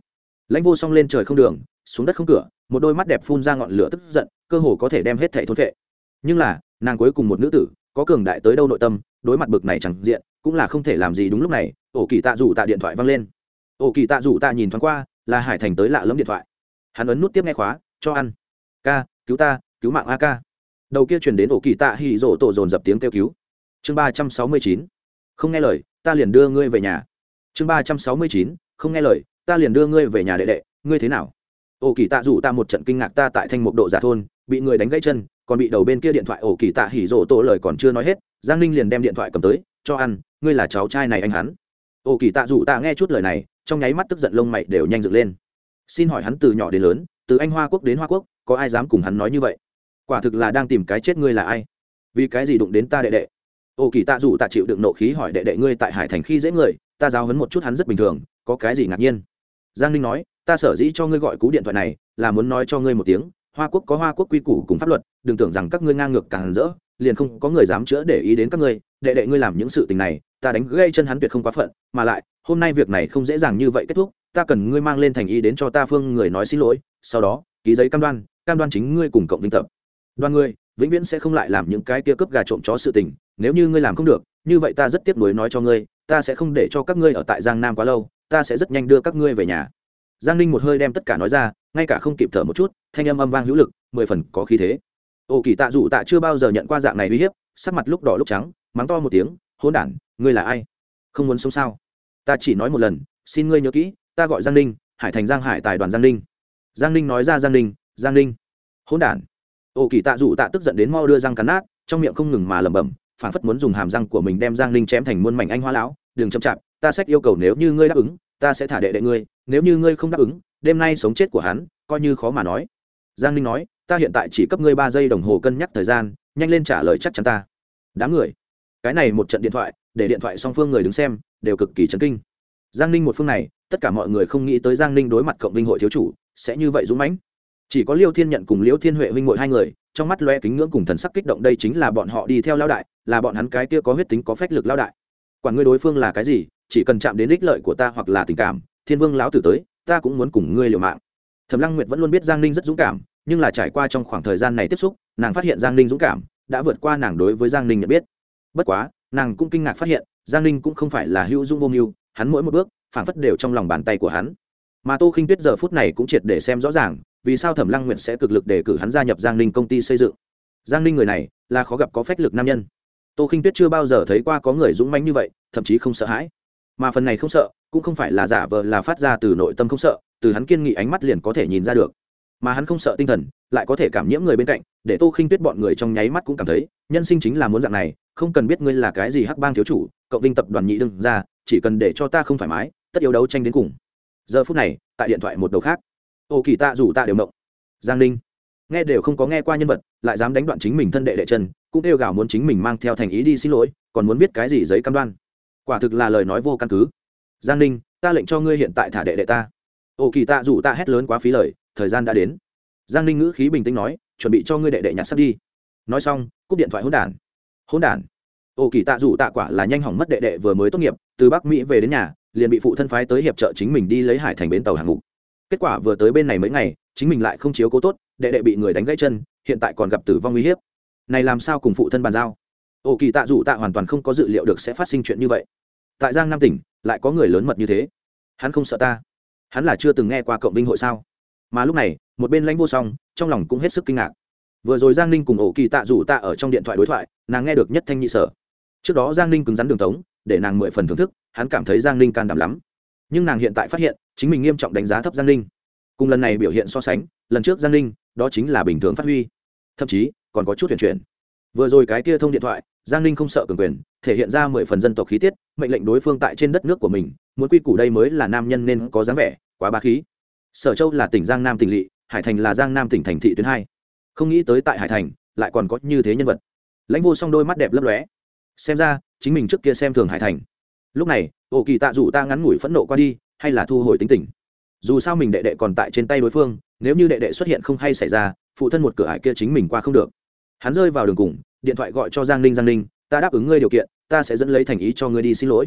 A: lãnh vô song lên trời không đường, xuống đất không cửa, một đôi mắt đẹp phun ra ngọn lửa tức giận, cơ hồ có thể đem hết thảy thôn vệ nhưng là, nàng cuối cùng một nữ tử, có cường đại tới đâu nội tâm, đối mặt bực này chẳng diện, cũng là không thể làm gì đúng lúc này, ổ kỳ tạ rủ tạ điện thoại văng lên. Ổ kỳ tạ rủ tạ nhìn thoáng qua, là hải thành tới lạ lẫm điện thoại. Hắn ấn nút tiếp nghe khóa, cho ăn. Ca, cứu ta, cứu mạng a ca đầu kia truyền đến ổ kỳ tạ hì rổ tổ dồn dập tiếng kêu cứu. Chương ba trăm sáu mươi chín. Không nghe lời, ta liền đưa ngươi về nhà. Chương ba trăm sáu mươi chín. Không nghe lời, ta liền đưa ngươi về nhà đệ đệ, ngươi thế nào? Ổ kỳ tạ rủ ta một trận kinh ngạc ta tại thanh mục độ giả thôn, bị người đánh gãy chân, còn bị đầu bên kia điện thoại ổ kỳ tạ hỉ rổ tổ lời còn chưa nói hết, giang ninh liền đem điện thoại cầm tới, cho ăn, ngươi là cháu trai này anh hắn. Ổ kỳ tạ rủ ta nghe chút lời này, trong nháy mắt tức giận lông mày đều nhanh dựng lên. Xin hỏi hắn từ nhỏ đến lớn, từ anh hoa quốc đến hoa quốc, có ai dám cùng hắn nói như vậy? Quả thực là đang tìm cái chết ngươi là ai? Vì cái gì đụng đến ta đệ đệ? Ô kỳ tạ dù tạ chịu đựng nộ khí hỏi đệ đệ ngươi tại hải thành khi dễ người, ta giáo hấn một chút hắn rất bình thường, có cái gì ngạc nhiên? Giang ninh nói, ta sở dĩ cho ngươi gọi cú điện thoại này, là muốn nói cho ngươi một tiếng, hoa quốc có hoa quốc quy củ cùng pháp luật, đừng tưởng rằng các ngươi ngang ngược càng rỡ, liền không có người dám chữa để ý đến các ngươi, đệ đệ ngươi làm những sự tình này, ta đánh gây chân hắn tuyệt không quá phận, mà lại, hôm nay việc này không dễ dàng như vậy kết thúc, ta cần ngươi mang lên thành ý đến cho ta phương người nói xin lỗi, sau đó, ký giấy cam đoan cam đoan chính ngươi cùng cộng vinh tập đoan ngươi vĩnh viễn sẽ không lại làm những cái kia cướp gà trộm chó sự tình, nếu như ngươi làm không được, như vậy ta rất tiếc nuối nói cho ngươi, ta sẽ không để cho các ngươi ở tại giang nam quá lâu, ta sẽ rất nhanh đưa các ngươi về nhà. Giang ninh một hơi đem tất cả nói ra, ngay cả không kịp thở một chút, thanh âm âm vang hữu lực, mười phần có khí thế. Ô kỳ tạ dù tạ chưa bao giờ nhận qua dạng này uy hiếp, sắc mặt lúc đỏ lúc trắng, mắng to một tiếng hôn đản, ngươi là ai? Không muốn sống sao? Ta chỉ nói một lần, xin ngươi nhớ kỹ, ta gọi giang ninh, hải thành giang hải tài đoàn giang ninh. Giang ninh nói ra giang ninh giang ninh hôn đản ô kỳ tạ dù tạ tức giận đến mau đưa răng cắn nát, trong miệng không ngừng mà lẩm bẩm phản phất muốn dùng hàm răng của mình đem giang ninh chém thành muôn mảnh anh hoa lão, đừng chậm chạp, ta sách yêu cầu nếu như ngươi đáp ứng, ta sẽ thả đệ đệ ngươi, nếu như ngươi không đáp ứng, đêm nay sống chết của hắn, coi như khó mà nói. Giang ninh nói, ta hiện tại chỉ cấp ngươi ba giây đồng hồ cân nhắc thời gian, nhanh lên trả lời chắc chắn ta. Đám người. Cái này một trận điện thoại, để điện thoại song phương người đứng xem, đều cực kỳ chấn kinh. Giang ninh một phương này, tất cả mọi người không nghĩ tới giang ninh đối mặt cộng vinh hội thiếu chủ, sẽ như vậy dũng mãnh chỉ có liêu thiên nhận cùng liêu thiên huệ huynh ngội hai người, trong mắt loe kính ngưỡng cùng thần sắc kích động đây chính là bọn họ đi theo lao đại, là bọn hắn cái kia có huyết tính có phách lực lao đại. Quản ngươi đối phương là cái gì, chỉ cần chạm đến ích lợi của ta hoặc là tình cảm, thiên vương lão tử tới, ta cũng muốn cùng ngươi liều mạng. Thẩm lăng nguyệt vẫn luôn biết giang ninh rất dũng cảm, nhưng là trải qua trong khoảng thời gian này tiếp xúc, nàng phát hiện giang ninh dũng cảm, đã vượt qua nàng đối với giang ninh nhận biết. Bất quá, nàng cũng kinh ngạc phát hiện, giang ninh cũng không phải là hữu dung vô mưu, hắn mỗi một bước phản phất đều trong lòng bàn tay của hắn. Mà tô khinh tuyết giờ phút này cũng triệt để xem rõ ràng vì sao thẩm lăng nguyệt sẽ cực lực để cử hắn gia nhập giang ninh công ty xây dựng? Giang ninh người này là khó gặp có phách lực nam nhân. Tô khinh tuyết chưa bao giờ thấy qua có người dũng mãnh như vậy, thậm chí không sợ hãi. Mà phần này không sợ, cũng không phải là giả vờ là phát ra từ nội tâm không sợ, từ hắn kiên nghị ánh mắt liền có thể nhìn ra được. Mà hắn không sợ tinh thần, lại có thể cảm nhiễm người bên cạnh, để tô khinh tuyết bọn người trong nháy mắt cũng cảm thấy, nhân sinh chính là muốn dạng này, không cần biết ngươi là cái gì hắc bang thiếu chủ cậu vinh tập đoàn nhị đương ra, chỉ cần để cho ta không thoải mái, tất yếu đấu tranh đến cùng. Giờ phút này, tại điện thoại một đầu khác ô kỳ tạ rủ tạ đều mộng. Giang ninh, nghe đều không có nghe qua nhân vật, lại dám đánh đoạn chính mình thân đệ đệ chân, cũng kêu gào muốn chính mình mang theo thành ý đi xin lỗi, còn muốn viết cái gì giấy cam đoan. Quả thực là lời nói vô căn cứ. Giang ninh, ta lệnh cho ngươi hiện tại thả đệ đệ ta. Ô kỳ tạ rủ tạ hét lớn quá phí lời, thời gian đã đến. Giang ninh ngữ khí bình tĩnh nói, chuẩn bị cho ngươi đệ đệ nhặt sắp đi. Nói xong, cúp điện thoại hỗn đản. Hỗn đản. Ô kỳ tạ rủ tạ quả là nhanh hỏng mất đệ đệ vừa mới tốt nghiệp, từ bắc mỹ về đến nhà, liền bị phụ thân phái tới hiệp trợ chính mình đi lấy hải thành bến tàu hàng ngục kết quả vừa tới bên này mấy ngày, chính mình lại không chiếu cố tốt, đệ đệ bị người đánh gãy chân, hiện tại còn gặp tử vong uy hiếp. Này làm sao cùng phụ thân bàn giao? Ô kỳ tạ dù tạ hoàn toàn không có dự liệu được sẽ phát sinh chuyện như vậy. Tại giang nam tỉnh, lại có người lớn mật như thế. Hắn không sợ ta. Hắn là chưa từng nghe qua cộng binh hội sao? Mà lúc này, một bên lãnh vô song, trong lòng cũng hết sức kinh ngạc. Vừa rồi giang ninh cùng ổ kỳ tạ dù tạ ở trong điện thoại đối thoại, nàng nghe được nhất thanh nhị sở. Trước đó giang ninh cứng rắn đường tống, để nàng mười phần thưởng thức, hắn cảm thấy giang ninh can đảm lắm. Nhưng nàng hiện tại phát hiện chính mình nghiêm trọng đánh giá thấp giang ninh. Cùng lần này biểu hiện so sánh, lần trước giang ninh, đó chính là bình thường phát huy. Thậm chí, còn có chút chuyển chuyển. Vừa rồi cái kia thông điện thoại, giang ninh không sợ cường quyền, thể hiện ra mười phần dân tộc khí tiết, mệnh lệnh đối phương tại trên đất nước của mình, muốn quy củ đây mới là nam nhân nên có dáng vẻ, quá ba khí. Sở châu là tỉnh giang nam tỉnh lỵ, hải thành là giang nam tỉnh thành thị tuyến hai. Không nghĩ tới tại hải thành, lại còn có như thế nhân vật. Lãnh vô song đôi mắt đẹp lấp lóe. Xem ra, chính mình trước kia xem thường hải thành. Lúc này, ổ kỳ tạ rủ ta ngắn ngủi phẫn nộ qua đi hay là thu hồi tính tình. Dù sao mình đệ đệ còn tại trên tay đối phương, nếu như đệ đệ xuất hiện không hay xảy ra, phụ thân một cửa hải kia chính mình qua không được. Hắn rơi vào đường cùng, điện thoại gọi cho giang ninh giang ninh, ta đáp ứng ngươi điều kiện, ta sẽ dẫn lấy thành ý cho ngươi đi xin lỗi.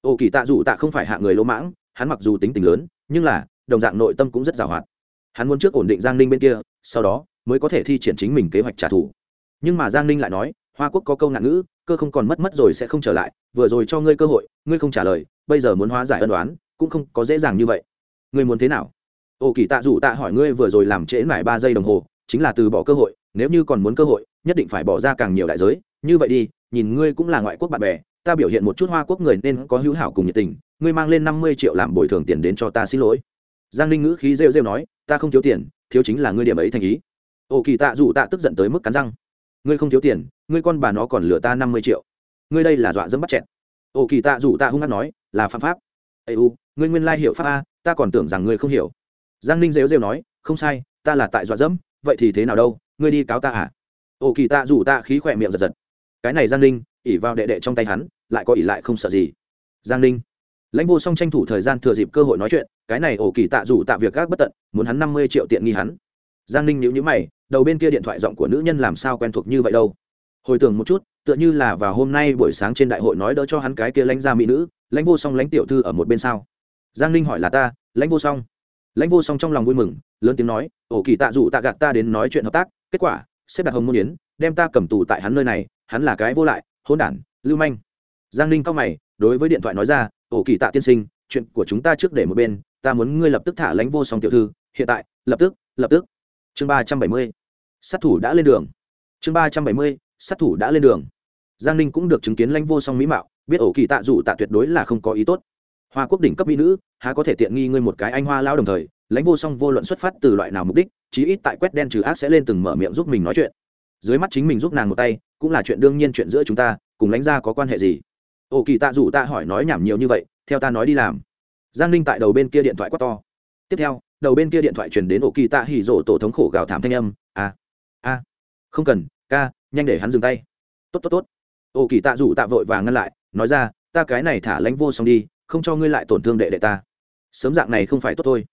A: Ô kỳ tạ dù tạ không phải hạ người lỗ mãng, hắn mặc dù tính tình lớn, nhưng là, đồng dạng nội tâm cũng rất giàu hoạt. Hắn muốn trước ổn định giang ninh bên kia, sau đó mới có thể thi triển chính mình kế hoạch trả thù. Nhưng mà giang ninh lại nói, hoa quốc có câu ngạn ngữ, cơ không còn mất mất rồi sẽ không trở lại, vừa rồi cho ngươi cơ hội, ngươi không trả lời, bây giờ muốn hóa giải ân đoán cũng không có dễ dàng như vậy. Ngươi muốn thế nào? Ô, kỳ tạ dù tạ hỏi ngươi vừa rồi làm trễ mãi ba giây đồng hồ, chính là từ bỏ cơ hội, nếu như còn muốn cơ hội, nhất định phải bỏ ra càng nhiều đại giới. Như vậy đi, nhìn ngươi cũng là ngoại quốc bạn bè, ta biểu hiện một chút hoa quốc người nên có hữu hảo cùng nhiệt tình, ngươi mang lên năm mươi triệu làm bồi thường tiền đến cho ta xin lỗi. Giang ninh ngữ khí rêu rêu nói, ta không thiếu tiền, thiếu chính là ngươi điểm ấy thành ý. Ô, kỳ tạ dù tạ tức giận tới mức cắn răng. Ngươi không thiếu tiền, ngươi con bà nó còn lừa ta năm mươi triệu. Ngươi đây là dọa dẫm bắt chẹt. Ô, kỳ tạ dù tạ hung hát nói, là phạm pháp. Ây u ngươi nguyên lai hiểu pháp a, ta còn tưởng rằng ngươi không hiểu. Giang ninh rêu rêu nói, không sai, ta là tại dọa dẫm, vậy thì thế nào đâu, ngươi đi cáo ta à? Ổ kỳ tạ rủ tạ khí khỏe miệng giật giật. Cái này giang ninh ỉ vào đệ đệ trong tay hắn, lại có ỉ lại không sợ gì. Giang ninh. Lãnh vô song tranh thủ thời gian thừa dịp cơ hội nói chuyện, cái này ổ kỳ tạ rủ tạ việc gác bất tận, muốn hắn năm mươi triệu tiện nghi hắn. Giang ninh nhíu nhíu mày, đầu bên kia điện thoại giọng của nữ nhân làm sao quen thuộc như vậy đâu. Hồi tưởng một chút, tựa như là vào hôm nay buổi sáng trên đại hội nói đỡ cho hắn cái kia lãnh gia mỹ nữ, lãnh vô song lãnh tiểu thư ở một bên sao giang ninh hỏi là ta, lãnh vô song. Lãnh vô song trong lòng vui mừng, lớn tiếng nói, ổ kỳ tạ dụ tạ gạt ta đến nói chuyện hợp tác, kết quả, xếp đặt hồng môn yến, đem ta cầm tù tại hắn nơi này, hắn là cái vô lại hôn đản, lưu manh. Giang ninh cao mày, đối với điện thoại nói ra, ổ kỳ tạ tiên sinh, chuyện của chúng ta trước để một bên, ta muốn ngươi lập tức thả lãnh vô song tiểu thư, hiện tại, lập tức lập tức. Chương ba trăm bảy mươi, sát thủ đã lên đường. Chương ba trăm bảy mươi, sát thủ đã lên đường. Giang ninh cũng được chứng kiến lãnh vô song mỹ mạo, biết ổ kỳ tạ dù tạ tuyệt đối là không có ý tốt hoa quốc đỉnh cấp mỹ nữ, há có thể tiện nghi ngươi một cái anh hoa lao đồng thời, lãnh vô song vô luận xuất phát từ loại nào mục đích, chí ít tại quét đen trừ ác sẽ lên từng mở miệng giúp mình nói chuyện. Dưới mắt chính mình giúp nàng một tay, cũng là chuyện đương nhiên chuyện giữa chúng ta, cùng lãnh gia có quan hệ gì? Ổ kỳ tạ dù ta hỏi nói nhảm nhiều như vậy, theo ta nói đi làm. Giang ninh tại đầu bên kia điện thoại quát to. Tiếp theo, đầu bên kia điện thoại truyền đến ổ kỳ tạ hỉ rộ tổ thống khổ gào thảm thanh âm, a a, không cần, ca, nhanh để hắn dừng tay. Tốt tốt tốt. Ổ kỳ tạ dù tạ vội và ngăn lại, nói ra, ta cái này thả lãnh vô xong đi không cho ngươi lại tổn thương đệ đệ ta. Sớm dạng này không phải tốt thôi.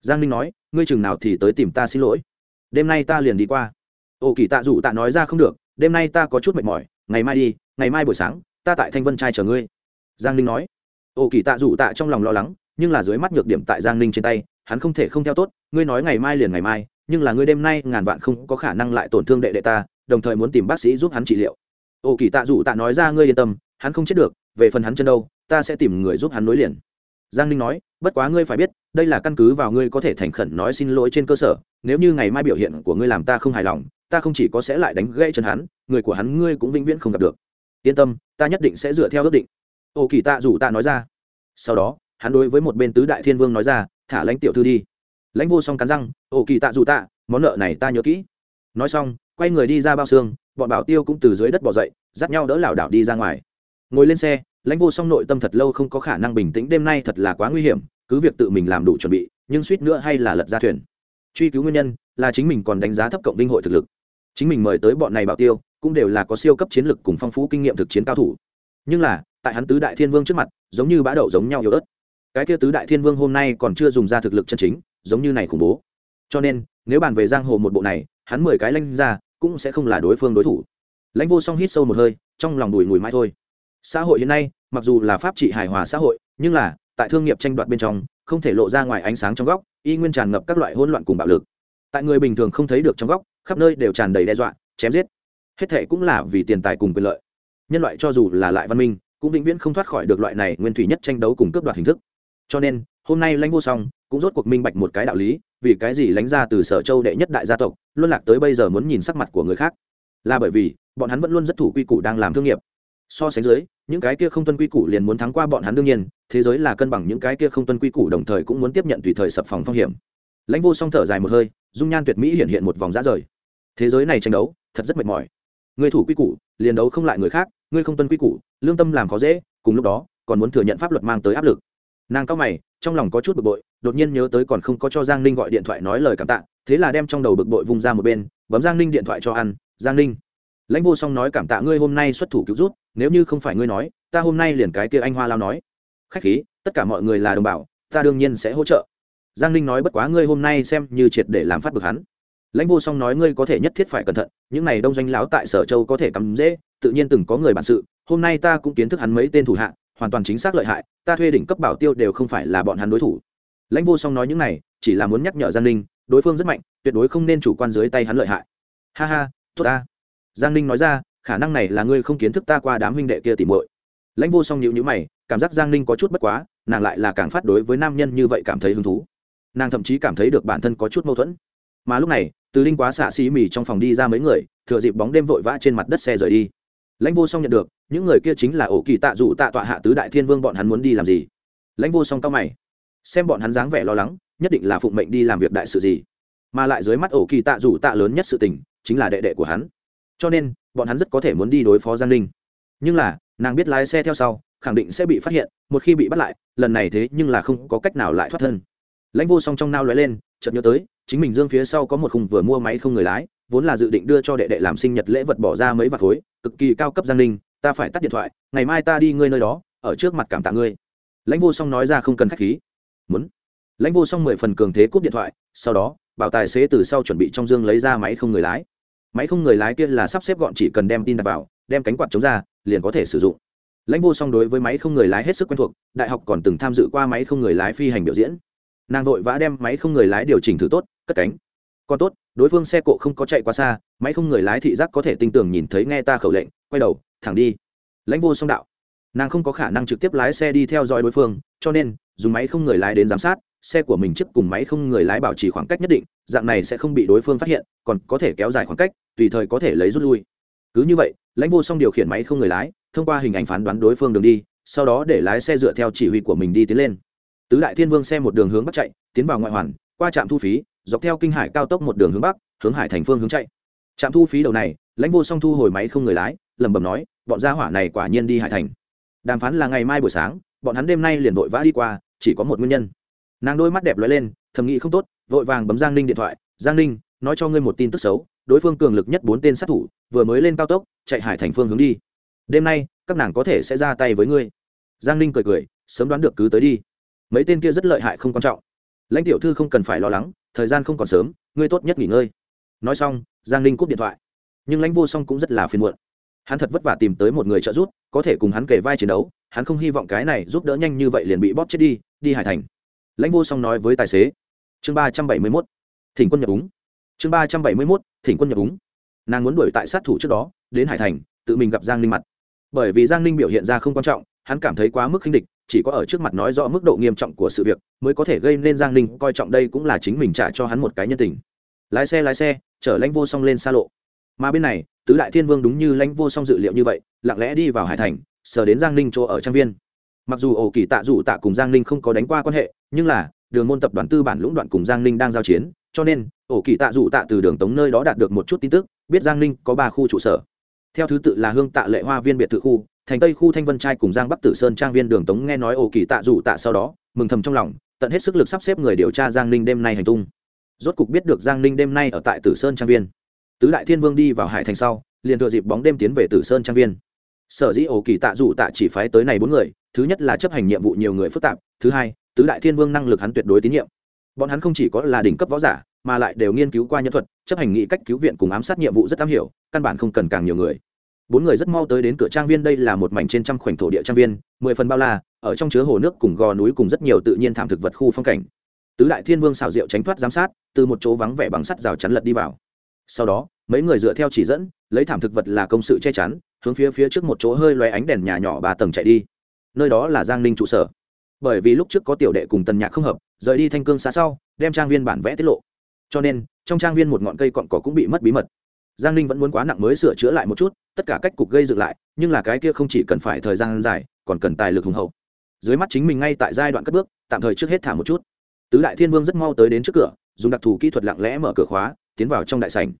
A: Giang ninh nói, ngươi chừng nào thì tới tìm ta xin lỗi. Đêm nay ta liền đi qua. Ô kỳ tạ dù tạ nói ra không được, đêm nay ta có chút mệt mỏi, ngày mai đi, ngày mai buổi sáng, ta tại thanh vân trai chờ ngươi. Giang ninh nói. Ô kỳ tạ dù tạ trong lòng lo lắng, nhưng là dưới mắt nhược điểm tại giang ninh trên tay, hắn không thể không theo tốt, ngươi nói ngày mai liền ngày mai, nhưng là ngươi đêm nay ngàn vạn không có khả năng lại tổn thương đệ đệ ta, đồng thời muốn tìm bác sĩ giúp hắn trị liệu. Ô kỳ tạ dù tạ nói ra ngươi yên tâm, hắn không chết được, về phần hắn chân đâu ta sẽ tìm người giúp hắn nối liền. Giang ninh nói, bất quá ngươi phải biết, đây là căn cứ vào ngươi có thể thành khẩn nói xin lỗi trên cơ sở, nếu như ngày mai biểu hiện của ngươi làm ta không hài lòng, ta không chỉ có sẽ lại đánh gãy chân hắn, người của hắn ngươi cũng vĩnh viễn không gặp được. Yên tâm, ta nhất định sẽ dựa theo ước định. Ô kỳ tạ rủ tạ nói ra. Sau đó, hắn đối với một bên tứ đại thiên vương nói ra, thả lãnh tiểu thư đi. Lãnh vô song cắn răng, ô kỳ tạ rủ tạ món nợ này ta nhớ kỹ. Nói xong, quay người đi ra bao xương, bọn bảo tiêu cũng từ dưới đất bỏ dậy, dắt nhau đỡ lảo đảo đi ra ngoài. Ngồi lên xe lãnh vô song nội tâm thật lâu không có khả năng bình tĩnh, đêm nay thật là quá nguy hiểm, cứ việc tự mình làm đủ chuẩn bị, nhưng suýt nữa hay là lật ra thuyền. Truy cứu nguyên nhân là chính mình còn đánh giá thấp cộng vinh hội thực lực. Chính mình mời tới bọn này bảo tiêu, cũng đều là có siêu cấp chiến lực cùng phong phú kinh nghiệm thực chiến cao thủ. Nhưng là, tại hắn tứ đại thiên vương trước mặt, giống như bã đậu giống nhau yếu ớt. Cái kia tứ đại thiên vương hôm nay còn chưa dùng ra thực lực chân chính, giống như này khủng bố. Cho nên, nếu bàn về giang hồ một bộ này, hắn mười cái lanh ra, cũng sẽ không là đối phương đối thủ. Lãnh vô song hít sâu một hơi, trong lòng đùi ngùi mãi thôi xã hội hiện nay, mặc dù là pháp trị hài hòa xã hội, nhưng là, tại thương nghiệp tranh đoạt bên trong, không thể lộ ra ngoài ánh sáng trong góc, y nguyên tràn ngập các loại hỗn loạn cùng bạo lực. Tại người bình thường không thấy được trong góc, khắp nơi đều tràn đầy đe dọa, chém giết. Hết thệ cũng là vì tiền tài cùng quyền lợi. Nhân loại cho dù là lại văn minh, cũng vĩnh viễn không thoát khỏi được loại này nguyên thủy nhất tranh đấu cùng cướp đoạt hình thức. Cho nên, hôm nay lãnh vô song cũng rốt cuộc minh bạch một cái đạo lý, vì cái gì lãnh ra từ sở châu đệ nhất đại gia tộc luôn lạc tới bây giờ muốn nhìn sắc mặt của người khác. Là bởi vì, bọn hắn vẫn luôn rất thủ quy củ đang làm thương nghiệp so sánh dưới, những cái kia không tuân quy củ liền muốn thắng qua bọn hắn đương nhiên, thế giới là cân bằng những cái kia không tuân quy củ đồng thời cũng muốn tiếp nhận tùy thời sập phòng phong hiểm. Lãnh vô song thở dài một hơi, dung nhan tuyệt mỹ hiện hiện một vòng rã rời. Thế giới này tranh đấu, thật rất mệt mỏi. Người thủ quy củ, liền đấu không lại người khác, ngươi không tuân quy củ, lương tâm làm khó dễ, cùng lúc đó, còn muốn thừa nhận pháp luật mang tới áp lực. Nàng cao mày, trong lòng có chút bực bội, đột nhiên nhớ tới còn không có cho giang ninh gọi điện thoại nói lời cảm tạ, thế là đem trong đầu bực bội vung ra một bên, bấm giang ninh điện thoại cho ăn, giang ninh. Lãnh vô song nói, cảm tạ ngươi hôm nay xuất thủ cứu rút nếu như không phải ngươi nói, ta hôm nay liền cái kia anh hoa lao nói. Khách khí, tất cả mọi người là đồng bào, ta đương nhiên sẽ hỗ trợ. Giang ninh nói bất quá ngươi hôm nay xem như triệt để làm phát bực hắn. Lãnh vô song nói ngươi có thể nhất thiết phải cẩn thận, những này đông doanh láo tại sở châu có thể cắm dễ, tự nhiên từng có người bản sự, hôm nay ta cũng kiến thức hắn mấy tên thủ hạ, hoàn toàn chính xác lợi hại, ta thuê đỉnh cấp bảo tiêu đều không phải là bọn hắn đối thủ. Lãnh vô song nói những này, chỉ là muốn nhắc nhở giang ninh, đối phương rất mạnh, tuyệt đối không nên chủ quan dưới tay hắn lợi hại. Ha ha, tốt ta. Giang ninh nói ra khả năng này là ngươi không kiến thức ta qua đám huynh đệ kia tìm muội. Lãnh vô song nhịu nhữ mày, cảm giác giang ninh có chút bất quá, nàng lại là càng phát đối với nam nhân như vậy cảm thấy hứng thú. Nàng thậm chí cảm thấy được bản thân có chút mâu thuẫn. Mà lúc này, từ linh quá xạ xì mì trong phòng đi ra mấy người, thừa dịp bóng đêm vội vã trên mặt đất xe rời đi. Lãnh vô song nhận được, những người kia chính là ổ kỳ tạ dụ tạ tọa hạ tứ đại thiên vương bọn hắn muốn đi làm gì. Lãnh vô song cao mày, xem bọn hắn dáng vẻ lo lắng, nhất định là phụng mệnh đi làm việc đại sự gì. Mà lại dưới mắt ổ kỳ tạ dụ tạ lớn nhất sự tình, chính là đệ đệ của hắn. Cho nên bọn hắn rất có thể muốn đi đối phó giang ninh. Nhưng là, nàng biết lái xe theo sau, khẳng định sẽ bị phát hiện, một khi bị bắt lại, lần này thế nhưng là không có cách nào lại thoát thân. Lãnh vô song trong nao lóe lên, chợt nhớ tới, chính mình dương phía sau có một khung vừa mua máy không người lái, vốn là dự định đưa cho đệ đệ làm sinh nhật lễ vật bỏ ra mấy vạt khối, cực kỳ cao cấp giang ninh, ta phải tắt điện thoại, ngày mai ta đi ngươi nơi đó, ở trước mặt cảm tạ ngươi. Lãnh vô song nói ra không cần khách khí. Muốn. Lãnh vô song mười phần cường thế cúp điện thoại, sau đó, bảo tài xế từ sau chuẩn bị trong dương lấy ra máy không người lái máy không người lái kia là sắp xếp gọn chỉ cần đem tin đặt vào, đem cánh quạt chống ra, liền có thể sử dụng. Lãnh vô song đối với máy không người lái hết sức quen thuộc, đại học còn từng tham dự qua máy không người lái phi hành biểu diễn. Nàng vội vã đem máy không người lái điều chỉnh thử tốt, cất cánh. Còn tốt, đối phương xe cộ không có chạy quá xa, máy không người lái thị giác có thể tinh tường nhìn thấy nghe ta khẩu lệnh, quay đầu, thẳng đi. Lãnh vô song đạo. Nàng không có khả năng trực tiếp lái xe đi theo dõi đối phương, cho nên, dùng máy không người lái đến giám sát xe của mình trước cùng máy không người lái bảo trì khoảng cách nhất định, dạng này sẽ không bị đối phương phát hiện, còn có thể kéo dài khoảng cách, tùy thời có thể lấy rút lui. Cứ như vậy, lãnh vô song điều khiển máy không người lái, thông qua hình ảnh phán đoán đối phương đường đi, sau đó để lái xe dựa theo chỉ huy của mình đi tiến lên. Tứ đại thiên vương xe một đường hướng bắc chạy, tiến vào ngoại hoàn, qua trạm thu phí, dọc theo kinh hải cao tốc một đường hướng bắc, hướng hải thành phương hướng chạy. Trạm thu phí đầu này, lãnh vô song thu hồi máy không người lái, lẩm bẩm nói, bọn gia hỏa này quả nhiên đi hải thành. Đàm phán là ngày mai buổi sáng, bọn hắn đêm nay liền vội vã đi qua, chỉ có một nguyên nhân nàng đôi mắt đẹp lóe lên, thầm nghĩ không tốt, vội vàng bấm giang ninh điện thoại. Giang ninh, nói cho ngươi một tin tức xấu, đối phương cường lực nhất bốn tên sát thủ, vừa mới lên cao tốc, chạy hải thành phương hướng đi. Đêm nay, các nàng có thể sẽ ra tay với ngươi. Giang ninh cười cười, sớm đoán được cứ tới đi. Mấy tên kia rất lợi hại không quan trọng. Lãnh tiểu thư không cần phải lo lắng, thời gian không còn sớm, ngươi tốt nhất nghỉ ngơi. Nói xong, giang ninh cúp điện thoại. Nhưng lãnh vô song cũng rất là phiền muộn. Hắn thật vất vả tìm tới một người trợ giúp, có thể cùng hắn kể vai chiến đấu, hắn không hy vọng cái này giúp đỡ nhanh như vậy liền bị bóp chết đi đi hải thành lãnh vô song nói với tài xế. Chương ba trăm bảy mươi mốt, thỉnh quân nhập úng. Chương ba trăm bảy mươi mốt, thỉnh quân nhập úng. Nàng muốn đuổi tại sát thủ trước đó, đến hải thành, tự mình gặp giang ninh mặt. Bởi vì giang ninh biểu hiện ra không quan trọng, hắn cảm thấy quá mức khinh địch, chỉ có ở trước mặt nói rõ mức độ nghiêm trọng của sự việc mới có thể gây nên giang ninh coi trọng đây cũng là chính mình trả cho hắn một cái nhân tình. Lái xe lái xe, chở lãnh vô song lên xa lộ. Mà bên này, tứ đại thiên vương đúng như lãnh vô song dự liệu như vậy, lặng lẽ đi vào hải thành, sờ đến giang ninh chỗ ở trang viên. Mặc dù ổ kỳ tạ dù tạ cùng giang ninh không có đánh qua quan hệ nhưng là, đường môn tập đoàn tư bản lũng đoạn cùng giang ninh đang giao chiến, cho nên, ổ kỳ tạ Dụ tạ từ đường tống nơi đó đạt được một chút tin tức, biết giang ninh có ba khu trụ sở. Theo thứ tự là hương tạ lệ hoa viên biệt thự khu, thành tây khu thanh vân trai cùng giang bắc tử sơn trang viên. Đường tống nghe nói ổ kỳ tạ Dụ tạ sau đó, mừng thầm trong lòng, tận hết sức lực sắp xếp người điều tra giang ninh đêm nay hành tung. Rốt cục biết được giang ninh đêm nay ở tại tử sơn trang viên. Tứ đại thiên vương đi vào hải thành sau, liền thừa dịp bóng đêm tiến về tử sơn trang viên. Sở dĩ ổ kỳ tạ Dụ tạ chỉ phái tới này bốn người, thứ nhất là chấp hành nhiệm vụ nhiều người phức tạp, thứ hai tứ đại thiên vương năng lực hắn tuyệt đối tín nhiệm. Bọn hắn không chỉ có là đỉnh cấp võ giả, mà lại đều nghiên cứu qua nhân thuật, chấp hành nghị cách cứu viện cùng ám sát nhiệm vụ rất am hiểu, căn bản không cần càng nhiều người. Bốn người rất mau tới đến cửa trang viên, đây là một mảnh trên trăm khoảnh thổ địa trang viên, mười phần bao la, ở trong chứa hồ nước cùng gò núi cùng rất nhiều tự nhiên thảm thực vật khu phong cảnh. Tứ đại thiên vương xảo diệu tránh thoát giám sát, từ một chỗ vắng vẻ bằng sắt rào chắn lật đi vào. Sau đó, mấy người dựa theo chỉ dẫn, lấy thảm thực vật là công sự che chắn, hướng phía phía trước một chỗ hơi loé ánh đèn nhà nhỏ ba tầng chạy đi. Nơi đó là giang ninh trụ sở bởi vì lúc trước có tiểu đệ cùng tần nhạc không hợp, rời đi thanh cương xa sau, đem trang viên bản vẽ tiết lộ. Cho nên, trong trang viên một ngọn cây cọn cỏ cũng bị mất bí mật. Giang ninh vẫn muốn quá nặng mới sửa chữa lại một chút, tất cả cách cục gây dựng lại, nhưng là cái kia không chỉ cần phải thời gian dài, còn cần tài lực hùng hậu. Dưới mắt chính mình ngay tại giai đoạn cất bước, tạm thời trước hết thả một chút. Tứ đại thiên vương rất mau tới đến trước cửa, dùng đặc thù kỹ thuật lặng lẽ mở cửa khóa, tiến vào trong đại sảnh.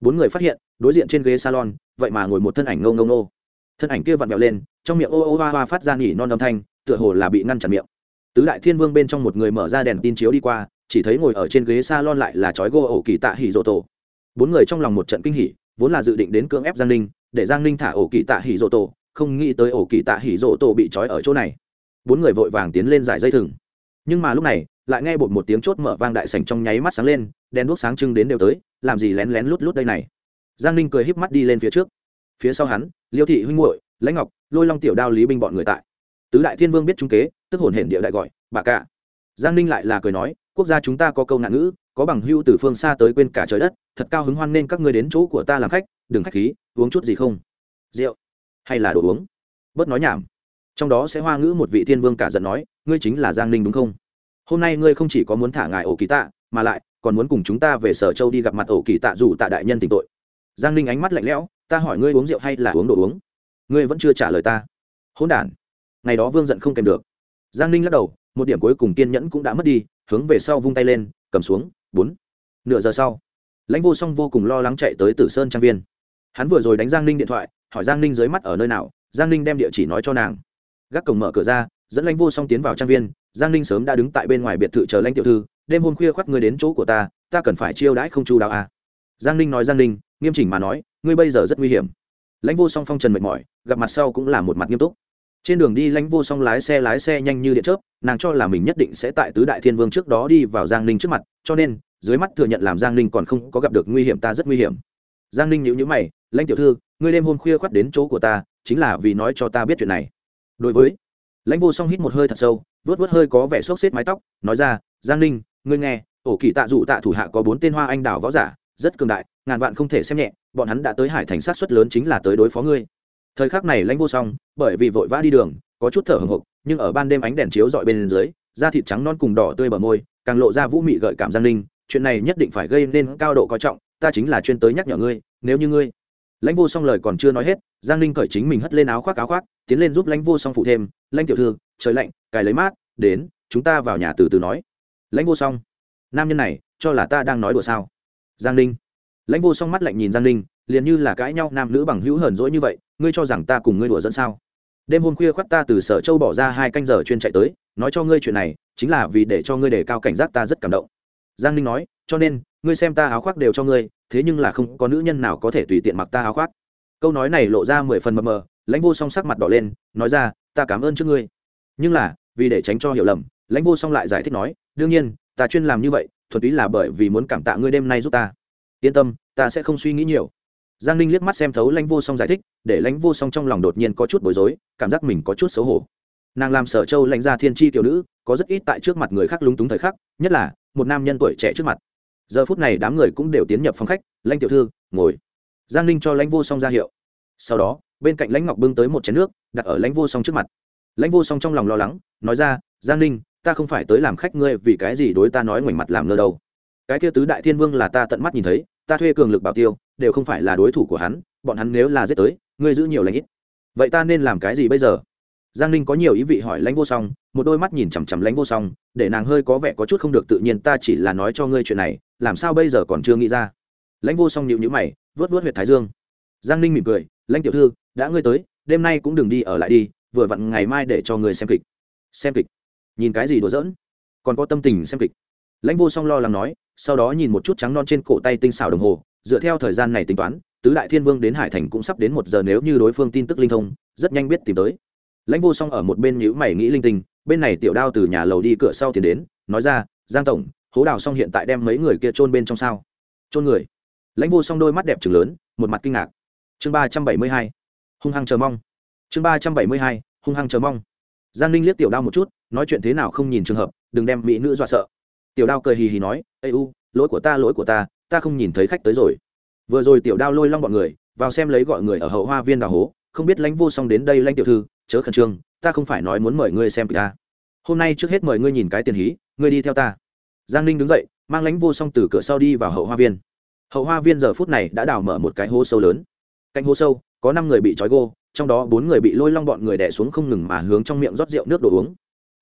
A: Bốn người phát hiện, đối diện trên ghế salon, vậy mà ngồi một thân ảnh ngâu ngâu nô thân ảnh kia vặn vẹo lên, trong miệng ô ô hoa hoa phát ra nghỉ non âm thanh tựa hồ là bị ngăn chặn miệng. Tứ đại thiên vương bên trong một người mở ra đèn tin chiếu đi qua, chỉ thấy ngồi ở trên ghế salon lại là chói gô ổ kỳ tạ hỉ rộ tổ. Bốn người trong lòng một trận kinh hỉ, vốn là dự định đến cưỡng ép giang ninh, để giang ninh thả ổ kỳ tạ hỉ rộ tổ, không nghĩ tới ổ kỳ tạ hỉ rộ tổ bị trói ở chỗ này. Bốn người vội vàng tiến lên giải dây thừng. Nhưng mà lúc này, lại nghe bột một tiếng chốt mở vang đại sảnh trong nháy mắt sáng lên, đèn đuốc sáng trưng đến đều tới, làm gì lén lén lút lút đây này. Giang ninh cười híp mắt đi lên phía trước. Phía sau hắn, liêu thị huynh muội, lãnh ngọc, lôi long tiểu đao lý binh bọn người tại tứ đại thiên vương biết trung kế, tức hồn hển địa đại gọi, bà cả. Giang ninh lại là cười nói, quốc gia chúng ta có câu nạn ngữ, có bằng hưu từ phương xa tới quên cả trời đất, thật cao hứng hoan nên các ngươi đến chỗ của ta làm khách, đừng khách khí, uống chút gì không? Rượu. Hay là đồ uống? Bớt nói nhảm. Trong đó sẽ hoa ngữ một vị thiên vương cả giận nói, ngươi chính là giang ninh đúng không? Hôm nay ngươi không chỉ có muốn thả ngài ổ kỳ tạ, mà lại còn muốn cùng chúng ta về sở châu đi gặp mặt ổ kỳ tạ dù tạ đại nhân tình tội. Giang ninh ánh mắt lạnh lẽo, ta hỏi ngươi uống rượu hay là uống đồ uống? Ngươi vẫn chưa trả lời ta. Hỗn đản ngày đó vương giận không kèm được. Giang ninh lắc đầu, một điểm cuối cùng kiên nhẫn cũng đã mất đi, hướng về sau vung tay lên, cầm xuống, bốn. Nửa giờ sau, lãnh vô song vô cùng lo lắng chạy tới tử sơn trang viên. Hắn vừa rồi đánh giang ninh điện thoại, hỏi giang ninh dưới mắt ở nơi nào, giang ninh đem địa chỉ nói cho nàng. Gác cổng mở cửa ra, dẫn lãnh vô song tiến vào trang viên, giang ninh sớm đã đứng tại bên ngoài biệt thự chờ lãnh tiểu thư, đêm hôm khuya khoác ngươi đến chỗ của ta ta cần phải chiêu đãi không chu đạo à. giang ninh nói giang ninh, nghiêm chỉnh mà nói, ngươi bây giờ rất nguy hiểm. Lãnh vô song phong trần mệt mỏi, gặp mặt sau cũng là một mặt nghiêm túc trên đường đi lãnh vô song lái xe lái xe nhanh như điện chớp, nàng cho là mình nhất định sẽ tại tứ đại thiên vương trước đó đi vào giang ninh trước mặt, cho nên, dưới mắt thừa nhận làm giang ninh còn không có gặp được nguy hiểm ta rất nguy hiểm. Giang ninh nhữ nhữ mày, lãnh tiểu thư, ngươi đêm hôm khuya khoắt đến chỗ của ta, chính là vì nói cho ta biết chuyện này. Đối với lãnh vô song hít một hơi thật sâu vớt vớt hơi có vẻ xốc xếp mái tóc, nói ra, giang ninh, ngươi nghe, ổ kỳ tạ dụ tạ thủ hạ có bốn tên hoa anh đào võ giả, rất cường đại, ngàn vạn không thể xem nhẹ, bọn hắn đã tới hải thành sát xuất lớn chính là tới đối phó ngươi thời khắc này lãnh vô song, bởi vì vội vã đi đường, có chút thở hồng hộc, nhưng ở ban đêm ánh đèn chiếu dọi bên dưới, da thịt trắng non cùng đỏ tươi bờ môi, càng lộ ra vũ mị gợi cảm giang ninh, chuyện này nhất định phải gây nên cao độ coi trọng, ta chính là chuyên tới nhắc nhở ngươi, nếu như ngươi lãnh vô song lời còn chưa nói hết, giang ninh cởi chính mình hất lên áo khoác áo khoác, tiến lên giúp lãnh vô song phụ thêm, lãnh tiểu thư, trời lạnh, cài lấy mát, đến, chúng ta vào nhà từ từ nói. Lãnh vô song, nam nhân này, cho là ta đang nói đùa sao? Giang ninh, lãnh vô song mắt lạnh nhìn giang ninh, liền như là cãi nhau nam nữ bằng hữu hờn dỗi như vậy ngươi cho rằng ta cùng ngươi đùa dẫn sao? Đêm hôm khuya khoắt ta từ sở châu bỏ ra hai canh giờ chuyên chạy tới, nói cho ngươi chuyện này, chính là vì để cho ngươi đề cao cảnh giác ta rất cảm động. Giang ninh nói, cho nên, ngươi xem ta áo khoác đều cho ngươi, thế nhưng là không có nữ nhân nào có thể tùy tiện mặc ta áo khoác. Câu nói này lộ ra mười phần mờ mờ, lãnh vô song sắc mặt đỏ lên, nói ra, ta cảm ơn trước ngươi. Nhưng là, vì để tránh cho hiểu lầm, lãnh vô song lại giải thích nói, đương nhiên, ta chuyên làm như vậy, thuần túy là bởi vì muốn cảm tạ ngươi đêm nay giúp ta. Yên tâm, ta sẽ không suy nghĩ nhiều giang ninh liếc mắt xem thấu lãnh vô song giải thích, để lãnh vô song trong lòng đột nhiên có chút bối rối, cảm giác mình có chút xấu hổ. Nàng làm sở châu lãnh gia thiên tri tiểu nữ, có rất ít tại trước mặt người khác lúng túng thời khắc, nhất là một nam nhân tuổi trẻ trước mặt. Giờ phút này đám người cũng đều tiến nhập phòng khách, lãnh tiểu thư, ngồi. Giang ninh cho lãnh vô song ra hiệu. Sau đó, bên cạnh lãnh ngọc bưng tới một chén nước, đặt ở lãnh vô song trước mặt. Lãnh vô song trong lòng lo lắng, nói ra, giang ninh, ta không phải tới làm khách ngươi, vì cái gì đối ta nói ngoảnh mặt làm lơ đâu? Cái kia tứ đại thiên vương là ta tận mắt nhìn thấy, ta thuê cường lực bảo tiêu đều không phải là đối thủ của hắn, bọn hắn nếu là giết tới, ngươi giữ nhiều lãnh ít. Vậy ta nên làm cái gì bây giờ? Giang ninh có nhiều ý vị hỏi lãnh vô song, một đôi mắt nhìn chằm chằm lãnh vô song, để nàng hơi có vẻ có chút không được tự nhiên, ta chỉ là nói cho ngươi chuyện này, làm sao bây giờ còn chưa nghĩ ra? Lãnh vô song nhịu nhữ mày, vớt vớt huyệt thái dương. Giang ninh mỉm cười, lãnh tiểu thư, đã ngươi tới, đêm nay cũng đừng đi ở lại đi, vừa vặn ngày mai để cho người xem kịch. Xem kịch? Nhìn cái gì đùa giỡn? Còn có tâm tình xem kịch? Lãnh vô song lo lắng nói, sau đó nhìn một chút trắng non trên cổ tay tinh xảo đồng hồ dựa theo thời gian này tính toán, tứ đại thiên vương đến hải thành cũng sắp đến một giờ nếu như đối phương tin tức linh thông, rất nhanh biết tìm tới. Lãnh vô song ở một bên nhữ mày nghĩ linh tinh, bên này tiểu đao từ nhà lầu đi cửa sau tiến đến, nói ra, giang tổng, hố đào xong hiện tại đem mấy người kia trôn bên trong sao? Trôn người? Lãnh vô song đôi mắt đẹp trừng lớn, một mặt kinh ngạc. Chương ba trăm bảy mươi hai, hung hăng chờ mong. Chương ba trăm bảy mươi hai, hung hăng chờ mong. Giang ninh liếc tiểu đao một chút, nói chuyện thế nào không nhìn trường hợp, đừng đem mỹ nữ dọa sợ. Tiểu đao cười hì hì nói ây u, lỗi của ta, lỗi của ta ta không nhìn thấy khách tới rồi. Vừa rồi tiểu đao lôi long bọn người, vào xem lấy gọi người ở hậu hoa viên đào hố, không biết lãnh vô song đến đây lãnh tiểu thư, chớ khẩn trương, ta không phải nói muốn mời ngươi xem kịch ta. Hôm nay trước hết mời ngươi nhìn cái tiền hí, ngươi đi theo ta. Giang ninh đứng dậy, mang lãnh vô song từ cửa sau đi vào hậu hoa viên. Hậu hoa viên giờ phút này đã đào mở một cái hố sâu lớn. Cạnh hố sâu, có năm người bị trói gô, trong đó bốn người bị lôi long bọn người đẻ xuống không ngừng mà hướng trong miệng rót rượu nước đồ uống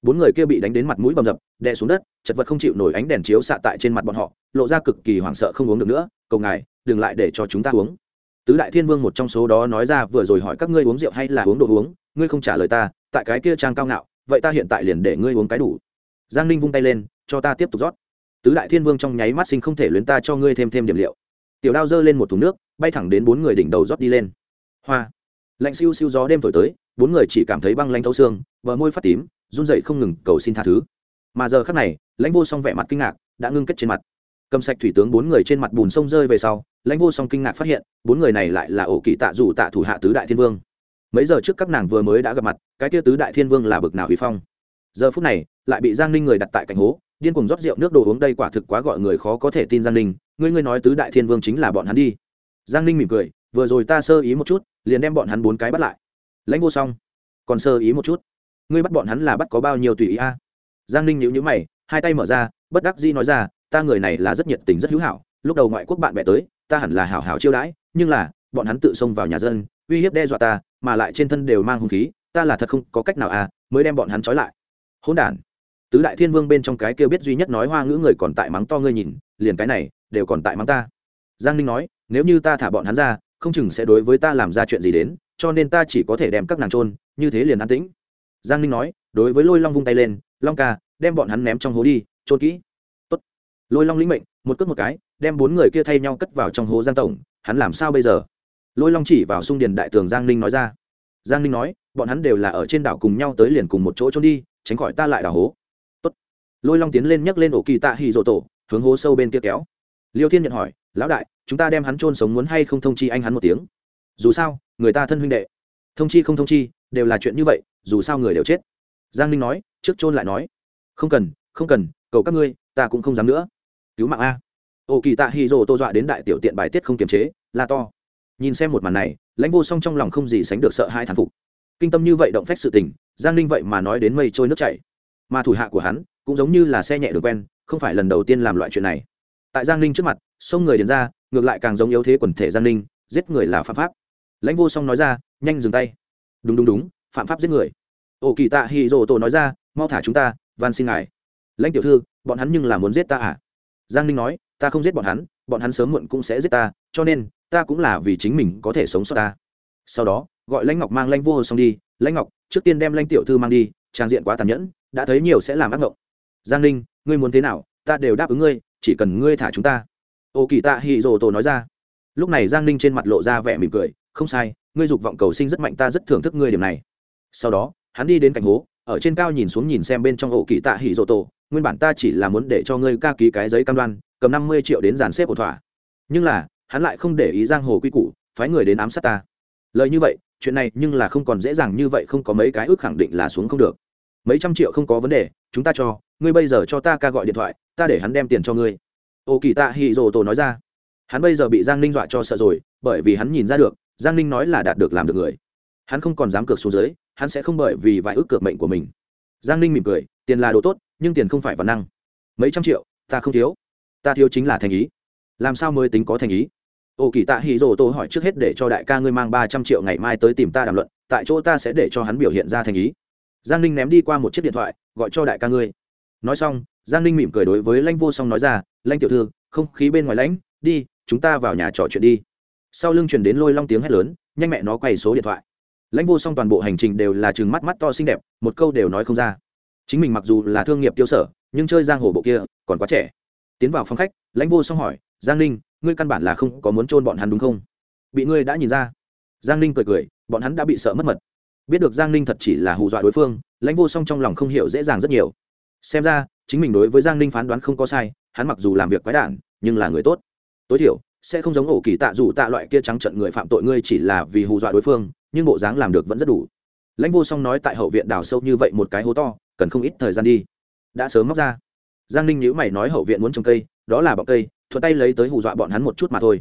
A: bốn người kia bị đánh đến mặt mũi bầm dập, đè xuống đất, chật vật không chịu nổi ánh đèn chiếu xạ tại trên mặt bọn họ, lộ ra cực kỳ hoảng sợ không uống được nữa, cầu ngài, đừng lại để cho chúng ta uống. Tứ đại thiên vương một trong số đó nói ra, vừa rồi hỏi các ngươi uống rượu hay là uống đồ uống, ngươi không trả lời ta, tại cái kia trang cao ngạo, vậy ta hiện tại liền để ngươi uống cái đủ. Giang ninh vung tay lên, cho ta tiếp tục rót. Tứ đại thiên vương trong nháy mắt sinh không thể luyến ta cho ngươi thêm thêm điểm liệu. Tiểu đao giơ lên một thùng nước, bay thẳng đến bốn người đỉnh đầu rót đi lên. Hoa! Lạnh siêu siêu gió đêm thổi tới, bốn người chỉ cảm thấy băng lanh thấu xương, bờ môi phát tím run dậy không ngừng cầu xin tha thứ. Mà giờ khác này, lãnh vô song vẻ mặt kinh ngạc, đã ngưng kết trên mặt. Cầm sạch thủy tướng bốn người trên mặt bùn sông rơi về sau, lãnh vô song kinh ngạc phát hiện, bốn người này lại là ổ kỳ tạ dù tạ thủ hạ tứ đại thiên vương. Mấy giờ trước các nàng vừa mới đã gặp mặt, cái tia tứ đại thiên vương là bực nào huy phong. Giờ phút này, lại bị giang ninh người đặt tại cạnh hố, điên cùng rót rượu nước đồ uống đây quả thực quá gọi người khó có thể tin giang ninh, ngươi ngươi nói tứ đại thiên vương chính là bọn hắn đi. Giang ninh mỉm cười, vừa rồi ta sơ ý một chút, liền đem bọn hắn bốn cái bắt lại. Lãnh vô song, còn sơ ý một chút ngươi bắt bọn hắn là bắt có bao nhiêu tùy ý a? À? Giang ninh nhíu nhíu mày, hai tay mở ra, bất đắc dĩ nói ra, ta người này là rất nhiệt tình, rất hữu hảo, lúc đầu ngoại quốc bạn bè tới, ta hẳn là hảo hảo chiêu đãi, nhưng là, bọn hắn tự xông vào nhà dân, uy hiếp đe dọa ta, mà lại trên thân đều mang hung khí, ta là thật không có cách nào à mới đem bọn hắn trói lại. Hỗn đản. Tứ đại thiên vương bên trong cái kêu biết duy nhất nói hoa ngữ người còn tại mắng to ngươi nhìn, liền cái này, đều còn tại mắng ta. Giang ninh nói, nếu như ta thả bọn hắn ra, không chừng sẽ đối với ta làm ra chuyện gì đến, cho nên ta chỉ có thể đem các nàng trôn như thế liền an tĩnh giang ninh nói, đối với lôi long vung tay lên, long ca, đem bọn hắn ném trong hố đi, trôn kỹ. Tốt. lôi long lĩnh mệnh, một cước một cái, đem bốn người kia thay nhau cất vào trong hố giang tổng, hắn làm sao bây giờ? Lôi long chỉ vào sung điền đại tường giang ninh nói ra. Giang ninh nói, bọn hắn đều là ở trên đảo cùng nhau tới liền cùng một chỗ trốn đi, tránh khỏi ta lại đảo hố. Tốt. lôi long tiến lên nhấc lên ổ kỳ tạ hì rộ tổ, hướng hố sâu bên kia kéo. Liêu thiên nhận hỏi, lão đại, chúng ta đem hắn trôn sống muốn hay không thông chi anh hắn một tiếng? Dù sao, người ta thân huynh đệ thông chi không thông chi, đều là chuyện như vậy, dù sao người đều chết. Giang ninh nói, trước trôn lại nói, không cần không cần, cầu các ngươi, ta cũng không dám nữa. Cứu mạng a. Ô kỳ tạ hy rồ tô dọa đến đại tiểu tiện bài tiết không kiềm chế, la to. Nhìn xem một màn này, lãnh vô song trong lòng không gì sánh được sợ hai thán phục. Kinh tâm như vậy động phách sự tình, giang ninh vậy mà nói đến mây trôi nước chảy. Mà thủ hạ của hắn, cũng giống như là xe nhẹ đường quen, không phải lần đầu tiên làm loại chuyện này. Tại giang ninh trước mặt xông người đến ra, ngược lại càng giống yếu thế quần thể giang ninh, giết người là phạm pháp. Lãnh vô song nói ra nhanh dừng tay. Đúng đúng đúng, phạm pháp giết người. Ổ kỳ tạ hì rồ tổ nói ra, mau thả chúng ta, van xin ngài. Lãnh tiểu thư, bọn hắn nhưng là muốn giết ta à? Giang ninh nói, ta không giết bọn hắn bọn hắn sớm muộn cũng sẽ giết ta, cho nên, ta cũng là vì chính mình có thể sống sót ta. Sau đó, gọi lãnh ngọc mang lãnh vô xong đi. Lãnh ngọc, trước tiên đem lãnh tiểu thư mang đi, trang diện quá tàn nhẫn, đã thấy nhiều sẽ làm ác ngộng. Giang ninh, ngươi muốn thế nào? Ta đều đáp ứng ngươi, chỉ cần ngươi thả chúng ta. Ô kỳ tạ hì rồ tổ nói ra. Lúc này giang ninh trên mặt lộ ra vẻ mỉm cười, không sai ngươi dục vọng cầu sinh rất mạnh, ta rất thưởng thức ngươi điểm này. Sau đó, hắn đi đến cạnh hố, ở trên cao nhìn xuống nhìn xem bên trong ổ kỳ tạ hỉ rộ tổ. Nguyên bản ta chỉ là muốn để cho ngươi ca ký cái giấy cam đoan, cầm năm mươi triệu đến dàn xếp ổn thỏa. Nhưng là, hắn lại không để ý giang hồ quy củ, phái người đến ám sát ta. Lời như vậy, chuyện này nhưng là không còn dễ dàng như vậy, không có mấy cái ước khẳng định là xuống không được. Mấy trăm triệu không có vấn đề, chúng ta cho, ngươi bây giờ cho ta ca gọi điện thoại, ta để hắn đem tiền cho ngươi. Ô kỳ tạ hì rồ tổ nói ra. Hắn bây giờ bị giang ninh dọa cho sợ rồi, bởi vì hắn nhìn ra được giang ninh nói là đạt được làm được người. Hắn không còn dám cược xuống dưới, hắn sẽ không bởi vì vài ước cược mệnh của mình. Giang ninh mỉm cười, tiền là đồ tốt, nhưng tiền không phải văn năng. Mấy trăm triệu, ta không thiếu. Ta thiếu chính là thành ý. Làm sao mới tính có thành ý? Ô kỳ tạ hì rồ tô hỏi trước hết để cho đại ca ngươi mang ba trăm triệu ngày mai tới tìm ta đàm luận, tại chỗ ta sẽ để cho hắn biểu hiện ra thành ý. Giang ninh ném đi qua một chiếc điện thoại, gọi cho đại ca ngươi. Nói xong, giang ninh mỉm cười đối với lãnh vô song nói ra, lãnh tiểu thư, không khí bên ngoài lãnh, đi, chúng ta vào nhà trò chuyện đi sau lưng chuyển đến lôi long tiếng hét lớn, nhanh mẹ nó quay số điện thoại. Lãnh vô song toàn bộ hành trình đều là chừng mắt mắt to xinh đẹp, một câu đều nói không ra. Chính mình mặc dù là thương nghiệp tiêu sở, nhưng chơi giang hồ bộ kia còn quá trẻ. Tiến vào phòng khách, lãnh vô song hỏi, giang ninh, ngươi căn bản là không có muốn trôn bọn hắn đúng không? Bị ngươi đã nhìn ra. Giang ninh cười cười, bọn hắn đã bị sợ mất mật. Biết được giang ninh thật chỉ là hù dọa đối phương, lãnh vô song trong lòng không hiểu dễ dàng rất nhiều. Xem ra, chính mình đối với giang ninh phán đoán không có sai, hắn mặc dù làm việc quái đản, nhưng là người tốt. Tối thiểu sẽ không giống ổ kỳ tạ dù tạ loại kia trắng trận người phạm tội ngươi chỉ là vì hù dọa đối phương nhưng bộ dáng làm được vẫn rất đủ. Lãnh vô song nói tại hậu viện đào sâu như vậy một cái hố to cần không ít thời gian đi. Đã sớm móc ra. Giang ninh nhữ mày nói hậu viện muốn trồng cây đó là bọc cây thuận tay lấy tới hù dọa bọn hắn một chút mà thôi.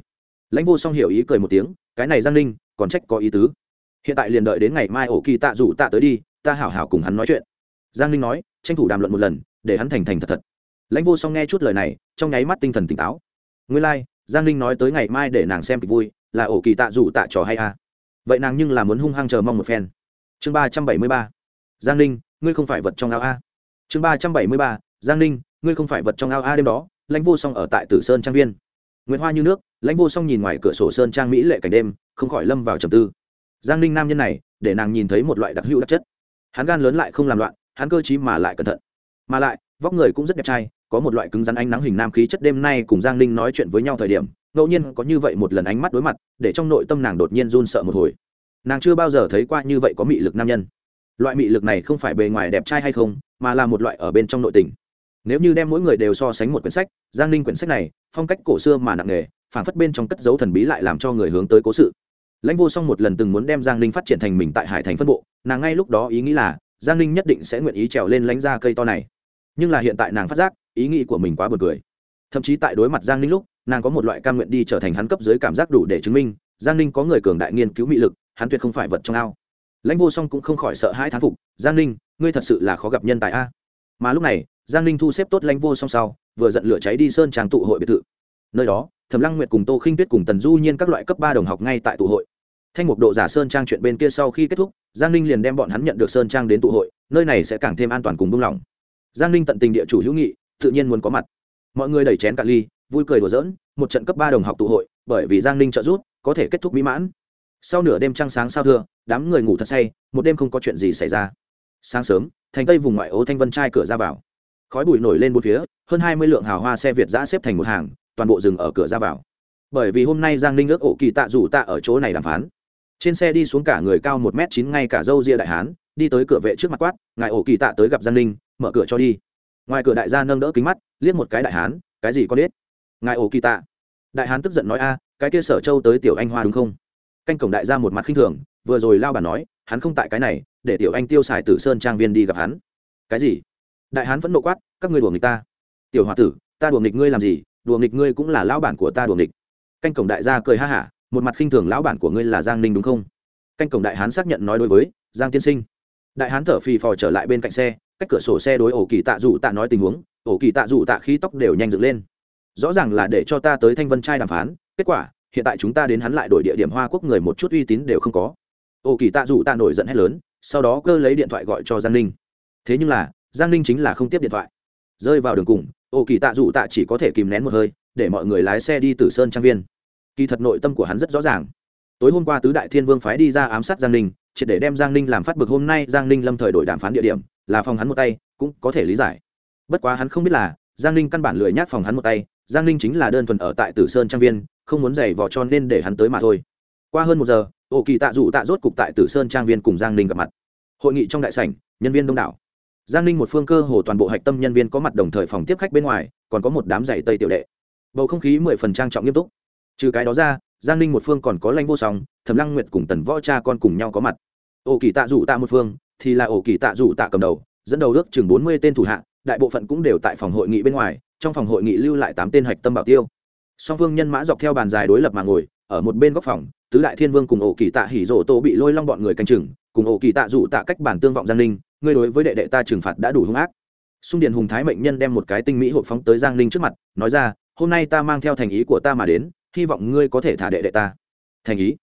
A: Lãnh vô song hiểu ý cười một tiếng cái này giang ninh còn trách có ý tứ. Hiện tại liền đợi đến ngày mai ổ kỳ tạ dù tạ tới đi ta hảo hảo cùng hắn nói chuyện. Giang ninh nói tranh thủ đàm luận một lần để hắn thành thành thật thật. Lãnh vô song nghe chút lời này trong nháy mắt tinh thần tỉnh táo. Nguyên lai、like, giang ninh nói tới ngày mai để nàng xem kịch vui, là ổ kỳ tạ rủ tạ trò hay à. vậy nàng nhưng là muốn hung hăng chờ mong một phen. Chương ba trăm bảy mươi ba. Giang ninh, ngươi không phải vật trong ao a. Chương ba trăm bảy mươi ba. Giang ninh, ngươi không phải vật trong ao a đêm đó, lãnh vô song ở tại tử sơn trang viên. Nguyễn hoa như nước, lãnh vô song nhìn ngoài cửa sổ sơn trang mỹ lệ cảnh đêm, không khỏi lâm vào trầm tư. Giang ninh nam nhân này, để nàng nhìn thấy một loại đặc hữu đặc chất. Hắn gan lớn lại không làm loạn, hắn cơ t mà lại cẩn thận. Mà lại, vóc người cũng rất đẹp trai có một loại cứng rắn ánh nắng hình nam khí chất đêm nay cùng giang ninh nói chuyện với nhau thời điểm, ngẫu nhiên có như vậy một lần ánh mắt đối mặt, để trong nội tâm nàng đột nhiên run sợ một hồi. Nàng chưa bao giờ thấy qua như vậy có mị lực nam nhân. Loại mị lực này không phải bề ngoài đẹp trai hay không, mà là một loại ở bên trong nội tình. Nếu như đem mỗi người đều so sánh một quyển sách, giang ninh quyển sách này, phong cách cổ xưa mà nặng nề phản phất bên trong cất dấu thần bí lại làm cho người hướng tới cố sự. Lãnh vô song một lần từng muốn đem giang ninh phát triển thành mình tại hải thành phân bộ, nàng ngay lúc đó ý nghĩ là, giang ninh nhất định sẽ nguyện ý trèo lên lãnh ra cây to này. Nhưng là hiện tại nàng phát giác ý nghĩ của mình quá buồn cười. Thậm chí tại đối mặt giang ninh lúc, nàng có một loại cam nguyện đi trở thành hắn cấp dưới cảm giác đủ để chứng minh, giang ninh có người cường đại nghiên cứu mị lực, hắn tuyệt không phải vật trong ao. Lãnh vô song cũng không khỏi sợ hai thán phục, giang ninh, ngươi thật sự là khó gặp nhân tài a. Mà lúc này, giang ninh thu xếp tốt lãnh vô song sau, vừa giận lửa cháy đi sơn trang tụ hội biệt thự. Nơi đó, thẩm lăng nguyệt cùng tô khinh tuyết cùng tần du nhiên các loại cấp ba đồng học ngay tại tụ hội. Thanh mục độ giả sơn trang chuyện bên kia sau khi kết thúc, giang ninh liền đem bọn hắn nhận được sơn trang đến tụ hội, nơi này sẽ càng thêm an toàn cùng buông lỏng giang ninh tận tình địa chủ hữu nghị tự nhiên muốn có mặt. Mọi người đẩy chén cạn ly, vui cười đùa giỡn, một trận cấp ba đồng học tụ hội, bởi vì giang ninh trợ giúp, có thể kết thúc mỹ mãn. Sau nửa đêm trăng sáng sao thưa, đám người ngủ thật say, một đêm không có chuyện gì xảy ra. Sáng sớm, thành tây vùng ngoại ô thanh vân trai cửa ra vào. Khói bụi nổi lên bốn phía, hơn hai mươi lượng hào hoa xe việt giã xếp thành một hàng, toàn bộ dừng ở cửa ra vào. Bởi vì hôm nay giang ninh ước ổ kỳ tạ rủ tạ ở chỗ này đàm phán. Trên xe đi xuống cả người cao một m chín ngay cả dâu ria đại hán, đi tới cửa vệ trước mặt quát, ngài ổ kỳ tạ tới gặp giang ninh, mở cửa cho đi ngoài cửa đại gia nâng đỡ kính mắt, liếc một cái đại hán, cái gì con biết ngài ổ kỳ tạ. Đại hán tức giận nói, a, cái kia sở châu tới tiểu anh hoa đúng không? Canh cổng đại gia một mặt khinh thường, vừa rồi lao bà nói, hắn không tại cái này, để tiểu anh tiêu xài tử sơn trang viên đi gặp hắn. Cái gì? Đại hán vẫn nộ quát, các ngươi đùa nghịch ta. Tiểu h o a tử, ta đùa nghịch ngươi làm gì? Đùa nghịch ngươi cũng là lão bản của ta đùa nghịch. Canh cổng đại gia cười ha hả, một mặt khinh thường, lão bản của ngươi là giang ninh đúng không? Canh cổng đại hán xác nhận nói đối với, giang tiên sinh. Đại hán thở phì phò trở lại bên cạnh xe cách cửa sổ xe đối ổ kỳ tạ dù tạ nói tình huống, ổ kỳ tạ dù tạ khí tóc đều nhanh dựng lên. Rõ ràng là để cho ta tới thanh vân trai đàm phán, kết quả, hiện tại chúng ta đến hắn lại đổi địa điểm hoa quốc người một chút uy tín đều không có. Ổ kỳ tạ dù tạ nổi giận hét lớn, sau đó cơ lấy điện thoại gọi cho giang ninh. Thế nhưng là, giang ninh chính là không tiếp điện thoại. Rơi vào đường cùng, ổ kỳ tạ dù tạ chỉ có thể kìm nén một hơi, để mọi người lái xe đi từ sơn trang viên. Kỳ thật nội tâm của hắn rất rõ ràng. Tối hôm qua tứ đại thiên vương phái đi ra ám sát giang ninh triệt để đem giang ninh làm phát bực hôm nay giang ninh lâm thời đổi đàm phán địa điểm, là phòng hắn một tay, cũng có thể lý giải. Bất quá hắn không biết là, giang ninh căn bản lười nhác phòng hắn một tay, giang ninh chính là đơn thuần ở tại tử sơn trang viên, không muốn giày vò cho nên để hắn tới mà thôi. Qua hơn một giờ ổ kỳ tạ dụ tạ rốt cục tại tử sơn trang viên cùng giang ninh gặp mặt. Hội nghị trong đại sảnh, nhân viên đông đảo. Giang ninh một phương cơ hồ toàn bộ hạch tâm nhân viên có mặt đồng thời phòng tiếp khách bên ngoài, còn có một đám giày tây tiểu đệ. Bầu không khí mười phần trang trọng nghiêm túc. Trừ cái đó ra, giang ninh một phương còn có lãnh vô song, thẩm lăng nguyệt cùng tần võ cha con cùng nhau có mặt ổ kỳ tạ dụ tạ một phương, thì là ổ kỳ tạ dụ tạ cầm đầu, dẫn đầu ước chừng bốn mươi tên thủ hạ, đại bộ phận cũng đều tại phòng hội nghị bên ngoài, trong phòng hội nghị lưu lại tám tên hạch tâm bảo tiêu. Song phương nhân mã dọc theo bàn dài đối lập mà ngồi, ở một bên góc phòng, tứ đại thiên vương cùng ổ kỳ tạ hỉ rổ tô bị lôi long bọn người canh chừng, cùng ổ kỳ tạ dụ tạ cách bản tương vọng giang ninh, ngươi đối với đệ đệ ta trừng phạt đã đủ hung ác. Xung điện hùng thái mệnh nhân đem một cái tinh mỹ hộp phóng tới giang ninh trước mặt, nói ra, hôm nay ta mang theo thành ý của ta mà đến, hy vọng ngươi có thể thả đệ đệ ta. Thành ý?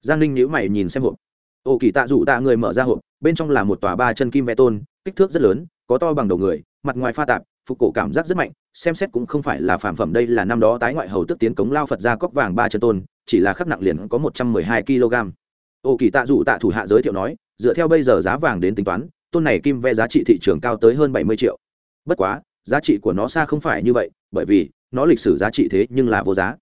A: Giang ninh nhíu mày nhìn xem hộp. Ô kỳ tạ dụ tạ người mở ra hộp, bên trong là một tòa ba chân kim vẽ tôn, kích thước rất lớn, có to bằng đầu người, mặt ngoài pha tạp, phục cổ cảm giác rất mạnh, xem xét cũng không phải là phản phẩm, đây là năm đó tái ngoại hầu tức tiến cống lao phật ra cốc vàng ba chân tôn, chỉ là khắc nặng liền có một trăm mười hai kg. Ô kỳ tạ dụ tạ thủ hạ giới thiệu nói, dựa theo bây giờ giá vàng đến tính toán, tôn này kim vẽ giá trị thị trường cao tới hơn bảy mươi triệu. Bất quá, giá trị của nó xa không phải như vậy, bởi vì, nó lịch sử giá trị thế nhưng là vô giá.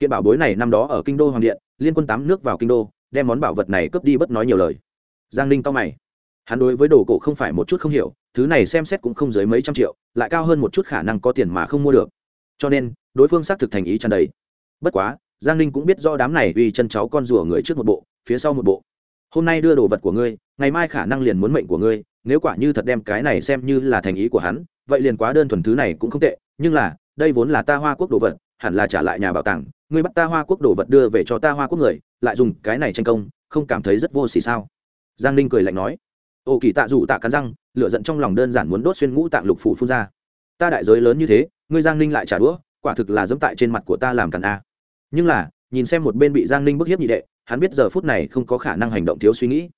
A: Kiện bảo bối này năm đó ở kinh đô hoàng điện, liên quân tám nước vào kinh đô đem món bảo vật này cướp đi bất nói nhiều lời. Giang ninh to mày. Hắn đối với đồ cổ không phải một chút không hiểu, thứ này xem xét cũng không dưới mấy trăm triệu, lại cao hơn một chút khả năng có tiền mà không mua được. Cho nên, đối phương xác thực thành ý tràn đầy. Bất quá, giang ninh cũng biết do đám này uy chân cháu con rùa người trước một bộ, phía sau một bộ. Hôm nay đưa đồ vật của ngươi, ngày mai khả năng liền muốn mệnh của ngươi, nếu quả như thật đem cái này xem như là thành ý của hắn, vậy liền quá đơn thuần thứ này cũng không tệ, nhưng là, đây vốn là ta hoa quốc đồ vật, hẳn là trả lại nhà bảo tàng ngươi bắt ta hoa quốc đồ vật đưa về cho ta hoa quốc người, lại dùng cái này tranh công, không cảm thấy rất vô xỉ sao? Giang ninh cười lạnh nói. Ô kỳ tạ dù tạ cắn răng lựa giận trong lòng đơn giản muốn đốt xuyên ngũ tạng lục phủ phun ra. Ta đại giới lớn như thế, ngươi giang ninh lại trả đũa, quả thực là dẫm tại trên mặt của ta làm càn a. Nhưng là, nhìn xem một bên bị giang ninh bức hiếp nhị đệ, hắn biết giờ phút này không có khả năng hành động thiếu suy nghĩ.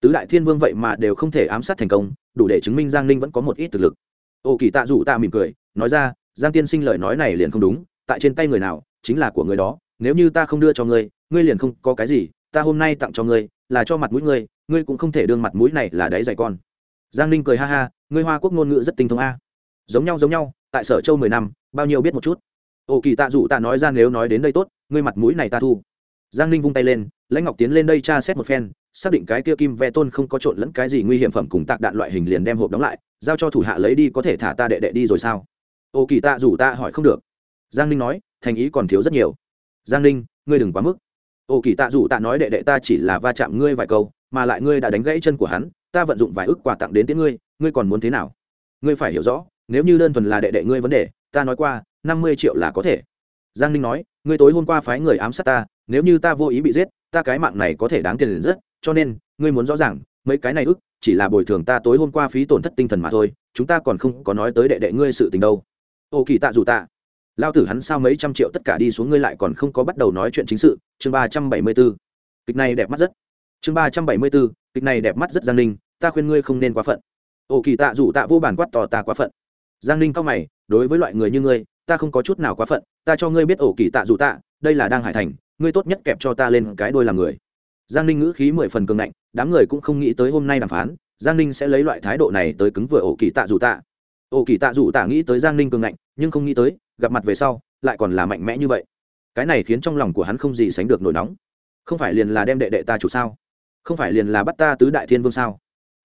A: Tứ đại thiên vương vậy mà đều không thể ám sát thành công, đủ để chứng minh giang ninh vẫn có một ít thực lực. Ô kỳ tạ dù tạ mỉm cười, nói ra, giang tiên sinh lời nói này liền không đúng, tại trên tay người nào chính là của người đó, nếu như ta không đưa cho ngươi ngươi liền không có cái gì, ta hôm nay tặng cho ngươi, là cho mặt mũi ngươi ngươi cũng không thể đương mặt mũi này là đáy dày con. Giang ninh cười ha ha, ngươi hoa quốc ngôn ngữ rất tinh thông a. Giống nhau giống nhau, tại sở châu mười năm, bao nhiêu biết một chút. Ồ kỳ tạ dụ tạ nói ra nếu nói đến đây tốt, ngươi mặt mũi này ta thu. Giang ninh vung tay lên, lãnh ngọc tiến lên đây tra xét một phen, xác định cái kia kim ve tôn không có trộn lẫn cái gì nguy hiểm phẩm cùng tạc đạn loại hình liền đem hộp đóng lại, giao cho thủ hạ lấy đi có thể thả ta đệ đệ đi rồi sao? Ồ kỳ tạ rủ ta hỏi không được. Giang ninh nói thành ý còn thiếu rất nhiều. Giang ninh, ngươi đừng quá mức. Ô kỳ tạ dù tạ nói đệ đệ ta chỉ là va chạm ngươi vài câu, mà lại ngươi đã đánh gãy chân của hắn, ta vận dụng vài ức quà tặng đến tiếng ngươi ngươi còn muốn thế nào? Ngươi phải hiểu rõ, nếu như đơn thuần là đệ đệ ngươi vấn đề, ta nói qua, năm mươi triệu là có thể. Giang ninh nói, ngươi tối hôm qua phái người ám sát ta, nếu như ta vô ý bị giết, ta cái mạng này có thể đáng tiền rất, cho nên, ngươi muốn rõ ràng, mấy cái này ức, chỉ là bồi thường ta tối hôm qua phí tổn thất tinh thần mà thôi, chúng ta còn không có nói tới đệ đệ ngươi sự tình đâu. Ô kỳ tạ dù tạ lao tử hắn sao mấy trăm triệu tất cả đi xuống ngươi lại còn không có bắt đầu nói chuyện chính sự? Chương ba trăm bảy mươi b ố kịch này đẹp mắt rất. Chương ba trăm bảy mươi b ố kịch này đẹp mắt rất giang ninh, ta khuyên ngươi không nên quá phận. Ồ kỳ tạ dù tạ vô bản quát tỏ ta quá phận. Giang ninh cao mày, đối với loại người như ngươi, ta không có chút nào quá phận, ta cho ngươi biết ổ kỳ tạ dù tạ, đây là đang hải thành, ngươi tốt nhất kẹp cho ta lên cái đôi làm người. Giang ninh ngữ khí mười phần cường ngạnh, đám người cũng không nghĩ tới hôm nay đàm phán, giang ninh sẽ lấy loại thái độ này tới cứng vừa ổ kỳ tạ dù tạ. Ổ kỳ tạ dù tạ nghĩ tới giang ninh cường ngạnh, nhưng không nghĩ tới gặp mặt về sau, lại còn là mạnh mẽ như vậy. Cái này khiến trong lòng của hắn không gì sánh được nổi nóng. Không phải liền là đem đệ đệ ta chủ sao? Không phải liền là bắt ta tứ đại thiên vương sao?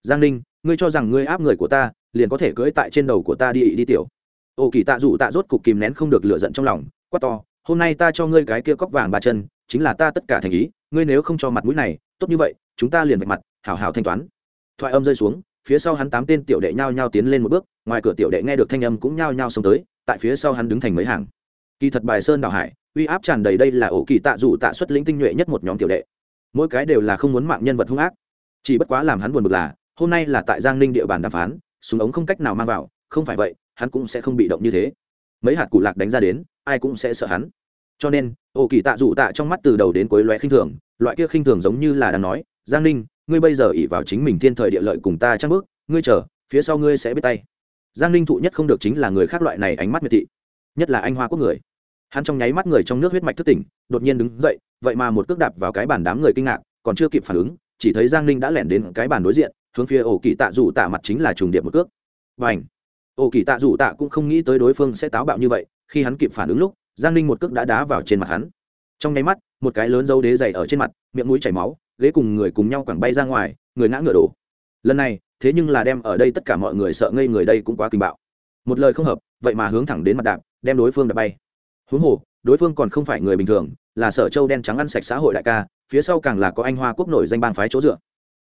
A: Giang ninh, ngươi cho rằng ngươi áp người của ta, liền có thể cưỡi tại trên đầu của ta đi đi tiểu. Ô kỳ tạ dù tạ rốt cục kìm nén không được lựa giận trong lòng, quát to, hôm nay ta cho ngươi cái kia cóc vàng ba chân, chính là ta tất cả thành ý, ngươi nếu không cho mặt mũi này, tốt như vậy, chúng ta liền vạch mặt, hảo hảo thanh toán. Thoại âm rơi xuống phía sau hắn tám tên tiểu đệ nhao nhao tiến lên một bước, ngoài cửa tiểu đệ nghe được thanh âm cũng nhao nhao xông tới, tại phía sau hắn đứng thành mấy hàng. Kỳ thật bài sơn đảo hải, uy áp tràn đầy đây là ổ kỳ tạ dù tạ xuất lĩnh tinh nhuệ nhất một nhóm tiểu đệ. Mỗi cái đều là không muốn mạng nhân vật hung ác. Chỉ bất quá làm hắn buồn bực là, hôm nay là tại giang ninh địa bàn đàm phán, súng ống không cách nào mang vào, không phải vậy, hắn cũng sẽ không bị động như thế. Mấy hạt củ lạc đánh ra đến, ai cũng sẽ sợ hắn. Cho nên, ổ kỳ tạ dù tạ trong mắt từ đầu đến cuối loé khinh thường, loại kia khinh thường giống như là đang nói, giang ninh ngươi bây giờ ỉ vào chính mình thiên thời địa lợi cùng ta chắc bước, ngươi chờ, phía sau ngươi sẽ biết tay. Giang ninh thụ nhất không được chính là người khác loại này ánh mắt miệt thị, nhất là anh hoa quốc người. Hắn trong nháy mắt người trong nước huyết mạch thức tỉnh, đột nhiên đứng dậy, vậy mà một cước đạp vào cái bàn đám người kinh ngạc, còn chưa kịp phản ứng, chỉ thấy giang ninh đã lẻn đến cái bàn đối diện, hướng phía ổ kỳ tạ dù tạ mặt chính là trùng điệp một cước. Và ảnh ổ kỳ tạ dù tạ cũng không nghĩ tới đối phương sẽ táo bạo như vậy, khi hắn kịp phản ứng lúc, giang ninh một cước đã đá vào trên mặt hắn. Trong nháy mắt, một cái lớn dấu đế dày ở trên mặt, miệng mũi chảy máu ghế cùng người cùng nhau quẳng bay ra ngoài, người ngã ngựa đổ. Lần này, thế nhưng là đem ở đây tất cả mọi người sợ ngây người đây cũng quá kinh bạo. Một lời không hợp, vậy mà hướng thẳng đến mặt đạp, đem đối phương đập bay. Huống hồ, đối phương còn không phải người bình thường, là sở châu đen trắng ăn sạch xã hội đại ca, phía sau càng là có anh hoa quốc nổi danh bang phái chỗ dựa.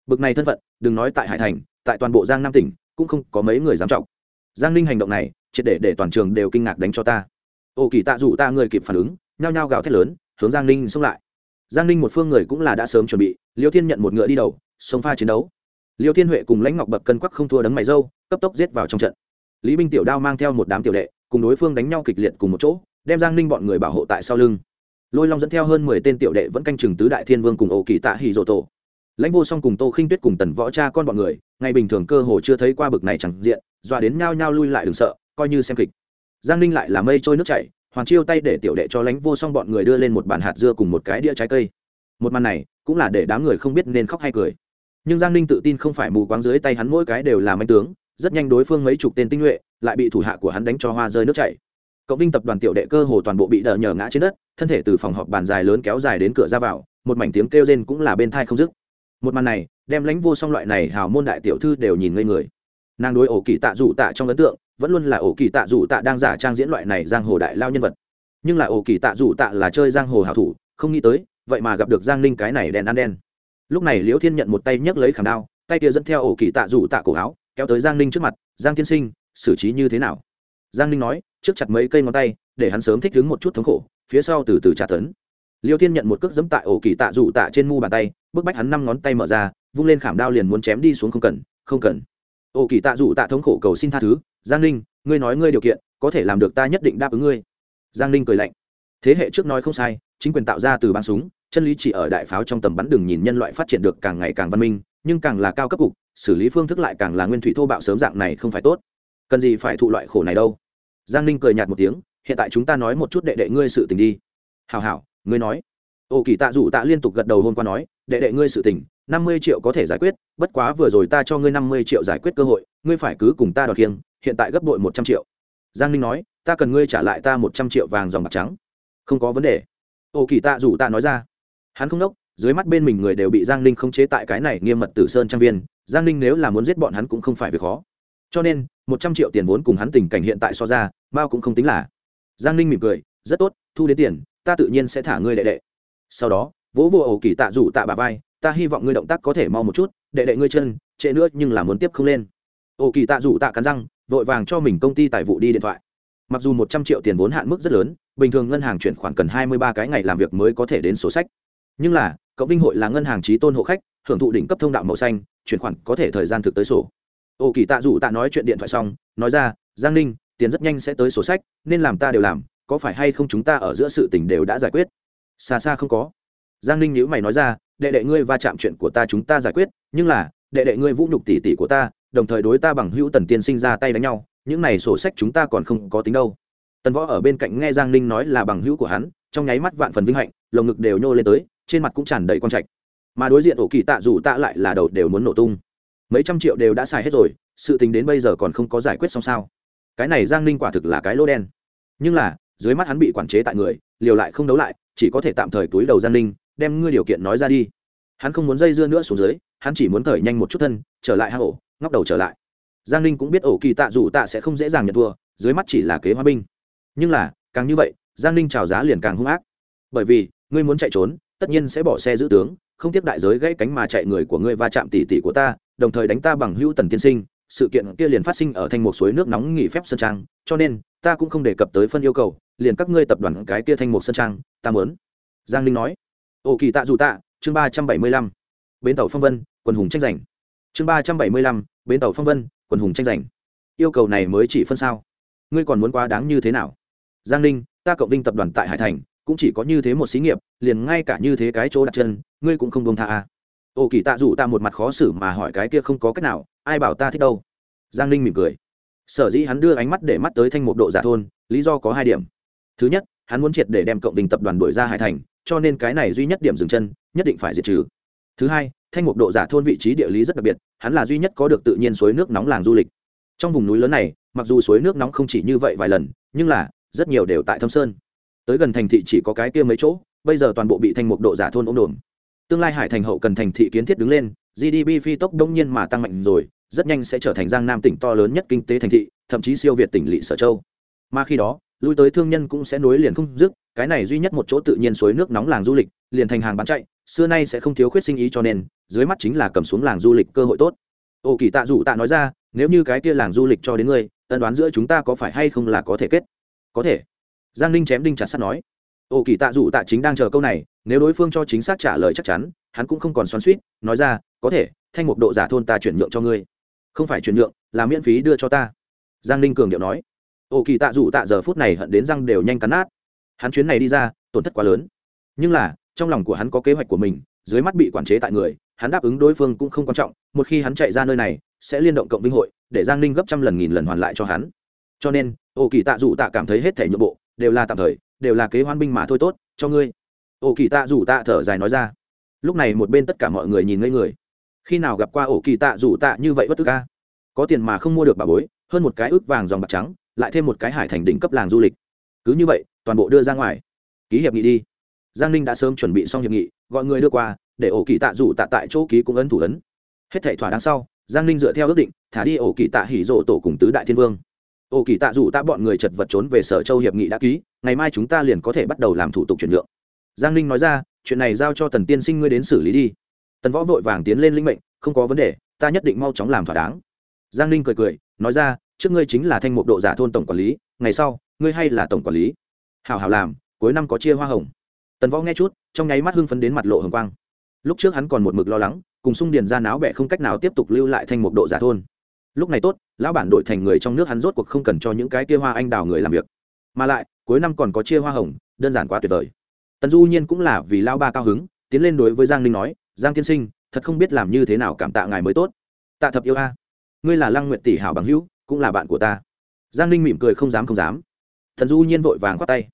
A: Bực này thân phận, đừng nói tại hải thành, tại toàn bộ giang nam tỉnh, cũng không có mấy người dám trọng. Giang ninh hành động này, triệt để để toàn trường đều kinh ngạc đánh cho ta. Ô kỳ tạ dụ ta người kịp phản ứng, nhao nhao gào thét lớn, hướng giang ninh xông lại giang ninh một phương người cũng là đã sớm chuẩn bị, liêu thiên nhận một ngựa đi đầu sông pha chiến đấu. Liêu thiên huệ cùng lãnh ngọc bậc cân quắc không thua đấng mày dâu, cấp tốc giết vào trong trận. Lý binh tiểu đao mang theo một đám tiểu đệ, cùng đối phương đánh nhau kịch liệt cùng một chỗ, đem giang ninh bọn người bảo hộ tại sau lưng. Lôi long dẫn theo hơn mười tên tiểu đệ vẫn canh chừng tứ đại thiên vương cùng ổ kỳ tạ hì dỗ tổ. Lãnh vô song cùng tô khinh tuyết cùng tần võ cha con bọn người, ngày bình thường cơ hồ chưa thấy qua bực này chẳng diện, dọa đến nhao nhao lui lại đừng sợ, coi như xem kịch. Giang ninh lại là mây trôi nước chảy hoàng chiêu tay để tiểu đệ cho lãnh vô song bọn người đưa lên một bàn hạt dưa cùng một cái đĩa trái cây. Một màn này, cũng là để đám người không biết nên khóc hay cười. Nhưng giang ninh tự tin không phải mù quáng dưới tay hắn mỗi cái đều là manh tướng, rất nhanh đối phương mấy chục tên tinh nhuệ lại bị thủ hạ của hắn đánh cho hoa rơi nước chảy. Cộng vinh tập đoàn tiểu đệ cơ hồ toàn bộ bị đỡ nhờ ngã trên đất, thân thể từ phòng họp bàn dài lớn kéo dài đến cửa ra vào, một mảnh tiếng kêu rên cũng là bên thai không dứt. Một màn này, đem lãnh vô song loại này hào môn đại tiểu thư đều nhìn ngây người. Nàng đối ổ kỳ tạ dụ tạ trong ấn tượng vẫn luôn là ổ kỳ tạ dù tạ đang giả trang diễn loại này giang hồ đại lao nhân vật. Nhưng là ổ kỳ tạ dù tạ là chơi giang hồ hảo thủ, không nghĩ tới, vậy mà gặp được giang ninh cái này đèn ăn đen. Lúc này liễu thiên nhận một tay nhấc lấy khảm đao, tay kia dẫn theo ổ kỳ tạ dù tạ cổ áo, kéo tới giang ninh trước mặt, giang tiên sinh, xử trí như thế nào? Giang ninh nói, trước chặt mấy cây ngón tay, để hắn sớm thích đứng một chút thống khổ, phía sau từ từ trả tấn. Liêu thiên nhận một cước dẫm tại ổ kỳ tạ dù tạ trên mu bàn tay, bức bách hắn năm ngón tay mở ra, vung lên khảm đao liền muốn chém đi xuống không cần không cần. Ổ kỳ tạ dù tạ thống khổ cầu xin tha thứ giang ninh, ngươi nói ngươi điều kiện, có thể làm được ta nhất định đáp ứng ngươi. Giang ninh cười lạnh. Thế hệ trước nói không sai, chính quyền tạo ra từ bắn súng, chân lý chỉ ở đại pháo trong tầm bắn đường nhìn nhân loại phát triển được càng ngày càng văn minh, nhưng càng là cao cấp cục, xử lý phương thức lại càng là nguyên thủy thô bạo sớm dạng này không phải tốt. Cần gì phải thụ loại khổ này đâu? Giang ninh cười nhạt một tiếng, hiện tại chúng ta nói một chút đệ đệ ngươi sự tình đi. Hào hảo, ngươi nói. Ô kỳ tạ dù tạ liên tục gật đầu hôm qua nói đệ đệ ngươi sự tình, năm mươi triệu có thể giải quyết, bất quá vừa rồi ta cho ngươi năm mươi triệu giải quyết cơ hội, ngươi phải cứ cùng ta đòi kiêng, hiện tại gấp bội một trăm triệu. Giang ninh nói, ta cần ngươi trả lại ta một trăm triệu vàng dòng bạc trắng. Không có vấn đề. Ô kỳ tạ dù ta nói ra. Hắn không đốc, dưới mắt bên mình người đều bị giang ninh khống chế tại cái này nghiêm mật tử sơn trang viên, giang ninh nếu là muốn giết bọn hắn cũng không phải việc khó. Cho nên, một trăm triệu tiền vốn cùng hắn tình cảnh hiện tại so ra, mao cũng không tính là. Giang ninh mỉm cười, rất tốt, thu đến tiền, ta tự nhiên sẽ thả ngươi đệ đệ. Sau đó vỗ vô ẩu kỳ tạ rủ tạ bà vai, ta hy vọng ngươi động tác có thể mau một chút, đệ đệ ngươi chân, trễ nữa nhưng là muốn tiếp không lên. Ổ kỳ tạ rủ tạ cắn răng, vội vàng cho mình công ty tài vụ đi điện thoại. Mặc dù một trăm triệu tiền vốn hạn mức rất lớn, bình thường ngân hàng chuyển khoản cần hai mươi ba cái ngày làm việc mới có thể đến sổ sách. Nhưng là, cộng vinh hội là ngân hàng trí tôn hộ khách, hưởng thụ đỉnh cấp thông đạo màu xanh, chuyển khoản có thể thời gian thực tới sổ. Ổ kỳ tạ rủ tạ nói chuyện điện thoại xong, nói ra, giang ninh, tiền rất nhanh sẽ tới sổ sách, nên làm ta đều làm, có phải hay không chúng ta ở giữa sự tình đều đã giải quyết? Xa xa không có giang ninh nhữ mày nói ra, đệ đệ ngươi va chạm chuyện của ta chúng ta giải quyết, nhưng là, đệ đệ ngươi vũ nhục tỷ tỷ của ta, đồng thời đối ta bằng hữu tần tiên sinh ra tay đánh nhau, những này sổ sách chúng ta còn không có tính đâu. Tần võ ở bên cạnh nghe giang ninh nói là bằng hữu của hắn, trong nháy mắt vạn phần vinh hạnh, lồng ngực đều nhô lên tới, trên mặt cũng tràn đầy con trạch. Mà đối diện ổ kỳ tạ dù tạ lại là đầu đều muốn nổ tung. Mấy trăm triệu đều đã xài hết rồi, sự tình đến bây giờ còn không có giải quyết xong sao? Cái này giang ninh quả thực là cái lô đen. Nhưng là, dưới mắt hắn bị quản chế tại người, liều lại không đấu lại, chỉ có thể tạm thời túi đầu giang ninh đem ngươi điều kiện nói ra đi. Hắn không muốn dây dưa nữa xuống dưới, hắn chỉ muốn cởi nhanh một chút thân, trở lại hang ổ, ngóc đầu trở lại. Giang ninh cũng biết ổ kỳ tạ dù tạ sẽ không dễ dàng nhận thua, dưới mắt chỉ là kế hoa binh. Nhưng là, càng như vậy, giang ninh trào giá liền càng hung ác. Bởi vì, ngươi muốn chạy trốn, tất nhiên sẽ bỏ xe giữ tướng, không tiếp đại giới gãy cánh mà chạy người của ngươi va chạm tỉ tỉ của ta, đồng thời đánh ta bằng hữu tần tiên sinh, sự kiện kia liền phát sinh ở thanh một suối nước nóng nghỉ phép sơn trang, cho nên, ta cũng không đề cập tới phân yêu cầu, liền các ngươi tập đoàn cái kia thanh một sơn trang, ta mớn giang ninh nói. Ô kỳ tạ dù tạ, chương ba trăm bảy mươi lăm. Bến tàu phong vân, quần hùng tranh giành. Chương ba trăm bảy mươi lăm, bến tàu phong vân, quần hùng tranh giành. Yêu cầu này mới chỉ phân sao. Ngươi còn muốn quá đáng như thế nào? Giang ninh, ta cộng vinh tập đoàn tại hải thành, cũng chỉ có như thế một xí nghiệp, liền ngay cả như thế cái chỗ đặt chân, ngươi cũng không đông tha à. Ô kỳ tạ dù ta một mặt khó xử mà hỏi cái kia không có cách nào, ai bảo ta thích đâu? Giang ninh mỉm cười. Sở dĩ hắn đưa ánh mắt để mắt tới thanh mục độ giả thôn, lý do có hai điểm. Thứ nhất, hắn muốn triệt để đem cộng đình tập đoàn đuổi ra hải thành cho nên cái này duy nhất điểm dừng chân, nhất định phải diệt trừ. Thứ hai, thanh mục độ giả thôn vị trí địa lý rất đặc biệt, hắn là duy nhất có được tự nhiên suối nước nóng làng du lịch. Trong vùng núi lớn này, mặc dù suối nước nóng không chỉ như vậy vài lần, nhưng là rất nhiều đều tại thâm sơn. Tới gần thành thị chỉ có cái kia mấy chỗ, bây giờ toàn bộ bị thanh mục độ giả thôn ôm đồn tương lai hải thành hậu cần thành thị kiến thiết đứng lên gdp phi tốc đông nhiên mà tăng mạnh rồi, rất nhanh sẽ trở thành giang nam tỉnh to lớn nhất kinh tế thành thị, thậm chí siêu việt tỉnh lỵ sở châu. Mà khi đó, lui tới thương nhân cũng sẽ nối liền không dứt cái này duy nhất một chỗ tự nhiên suối nước nóng làng du lịch, liền thành hàng bán chạy, xưa nay sẽ không thiếu khuyết sinh ý cho nên, dưới mắt chính là cầm xuống làng du lịch cơ hội tốt. Ô kỳ tạ dụ tạ nói ra, nếu như cái kia làng du lịch cho đến ngươi, ân đoán giữa chúng ta có phải hay không là có thể kết? Có thể. Giang ninh chém đinh chặt sắt nói. Ô kỳ tạ dụ tạ chính đang chờ câu này, nếu đối phương cho chính xác trả lời chắc chắn, hắn cũng không còn xoắn suýt nói ra, có thể, thanh mục độ giả thôn ta chuyển nhượng cho ngươi. Không phải chuyển nhượng, là miễn phí đưa cho ta. Giang ninh cường điệu nói. Ô kỳ tạ dụ tạ giờ phút này hận đến răng đều nhanh cắn nát hắn chuyến này đi ra, tổn thất quá lớn. Nhưng là, trong lòng của hắn có kế hoạch của mình, dưới mắt bị quản chế tại người, hắn đáp ứng đối phương cũng không quan trọng, một khi hắn chạy ra nơi này, sẽ liên động cộng vinh hội, để giang ninh gấp trăm lần nghìn lần hoàn lại cho hắn. Cho nên, ô kỳ tạ dụ tạ cảm thấy hết thể nhượng bộ, đều là tạm thời, đều là kế hoan binh mà thôi tốt, cho ngươi. Ô kỳ tạ dụ tạ thở dài nói ra. Lúc này một bên tất cả mọi người nhìn ngây người. Khi nào gặp qua ổ kỳ tạ dụ tạ như vậy bất tức ca? Có tiền mà không mua được bà bối, hơn một cái ước vàng dòng bạc trắng, lại thêm một cái hải thành đỉnh cấp làng du lịch. Cứ như vậy toàn bộ đưa ra ngoài. Ký hiệp nghị đi. Giang ninh đã sớm chuẩn bị xong hiệp nghị, gọi người đưa qua, để ổ kỳ tạ rủ tạ tại chỗ ký cũng ấn thủ ấn. Hết thảy thỏa đáng sau, giang ninh dựa theo ước định, thả đi ổ kỳ tạ hỉ rộ tổ cùng tứ đại thiên vương. Ổ kỳ tạ rủ tạ bọn người chật vật trốn về sở châu hiệp nghị đã ký, ngày mai chúng ta liền có thể bắt đầu làm thủ tục chuyển nhượng. Giang ninh nói ra, chuyện này giao cho tần tiên sinh ngươi đến xử lý đi. Tần võ vội vàng tiến lên linh mệnh, không có vấn đề, ta nhất định mau chóng làm thỏa đáng. Giang ninh cười cười, nói ra, trước ngươi chính là thanh mục độ giả thôn tổng quản lý, ngày sau, ngươi hay là tổng quản lý hảo hảo làm, cuối năm có chia hoa hồng. Tần võ nghe chút, trong nháy mắt hưng phấn đến mặt lộ hồng quang. Lúc trước hắn còn một mực lo lắng, cùng sung điền ra náo bẹ không cách nào tiếp tục lưu lại thành một độ giả thôn. Lúc này tốt, lão bản đổi thành người trong nước hắn rốt cuộc không cần cho những cái kia hoa anh đào người làm việc. Mà lại, cuối năm còn có chia hoa hồng, đơn giản quá tuyệt vời. Tần du nhiên cũng là vì lao ba cao hứng, tiến lên đối với giang ninh nói, giang tiên sinh, thật không biết làm như thế nào cảm tạ ngài mới tốt. Tạ thập yêu a. Ngươi là lăng nguyện tỷ hảo bằng hữu, cũng là bạn của ta. Giang ninh mỉm cười không dám không dám thần du nhiên vội vàng khoát tay.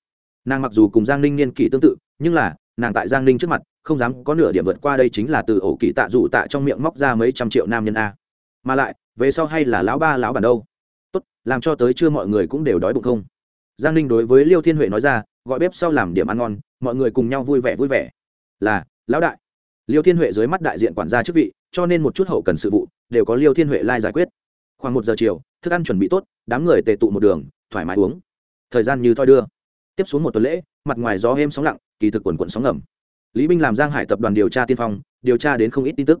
A: Nàng mặc dù cùng giang ninh niên kỷ tương tự, nhưng là, nàng tại giang ninh trước mặt, không dám có nửa điểm vượt qua đây chính là từ ổ kỳ tạ dụ tạ trong miệng móc ra mấy trăm triệu nam nhân a. Mà lại, về sau hay là lão ba lão bản đâu? Tốt, làm cho tới chưa mọi người cũng đều đói bụng không? Giang ninh đối với liêu thiên huệ nói ra, gọi bếp sau làm điểm ăn ngon, mọi người cùng nhau vui vẻ vui vẻ. Là, lão đại. Liêu thiên huệ dưới mắt đại diện quản gia chức vị, cho nên một chút hậu cần sự vụ, đều có liêu thiên huệ lai giải quyết. Khoảng một giờ chiều, thức ăn chuẩn bị tốt, đám người tề tụ một đường, thoải mái uống thời gian như thoi đưa. Tiếp xuống một tuần lễ, mặt ngoài gió êm sóng lặng, kỳ thực quần quận sóng ngầm. Lý binh làm giang hải tập đoàn điều tra tiên phong, điều tra đến không ít tin tức.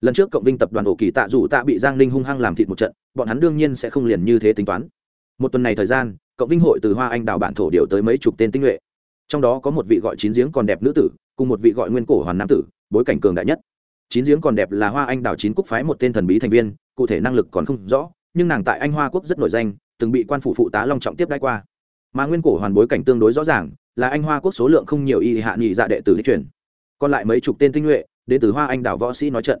A: Lần trước cộng vinh tập đoàn ổ kỳ tạ dù tạ bị giang ninh hung hăng làm thịt một trận, bọn hắn đương nhiên sẽ không liền như thế tính toán. Một tuần này thời gian, cộng vinh hội từ hoa anh đào bản thổ điều tới mấy chục tên tinh nhuệ. Trong đó có một vị gọi chín giếng còn đẹp nữ tử, cùng một vị gọi nguyên cổ hoàn nam tử, bối cảnh cường đại nhất. Chín giếng còn đẹp là hoa anh đào chín cúc phái một tên thần bí thành viên, cụ thể năng lực còn không rõ, nhưng nàng tại anh hoa quốc rất nổi danh, từng bị quan phủ phụ tá long trọng tiếp đai qua mà nguyên cổ hoàn bối cảnh tương đối rõ ràng, là anh hoa quốc số lượng không nhiều y hạ nghị dạ đệ tử đi truyền. Còn lại mấy chục tên tinh nhuệ, đến từ hoa anh đảo võ sĩ nói trận.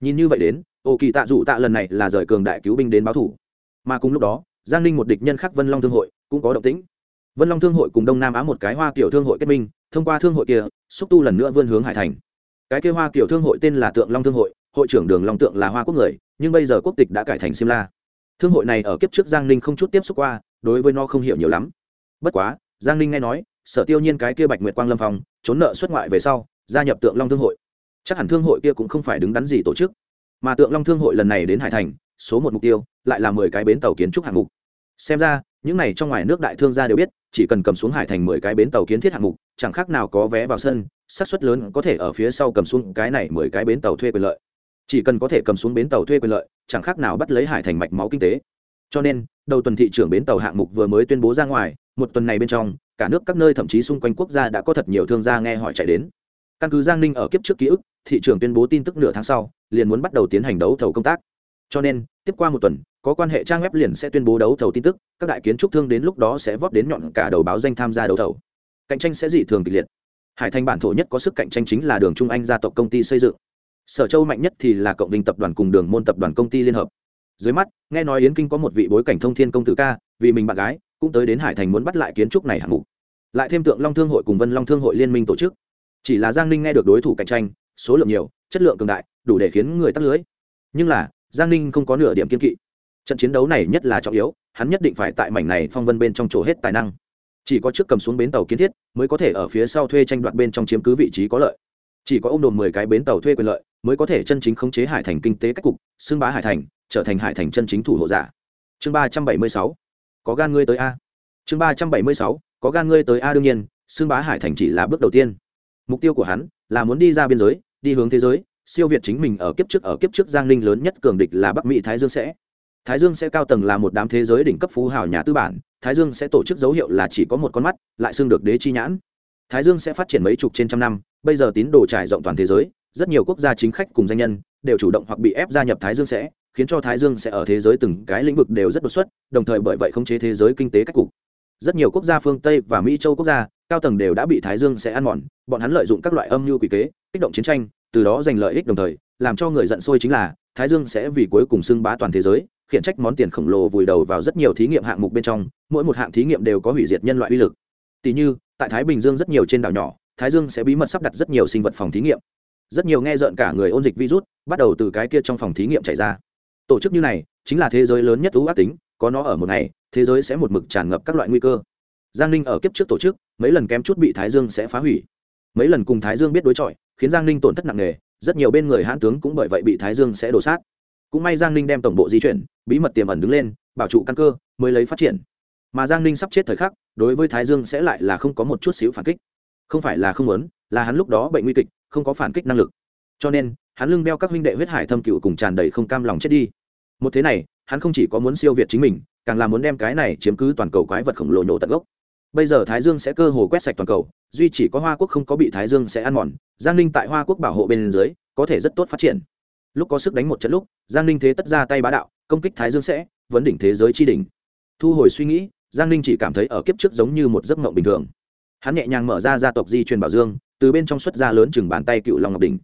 A: Nhìn như vậy đến, ô kỳ tạ dụ tạ lần này là rời cường đại cứu binh đến báo thủ. Mà cùng lúc đó, giang ninh một địch nhân khác vân long thương hội cũng có động tĩnh. Vân long thương hội cùng đông nam á một cái hoa kiểu thương hội kết minh, thông qua thương hội kia, xúc tu lần nữa vươn hướng hải thành. Cái kia hoa kiểu thương hội tên là tượng long thương hội hội trưởng đường long tượng là hoa quốc người, nhưng bây giờ quốc tịch đã cải thành simla. Thương hội này ở kiếp trước giang ninh không chút tiếp xúc qua, đối với nó không hiểu nhiều lắm bất quá, giang ninh nghe nói, sở tiêu nhiên cái kia bạch nguyệt quang lâm phong, trốn nợ xuất ngoại về sau, gia nhập tượng long thương hội. Chắc hẳn thương hội kia cũng không phải đứng đắn gì tổ chức. Mà tượng long thương hội lần này đến hải thành, số một mục tiêu, lại là mười cái bến tàu kiến trúc hạng mục. Xem ra, những này trong ngoài nước đại thương gia đều biết, chỉ cần cầm xuống hải thành mười cái bến tàu kiến thiết hạng mục, chẳng khác nào có vé vào sân, xác suất lớn có thể ở phía sau cầm xuống cái này mười cái bến tàu thuê quyền lợi. Chỉ cần có thể cầm xuống bến tàu thuê quyền lợi, chẳng khác nào bắt lấy hải thành mạch máu kinh tế cho nên, đầu tuần thị trưởng bến tàu hạng mục vừa mới tuyên bố ra ngoài, một tuần này bên trong, cả nước các nơi thậm chí xung quanh quốc gia đã có thật nhiều thương gia nghe hỏi chạy đến. Căn cứ giang ninh ở kiếp trước ký ức, thị trường tuyên bố tin tức nửa tháng sau, liền muốn bắt đầu tiến hành đấu thầu công tác. Cho nên, tiếp qua một tuần, có quan hệ trang web liền sẽ tuyên bố đấu thầu tin tức, các đại kiến trúc thương đến lúc đó sẽ vót đến nhọn cả đầu báo danh tham gia đấu thầu. Cạnh tranh sẽ dị thường kịch liệt. Hải thành bản thổ nhất có sức cạnh tranh chính là đường trung anh gia tộc công ty xây dựng. Sở châu mạnh nhất thì là cộng đình tập đoàn cùng đường môn tập đoàn công ty liên hợp dưới mắt, nghe nói yến kinh có một vị bối cảnh thông thiên công tử ca, vì mình bạn gái, cũng tới đến hải thành muốn bắt lại kiến trúc này hạng mục. Lại thêm tượng long thương hội cùng vân long thương hội liên minh tổ chức. Chỉ là giang ninh nghe được đối thủ cạnh tranh, số lượng nhiều, chất lượng cường đại, đủ để khiến người tắt lưới. Nhưng là, giang ninh không có nửa điểm kiên kỵ. Trận chiến đấu này nhất là trọng yếu, hắn nhất định phải tại mảnh này phong vân bên trong chỗ hết tài năng. Chỉ có trước cầm xuống bến tàu kiến thiết, mới có thể ở phía sau thuê tranh đoạt bên trong chiếm cứ vị trí có lợi chỉ có ôm đồn mười cái bến tàu thuê quyền lợi mới có thể chân chính khống chế hải thành kinh tế cách cục, xưng bá hải thành, trở thành hải thành chân chính thủ hộ giả. Chương ba trăm bảy mươi sáu, có gan ngươi tới a. Chương ba trăm bảy mươi sáu, có gan ngươi tới a đương nhiên, xưng bá hải thành chỉ là bước đầu tiên. Mục tiêu của hắn là muốn đi ra biên giới, đi hướng thế giới, siêu việt chính mình ở kiếp trước ở kiếp trước giang ninh lớn nhất cường địch là bắc mỹ thái dương sẽ. Thái dương sẽ cao tầng là một đám thế giới đỉnh cấp phú hào nhà tư bản, thái dương sẽ tổ chức dấu hiệu là chỉ có một con mắt, lại xưng được đế chi nhãn thái dương sẽ phát triển mấy chục trên trăm năm, bây giờ tín đồ trải rộng toàn thế giới, rất nhiều quốc gia chính khách cùng danh nhân đều chủ động hoặc bị ép gia nhập thái dương sẽ, khiến cho thái dương sẽ ở thế giới từng cái lĩnh vực đều rất đột xuất, đồng thời bởi vậy khống chế thế giới kinh tế cách cục. Rất nhiều quốc gia phương tây và mỹ châu quốc gia, cao tầng đều đã bị thái dương sẽ ăn mòn, bọn hắn lợi dụng các loại âm mưu quỷ kế, kích động chiến tranh, từ đó giành lợi ích đồng thời, làm cho người giận sôi chính là, thái dương sẽ vì cuối cùng xưng bá toàn thế giới, khiển trách món tiền khổng lồ vùi đầu vào rất nhiều thí nghiệm hạng mục bên trong, mỗi một hạng thí nghiệm đều có hủy diệt nhân loại uy lực tỷ như, tại thái bình dương rất nhiều trên đảo nhỏ, thái dương sẽ bí mật sắp đặt rất nhiều sinh vật phòng thí nghiệm. Rất nhiều nghe rợn cả người ôn dịch virus bắt đầu từ cái kia trong phòng thí nghiệm chạy ra. Tổ chức như này, chính là thế giới lớn nhất thú ác tính, có nó ở một ngày, thế giới sẽ một mực tràn ngập các loại nguy cơ. Giang ninh ở kiếp trước tổ chức, mấy lần kém chút bị thái dương sẽ phá hủy. Mấy lần cùng thái dương biết đối chọi, khiến giang ninh tổn thất nặng nề, rất nhiều bên người hãn tướng cũng bởi vậy bị thái dương sẽ đổ sát. Cũng may giang ninh đem tổng bộ di chuyển, bí mật tiềm ẩn đứng lên, bảo trụ căn cơ, mới lấy phát triển mà giang ninh sắp chết thời khắc, đối với thái dương sẽ lại là không có một chút xíu phản kích. Không phải là không muốn, là hắn lúc đó bệnh nguy kịch, không có phản kích năng lực. Cho nên, hắn lưng đeo các huynh đệ huyết hải thâm cựu cùng tràn đầy không cam lòng chết đi. Một thế này, hắn không chỉ có muốn siêu việt chính mình, càng là muốn đem cái này chiếm cứ toàn cầu quái vật khổng lồ nhổ tận gốc. Bây giờ thái dương sẽ cơ hồ quét sạch toàn cầu, duy chỉ có hoa quốc không có bị thái dương sẽ ăn mòn, giang ninh tại hoa quốc bảo hộ bên dưới, có thể rất tốt phát triển. Lúc có sức đánh một trận lúc, giang ninh thế tất ra tay bá đạo, công kích thái dương sẽ, vấn đỉnh thế giới chi đỉnh. Thu hồi suy nghĩ giang ninh chỉ cảm thấy ở kiếp trước giống như một giấc mộng bình thường. Hắn nhẹ nhàng mở ra gia tộc di truyền bảo dương, từ bên trong xuất ra lớn chừng bàn tay cựu long ngọc đỉnh.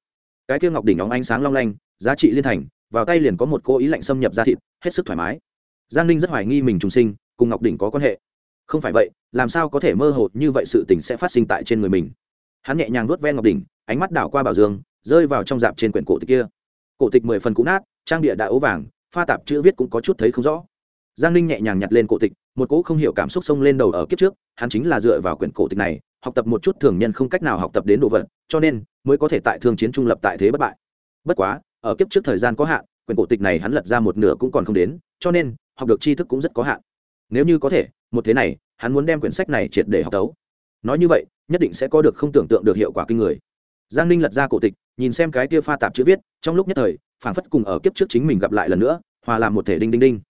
A: Cái kia ngọc đỉnh óng ánh sáng long lanh, giá trị liên thành, vào tay liền có một cô ý lạnh xâm nhập ra thịt, hết sức thoải mái. Giang ninh rất hoài nghi mình trùng sinh, cùng ngọc đỉnh có quan hệ. Không phải vậy, làm sao có thể mơ hồ như vậy sự tình sẽ phát sinh tại trên người mình? Hắn nhẹ nhàng vuốt ven ngọc đỉnh, ánh mắt đảo qua bảo dương, rơi vào trong dạp trên quyển cổ tịch kia. Cổ tịch mười phần cũ nát, trang địa đã ố vàng, pha tạp chữ viết cũng có chút thấy không rõ. Giang ninh nhẹ nhàng nhặt lên cổ tịch một cỗ không hiểu cảm xúc xông lên đầu ở kiếp trước, hắn chính là dựa vào quyển cổ tịch này, học tập một chút thường nhân không cách nào học tập đến đồ vật, cho nên mới có thể tại thương chiến trung lập tại thế bất bại. Bất quá, ở kiếp trước thời gian có hạn, quyển cổ tịch này hắn lật ra một nửa cũng còn không đến, cho nên học được tri thức cũng rất có hạn. Nếu như có thể, một thế này, hắn muốn đem quyển sách này triệt để học tấu. Nói như vậy, nhất định sẽ có được không tưởng tượng được hiệu quả kinh người. Giang ninh lật ra cổ tịch, nhìn xem cái kia pha tạp chữ viết, trong lúc nhất thời, phảng phất cùng ở kiếp trước chính mình gặp lại lần nữa, hòa làm một thể đinh đinh đinh.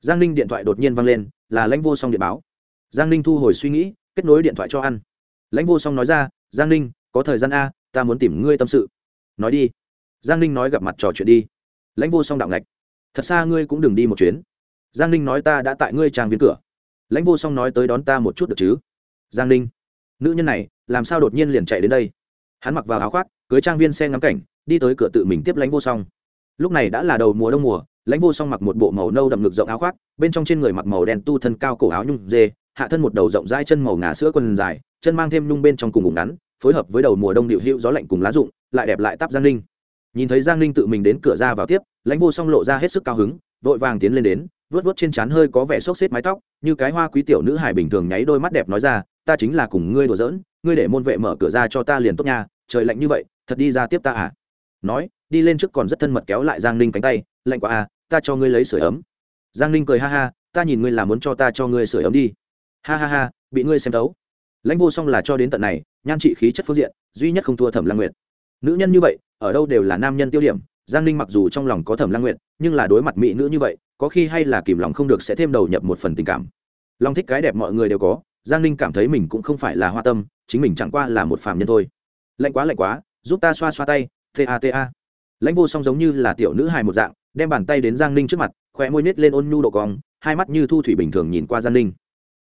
A: Giang ninh điện thoại đột nhiên vang lên là lãnh vô song điện báo. Giang ninh thu hồi suy nghĩ, kết nối điện thoại cho ăn. Lãnh vô song nói ra, giang ninh, có thời gian a, ta muốn tìm ngươi tâm sự. Nói đi. Giang ninh nói gặp mặt trò chuyện đi. Lãnh vô song đạo ngạch, thật xa ngươi cũng đừng đi một chuyến. Giang ninh nói ta đã tại ngươi trang viên cửa. Lãnh vô song nói tới đón ta một chút được chứ? Giang ninh, nữ nhân này, làm sao đột nhiên liền chạy đến đây? Hắn mặc vào áo khoác, cưới trang viên xe ngắm cảnh, đi tới cửa tự mình tiếp lãnh vô song. Lúc này đã là đầu mùa đông mùa lãnh vô song mặc một bộ màu nâu đậm ngực rộng áo khoác, bên trong trên người mặc màu đen tu thân cao cổ áo nhung dê, hạ thân một đầu rộng dai chân màu ngà sữa quần dài, chân mang thêm nhung bên trong cùng ngủ ngắn, phối hợp với đầu mùa đông điệu hữu gió lạnh cùng lá rụng, lại đẹp lại tắp giang ninh. Nhìn thấy giang ninh tự mình đến cửa ra vào tiếp, lãnh vô song lộ ra hết sức cao hứng, vội vàng tiến lên đến vớt vớt trên trán hơi có vẻ xốc xếp mái tóc, như cái hoa quý tiểu nữ hài bình thường nháy đôi mắt đẹp nói ra, ta chính là cùng ngươi đùa giỡn, ngươi để môn vệ mở cửa ra cho ta liền tốt nha, trời lạnh như vậy, thật đi ra tiếp ta à? Nói, đi lên trước còn rất thân mật kéo lại giang ninh cánh tay, lạnh quá à ta cho ngươi lấy sửa ấm. Giang ninh cười ha ha, ta nhìn ngươi là muốn cho ta cho ngươi sửa ấm đi. Ha ha ha, bị ngươi xem thấu. Lãnh vô song là cho đến tận này, nhan trị khí chất phương diện, duy nhất không thua thẩm lăng nguyệt. Nữ nhân như vậy, ở đâu đều là nam nhân tiêu điểm, giang ninh mặc dù trong lòng có thẩm lang nguyệt, nhưng là đối mặt mỹ nữ như vậy, có khi hay là kìm lòng không được sẽ thêm đầu nhập một phần tình cảm. Lòng thích cái đẹp mọi người đều có, giang ninh cảm thấy mình cũng không phải là hoa tâm, chính mình chẳng qua là một phàm nhân thôi. Lạnh quá lạnh quá, giúp ta xoa xoa tay ta ta lãnh vô song giống như là tiểu nữ hài một dạng, đem bàn tay đến giang ninh trước mặt khỏe môi nết lên ôn nhu độ cong, hai mắt như thu thủy bình thường nhìn qua giang ninh.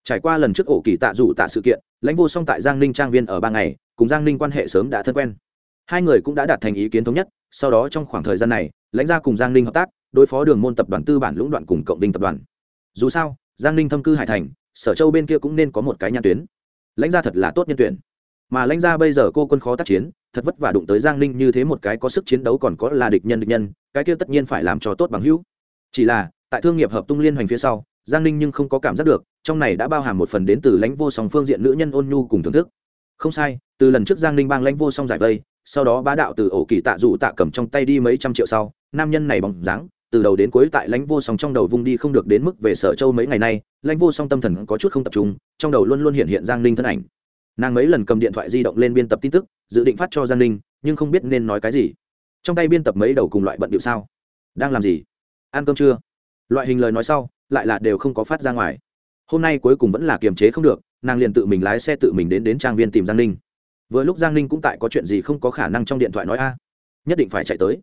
A: Trải qua lần trước ổ kỳ tạ dụ tạ sự kiện, lãnh vô song tại giang ninh trang viên ở ba ngày, cùng giang ninh quan hệ sớm đã thân quen. Hai người cũng đã đạt thành ý kiến thống nhất, sau đó trong khoảng thời gian này, lãnh gia cùng giang ninh hợp tác, đối phó đường môn tập đoàn tư bản lũng đoạn cùng cộng đinh tập đoàn. Dù sao, giang ninh thâm cư hải thành, sở châu bên kia cũng nên có một cái nhà tuyến. Lãnh gia thật là tốt nhân tuyển mà lãnh gia bây giờ cô quân khó tác chiến, thật vất vả đụng tới giang ninh như thế một cái có sức chiến đấu còn có là địch nhân địch nhân, cái kia tất nhiên phải làm cho tốt bằng hữu. Chỉ là, tại thương nghiệp hợp tung liên hoành phía sau, giang ninh nhưng không có cảm giác được, trong này đã bao hàm một phần đến từ lãnh vô song phương diện nữ nhân ôn nhu cùng thưởng thức. Không sai, từ lần trước giang ninh bang lãnh vô song giải vây, sau đó bá đạo từ ổ kỳ tạ dụ tạ cầm trong tay đi mấy trăm triệu sau, nam nhân này bóng dáng, từ đầu đến cuối tại lãnh vô song trong đầu vung đi không được đến mức về sở châu mấy ngày nay, lãnh vô song tâm thần có chút không tập trung, trong đầu luôn luôn hiện hiện giang ninh thân ảnh nàng mấy lần cầm điện thoại di động lên biên tập tin tức, dự định phát cho giang ninh, nhưng không biết nên nói cái gì. Trong tay biên tập mấy đầu cùng loại bận điệu sao? Đang làm gì? Ăn cơm chưa? Loại hình lời nói sau, lại là đều không có phát ra ngoài. Hôm nay cuối cùng vẫn là kiềm chế không được, nàng liền tự mình lái xe tự mình đến đến trang viên tìm giang ninh. Vừa lúc giang ninh cũng tại có chuyện gì không có khả năng trong điện thoại nói a, nhất định phải chạy tới.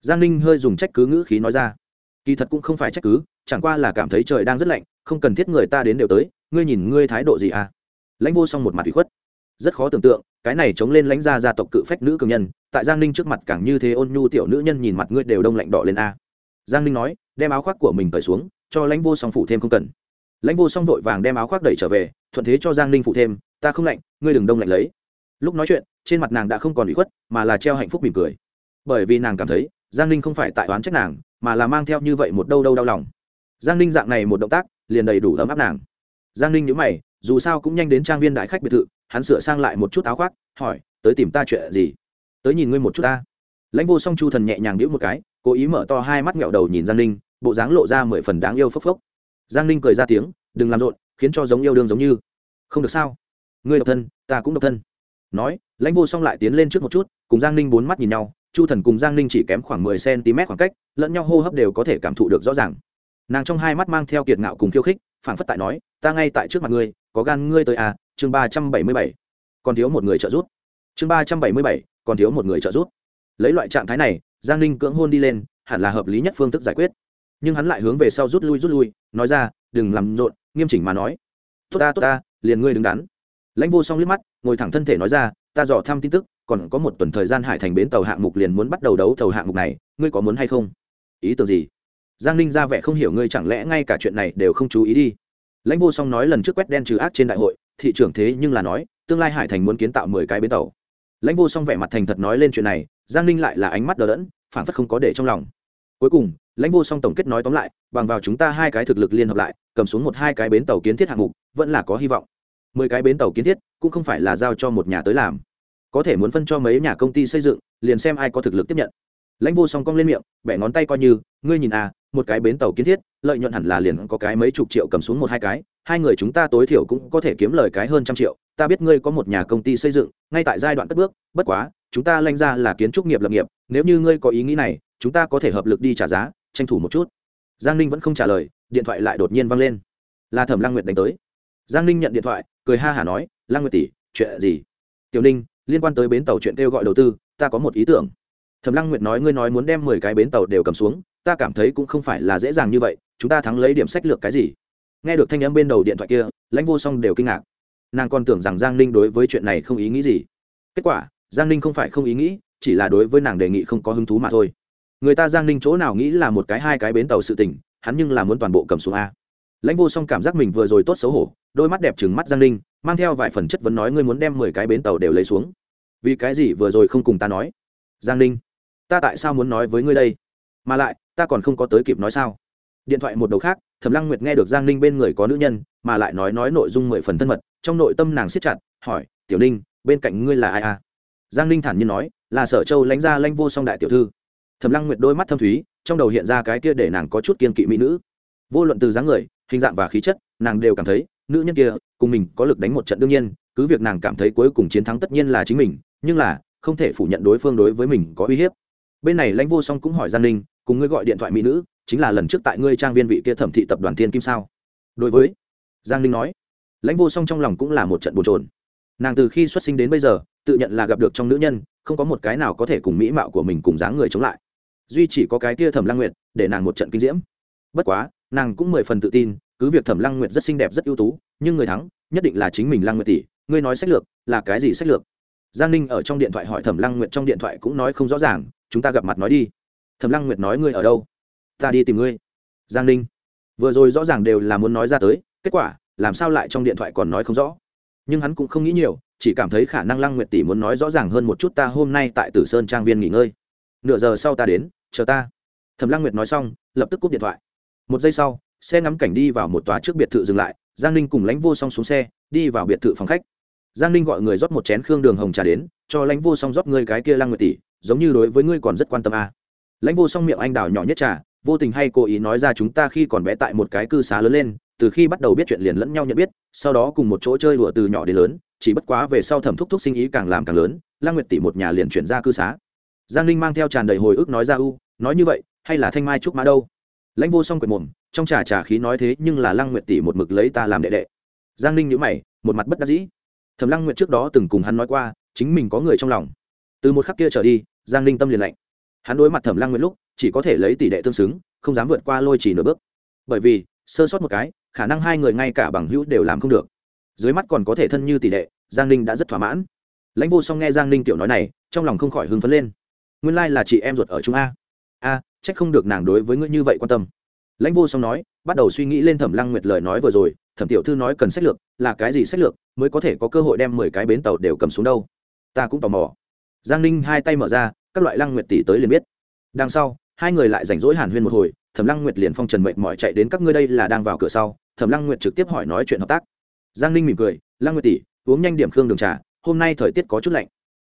A: Giang ninh hơi dùng trách cứ ngữ khí nói ra. Kỳ thật cũng không phải trách cứ, chẳng qua là cảm thấy trời đang rất lạnh, không cần thiết người ta đến đều tới, ngươi nhìn ngươi thái độ gì à lãnh vô xong một mặt bị khuất rất khó tưởng tượng, cái này chống lên lãnh gia gia tộc cự phách nữ cường nhân, tại giang ninh trước mặt càng như thế ôn nhu tiểu nữ nhân nhìn mặt ngươi đều đông lạnh đỏ lên a. Giang ninh nói, đem áo khoác của mình cởi xuống, cho lãnh vô song phụ thêm không cần. Lãnh vô song vội vàng đem áo khoác đẩy trở về, thuận thế cho giang ninh phụ thêm, ta không lạnh, ngươi đừng đông lạnh lấy. Lúc nói chuyện, trên mặt nàng đã không còn bị khuất, mà là treo hạnh phúc mỉm cười. Bởi vì nàng cảm thấy, giang ninh không phải tại oán trách nàng, mà là mang theo như vậy một đâu đâu đau lòng. Giang ninh dạng này một động tác, liền đầy đủ ấm áp nàng. Giang ninh nhớ mày, dù sao cũng nhanh đến trang viên đại khách biệt thự hắn sửa sang lại một chút áo khoác, hỏi, tới tìm ta chuyện gì? Tới nhìn ngươi một chút ta. Lãnh vô song chu thần nhẹ nhàng đĩu một cái, cố ý mở to hai mắt nghẹo đầu nhìn giang ninh, bộ dáng lộ ra mười phần đáng yêu phốc phốc. Giang ninh cười ra tiếng, đừng làm rộn, khiến cho giống yêu đương giống như. Không được sao? Ngươi độc thân, ta cũng độc thân. Nói, lãnh vô song lại tiến lên trước một chút, cùng giang ninh bốn mắt nhìn nhau, chu thần cùng giang ninh chỉ kém khoảng mười cm khoảng cách, lẫn nhau hô hấp đều có thể cảm thụ được rõ ràng. Nàng trong hai mắt mang theo kiệt ngạo cùng khiêu khích, phảng phất tại nói, ta ngay tại trước mặt ngươi, có gan ngươi tới à chương ba trăm bảy mươi bảy, còn thiếu một người trợ giúp. Chương ba trăm bảy mươi bảy, còn thiếu một người trợ giúp. Lấy loại trạng thái này, giang ninh cưỡng hôn đi lên, hẳn là hợp lý nhất phương thức giải quyết. Nhưng hắn lại hướng về sau rút lui rút lui, nói ra, đừng làm rộn, nghiêm chỉnh mà nói. Tốt ta tốt ta, liền ngươi đứng đắn. Lãnh vô song liếc mắt, ngồi thẳng thân thể nói ra, ta dò thăm tin tức, còn có một tuần thời gian hải thành bến tàu hạng mục liền muốn bắt đầu đấu thầu hạng mục này, ngươi có muốn hay không? Ý tưởng gì? Giang ninh ra vẻ không hiểu ngươi chẳng lẽ ngay cả chuyện này đều không chú ý đi. Lãnh vô song nói lần trước quét đen trừ ác trên đại hội thị trưởng thế nhưng là nói, tương lai hải thành muốn kiến tạo mười cái bến tàu. Lãnh vô song vẻ mặt thành thật nói lên chuyện này, giang ninh lại là ánh mắt đờ đẫn phản phất không có để trong lòng. Cuối cùng, lãnh vô song tổng kết nói tóm lại, bằng vào chúng ta hai cái thực lực liên hợp lại, cầm xuống một hai cái bến tàu kiến thiết hạng mục, vẫn là có hy vọng. Mười cái bến tàu kiến thiết cũng không phải là giao cho một nhà tới làm. Có thể muốn phân cho mấy nhà công ty xây dựng, liền xem ai có thực lực tiếp nhận. Lãnh vô song cong lên miệng, bẻ ngón tay coi như, ngươi nhìn à một cái bến tàu kiến thiết, lợi nhuận hẳn là liền có cái mấy chục triệu cầm xuống một hai cái hai người chúng ta tối thiểu cũng có thể kiếm lời cái hơn trăm triệu, ta biết ngươi có một nhà công ty xây dựng, ngay tại giai đoạn cất bước, bất quá, chúng ta lanh ra là kiến trúc nghiệp lập nghiệp, nếu như ngươi có ý nghĩ này, chúng ta có thể hợp lực đi trả giá, tranh thủ một chút. Giang ninh vẫn không trả lời, điện thoại lại đột nhiên văng lên. Là thẩm lang nguyệt đánh tới. Giang ninh nhận điện thoại, cười ha hả nói lang nguyệt tỷ, chuyện gì? Tiểu ninh, liên quan tới bến tàu chuyện kêu gọi đầu tư, ta có một ý tưởng. Thẩm lăng nguyệt nói, ngươi nói muốn đem mười cái bến tàu đều cầm xuống, ta cảm thấy cũng không phải là dễ dàng như vậy, chúng ta thắng lấy điểm sách lược cái gì? Nghe được thanh âm bên đầu điện thoại kia, lãnh vô song đều kinh ngạc. Nàng còn tưởng rằng giang ninh đối với chuyện này không ý nghĩ gì. Kết quả, giang ninh không phải không ý nghĩ, chỉ là đối với nàng đề nghị không có hứng thú mà thôi. Người ta giang ninh chỗ nào nghĩ là một cái hai cái bến tàu sự tình, hắn nhưng là muốn toàn bộ cầm xuống a. Lãnh vô song cảm giác mình vừa rồi tốt xấu hổ, đôi mắt đẹp trừng mắt giang ninh, mang theo vài phần chất vấn nói ngươi muốn đem mười cái bến tàu đều lấy xuống. Vì cái gì vừa rồi không cùng ta nói? Giang ninh, ta tại sao muốn nói với ngươi đây? Mà lại, ta còn không có tới kịp nói sao? Điện thoại một đầu khác thẩm lăng nguyệt nghe được giang ninh bên người có nữ nhân, mà lại nói nói nội dung mười phần thân mật, trong nội tâm nàng siết chặt, hỏi, tiểu ninh, bên cạnh ngươi là ai à? Giang ninh thản nhiên nói, là sở châu lãnh gia lãnh vô song đại tiểu thư. Thẩm lăng nguyệt đôi mắt thâm thúy, trong đầu hiện ra cái kia để nàng có chút kiên kỵ mỹ nữ. Vô luận từ dáng người, hình dạng và khí chất, nàng đều cảm thấy, nữ nhân kia, cùng mình có lực đánh một trận đương nhiên, cứ việc nàng cảm thấy cuối cùng chiến thắng tất nhiên là chính mình, nhưng là, không thể phủ nhận đối phương đối với mình có uy hiếp. Bên này lãnh vô song cũng hỏi giang ninh, cùng ngươi gọi điện thoại mỹ nữ chính là lần trước tại ngươi trang viên vị kia thẩm thị tập đoàn thiên kim sao? Đối với, giang linh nói, lãnh vô song trong lòng cũng là một trận bồn trồn nàng từ khi xuất sinh đến bây giờ, tự nhận là gặp được trong nữ nhân, không có một cái nào có thể cùng mỹ mạo của mình cùng dáng người chống lại. Duy chỉ có cái kia thẩm lăng nguyệt, để nàng một trận kinh diễm. Bất quá, nàng cũng mười phần tự tin, cứ việc thẩm lăng nguyệt rất xinh đẹp, rất ưu tú, nhưng người thắng, nhất định là chính mình lăng nguyệt tỷ. Ngươi nói sách lược, là cái gì sách lược? Giang ninh ở trong điện thoại hỏi thẩm lăng nguyệt, trong điện thoại cũng nói không rõ ràng, chúng ta gặp mặt nói đi. Thẩm lăng nguyệt nói, ngươi ở đâu? Ta đi tìm ngươi. Giang ninh, vừa rồi rõ ràng đều là muốn nói ra tới, kết quả, làm sao lại trong điện thoại còn nói không rõ? Nhưng hắn cũng không nghĩ nhiều, chỉ cảm thấy khả năng lăng nguyệt tỷ muốn nói rõ ràng hơn một chút ta hôm nay tại tử sơn trang viên nghỉ ngơi. Nửa giờ sau ta đến, chờ ta. Thẩm lăng nguyệt nói xong, lập tức cúp điện thoại. Một giây sau, xe ngắm cảnh đi vào một tòa trước biệt thự dừng lại, giang ninh cùng lãnh vô song xuống xe, đi vào biệt thự phòng khách. Giang ninh gọi người rót một chén khương đường hồng trà đến, cho lãnh vô song rót ngươi cái kia lăng nguyệt tỷ, giống như đối với ngươi còn rất quan tâm à. lãnh vô song miệng anh đào nhỏ nhất trà vô tình hay cố ý nói ra chúng ta khi còn bé tại một cái cư xá lớn lên, từ khi bắt đầu biết chuyện liền lẫn nhau nhận biết, sau đó cùng một chỗ chơi đùa từ nhỏ đến lớn, chỉ bất quá về sau thẩm thúc thúc sinh ý càng làm càng lớn lang nguyệt tỷ một nhà liền chuyển ra cư xá. Giang ninh mang theo tràn đầy hồi ức nói ra, u, nói như vậy, hay là thanh mai trúc mã đâu? Lãnh vô song quyệt mồm, trong trà trà khí nói thế nhưng là lăng nguyệt tỷ một mực lấy ta làm đệ đệ. Giang ninh nhữ mày, một mặt bất đắc dĩ. Thầm lăng nguyệt trước đó từng cùng hắn nói qua, chính mình có người trong lòng. Từ một khắc kia trở đi, giang ninh tâm liền lạnh. Hắn đối mặt thẩm lăng nguyệt lúc chỉ có thể lấy tỷ đệ tương xứng, không dám vượt qua lôi chỉ nửa bước. Bởi vì, sơ sót một cái, khả năng hai người ngay cả bằng hữu đều làm không được. Dưới mắt còn có thể thân như tỷ đệ, giang ninh đã rất thỏa mãn. Lãnh vô song nghe giang ninh tiểu nói này, trong lòng không khỏi hưng phấn lên. Nguyên lai là chị em ruột ở chúng a. A, trách không được nàng đối với ngươi như vậy quan tâm. Lãnh vô song nói, bắt đầu suy nghĩ lên thẩm lăng nguyệt lời nói vừa rồi, thẩm tiểu thư nói cần sách lược, là cái gì sách lược mới có thể có cơ hội đem mười cái bến tàu đều cầm xuống đâu? Ta cũng tò mò. Giang ninh hai tay mở ra, các loại lăng nguyệt tỷ tới liền biết. Đằng sau hai người lại rảnh rỗi hàn huyên một hồi, thẩm lăng nguyệt liền phong trần mệnh mỏi chạy đến các ngươi đây là đang vào cửa sau. Thẩm lăng nguyệt trực tiếp hỏi nói chuyện hợp tác. Giang ninh mỉm cười, lăng nguyệt tỷ, uống nhanh điểm khương đường trà, hôm nay thời tiết có chút lạnh.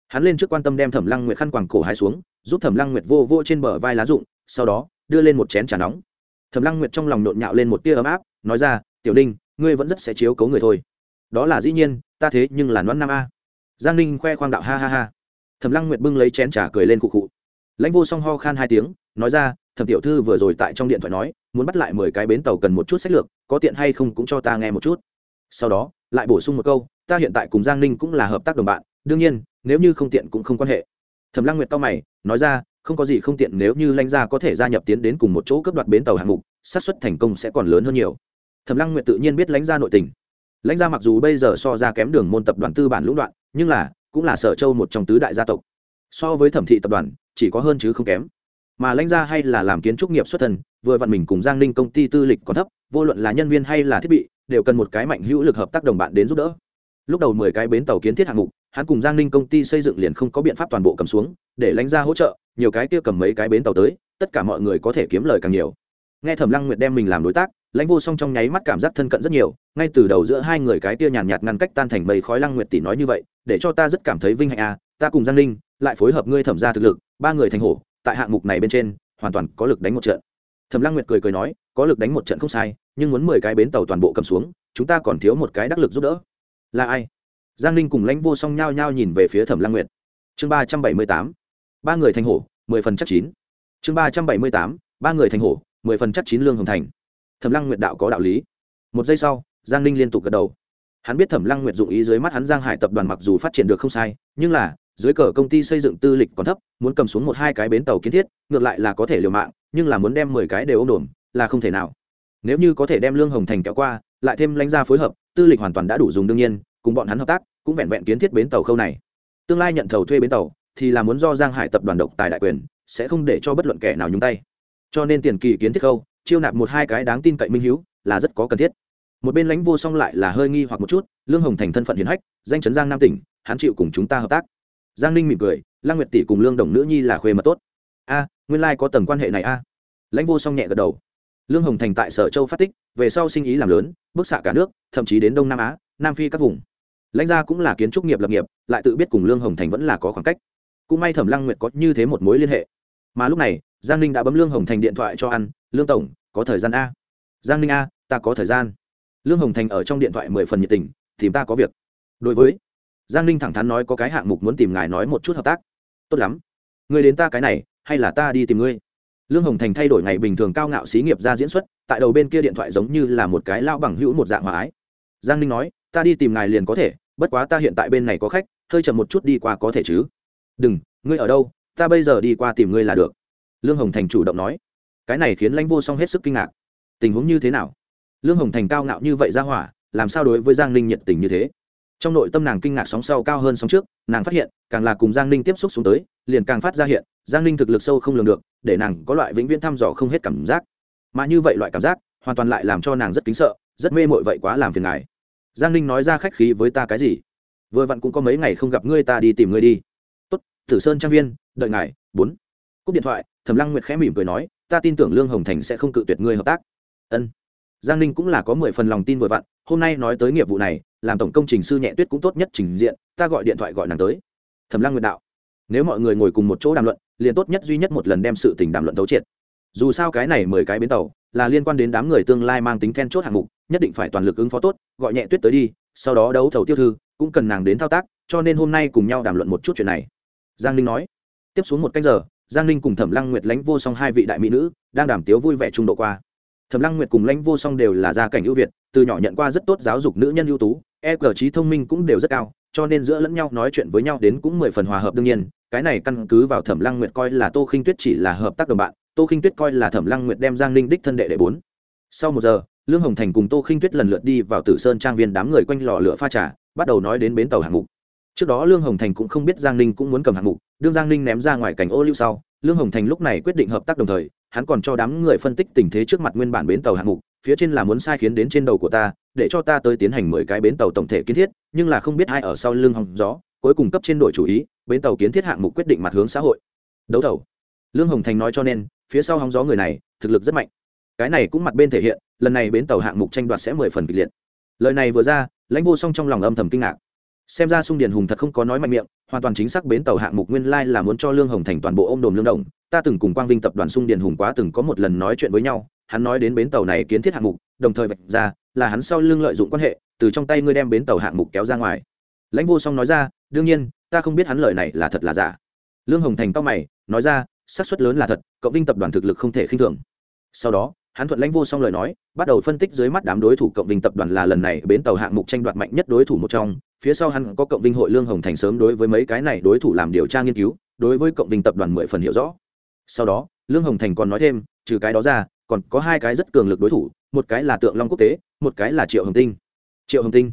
A: Hắn lên trước quan tâm đem thẩm lăng nguyệt khăn quàng cổ hai xuống, giúp thẩm lăng nguyệt vô vô trên bờ vai lá rụng, sau đó đưa lên một chén trà nóng. Thẩm lăng nguyệt trong lòng nhộn nhạo lên một tia ấm áp, nói ra, tiểu ninh, ngươi vẫn rất sẽ chiếu cấu người thôi. Đó là dĩ nhiên, ta thế nhưng là nón năm a. Giang ninh khoe khoang đạo, ha ha ha. Thẩm lăng nguyệt bưng lấy chén trà cười lên cụ cụ lãnh vô song ho khan hai tiếng nói ra, thẩm tiểu thư vừa rồi tại trong điện thoại nói, muốn bắt lại mười cái bến tàu cần một chút sách lược, có tiện hay không cũng cho ta nghe một chút. Sau đó, lại bổ sung một câu, ta hiện tại cùng giang ninh cũng là hợp tác đồng bạn, đương nhiên, nếu như không tiện cũng không quan hệ. Thẩm lăng nguyệt to mày, nói ra, không có gì không tiện, nếu như lãnh gia có thể gia nhập tiến đến cùng một chỗ cấp đoạt bến tàu hạng mục, xác suất thành công sẽ còn lớn hơn nhiều. Thẩm lăng nguyệt tự nhiên biết lãnh gia nội tình. Lãnh gia mặc dù bây giờ so ra kém đường môn tập đoàn tư bản lũng đoạn, nhưng là, cũng là sở châu một trong tứ đại gia tộc. So với thẩm thị tập đoàn, chỉ có hơn chứ không kém mà lãnh gia hay là làm kiến trúc nghiệp xuất thân, vừa vặn mình cùng giang ninh công ty tư lịch còn thấp, vô luận là nhân viên hay là thiết bị, đều cần một cái mạnh hữu lực hợp tác đồng bạn đến giúp đỡ. Lúc đầu mười cái bến tàu kiến thiết hạng mục, hắn cùng giang ninh công ty xây dựng liền không có biện pháp toàn bộ cầm xuống, để lãnh gia hỗ trợ, nhiều cái kia cầm mấy cái bến tàu tới, tất cả mọi người có thể kiếm lời càng nhiều. Nghe thẩm lăng nguyệt đem mình làm đối tác, lãnh vô song trong nháy mắt cảm giác thân cận rất nhiều, ngay từ đầu giữa hai người cái kia nhàn nhạt ngăn cách tan thành mây khói lăng nguyệt tỷ nói như vậy, để cho ta rất cảm thấy vinh hạnh à ta cùng giang ninh lại phối hợp ngươi thẩm ra thực lực, ba người thành hổ tại hạng mục này bên trên, hoàn toàn có lực đánh một trận. Thẩm lăng nguyệt cười cười nói, có lực đánh một trận không sai, nhưng muốn mười cái bến tàu toàn bộ cầm xuống, chúng ta còn thiếu một cái đắc lực giúp đỡ. Là ai? Giang ninh cùng lãnh vô song nhao nhao nhìn về phía thẩm lăng nguyệt. Chương ba trăm bảy mươi tám, ba người thành hổ, mười phần chắc chín. Chương ba trăm bảy mươi tám, ba người thành hổ, mười phần chắc chín lương hồng thành. Thẩm lăng nguyệt đạo có đạo lý. Một giây sau, giang ninh liên tục gật đầu. Hắn biết thẩm lăng nguyệt dụng ý dưới mắt hắn giang hải tập đoàn mặc dù phát triển được không sai, nhưng là dưới cờ công ty xây dựng tư lịch còn thấp, muốn cầm xuống một hai cái bến tàu kiến thiết, ngược lại là có thể liều mạng, nhưng là muốn đem mười cái đều ôm đồn là không thể nào. Nếu như có thể đem lương hồng thành kéo qua, lại thêm lãnh gia phối hợp, tư lịch hoàn toàn đã đủ dùng đương nhiên, cùng bọn hắn hợp tác, cũng vẹn vẹn kiến thiết bến tàu khâu này. Tương lai nhận thầu thuê bến tàu, thì là muốn do giang hải tập đoàn độc tài đại quyền, sẽ không để cho bất luận kẻ nào nhúng tay. Cho nên tiền kỳ kiến thiết khâu, chiêu nạp một hai cái đáng tin cậy minh hiếu, là rất có cần thiết. Một bên lãnh vô song lại là hơi nghi hoặc một chút, lương hồng thành thân phận hiền hách, danh chấn giang nam tỉnh, hắn chịu cùng chúng ta hợp tác giang ninh mỉm cười lăng nguyệt tỷ cùng lương đồng nữ nhi là khuê mật tốt. A, nguyên lai、like、có tầng quan hệ này a. Lãnh vô song nhẹ gật đầu. Lương hồng thành tại sở châu phát tích về sau sinh ý làm lớn bức xạ cả nước thậm chí đến đông nam á nam phi các vùng. Lãnh gia cũng là kiến trúc nghiệp lập nghiệp lại tự biết cùng lương hồng thành vẫn là có khoảng cách. Cũng may thẩm lăng nguyệt có như thế một mối liên hệ. Mà lúc này giang ninh đã bấm lương hồng thành điện thoại cho ăn lương tổng có thời gian a? Giang ninh a ta có thời gian. Lương hồng thành ở trong điện thoại mười phần nhiệt tình tìm ta có việc. Đối với giang ninh thẳng thắn nói có cái hạng mục muốn tìm ngài nói một chút hợp tác. Tốt lắm. Người đến ta cái này, hay là ta đi tìm ngươi? Lương hồng thành thay đổi ngày bình thường cao ngạo xí nghiệp ra diễn xuất, tại đầu bên kia điện thoại giống như là một cái lao bằng hữu một dạng hòa ái. Giang ninh nói, ta đi tìm ngài liền có thể, bất quá ta hiện tại bên này có khách, hơi chậm một chút đi qua có thể chứ? Đừng, ngươi ở đâu, ta bây giờ đi qua tìm ngươi là được. Lương hồng thành chủ động nói. Cái này khiến lãnh vô song hết sức kinh ngạc. Tình huống như thế nào? Lương hồng thành cao ngạo như vậy ra hỏa, làm sao đối với giang ninh nhiệt tình như thế? Trong nội tâm nàng kinh ngạc sóng sau cao hơn sóng trước, nàng phát hiện, càng là cùng giang ninh tiếp xúc xuống tới, liền càng phát ra hiện, giang ninh thực lực sâu không lường được, để nàng có loại vĩnh viễn thăm dò không hết cảm giác. Mà như vậy loại cảm giác, hoàn toàn lại làm cho nàng rất kính sợ, rất mê mội vậy quá làm phiền ngài. Giang ninh nói ra khách khí với ta cái gì? Vừa vặn cũng có mấy ngày không gặp ngươi ta đi tìm ngươi đi. Tốt, tử sơn trang viên, đợi ngài, bốn. Cúp điện thoại, thẩm lăng nguyệt khẽ mỉm cười nói, ta tin tưởng lương hồng thành sẽ không cự tuyệt ngươi hợp tác. Ân. Giang ninh cũng là có mười phần lòng tin vừa vặn hôm nay nói tới nghiệp vụ này, làm tổng công trình sư nhẹ tuyết cũng tốt nhất trình diện, ta gọi điện thoại gọi nàng tới. Thẩm lăng nguyệt đạo, nếu mọi người ngồi cùng một chỗ đàm luận, liền tốt nhất duy nhất một lần đem sự tình đàm luận thấu triệt. Dù sao cái này mười cái bến tàu, là liên quan đến đám người tương lai mang tính then chốt hạng mục, nhất định phải toàn lực ứng phó tốt, gọi nhẹ tuyết tới đi, sau đó đấu thầu tiêu thư, cũng cần nàng đến thao tác, cho nên hôm nay cùng nhau đàm luận một chút chuyện này. Giang ninh nói, tiếp xuống một cách giờ, giang ninh cùng thẩm lăng nguyệt lãnh vô song hai vị đại mỹ nữ, đang đàm tiếu vui vẻ trung độ qua thẩm lăng nguyệt cùng lãnh vô song đều là gia cảnh ưu việt, từ nhỏ nhận qua rất tốt giáo dục nữ nhân ưu tú e cờ trí thông minh cũng đều rất cao, cho nên giữa lẫn nhau nói chuyện với nhau đến cũng mười phần hòa hợp đương nhiên. Cái này căn cứ vào thẩm lăng nguyệt coi là tô khinh tuyết chỉ là hợp tác đồng bạn, tô khinh tuyết coi là thẩm lăng nguyệt đem giang ninh đích thân đệ đệ bốn. Sau một giờ, lương hồng thành cùng tô khinh tuyết lần lượt đi vào tử sơn trang viên đám người quanh lò lửa pha trà, bắt đầu nói đến bến tàu hạng mục. Trước đó lương hồng thành cũng không biết giang ninh cũng muốn cầm hạng mục, đương giang ninh ném ra ngoài cảnh ô lưu sau, lương hồng thành lúc này quyết định hợp tác đồng thời hắn còn cho đám người phân tích tình thế trước mặt nguyên bản bến tàu hạng mục, phía trên là muốn sai khiến đến trên đầu của ta, để cho ta tới tiến hành mười cái bến tàu tổng thể kiến thiết, nhưng là không biết ai ở sau lưng hòng gió, cuối cùng cấp trên đội chủ ý, bến tàu kiến thiết hạng mục quyết định mặt hướng xã hội. Đấu thầu. Lương hồng thành nói cho nên, phía sau hóng gió người này, thực lực rất mạnh. Cái này cũng mặt bên thể hiện, lần này bến tàu hạng mục tranh đoạt sẽ mười phần kịch liệt. Lời này vừa ra, lãnh vô song trong lòng âm thầm kinh ngạc xem ra sung điền hùng thật không có nói mạnh miệng, hoàn toàn chính xác bến tàu hạng mục nguyên lai là muốn cho lương hồng thành toàn bộ ô m đồn lương đồng ta từng cùng quang vinh tập đoàn sung điền hùng quá từng có một lần nói chuyện với nhau, hắn nói đến bến tàu này kiến thiết hạng mục, đồng thời vạch ra là hắn sau lưng lợi dụng quan hệ, từ trong tay ngươi đem bến tàu hạng mục kéo ra ngoài. Lãnh vô song nói ra, đương nhiên, ta không biết hắn lời này là thật là giả. Lương hồng thành cao mày, nói ra, xác suất lớn là thật cộng vinh tập đoàn thực lực không thể khinh thường. Sau đó, hắn thuận lãnh vô song lời nói, bắt đầu phân tích dưới mắt đám đối thủ cộng vinh tập đoàn là lần này bến tàu hạng mục tranh đoạt mạnh nhất đối thủ một trong phía sau hắn có cộng vinh hội lương hồng thành sớm đối với mấy cái này đối thủ làm điều tra nghiên cứu, đối với cộng vinh tập đoàn mười phần hiểu rõ. Sau đó, lương hồng thành còn nói thêm, trừ cái đó ra, còn có hai cái rất cường lực đối thủ, một cái là tượng long quốc tế, một cái là triệu hồng tinh. Triệu hồng tinh.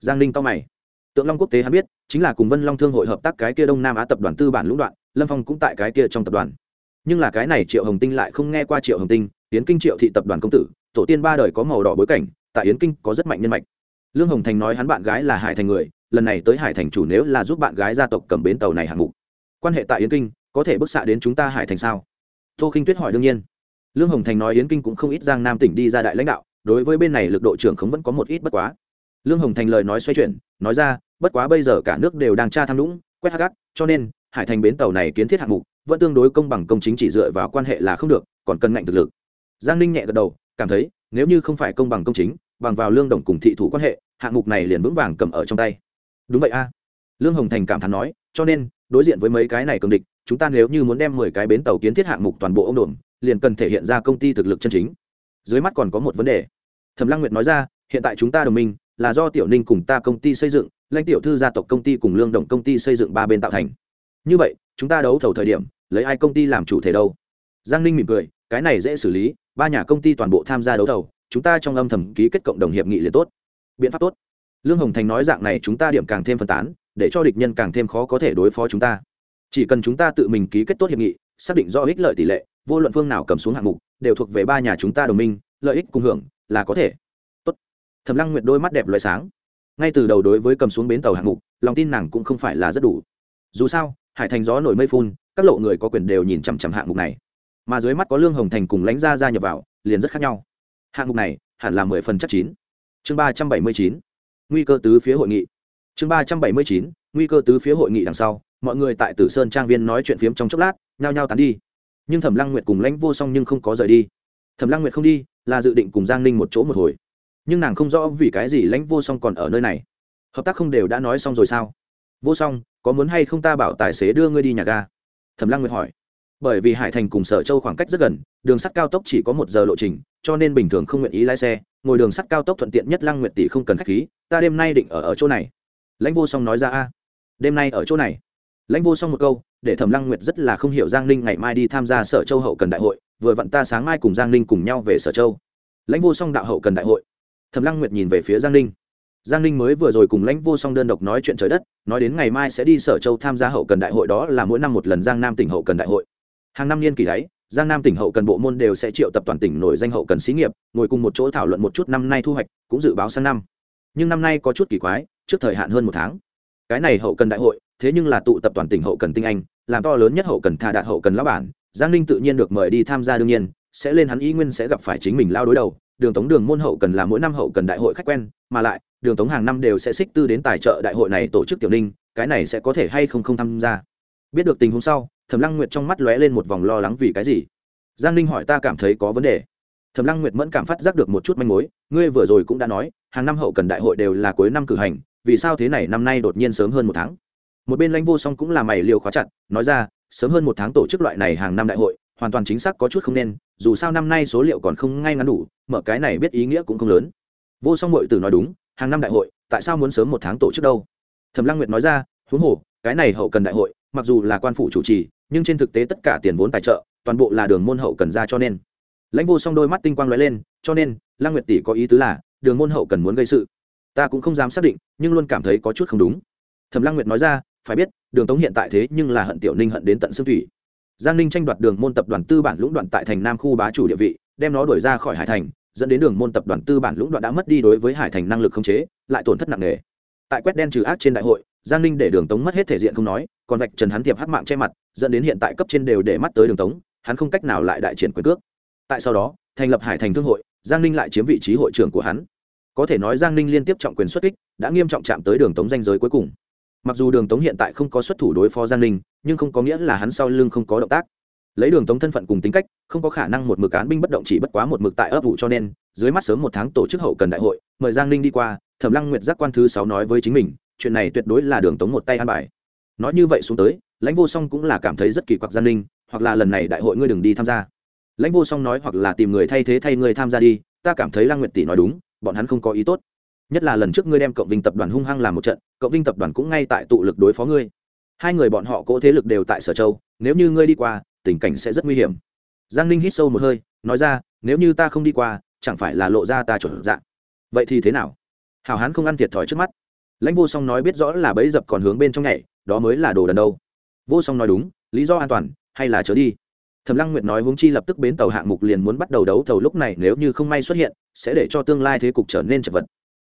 A: Giang ninh to mày. Tượng long quốc tế hắn biết, chính là cùng vân long thương hội hợp tác cái kia đông nam á tập đoàn tư bản lũng đoạn, lâm phong cũng tại cái kia trong tập đoàn. Nhưng là cái này triệu hồng tinh lại không nghe qua triệu hồng tinh, yến kinh triệu thị tập đoàn công tử, tổ tiên ba đời có màu đỏ bối cảnh, tại yến kinh có rất mạnh nhân mạch lương hồng thành nói hắn bạn gái là hải thành người, lần này tới hải thành chủ nếu là giúp bạn gái gia tộc cầm bến tàu này hạng mục. Quan hệ tại yến kinh, có thể bức xạ đến chúng ta hải thành sao? Tô khinh tuyết hỏi đương nhiên. Lương hồng thành nói yến kinh cũng không ít giang nam tỉnh đi ra đại lãnh đạo, đối với bên này lực độ trưởng không vẫn có một ít bất quá. Lương hồng thành lời nói xoay chuyển, nói ra, bất quá bây giờ cả nước đều đang tra tham nhũng, quét hắc cho nên, hải thành bến tàu này kiến thiết hạng mục, vẫn tương đối công bằng công chính chỉ dựa vào quan hệ là không được, còn cần ngạnh thực lực. Giang ninh nhẹ gật đầu, cảm thấy, nếu như không phải công bằng công chính bằng vào lương đồng cùng thị thủ quan hệ, hạng mục này liền vững vàng cầm ở trong tay. Đúng vậy a. Lương hồng thành cảm thán nói, cho nên, đối diện với mấy cái này cường địch, chúng ta nếu như muốn đem mười cái bến tàu kiến thiết hạng mục toàn bộ ông đồn liền cần thể hiện ra công ty thực lực chân chính. Dưới mắt còn có một vấn đề. Thẩm lăng nguyệt nói ra, hiện tại chúng ta đồng minh, là do tiểu ninh cùng ta công ty xây dựng, lãnh tiểu thư gia tộc công ty cùng lương đồng công ty xây dựng ba bên tạo thành. Như vậy, chúng ta đấu thầu thời điểm, lấy ai công ty làm chủ thể đâu? Giang ninh mỉm cười, cái này dễ xử lý, ba nhà công ty toàn bộ tham gia đấu thầu chúng ta trong âm thầm ký kết cộng đồng hiệp nghị liền tốt. Biện pháp tốt. Lương hồng thành nói dạng này chúng ta điểm càng thêm phân tán, để cho địch nhân càng thêm khó có thể đối phó chúng ta. Chỉ cần chúng ta tự mình ký kết tốt hiệp nghị, xác định do ích lợi tỷ lệ, vô luận phương nào cầm xuống hạng mục, đều thuộc về ba nhà chúng ta đồng minh, lợi ích cùng hưởng, là có thể. Tốt. Thầm lăng nguyệt đôi mắt đẹp loại sáng. Ngay từ đầu đối với cầm xuống bến tàu hạng mục, lòng tin nàng cũng không phải là rất đủ. Dù sao, hải thành gió nổi mây phun, các lộ người có quyền đều nhìn chằm chằm hạng mục này. Mà dưới mắt có lương hồng thành cùng lãnh gia gia nhập vào, liền rất khác nhau hạng mục này hẳn là mười phần chắc chín. Chương ba trăm bảy mươi chín, nguy cơ tứ phía hội nghị. Chương ba trăm bảy mươi chín, nguy cơ tứ phía hội nghị đằng sau, mọi người tại tử sơn trang viên nói chuyện phiếm trong chốc lát, nhao nhao tán đi. Nhưng thẩm lăng nguyệt cùng lãnh vô song nhưng không có rời đi. Thẩm lăng nguyệt không đi là dự định cùng giang ninh một chỗ một hồi. Nhưng nàng không rõ vì cái gì lãnh vô song còn ở nơi này. Hợp tác không đều đã nói xong rồi sao? Vô song, có muốn hay không ta bảo tài xế đưa ngươi đi nhà ga? Thẩm lăng nguyệt hỏi. Bởi vì hải thành cùng sở châu khoảng cách rất gần, đường sắt cao tốc chỉ có một giờ lộ trình cho nên bình thường không nguyện ý lái xe, ngồi đường sắt cao tốc thuận tiện nhất lăng nguyệt tỷ không cần khách khí, ta đêm nay định ở ở chỗ này. Lãnh vô song nói ra, a, đêm nay ở chỗ này. Lãnh vô song một câu, để thẩm lăng nguyệt rất là không hiểu giang ninh ngày mai đi tham gia sở châu hậu cần đại hội, vừa vặn ta sáng mai cùng giang ninh cùng nhau về sở châu. Lãnh vô song đạo hậu cần đại hội. Thẩm lăng nguyệt nhìn về phía giang ninh. Giang ninh mới vừa rồi cùng lãnh vô song đơn độc nói chuyện trời đất, nói đến ngày mai sẽ đi sở châu tham gia hậu cần đại hội đó là mỗi năm một lần giang nam tỉnh hậu cần đại hội. Hàng năm niên kỳ đấy giang nam tỉnh hậu cần bộ môn đều sẽ triệu tập toàn tỉnh nổi danh hậu cần xí nghiệp, ngồi cùng một chỗ thảo luận một chút năm nay thu hoạch, cũng dự báo sang năm. Nhưng năm nay có chút kỳ quái, trước thời hạn hơn một tháng. Cái này hậu cần đại hội, thế nhưng là tụ tập toàn tỉnh hậu cần tinh anh, làm to lớn nhất hậu cần thà đạt hậu cần lão bản, giang ninh tự nhiên được mời đi tham gia đương nhiên, sẽ lên hắn ý nguyên sẽ gặp phải chính mình lao đối đầu. Đường tống đường môn hậu cần là mỗi năm hậu cần đại hội khách quen, mà lại, đường tống hàng năm đều sẽ xích tư đến tài trợ đại hội này tổ chức tiểu ninh, cái này sẽ có thể hay không không tham gia. Biết được tình huống sau thẩm lăng nguyệt trong mắt lóe lên một vòng lo lắng vì cái gì? Giang ninh hỏi ta cảm thấy có vấn đề. Thẩm lăng nguyệt mẫn cảm phát giác được một chút manh mối, ngươi vừa rồi cũng đã nói, hàng năm hậu cần đại hội đều là cuối năm cử hành, vì sao thế này năm nay đột nhiên sớm hơn một tháng? Một bên lãnh vô song cũng là mày liều khóa chặt, nói ra, sớm hơn một tháng tổ chức loại này hàng năm đại hội, hoàn toàn chính xác có chút không nên, dù sao năm nay số liệu còn không ngay ngắn đủ, mở cái này biết ý nghĩa cũng không lớn. Vô song mội tử nói đúng, hàng năm đại hội, tại sao muốn sớm một tháng tổ chức đâu? Thẩm lăng nguyệt nói ra, huống hồ, cái này hậu cần đại hội, mặc dù là quan phủ chủ trì nhưng trên thực tế tất cả tiền vốn tài trợ, toàn bộ là đường môn hậu cần ra cho nên. Lãnh vô song đôi mắt tinh quang lóe lên, cho nên, lăng nguyệt tỷ có ý tứ là, đường môn hậu cần muốn gây sự. Ta cũng không dám xác định, nhưng luôn cảm thấy có chút không đúng. Thẩm lăng nguyệt nói ra, phải biết, đường tống hiện tại thế nhưng là hận tiểu ninh hận đến tận xương thủy. Giang ninh tranh đoạt đường môn tập đoàn tư bản lũng đoạn tại thành nam khu bá chủ địa vị, đem nó đuổi ra khỏi hải thành, dẫn đến đường môn tập đoàn tư bản lũng đoạn đã mất đi đối với hải thành năng lực khống chế, lại tổn thất nặng nề. Tại quét đen trừ ác trên đại hội giang ninh để đường tống mất hết thể diện không nói, còn vạch trần hắn thiệp hắc mạng che mặt, dẫn đến hiện tại cấp trên đều để mắt tới đường tống, hắn không cách nào lại đại triển quyền cước. Tại sau đó, thành lập hải thành thương hội, giang ninh lại chiếm vị trí hội trưởng của hắn. Có thể nói giang ninh liên tiếp trọng quyền xuất kích, đã nghiêm trọng chạm tới đường tống danh giới cuối cùng. Mặc dù đường tống hiện tại không có xuất thủ đối phó giang ninh, nhưng không có nghĩa là hắn sau lưng không có động tác. Lấy đường tống thân phận cùng tính cách, không có khả năng một mực án binh bất động chỉ bất quá một mực tại ấp vụ cho nên, dưới mắt sớm một tháng tổ chức hậu cần đại hội, mời giang ninh đi qua, thẩm lăng nguyệt giác quan thứ sáu nói với chính mình chuyện này tuyệt đối là đường tống một tay an bài. Nói như vậy xuống tới, lãnh vô song cũng là cảm thấy rất kỳ quặc giang ninh hoặc là lần này đại hội ngươi đừng đi tham gia. Lãnh vô song nói hoặc là tìm người thay thế thay ngươi tham gia đi, ta cảm thấy lăng nguyệt tỷ nói đúng, bọn hắn không có ý tốt. Nhất là lần trước ngươi đem cộng vinh tập đoàn hung hăng làm một trận, cộng vinh tập đoàn cũng ngay tại tụ lực đối phó ngươi. Hai người bọn họ cỗ thế lực đều tại sở châu, nếu như ngươi đi qua, tình cảnh sẽ rất nguy hiểm. Giang ninh hít sâu một hơi, nói ra, nếu như ta không đi qua, chẳng phải là lộ ra ta chuẩn dạng. Vậy thì thế nào? Hào hán không ăn thiệt thòi trước mắt lãnh vô song nói biết rõ là bẫy dập còn hướng bên trong nhảy, đó mới là đồ đần đâu. Vô song nói đúng, lý do an toàn, hay là chớ đi. Thẩm lăng nguyệt nói huống chi lập tức bến tàu hạng mục liền muốn bắt đầu đấu thầu lúc này, nếu như không may xuất hiện, sẽ để cho tương lai thế cục trở nên chật vật.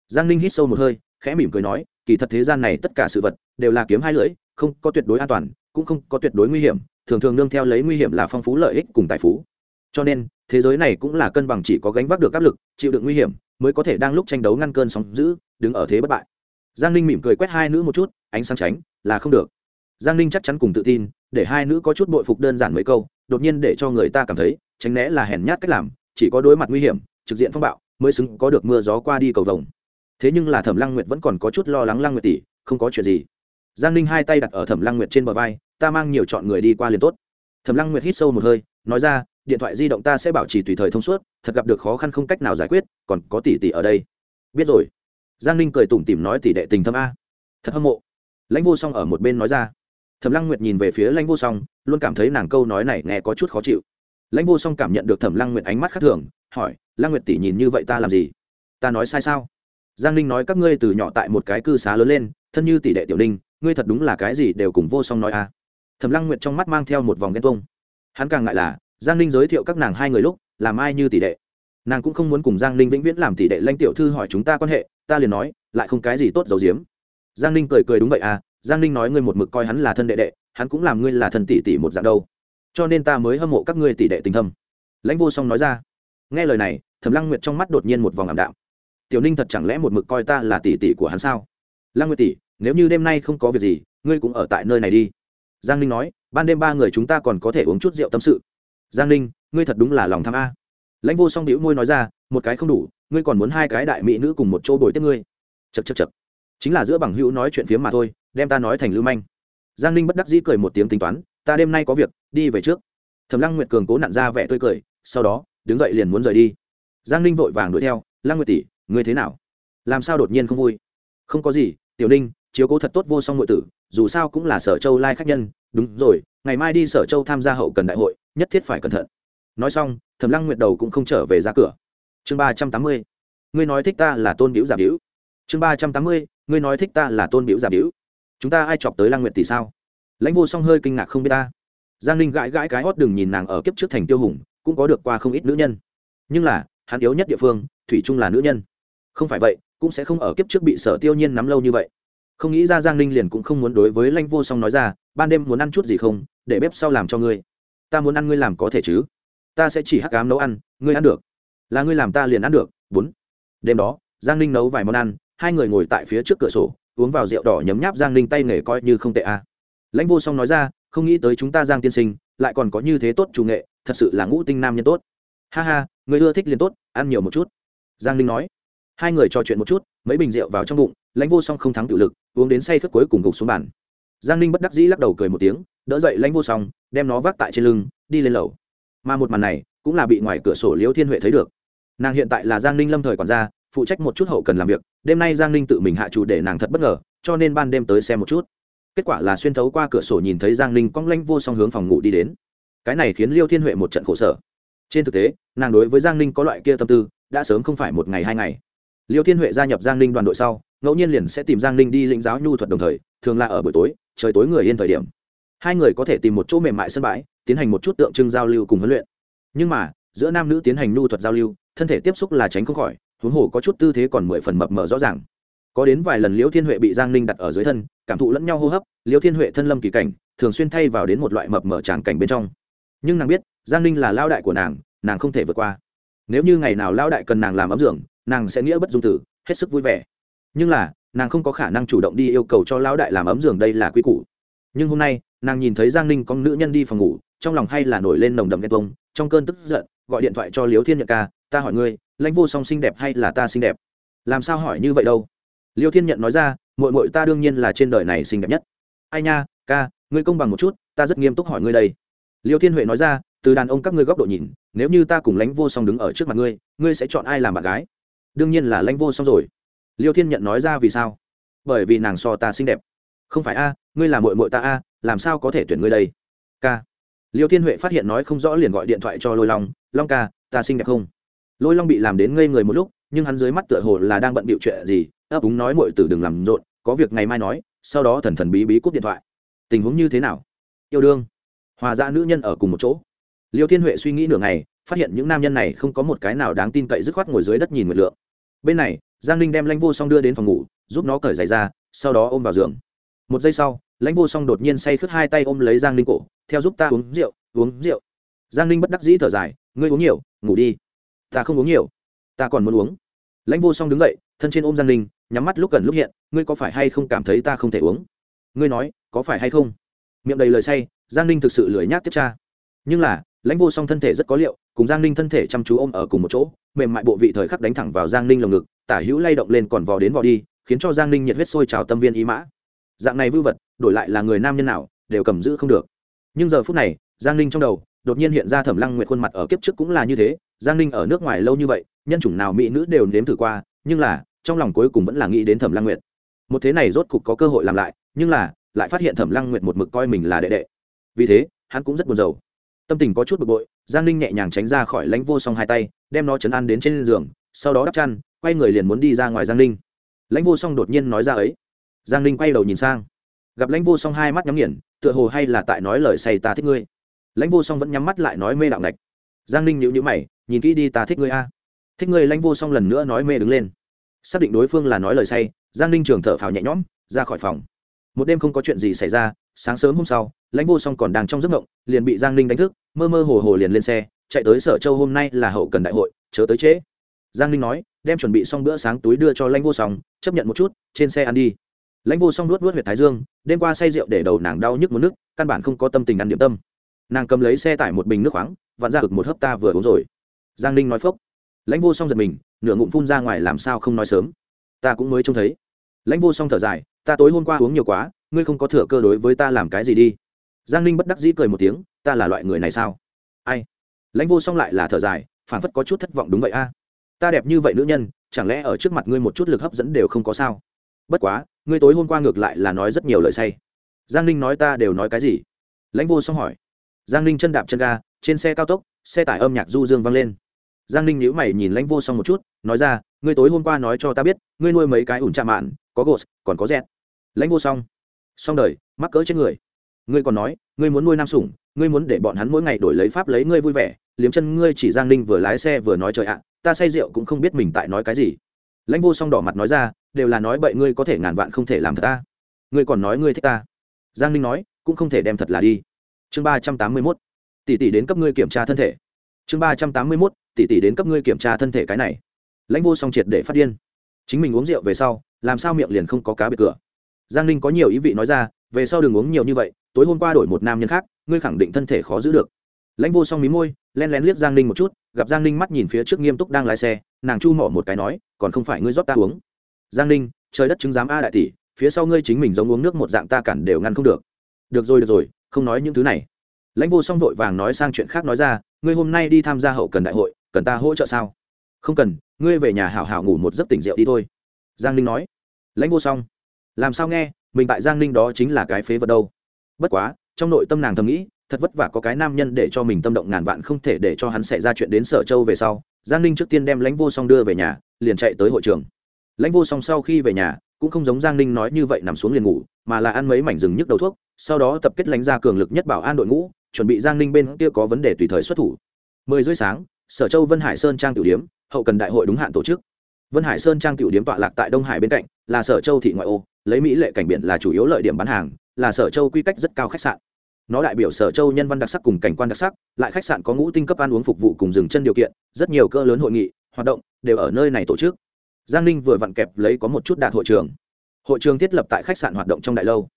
A: Giang ninh hít sâu một hơi, khẽ mỉm cười nói, kỳ thật thế gian này tất cả sự vật, đều là kiếm hai lưỡi, không có tuyệt đối an toàn, cũng không có tuyệt đối nguy hiểm, thường thường nương theo lấy nguy hiểm là phong phú lợi ích cùng tài phú. Cho nên, thế giới này cũng là cân bằng chỉ có gánh vác được áp lực, chịu đựng nguy hiểm, mới có thể đang lúc tranh đấu ngăn cơn sóng giữ đứng ở thế bất bại giang ninh mỉm cười quét hai nữ một chút, ánh sáng tránh, là không được. Giang ninh chắc chắn cùng tự tin, để hai nữ có chút bội phục đơn giản mấy câu, đột nhiên để cho người ta cảm thấy, tránh né là hèn nhát cách làm, chỉ có đối mặt nguy hiểm, trực diện phong bạo, mới xứng có được mưa gió qua đi cầu vồng. Thế nhưng là thẩm lăng nguyệt vẫn còn có chút lo lắng lăng nguyệt tỷ, không có chuyện gì. Giang ninh hai tay đặt ở thẩm lăng nguyệt trên bờ vai, ta mang nhiều chọn người đi qua liền tốt. Thẩm lăng nguyệt hít sâu một hơi, nói ra, điện thoại di động ta sẽ bảo trì tùy thời thông suốt, thật gặp được khó khăn không cách nào giải quyết, còn có tỷ tỷ ở đây. Biết rồi giang ninh cười tủm tỉm nói tỷ đệ tình thâm a. Thật hâm mộ. Lãnh vô song ở một bên nói ra. Thẩm lăng nguyệt nhìn về phía lãnh vô song, luôn cảm thấy nàng câu nói này nghe có chút khó chịu. Lãnh vô song cảm nhận được thẩm lăng nguyệt ánh mắt khác thường, hỏi, lăng nguyệt tỷ nhìn như vậy ta làm gì? Ta nói sai sao? Giang ninh nói, các ngươi từ nhỏ tại một cái cư xá lớn lên, thân như tỷ đệ tiểu ninh, ngươi thật đúng là cái gì đều cùng vô song nói a. thẩm lăng nguyệt trong mắt mang theo một vòng ghen tuông. Hắn càng ngại là, giang ninh giới thiệu các nàng hai người lúc, làm ai như tỷ đệ? Nàng cũng không muốn cùng giang ninh vĩnh viễn làm tỷ đệ. Lãnh tiểu thư hỏi, chúng ta quan hệ ta liền nói, lại không cái gì tốt giấu giếm. Giang ninh cười cười đúng vậy à giang ninh nói ngươi một mực coi hắn là thân đệ đệ, hắn cũng làm ngươi là thân tỷ tỷ một dạng đâu. Cho nên ta mới hâm mộ các ngươi tỷ đệ tình thâm. Lãnh vô song nói ra. Nghe lời này, thẩm lăng nguyệt trong mắt đột nhiên một vòng ảm đạm. Tiểu ninh thật chẳng lẽ một mực coi ta là tỷ tỷ của hắn sao? Lăng nguyệt tỷ, nếu như đêm nay không có việc gì, ngươi cũng ở tại nơi này đi. Giang ninh nói, ban đêm ba người chúng ta còn có thể uống chút rượu tâm sự. Giang ninh, ngươi thật đúng là lòng tham a. Lãnh vô song đĩu môi nói ra, một cái không đủ ngươi còn muốn hai cái đại mỹ nữ cùng một chỗ bồi tiếp ngươi. Chật chật chật chính là giữa bằng hữu nói chuyện phiếm mà thôi, đem ta nói thành lưu manh. Giang ninh bất đắc dĩ cười một tiếng tính toán, ta đêm nay có việc, đi về trước. Thầm lăng nguyệt cường cố nặn ra vẻ tươi cười, sau đó, đứng dậy liền muốn rời đi. Giang ninh vội vàng đuổi theo, lăng nguyệt tỷ, ngươi thế nào? Làm sao đột nhiên không vui? Không có gì, tiểu ninh, chiếu cố thật tốt vô song nội tử, dù sao cũng là sở châu lai khách nhân, đúng rồi, ngày mai đi sở châu tham gia hậu cần đại hội, nhất thiết phải cẩn thận. Nói xong, thẩm lăng nguyệt đầu cũng không trở về ra cửa chương ba trăm tám mươi. Ngươi nói thích ta là tôn biểu giả biểu chương ba trăm tám mươi, ngươi nói thích ta là tôn biểu giả biểu chúng ta ai chọc tới lang nguyệt tỷ sao? Lãnh vô song hơi kinh ngạc không biết ta. Giang ninh gãi gãi cái hót đừng nhìn nàng ở kiếp trước thành tiêu hùng, cũng có được qua không ít nữ nhân. Nhưng là, hắn yếu nhất địa phương, thủy chung là nữ nhân. Không phải vậy, cũng sẽ không ở kiếp trước bị sở tiêu nhiên nắm lâu như vậy. Không nghĩ ra giang ninh liền cũng không muốn đối với lãnh vô song nói ra, ban đêm muốn ăn chút gì không? Để bếp sau làm cho ngươi. Ta muốn ăn ngươi làm có thể chứ. Ta sẽ chỉ hắc cám nấu ăn, ngươi ăn được là ngươi làm ta liền ăn được, bốn. Đêm đó, giang ninh nấu vài món ăn, hai người ngồi tại phía trước cửa sổ, uống vào rượu đỏ nhấm nháp giang ninh tay nghề coi như không tệ a. À. lãnh vô song nói ra, không nghĩ tới chúng ta giang tiên sinh, lại còn có như thế tốt chủ nghệ, thật sự là ngũ tinh nam nhân tốt. Ha ha, người ưa thích liền tốt, ăn nhiều một chút. Giang ninh nói. Hai người trò chuyện một chút, mấy bình rượu vào trong bụng, lãnh vô song không thắng tự lực, uống đến say khất cuối cùng gục xuống bàn. Giang ninh bất đắc dĩ lắc đầu cười một tiếng, đỡ dậy lãnh vô song, đem nó vác tại trên lưng, đi lên lầu. Mà một màn này, cũng là bị ngoài cửa sổ liễu thiên huệ thấy được nàng hiện tại là giang ninh lâm thời còn ra phụ trách một chút hậu cần làm việc. Đêm nay giang ninh tự mình hạ chủ để nàng thật bất ngờ, cho nên ban đêm tới xem một chút. Kết quả là xuyên thấu qua cửa sổ nhìn thấy giang ninh cong lanh vô song hướng phòng ngủ đi đến. Cái này khiến liêu thiên huệ một trận khổ sở. Trên thực tế, nàng đối với giang ninh có loại kia tâm tư, đã sớm không phải một ngày hai ngày. Liêu thiên huệ gia nhập giang ninh đoàn đội sau, ngẫu nhiên liền sẽ tìm giang ninh đi lĩnh giáo nhu thuật đồng thời, thường là ở buổi tối, trời tối người yên thời điểm. Hai người có thể tìm một chỗ mềm mại sân bãi, tiến hành một chút tượng trưng giao lưu cùng huấn luyện. Nhưng mà, giữa nam nữ tiến hành nhu thuật giao lưu thân thể tiếp xúc là tránh không khỏi, huống hồ có chút tư thế còn mười phần mập mờ rõ ràng. Có đến vài lần liễu thiên huệ bị giang ninh đặt ở dưới thân, cảm thụ lẫn nhau hô hấp, liễu thiên huệ thân lâm kỳ cảnh, thường xuyên thay vào đến một loại mập mờ tràng cảnh bên trong. Nhưng nàng biết, giang ninh là lao đại của nàng nàng không thể vượt qua. Nếu như ngày nào lao đại cần nàng làm ấm dưỡng nàng sẽ nghĩa bất dung tử, hết sức vui vẻ. Nhưng là, nàng không có khả năng chủ động đi yêu cầu cho lão đại làm ấm giường đây là quy củ. Nhưng hôm nay, nàng nhìn thấy giang ninh con nữ nhân đi phòng ngủ, trong lòng hay là nổi lên nồng đầm ghen tuông, trong cơn tức giận gọi điện thoại cho liêu thiên nhận ca, ta hỏi ngươi, lãnh vô song xinh đẹp hay là ta xinh đẹp? Làm sao hỏi như vậy đâu? Liêu thiên nhận nói ra mội mội ta đương nhiên là trên đời này xinh đẹp nhất. Ai nha, ca, ngươi công bằng một chút, ta rất nghiêm túc hỏi ngươi đây. Liêu thiên huệ nói ra, từ đàn ông các ngươi góc độ nhìn, nếu như ta cùng lãnh vô song đứng ở trước mặt ngươi ngươi sẽ chọn ai làm bạn gái? Đương nhiên là lãnh vô song rồi. Liêu thiên nhận nói ra vì sao? Bởi vì nàng so ta xinh đẹp. Không phải a, ngươi là mội mội ta a, làm sao có thể tuyển ngươi đây? Ca liêu thiên huệ phát hiện nói không rõ liền gọi điện thoại cho lôi long long ca, ta xinh đẹp không? Lôi long bị làm đến ngây người một lúc, nhưng hắn dưới mắt tựa hồ là đang bận bịu chuyện gì, ấp úng nói mọi tử đừng làm rộn, có việc ngày mai nói. Sau đó thần thần bí bí cúp điện thoại. Tình huống như thế nào? Yêu đương. Hòa ra nữ nhân ở cùng một chỗ. Liêu thiên huệ suy nghĩ nửa ngày, phát hiện những nam nhân này không có một cái nào đáng tin cậy dứt khoát ngồi dưới đất nhìn nguyệt lượng. Bên này, giang ninh đem lãnh vô song đưa đến phòng ngủ, giúp nó cởi giày ra, sau đó ôm vào giường. Một giây sau lãnh vô song đột nhiên say khướt hai tay ôm lấy giang ninh cổ, theo giúp ta uống rượu uống rượu. Giang ninh bất đắc dĩ thở dài, ngươi uống nhiều, ngủ đi. Ta không uống nhiều, ta còn muốn uống. Lãnh vô song đứng dậy, thân trên ôm giang ninh, nhắm mắt lúc gần lúc hiện, ngươi có phải hay không cảm thấy ta không thể uống? Ngươi nói, có phải hay không? Miệng đầy lời say, giang ninh thực sự lười nhác tiếp cha nhưng là, lãnh vô song thân thể rất có liệu, cùng giang ninh thân thể chăm chú ôm ở cùng một chỗ, mềm mại bộ vị thời khắc đánh thẳng vào giang ninh lồng ngực, tả hữu lay động lên còn vò đến vò đi, khiến cho giang ninh nhiệt huyết sôi trào tâm viên ý mã. Dạng này vư vật đổi lại là người nam nhân nào, đều cầm giữ không được. Nhưng giờ phút này, giang ninh trong đầu, đột nhiên hiện ra thẩm lăng nguyệt khuôn mặt ở kiếp trước cũng là như thế. Giang ninh ở nước ngoài lâu như vậy, nhân chủng nào mỹ nữ đều nếm thử qua, nhưng là, trong lòng cuối cùng vẫn là nghĩ đến thẩm lăng nguyệt. Một thế này rốt cục có cơ hội làm lại, nhưng là, lại phát hiện thẩm lăng nguyệt một mực coi mình là đệ đệ. Vì thế, hắn cũng rất buồn rầu. Tâm tình có chút bực bội, giang ninh nhẹ nhàng tránh ra khỏi lãnh vô song hai tay, đem nó chấn an đến trên giường, sau đó đắp chăn, quay người liền muốn đi ra ngoài giang ninh. Lãnh vô song đột nhiên nói ra ấy. Giang ninh quay đầu nhìn sang gặp lãnh vô song hai mắt nhắm nghiền, tựa hồ hay là tại nói lời say ta thích ngươi. Lãnh vô song vẫn nhắm mắt lại nói mê đạo ngạch. Giang ninh nhịu nhữ mày, nhìn kỹ đi ta thích ngươi a. Thích ngươi, lãnh vô song lần nữa nói mê đứng lên. Xác định đối phương là nói lời say, giang ninh trường thở phào nhẹ nhõm, ra khỏi phòng. Một đêm không có chuyện gì xảy ra, sáng sớm hôm sau, lãnh vô song còn đang trong giấc ngộng liền bị giang ninh đánh thức, mơ mơ hồ hồ liền lên xe, chạy tới sở châu hôm nay là hậu cần đại hội, chớ tới trễ. Giang ninh nói, đem chuẩn bị xong bữa sáng túi đưa cho lãnh vô song, chấp nhận một chút, trên xe ăn đi lãnh vô song nuốt nuốt huyệt thái dương, đêm qua say rượu để đầu nàng đau nhức một nước căn bản không có tâm tình ăn điểm tâm. Nàng cầm lấy xe tải một bình nước khoáng, vặn ra ực một hớp ta vừa uống rồi. Giang ninh nói phốc. Lãnh vô song giật mình, nửa ngụm phun ra ngoài làm sao không nói sớm. Ta cũng mới trông thấy. Lãnh vô song thở dài, ta tối hôm qua uống nhiều quá, ngươi không có thừa cơ đối với ta làm cái gì đi. Giang ninh bất đắc dĩ cười một tiếng, ta là loại người này sao? Ai? Lãnh vô song lại là thở dài phản phất có chút thất vọng đúng vậy a. Ta đẹp như vậy nữ nhân, chẳng lẽ ở trước mặt ngươi một chút lực hấp dẫn đều không có sao? Bất quá ngươi tối hôm qua ngược lại là nói rất nhiều lời say. Giang ninh nói ta đều nói cái gì? Lãnh vô song hỏi. Giang ninh chân đạp chân ga, trên xe cao tốc, xe tải âm nhạc du dương vang lên. Giang ninh nhữ mày nhìn lãnh vô song một chút, nói ra, ngươi tối hôm qua nói cho ta biết, ngươi nuôi mấy cái ủn chạm mạn, có gos còn có dẹt. Lãnh vô song. Xong đời, mắc cỡ trên người. Ngươi còn nói, ngươi muốn nuôi nam sủng, ngươi muốn để bọn hắn mỗi ngày đổi lấy pháp lấy ngươi vui vẻ, liếm chân ngươi chỉ giang ninh vừa lái xe vừa nói trời ạ, ta say rượu cũng không biết mình tại nói cái gì lãnh vô song đỏ mặt nói ra, đều là nói bậy ngươi có thể ngàn vạn không thể làm thật ta. Ngươi còn nói ngươi thích ta. Giang ninh nói, cũng không thể đem thật là đi. Chương ba trăm tám mươi mốt. Tỷ tỷ đến cấp ngươi kiểm tra thân thể. Chương ba trăm tám mươi mốt, tỷ tỷ đến cấp ngươi kiểm tra thân thể cái này. Lãnh vô song triệt để phát điên. Chính mình uống rượu về sau, làm sao miệng liền không có cá biệt cửa. Giang ninh có nhiều ý vị nói ra, về sau đừng uống nhiều như vậy, tối hôm qua đổi một nam nhân khác, ngươi khẳng định thân thể khó giữ được. Lãnh vô song mí môi, len lén liếc giang ninh một chút, gặp giang ninh mắt nhìn phía trước nghiêm túc đang lái xe, nàng chu mỏ một cái nói còn không phải ngươi rót ta uống. Giang ninh, trời đất chứng giám a đại tỷ, phía sau ngươi chính mình giống uống nước một dạng ta cản đều ngăn không được. Được rồi được rồi, không nói những thứ này. Lãnh vô song vội vàng nói sang chuyện khác nói ra, ngươi hôm nay đi tham gia hậu cần đại hội, cần ta hỗ trợ sao? Không cần, ngươi về nhà hảo hảo ngủ một giấc tỉnh rượu đi thôi. Giang ninh nói. Lãnh vô song. Làm sao nghe, mình tại giang ninh đó chính là cái phế vật đâu. Bất quá, trong nội tâm nàng thầm nghĩ, thật vất vả có cái nam nhân để cho mình tâm động ngàn vạn không thể để cho hắn xảy ra chuyện đến sở châu về sau. Giang ninh trước tiên đem lãnh vô song đưa về nhà liền chạy tới hội trường. Lãnh vô song sau khi về nhà, cũng không giống giang ninh nói như vậy nằm xuống liền ngủ, mà là ăn mấy mảnh rừng nhức đầu thuốc, sau đó tập kết lãnh ra cường lực nhất bảo an đội ngũ, chuẩn bị giang ninh bên kia có vấn đề tùy thời xuất thủ. Mười rưỡi sáng, sở châu vân hải sơn trang tiểu điếm, hậu cần đại hội đúng hạn tổ chức. Vân hải sơn trang tiểu điếm tọa lạc tại đông hải bên cạnh, là sở châu thị ngoại ô, lấy mỹ lệ cảnh biển là chủ yếu lợi điểm bán hàng, là sở châu quy cách rất cao khách sạn. Nó đại biểu sở châu nhân văn đặc sắc cùng cảnh quan đặc sắc, lại khách sạn có ngũ tinh cấp ăn uống phục vụ cùng dừng chân điều kiện, rất nhiều cỡ lớn hội nghị hoạt động đều ở nơi này tổ chức. Giang ninh vừa vặn kẹp lấy có một chút đạt hội trường. Hội trường thiết lập tại khách sạn hoạt động trong đại lâu.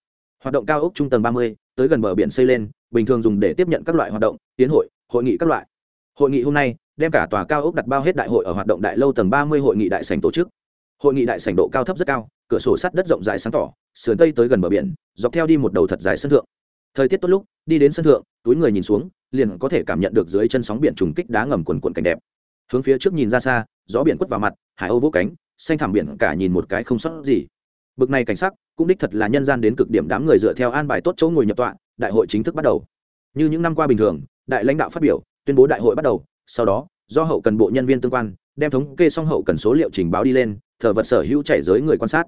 A: Hoạt động cao ốc trung tầng ba mươi, tới gần bờ biển xây lên, bình thường dùng để tiếp nhận các loại hoạt động, tiến hội hội nghị các loại. Hội nghị hôm nay đem cả tòa cao ốc đặt bao hết đại hội ở hoạt động đại lâu tầng ba mươi hội nghị đại sành tổ chức. Hội nghị đại sành độ cao thấp rất cao, cửa sổ sắt đất rộng rãi sáng tỏ, sườn tây tới gần bờ biển, dọc theo đi một đầu thật dài sân thượng. Thời tiết tốt lúc, đi đến sân thượng, túi người nhìn xuống, liền có thể cảm nhận được dưới chân sóng biển trùng kích đá ngầm quần quần cảnh đẹp hướng phía trước nhìn ra xa, gió biển quất vào mặt, hải âu vỗ cánh, xanh thảm biển cả nhìn một cái không sót gì. Bực này cảnh sắc, cũng đích thật là nhân gian đến cực điểm đám người dựa theo an bài tốt chỗ ngồi nhập tọa, đại hội chính thức bắt đầu. Như những năm qua bình thường, đại lãnh đạo phát biểu, tuyên bố đại hội bắt đầu, sau đó, do hậu cần bộ nhân viên tương quan, đem thống kê xong hậu cần số liệu trình báo đi lên, thờ vật sở hữu chạy giới người quan sát.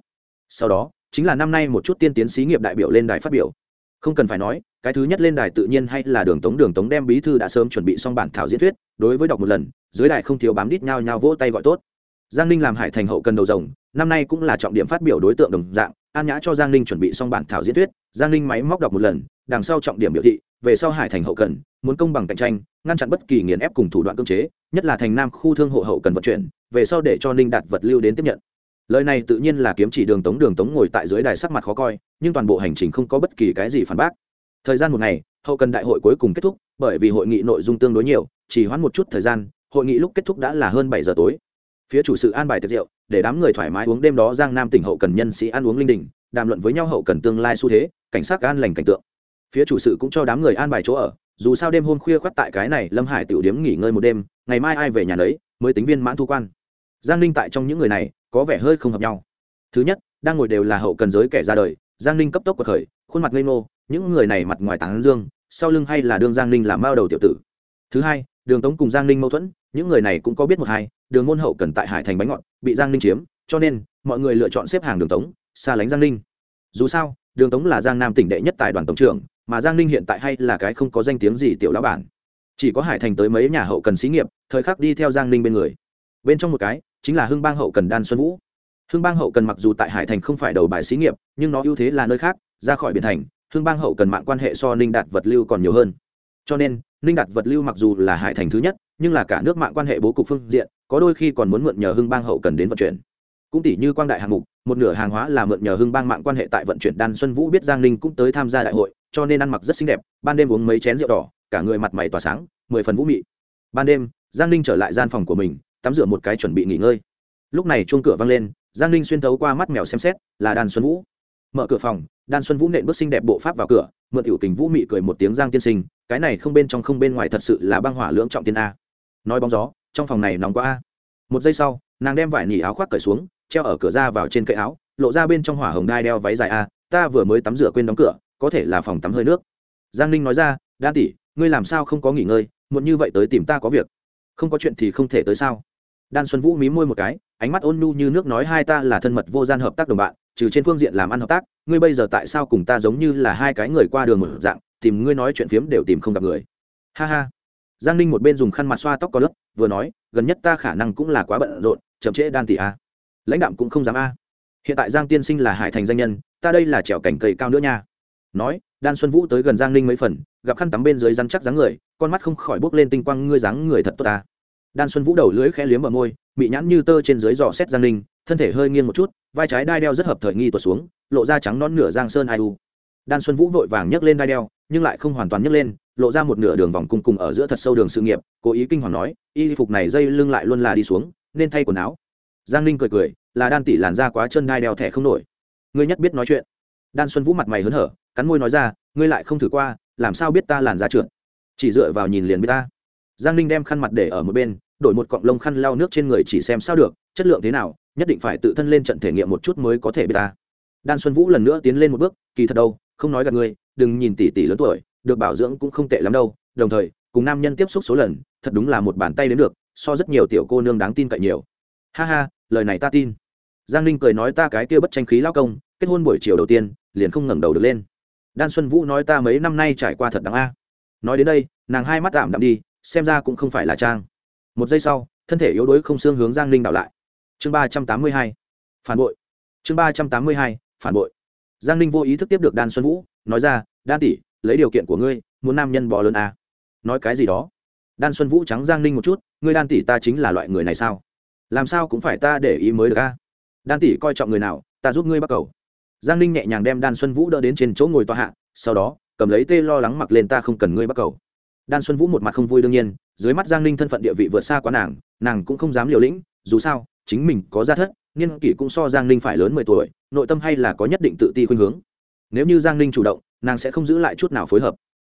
A: Sau đó, chính là năm nay một chút tiên tiến xí nghiệp đại biểu lên đài phát biểu không cần phải nói, cái thứ nhất lên đài tự nhiên hay là đường tống đường tống đem bí thư đã sớm chuẩn bị xong bản thảo diễn thuyết, đối với đọc một lần, dưới đài không thiếu bám đít nhau nhau vỗ tay gọi tốt. Giang ninh làm hải thành hậu cần đầu rồng, năm nay cũng là trọng điểm phát biểu đối tượng đồng dạng, an nhã cho giang ninh chuẩn bị xong bản thảo diễn thuyết, giang ninh máy móc đọc một lần, đằng sau trọng điểm biểu thị, về sau hải thành hậu cần, muốn công bằng cạnh tranh, ngăn chặn bất kỳ nghiền ép cùng thủ đoạn cưỡng chế, nhất là thành nam khu thương hộ hậu cần vận chuyển, về sau để cho ninh đạt vật lưu đến tiếp nhận lời này tự nhiên là kiếm chỉ đường tống đường tống ngồi tại dưới đài sắc mặt khó coi, nhưng toàn bộ hành trình không có bất kỳ cái gì phản bác. Thời gian một ngày, hậu cần đại hội cuối cùng kết thúc, bởi vì hội nghị nội dung tương đối nhiều, chỉ hoãn một chút thời gian, hội nghị lúc kết thúc đã là hơn bảy giờ tối. Phía chủ sự an bài tiệc rượu, để đám người thoải mái uống đêm đó giang nam tỉnh hậu cần nhân sĩ ăn uống linh đình, đàm luận với nhau hậu cần tương lai xu thế, cảnh sát an lành cảnh tượng. Phía chủ sự cũng cho đám người an bài chỗ ở, dù sao đêm hôm khuya khoắt tại cái này lâm hải tiểu điếm nghỉ ngơi một đêm, ngày mai ai về nhà đấy mới tính viên mãn thu quan. Giang ninh tại trong những người này có vẻ hơi không hợp nhau. Thứ nhất, đang ngồi đều là hậu cần giới kẻ ra đời, giang ninh cấp tốc của khởi, khuôn mặt ngây ngô, những người này mặt ngoài tán dương, sau lưng hay là đương giang ninh làm bao đầu tiểu tử. Thứ hai, đường tống cùng giang ninh mâu thuẫn, những người này cũng có biết một hai, đường môn hậu cần tại hải thành bánh ngọt, bị giang ninh chiếm, cho nên, mọi người lựa chọn xếp hàng đường tống, xa lánh giang ninh. Dù sao, đường tống là giang nam tỉnh đệ nhất tài đoàn tổng trưởng, mà giang ninh hiện tại hay là cái không có danh tiếng gì tiểu lão bản. Chỉ có hải thành tới mấy nhà hậu cần xí nghiệp, thời khắc đi theo giang ninh bên người. Bên trong một cái chính là hưng bang hậu cần đan xuân vũ. Hưng bang hậu cần mặc dù tại hải thành không phải đầu bài xí nghiệp, nhưng nó ưu thế là nơi khác, ra khỏi biển thành, hưng bang hậu cần mạng quan hệ so ninh đạt vật lưu còn nhiều hơn. Cho nên, ninh đạt vật lưu mặc dù là hải thành thứ nhất, nhưng là cả nước mạng quan hệ bố cục phương diện, có đôi khi còn muốn mượn nhờ hưng bang hậu cần đến vận chuyển. Cũng tỷ như quang đại hạng mục, một nửa hàng hóa là mượn nhờ hưng bang mạng quan hệ tại vận chuyển đan xuân vũ biết giang ninh cũng tới tham gia đại hội, cho nên ăn mặc rất xinh đẹp, ban đêm uống mấy chén rượu đỏ, cả người mặt mày tỏa sáng, mười phần vũ mị. Ban đêm, giang ninh trở lại gian phòng của mình tắm rửa một cái chuẩn bị nghỉ ngơi. Lúc này chuông cửa vang lên, giang ninh xuyên thấu qua mắt mèo xem xét, là đan xuân vũ. Mở cửa phòng, đan xuân vũ nện bước xinh đẹp bộ pháp vào cửa, mượn tiểu tình vũ mị cười một tiếng giang tiên sinh, cái này không bên trong không bên ngoài thật sự là băng hỏa lưỡng trọng tiên a. Nói bóng gió, trong phòng này nóng quá a. Một giây sau, nàng đem vải nỉ áo khoác cởi xuống, treo ở cửa ra vào trên cây áo, lộ ra bên trong hỏa hồng đai đeo váy dài a, ta vừa mới tắm rửa quên đóng cửa, có thể là phòng tắm hơi nước. Giang ninh nói ra, đan tỷ, ngươi làm sao không có nghỉ ngơi, muộn như vậy tới tìm ta có việc. Không có chuyện thì không thể tới sao? Đan xuân vũ mí môi một cái, ánh mắt ôn nhu như nước nói hai ta là thân mật vô gian hợp tác đồng bạn, trừ trên phương diện làm ăn hợp tác, ngươi bây giờ tại sao cùng ta giống như là hai cái người qua đường một dạng, tìm ngươi nói chuyện phiếm đều tìm không gặp người. Ha ha. Giang ninh một bên dùng khăn mặt xoa tóc có lớp, vừa nói, gần nhất ta khả năng cũng là quá bận rộn, chậm trễ đan tỷ a. Lãnh đạm cũng không dám a. Hiện tại giang tiên sinh là hải thành danh nhân, ta đây là trèo cảnh cây cao nữa nha. Nói, đan xuân vũ tới gần giang ninh mấy phần, gặp khăn tắm bên dưới răn chắc dáng người, con mắt không khỏi bốc lên tinh quang, ngươi dáng người thật tốt ta đan xuân vũ đầu lưỡi khẽ liếm bờ môi, bị nhãn như tơ trên dưới dò xét giang ninh thân thể hơi nghiêng một chút, vai trái đai đeo rất hợp thời nghi tuột xuống, lộ ra trắng non nửa giang sơn ai u. Đan xuân vũ vội vàng nhấc lên đai đeo, nhưng lại không hoàn toàn nhấc lên, lộ ra một nửa đường vòng cung cùng ở giữa thật sâu đường sự nghiệp, cố ý kinh hoàng nói, y phục này dây lưng lại luôn là đi xuống, nên thay quần áo. Giang ninh cười cười, là đan tỷ làn da quá chân đai đeo thẻ không nổi. Ngươi nhất biết nói chuyện. Đan xuân vũ mặt mày hớn hở, cắn môi nói ra, ngươi lại không thử qua, làm sao biết ta làn da trượt? Chỉ dựa vào nhìn liền biết ta. Giang ninh đem khăn mặt để ở một bên đổi một cọng lông khăn lau nước trên người chỉ xem sao được, chất lượng thế nào, nhất định phải tự thân lên trận thể nghiệm một chút mới có thể biết ta. Đan xuân vũ lần nữa tiến lên một bước, kỳ thật đâu, không nói gặp ngươi, đừng nhìn tỷ tỷ lớn tuổi, được bảo dưỡng cũng không tệ lắm đâu, đồng thời, cùng nam nhân tiếp xúc số lần, thật đúng là một bàn tay đến được, so rất nhiều tiểu cô nương đáng tin cậy nhiều. Ha ha, lời này ta tin. Giang ninh cười nói ta cái kia bất tranh khí lao công, kết hôn buổi chiều đầu tiên, liền không ngẩng đầu được lên. Đan xuân vũ nói ta mấy năm nay trải qua thật đáng a. Nói đến đây, nàng hai mắt tạm đạm đi, xem ra cũng không phải là trang một giây sau, thân thể yếu đuối không xương hướng giang ninh đảo lại. Chương ba trăm tám mươi hai, phản bội. Chương ba trăm tám mươi hai, phản bội. Giang ninh vô ý thức tiếp được đan xuân vũ, nói ra, đan tỷ, lấy điều kiện của ngươi, muốn nam nhân bò lớn à. nói cái gì đó? Đan xuân vũ trắng giang ninh một chút, ngươi đan tỷ ta chính là loại người này sao? Làm sao cũng phải ta để ý mới được a? Đan tỷ coi trọng người nào, ta giúp ngươi bắt cầu. Giang ninh nhẹ nhàng đem đan xuân vũ đỡ đến trên chỗ ngồi tòa hạ, sau đó, cầm lấy tê lo lắng mặc lên, ta không cần ngươi bắt cầu đan xuân vũ một mặt không vui đương nhiên, dưới mắt giang ninh thân phận địa vị vượt xa quá nàng nàng cũng không dám liều lĩnh, dù sao, chính mình có gia thất, niên kỷ cũng so giang ninh phải lớn mười tuổi, nội tâm hay là có nhất định tự ti khuynh hướng. Nếu như giang ninh chủ động, nàng sẽ không giữ lại chút nào phối hợp.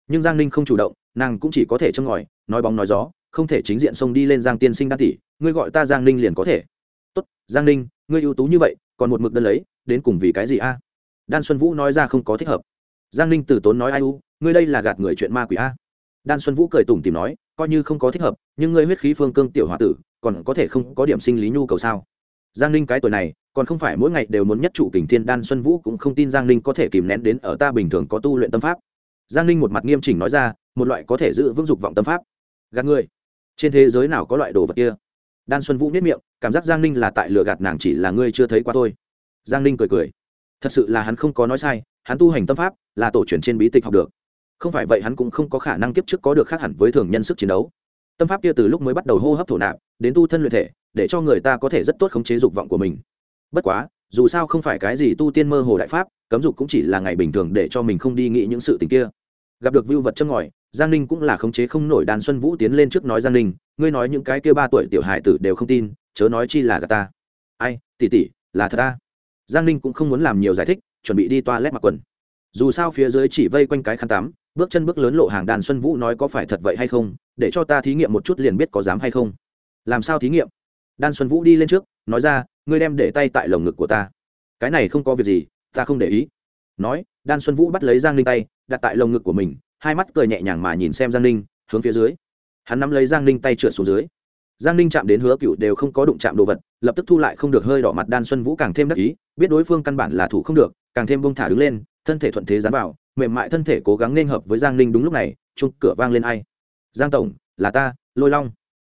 A: Nhưng giang ninh không chủ động, nàng cũng chỉ có thể châm ngòi, nói bóng nói gió, không thể chính diện xông đi lên giang tiên sinh đan tỷ, ngươi gọi ta giang ninh liền có thể. Tốt, giang ninh, ngươi ưu tú như vậy, còn một mực đơn lấy, đến cùng vì cái gì a? Đan xuân vũ nói ra không có thích hợp. Giang ninh từ tốn nói ai u, ngươi đây là gạt người chuyện ma quỷ a đan xuân vũ cười tủm tìm nói, coi như không có thích hợp, nhưng ngươi huyết khí phương cương tiểu h o a tử, còn có thể không có điểm sinh lý nhu cầu sao? Giang ninh cái tuổi này, còn không phải mỗi ngày đều muốn nhất trụ kình thiên đan xuân vũ cũng không tin giang ninh có thể kìm nén đến ở ta bình thường có tu luyện tâm pháp. Giang ninh một mặt nghiêm chỉnh nói ra, một loại có thể giữ vững dục vọng tâm pháp. Gạt ngươi trên thế giới nào có loại đồ vật kia? Đan xuân vũ nhất miệng, cảm giác giang ninh là tại lừa gạt nàng chỉ là ngươi chưa thấy qua thôi. giang ninh cười cười. Thật sự là hắn không có nói sai, hắn tu hành tâm pháp là tổ truyền trên bí tịch học được không phải vậy hắn cũng không có khả năng kiếp trước có được khác hẳn với thường nhân sức chiến đấu. Tâm pháp kia từ lúc mới bắt đầu hô hấp thổ nạp, đến tu thân luyện thể, để cho người ta có thể rất tốt khống chế dục vọng của mình. Bất quá, dù sao không phải cái gì tu tiên mơ hồ đại pháp, cấm dục cũng chỉ là ngày bình thường để cho mình không đi nghĩ những sự tình kia. Gặp được vưu vật châm ngòi, giang ninh cũng là khống chế không nổi đàn xuân vũ tiến lên trước nói giang ninh, ngươi nói những cái kia ba tuổi tiểu hải tử đều không tin, chớ nói chi là gà ta. Ai tỉ tỉ là thật ta. Giang ninh cũng không muốn làm nhiều giải thích, chuẩn bị đi toa lét mặc quần. Dù sao phía dưới chỉ vây quanh cái khăn tắm bước chân bước lớn lộ hàng đàn xuân vũ nói có phải thật vậy hay không, để cho ta thí nghiệm một chút liền biết có dám hay không. Làm sao thí nghiệm? Đan xuân vũ đi lên trước, nói ra, ngươi đem để tay tại lồng ngực của ta. Cái này không có việc gì, ta không để ý. Nói, đan xuân vũ bắt lấy giang ninh tay, đặt tại lồng ngực của mình, hai mắt cười nhẹ nhàng mà nhìn xem giang ninh, hướng phía dưới. Hắn nắm lấy giang ninh tay trượt xuống dưới. Giang ninh chạm đến hứa cựu đều không có đụng chạm đồ vật, lập tức thu lại không được hơi đỏ mặt đan xuân vũ càng thêm đắc ý, biết đối phương căn bản là thủ không được, càng thêm bông thả đứng lên, thân thể thuận thế dán vào mềm mại thân thể cố gắng nên hợp với giang ninh đúng lúc này chung cửa vang lên ai? Giang tổng, là ta, lôi long.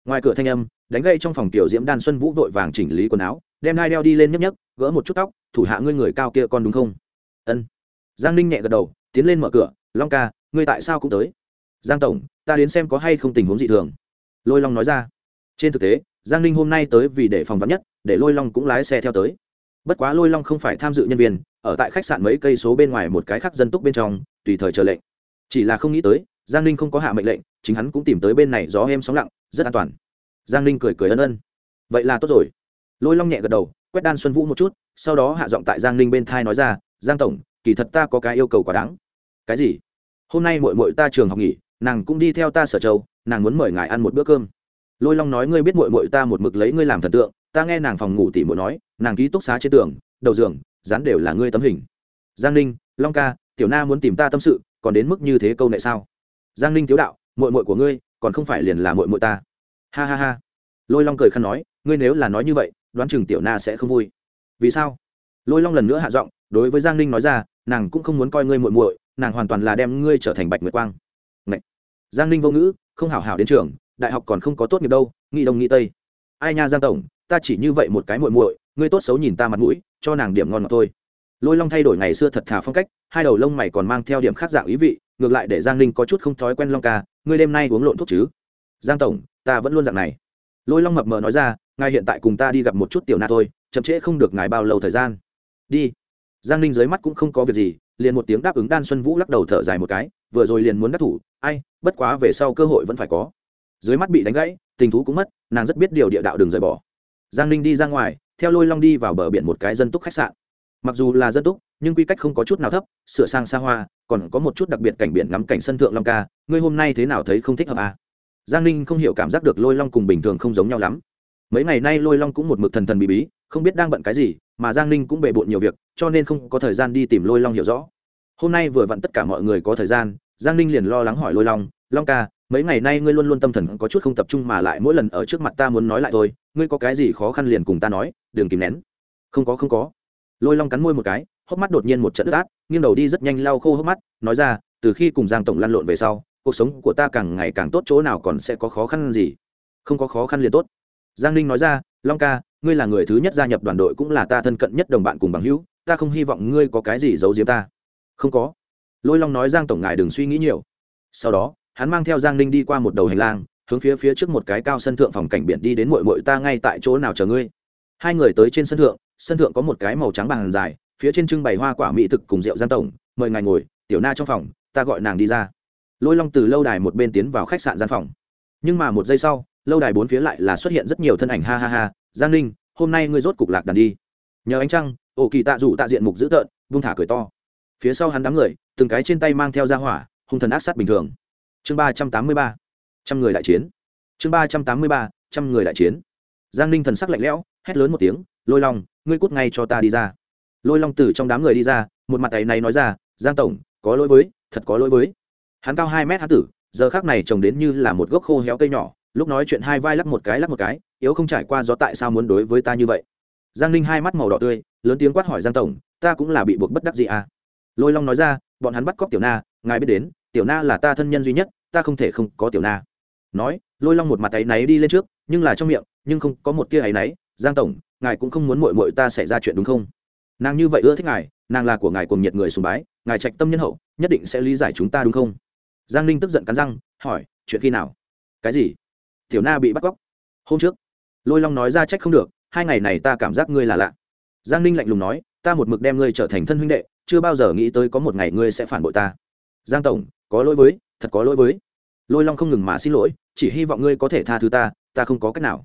A: Ngoài cửa thanh âm, đánh gây trong phòng tiểu diễm đan xuân vũ vội vàng chỉnh lý quần áo, đem hai đeo đi lên nhấp nhấp gỡ một chút tóc, thủ hạ ngươi người cao kia con đúng không? Ân. Giang ninh nhẹ gật đầu, tiến lên mở cửa, long ca, ngươi tại sao cũng tới? Giang tổng, ta đến xem có hay không tình huống dị thường. Lôi long nói ra. Trên thực tế, giang ninh hôm nay tới vì để phòng vắn nhất, để lôi long cũng lái xe theo tới bất quá lôi long không phải tham dự nhân viên, ở tại khách sạn mấy cây số bên ngoài một cái khác dân túc bên trong, tùy thời chờ lệnh. Chỉ là không nghĩ tới, giang ninh không có hạ mệnh lệnh, chính hắn cũng tìm tới bên này gió êm sóng lặng, rất an toàn. Giang ninh cười cười ân ân. Vậy là tốt rồi. Lôi long nhẹ gật đầu, quét đan xuân vũ một chút, sau đó hạ giọng tại giang ninh bên thai nói ra, giang tổng, kỳ thật ta có cái yêu cầu quá đáng. Cái gì? Hôm nay mội mội ta trường học nghỉ, nàng cũng đi theo ta sở châu, nàng muốn mời ngài ăn một bữa cơm lôi long nói ngươi biết mội mội ta một mực lấy ngươi làm thần tượng, ta nghe nàng phòng ngủ tỉ mội nói, nàng ký túc xá trên tường, đầu giường, dán đều là ngươi tấm hình. Giang ninh, long ca, tiểu na muốn tìm ta tâm sự, còn đến mức như thế câu nệ sao? Giang ninh tiếu đạo mội mội của ngươi, còn không phải liền là mội mội ta. Ha ha ha. Lôi long cười khăn nói, ngươi nếu là nói như vậy, đoán chừng tiểu na sẽ không vui. Vì sao? Lôi long lần nữa hạ giọng, đối với giang ninh nói ra, nàng cũng không muốn coi ngươi muội muội, nàng hoàn toàn là đem ngươi trở thành bạch nguyệt quang. Ngậy! giang ninh vô ngữ, không hảo hảo đến trường đại học còn không có tốt nghiệp đâu nghĩ đông nghĩ tây. Ai nha giang tổng, ta chỉ như vậy một cái muội muội, ngươi tốt xấu nhìn ta mặt mũi, cho nàng điểm ngon ngọt thôi. Lôi long thay đổi ngày xưa thật thà phong cách, hai đầu lông mày còn mang theo điểm khác dạng ý vị, ngược lại để giang ninh có chút không thói quen long ca, ngươi đêm nay uống lộn thuốc chứ? Giang tổng, ta vẫn luôn dạng này. Lôi long mập mờ nói ra, ngài hiện tại cùng ta đi gặp một chút tiểu na thôi, chậm trễ không được ngài bao lâu thời gian. Đi. Giang ninh dưới mắt cũng không có việc gì, liền một tiếng đáp ứng đan xuân vũ lắc đầu thở dài một cái, vừa rồi liền muốn đắc thủ, ai, bất quá về sau cơ hội vẫn phải có dưới mắt bị đánh gãy, tình thú cũng mất, nàng rất biết điều địa đạo đường rời bỏ. Giang ninh đi ra ngoài, theo lôi long đi vào bờ biển một cái dân túc khách sạn. Mặc dù là dân túc, nhưng quy cách không có chút nào thấp, sửa sang xa hoa, còn có một chút đặc biệt cảnh biển ngắm cảnh sân thượng long ca, ngươi hôm nay thế nào thấy không thích hợp à? giang ninh không hiểu cảm giác được lôi long cùng bình thường không giống nhau lắm. Mấy ngày nay lôi long cũng một mực thần thần bí bí, không biết đang bận cái gì, mà giang ninh cũng bề bộn nhiều việc, cho nên không có thời gian đi tìm lôi long hiểu rõ. Hôm nay vừa vặn tất cả mọi người có thời gian, giang ninh liền lo lắng hỏi lôi long long ca mấy ngày nay ngươi luôn luôn tâm thần có chút không tập trung mà lại mỗi lần ở trước mặt ta muốn nói lại thôi, ngươi có cái gì khó khăn liền cùng ta nói, đừng kìm nén. Không có không có. Lôi long cắn môi một cái, hốc mắt đột nhiên một trận ướt át, nghiêng đầu đi rất nhanh lau khô hốc mắt, nói ra, từ khi cùng giang tổng lăn lộn về sau, cuộc sống của ta càng ngày càng tốt chỗ nào còn sẽ có khó khăn gì? Không có khó khăn liền tốt. Giang ninh nói ra, long ca, ngươi là người thứ nhất gia nhập đoàn đội cũng là ta thân cận nhất đồng bạn cùng bằng hữu, ta không hy vọng ngươi có cái gì giấu giếm ta. Không có. Lôi long nói giang tổng ngài đừng suy nghĩ nhiều. Sau đó hắn mang theo giang ninh đi qua một đầu hành lang, hướng phía phía trước một cái cao sân thượng phòng cảnh biển đi đến mội mội ta ngay tại chỗ nào chờ ngươi. Hai người tới trên sân thượng sân thượng có một cái màu trắng bàn dài, phía trên trưng bày hoa quả mỹ thực cùng rượu giang tổng, mời ngài ngồi, tiểu na trong phòng, ta gọi nàng đi ra. Lôi long từ lâu đài một bên tiến vào khách sạn gian phòng. Nhưng mà một giây sau, lâu đài bốn phía lại là xuất hiện rất nhiều thân ảnh ha ha ha, giang ninh, hôm nay ngươi rốt cục lạc đàn đi. Nhờ ánh trăng, ổ kỳ tạ rủ tạ diện mục dữ tợn, vung thả cười to. Phía sau hắn đám người, từng cái trên tay mang theo ra hỏa, hung thần ác sát bình thường chương ba trăm tám mươi ba. Trăm người đại chiến. Chương ba trăm tám mươi ba, trăm người đại chiến. Giang ninh thần sắc lạnh lẽo, hét lớn một tiếng, lôi long, ngươi cút ngay cho ta đi ra. Lôi long từ trong đám người đi ra, một mặt tay này nói ra, giang tổng, có lỗi với, thật có lỗi với. Hắn cao hai mét hắn tử, giờ khác này trồng đến như là một gốc khô héo cây nhỏ, lúc nói chuyện hai vai lắc một cái lắc một cái, yếu không trải qua gió tại sao muốn đối với ta như vậy. Giang ninh hai mắt màu đỏ tươi, lớn tiếng quát hỏi giang tổng, ta cũng là bị buộc bất đắc gì à? Lôi long nói ra, bọn hắn bắt cóc tiểu na, ngài biết đến tiểu na là ta thân nhân duy nhất, ta không thể không có tiểu na. Nói, lôi long một mặt áy náy đi lên trước, nhưng là trong miệng, nhưng không có một tia áy náy. Giang tổng, ngài cũng không muốn mội mội ta xảy ra chuyện đúng không? Nàng như vậy ưa thích ngài, nàng là của ngài cùng nhiệt người sùng bái, ngài trạch tâm nhân hậu, nhất định sẽ lý giải chúng ta đúng không? Giang ninh tức giận cắn răng, hỏi, chuyện khi nào? Cái gì? Tiểu na bị bắt cóc. Hôm trước, lôi long nói ra trách không được, hai ngày này ta cảm giác ngươi là lạ. Giang ninh lạnh lùng nói, ta một mực đem ngươi trở thành thân huynh đệ, chưa bao giờ nghĩ tới có một ngày ngươi sẽ phản bội ta. Giang tổng có lỗi với, thật có lỗi với. Lôi long không ngừng mà xin lỗi, chỉ hy vọng ngươi có thể tha thứ ta ta không có cách nào.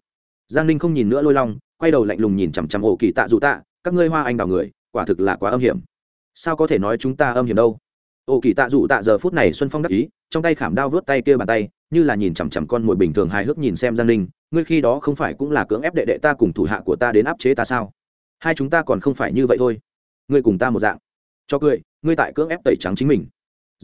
A: Giang ninh không nhìn nữa lôi long, quay đầu lạnh lùng nhìn chằm chằm ổ kỳ tạ dù tạ, các ngươi hoa anh đào người, quả thực là quá âm hiểm. Sao có thể nói chúng ta âm hiểm đâu? Ổ kỳ tạ dù tạ giờ phút này xuân phong đắc ý, trong tay khảm đao vớt tay kia bàn tay, như là nhìn chằm chằm con mồi bình thường hài hước nhìn xem giang ninh, ngươi khi đó không phải cũng là cưỡng ép đệ đệ ta cùng thủ hạ của ta đến áp chế ta sao? Hai chúng ta còn không phải như vậy thôi. Ngươi cùng ta một dạng. Cho cười, ngươi tại cưỡng ép tẩy trắng chính mình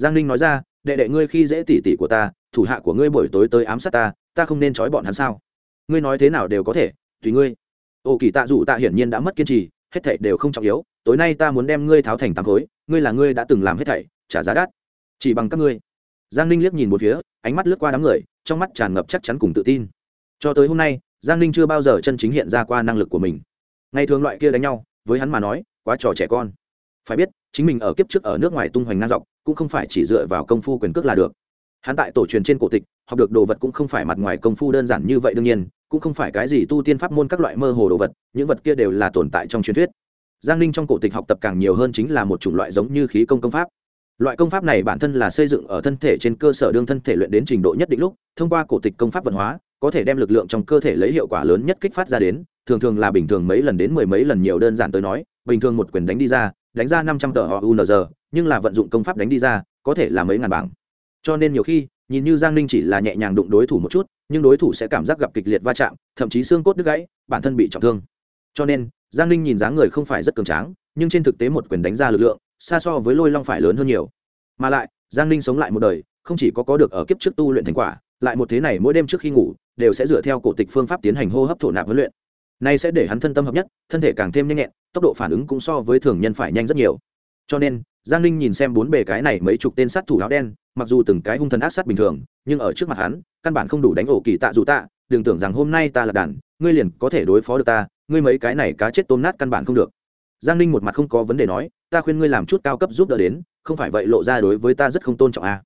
A: giang ninh nói ra, đệ đệ ngươi khi dễ tỉ tỉ của ta, thủ hạ của ngươi buổi tối tới ám sát ta ta không nên trói bọn hắn sao? Ngươi nói thế nào đều có thể, tùy ngươi. Ô kỳ tạ dù tạ hiển nhiên đã mất kiên trì, hết thảy đều không trọng yếu, tối nay ta muốn đem ngươi tháo thành tám khối, ngươi là ngươi đã từng làm hết thảy, trả giá đắt, chỉ bằng các ngươi. Giang ninh liếc nhìn một phía, ánh mắt lướt qua đám người, trong mắt tràn ngập chắc chắn cùng tự tin. Cho tới hôm nay, giang ninh chưa bao giờ chân chính hiện ra qua năng lực của mình. Ngày thường loại kia đánh nhau, với hắn mà nói, quá trò trẻ con. Phải biết, chính mình ở kiếp trước ở nước ngoài tung hoành ngang dọc cũng không phải chỉ dựa vào công phu quyền cước là được. Hắn tại tổ truyền trên cổ tịch, học được đồ vật cũng không phải mặt ngoài công phu đơn giản như vậy đương nhiên, cũng không phải cái gì tu tiên pháp môn các loại mơ hồ đồ vật, những vật kia đều là tồn tại trong truyền thuyết. Giang ninh trong cổ tịch học tập càng nhiều hơn chính là một chủng loại giống như khí công công pháp. Loại công pháp này bản thân là xây dựng ở thân thể trên cơ sở đương thân thể luyện đến trình độ nhất định lúc, thông qua cổ tịch công pháp văn hóa, có thể đem lực lượng trong cơ thể lấy hiệu quả lớn nhất kích phát ra đến, thường thường là bình thường mấy lần đến mười mấy lần nhiều đơn giản tới nói, bình thường một quyền đánh đi ra, đánh ra năm trăm tờ họ nhưng là vận dụng công pháp đánh đi ra, có thể là mấy ngàn bảng. Cho nên nhiều khi, nhìn như giang ninh chỉ là nhẹ nhàng đụng đối thủ một chút, nhưng đối thủ sẽ cảm giác gặp kịch liệt va chạm, thậm chí xương cốt đứt gãy, bản thân bị trọng thương. Cho nên, giang ninh nhìn dáng người không phải rất cường tráng, nhưng trên thực tế một quyền đánh ra lực lượng, xa so với lôi long phải lớn hơn nhiều. Mà lại, giang ninh sống lại một đời, không chỉ có có được ở kiếp trước tu luyện thành quả, lại một thế này mỗi đêm trước khi ngủ, đều sẽ dựa theo cổ tịch phương pháp tiến hành hô hấp thổ nạp huấn luyện. Này sẽ để hắn thân tâm hợp nhất, thân thể càng thêm nhanh nhẹn, tốc độ phản ứng cũng so với thường nhân phải nhanh rất nhiều. Cho nên giang ninh nhìn xem bốn bề cái này mấy chục tên sát thủ áo đen, mặc dù từng cái hung thần ác sát bình thường, nhưng ở trước mặt hắn, căn bản không đủ đánh ổ kỳ tạ dù tạ, đừng tưởng rằng hôm nay ta là đàn, ngươi liền có thể đối phó được ta, ngươi mấy cái này cá chết tôm nát căn bản không được. Giang ninh một mặt không có vấn đề nói, ta khuyên ngươi làm chút cao cấp giúp đỡ đến, không phải vậy lộ ra đối với ta rất không tôn trọng a. À.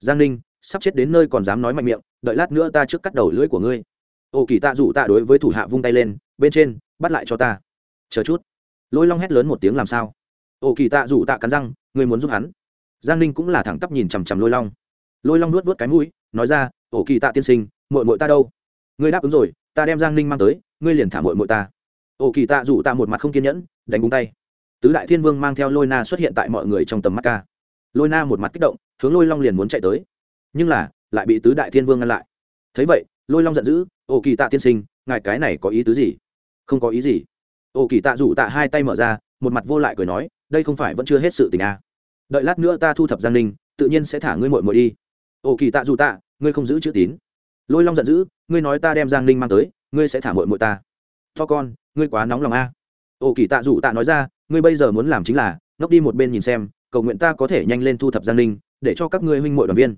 A: giang ninh, sắp chết đến nơi còn dám nói mạnh miệng, đợi lát nữa ta trước cắt đầu lưỡi của ngươi. Ổ kỳ tạ dù tạ đối với thủ hạ vung tay lên, bên trên, bắt lại cho ta. Chờ chút. Lôi long hét lớn một tiếng làm sao? Ổ kỳ tạ dù tạ cắn răng ngươi muốn giúp hắn. Giang ninh cũng là thẳng tắp nhìn chằm chằm lôi long. Lôi long nuốt vớt cái mũi, nói ra, ổ kỳ tạ tiên sinh mội mội ta đâu? Ngươi đáp ứng rồi, ta đem giang ninh mang tới, ngươi liền thả mội mội ta. Ổ kỳ tạ rủ ta một mặt không kiên nhẫn, đánh búng tay. Tứ đại thiên vương mang theo lôi na xuất hiện tại mọi người trong tầm mắt ca. Lôi na một mặt kích động, hướng lôi long liền muốn chạy tới. Nhưng là, lại bị tứ đại thiên vương ngăn lại. Thấy vậy, lôi long giận dữ, ổ kỳ tạ tiên sinh, ngài cái này có ý tứ gì? Không có ý gì. Ổ kỳ tạ rủ tạ hai tay mở ra, một mặt vô lại cười nói, đây không phải vẫn chưa hết sự tình à đợi lát nữa ta thu thập giang ninh, tự nhiên sẽ thả ngươi mội mội đi. Ồ kỳ tạ dù tạ, ngươi không giữ chữ tín. Lôi long giận dữ, ngươi nói ta đem giang ninh mang tới, ngươi sẽ thả mội mội ta. To con, ngươi quá nóng lòng a. À. kỳ tạ dù tạ nói ra, ngươi bây giờ muốn làm chính là, ngốc đi một bên nhìn xem, cầu nguyện ta có thể nhanh lên thu thập giang ninh, để cho các ngươi huynh mội đoàn viên.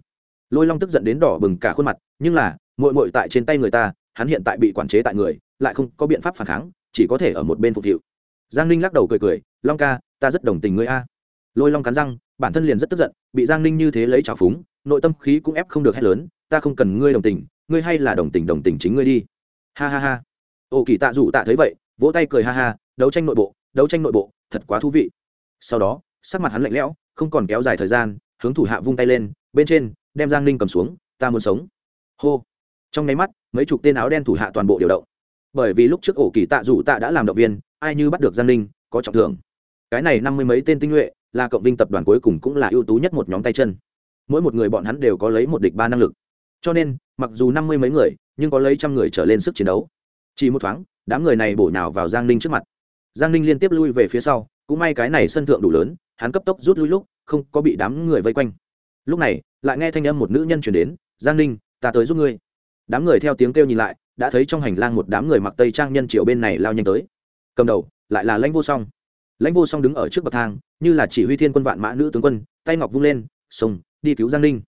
A: Lôi long tức giận đến đỏ bừng cả khuôn mặt, nhưng là mội mội tại trên tay người ta, hắn hiện tại bị quản chế tại người, lại không có biện pháp phản kháng, chỉ có thể ở một bên phục vụ. Giang ninh lắc đầu cười cười, long ca, ta rất đồng tình ngươi a lôi long cắn răng, bản thân liền rất tức giận, bị giang ninh như thế lấy trào phúng, nội tâm khí cũng ép không được hết lớn, ta không cần ngươi đồng tình, ngươi hay là đồng tình đồng tình chính ngươi đi. Ha ha ha. Ô kỳ tạ dù tạ thấy vậy, vỗ tay cười ha ha, đấu tranh nội bộ, đấu tranh nội bộ, thật quá thú vị. Sau đó, sắc mặt hắn lạnh lẽo, không còn kéo dài thời gian, hướng thủ hạ vung tay lên, bên trên, đem giang ninh cầm xuống, ta muốn sống. Hô. Trong nháy mắt, mấy chục tên áo đen thủ hạ toàn bộ điều động. Bởi vì lúc trước ổ kỳ tạ dù tạ đã làm động viên, ai như bắt được giang ninh, có trọng thưởng. Cái này năm mươi mấy tên tinh nhuệ là cộng vinh tập đoàn cuối cùng cũng là ưu tú nhất một nhóm tay chân. Mỗi một người bọn hắn đều có lấy một địch ba năng lực. Cho nên, mặc dù năm mươi mấy người, nhưng có lấy trăm người trở lên sức chiến đấu. Chỉ một thoáng, đám người này bổ nhào vào giang ninh trước mặt. Giang ninh liên tiếp lui về phía sau, cũng may cái này sân thượng đủ lớn, hắn cấp tốc rút lui lúc, không có bị đám người vây quanh. Lúc này, lại nghe thanh âm một nữ nhân chuyển đến, giang ninh, ta tới giúp ngươi. Đám người theo tiếng kêu nhìn lại, đã thấy trong hành lang một đám người mặc tây trang nhân triệu bên này lao nhanh tới. Cầm đầu, lại là lãnh vô song lãnh vô song đứng ở trước bậc thang, như là chỉ huy thiên quân vạn mã nữ tướng quân, tay ngọc vung lên sông đi cứu giang ninh.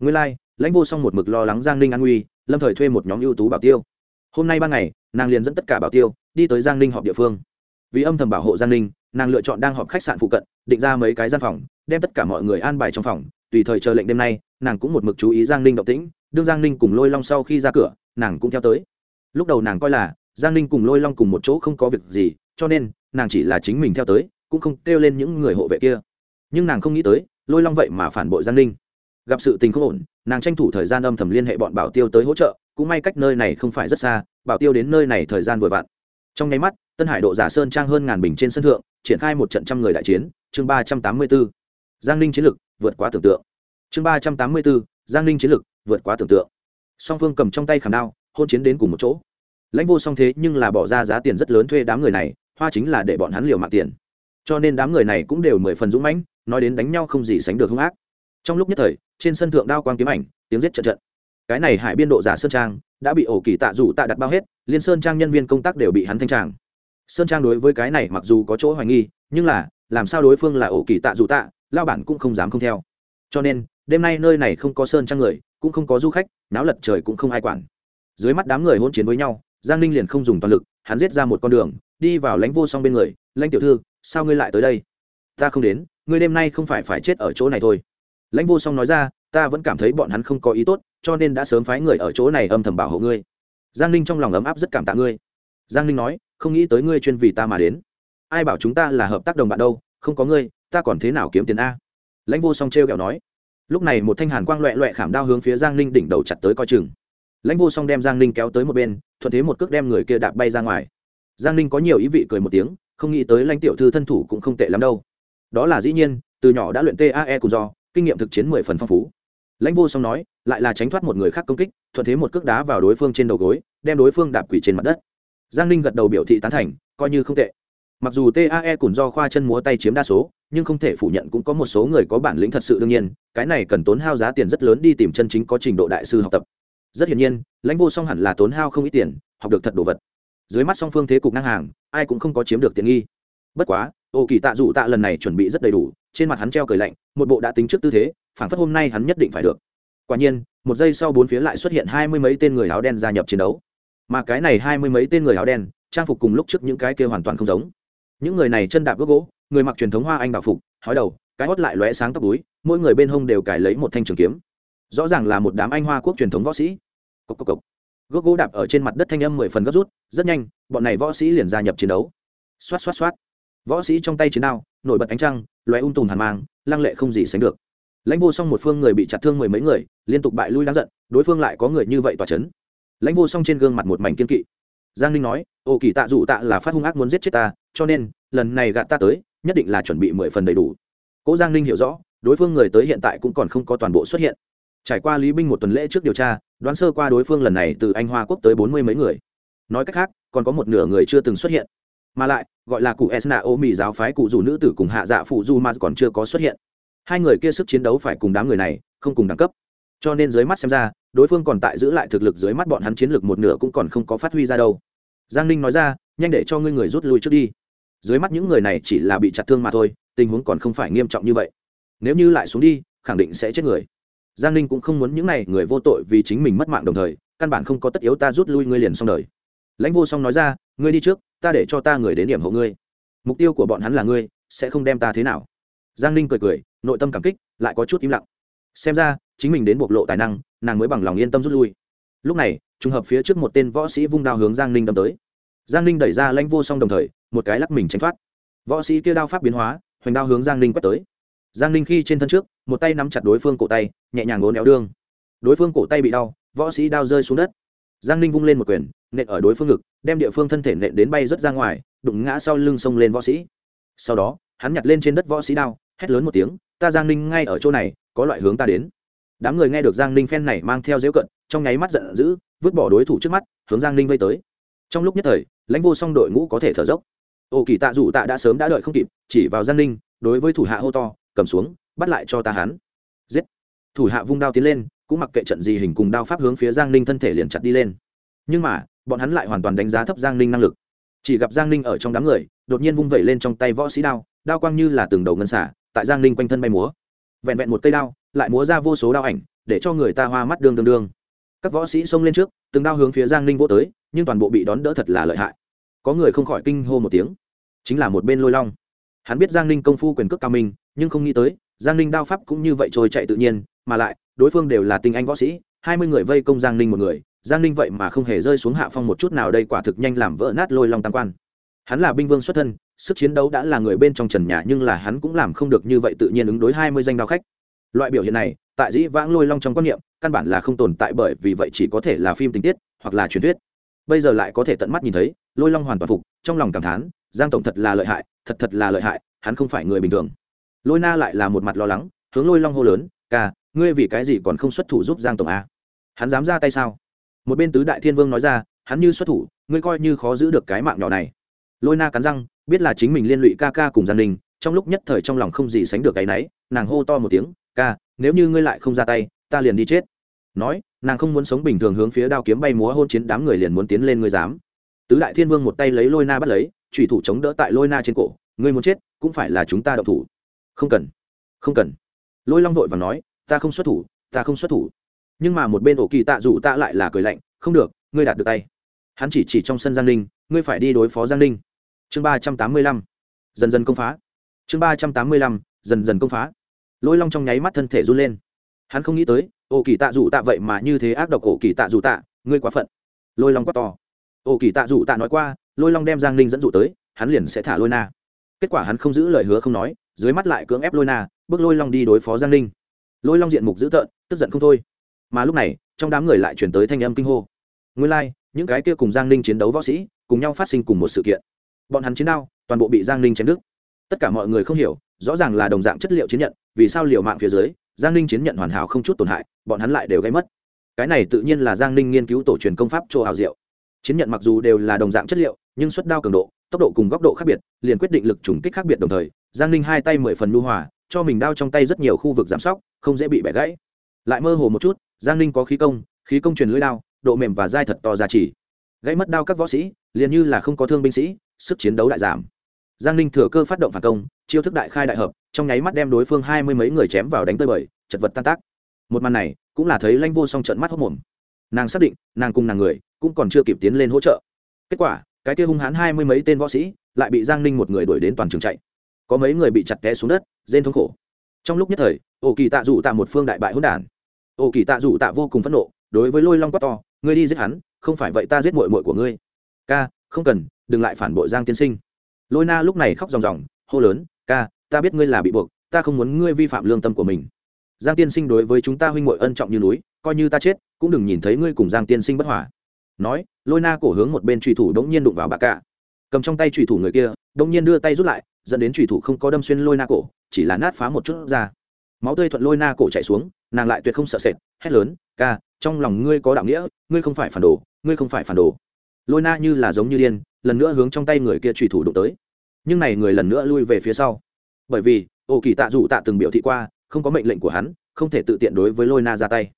A: Nguyên lai, lãnh vô song một mực lo lắng giang ninh an nguy, lâm thời thuê một nhóm ưu tú bảo tiêu. Hôm nay ban ngày, nàng liền dẫn tất cả bảo tiêu đi tới giang ninh họp địa phương. Vì âm thầm bảo hộ giang ninh, nàng lựa chọn đang họp khách sạn phụ cận, định ra mấy cái gian phòng, đem tất cả mọi người an bài trong phòng. Tùy thời chờ lệnh đêm nay, nàng cũng một mực chú ý giang ninh động tĩnh, đương giang ninh cùng lôi long sau khi ra cửa, nàng cũng theo tới. Lúc đầu nàng coi là giang ninh cùng lôi long cùng một chỗ không có việc gì, cho nên nàng chỉ là chính mình theo tới, cũng không kêu lên những người hộ vệ kia. Nhưng nàng không nghĩ tới, lôi long vậy mà phản bội giang ninh. Gặp sự tình không ổn, nàng tranh thủ thời gian âm thầm liên hệ bọn bảo tiêu tới hỗ trợ, cũng may cách nơi này không phải rất xa, bảo tiêu đến nơi này thời gian vừa vặn. Trong nháy mắt, tân hải độ giả sơn trang hơn ngàn bình trên sân thượng, triển khai một trận trăm người đại chiến, chương ba trăm tám mươi b ố giang ninh chiến lực vượt quá tưởng tượng. Chương ba trăm tám mươi b ố giang ninh chiến lực vượt quá tưởng tượng. Song phương cầm trong tay khảm đao, hôn chiến đến cùng một chỗ. Lãnh vô song thế nhưng là bỏ ra giá tiền rất lớn thuê đám người này hoa chính là để bọn hắn liều mạng tiền. Cho nên đám người này cũng đều mười phần dũng mãnh, nói đến đánh nhau không gì sánh được hung ác. Trong lúc nhất thời, trên sân thượng đao quang kiếm ảnh, tiếng giết trận trận. Cái này hải biên độ giả sơn trang, đã bị ổ kỳ tạ dù tạ đặt bao hết, liên sơn trang nhân viên công tác đều bị hắn thanh tràng. Sơn trang đối với cái này mặc dù có chỗ hoài nghi, nhưng là, làm sao đối phương là ổ kỳ tạ dù tạ lao bản cũng không dám không theo. Cho nên, đêm nay nơi này không có sơn trang người, cũng không có du khách, náo lật trời cũng không ai quản. Dưới mắt đám người hôn chiến với nhau, giang ninh liền không dùng toàn lực, hắn giết ra một con đường đi vào lãnh vô song bên người, lãnh tiểu thư, sao ngươi lại tới đây? Ta không đến, ngươi đêm nay không phải phải chết ở chỗ này thôi. Lãnh vô song nói ra, ta vẫn cảm thấy bọn hắn không có ý tốt, cho nên đã sớm phái người ở chỗ này âm thầm bảo hộ ngươi. Giang ninh trong lòng ấm áp rất cảm tạ ngươi. Giang ninh nói, không nghĩ tới ngươi chuyên vì ta mà đến. Ai bảo chúng ta là hợp tác đồng bạn đâu, không có ngươi, ta còn thế nào kiếm tiền a? Lãnh vô song t r e o kẹo nói. Lúc này một thanh hàn quang loẹ loẹ khảm đao hướng phía giang ninh đỉnh đầu chặt tới coi chừng. Lãnh vô song đem giang ninh kéo tới một bên, thuận thế một cước đem người kia đạp bay ra ngoài giang ninh có nhiều ý vị cười một tiếng, không nghĩ tới lãnh tiểu thư thân thủ cũng không tệ lắm đâu. Đó là dĩ nhiên, từ nhỏ đã luyện tae cùng do, kinh nghiệm thực chiến mười phần phong phú. Lãnh vô song nói, lại là tránh thoát một người khác công kích, thuận thế một cước đá vào đối phương trên đầu gối, đem đối phương đạp quỷ trên mặt đất. Giang ninh gật đầu biểu thị tán thành, coi như không tệ. Mặc dù tae cùng do khoa chân múa tay chiếm đa số, nhưng không thể phủ nhận cũng có một số người có bản lĩnh thật sự đương nhiên, cái này cần tốn hao giá tiền rất lớn đi tìm chân chính có trình độ đại sư học tập. Rất hiển nhiên, lãnh vô song hẳn là tốn hao không ít tiền, học được thật đồ vật dưới mắt song phương thế cục ngang hàng, ai cũng không có chiếm được tiện nghi. Bất quá, ô kỳ tạ dụ tạ lần này chuẩn bị rất đầy đủ, trên mặt hắn treo cười lạnh, một bộ đã tính trước tư thế phản phất hôm nay hắn nhất định phải được. Quả nhiên, một giây sau bốn phía lại xuất hiện hai mươi mấy tên người áo đen gia nhập chiến đấu. Mà cái này hai mươi mấy tên người áo đen, trang phục cùng lúc trước những cái kia hoàn toàn không giống. Những người này chân đạp gốc gỗ, người mặc truyền thống hoa anh bảo phục, hói đầu, cái hót lại lóe sáng tóc túi mỗi người bên hông đều cài lấy một thanh trường kiếm. Rõ ràng là một đám anh hoa quốc truyền thống võ sĩ. Cốc cốc cốc gốc gỗ đạp ở trên mặt đất thanh âm mười phần gấp rút, rất nhanh, bọn này võ sĩ liền gia nhập chiến đấu. Xoát xoát xoát. Võ sĩ trong tay chiến đao, nổi bật ánh trăng loé ung um tùm hàn mang, lăng lệ không gì sánh được. Lãnh vô song một phương người bị chặt thương mười mấy người, liên tục bại lui đáng giận, đối phương lại có người như vậy tỏa chấn. Lãnh vô song trên gương mặt một mảnh kiên kỵ. Giang ninh nói, ô kỳ tạ dụ tạ là phát hung ác muốn giết chết ta, cho nên, lần này gạt ta tới, nhất định là chuẩn bị mười phần đầy đủ. Cố giang ninh hiểu rõ, đối phương người tới hiện tại cũng còn không có toàn bộ xuất hiện. Trải qua lý binh một tuần lễ trước điều tra đoán sơ qua đối phương lần này từ anh hoa quốc tới bốn mươi mấy người. Nói cách khác, còn có một nửa người chưa từng xuất hiện. Mà lại, gọi là cụ esna ô mỹ giáo phái cụ dù nữ tử cùng hạ dạ phụ du mà còn chưa có xuất hiện. Hai người kia sức chiến đấu phải cùng đám người này, không cùng đẳng cấp. Cho nên dưới mắt xem ra, đối phương còn tại giữ lại thực lực dưới mắt bọn hắn chiến lược một nửa cũng còn không có phát huy ra đâu. Giang ninh nói ra, nhanh để cho ngươi người rút lui trước đi. Dưới mắt những người này chỉ là bị chặt thương mà thôi, tình huống còn không phải nghiêm trọng như vậy. Nếu như lại xuống đi, khẳng định sẽ chết người giang ninh cũng không muốn những n à y người vô tội vì chính mình mất mạng đồng thời, căn bản không có tất yếu ta rút lui ngươi liền xong đời. Lãnh vô song nói ra, ngươi đi trước, ta để cho ta người đến điểm hộ ngươi. Mục tiêu của bọn hắn là ngươi, sẽ không đem ta thế nào. Giang ninh cười cười, nội tâm cảm kích, lại có chút im lặng. Xem ra, chính mình đến bộc lộ tài năng, nàng mới bằng lòng yên tâm rút lui. Lúc này, trùng hợp phía trước một tên võ sĩ vung đao hướng giang ninh đâm tới. Giang ninh đẩy ra lãnh vô song đồng thời, một cái lắc mình tránh thoát. Võ sĩ kia đao pháp biến hóa, hoành đao hướng giang ninh quét tới giang ninh khi trên thân trước, một tay nắm chặt đối phương cổ tay, nhẹ nhàng ngốn éo đương. Đối phương cổ tay bị đau, võ sĩ đao rơi xuống đất. Giang ninh vung lên một quyền, nện ở đối phương ngực, đem địa phương thân thể nện đến bay rớt ra ngoài, đụng ngã sau lưng sông lên võ sĩ. Sau đó, hắn nhặt lên trên đất võ sĩ đao, hét lớn một tiếng, ta giang ninh ngay ở chỗ này, có loại hướng ta đến. Đám người nghe được giang ninh phen này mang theo dễu cận, trong nháy mắt giận dữ, vứt bỏ đối thủ trước mắt, hướng giang ninh vây tới. Trong lúc nhất thời, lãnh vô song đội ngũ có thể thở dốc. Ô kỳ tạ dù tạ đã sớm đã đợi không kịp, chỉ vào giang ninh, đối với thủ hạ hô to cầm xuống, bắt lại cho ta hắn. Giết. Thủ hạ vung đao tiến lên, cũng mặc kệ trận gì hình cùng đao pháp hướng phía giang ninh thân thể liền chặt đi lên. Nhưng mà, bọn hắn lại hoàn toàn đánh giá thấp giang ninh năng lực. Chỉ gặp giang ninh ở trong đám người, đột nhiên vung vẩy lên trong tay võ sĩ đao đao quang như là từng đầu ngân xả, tại giang ninh quanh thân bay múa. Vẹn vẹn một cây đao, lại múa ra vô số đao ảnh, để cho người ta hoa mắt đương đương đương. Các võ sĩ xông lên trước, từng đao hướng phía giang ninh vô tới, nhưng toàn bộ bị đón đỡ thật là lợi hại. Có người không khỏi kinh hô một tiếng. Chính là một bên lôi long hắn biết giang ninh công phu quyền cước cao minh, nhưng không nghĩ tới, giang ninh đao pháp cũng như vậy trôi chạy tự nhiên, mà lại, đối phương đều là tinh anh võ sĩ, hai mươi người vây công giang ninh một người, giang ninh vậy mà không hề rơi xuống hạ phong một chút nào đây quả thực nhanh làm vỡ nát lôi long tam quan. Hắn là binh vương xuất thân, sức chiến đấu đã là người bên trong trần nhà, nhưng là hắn cũng làm không được như vậy tự nhiên ứng đối hai mươi danh đao khách. Loại biểu hiện này, tại dĩ vãng lôi long trong quan niệm, căn bản là không tồn tại bởi vì vậy chỉ có thể là phim tình tiết, hoặc là truyền thuyết. Bây giờ lại có thể tận mắt nhìn thấy, lôi long hoàn toàn phục, trong lòng cảm thán, giang tổng thật là lợi hại thật thật là lợi hại, hắn không phải người bình thường. Lôi na lại là một mặt lo lắng, hướng lôi long hô lớn, ca, ngươi vì cái gì còn không xuất thủ giúp giang tổng a? Hắn dám ra tay sao? Một bên tứ đại thiên vương nói ra, hắn như xuất thủ, ngươi coi như khó giữ được cái mạng nhỏ này. Lôi na cắn răng, biết là chính mình liên lụy ca ca cùng Giang đình trong lúc nhất thời trong lòng không gì sánh được cái náy nàng hô to một tiếng, ca, nếu như ngươi lại không ra tay, ta liền đi chết. Nói, nàng không muốn sống bình thường hướng phía đao kiếm bay múa hôn chiến, đám người liền muốn tiến lên, ngươi dám? Tứ đại thiên vương một tay lấy lôi na bắt lấy trùy thủ chống đỡ tại lôi na trên cổ, ngươi muốn chết, cũng phải là chúng ta đậu thủ. Không cần không cần. Lôi long vội và nói, ta không xuất thủ, ta không xuất thủ. Nhưng mà một bên ổ kỳ tạ rủ ta lại là cười lạnh, không được, ngươi đạt được tay. Hắn chỉ chỉ trong sân giang ninh, ngươi phải đi đối phó giang ninh. Chương ba trăm tám mươi lăm, dần dần công phá. Chương ba trăm tám mươi lăm, dần dần công phá. Lôi long trong nháy mắt thân thể run lên. Hắn không nghĩ tới, ổ kỳ tạ dù tạ vậy mà như thế ác độc ổ kỳ tạ dù tạ, ngươi quá phận. Lôi long quá to. Ổ kỳ tạ dù tạ nói qua lôi long đem giang ninh dẫn dụ tới hắn liền sẽ thả lôi na kết quả hắn không giữ lời hứa không nói dưới mắt lại cưỡng ép lôi na bước lôi long đi đối phó giang ninh lôi long diện mục dữ tợn tức giận không thôi mà lúc này trong đám người lại chuyển tới thanh âm kinh hô nguyên lai、like, những cái kia cùng giang ninh chiến đấu võ sĩ cùng nhau phát sinh cùng một sự kiện bọn hắn chiến đao toàn bộ bị giang ninh chém đứt tất cả mọi người không hiểu rõ ràng là đồng dạng chất liệu chiến nhận vì sao liều mạng phía dưới giang ninh chiến nhận hoàn hảo không chút tổn hại bọn hắn lại đều gây mất cái này tự nhiên là giang ninh nghiên cứu tổ truyền công pháp chỗ hào diệu chiến nhận mặc dù đều là đồng dạng chất liệu nhưng suất đao cường độ, tốc độ cùng góc độ khác biệt, liền quyết định lực trùng kích khác biệt đồng thời, giang ninh hai tay mười phần nhu hòa, cho mình đao trong tay rất nhiều khu vực giảm sóc, không dễ bị bẻ gãy. Lại mơ hồ một chút, giang ninh có khí công khí công truyền lưỡi đao, độ mềm và dai thật to giá trị gãy mất đao các võ sĩ, liền như là không có thương binh sĩ, sức chiến đấu đại giảm. Giang ninh thừa cơ phát động phản công, chiêu thức đại khai đại hợp, trong nháy mắt đem đối phương hai mươi mấy người chém vào đánh tơi bời, chật vật tan tác. Một màn này, cũng là thấy lanh vô song trận mắt hốc mồm. Nàng xác định, nàng cùng nàng người, cũng còn chưa kịp tiến lên hỗ trợ. Kết quả cái kia hung hãn hai mươi mấy tên võ sĩ lại bị giang ninh một người đuổi đến toàn trường chạy có mấy người bị chặt té xuống đất rên thống khổ trong lúc nhất thời ổ kỳ tạ dụ tạ một phương đại bại hỗn đản ổ kỳ tạ dụ tạ vô cùng phẫn nộ đối với lôi long quát to ngươi đi giết hắn không phải vậy ta giết mội mội của ngươi ca không cần đừng lại phản bội giang tiên sinh lôi na lúc này khóc ròng ròng hô lớn ca ta biết ngươi là bị buộc ta không muốn ngươi vi phạm lương tâm của mình giang tiên sinh đối với chúng ta huynh mội ân trọng như núi coi như ta chết cũng đừng nhìn thấy ngươi cùng giang tiên sinh bất hòa nói, lôi na cổ hướng một bên trùy thủ đống nhiên đụng vào bà cả. Cầm trong tay trùy thủ người kia, đống nhiên đưa tay rút lại, dẫn đến trùy thủ không có đâm xuyên lôi na cổ, chỉ là nát phá một chút ra. Máu tươi thuận lôi na cổ chạy xuống, nàng lại tuyệt không sợ sệt, hét lớn, ca, trong lòng ngươi có đạo nghĩa, ngươi không phải phản đồ, ngươi không phải phản đồ. Lôi na như là giống như điên, lần nữa hướng trong tay người kia trùy thủ đụng tới. Nhưng này người lần nữa lui về phía sau. Bởi vì, ô kỳ tạ dù tạ từng biểu thị qua, không có mệnh lệnh của hắn, không thể tự tiện đối với lôi na ra tay.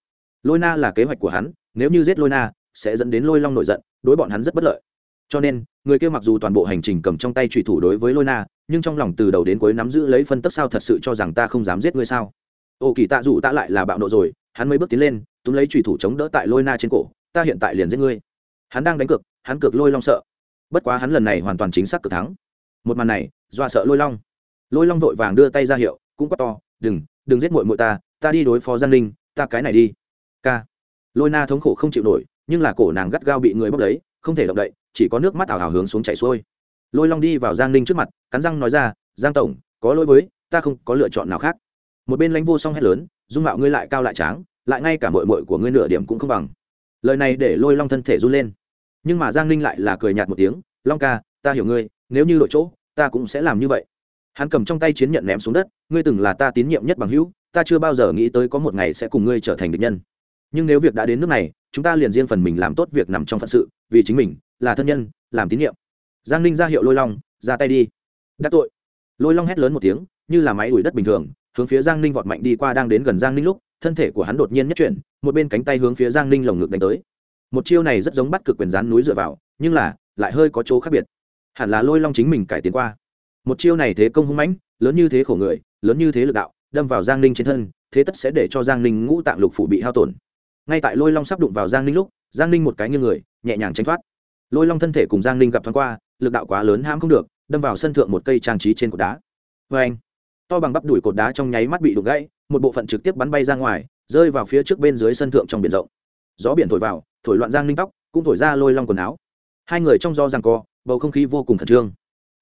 A: Lôi na là kế hoạch của hắn, nếu như giết lôi na sẽ dẫn đến lôi long nổi giận, đối bọn hắn rất bất lợi. Cho nên, người kia mặc dù toàn bộ hành trình cầm trong tay trùy thủ đối với lôi na, nhưng trong lòng từ đầu đến cuối nắm giữ lấy phân tức sao thật sự cho rằng ta không dám giết ngươi sao? Ô kỳ tạ dù tạ lại là bạo nộ rồi, hắn mấy bước tiến lên, túm lấy trùy thủ chống đỡ tại lôi na trên cổ, ta hiện tại liền giết ngươi. Hắn đang đánh cược, hắn cược lôi long sợ. Bất quá hắn lần này hoàn toàn chính xác cực thắng. Một màn này, dọa sợ lôi long. Lôi long vội vàng đưa tay ra hiệu, cũng quát to, đừng đừng giết mội mội ta ta đi đối phó giang linh, ta cái này đi. K lôi na thống khổ không chịu nổi nhưng là cổ nàng gắt gao bị người bốc lấy, không thể động đậy, chỉ có nước mắt ảo hào hướng xuống chảy xuôi. Lôi long đi vào giang ninh trước mặt, cắn răng nói ra, giang tổng, có lỗi với, ta không có lựa chọn nào khác. Một bên lãnh vô song hét lớn, dung mạo ngươi lại cao lại tráng, lại ngay cả mội mội của ngươi nửa điểm cũng không bằng. Lời này để lôi long thân thể run lên. Nhưng mà giang ninh lại là cười nhạt một tiếng, long ca, ta hiểu ngươi, nếu như đội chỗ, ta cũng sẽ làm như vậy. Hắn cầm trong tay chiến nhận ném xuống đất, ngươi từng là ta tín nhiệm nhất bằng hữu, ta chưa bao giờ nghĩ tới có một ngày sẽ cùng ngươi trở thành địch nhân nhưng nếu việc đã đến nước này, chúng ta liền riêng phần mình làm tốt việc nằm trong phận sự, vì chính mình, là thân nhân, làm tín nhiệm. Giang ninh ra hiệu lôi long, ra tay đi. Đắc tội. Lôi long hét lớn một tiếng, như là máy đuổi đất bình thường, hướng phía giang ninh vọt mạnh đi qua đang đến gần giang ninh lúc, thân thể của hắn đột nhiên nhất chuyển, một bên cánh tay hướng phía giang ninh lồng ngực đánh tới. Một chiêu này rất giống bắt cực quyền rán núi dựa vào, nhưng là, lại hơi có chỗ khác biệt. Hẳn là lôi long chính mình cải tiến qua. Một chiêu này thế công hung mãnh, lớn như thế khổ người, lớn như thế lực đạo, đâm vào giang ninh trên thân, thế tất sẽ để cho giang ninh ngũ tạng lục phủ bị hao tổn ngay tại lôi long sắp đụng vào giang ninh lúc, giang ninh một cái như người, nhẹ nhàng tránh thoát. Lôi long thân thể cùng giang ninh gặp thoáng qua, lực đạo quá lớn hãm không được, đâm vào sân thượng một cây trang trí trên cột đá. Vê anh, to bằng bắp đuổi cột đá trong nháy mắt bị đục gãy, một bộ phận trực tiếp bắn bay ra ngoài, rơi vào phía trước bên dưới sân thượng trong biển rộng. Gió biển thổi vào, thổi loạn giang ninh tóc, cũng thổi ra lôi long quần áo. Hai người trong do rằng co, bầu không khí vô cùng khẩn trương.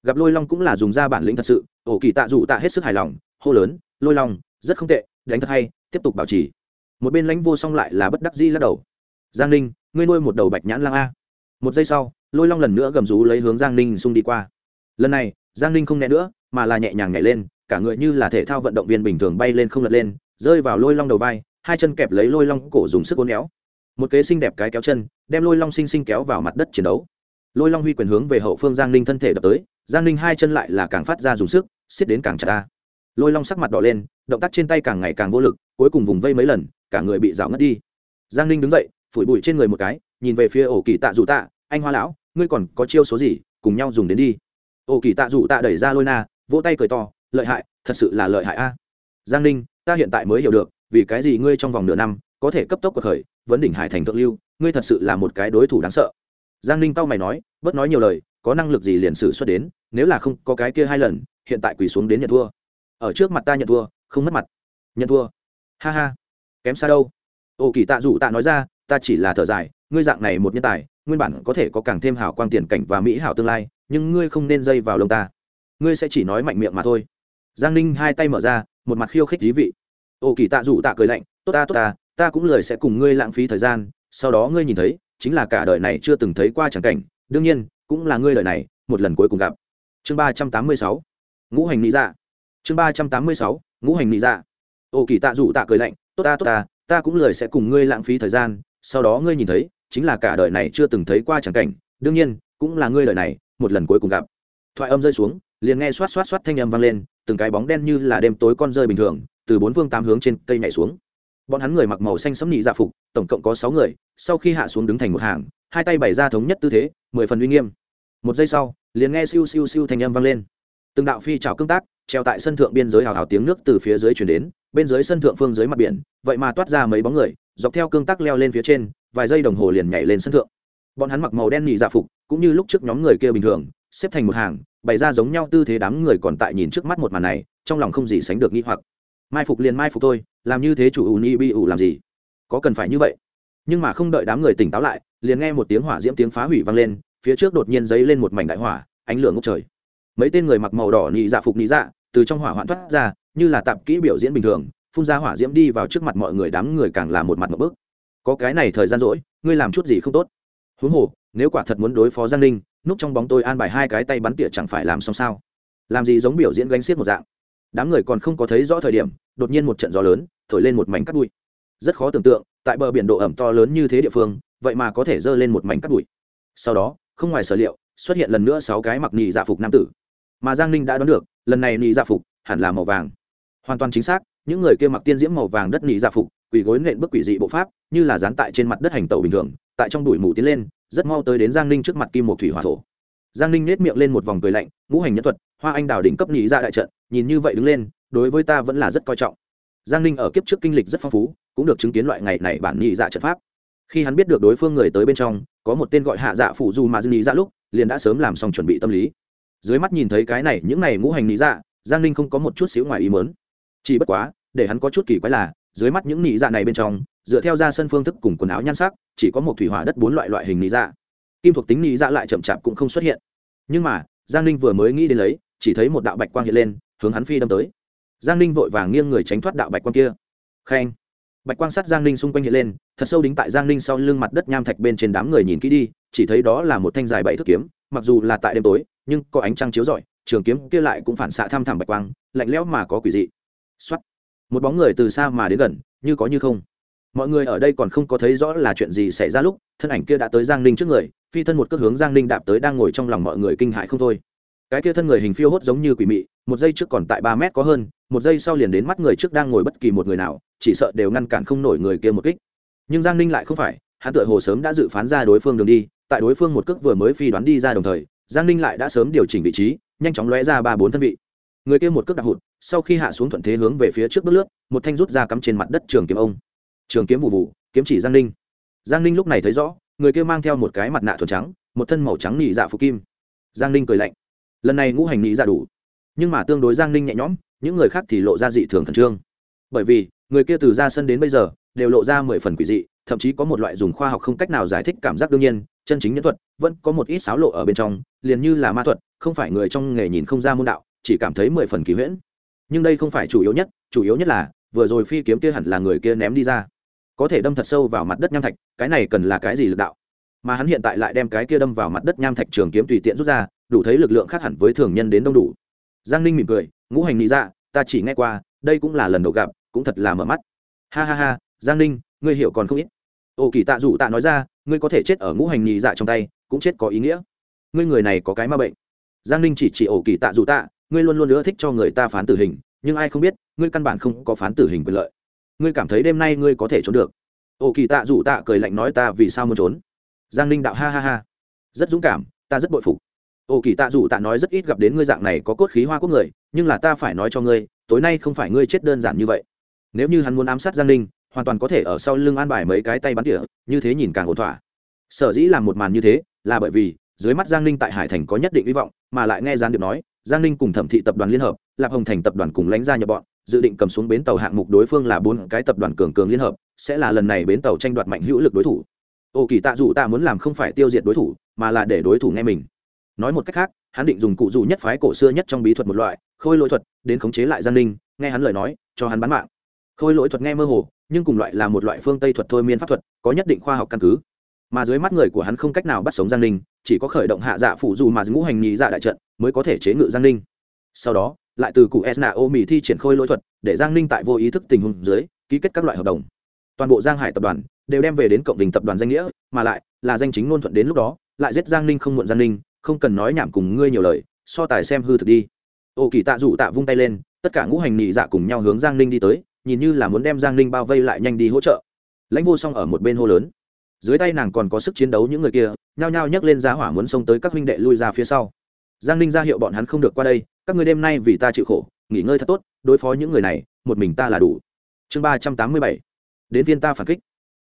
A: Gặp lôi long cũng là dùng ra bản lĩnh thật sự, ổ kỳ tạ dụ tạ hết sức hài lòng, hô lớn, lôi long, rất không tệ, đánh thật hay, tiếp tục bảo trì một bên lãnh vô song lại là bất đắc dĩ lắc đầu. Giang ninh, ngươi nuôi một đầu bạch nhãn lang a. Một giây sau, lôi long lần nữa gầm rú lấy hướng giang ninh xung đi qua. Lần này, giang ninh không nhẹ nữa, mà là nhẹ nhàng nhảy lên, cả người như là thể thao vận động viên bình thường bay lên không lật lên, rơi vào lôi long đầu vai, hai chân kẹp lấy lôi long cổ dùng sức uốn éo. Một kế xinh đẹp cái kéo chân, đem lôi long xinh xinh kéo vào mặt đất chiến đấu. Lôi long huy quyền hướng về hậu phương giang ninh thân thể đập tới, giang ninh hai chân lại là càng phát ra dùng sức, xiết đến càng chặt ta lôi long sắc mặt đỏ lên, động tác trên tay càng ngày càng vô lực, cuối cùng vùng vây mấy lần cả người bị rào ngất đi. Giang ninh đứng dậy, phủi bụi trên người một cái, nhìn về phía ổ kỳ tạ dù tạ, anh hoa lão, ngươi còn có chiêu số gì, cùng nhau dùng đến đi. Ổ kỳ tạ dù tạ đẩy ra lôi na, vỗ tay cười to, lợi hại, thật sự là lợi hại a. Giang ninh, ta hiện tại mới hiểu được, vì cái gì ngươi trong vòng nửa năm, có thể cấp tốc cuộc khởi, vấn đỉnh hải thành thượng lưu, ngươi thật sự là một cái đối thủ đáng sợ. Giang ninh tao mày nói, bớt nói nhiều lời, có năng lực gì liền xử xuất đến, nếu là không có cái kia hai lần, hiện tại quỳ xuống đến nhận thua. Ở trước mặt ta nhận thua, không mất mặt. Nhận thua. Ha ha kém xa đâu. Ô, kỳ tạ dù tạ nói ra, ta chỉ là thở dài, ngươi dạng này một nhân tài, nguyên bản có thể có càng thêm hảo quang tiền cảnh và mỹ hảo tương lai, nhưng ngươi không nên dây vào lông ta. Ngươi sẽ chỉ nói mạnh miệng mà thôi. Giang ninh hai tay mở ra, một mặt khiêu khích dí vị. Ô, kỳ tạ dù tạ cười lạnh, tốt ta tốt ta ta cũng lời sẽ cùng ngươi lãng phí thời gian, sau đó ngươi nhìn thấy, chính là cả đời này chưa từng thấy qua tràng cảnh, đương nhiên, cũng là ngươi đời này, một lần cuối cùng gặp. Chương ba trăm tám mươi sáu, ngũ hành lý dạ. Chương ba trăm tám mươi sáu, ngũ hành lý dạ. Ô, kỳ tạ dù tạ cười lạnh tốt ta tốt ta ta cũng lời sẽ cùng ngươi lãng phí thời gian, sau đó ngươi nhìn thấy, chính là cả đời này chưa từng thấy qua tràng cảnh, đương nhiên, cũng là ngươi đời này, một lần cuối cùng gặp. Thoại âm rơi xuống, liền nghe xoát xoát xoát thanh âm vang lên, từng cái bóng đen như là đêm tối con rơi bình thường, từ bốn phương tám hướng trên cây nhảy xuống. Bọn hắn người mặc màu xanh sẫm nhị dạ phục, tổng cộng có sáu người, sau khi hạ xuống đứng thành một hàng, hai tay bày ra thống nhất tư thế, mười phần uy nghiêm. Một giây sau, liền nghe siêu siêu siêu thanh âm vang lên. Từng đạo phi trào cương tác treo tại sân thượng biên giới hào hào tiếng nước từ phía dưới chuyển đến, bên dưới sân thượng phương dưới mặt biển, vậy mà toát ra mấy bóng người, dọc theo cương tắc leo lên phía trên, vài giây đồng hồ liền nhảy lên sân thượng. Bọn hắn mặc màu đen nhị dạ phục, cũng như lúc trước nhóm người kia bình thường, xếp thành một hàng, bày ra giống nhau tư thế đám người còn tại nhìn trước mắt một màn này, trong lòng không gì sánh được nghi hoặc. Mai phục liền mai phục tôi làm như thế chủ ủ ni bi ủ làm gì? Có cần phải như vậy? Nhưng mà không đợi đám người tỉnh táo lại, liền nghe một tiếng hỏa diễm tiếng phá hủy vang lên, phía trước đột nhiên dấy lên một mảnh đại hỏa, ánh lửa ngốc trời mấy tên người mặc màu đỏ nhị dạ phục nhị dạ từ trong hỏa hoạn thoát ra, như là tạp kỹ biểu diễn bình thường, phun ra hỏa diễm đi vào trước mặt mọi người, đám người càng là một mặt một bước có cái này thời gian rỗi, ngươi làm chút gì không tốt? Huống hồ, nếu quả thật muốn đối phó giang ninh, núp trong bóng tôi an bài hai cái tay bắn tỉa chẳng phải làm xong sao? Làm gì giống biểu diễn gánh xiết một dạng? Đám người còn không có thấy rõ thời điểm, đột nhiên một trận gió lớn, thổi lên một mảnh cắt bụi. Rất khó tưởng tượng, tại bờ biển độ ẩm to lớn như thế địa phương, vậy mà có thể dơ lên một mảnh cắt bụi. Sau đó, không ngoài sở liệu, xuất hiện lần nữa sáu cái mặc nhì dạ phục nam tử mà giang ninh đã đoán được, lần này nị dạ phục hẳn là màu vàng. Hoàn toàn chính xác, những người kia mặc tiên diễm màu vàng đất nị dạ phục, quỳ gối nện bức quỷ dị bộ pháp, như là dán tại trên mặt đất hành tàu bình thường, tại trong đùi mù tiến lên, rất mau tới đến giang ninh trước mặt kim một thủy hỏa thổ. Giang ninh nết miệng lên một vòng cười lạnh, ngũ hành nhân thuật, hoa anh đào đỉnh cấp nhị ra dạ đại trận, nhìn như vậy đứng lên, đối với ta vẫn là rất coi trọng. Giang ninh ở kiếp trước kinh lịch rất phong phú, cũng được chứng kiến loại ngày này bản nhị dạ trận pháp. Khi hắn biết được đối phương người tới bên trong, có một tên gọi hạ dạ phụ du mà dư nhị dạ lúc, liền đã sớm làm xong chuẩn bị tâm lý dưới mắt nhìn thấy cái này, những này ngũ hành nhị dạ giang ninh không có một chút xíu ngoài ý mớn chỉ bất quá, để hắn có chút kỳ quái là, dưới mắt những nị dạ này bên trong, dựa theo ra sân phương thức cùng quần áo nhan sắc, chỉ có một thủy hỏa đất bốn loại loại hình nị dạ. Kim thuộc tính nị dạ lại chậm chạp cũng không xuất hiện. Nhưng mà, giang ninh vừa mới nghĩ đến lấy, chỉ thấy một đạo bạch quang hiện lên, hướng hắn phi đâm tới. Giang ninh vội vàng nghiêng người tránh thoát đạo bạch quang kia. Khen. Bạch quang sắt giang ninh xung quanh hiện lên, thật sâu đính tại giang ninh sau lưng mặt đất nham thạch bên trên đám người nhìn kỹ đi, chỉ thấy đó là một thanh dài bảy thước kiếm, mặc dù là tại đêm tối nhưng có ánh trăng chiếu rọi, trường kiếm kia lại cũng phản xạ tham thẳm bạch quang, lạnh lẽo mà có quỷ dị. Xuất một bóng người từ xa mà đến gần, như có như không. Mọi người ở đây còn không có thấy rõ là chuyện gì xảy ra lúc, thân ảnh kia đã tới giang ninh trước người, phi thân một cước hướng giang ninh đạp tới đang ngồi trong lòng mọi người kinh hại không thôi. Cái kia thân người hình phiêu hốt giống như quỷ mị, một giây trước còn tại ba mét có hơn, một giây sau liền đến mắt người trước đang ngồi bất kỳ một người nào, chỉ sợ đều ngăn cản không nổi người kia một kích. Nhưng giang ninh lại không phải, hắn tựa hồ sớm đã dự phán ra đối phương đường đi, tại đối phương một cước vừa mới phi đoán đi ra đồng thời giang ninh lại đã sớm điều chỉnh vị trí, nhanh chóng lóe ra ba bốn thân vị. Người kia một cước đạp hụt, sau khi hạ xuống thuận thế hướng về phía trước bước lướt, một thanh rút ra cắm trên mặt đất trường kiếm ông. Trường kiếm vụ vụ, kiếm chỉ giang ninh. Giang ninh lúc này thấy rõ, người kia mang theo một cái mặt nạ thuần trắng, một thân màu trắng nhị dạ phục kim. Giang ninh cười lạnh. Lần này ngũ hành nhị dạ đủ. Nhưng mà tương đối giang ninh nhẹ nhõm, những người khác thì lộ ra dị thường khẩn trương. Bởi vì, người kia từ ra sân đến bây giờ, đều lộ ra mười phần quỷ dị, thậm chí có một loại dùng khoa học không cách nào giải thích cảm giác đương nhiên chân chính nhân thuật, vẫn có một ít xáo lộ ở bên trong, liền như là ma thuật, không phải người trong nghề nhìn không ra môn đạo, chỉ cảm thấy mười phần kỳ huyễn. Nhưng đây không phải chủ yếu nhất, chủ yếu nhất là, vừa rồi phi kiếm kia hẳn là người kia ném đi ra. Có thể đâm thật sâu vào mặt đất nham thạch, cái này cần là cái gì lực đạo? Mà hắn hiện tại lại đem cái kia đâm vào mặt đất nham thạch trường kiếm tùy tiện rút ra, đủ thấy lực lượng khác hẳn với thường nhân đến đông đủ. Giang ninh mỉm cười, ngũ hành lý ra dạ, ta chỉ nghe qua, đây cũng là lần đầu gặp, cũng thật là mở mắt. Ha ha ha, giang ninh, ngươi hiểu còn không ít ô kỳ tạ dù tạ nói ra, ngươi có thể chết ở ngũ hành nhị dạ trong tay, cũng chết có ý nghĩa. Ngươi người này có cái ma bệnh. Giang ninh chỉ chỉ ổ kỳ tạ dù tạ, ngươi luôn luôn ưa thích cho người ta phán tử hình, nhưng ai không biết, ngươi căn bản không có phán tử hình quyền lợi. Ngươi cảm thấy đêm nay ngươi có thể trốn được. Ổ kỳ tạ dù tạ cười lạnh nói, ta vì sao muốn trốn? Giang ninh đạo, ha ha ha. Rất dũng cảm, ta rất bội phục. Ổ kỳ tạ dù tạ nói, rất ít gặp đến ngươi dạng này có cốt khí hoa quốc người, nhưng là ta phải nói cho ngươi, tối nay không phải ngươi chết đơn giản như vậy. Nếu như hắn muốn ám sát giang ninh hoàn toàn có thể ở sau lưng an bài mấy cái tay bắn tỉa, như thế nhìn càng ổn thỏa. Sở dĩ làm một màn như thế, là bởi vì, dưới mắt giang ninh tại hải thành có nhất định hy vọng, mà lại nghe gián điệp nói, giang ninh cùng thẩm thị tập đoàn liên hợp, lạp hồng thành tập đoàn cùng lãnh gia nhập bọn, dự định cầm xuống bến tàu hạng mục đối phương là bốn cái tập đoàn cường cường liên hợp, sẽ là lần này bến tàu tranh đoạt mạnh hữu lực đối thủ. Ô kỳ tạ dù ta muốn làm không phải tiêu diệt đối thủ, mà là để đối thủ nghe mình. Nói một cách khác, hắn định dùng cụ dù nhất phái cổ xưa nhất trong bí thuật một loại, khôi lỗi thuật, đến khống chế lại giang ninh, nghe hắn lời nói, cho hắn bán mạng. Khôi lỗi thuật nghe mơ hồ nhưng cùng loại là một loại phương tây thuật thôi miên pháp thuật, có nhất định khoa học căn cứ. Mà dưới mắt người của hắn không cách nào bắt sống giang ninh, chỉ có khởi động hạ dạ phụ dù mà ngũ hành nhị dạ đại trận mới có thể chế ngự giang ninh. Sau đó, lại từ cụ esna ô mỹ thi triển khôi lỗi thuật, để giang ninh tại vô ý thức tình huống dưới, ký kết các loại hợp đồng. Toàn bộ giang hải tập đoàn đều đem về đến cộng đình tập đoàn danh nghĩa, mà lại là danh chính ngôn thuận đến lúc đó, lại giết giang ninh không muộn giang ninh, không cần nói nhảm cùng ngươi nhiều lời, so tài xem hư thực đi. Ô kỳ tạ dụ tạ vung tay lên, tất cả ngũ hành nhị dạ cùng nhau hướng giang ninh đi tới nhìn như là muốn đem giang ninh bao vây lại nhanh đi hỗ trợ. Lãnh vô song ở một bên hô lớn. Dưới tay nàng còn có sức chiến đấu những người kia, nhao nhao nhấc lên giá hỏa muốn xông tới các huynh đệ lui ra phía sau. Giang ninh ra hiệu bọn hắn không được qua đây, các người đêm nay vì ta chịu khổ, nghỉ ngơi thật tốt, đối phó những người này, một mình ta là đủ. Chương ba trăm tám mươi bảy. Đến viên ta phản kích.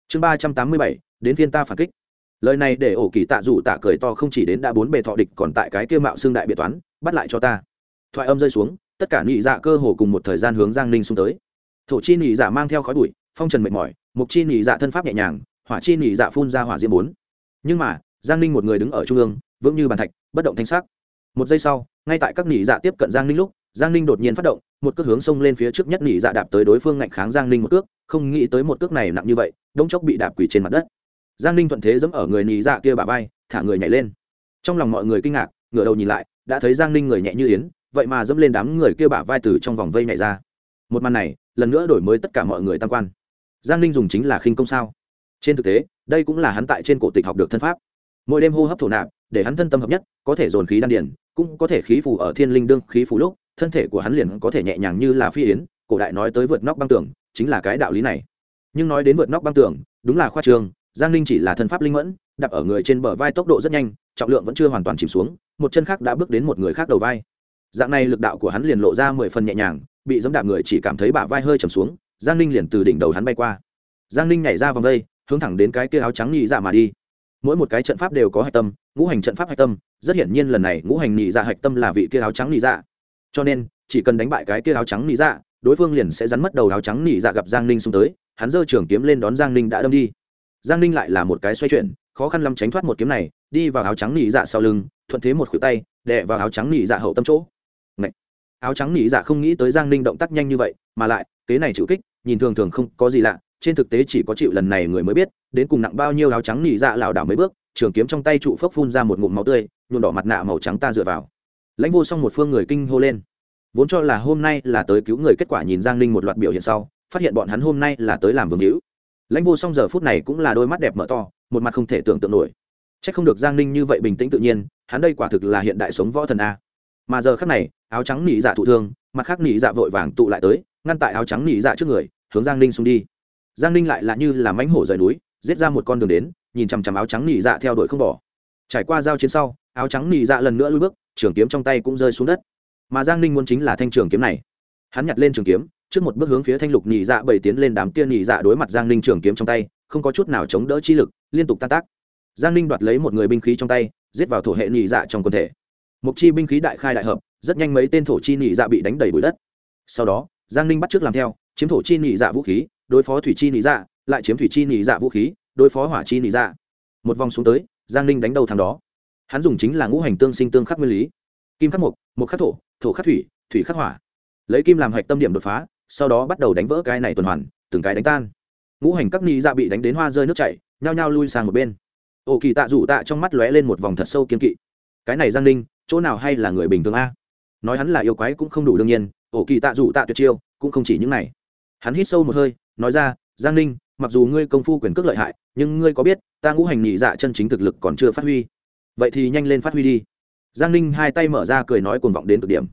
A: Chương ba trăm tám mươi bảy. Đến viên ta phản kích. Lời này để ổ kỳ tạ dù tạ cười to không chỉ đến đã bốn bề thọ địch, còn tại cái kia mạo xương đại biệt toán, bắt lại cho ta. Thoại âm rơi xuống, tất cả nhị dạ cơ hồ cùng một thời gian hướng giang ninh xung tới thổ chi nỉ dạ mang theo khói bụi, phong trần mệt mỏi, mục chi nỉ dạ thân pháp nhẹ nhàng, hỏa chi nỉ dạ phun ra hỏa diễm bốn. Nhưng mà, giang ninh một người đứng ở trung ương, vững như bàn thạch, bất động thanh sắc. Một giây sau, ngay tại các nỉ dạ tiếp cận giang ninh lúc, giang ninh đột nhiên phát động, một cước hướng xông lên phía trước nhất nỉ dạ đạp tới đối phương ngạnh kháng giang ninh một cước, không nghĩ tới một cước này nặng như vậy đông chốc bị đạp quỷ trên mặt đất. Giang ninh thuận thế giẫm ở người nỉ dạ kia bà vai, thả người nhảy lên. Trong lòng mọi người kinh ngạc, ngửa đầu nhìn lại, đã thấy giang ninh người nhẹ như yến, vậy mà dẫm lên đám người kia bả vai từ trong vòng vây nhảy ra. Một màn này lần nữa đổi mới tất cả mọi người tam quan. Giang ninh dùng chính là khinh công sao? Trên thực tế, đây cũng là hắn tại trên cổ tịch học được thân pháp. Mỗi đêm hô hấp thổ nạp, để hắn thân tâm hợp nhất, có thể dồn khí đan điển cũng có thể khí phù ở thiên linh đương khí phù lúc, thân thể của hắn liền có thể nhẹ nhàng như là phi yến, cổ đại nói tới vượt nóc băng tường, chính là cái đạo lý này. Nhưng nói đến vượt nóc băng tường, đúng là khoa trường, giang ninh chỉ là thân pháp linh mẫn, đạp ở người trên bờ vai tốc độ rất nhanh, trọng lượng vẫn chưa hoàn toàn chìm xuống, một chân khác đã bước đến một người khác đầu vai. Dạng này lực đạo của hắn liền lộ ra mười phần nhẹ nhàng bị dẫm đạp người chỉ cảm thấy bả vai hơi trầm xuống, giang ninh liền từ đỉnh đầu hắn bay qua. Giang ninh nhảy ra vòng đây, hướng thẳng đến cái kia áo trắng nhị dạ mà đi. Mỗi một cái trận pháp đều có hạch tâm, ngũ hành trận pháp hạch tâm, rất hiển nhiên lần này ngũ hành nhị dạ hạch tâm là vị kia áo trắng nhị dạ. Cho nên, chỉ cần đánh bại cái kia áo trắng nhị dạ đối phương liền sẽ rắn mất đầu áo trắng nhị dạ gặp giang ninh xung tới, hắn giơ trường kiếm lên đón giang ninh đã đâm đi. Giang ninh lại là một cái xoay chuyển, khó khăn lắm tránh thoát một kiếm này, đi vào áo trắng nhị dạ sau lưng, thuận thế một khuỷu tay, đè vào áo trắng nhị dạ hậu tâm chỗ áo trắng nỉ dạ không nghĩ tới giang ninh động tác nhanh như vậy, mà lại, kế này chịu kích, nhìn thường thường không có gì lạ, trên thực tế chỉ có chịu lần này người mới biết, đến cùng nặng bao nhiêu áo trắng nỉ dạ lảo đảo mấy bước, trường kiếm trong tay trụ phốc phun ra một ngụm máu tươi, nhuộm đỏ mặt nạ màu trắng ta dựa vào. Lãnh vô xong một phương người kinh hô lên. Vốn cho là hôm nay là tới cứu người, kết quả nhìn giang ninh một loạt biểu hiện sau, phát hiện bọn hắn hôm nay là tới làm vương hữu. Lãnh vô xong giờ phút này cũng là đôi mắt đẹp mở to, một mặt không thể tưởng tượng nổi. C h ắ c không được giang ninh như vậy bình tĩnh tự nhiên, hắn đây quả thực là hiện đại sống võ thần a. Mà giờ khác này áo trắng nỉ dạ thụ thương, mặt khác nỉ dạ vội vàng tụ lại tới, ngăn tại áo trắng nỉ dạ trước người, hướng giang ninh xung đi. Giang ninh lại là như là mánh hổ rời núi, giết ra một con đường đến, nhìn chằm chằm áo trắng nỉ dạ theo đuổi không bỏ. Trải qua giao chiến sau, áo trắng nỉ dạ lần nữa lui bước, trường kiếm trong tay cũng rơi xuống đất. Mà giang ninh muốn chính là thanh trường kiếm này. Hắn nhặt lên trường kiếm, trước một bước hướng phía thanh lục nỉ dạ bảy tiến lên đám kia nỉ dạ đối mặt giang ninh trường kiếm trong tay, không có chút nào chống đỡ chi lực, liên tục tan tác. Giang ninh đoạt lấy một người binh khí trong tay, giết vào thổ hệ nỉ dạ trong quần thể. Mục chi binh khí đại khai đại hợp rất nhanh mấy tên thổ chi nhị dạ bị đánh đầy bụi đất. Sau đó giang ninh bắt trước làm theo chiếm thổ chi nhị dạ vũ khí đối phó thủy chi nhị dạ lại chiếm thủy chi nhị dạ vũ khí đối phó hỏa chi nhị dạ. Một vòng xuống tới giang ninh đánh đầu thằng đó. Hắn dùng chính là ngũ hành tương sinh tương khắc nguyên lý. Kim khắc mộc, mộc khắc thổ thổ khắc thủy thủy khắc hỏa. Lấy kim làm hạch tâm điểm đột phá sau đó bắt đầu đánh vỡ cái này tuần hoàn từng cái đánh tan. Ngũ hành các ni dạ bị đánh đến hoa rơi nước chảy nhao nhao lui sang một bên. Ổ kỳ tạ rủ tạ trong mắt lóe lên một vòng thật sâu kiên kỵ. Cái này giang ninh chỗ nào hay là người bình thường a? Nói hắn là yêu quái cũng không đủ đương nhiên, ổ kỳ tạ dụ tạ tuyệt chiêu, cũng không chỉ những này. Hắn hít sâu một hơi, nói ra, giang ninh, mặc dù ngươi công phu quyền cước lợi hại, nhưng ngươi có biết, ta ngũ hành nhị dạ chân chính thực lực còn chưa phát huy. Vậy thì nhanh lên phát huy đi. Giang ninh hai tay mở ra cười nói cuồng vọng đến cực điểm.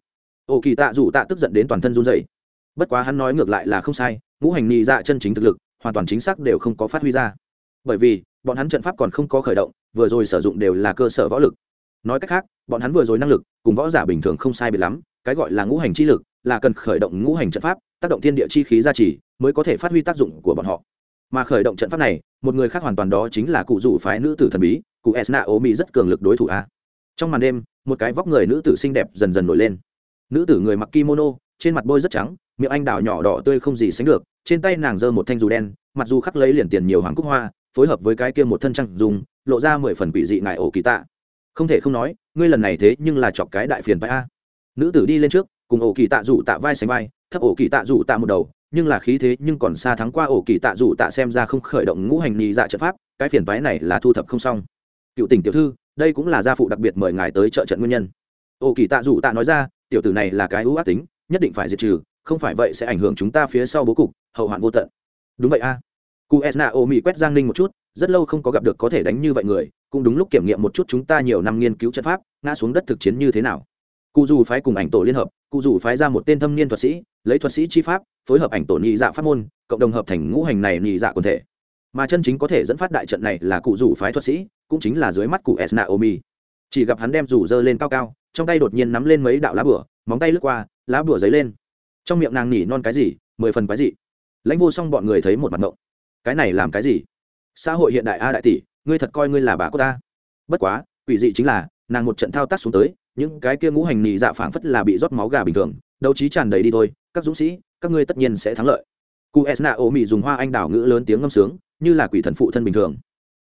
A: Ổ kỳ tạ dụ tạ tức giận đến toàn thân run dậy bất quá hắn nói ngược lại là không sai, ngũ hành nhị dạ chân chính thực lực, hoàn toàn chính xác đều không có phát huy ra. Bởi vì, bọn hắn trận pháp còn không có khởi động, vừa rồi sử dụng đều là cơ sở võ lực nói cách khác, bọn hắn vừa rồi năng lực cùng võ giả bình thường không sai biệt lắm, cái gọi là ngũ hành chi lực là cần khởi động ngũ hành trận pháp, tác động thiên địa chi khí gia trì mới có thể phát huy tác dụng của bọn họ. Mà khởi động trận pháp này, một người khác hoàn toàn đó chính là cụ rủ phái nữ tử thần bí, cụ esna ô mi rất cường lực đối thủ a. Trong màn đêm, một cái vóc người nữ tử xinh đẹp dần dần nổi lên. Nữ tử người mặc kimono, trên mặt bôi rất trắng, miệng anh đào nhỏ đỏ tươi không gì sánh được, trên tay nàng giơ một thanh dù đen, mặc dù khắc lấy liền tiền nhiều hoàng cúc hoa, phối hợp với cái kia một thân trăng dùng, lộ ra mười phần quỷ dị ngại ổ kỳ tạ không thể không nói, ngươi lần này thế nhưng là chọc cái đại phiền bãi a. Nữ tử đi lên trước, cùng ổ kỳ tạ dụ tạ vai sánh vai, thấp ổ kỳ tạ dụ tạ một đầu, nhưng là khí thế nhưng còn xa thắng qua ổ kỳ tạ dụ tạ xem ra không khởi động ngũ hành nhị dạ trận pháp, cái phiền bãi này là thu thập không xong. Cựu tỉnh tiểu thư, đây cũng là gia phụ đặc biệt mời ngài tới trợ trận nguyên nhân. Ổ kỳ tạ dụ tạ nói ra, tiểu tử này là cái ưu ác tính, nhất định phải diệt trừ, không phải vậy sẽ ảnh hưởng chúng ta phía sau bố cục, hậu hoạn vô tận. Đúng vậy a. Cụ esna ô mỹ quét giang ninh một chút, rất lâu không có gặp được có thể đánh như vậy người cũng đúng lúc kiểm nghiệm một chút chúng ta nhiều năm nghiên cứu trận pháp, ngã xuống đất thực chiến như thế nào. Cụ dù phái cùng ảnh tổ liên hợp, cụ dù phái ra một tên thâm niên thuật sĩ, lấy thuật sĩ chi pháp, phối hợp ảnh tổ nhị dạ pháp môn, cộng đồng hợp thành ngũ hành này nhị dạ quần thể. Mà chân chính có thể dẫn phát đại trận này là cụ rủ phái thuật sĩ, cũng chính là dưới mắt cụ esna omi chỉ gặp hắn đem rủ dơ lên cao cao, trong tay đột nhiên nắm lên mấy đạo lá bửa móng tay lướt qua, lá bửa giấy lên. Trong miệng nàng nỉ non cái gì, mười phần cái gì lãnh vô xong bọn người thấy một mặt ngộng. Cái này làm cái gì? Xã hội hiện đại a đại tỷ ngươi thật coi ngươi là bà cô ta. Bất quá, quỷ dị chính là, nàng một trận thao tác xuống tới, những cái kia ngũ hành nhị dạ phảng phất là bị rót máu gà bình thường, đấu trí tràn đầy đi thôi, các dũng sĩ, các ngươi tất nhiên sẽ thắng lợi. Cụ esna ô mị dùng hoa anh đào ngữ lớn tiếng ngâm sướng, như là quỷ thần phụ thân bình thường.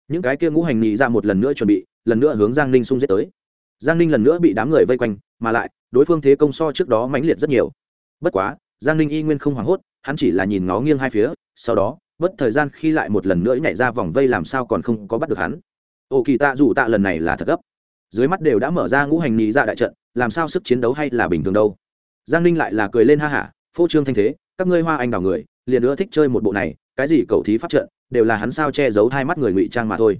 A: Những cái kia ngũ hành nhị dạ một lần nữa chuẩn bị, lần nữa hướng giang ninh xung giết tới. Giang ninh lần nữa bị đám người vây quanh, mà lại, đối phương thế công so trước đó mãnh liệt rất nhiều. Bất quá, giang ninh y nguyên không hoảng hốt, hắn chỉ là nhìn ngó nghiêng hai phía, sau đó bất thời gian khi lại một lần nữa nhảy ra vòng vây làm sao còn không có bắt được hắn. Ô kỳ tạ dù tạ lần này là thật gấp. Dưới mắt đều đã mở ra ngũ hành nhị ra đại trận, làm sao sức chiến đấu hay là bình thường đâu? Giang ninh lại là cười lên ha hả, phô trương thanh thế, các ngươi hoa anh đào người, liền nữa thích chơi một bộ này, cái gì cầu thí pháp trận, đều là hắn sao che giấu hai mắt người ngụy trang mà thôi.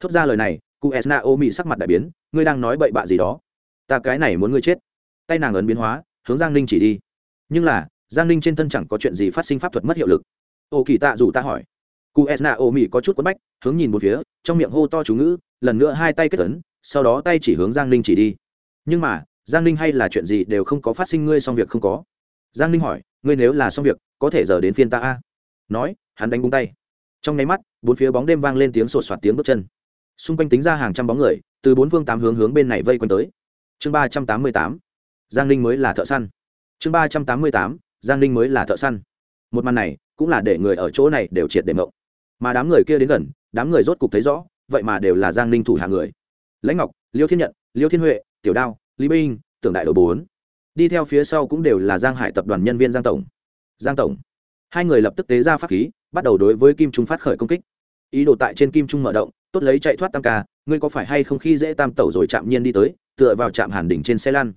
A: Thốt ra lời này cụ esna ô mị sắc mặt đại biến, ngươi đang nói bậy bạ gì đó? Ta cái này muốn ngươi chết. Tay nàng ấn biến hóa, hướng giang ninh chỉ đi. Nhưng là, giang ninh trên thân chẳng có chuyện gì phát sinh pháp thuật mất hiệu lực ô kỳ tạ dù ta hỏi. Cụ esna ô mỹ có chút quất bách hướng nhìn một phía trong miệng hô to chú ngữ lần nữa hai tay kết tấn, sau đó tay chỉ hướng giang ninh chỉ đi. Nhưng mà giang ninh hay là chuyện gì đều không có phát sinh ngươi xong việc không có? Giang ninh hỏi ngươi nếu là xong việc có thể giờ đến phiên ta a? Nói hắn đánh búng tay. Trong nháy mắt bốn phía bóng đêm vang lên tiếng sột soạt tiếng bước chân. Xung quanh tính ra hàng trăm bóng người từ bốn phương tám hướng hướng bên này vây quanh tới. Chương ba trăm tám mươi tám. Giang ninh mới là thợ săn. Chương ba trăm tám mươi tám. Giang ninh mới là thợ săn. Một màn này cũng là để người ở chỗ này đều triệt để mộng mà đám người kia đến gần, đám người rốt cục thấy rõ, vậy mà đều là giang ninh thủ hàng người. Lãnh ngọc, liêu thiên nhận, liêu thiên huệ, tiểu đao, lý binh, tưởng đại đội bốn. Đi theo phía sau cũng đều là giang hải tập đoàn nhân viên giang tổng. Giang tổng. Hai người lập tức tế ra pháp khí, bắt đầu đối với kim trung phát khởi công kích. Ý đồ tại trên kim trung mở động, tốt lấy chạy thoát tam ca, ngươi có phải hay không khi dễ tam tẩu rồi chạm nhiên đi tới, tựa vào trạm hàn đỉnh trên xe lăn.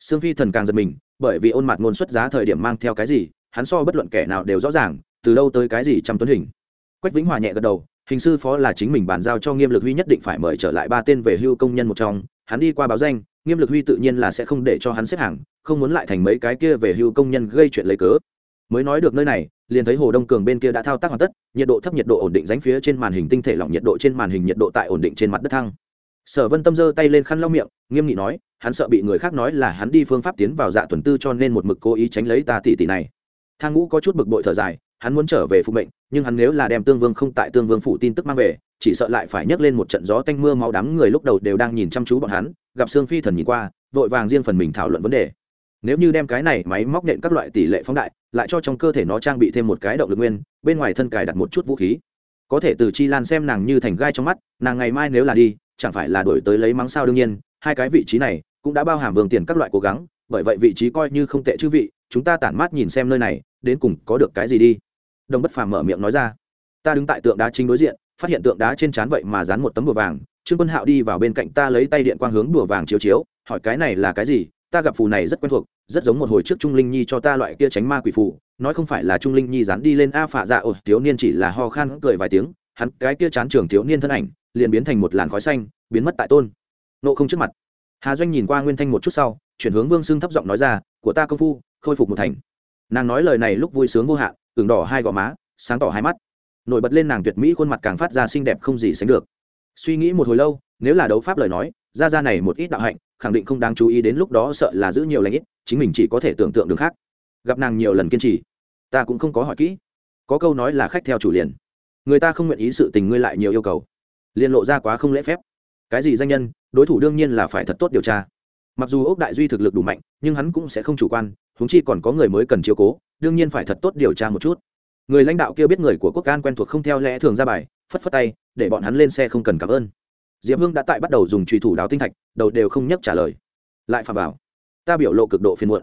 A: Sương phi thần càng giật mình, bởi vì ôn mặt ngôn xuất giá thời điểm mang theo cái gì hắn so bất luận kẻ nào đều rõ ràng, từ đâu tới cái gì trăm tuấn hình. Quách vĩnh hòa nhẹ gật đầu, hình sư phó là chính mình bàn giao cho nghiêm lực huy nhất định phải mời trở lại ba tên về hưu công nhân một trong, hắn đi qua báo danh, nghiêm lực huy tự nhiên là sẽ không để cho hắn xếp hàng, không muốn lại thành mấy cái kia về hưu công nhân gây chuyện lấy cớ. Mới nói được nơi này, liền thấy hồ đông cường bên kia đã thao tác hoàn tất, nhiệt độ thấp nhiệt độ ổn định ránh phía trên màn hình tinh thể lỏng nhiệt độ trên màn hình nhiệt độ tại ổn định trên mặt đất thăng. Sở vân tâm giơ tay lên khăn lau miệng, nghiêm nghị nói, hắn sợ bị người khác nói là hắn đi phương pháp tiến vào dạ tuần tư cho nên một mực cố ý tránh lấy ta tỷ tỷ này thang ngũ có chút bực bội thở dài, hắn muốn trở về phục mệnh, nhưng hắn nếu là đem tương vương không tại tương vương phủ tin tức mang về, chỉ sợ lại phải nhấc lên một trận gió tanh mưa máu đám người lúc đầu đều đang nhìn chăm chú bọn hắn, gặp sương phi thần nhìn qua, vội vàng riêng phần mình thảo luận vấn đề. Nếu như đem cái này máy móc nện các loại tỷ lệ phóng đại, lại cho trong cơ thể nó trang bị thêm một cái động lực nguyên, bên ngoài thân cài đặt một chút vũ khí. Có thể từ chi lan xem nàng như thành gai trong mắt, nàng ngày mai nếu là đi, chẳng phải là đổi tới lấy mắng sao đương nhiên, hai cái vị trí này cũng đã bao hàm vương tiền các loại cố gắng, bởi vậy vị trí coi như không tệ chứ vị chúng ta tản mát nhìn xem nơi này, đến cùng có được cái gì đi. Đồng bất phàm mở miệng nói ra. Ta đứng tại tượng đá chính đối diện, phát hiện tượng đá trên trán vậy mà dán một tấm bùa vàng. Trương quân hạo đi vào bên cạnh ta lấy tay điện quang hướng bùa vàng chiếu chiếu, hỏi cái này là cái gì? Ta gặp phù này rất quen thuộc, rất giống một hồi trước trung linh nhi cho ta loại kia tránh ma quỷ phù. Nói không phải là trung linh nhi dán đi lên a phạ dạ ồ thiếu niên chỉ là ho khan cười vài tiếng, hắn cái kia chán trường thiếu niên thân ảnh, liền biến thành một làn khói xanh, biến mất tại tôn. Nộ không trước mặt. Hà doanh nhìn qua nguyên thanh một chút sau, chuyển hướng vương xưng thấp giọng nói ra của ta công phu, khôi phục một thành. Nàng nói lời này lúc vui sướng vô hạn, ửng đỏ hai gò má, sáng tỏ hai mắt. Nổi bật lên nàng tuyệt mỹ khuôn mặt càng phát ra xinh đẹp không gì sánh được. Suy nghĩ một hồi lâu, nếu là đấu pháp lời nói, ra ra này một ít đạo hạnh, khẳng định không đáng chú ý đến lúc đó sợ là giữ nhiều lãnh ít, chính mình chỉ có thể tưởng tượng đường khác. Gặp nàng nhiều lần kiên trì, ta cũng không có hỏi kỹ. Có câu nói là khách theo chủ liền. Người ta không nguyện ý sự tình ngươi lại nhiều yêu cầu. Liền lộ ra quá không lễ phép. Cái gì danh nhân, đối thủ đương nhiên là phải thật tốt điều tra mặc dù ốc đại duy thực lực đủ mạnh, nhưng hắn cũng sẽ không chủ quan húng chi còn có người mới cần chiếu cố, đương nhiên phải thật tốt điều tra một chút. Người lãnh đạo kia biết người của quốc an quen thuộc không theo lẽ thường ra bài, phất phất tay, để bọn hắn lên xe không cần cảm ơn. Diệp hương đã tại bắt đầu dùng trùy thủ đào tinh thạch, đầu đều không nhấc trả lời. Lại phạm bảo ta biểu lộ cực độ phiền muộn.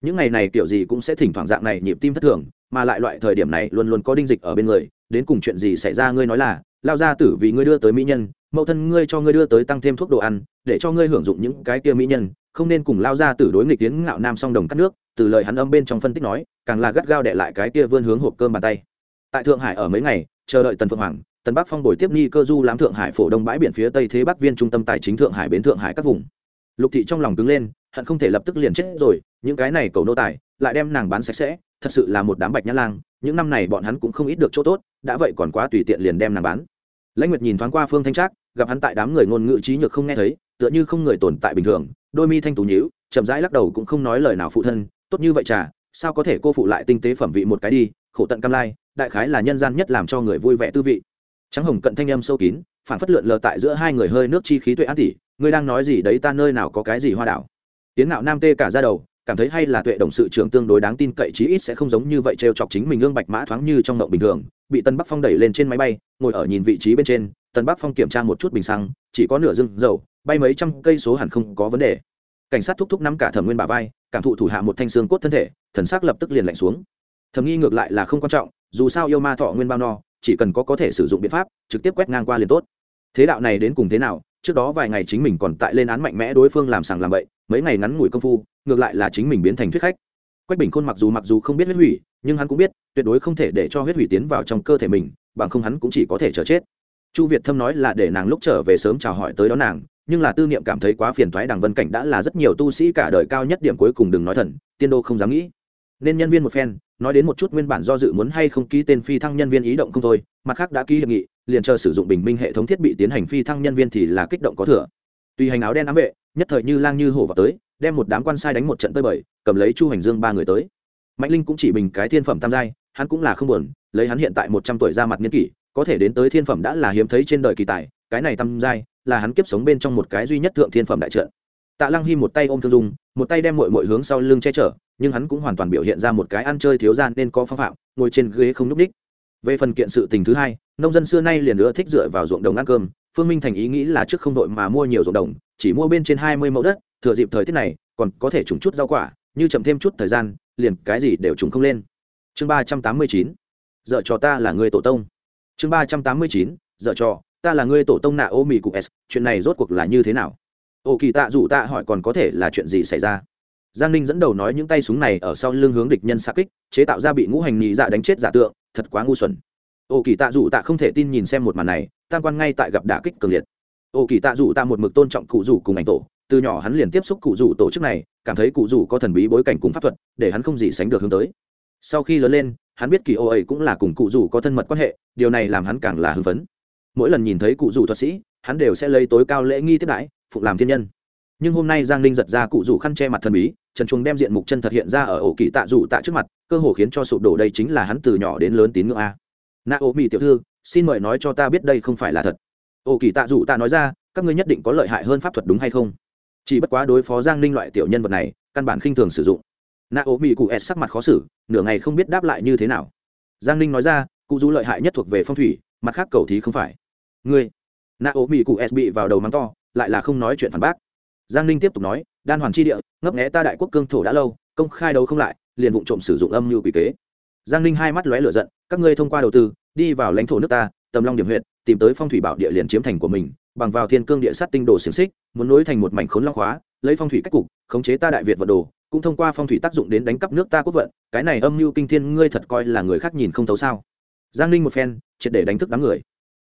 A: Những ngày này kiểu gì cũng sẽ thỉnh thoảng dạng này nhịp tim thất thường mà lại loại thời điểm này luôn luôn có đinh dịch ở bên người, đến cùng chuyện gì xảy ra ngươi nói là, lao ra tử vì ngươi đưa tới mỹ nhân, mẫu thân ngươi cho ngươi đưa tới tăng thêm thuốc đồ ăn, để cho ngươi hưởng dụng những cái kia mỹ nhân, không nên cùng lao ra tử đối nghịch tiến ngạo nam song đồng cắt nước, từ lời hắn âm bên trong phân tích nói, càng là gắt gao để lại cái kia vươn hướng hộp cơm bàn tay. Tại thượng hải ở mấy ngày, chờ đợi tần phượng hoàng, tần bắc phong bồi tiếp ni cơ du lãm thượng hải phổ đông bãi biển phía tây thế bắc viên trung tâm tài chính thượng hải bến thượng hải các vùng. Lục thị trong lòng cứng lên, hận không thể lập tức liền chết rồi, những cái này cầu nô tài, lại đem nàng bán sạch sẽ thật sự là một đám bạch nhã lang, những năm này bọn hắn cũng không ít được chỗ tốt, đã vậy còn quá tùy tiện liền đem nàng bán. Lãnh nguyệt nhìn thoáng qua phương thanh trác, gặp hắn tại đám người ngôn ngữ trí nhược không nghe thấy, tựa như không người tồn tại bình thường, đôi mi thanh tú nhíu, chậm rãi lắc đầu cũng không nói lời nào phụ thân, tốt như vậy trà sao có thể cô phụ lại tinh tế phẩm vị một cái đi, khổ tận cam lai, đại khái là nhân gian nhất làm cho người vui vẻ tư vị. Trắng hồng cận thanh âm sâu kín, phản phất lượn lờ tại giữa hai người hơi nước chi khí tuệ an tỷ ngươi đang nói gì đấy, ta nơi nào có cái gì hoa đảo? Tiến nạo nam tê cả ra đầu cảm thấy hay là tuệ đồng sự trưởng tương đối đáng tin cậy chí ít sẽ không giống như vậy trêu chọc chính mình ương bạch mã thoáng như trong mộng bình thường, bị tân bắc phong đẩy lên trên máy bay, ngồi ở nhìn vị trí bên trên tân bắc phong kiểm tra một chút bình xăng, chỉ có nửa dưng dầu, bay mấy trăm cây số hẳn không có vấn đề. Cảnh sát thúc thúc nắm cả thẩm nguyên bà vai, cảm thụ thủ hạ một thanh xương cốt thân thể, thần xác lập tức liền lạnh xuống. Thầm nghi ngược lại là không quan trọng, dù sao yêu ma thọ nguyên bao no, chỉ cần có có thể sử dụng biện pháp, trực tiếp quét ngang qua liền tốt. Thế đạo này đến cùng thế nào, trước đó vài ngày chính mình còn tại lên án mạnh mẽ đối phương làm sàng làm bậy mấy ngày ngắn ngủi công phu, ngược lại là chính mình biến thành thuyết khách. Quách bình khôn mặc dù mặc dù không biết huyết hủy, nhưng hắn cũng biết, tuyệt đối không thể để cho huyết hủy tiến vào trong cơ thể mình, bằng không hắn cũng chỉ có thể chờ chết. Chu việt thâm nói là để nàng lúc trở về sớm chào hỏi tới đó nàng, nhưng là tư niệm cảm thấy quá phiền thoái đằng vân cảnh đã là rất nhiều tu sĩ cả đời cao nhất điểm cuối cùng đừng nói thần, tiên đô không dám nghĩ. Nên nhân viên một phen, nói đến một chút nguyên bản do dự muốn hay không ký tên phi thăng nhân viên ý động không thôi, mặt khác đã ký hiệp nghị, liền chờ sử dụng bình minh hệ thống thiết bị tiến hành phi thăng nhân viên thì là kích động có thừa. Tùy hành áo đen ám vệ nhất thời như lang như hổ vào tới, đem một đám quan sai đánh một trận tơi bời, cầm lấy chu hành dương ba người tới. Mạnh linh cũng chỉ bình cái thiên phẩm tam giai, hắn cũng là không buồn, lấy hắn hiện tại một trăm tuổi ra mặt niên kỷ, có thể đến tới thiên phẩm đã là hiếm thấy trên đời kỳ tài, cái này tam giai là hắn kiếp sống bên trong một cái duy nhất thượng thiên phẩm đại trận. Tạ lăng hy một tay ôm thương dung, một tay đem mội mội hướng sau lưng che chở, nhưng hắn cũng hoàn toàn biểu hiện ra một cái ăn chơi thiếu gian nên có phong phạm, ngồi trên ghế không n ú c ních về phần kiện sự tình thứ hai, nông dân xưa nay liền nữa thích dựa vào ruộng đồng ăn cơm, phương minh thành ý nghĩ là trước không đội mà mua nhiều ruộng đồng chỉ mua bên trên hai mươi mẫu đất, thừa dịp thời tiết này, còn có thể trùng chút rau quả, như chậm thêm chút thời gian, liền cái gì đều trùng không lên. Chương ba trăm tám mươi chín, dợ cho ta là người tổ tông. Chương ba trăm tám mươi chín, dợ cho ta là người tổ tông nạ ô mì cụ s chuyện này rốt cuộc là như thế nào? Ô kỳ tạ dù tạ hỏi còn có thể là chuyện gì xảy ra? Giang ninh dẫn đầu nói những tay súng này ở sau lưng hướng địch nhân xa kích, chế tạo ra bị ngũ hành nhị dạ đánh chết giả tượng, thật quá ngu xuẩn. Ô kỳ tạ dù tạ không thể tin nhìn xem một màn này, tam quan ngay tại gặp đả kích cường liệt ô kỳ tạ dù tạ một mực tôn trọng cụ rủ cùng ảnh tổ, từ nhỏ hắn liền tiếp xúc cụ rủ tổ chức này, cảm thấy cụ rủ có thần bí bối cảnh cùng pháp thuật, để hắn không gì sánh được hướng tới. Sau khi lớn lên, hắn biết kỳ ô ấy cũng là cùng cụ rủ có thân mật quan hệ, điều này làm hắn càng là hưng phấn. Mỗi lần nhìn thấy cụ rủ thuật sĩ, hắn đều sẽ lấy tối cao lễ nghi tiếp đãi phục làm thiên nhân. Nhưng hôm nay giang ninh giật ra cụ rủ khăn che mặt thần bí, trần chuồng đem diện mục chân thật hiện ra ở ổ kỳ tạ rủ tạ trước mặt, cơ hồ khiến cho sụp đổ đây chính là hắn từ nhỏ đến lớn tín ngưỡng a. Na ô mỹ tiểu thư, xin mời nói cho ta biết đây không phải là thật. Ô kỳ tạ rủ tạ nói ra, các ngươi nhất định có lợi hại hơn pháp thuật đúng hay không? Chỉ bất quá đối phó giang ninh loại tiểu nhân vật này, căn bản khinh thường sử dụng. Na ô mỹ cụ s sắc mặt khó xử, nửa ngày không biết đáp lại như thế nào. Giang ninh nói ra, cụ du lợi hại nhất thuộc về phong thủy, mặt khác cầu thì không phải. Ngươi. Na ô mỹ cụ s bị vào đầu mắng to, lại là không nói chuyện phản bác. Giang ninh tiếp tục nói, đan hoàn chi địa, ngấp nghẽ ta đại quốc cương thổ đã lâu, công khai đấu không lại, liền vụ trộm sử dụng âm mưu quỷ kế. Giang ninh hai mắt lóe lửa giận, các ngươi thông qua đầu tư, đi vào lãnh thổ nước ta tầm long điểm huyện tìm tới phong thủy bảo địa liền chiếm thành của mình bằng vào thiên cương địa sát tinh đồ xiềng xích muốn nối thành một mảnh khốn long khóa lấy phong thủy cách cục khống chế ta đại việt vật đồ cũng thông qua phong thủy tác dụng đến đánh cắp nước ta quốc vận cái này âm mưu kinh thiên ngươi thật coi là người khác nhìn không thấu sao? Giang ninh một phen triệt để đánh thức đám người.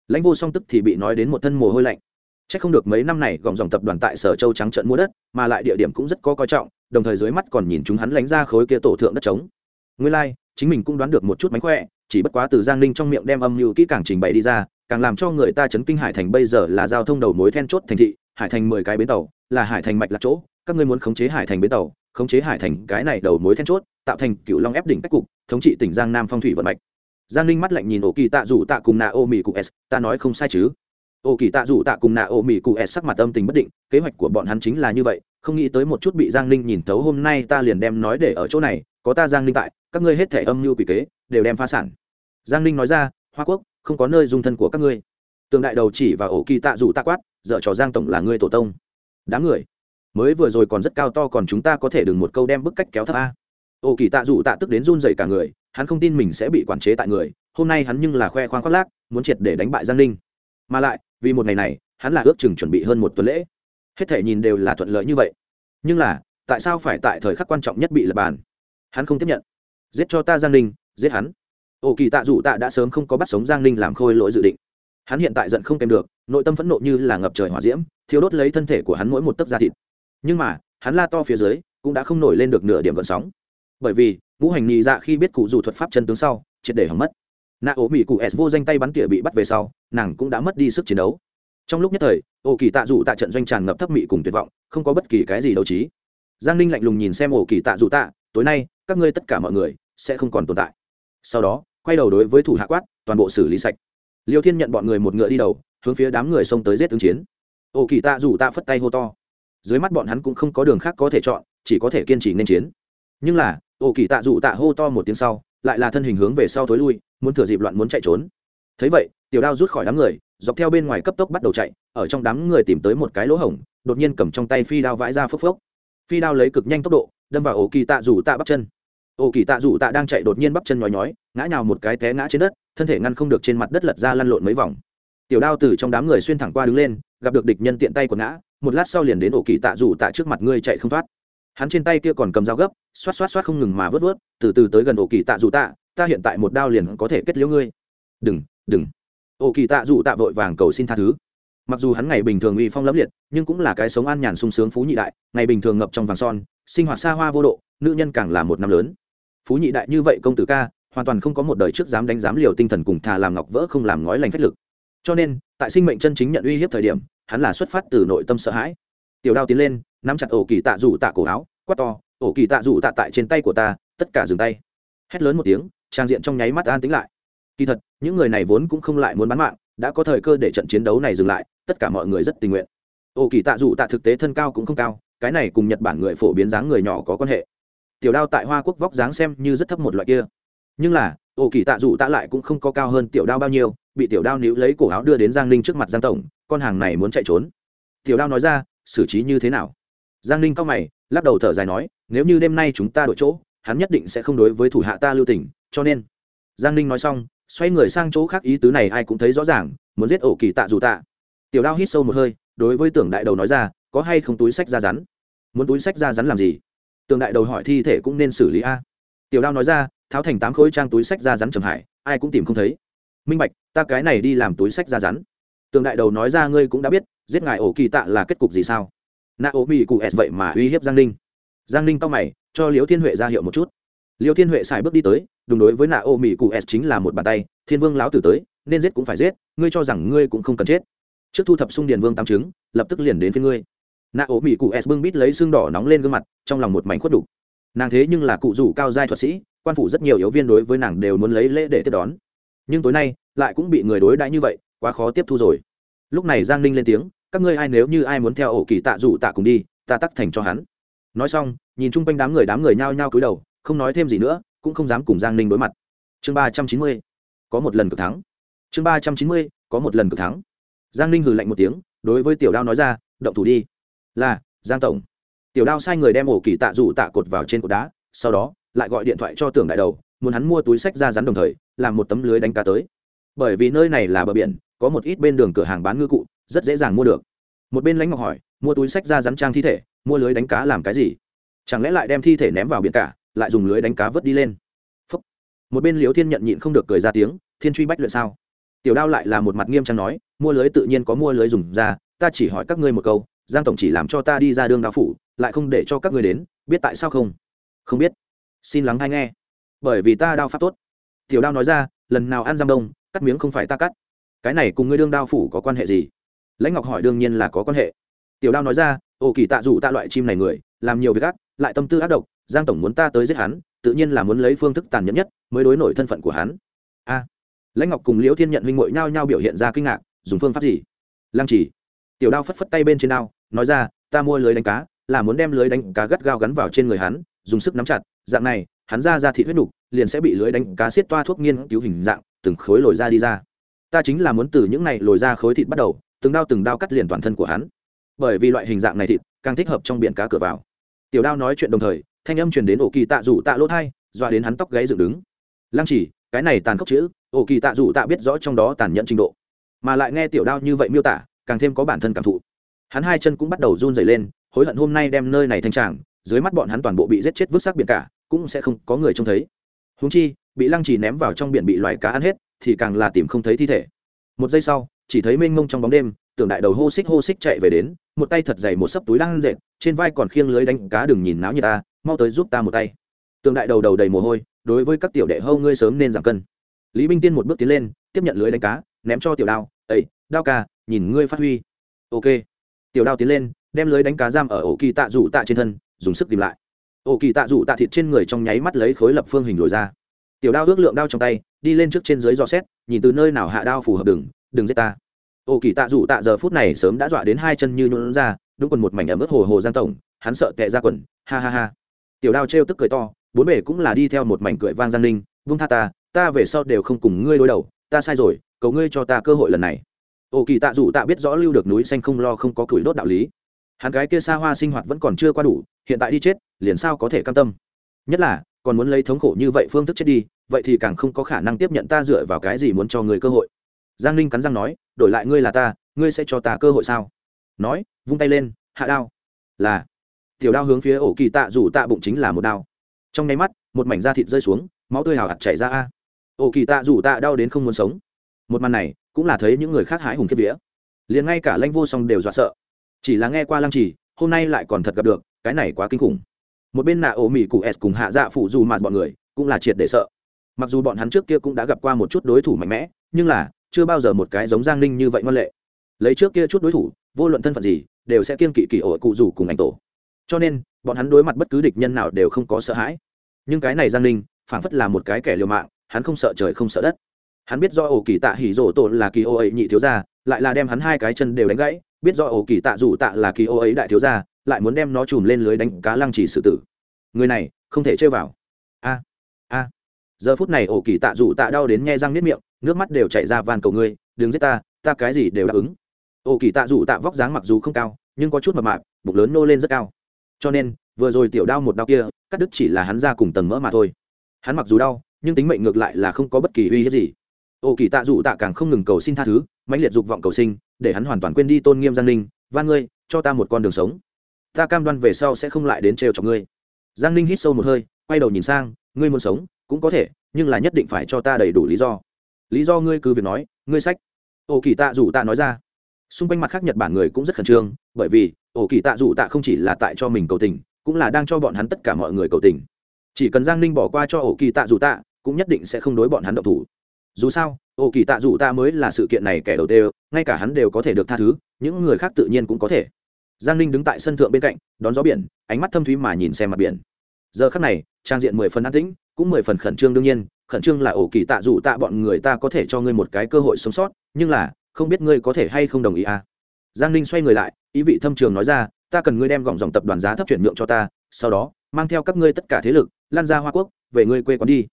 A: Lãnh vô song tức thì bị nói đến một thân mồ hôi lạnh. Chắc không được mấy năm này gọng dòng tập đoàn tại Sở Châu trắng trận mua đất, mà lại địa điểm cũng rất có coi trọng, đồng thời dưới mắt còn nhìn chúng hắn lánh ra khối kia tổ thượng đất trống. Nguyên lai、like, chính mình cũng đoán được một chút mánh khỏe, chỉ bất quá từ Giang Ninh trong miệng đem âm mưu kỹ càng trình bày đi ra, càng làm cho người ta chấn kinh Hải Thành bây giờ là giao thông đầu mối then chốt thành thị, Hải Thành mười cái bến tàu, là Hải Thành mạch lạc chỗ, các ngươi muốn khống chế Hải Thành bến tàu, khống chế Hải Thành cái này đầu mối then chốt, tạo thành Cựu Long ép đỉnh cách cục, thống trị tỉnh Giang Nam phong thủy vận mạch. Giang Ninh mắt lạnh nhìn Ổ Kỳ Tạ rủ Tạ cùng Naomi cụ S, ta nói không sai chứ? ô kỳ tạ dù tạ cùng nạ ô mỹ cụ s sắc mặt âm tình bất định kế hoạch của bọn hắn chính là như vậy không nghĩ tới một chút bị giang ninh nhìn thấu hôm nay ta liền đem nói để ở chỗ này có ta giang ninh tại các ngươi hết thể âm mưu quỷ kế đều đem phá sản. Giang ninh nói ra, hoa quốc, không có nơi dung thân của các ngươi. Tường đại đầu chỉ và ổ kỳ tạ dù tạ quát dợ trò giang tổng là ngươi tổ tông. Đám người, mới vừa rồi còn rất cao to còn chúng ta có thể đừng một câu đem bức cách kéo thấp a. Ổ kỳ tạ dù tạ tức đến run dày cả người, hắn không tin mình sẽ bị quản chế tại người, hôm nay hắn nhưng là khoe khoang khoác lác, muốn triệt để đánh bại giang ninh. Mà lại, vì một ngày này, hắn là ước chừng chuẩn bị hơn một tuần lễ. Hết thể nhìn đều là thuận lợi như vậy. Nhưng là, tại sao phải tại thời khắc quan trọng nhất bị lập bàn? Hắn không tiếp nhận. Giết cho ta giang ninh giết hắn. Ổ kỳ tạ dù tạ đã sớm không có bắt sống giang ninh làm khôi lỗi dự định. Hắn hiện tại giận không kèm được, nội tâm phẫn nộ như là ngập trời hỏa diễm thiếu đốt lấy thân thể của hắn mỗi một tấc da thịt. Nhưng mà, hắn la to phía dưới, cũng đã không nổi lên được nửa điểm gợn sóng. Bởi vì, ngũ hành nhị dạ khi biết cụ dù thuật pháp chân tướng sau, triệt để hỏng mất. Nạ ố mỹ cụ s vô danh tay bắn tỉa bị bắt về sau, nàng cũng đã mất đi sức chiến đấu. Trong lúc nhất thời, ổ kỳ tạ dù tạ trận doanh tràn ngập thấp mị cùng tuyệt vọng, không có bất kỳ cái gì đấu trí. Giang ninh lạnh lùng nhìn xem ổ kỳ tạ dù tạ, tối nay, các ngươi tất cả mọi người sẽ không còn tồn tại sau đó, quay đầu đối với thủ hạ quát, toàn bộ xử lý sạch. Liêu thiên nhận bọn người một ngựa đi đầu, hướng phía đám người xông tới giết ứng chiến. Ô kỳ tạ dù tạ phất tay hô to. Dưới mắt bọn hắn cũng không có đường khác có thể chọn, chỉ có thể kiên trì nên chiến. Nhưng là, Ô kỳ tạ dù tạ hô to một tiếng sau, lại là thân hình hướng về sau thối lui, muốn thừa dịp loạn muốn chạy trốn. Thấy vậy, tiểu đao rút khỏi đám người, dọc theo bên ngoài cấp tốc bắt đầu chạy, ở trong đám người tìm tới một cái lỗ hổng, đột nhiên cầm trong tay phi đao vãi ra phốc phốc. Phi đao lấy cực nhanh tốc độ, đâm vào ổ kỳ tạ rủ tạ bắp chân ô kỳ tạ dù tạ đang chạy đột nhiên bắp chân nhói nhói, ngã nhào một cái té ngã trên đất, thân thể ngăn không được trên mặt đất lật ra lăn lộn mấy vòng. Tiểu đao từ trong đám người xuyên thẳng qua đứng lên, gặp được địch nhân tiện tay của ngã, một lát sau liền đến ổ kỳ tạ dù tạ trước mặt ngươi chạy không thoát. Hắn trên tay kia còn cầm dao gấp, xoát xoát xoát không ngừng mà vớt vớt, từ từ tới gần ổ kỳ tạ dù tạ, ta hiện tại một đao liền có thể kết liễu ngươi. Đừng đừng. Ổ kỳ tạ dù tạ vội vàng cầu xin tha thứ. Mặc dù hắn ngày bình thường uy phong lẫm liệt, nhưng cũng là cái sống an nhàn sung sướng phú nhị đại, ngày bình thường ngập trong vàng son, sinh hoạt xa hoa vô độ, nữ nhân càng là một năm lớn phú nhị đại như vậy công tử ca, hoàn toàn không có một đời trước dám đánh dám liều tinh thần cùng thà làm ngọc vỡ không làm ngói lành phách lực. Cho nên, tại sinh mệnh chân chính nhận uy hiếp thời điểm, hắn là xuất phát từ nội tâm sợ hãi. Tiểu đao tiến lên, nắm chặt ổ kỳ tạ rủ tạ cổ áo, quát to, ổ kỳ tạ rủ tạ tại trên tay của ta, tất cả dừng tay. Hét lớn một tiếng, trang diện trong nháy mắt an tính lại. Kỳ thật, những người này vốn cũng không lại muốn bán mạng, đã có thời cơ để trận chiến đấu này dừng lại, tất cả mọi người rất tình nguyện. Ổ kỳ tạ dù tạ thực tế thân cao cũng không cao, cái này cùng nhật bản người phổ biến dáng người nhỏ có quan hệ tiểu đao tại hoa quốc vóc dáng xem như rất thấp một loại kia. Nhưng là, ổ kỳ tạ dù tạ lại cũng không có cao hơn tiểu đao bao nhiêu, bị tiểu đao níu lấy cổ áo đưa đến giang ninh trước mặt giang tổng, con hàng này muốn chạy trốn. Tiểu đao nói ra, xử trí như thế nào? Giang ninh cao mày, lắc đầu thở dài nói, nếu như đêm nay chúng ta đổi chỗ, hắn nhất định sẽ không đối với thủ hạ ta lưu tình, cho nên. Giang ninh nói xong, xoay người sang chỗ khác ý tứ này ai cũng thấy rõ ràng, muốn giết ổ kỳ tạ dù tạ. Tiểu đao hít sâu một hơi, đối với tưởng đại đầu nói ra, có hay không túi sách ra rắn? Muốn túi sách ra rắn làm gì? Tường đại đầu hỏi thi thể cũng nên xử lý a. Tiểu đao nói ra, tháo thành tám khối trang túi sách ra rắn trầm hải, ai cũng tìm không thấy. Minh bạch, ta cái này đi làm túi sách ra rắn. Tường đại đầu nói ra, ngươi cũng đã biết, giết ngài ổ kỳ tạ là kết cục gì sao? Na ố mỹ cụ s vậy mà uy hiếp giang ninh. Giang ninh to mày, cho liễu thiên huệ ra hiệu một chút. Liễu thiên huệ xài bước đi tới đúng đối với na ố mỹ cụ s chính là một bàn tay, thiên vương lão tử tới, nên giết cũng phải giết, ngươi cho rằng ngươi cũng không cần chết. Trước thu thập xung điền vương tam chứng lập tức liền đến phía ngươi. Na ố mỹ cụ s bưng bít lấy xương đỏ nóng lên gương mặt, trong lòng một mảnh khuất đục nàng thế nhưng là cụ rủ cao giai thuật sĩ, quan phủ rất nhiều yếu viên đối với nàng đều muốn lấy lễ để tiếp đón. Nhưng tối nay, lại cũng bị người đối đãi như vậy, quá khó tiếp thu rồi. Lúc này giang ninh lên tiếng, các ngươi ai nếu như ai muốn theo ổ kỳ tạ rủ tạ cùng đi, ta tắc thành cho hắn. Nói xong, nhìn chung quanh đám người đám người nhao nhao cúi đầu, không nói thêm gì nữa, cũng không dám cùng giang ninh đối mặt. Chương ba trăm chín mươi, có một lần cực thắng. Chương ba trăm chín mươi, có một lần cực thắng. Giang ninh hừ lạnh một tiếng, đối với tiểu đao nói ra, động thủ đi là, giang tổng. Tiểu đao sai người đem ổ kỳ tạ rủ tạ cột vào trên cột đá, sau đó, lại gọi điện thoại cho tưởng đại đầu, muốn hắn mua túi sách ra rắn đồng thời, làm một tấm lưới đánh cá tới. Bởi vì nơi này là bờ biển, có một ít bên đường cửa hàng bán ngư cụ, rất dễ dàng mua được. Một bên lãnh ngọc hỏi, mua túi sách ra rắn trang thi thể, mua lưới đánh cá làm cái gì? Chẳng lẽ lại đem thi thể ném vào biển cả, lại dùng lưới đánh cá vớt đi lên? Phúc. một bên liếu thiên nhận nhịn không được cười ra tiếng, thiên truy bách luyện sao? Tiểu đao lại là một mặt nghiêm trang nói, mua lưới tự nhiên có mua lưới dùng ra, ta chỉ hỏi các ngươi một câu giang tổng chỉ làm cho ta đi ra đường đao phủ, lại không để cho các người đến, biết tại sao không? Không biết. Xin lắng hay nghe. Bởi vì ta đao pháp tốt. Tiểu đao nói ra, lần nào ăn giam đông, cắt miếng không phải ta cắt. Cái này cùng ngươi đương đao phủ có quan hệ gì? Lãnh ngọc hỏi đương nhiên là có quan hệ. Tiểu đao nói ra ồ kỳ tạ dù tạ loại chim này người, làm nhiều việc ác, lại tâm tư ác độc, giang tổng muốn ta tới giết hắn, tự nhiên là muốn lấy phương thức tàn nhẫn nhất, mới đối nổi thân phận của hắn. A. Lãnh ngọc cùng liễu thiên nhận huynh ngội nhao nhao biểu hiện ra kinh ngạc, dùng phương pháp gì? Lăng chỉ tiểu đao phất phất tay bên trên đao, nói ra, ta mua lưới đánh cá, là muốn đem lưới đánh cá gắt gao gắn vào trên người hắn, dùng sức nắm chặt, dạng này, hắn ra ra thịt huyết nục, liền sẽ bị lưới đánh cá xiết toa thuốc nghiên cứu hình dạng, từng khối lồi ra đi ra. Ta chính là muốn từ những này lồi ra khối thịt bắt đầu, từng đao từng đao cắt liền toàn thân của hắn. Bởi vì loại hình dạng này thịt, càng thích hợp trong biển cá cửa vào. Tiểu đao nói chuyện đồng thời, thanh âm truyền đến ổ kỳ tạ rủ tạ lỗ thai, dọa đến hắn tóc gáy dựng đứng. Lăng chỉ, cái này tàn khốc chữ. Ổ kỳ tạ rủ tạ biết rõ trong đó tàn nhẫn trình độ, mà lại nghe tiểu đao như vậy miêu tả càng thêm có bản thân cảm thụ. Hắn hai chân cũng bắt đầu run dày lên, hối hận hôm nay đem nơi này thanh tràng, dưới mắt bọn hắn toàn bộ bị giết chết vứt xác biển cả, cũng sẽ không có người trông thấy. Húng chi, bị lăng trì ném vào trong biển bị loài cá ăn hết, thì càng là tìm không thấy thi thể. Một giây sau, chỉ thấy mênh mông trong bóng đêm, tưởng đại đầu hô xích hô xích chạy về đến, một tay thật dày một sấp túi đang dệt, trên vai còn khiêng lưới đánh cá đừng nhìn náo như ta, mau tới giúp ta một tay. Tưởng đại đầu đầu đầy mồ hôi, đối với các tiểu đệ hâu ngươi sớm nên giảm cân. Lý binh tiên một bước tiến lên, tiếp nhận lưới đánh cá, ném cho tiểu đao ây đao ca nhìn ngươi phát huy. Ok. Tiểu đao tiến lên, đem lưới đánh cá giam ở ổ kỳ tạ rủ tạ trên thân, dùng sức tìm lại. Ổ kỳ tạ rủ tạ thịt trên người trong nháy mắt lấy khối lập phương hình lồi ra. Tiểu đao ước lượng đao trong tay, đi lên trước trên dưới dò xét, nhìn từ nơi nào hạ đao phù hợp đừng đừng giết ta. Ổ kỳ tạ rủ tạ giờ phút này sớm đã dọa đến hai chân như nhuận ra, đúng quần một mảnh ấm ướt hồ hồ giang tổng, hắn sợ tệ ra quần, ha ha ha. Tiểu đao trêu tức cười to, bốn bể cũng là đi theo một mảnh cười vang giang ninh, vung tha ta ta về sau đều không cùng ngươi đối đầu, ta sai rồi, cầu ngươi cho ta cơ hội lần này ổ kỳ tạ dù tạ biết rõ lưu được núi xanh không lo không có củi đốt đạo lý. Hắn gái kia xa hoa sinh hoạt vẫn còn chưa qua đủ, hiện tại đi chết, liền sao có thể cam tâm. Nhất là, còn muốn lấy thống khổ như vậy phương thức chết đi, vậy thì càng không có khả năng tiếp nhận ta dựa vào cái gì muốn cho người cơ hội. Giang ninh cắn răng nói, đổi lại ngươi là ta, ngươi sẽ cho ta cơ hội sao? Nói, vung tay lên, hạ đao. Là, tiểu đao hướng phía ổ kỳ tạ dù tạ bụng chính là một đao. Trong nháy mắt, một mảnh da thịt rơi xuống, máu tươi hào hạt chảy ra a. Ổ kỳ tạ dù tạ đau đến không muốn sống. Một màn này cũng là thấy những người khác hái hùng kiếp vía. Liền ngay cả lanh vô song đều dọa sợ. Chỉ là nghe qua lăng trì, hôm nay lại còn thật gặp được, cái này quá kinh khủng. Một bên nạ ổ mỹ cụ s cùng hạ dạ phụ dù mà bọn người, cũng là triệt để sợ. Mặc dù bọn hắn trước kia cũng đã gặp qua một chút đối thủ mạnh mẽ, nhưng là, chưa bao giờ một cái giống giang ninh như vậy ngoan lệ. Lấy trước kia chút đối thủ, vô luận thân phận gì, đều sẽ kiên kỵ kỳ ổ cụ rủ cùng anh tổ. Cho nên, bọn hắn đối mặt bất cứ địch nhân nào đều không có sợ hãi. Nhưng cái này giang ninh, phảng phất là một cái kẻ liều mạng, hắn không sợ trời không sợ đất hắn biết do ổ kỳ tạ hỉ rổ tổ là kỳ ô ấy nhị thiếu gia, lại là đem hắn hai cái chân đều đánh gãy, biết do ổ kỳ tạ rủ tạ là kỳ ô ấy đại thiếu gia, lại muốn đem nó chùm lên lưới đánh cá lăng chỉ xử tử. Người này, không thể chơi vào. A a. Giờ phút này ổ kỳ tạ rủ tạ đau đến nghe răng nếp miệng, nước mắt đều chảy ra van cầu ngươi, đừng giết ta ta cái gì đều đáp ứng. Ổ kỳ tạ rủ tạ vóc dáng mặc dù không cao, nhưng có chút mập mạp, bụng lớn nô lên rất cao. Cho nên, vừa rồi tiểu đau một đao kia, cắt đứt chỉ là hắn ra cùng tầng mỡ mà thôi. Hắn mặc dù đau, nhưng tính mệnh ngược lại là không có bất kỳ uy hiếp gì ô kỳ tạ dụ tạ càng không ngừng cầu xin tha thứ, mãnh liệt dục vọng cầu sinh, để hắn hoàn toàn quên đi tôn nghiêm giang ninh, van ngươi, cho ta một con đường sống. Ta cam đoan về sau sẽ không lại đến trêu chọc ngươi. Giang ninh hít sâu một hơi, quay đầu nhìn sang, ngươi muốn sống, cũng có thể, nhưng là nhất định phải cho ta đầy đủ lý do. Lý do ngươi cứ việc nói, ngươi sách. Ô kỳ tạ dụ tạ nói ra. Xung quanh mặt khác nhật bản người cũng rất khẩn trương, bởi vì ổ kỳ tạ dụ tạ không chỉ là tại cho mình cầu tình, cũng là đang cho bọn hắn tất cả mọi người cầu tình. Chỉ cần giang ninh bỏ qua cho ổ kỳ tạ dụ tạ, cũng nhất định sẽ không đối bọn hắn động thủ dù sao, ổ kỳ tạ dù ta mới là sự kiện này kẻ đầu tiên, ngay cả hắn đều có thể được tha thứ, những người khác tự nhiên cũng có thể. Giang ninh đứng tại sân thượng bên cạnh, đón gió biển, ánh mắt thâm thúy mà nhìn xem mặt biển. Giờ khắc này, trang diện mười phần an tĩnh, cũng mười phần khẩn trương đương nhiên, khẩn trương là ổ kỳ tạ dù tạ bọn người ta có thể cho ngươi một cái cơ hội sống sót, nhưng là, không biết ngươi có thể hay không đồng ý à? Giang ninh xoay người lại, ý vị thâm trường nói ra, ta cần ngươi đem gọng dòng tập đoàn giá thấp chuyển nhượng cho ta, sau đó, mang theo các ngươi tất cả thế lực, lan ra hoa quốc, về ngươi quê quán đi.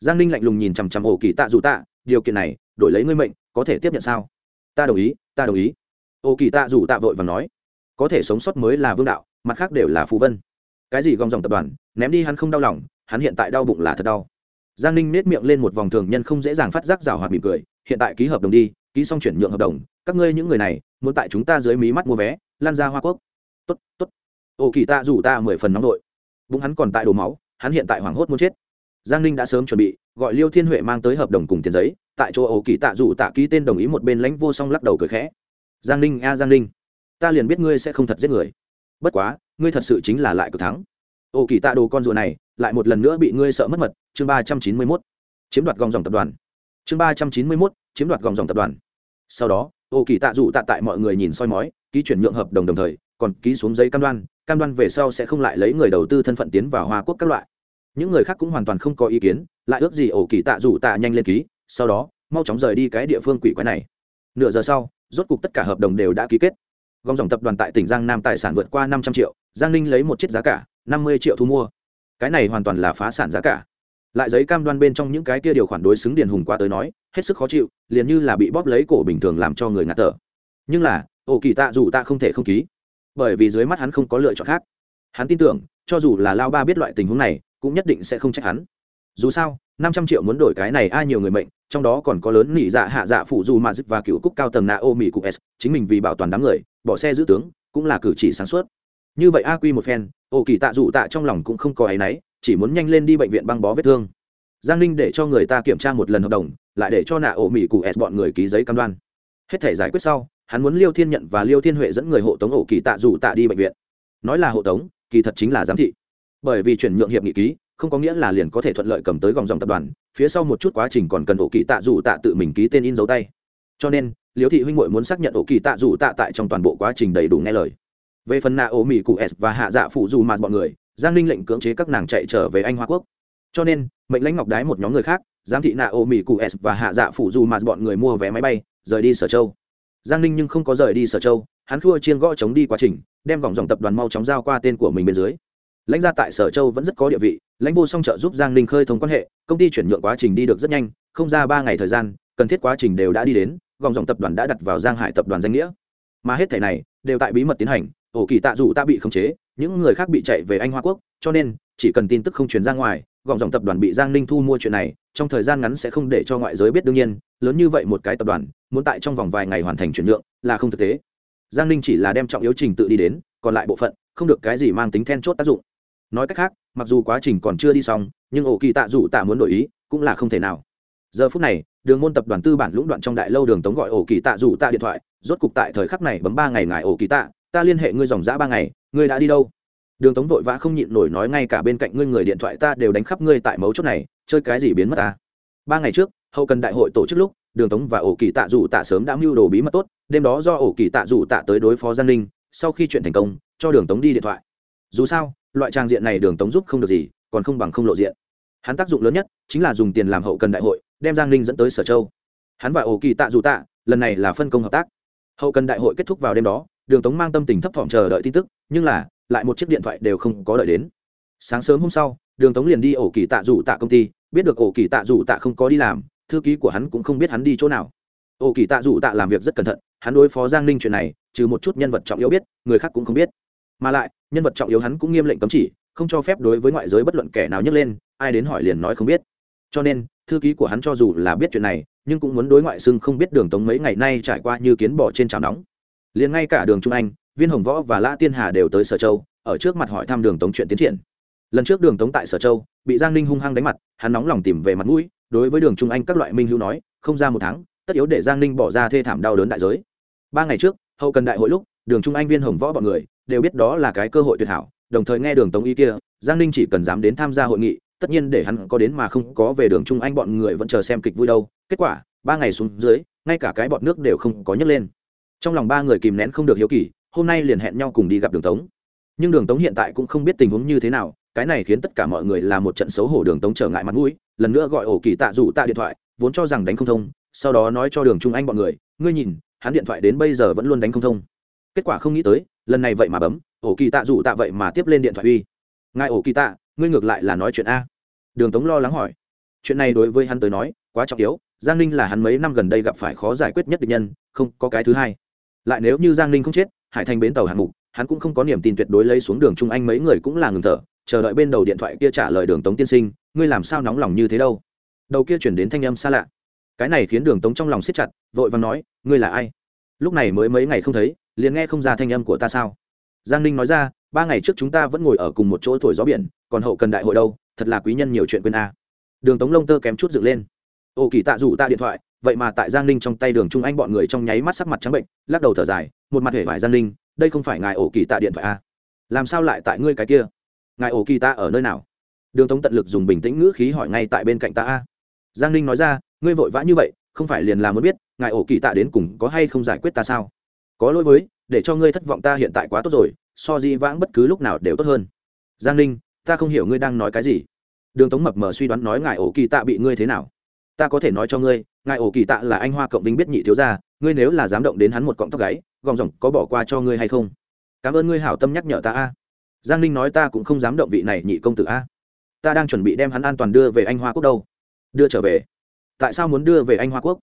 A: Giang ninh lạnh lùng nhìn chằm chằm ổ kỳ tạ dù tạ điều kiện này, đổi lấy ngươi mệnh, có thể tiếp nhận sao? Ta đồng ý, ta đồng ý. Ô kỳ tạ dù tạ vội và nói, có thể sống sót mới là vương đạo, mặt khác đều là phù vân. Cái gì gom dòng tập đoàn, ném đi hắn không đau lòng, hắn hiện tại đau bụng là thật đau. Giang ninh nết miệng lên một vòng thường nhân không dễ dàng phát giác rào hoạt mỉm cười, hiện tại ký hợp đồng đi, ký xong chuyển nhượng hợp đồng, các ngươi những người này, muốn tại chúng ta dưới mí mắt mua vé, lan ra hoa quốc. Tốt tốt. Ô kỳ tạ rủ ta mười phần nóng đội bụng hắn còn tại đổ máu, hắn hiện tại hoảng hốt muốn chết giang ninh đã sớm chuẩn bị, gọi liêu thiên huệ mang tới hợp đồng cùng tiền giấy, tại chỗ ổ kỳ tạ rủ tạ ký tên đồng ý một bên lãnh vô song lắc đầu cười khẽ. Giang ninh, a giang ninh, ta liền biết ngươi sẽ không thật giết người. Bất quá, ngươi thật sự chính là lại cực thắng. Ổ kỳ tạ đồ con rùa này, lại một lần nữa bị ngươi sợ mất mật, chương ba trăm chín mươi mốt. Chiếm đoạt gòng dòng tập đoàn. Chương ba trăm chín mươi mốt, chiếm đoạt gòng dòng tập đoàn. Sau đó ô kỳ tạ dụ tạ tại mọi người nhìn soi mói, ký chuyển nhượng hợp đồng đồng thời, còn ký xuống giấy cam đoan cam đoan về sau sẽ không lại lấy người đầu tư thân phận tiến vào hoa quốc các loại những người khác cũng hoàn toàn không có ý kiến, lại ước gì ổ kỳ tạ rủ tạ nhanh lên ký, sau đó, mau chóng rời đi cái địa phương quỷ quái này. Nửa giờ sau, rốt cục tất cả hợp đồng đều đã ký kết. Gom dòng tập đoàn tại tỉnh giang nam tài sản vượt qua năm trăm triệu, giang ninh lấy một chiếc giá cả, năm mươi triệu thu mua. Cái này hoàn toàn là phá sản giá cả. Lại giấy cam đoan bên trong những cái kia điều khoản đối xứng điền hùng qua tới nói, hết sức khó chịu, liền như là bị bóp lấy cổ bình thường làm cho người ngạt thở. Nhưng là, ổ kỳ tạ dù ta không thể không ký. Bởi vì dưới mắt hắn không có lựa chọn khác. Hắn tin tưởng, cho dù là lao ba biết loại tình huống này cũng nhất định sẽ không trách hắn. Dù sao, năm trăm triệu muốn đổi cái này ai nhiều người mệnh, trong đó còn có lớn nỉ dạ hạ dạ phụ dù mà dứt và cựu cúc cao tầng na ô mỹ cụ s, chính mình vì bảo toàn đám người, bỏ xe giữ tướng, cũng là cử chỉ sáng suốt. Như vậy a quy một phen, ô kỳ tạ dù tạ trong lòng cũng không có áy náy, chỉ muốn nhanh lên đi bệnh viện băng bó vết thương. Giang ninh để cho người ta kiểm tra một lần hợp đồng, lại để cho nạ ổ mỹ cụ s bọn người ký giấy cam đoan. Hết thể giải quyết sau, hắn muốn liêu thiên nhận và liêu thiên huệ dẫn người hộ tống ổ kỳ tạ dù tạ đi bệnh viện. Nói là hộ tống, kỳ thật chính là giám thị bởi vì chuyển nhượng hiệp nghị ký, không có nghĩa là liền có thể thuận lợi cầm tới gòng dòng tập đoàn, phía sau một chút quá trình còn cần ổ kỳ tạ dù tạ tự mình ký tên in dấu tay. Cho nên, liễu thị huynh hội muốn xác nhận ổ kỳ tạ dù tạ tại trong toàn bộ quá trình đầy đủ nghe lời. Về phần nạ ổ mỹ cụ s và hạ dạ phụ dù mà bọn người, giang ninh lệnh cưỡng chế các nàng chạy trở về anh hoa quốc. Cho nên, mệnh lãnh ngọc đái một nhóm người khác, giám thị nạ ổ mỹ cụ s và hạ dạ phụ dù mà bọn người mua vé máy bay, rời đi sở châu. Giang ninh nhưng không có rời đi sở châu, hắn khua chiên gõ chống đi quá trình, đem gòng dòng tập đoàn mau chóng giao qua tên của mình bên dưới lãnh gia tại sở châu vẫn rất có địa vị, lãnh vô song trợ giúp giang ninh khơi thông quan hệ, công ty chuyển nhượng quá trình đi được rất nhanh, không ra ba ngày thời gian, cần thiết quá trình đều đã đi đến gòng dòng tập đoàn đã đặt vào giang hải tập đoàn danh nghĩa. Mà hết thẻ này, đều tại bí mật tiến hành, ổ kỳ tạ dù ta bị khống chế, những người khác bị chạy về anh hoa quốc, cho nên, chỉ cần tin tức không truyền ra ngoài gọng dòng tập đoàn bị giang ninh thu mua chuyện này, trong thời gian ngắn sẽ không để cho ngoại giới biết đương nhiên, lớn như vậy một cái tập đoàn, muốn tại trong vòng vài ngày hoàn thành chuyển nhượng, là không thực tế. Giang ninh chỉ là đem trọng yếu trình tự đi đến, còn lại bộ phận, không được cái gì mang tính then chốt tác dụng nói cách khác, mặc dù quá trình còn chưa đi xong, nhưng ổ kỳ tạ dù tạ muốn đổi ý, cũng là không thể nào. Giờ phút này, đường môn tập đoàn tư bản lũng đoạn trong đại lâu đường tống gọi ổ kỳ tạ dù tạ điện thoại, rốt cục tại thời khắc này bấm ba ngày ngài ổ kỳ tạ, ta liên hệ ngươi dòng giã ba ngày, ngươi đã đi đâu? Đường tống vội vã không nhịn nổi nói ngay cả bên cạnh ngươi người điện thoại ta đều đánh khắp ngươi tại mấu chốt này, chơi cái gì biến mất ta? Ba ngày trước, hậu cần đại hội tổ chức lúc, đường tống và ổ kỳ tạ dù tạ sớm đã mưu đồ bí mật tốt, đêm đó do ổ kỳ tạ dù tạ tới đối phó giang ninh, sau khi chuyện thành công, cho đường tống đi điện thoại. Dù sao loại trang diện này đường tống giúp không được gì, còn không bằng không lộ diện. Hắn tác dụng lớn nhất chính là dùng tiền làm hậu cần đại hội, đem giang ninh dẫn tới sở châu. Hắn và ổ kỳ tạ dù tạ, lần này là phân công hợp tác. Hậu cần đại hội kết thúc vào đêm đó, đường tống mang tâm tình thấp thỏm chờ đợi tin tức, nhưng là, lại một chiếc điện thoại đều không có đợi đến. Sáng sớm hôm sau, đường tống liền đi ổ kỳ tạ dù tạ công ty, biết được ổ kỳ tạ dù tạ không có đi làm, thư ký của hắn cũng không biết hắn đi chỗ nào. Ổ kỳ tạ dù tạ làm việc rất cẩn thận, hắn đối phó giang ninh chuyện này, trừ một chút nhân vật trọng yếu biết, người khác cũng không biết mà lại, nhân vật trọng yếu hắn cũng nghiêm lệnh cấm chỉ, không cho phép đối với ngoại giới bất luận kẻ nào nhấc lên, ai đến hỏi liền nói không biết. Cho nên, thư ký của hắn cho dù là biết chuyện này, nhưng cũng muốn đối ngoại xưng không biết đường tống mấy ngày nay trải qua như kiến bỏ trên chảo nóng. Liền ngay cả đường trung anh, viên hồng võ và lã tiên hà đều tới sở châu, ở trước mặt hỏi thăm đường tống chuyện tiến triển. Lần trước đường tống tại sở châu, bị giang ninh hung hăng đánh mặt, hắn nóng lòng tìm về mặt mũi, đối với đường trung anh các loại minh hữu nói, không ra một tháng, tất yếu để giang ninh bỏ ra thê thảm đau đớn đại giới. Ba ngày trước, hậu cần đại hội lúc đường trung anh viên hồng võ bọn người đều biết đó là cái cơ hội tuyệt hảo, đồng thời nghe đường tống Y kia, giang ninh chỉ cần dám đến tham gia hội nghị, tất nhiên để hắn có đến mà không có về đường trung anh bọn người vẫn chờ xem kịch vui đâu. Kết quả, ba ngày xuống dưới, ngay cả cái bọn nước đều không có nhấc lên. Trong lòng ba người kìm nén không được hiếu kỳ, hôm nay liền hẹn nhau cùng đi gặp đường tống. Nhưng đường tống hiện tại cũng không biết tình huống như thế nào, cái này khiến tất cả mọi người là một trận xấu hổ đường tống trở ngại mặt mũi, lần nữa gọi ổ kỳ tạ rủ tạ điện thoại, vốn cho rằng đánh không thông, sau đó nói cho đường trung anh bọn người, ngươi nhìn, hắn điện thoại đến bây giờ vẫn luôn đánh không thông kết quả không nghĩ tới, lần này vậy mà bấm, ổ kỳ tạ dù tạ vậy mà tiếp lên điện thoại uy. Ngài ổ kỳ tạ, ngươi ngược lại là nói chuyện a. Đường tống lo lắng hỏi. Chuyện này đối với hắn tới nói, quá trọng yếu, giang ninh là hắn mấy năm gần đây gặp phải khó giải quyết nhất định nhân, không có cái thứ hai. Lại nếu như giang ninh không chết, hải thành bến tàu hạng mục, hắn cũng không có niềm tin tuyệt đối lấy xuống đường trung anh mấy người cũng là ngừng thở, chờ đợi bên đầu điện thoại kia trả lời đường tống tiên sinh, ngươi làm sao nóng lòng như thế đâu? Đầu kia chuyển đến thanh âm xa lạ. Cái này khiến đường tống trong lòng siết chặt, vội vàng nói, ngươi là ai? Lúc này mới mấy ngày không thấy liền nghe không ra thanh âm của ta sao? Giang ninh nói ra, ba ngày trước chúng ta vẫn ngồi ở cùng một chỗ thổi gió biển, còn hậu cần đại hội đâu, thật là quý nhân nhiều chuyện quên a. Đường tống lông tơ kém chút dựng lên. Ô kỳ tạ rủ ta điện thoại, vậy mà tại giang ninh trong tay đường trung anh bọn người trong nháy mắt sắc mặt trắng bệnh, lắc đầu thở dài, một mặt hể vải giang ninh, đây không phải ngài ổ kỳ tạ điện thoại a? À? làm sao lại tại ngươi cái kia? Ngài ổ kỳ tạ ở nơi nào? Đường tống tận lực dùng bình tĩnh ngữ khí hỏi ngay tại bên cạnh ta a. Giang ninh nói ra, ngươi vội vã như vậy, không phải liền là muốn biết, ngài ổ kỳ tạ đến cùng có hay không giải quyết ta sao? Có lỗi với, để cho ngươi thất vọng ta hiện tại quá tốt rồi, so di vãng bất cứ lúc nào đều tốt hơn. Giang ninh, ta không hiểu ngươi đang nói cái gì. Đường tống mập mờ suy đoán nói ngài ổ kỳ tạ bị ngươi thế nào? Ta có thể nói cho ngươi, ngài ổ kỳ tạ là anh hoa cộng vinh biết nhị thiếu gia, ngươi nếu là dám động đến hắn một cọng tóc gáy, gòng ròng có bỏ qua cho ngươi hay không? Cảm ơn ngươi hảo tâm nhắc nhở ta a. Giang ninh nói ta cũng không dám động vị này nhị công tử a. Ta đang chuẩn bị đem hắn an toàn đưa về anh hoa quốc đâu. Đưa trở về. Tại sao muốn đưa về anh hoa quốc?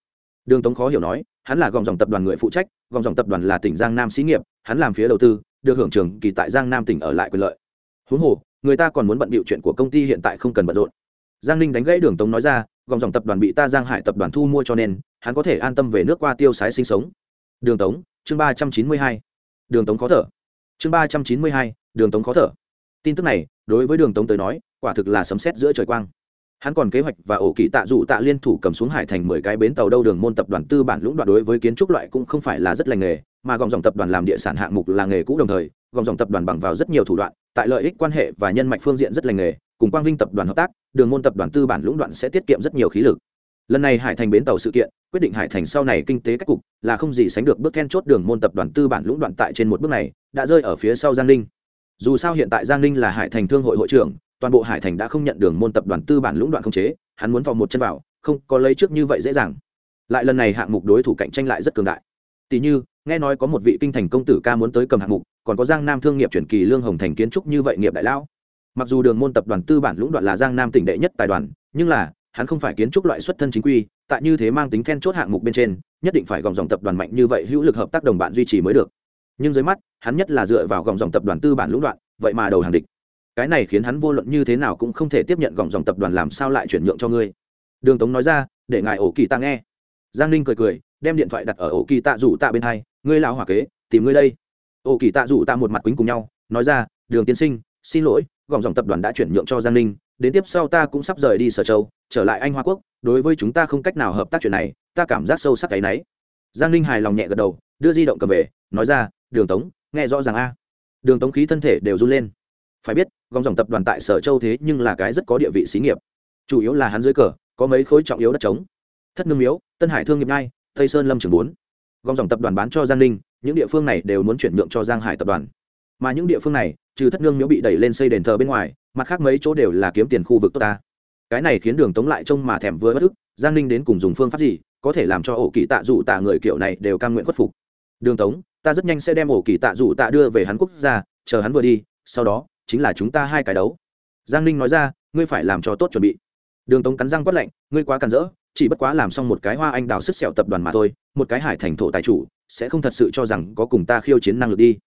A: Đường tống khó hiểu nói hắn là gòng dòng tập đoàn người phụ trách, gòng dòng tập đoàn là tỉnh giang nam xí nghiệp, hắn làm phía đầu tư, được hưởng trường kỳ tại giang nam tỉnh ở lại quyền lợi. Huống hồ, người ta còn muốn bận bịu chuyện của công ty hiện tại không cần bận rộn. Giang ninh đánh gãy đường tống nói ra, gòng dòng tập đoàn bị ta giang hải tập đoàn thu mua cho nên, hắn có thể an tâm về nước qua tiêu sái sinh sống. Đường tống, chương ba trăm chín mươi hai. Đường tống khó thở. Chương ba trăm chín mươi hai, đường tống khó thở. Tin tức này, đối với đường tống tới nói, quả thực là sấm sét giữa trời quang hắn còn kế hoạch và ổ kỳ tạ dụ tạ liên thủ cầm xuống hải thành mười cái bến tàu đâu đường môn tập đoàn tư bản lũng đoạn đối với kiến trúc loại cũng không phải là rất lành nghề, mà gọng dòng tập đoàn làm địa sản hạng mục là nghề cũ đồng thời, gọng dòng tập đoàn bằng vào rất nhiều thủ đoạn, tại lợi ích quan hệ và nhân mạch phương diện rất lành nghề, cùng quang vinh tập đoàn hợp tác, đường môn tập đoàn tư bản lũng đoạn sẽ tiết kiệm rất nhiều khí lực. Lần này hải thành bến tàu sự kiện, quyết định hải thành sau này kinh tế cách cục, là không gì sánh được bước then chốt đường môn tập đoàn tư bản lũng đoạn tại trên một bước này, đã rơi ở phía sau giang ninh. Dù sao hiện tại giang ninh là hải thành thương hội hội trưởng toàn bộ hải thành đã không nhận đường môn tập đoàn tư bản lũng đoạn không chế, hắn muốn vào một chân vào, không có lấy trước như vậy dễ dàng. Lại lần này hạng mục đối thủ cạnh tranh lại rất cường đại. Tỷ như, nghe nói có một vị kinh thành công tử ca muốn tới cầm hạng mục, còn có giang nam thương nghiệp chuyển kỳ lương hồng thành kiến trúc như vậy nghiệp đại lão. Mặc dù đường môn tập đoàn tư bản lũng đoạn là giang nam tỉnh đệ nhất tài đoàn, nhưng là, hắn không phải kiến trúc loại xuất thân chính quy, tại như thế mang tính then chốt hạng mục bên trên, nhất định phải gòng dòng tập đoàn mạnh như vậy hữu lực hợp tác đồng bạn duy trì mới được. Nhưng dưới mắt, hắn nhất là dựa vào gòng dòng tập đoàn tư bản lũng đoạn, vậy mà đầu hàng địch cái này khiến hắn vô luận như thế nào cũng không thể tiếp nhận gòng dòng tập đoàn làm sao lại chuyển nhượng cho ngươi. Đường tống nói ra, để ngài ổ kỳ tạ nghe. Giang ninh cười cười, đem điện thoại đặt ở ổ kỳ tạ rủ tạ bên hai, ngươi lão hỏa kế, tìm ngươi đây. Ổ kỳ tạ rủ tạ một mặt quýnh cùng nhau, nói ra, đường tiên sinh, xin lỗi gòng dòng tập đoàn đã chuyển nhượng cho giang ninh, đến tiếp sau ta cũng sắp rời đi sở châu, trở lại anh hoa quốc, đối với chúng ta không cách nào hợp tác chuyện này, ta cảm giác sâu sắc cái náy giang ninh hài lòng nhẹ gật đầu, đưa di động cầm về, nói ra, đường tống, nghe rõ ràng a. Đường tống khí thân thể đều run lên phải biết, gom dòng tập đoàn tại sở châu thế nhưng là cái rất có địa vị xí nghiệp. Chủ yếu là hắn dưới cờ, có mấy khối trọng yếu đất trống. Thất nương miếu, tân hải thương nghiệp nay tây sơn lâm trường bốn. Gom dòng tập đoàn bán cho giang ninh, những địa phương này đều muốn chuyển nhượng cho giang hải tập đoàn. Mà những địa phương này, trừ thất nương miếu bị đẩy lên xây đền thờ bên ngoài, mặt khác mấy chỗ đều là kiếm tiền khu vực tốt ta. Cái này khiến đường tống lại trông mà thèm vừa bất ức giang ninh đến cùng dùng phương pháp gì, có thể làm cho ổ kỳ tạ dụ tạ người kiểu này đều cam nguyện khuất phục. Đường tống, ta rất nhanh sẽ đem ổ kỳ tạ dụ tạ đưa về hắn quốc gia, chờ hắn vừa đi, sau đó chính là chúng ta hai cái đấu. Giang ninh nói ra, ngươi phải làm cho tốt chuẩn bị. Đường tống cắn răng quát lạnh, ngươi quá cắn rỡ, chỉ bất quá làm xong một cái hoa anh đào sức sẹo tập đoàn mà thôi, một cái hải thành thổ tài chủ, sẽ không thật sự cho rằng có cùng ta khiêu chiến năng lực đi.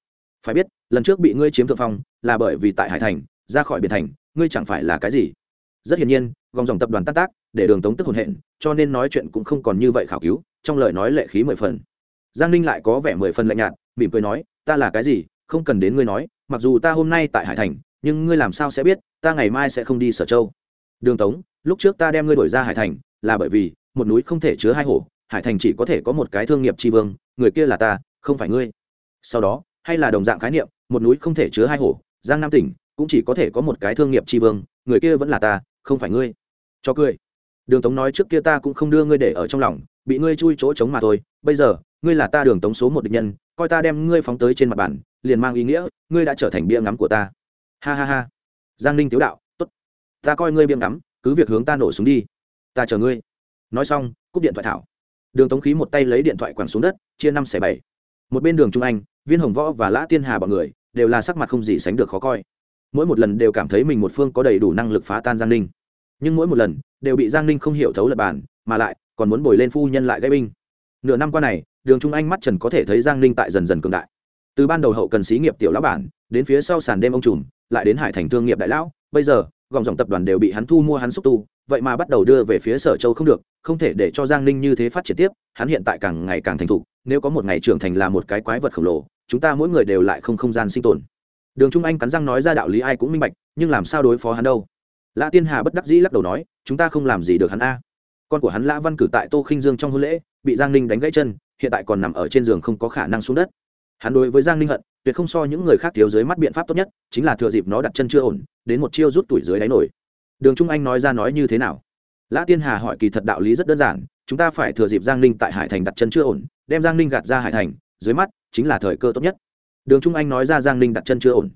A: Phải biết, lần trước bị ngươi chiếm thượng phong, là bởi vì tại hải thành, ra khỏi biển thành, ngươi chẳng phải là cái gì. Rất hiển nhiên gom dòng tập đoàn tác tác, để đường tống tức hồn hện, cho nên nói chuyện cũng không còn như vậy khảo cứu, trong lời nói lệ khí mười phần. Giang ninh lại có vẻ mười phần lạnh nhạt, mỉm cười nói, ta là cái gì, không cần đến ngươi nói mặc dù ta hôm nay tại hải thành, nhưng ngươi làm sao sẽ biết, ta ngày mai sẽ không đi sở châu. Đường tống, lúc trước ta đem ngươi đổi ra hải thành, là bởi vì, một núi không thể chứa hai hổ, hải thành chỉ có thể có một cái thương nghiệp tri vương, người kia là ta, không phải ngươi. Sau đó, hay là đồng dạng khái niệm, một núi không thể chứa hai hổ, giang nam tỉnh, cũng chỉ có thể có một cái thương nghiệp tri vương, người kia vẫn là ta, không phải ngươi. Cho cười. Đường tống nói trước kia ta cũng không đưa ngươi để ở trong lòng, bị ngươi chui chỗ trống mà thôi, bây giờ, ngươi là ta đường tống số một địch nhân, coi ta đem ngươi phóng tới trên mặt bản liền mang ý nghĩa, ngươi đã trở thành bia ngắm của ta. Ha ha ha. Giang ninh tiếu đạo t ố t ta coi ngươi bia ngắm, cứ việc hướng ta nổ súng đi. Ta chờ ngươi. Nói xong, cúp điện thoại thảo. Đường tống khí một tay lấy điện thoại quẳng xuống đất, chia năm xẻ bảy. Một bên đường trung anh, viên hồng võ và lã tiên hà b ọ n người, đều là sắc mặt không gì sánh được khó coi. Mỗi một lần đều cảm thấy mình một phương có đầy đủ năng lực phá tan giang ninh. Nhưng mỗi một lần, đều bị giang ninh không hiểu thấu lập bàn, mà lại, còn muốn bồi lên phu nhân lại gây binh. Nửa năm qua này, đường trung anh mắt trần có thể thấy giang ninh tại dần dần cường đại từ ban đầu hậu cần xí nghiệp tiểu lão bản, đến phía sau sàn đêm ông trùm, lại đến hải thành thương nghiệp đại lão, bây giờ, gòng dòng tập đoàn đều bị hắn thu mua hắn xúc tu, vậy mà bắt đầu đưa về phía sở châu không được, không thể để cho giang ninh như thế phát triển tiếp, hắn hiện tại càng ngày càng thành thục, nếu có một ngày trưởng thành là một cái quái vật khổng lồ, chúng ta mỗi người đều lại không không gian sinh tồn. Đường trung anh cắn răng nói ra đạo lý ai cũng minh bạch, nhưng làm sao đối phó hắn đâu? Lã tiên hà bất đắc dĩ lắc đầu nói, chúng ta không làm gì được hắn a. Con của hắn lã văn cử tại tô khinh dương trong hôn lễ, bị giang ninh đánh gãy chân, hiện tại còn nằm ở trên giường không có khả năng xuống đất hắn đối với giang ninh hận, tuyệt không so những người khác thiếu dưới mắt biện pháp tốt nhất, chính là thừa dịp nó đặt chân chưa ổn, đến một chiêu rút tuổi dưới đáy nổi. Đường trung anh nói ra nói như thế nào? Lã tiên hà hỏi kỳ thật đạo lý rất đơn giản, chúng ta phải thừa dịp giang ninh tại hải thành đặt chân chưa ổn, đem giang ninh gạt ra hải thành, dưới mắt chính là thời cơ tốt nhất. Đường trung anh nói ra giang ninh đặt chân chưa ổn.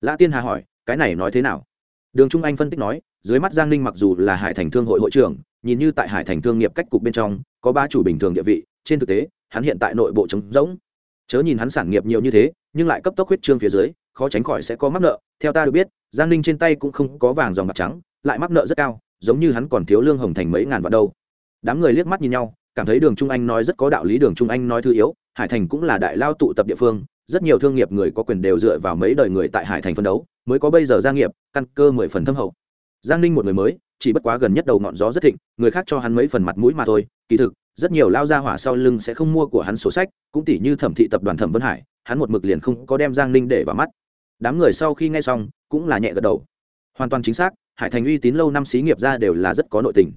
A: Lã tiên hà hỏi, cái này nói thế nào? Đường trung anh phân tích nói, dưới mắt giang ninh mặc dù là hải thành thương hội hội trưởng, nhìn như tại hải thành thương nghiệp cách cục bên trong, có ba chủ bình thường địa vị, trên thực tế, hắn hiện tại nội bộ trống rỗng chớ nhìn hắn sản nghiệp nhiều như thế, nhưng lại cấp tốc huyết trương phía dưới, khó tránh khỏi sẽ có mắc nợ. Theo ta được biết, giang ninh trên tay cũng không có vàng dòng bạc trắng, lại mắc nợ rất cao, giống như hắn còn thiếu lương hồng thành mấy ngàn vạn đâu. Đám người liếc mắt nhìn nhau, cảm thấy đường trung anh nói rất có đạo lý, đường trung anh nói thứ yếu, hải thành cũng là đại lao tụ tập địa phương, rất nhiều thương nghiệp người có quyền đều dựa vào mấy đời người tại hải thành phân đấu, mới có bây giờ gia nghiệp, căn cơ mười phần thâm hậu. Giang ninh một người mới, chỉ bất quá gần nhất đầu ngọn gió rất thịnh, người khác cho hắn mấy phần mặt mũi mà thôi, kỳ thực rất nhiều lao ra hỏa sau lưng sẽ không mua của hắn sổ sách, cũng tỷ như thẩm thị tập đoàn thẩm vân hải, hắn một mực liền không có đem giang ninh để vào mắt. Đám người sau khi nghe xong, cũng là nhẹ gật đầu. Hoàn toàn chính xác, hải thành uy tín lâu năm xí nghiệp ra đều là rất có nội tình.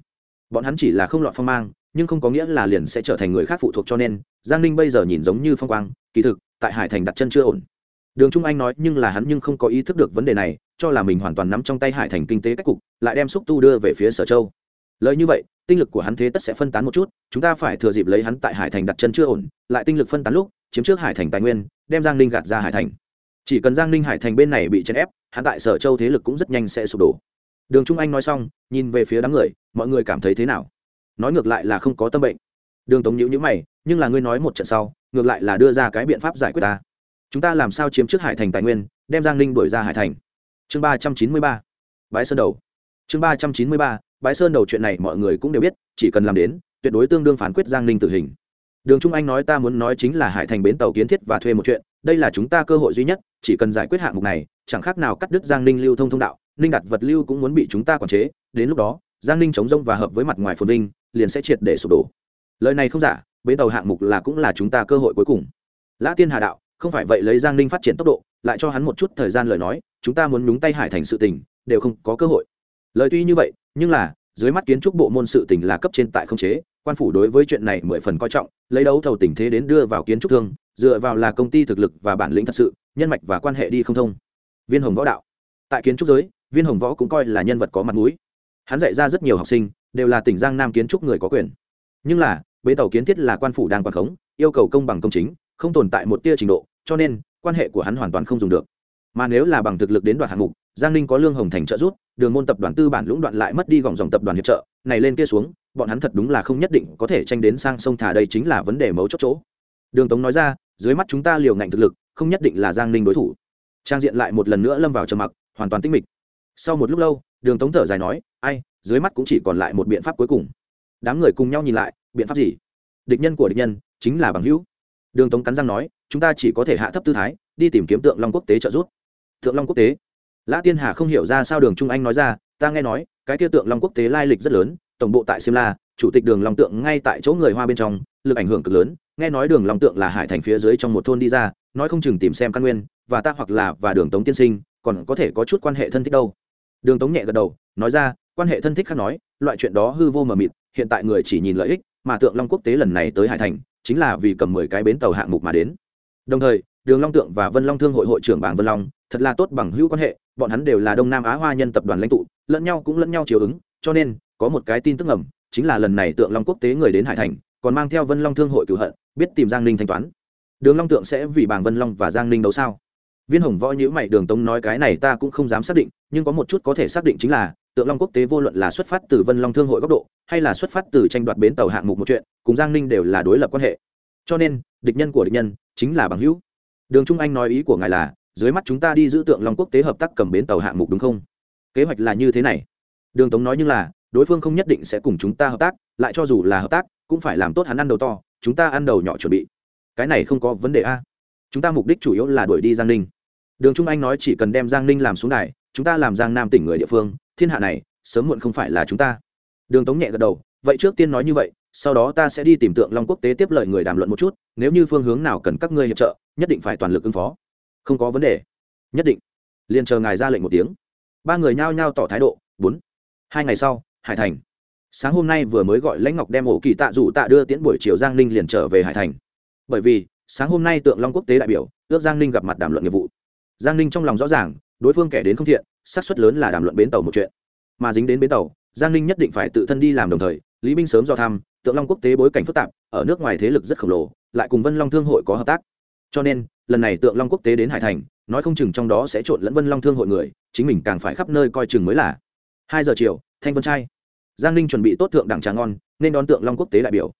A: Bọn hắn chỉ là không lọt phong mang, nhưng không có nghĩa là liền sẽ trở thành người khác phụ thuộc cho nên, giang ninh bây giờ nhìn giống như phong quang, kỳ thực, tại hải thành đặt chân chưa ổn. Đường trung anh nói, nhưng là hắn nhưng không có ý thức được vấn đề này, cho là mình hoàn toàn nắm trong tay hải thành kinh tế cách cục, lại đem xúc tu đưa về phía sở châu. Lời như vậy tinh lực của hắn thế tất sẽ phân tán một chút, chúng ta phải thừa dịp lấy hắn tại hải thành đặt chân chưa ổn, lại tinh lực phân tán lúc, chiếm trước hải thành tài nguyên, đem giang ninh gạt ra hải thành. Chỉ cần giang ninh hải thành bên này bị chèn ép, hắn tại sở châu thế lực cũng rất nhanh sẽ sụp đổ. Đường trung anh nói xong, nhìn về phía đám người, mọi người cảm thấy thế nào? Nói ngược lại là không có tâm bệnh. Đường tống nhữ nhữ mày, nhưng là ngươi nói một trận sau, ngược lại là đưa ra cái biện pháp giải quyết ta. Chúng ta làm sao chiếm trước hải thành tài nguyên, đem giang ninh đuổi ra hải thành? Chương ba trăm chín mươi ba, bãi sơn đầu. Chương ba trăm chín mươi ba bãi sơn đầu chuyện này mọi người cũng đều biết, chỉ cần làm đến, tuyệt đối tương đương phán quyết giang ninh tử hình. Đường trung anh nói ta muốn nói chính là hải thành bến tàu kiến thiết và thuê một chuyện, đây là chúng ta cơ hội duy nhất, chỉ cần giải quyết hạng mục này, chẳng khác nào cắt đứt giang ninh lưu thông thông đạo, ninh đặt vật lưu cũng muốn bị chúng ta quản chế, đến lúc đó, giang ninh chống rông và hợp với mặt ngoài phồn vinh, liền sẽ triệt để sụp đổ. Lời này không giả, bến tàu hạng mục là cũng là chúng ta cơ hội cuối cùng. Lã tiên hà đạo, không phải vậy lấy giang ninh phát triển tốc độ, lại cho hắn một chút thời gian lời nói, chúng ta muốn nhúng tay hải thành sự tình, đều không có cơ hội lời tuy như vậy, nhưng là, dưới mắt kiến trúc bộ môn sự tình là cấp trên tại không chế, quan phủ đối với chuyện này mười phần coi trọng, lấy đấu thầu tình thế đến đưa vào kiến trúc thương, dựa vào là công ty thực lực và bản lĩnh thật sự, nhân mạch và quan hệ đi không thông. Viên hồng võ đạo. Tại kiến trúc giới, viên hồng võ cũng coi là nhân vật có mặt mũi. Hắn dạy ra rất nhiều học sinh, đều là tỉnh giang nam kiến trúc người có quyền. Nhưng là, bến tàu kiến thiết là quan phủ đang quản khống, yêu cầu công bằng công chính, không tồn tại một tia trình độ, cho nên, quan hệ của hắn hoàn toàn không dùng được. Mà nếu là bằng thực lực đến đoạt hạng mục, giang ninh có lương hồng thành trợ giúp đường môn tập đoàn tư bản lũng đoạn lại mất đi gòng dòng tập đoàn hiệp trợ, này lên kia xuống, bọn hắn thật đúng là không nhất định có thể tranh đến sang sông thả đây chính là vấn đề mấu chốt chỗ. Đường tống nói ra, dưới mắt chúng ta liều ngạnh thực lực, không nhất định là giang ninh đối thủ. Trang diện lại một lần nữa lâm vào trầm mặc, hoàn toàn tinh mịch. Sau một lúc lâu, đường tống thở dài nói, ai, dưới mắt cũng chỉ còn lại một biện pháp cuối cùng. Đám người cùng nhau nhìn lại, biện pháp gì? Địch nhân của địch nhân, chính là bằng hữu. Đường tống cắn răng nói, chúng ta chỉ có thể hạ thấp tư thái, đi tìm kiếm tượng long quốc tế trợ giúp. Thượng long quốc tế? Lã tiên hà không hiểu ra sao đường trung anh nói ra, ta nghe nói, cái kia tượng long quốc tế lai lịch rất lớn, tổng bộ tại simla chủ tịch đường long tượng ngay tại chỗ người hoa bên trong, lực ảnh hưởng cực lớn, nghe nói đường long tượng là hải thành phía dưới trong một thôn đi ra, nói không chừng tìm xem căn nguyên, và ta hoặc là, và đường tống tiên sinh, còn có thể có chút quan hệ thân thích đâu. Đường tống nhẹ gật đầu, nói ra, quan hệ thân thích khác nói, loại chuyện đó hư vô mờ mịt, hiện tại người chỉ nhìn lợi ích, mà tượng long quốc tế lần này tới hải thành, chính là vì cầm mười cái bến tàu hạng mục mà đến. Đồng thời, đường long tượng và vân long thương hội hội trưởng bảng vân long thật là tốt bằng hữu quan hệ, bọn hắn đều là đông nam á hoa nhân tập đoàn lãnh tụ, lẫn nhau cũng lẫn nhau chiều ứng, cho nên, có một cái tin tức ngầm, chính là lần này tượng long quốc tế người đến hải thành, còn mang theo vân long thương hội cửu hận, biết tìm giang ninh thanh toán. Đường long tượng sẽ vì bảng vân long và giang ninh đấu sao? Viên hồng võ nhữ mày, đường tống nói cái này ta cũng không dám xác định, nhưng có một chút có thể xác định chính là, tượng long quốc tế vô luận là xuất phát từ vân long thương hội góc độ, hay là xuất phát từ tranh đoạt bến tàu hạng mục một chuyện, cùng giang ninh đều là đối lập quan hệ. Cho nên, địch nhân của địch nhân chính là bằng hữu. Đường trung anh nói ý của ngài là dưới mắt chúng ta đi giữ tượng long quốc tế hợp tác cầm bến tàu hạng mục đúng không? Kế hoạch là như thế này. Đường tống nói như là, đối phương không nhất định sẽ cùng chúng ta hợp tác, lại cho dù là hợp tác, cũng phải làm tốt hắn ăn đầu to, chúng ta ăn đầu nhỏ chuẩn bị. Cái này không có vấn đề a. Chúng ta mục đích chủ yếu là đuổi đi giang ninh. Đường trung anh nói chỉ cần đem giang ninh làm xuống này chúng ta làm giang nam tỉnh người địa phương, thiên hạ này, sớm muộn không phải là chúng ta. Đường tống nhẹ gật đầu, vậy trước tiên nói như vậy, sau đó ta sẽ đi tìm tượng long quốc tế tiếp lời người đàm luận một chút, nếu như phương hướng nào cần các ngươi hiệp trợ, nhất định phải toàn lực ứng phó không có vấn đề. Nhất định. Liền chờ ngài ra lệnh một tiếng. Ba người nhao nhao tỏ thái độ, bốn. Hai ngày sau, hải thành. Sáng hôm nay vừa mới gọi lãnh ngọc đem ổ kỳ tạ dụ tạ đưa tiễn buổi chiều giang ninh liền trở về hải thành. Bởi vì, sáng hôm nay tượng long quốc tế đại biểu, ước giang ninh gặp mặt đàm luận nghiệp vụ. Giang ninh trong lòng rõ ràng, đối phương kẻ đến không thiện, xác suất lớn là đàm luận bến tàu một chuyện. Mà dính đến bến tàu, giang ninh nhất định phải tự thân đi làm đồng thời, lý binh sớm do tham tượng long quốc tế bối cảnh phức tạp, ở nước ngoài thế lực rất khổng lồ, lại cùng vân long thương hội có hợp tác cho nên, lần này tượng long quốc tế đến hải thành, nói không chừng trong đó sẽ trộn lẫn vân long thương hội người, chính mình càng phải khắp nơi coi chừng mới là. Hai giờ chiều, thanh vân trai. Giang ninh chuẩn bị tốt thượng đẳng trà ngon, nên đón tượng long quốc tế đại biểu.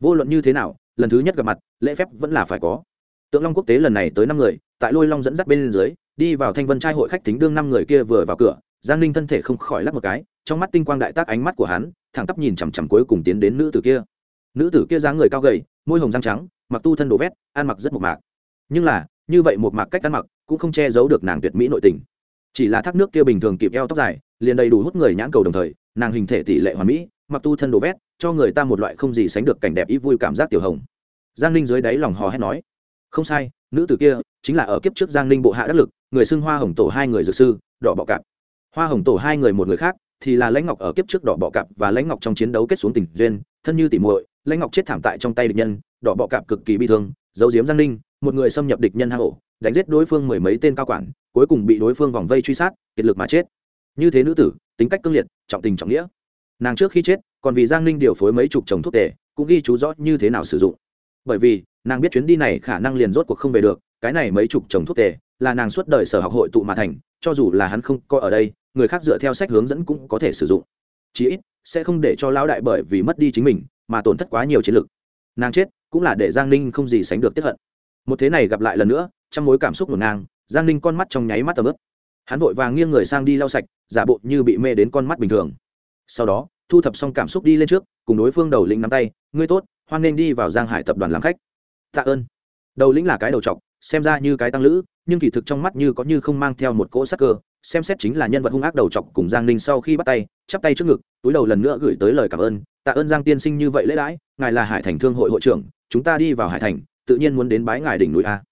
A: Vô luận như thế nào, lần thứ nhất gặp mặt, lễ phép vẫn là phải có. Tượng long quốc tế lần này tới năm người, tại lôi long dẫn dắt bên dưới, đi vào thanh vân trai hội khách tính đương năm người kia vừa vào cửa, giang ninh thân thể không khỏi lắc một cái, trong mắt tinh quang đại tác ánh mắt của hắn, thẳng tắp nhìn chằm chằm cuối cùng tiến đến nữ tử kia. Nữ tử kia dáng người cao gầy, môi hồng răng trắng, mặc tu thân đồ vét, ăn mặc rất mộc mạc nhưng là, như vậy một mạc cách ăn mặc cũng không che giấu được nàng tuyệt mỹ nội tình. Chỉ là thác nước kia bình thường kịp eo tóc dài, liền đầy đủ hút người nhãn cầu đồng thời, nàng hình thể tỷ lệ hoàn mỹ, mặc tu thân đồ vét, cho người ta một loại không gì sánh được cảnh đẹp ý vui cảm giác tiểu hồng. Giang ninh dưới đáy lòng hò hét nói, không sai, nữ tử kia chính là ở kiếp trước giang ninh bộ hạ đắc lực, người xưng hoa hồng tổ hai người dược sư, đỏ bọ cạp. Hoa hồng tổ hai người một người khác thì là lãnh ngọc ở kiếp trước đỏ bọ cạp và lãnh ngọc trong chiến đấu kết xuống tình duyên, thân như tỉ muội, lãnh ngọc chết thảm tại trong tay địch nhân, đỏ bọ cạp cực kỳ bi thương, giấu diếm giang ninh một người xâm nhập địch nhân hang ổ, đánh giết đối phương mười mấy tên cao quản, cuối cùng bị đối phương vòng vây truy sát, kiệt lực mà chết. Như thế nữ tử, tính cách cương liệt, trọng tình trọng nghĩa. Nàng trước khi chết, còn vì giang ninh điều phối mấy chục chồng thuốc tề, cũng ghi chú rõ như thế nào sử dụng. Bởi vì, nàng biết chuyến đi này khả năng liền rốt cuộc không về được, cái này mấy chục chồng thuốc tề, là nàng suốt đời sở học hội tụ mà thành, cho dù là hắn không coi ở đây, người khác dựa theo sách hướng dẫn cũng có thể sử dụng. Chí ít, sẽ không để cho lão đại bởi vì mất đi chính mình, mà tổn thất quá nhiều chiến lược nàng chết, cũng là để giang ninh không gì sánh được tiếp hận một thế này gặp lại lần nữa trong mối cảm xúc ngổn ngang, giang ninh con mắt trong nháy mắt tầm ướp hắn vội vàng nghiêng người sang đi lau sạch, giả bộ như bị mê đến con mắt bình thường. Sau đó, thu thập xong cảm xúc đi lên trước, cùng đối phương đầu lĩnh nắm tay, ngươi tốt, hoan nên đi vào giang hải tập đoàn làm khách. Tạ ơn. Đầu lĩnh là cái đầu t xem ra như cái tăng lữ, nhưng kỳ thực trong mắt như có như không mang theo một cỗ sắc cơ, xem xét chính là nhân vật hung ác đầu chọc cùng giang ninh sau khi bắt tay, chắp tay trước ngực, túi đầu lần nữa gửi tới lời cảm ơn, tạ ơn giang tiên sinh như vậy lễ đãi, ngài là hải thành thương hội hội trưởng, chúng ta đi vào hải thành tự nhiên muốn đến bái ngài đỉnh núi a.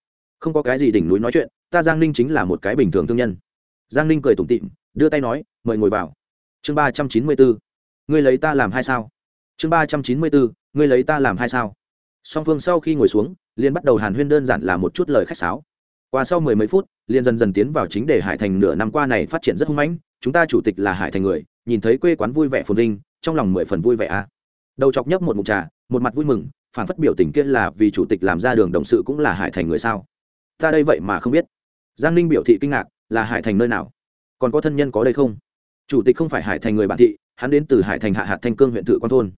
A: Không có cái gì đỉnh núi nói chuyện, ta giang ninh chính là một cái bình thường thương nhân. Giang ninh cười tủm tịm đưa tay nói, mời ngồi vào. Chương ba trăm chín mươi bốn ngươi lấy ta làm hai sao? Chương ba trăm chín mươi bốn ngươi lấy ta làm hai sao? Song phương sau khi ngồi xuống liên bắt đầu hàn huyên đơn giản là một chút lời khách sáo. Qua sau mười mấy phút liên dần dần tiến vào chính đề hải thành nửa năm qua này phát triển rất hung mãnh, chúng ta chủ tịch là hải thành người, nhìn thấy quê quán vui vẻ phồn vinh, trong lòng mười phần vui vẻ à. đầu chọc nhấp một mục trà, một mặt vui mừng phản phất biểu tình kia là vì chủ tịch làm ra đường đồng sự cũng là hải thành người sao? Ta đây vậy mà không biết. Giang ninh biểu thị kinh ngạc, là hải thành nơi nào? Còn có thân nhân có đây không? Chủ tịch không phải hải thành người bản thị, hắn đến từ hải thành hạ hạt thanh cương huyện tự quan thôn.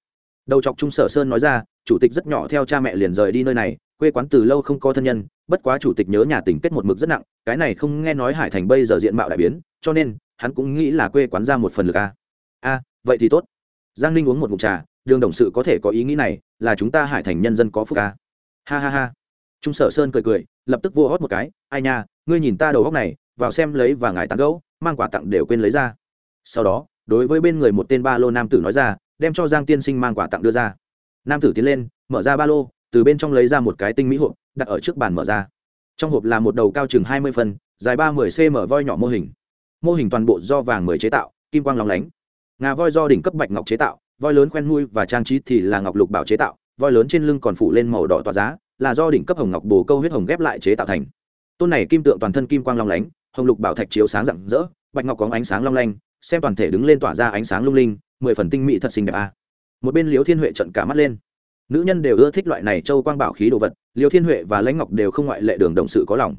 A: Đầu chọc trung sở sơn nói ra, chủ tịch rất nhỏ theo cha mẹ liền rời đi nơi này, quê quán từ lâu không có thân nhân, bất quá chủ tịch nhớ nhà tỉnh kết một mực rất nặng, cái này không nghe nói hải thành bây giờ diện mạo đại biến, cho nên, hắn cũng nghĩ là quê quán ra một phần lực a. A, vậy thì tốt. Giang ninh uống một mục trà đường đồng sự có thể có ý nghĩ này, là chúng ta hải thành nhân dân có phúc à? ha ha ha. Trung sở sơn cười cười, lập tức vô hót một cái, ai nha, ngươi nhìn ta đầu góc này, vào xem lấy và ngài tặng gấu mang quà tặng đều quên lấy ra. Sau đó, đối với bên người một tên ba lô nam tử nói ra, đem cho giang tiên sinh mang quà tặng đưa ra. Nam tử tiến lên, mở ra ba lô, từ bên trong lấy ra một cái tinh mỹ hộp, đặt ở trước bàn mở ra. Trong hộp là một đầu cao chừng hai mươi phân, dài ba mươi cm voi nhỏ mô hình. Mô hình toàn bộ do vàng mười chế tạo, kim quang lóng lánh. Ngà voi do đỉnh cấp bạch ngọc chế tạo voi lớn khoen nuôi và trang trí thì là ngọc lục bảo chế tạo, voi lớn trên lưng còn phủ lên màu đỏ tỏa giá, là do đỉnh cấp hồng ngọc bồ câu huyết hồng ghép lại chế tạo thành. Tôn này kim tượng toàn thân kim quang long lánh, hồng lục bảo thạch chiếu sáng rạng rỡ, bạch ngọc có ánh sáng long lanh, xem toàn thể đứng lên tỏa ra ánh sáng lung linh, mười phần tinh mỹ thật xinh đẹp a. Một bên liễu thiên huệ trận cả mắt lên. Nữ nhân đều ưa thích loại này châu quang bảo khí đồ vật, liễu thiên huệ và lãnh ngọc đều không ngoại lệ đường đồng sự có lòng.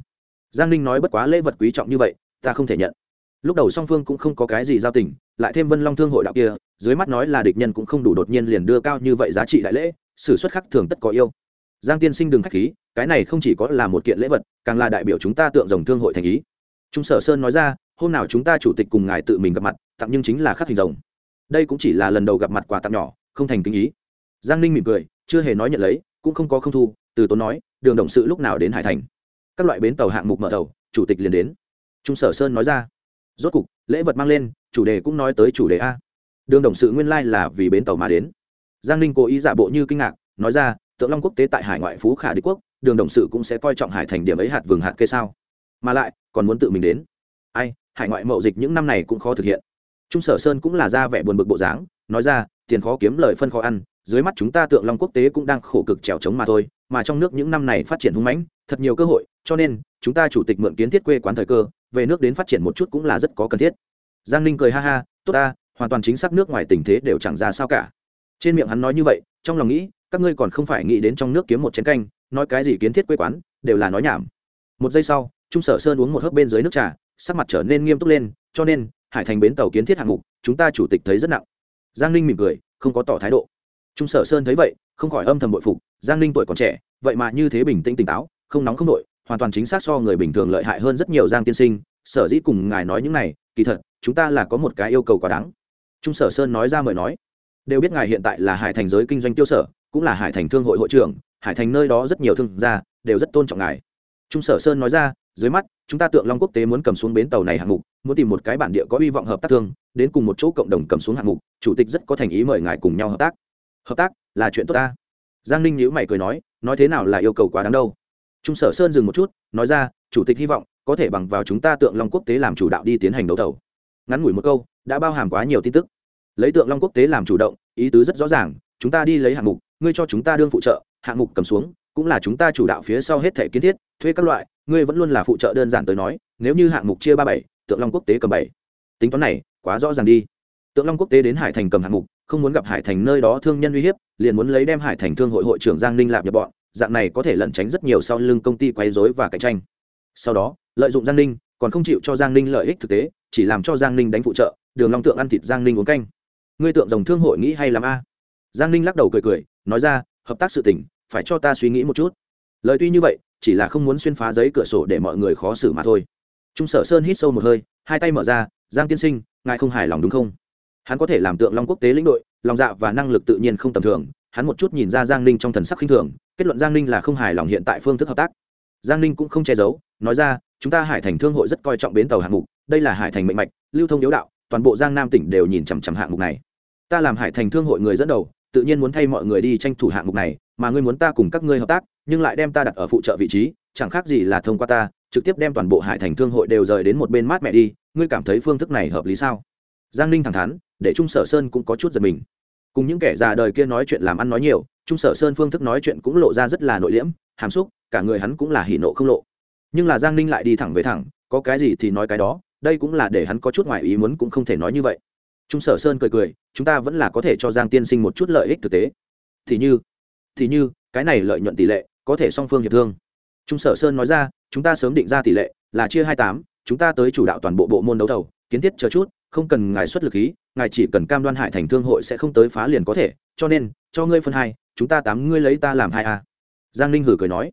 A: Giang ninh nói bất quá lễ vật quý trọng như vậy, ta không thể nhận. Lúc đầu song phương cũng không có cái gì giao tình lại thêm vân long thương hội đạo kia, dưới mắt nói là địch nhân cũng không đủ đột nhiên liền đưa cao như vậy giá trị đại lễ s ử suất khắc thường tất có yêu. Giang tiên sinh đừng k h á c h khí, cái này không chỉ có là một kiện lễ vật, càng là đại biểu chúng ta tượng rồng thương hội thành ý. Trung sở sơn nói ra, hôm nào chúng ta chủ tịch cùng ngài tự mình gặp mặt, tặng nhưng chính là khắc hình rồng. Đây cũng chỉ là lần đầu gặp mặt quà tặng nhỏ, không thành kinh ý. Giang ninh mỉm cười, chưa hề nói nhận lấy, cũng không có không thu, từ tốn nói, đường động sự lúc nào đến hải thành. Các loại bến tàu hạng mục mở tàu chủ tịch liền đến. Trung sở sơn nói ra rốt cục, lễ vật mang lên, chủ đề cũng nói tới chủ đề a. Đường đồng sự nguyên lai、like、là vì bến tàu mà đến. Giang ninh cố ý giả bộ như kinh ngạc, nói ra tượng long quốc tế tại hải ngoại phú khả đế quốc, đường đồng sự cũng sẽ coi trọng hải thành điểm ấy hạt vừng hạt kê sao. Mà lại, còn muốn tự mình đến. Ai, hải ngoại mậu dịch những năm này cũng khó thực hiện. Trung sở sơn cũng là ra vẻ buồn bực bộ dáng, nói ra, tiền khó kiếm lời phân khó ăn, dưới mắt chúng ta tượng long quốc tế cũng đang khổ cực trèo trống mà thôi, mà trong nước những năm này phát triển hung mãnh, thật nhiều cơ hội cho nên, chúng ta chủ tịch mượn kiến thiết quê quán thời cơ, về nước đến phát triển một chút cũng là rất có cần thiết. Giang ninh cười ha ha, tốt ta, hoàn toàn chính xác nước ngoài tình thế đều chẳng ra sao cả. Trên miệng hắn nói như vậy, trong lòng nghĩ, các ngươi còn không phải nghĩ đến trong nước kiếm một chén canh, nói cái gì kiến thiết quê quán, đều là nói nhảm. Một giây sau, trung sở sơn uống một hớp bên dưới nước trà, sắc mặt trở nên nghiêm túc lên, cho nên, hải thành bến tàu kiến thiết hạng mục, chúng ta chủ tịch thấy rất nặng. Giang ninh mỉm cười, không có tỏ thái độ. Trung sở sơn thấy vậy, không khỏi âm thầm bội phục, giang ninh tuổi còn trẻ, vậy mà như thế bình tĩnh tỉnh táo, không nóng không đội hoàn toàn chính xác so người bình thường lợi hại hơn rất nhiều giang tiên sinh, sở dĩ cùng ngài nói những này, kỳ thật, chúng ta là có một cái yêu cầu quá đáng. Trung sở sơn nói ra mời nói. Đều biết ngài hiện tại là hải thành giới kinh doanh tiêu sở, cũng là hải thành thương hội hội trưởng, hải thành nơi đó rất nhiều thương gia, đều rất tôn trọng ngài. Trung sở sơn nói ra, dưới mắt, chúng ta tượng long quốc tế muốn cầm xuống bến tàu này hạng mục, muốn tìm một cái bản địa có hy vọng hợp tác thương, đến cùng một chỗ cộng đồng cầm xuống hạng mục, chủ tịch rất có thành ý mời ngài cùng nhau hợp tác. Hợp tác là chuyện tốt ta. Giang ninh nhữ mày cười nói nói thế nào là yêu cầu quá đáng đâu? Trung sở sơn dừng một chút, nói ra, chủ tịch hy vọng có thể bằng vào chúng ta tượng long quốc tế làm chủ đạo đi tiến hành đấu thầu. Ngắn ngủi một câu, đã bao hàm quá nhiều tin tức. Lấy tượng long quốc tế làm chủ động, ý tứ rất rõ ràng, chúng ta đi lấy hạng mục, ngươi cho chúng ta đương phụ trợ, hạng mục cầm xuống, cũng là chúng ta chủ đạo phía sau hết thể kiến thiết, thuê các loại, ngươi vẫn luôn là phụ trợ đơn giản tới nói, nếu như hạng mục chia ba bảy, tượng long quốc tế cầm bảy. Tính toán này, quá rõ ràng đi. Tượng long quốc tế đến hải thành cầm hạng mục, không muốn gặp hải thành nơi đó thương nhân uy hiếp, liền muốn lấy đem hải thành thương hội hội trưởng giang ninh lạp nhập bọn dạng này có thể lẩn tránh rất nhiều sau lưng công ty quấy rối và cạnh tranh. Sau đó, lợi dụng giang ninh, còn không chịu cho giang ninh lợi ích thực tế, chỉ làm cho giang ninh đánh phụ trợ, đường long tượng ăn thịt giang ninh uống canh. Ngươi tượng rồng thương hội nghĩ hay làm a? Giang ninh lắc đầu cười cười, nói ra, hợp tác sự tình, phải cho ta suy nghĩ một chút. Lời tuy như vậy, chỉ là không muốn xuyên phá giấy cửa sổ để mọi người khó xử mà thôi. Trung sở sơn hít sâu một hơi, hai tay mở ra, giang tiên sinh, ngài không hài lòng đúng không? Hắn có thể làm tượng long quốc tế lĩnh đội, lòng dạ và năng lực tự nhiên không tầm thường hắn một chút nhìn ra giang ninh trong thần sắc khinh thường, kết luận giang ninh là không hài lòng hiện tại phương thức hợp tác. Giang ninh cũng không che giấu, nói ra, chúng ta hải thành thương hội rất coi trọng bến tàu hạng mục, đây là hải thành mệnh mạch, lưu thông yếu đạo, toàn bộ giang nam tỉnh đều nhìn chằm chằm hạng mục này. Ta làm hải thành thương hội người dẫn đầu, tự nhiên muốn thay mọi người đi tranh thủ hạng mục này, mà ngươi muốn ta cùng các ngươi hợp tác, nhưng lại đem ta đặt ở phụ trợ vị trí, chẳng khác gì là thông qua ta, trực tiếp đem toàn bộ hải thành thương hội đều rời đến một bên mát mẹ đi, ngươi cảm thấy phương thức này hợp lý sao? Giang ninh thẳng thắn, để trung sở sơn cũng có chút giật mình cùng những kẻ già đời kia nói chuyện làm ăn nói nhiều, trung sở sơn phương thức nói chuyện cũng lộ ra rất là nội liễm, hàm xúc, cả người hắn cũng là hỉ nộ không lộ. Nhưng là giang ninh lại đi thẳng về thẳng, có cái gì thì nói cái đó, đây cũng là để hắn có chút ngoài ý muốn cũng không thể nói như vậy. Trung sở sơn cười cười, chúng ta vẫn là có thể cho giang tiên sinh một chút lợi ích thực tế. Thì như thì như, cái này lợi nhuận tỷ lệ, có thể song phương hiệp thương. Trung sở sơn nói ra, chúng ta sớm định ra tỷ lệ, là chia hai tám, chúng ta tới chủ đạo toàn bộ bộ môn đấu thầu, kiến thiết chờ chút, không cần ngài xuất lực khí ngài chỉ cần cam đoan hải thành thương hội sẽ không tới phá liền có thể, cho nên, cho ngươi phân hai, chúng ta tám ngươi lấy ta làm hai a. Giang ninh hử cười nói.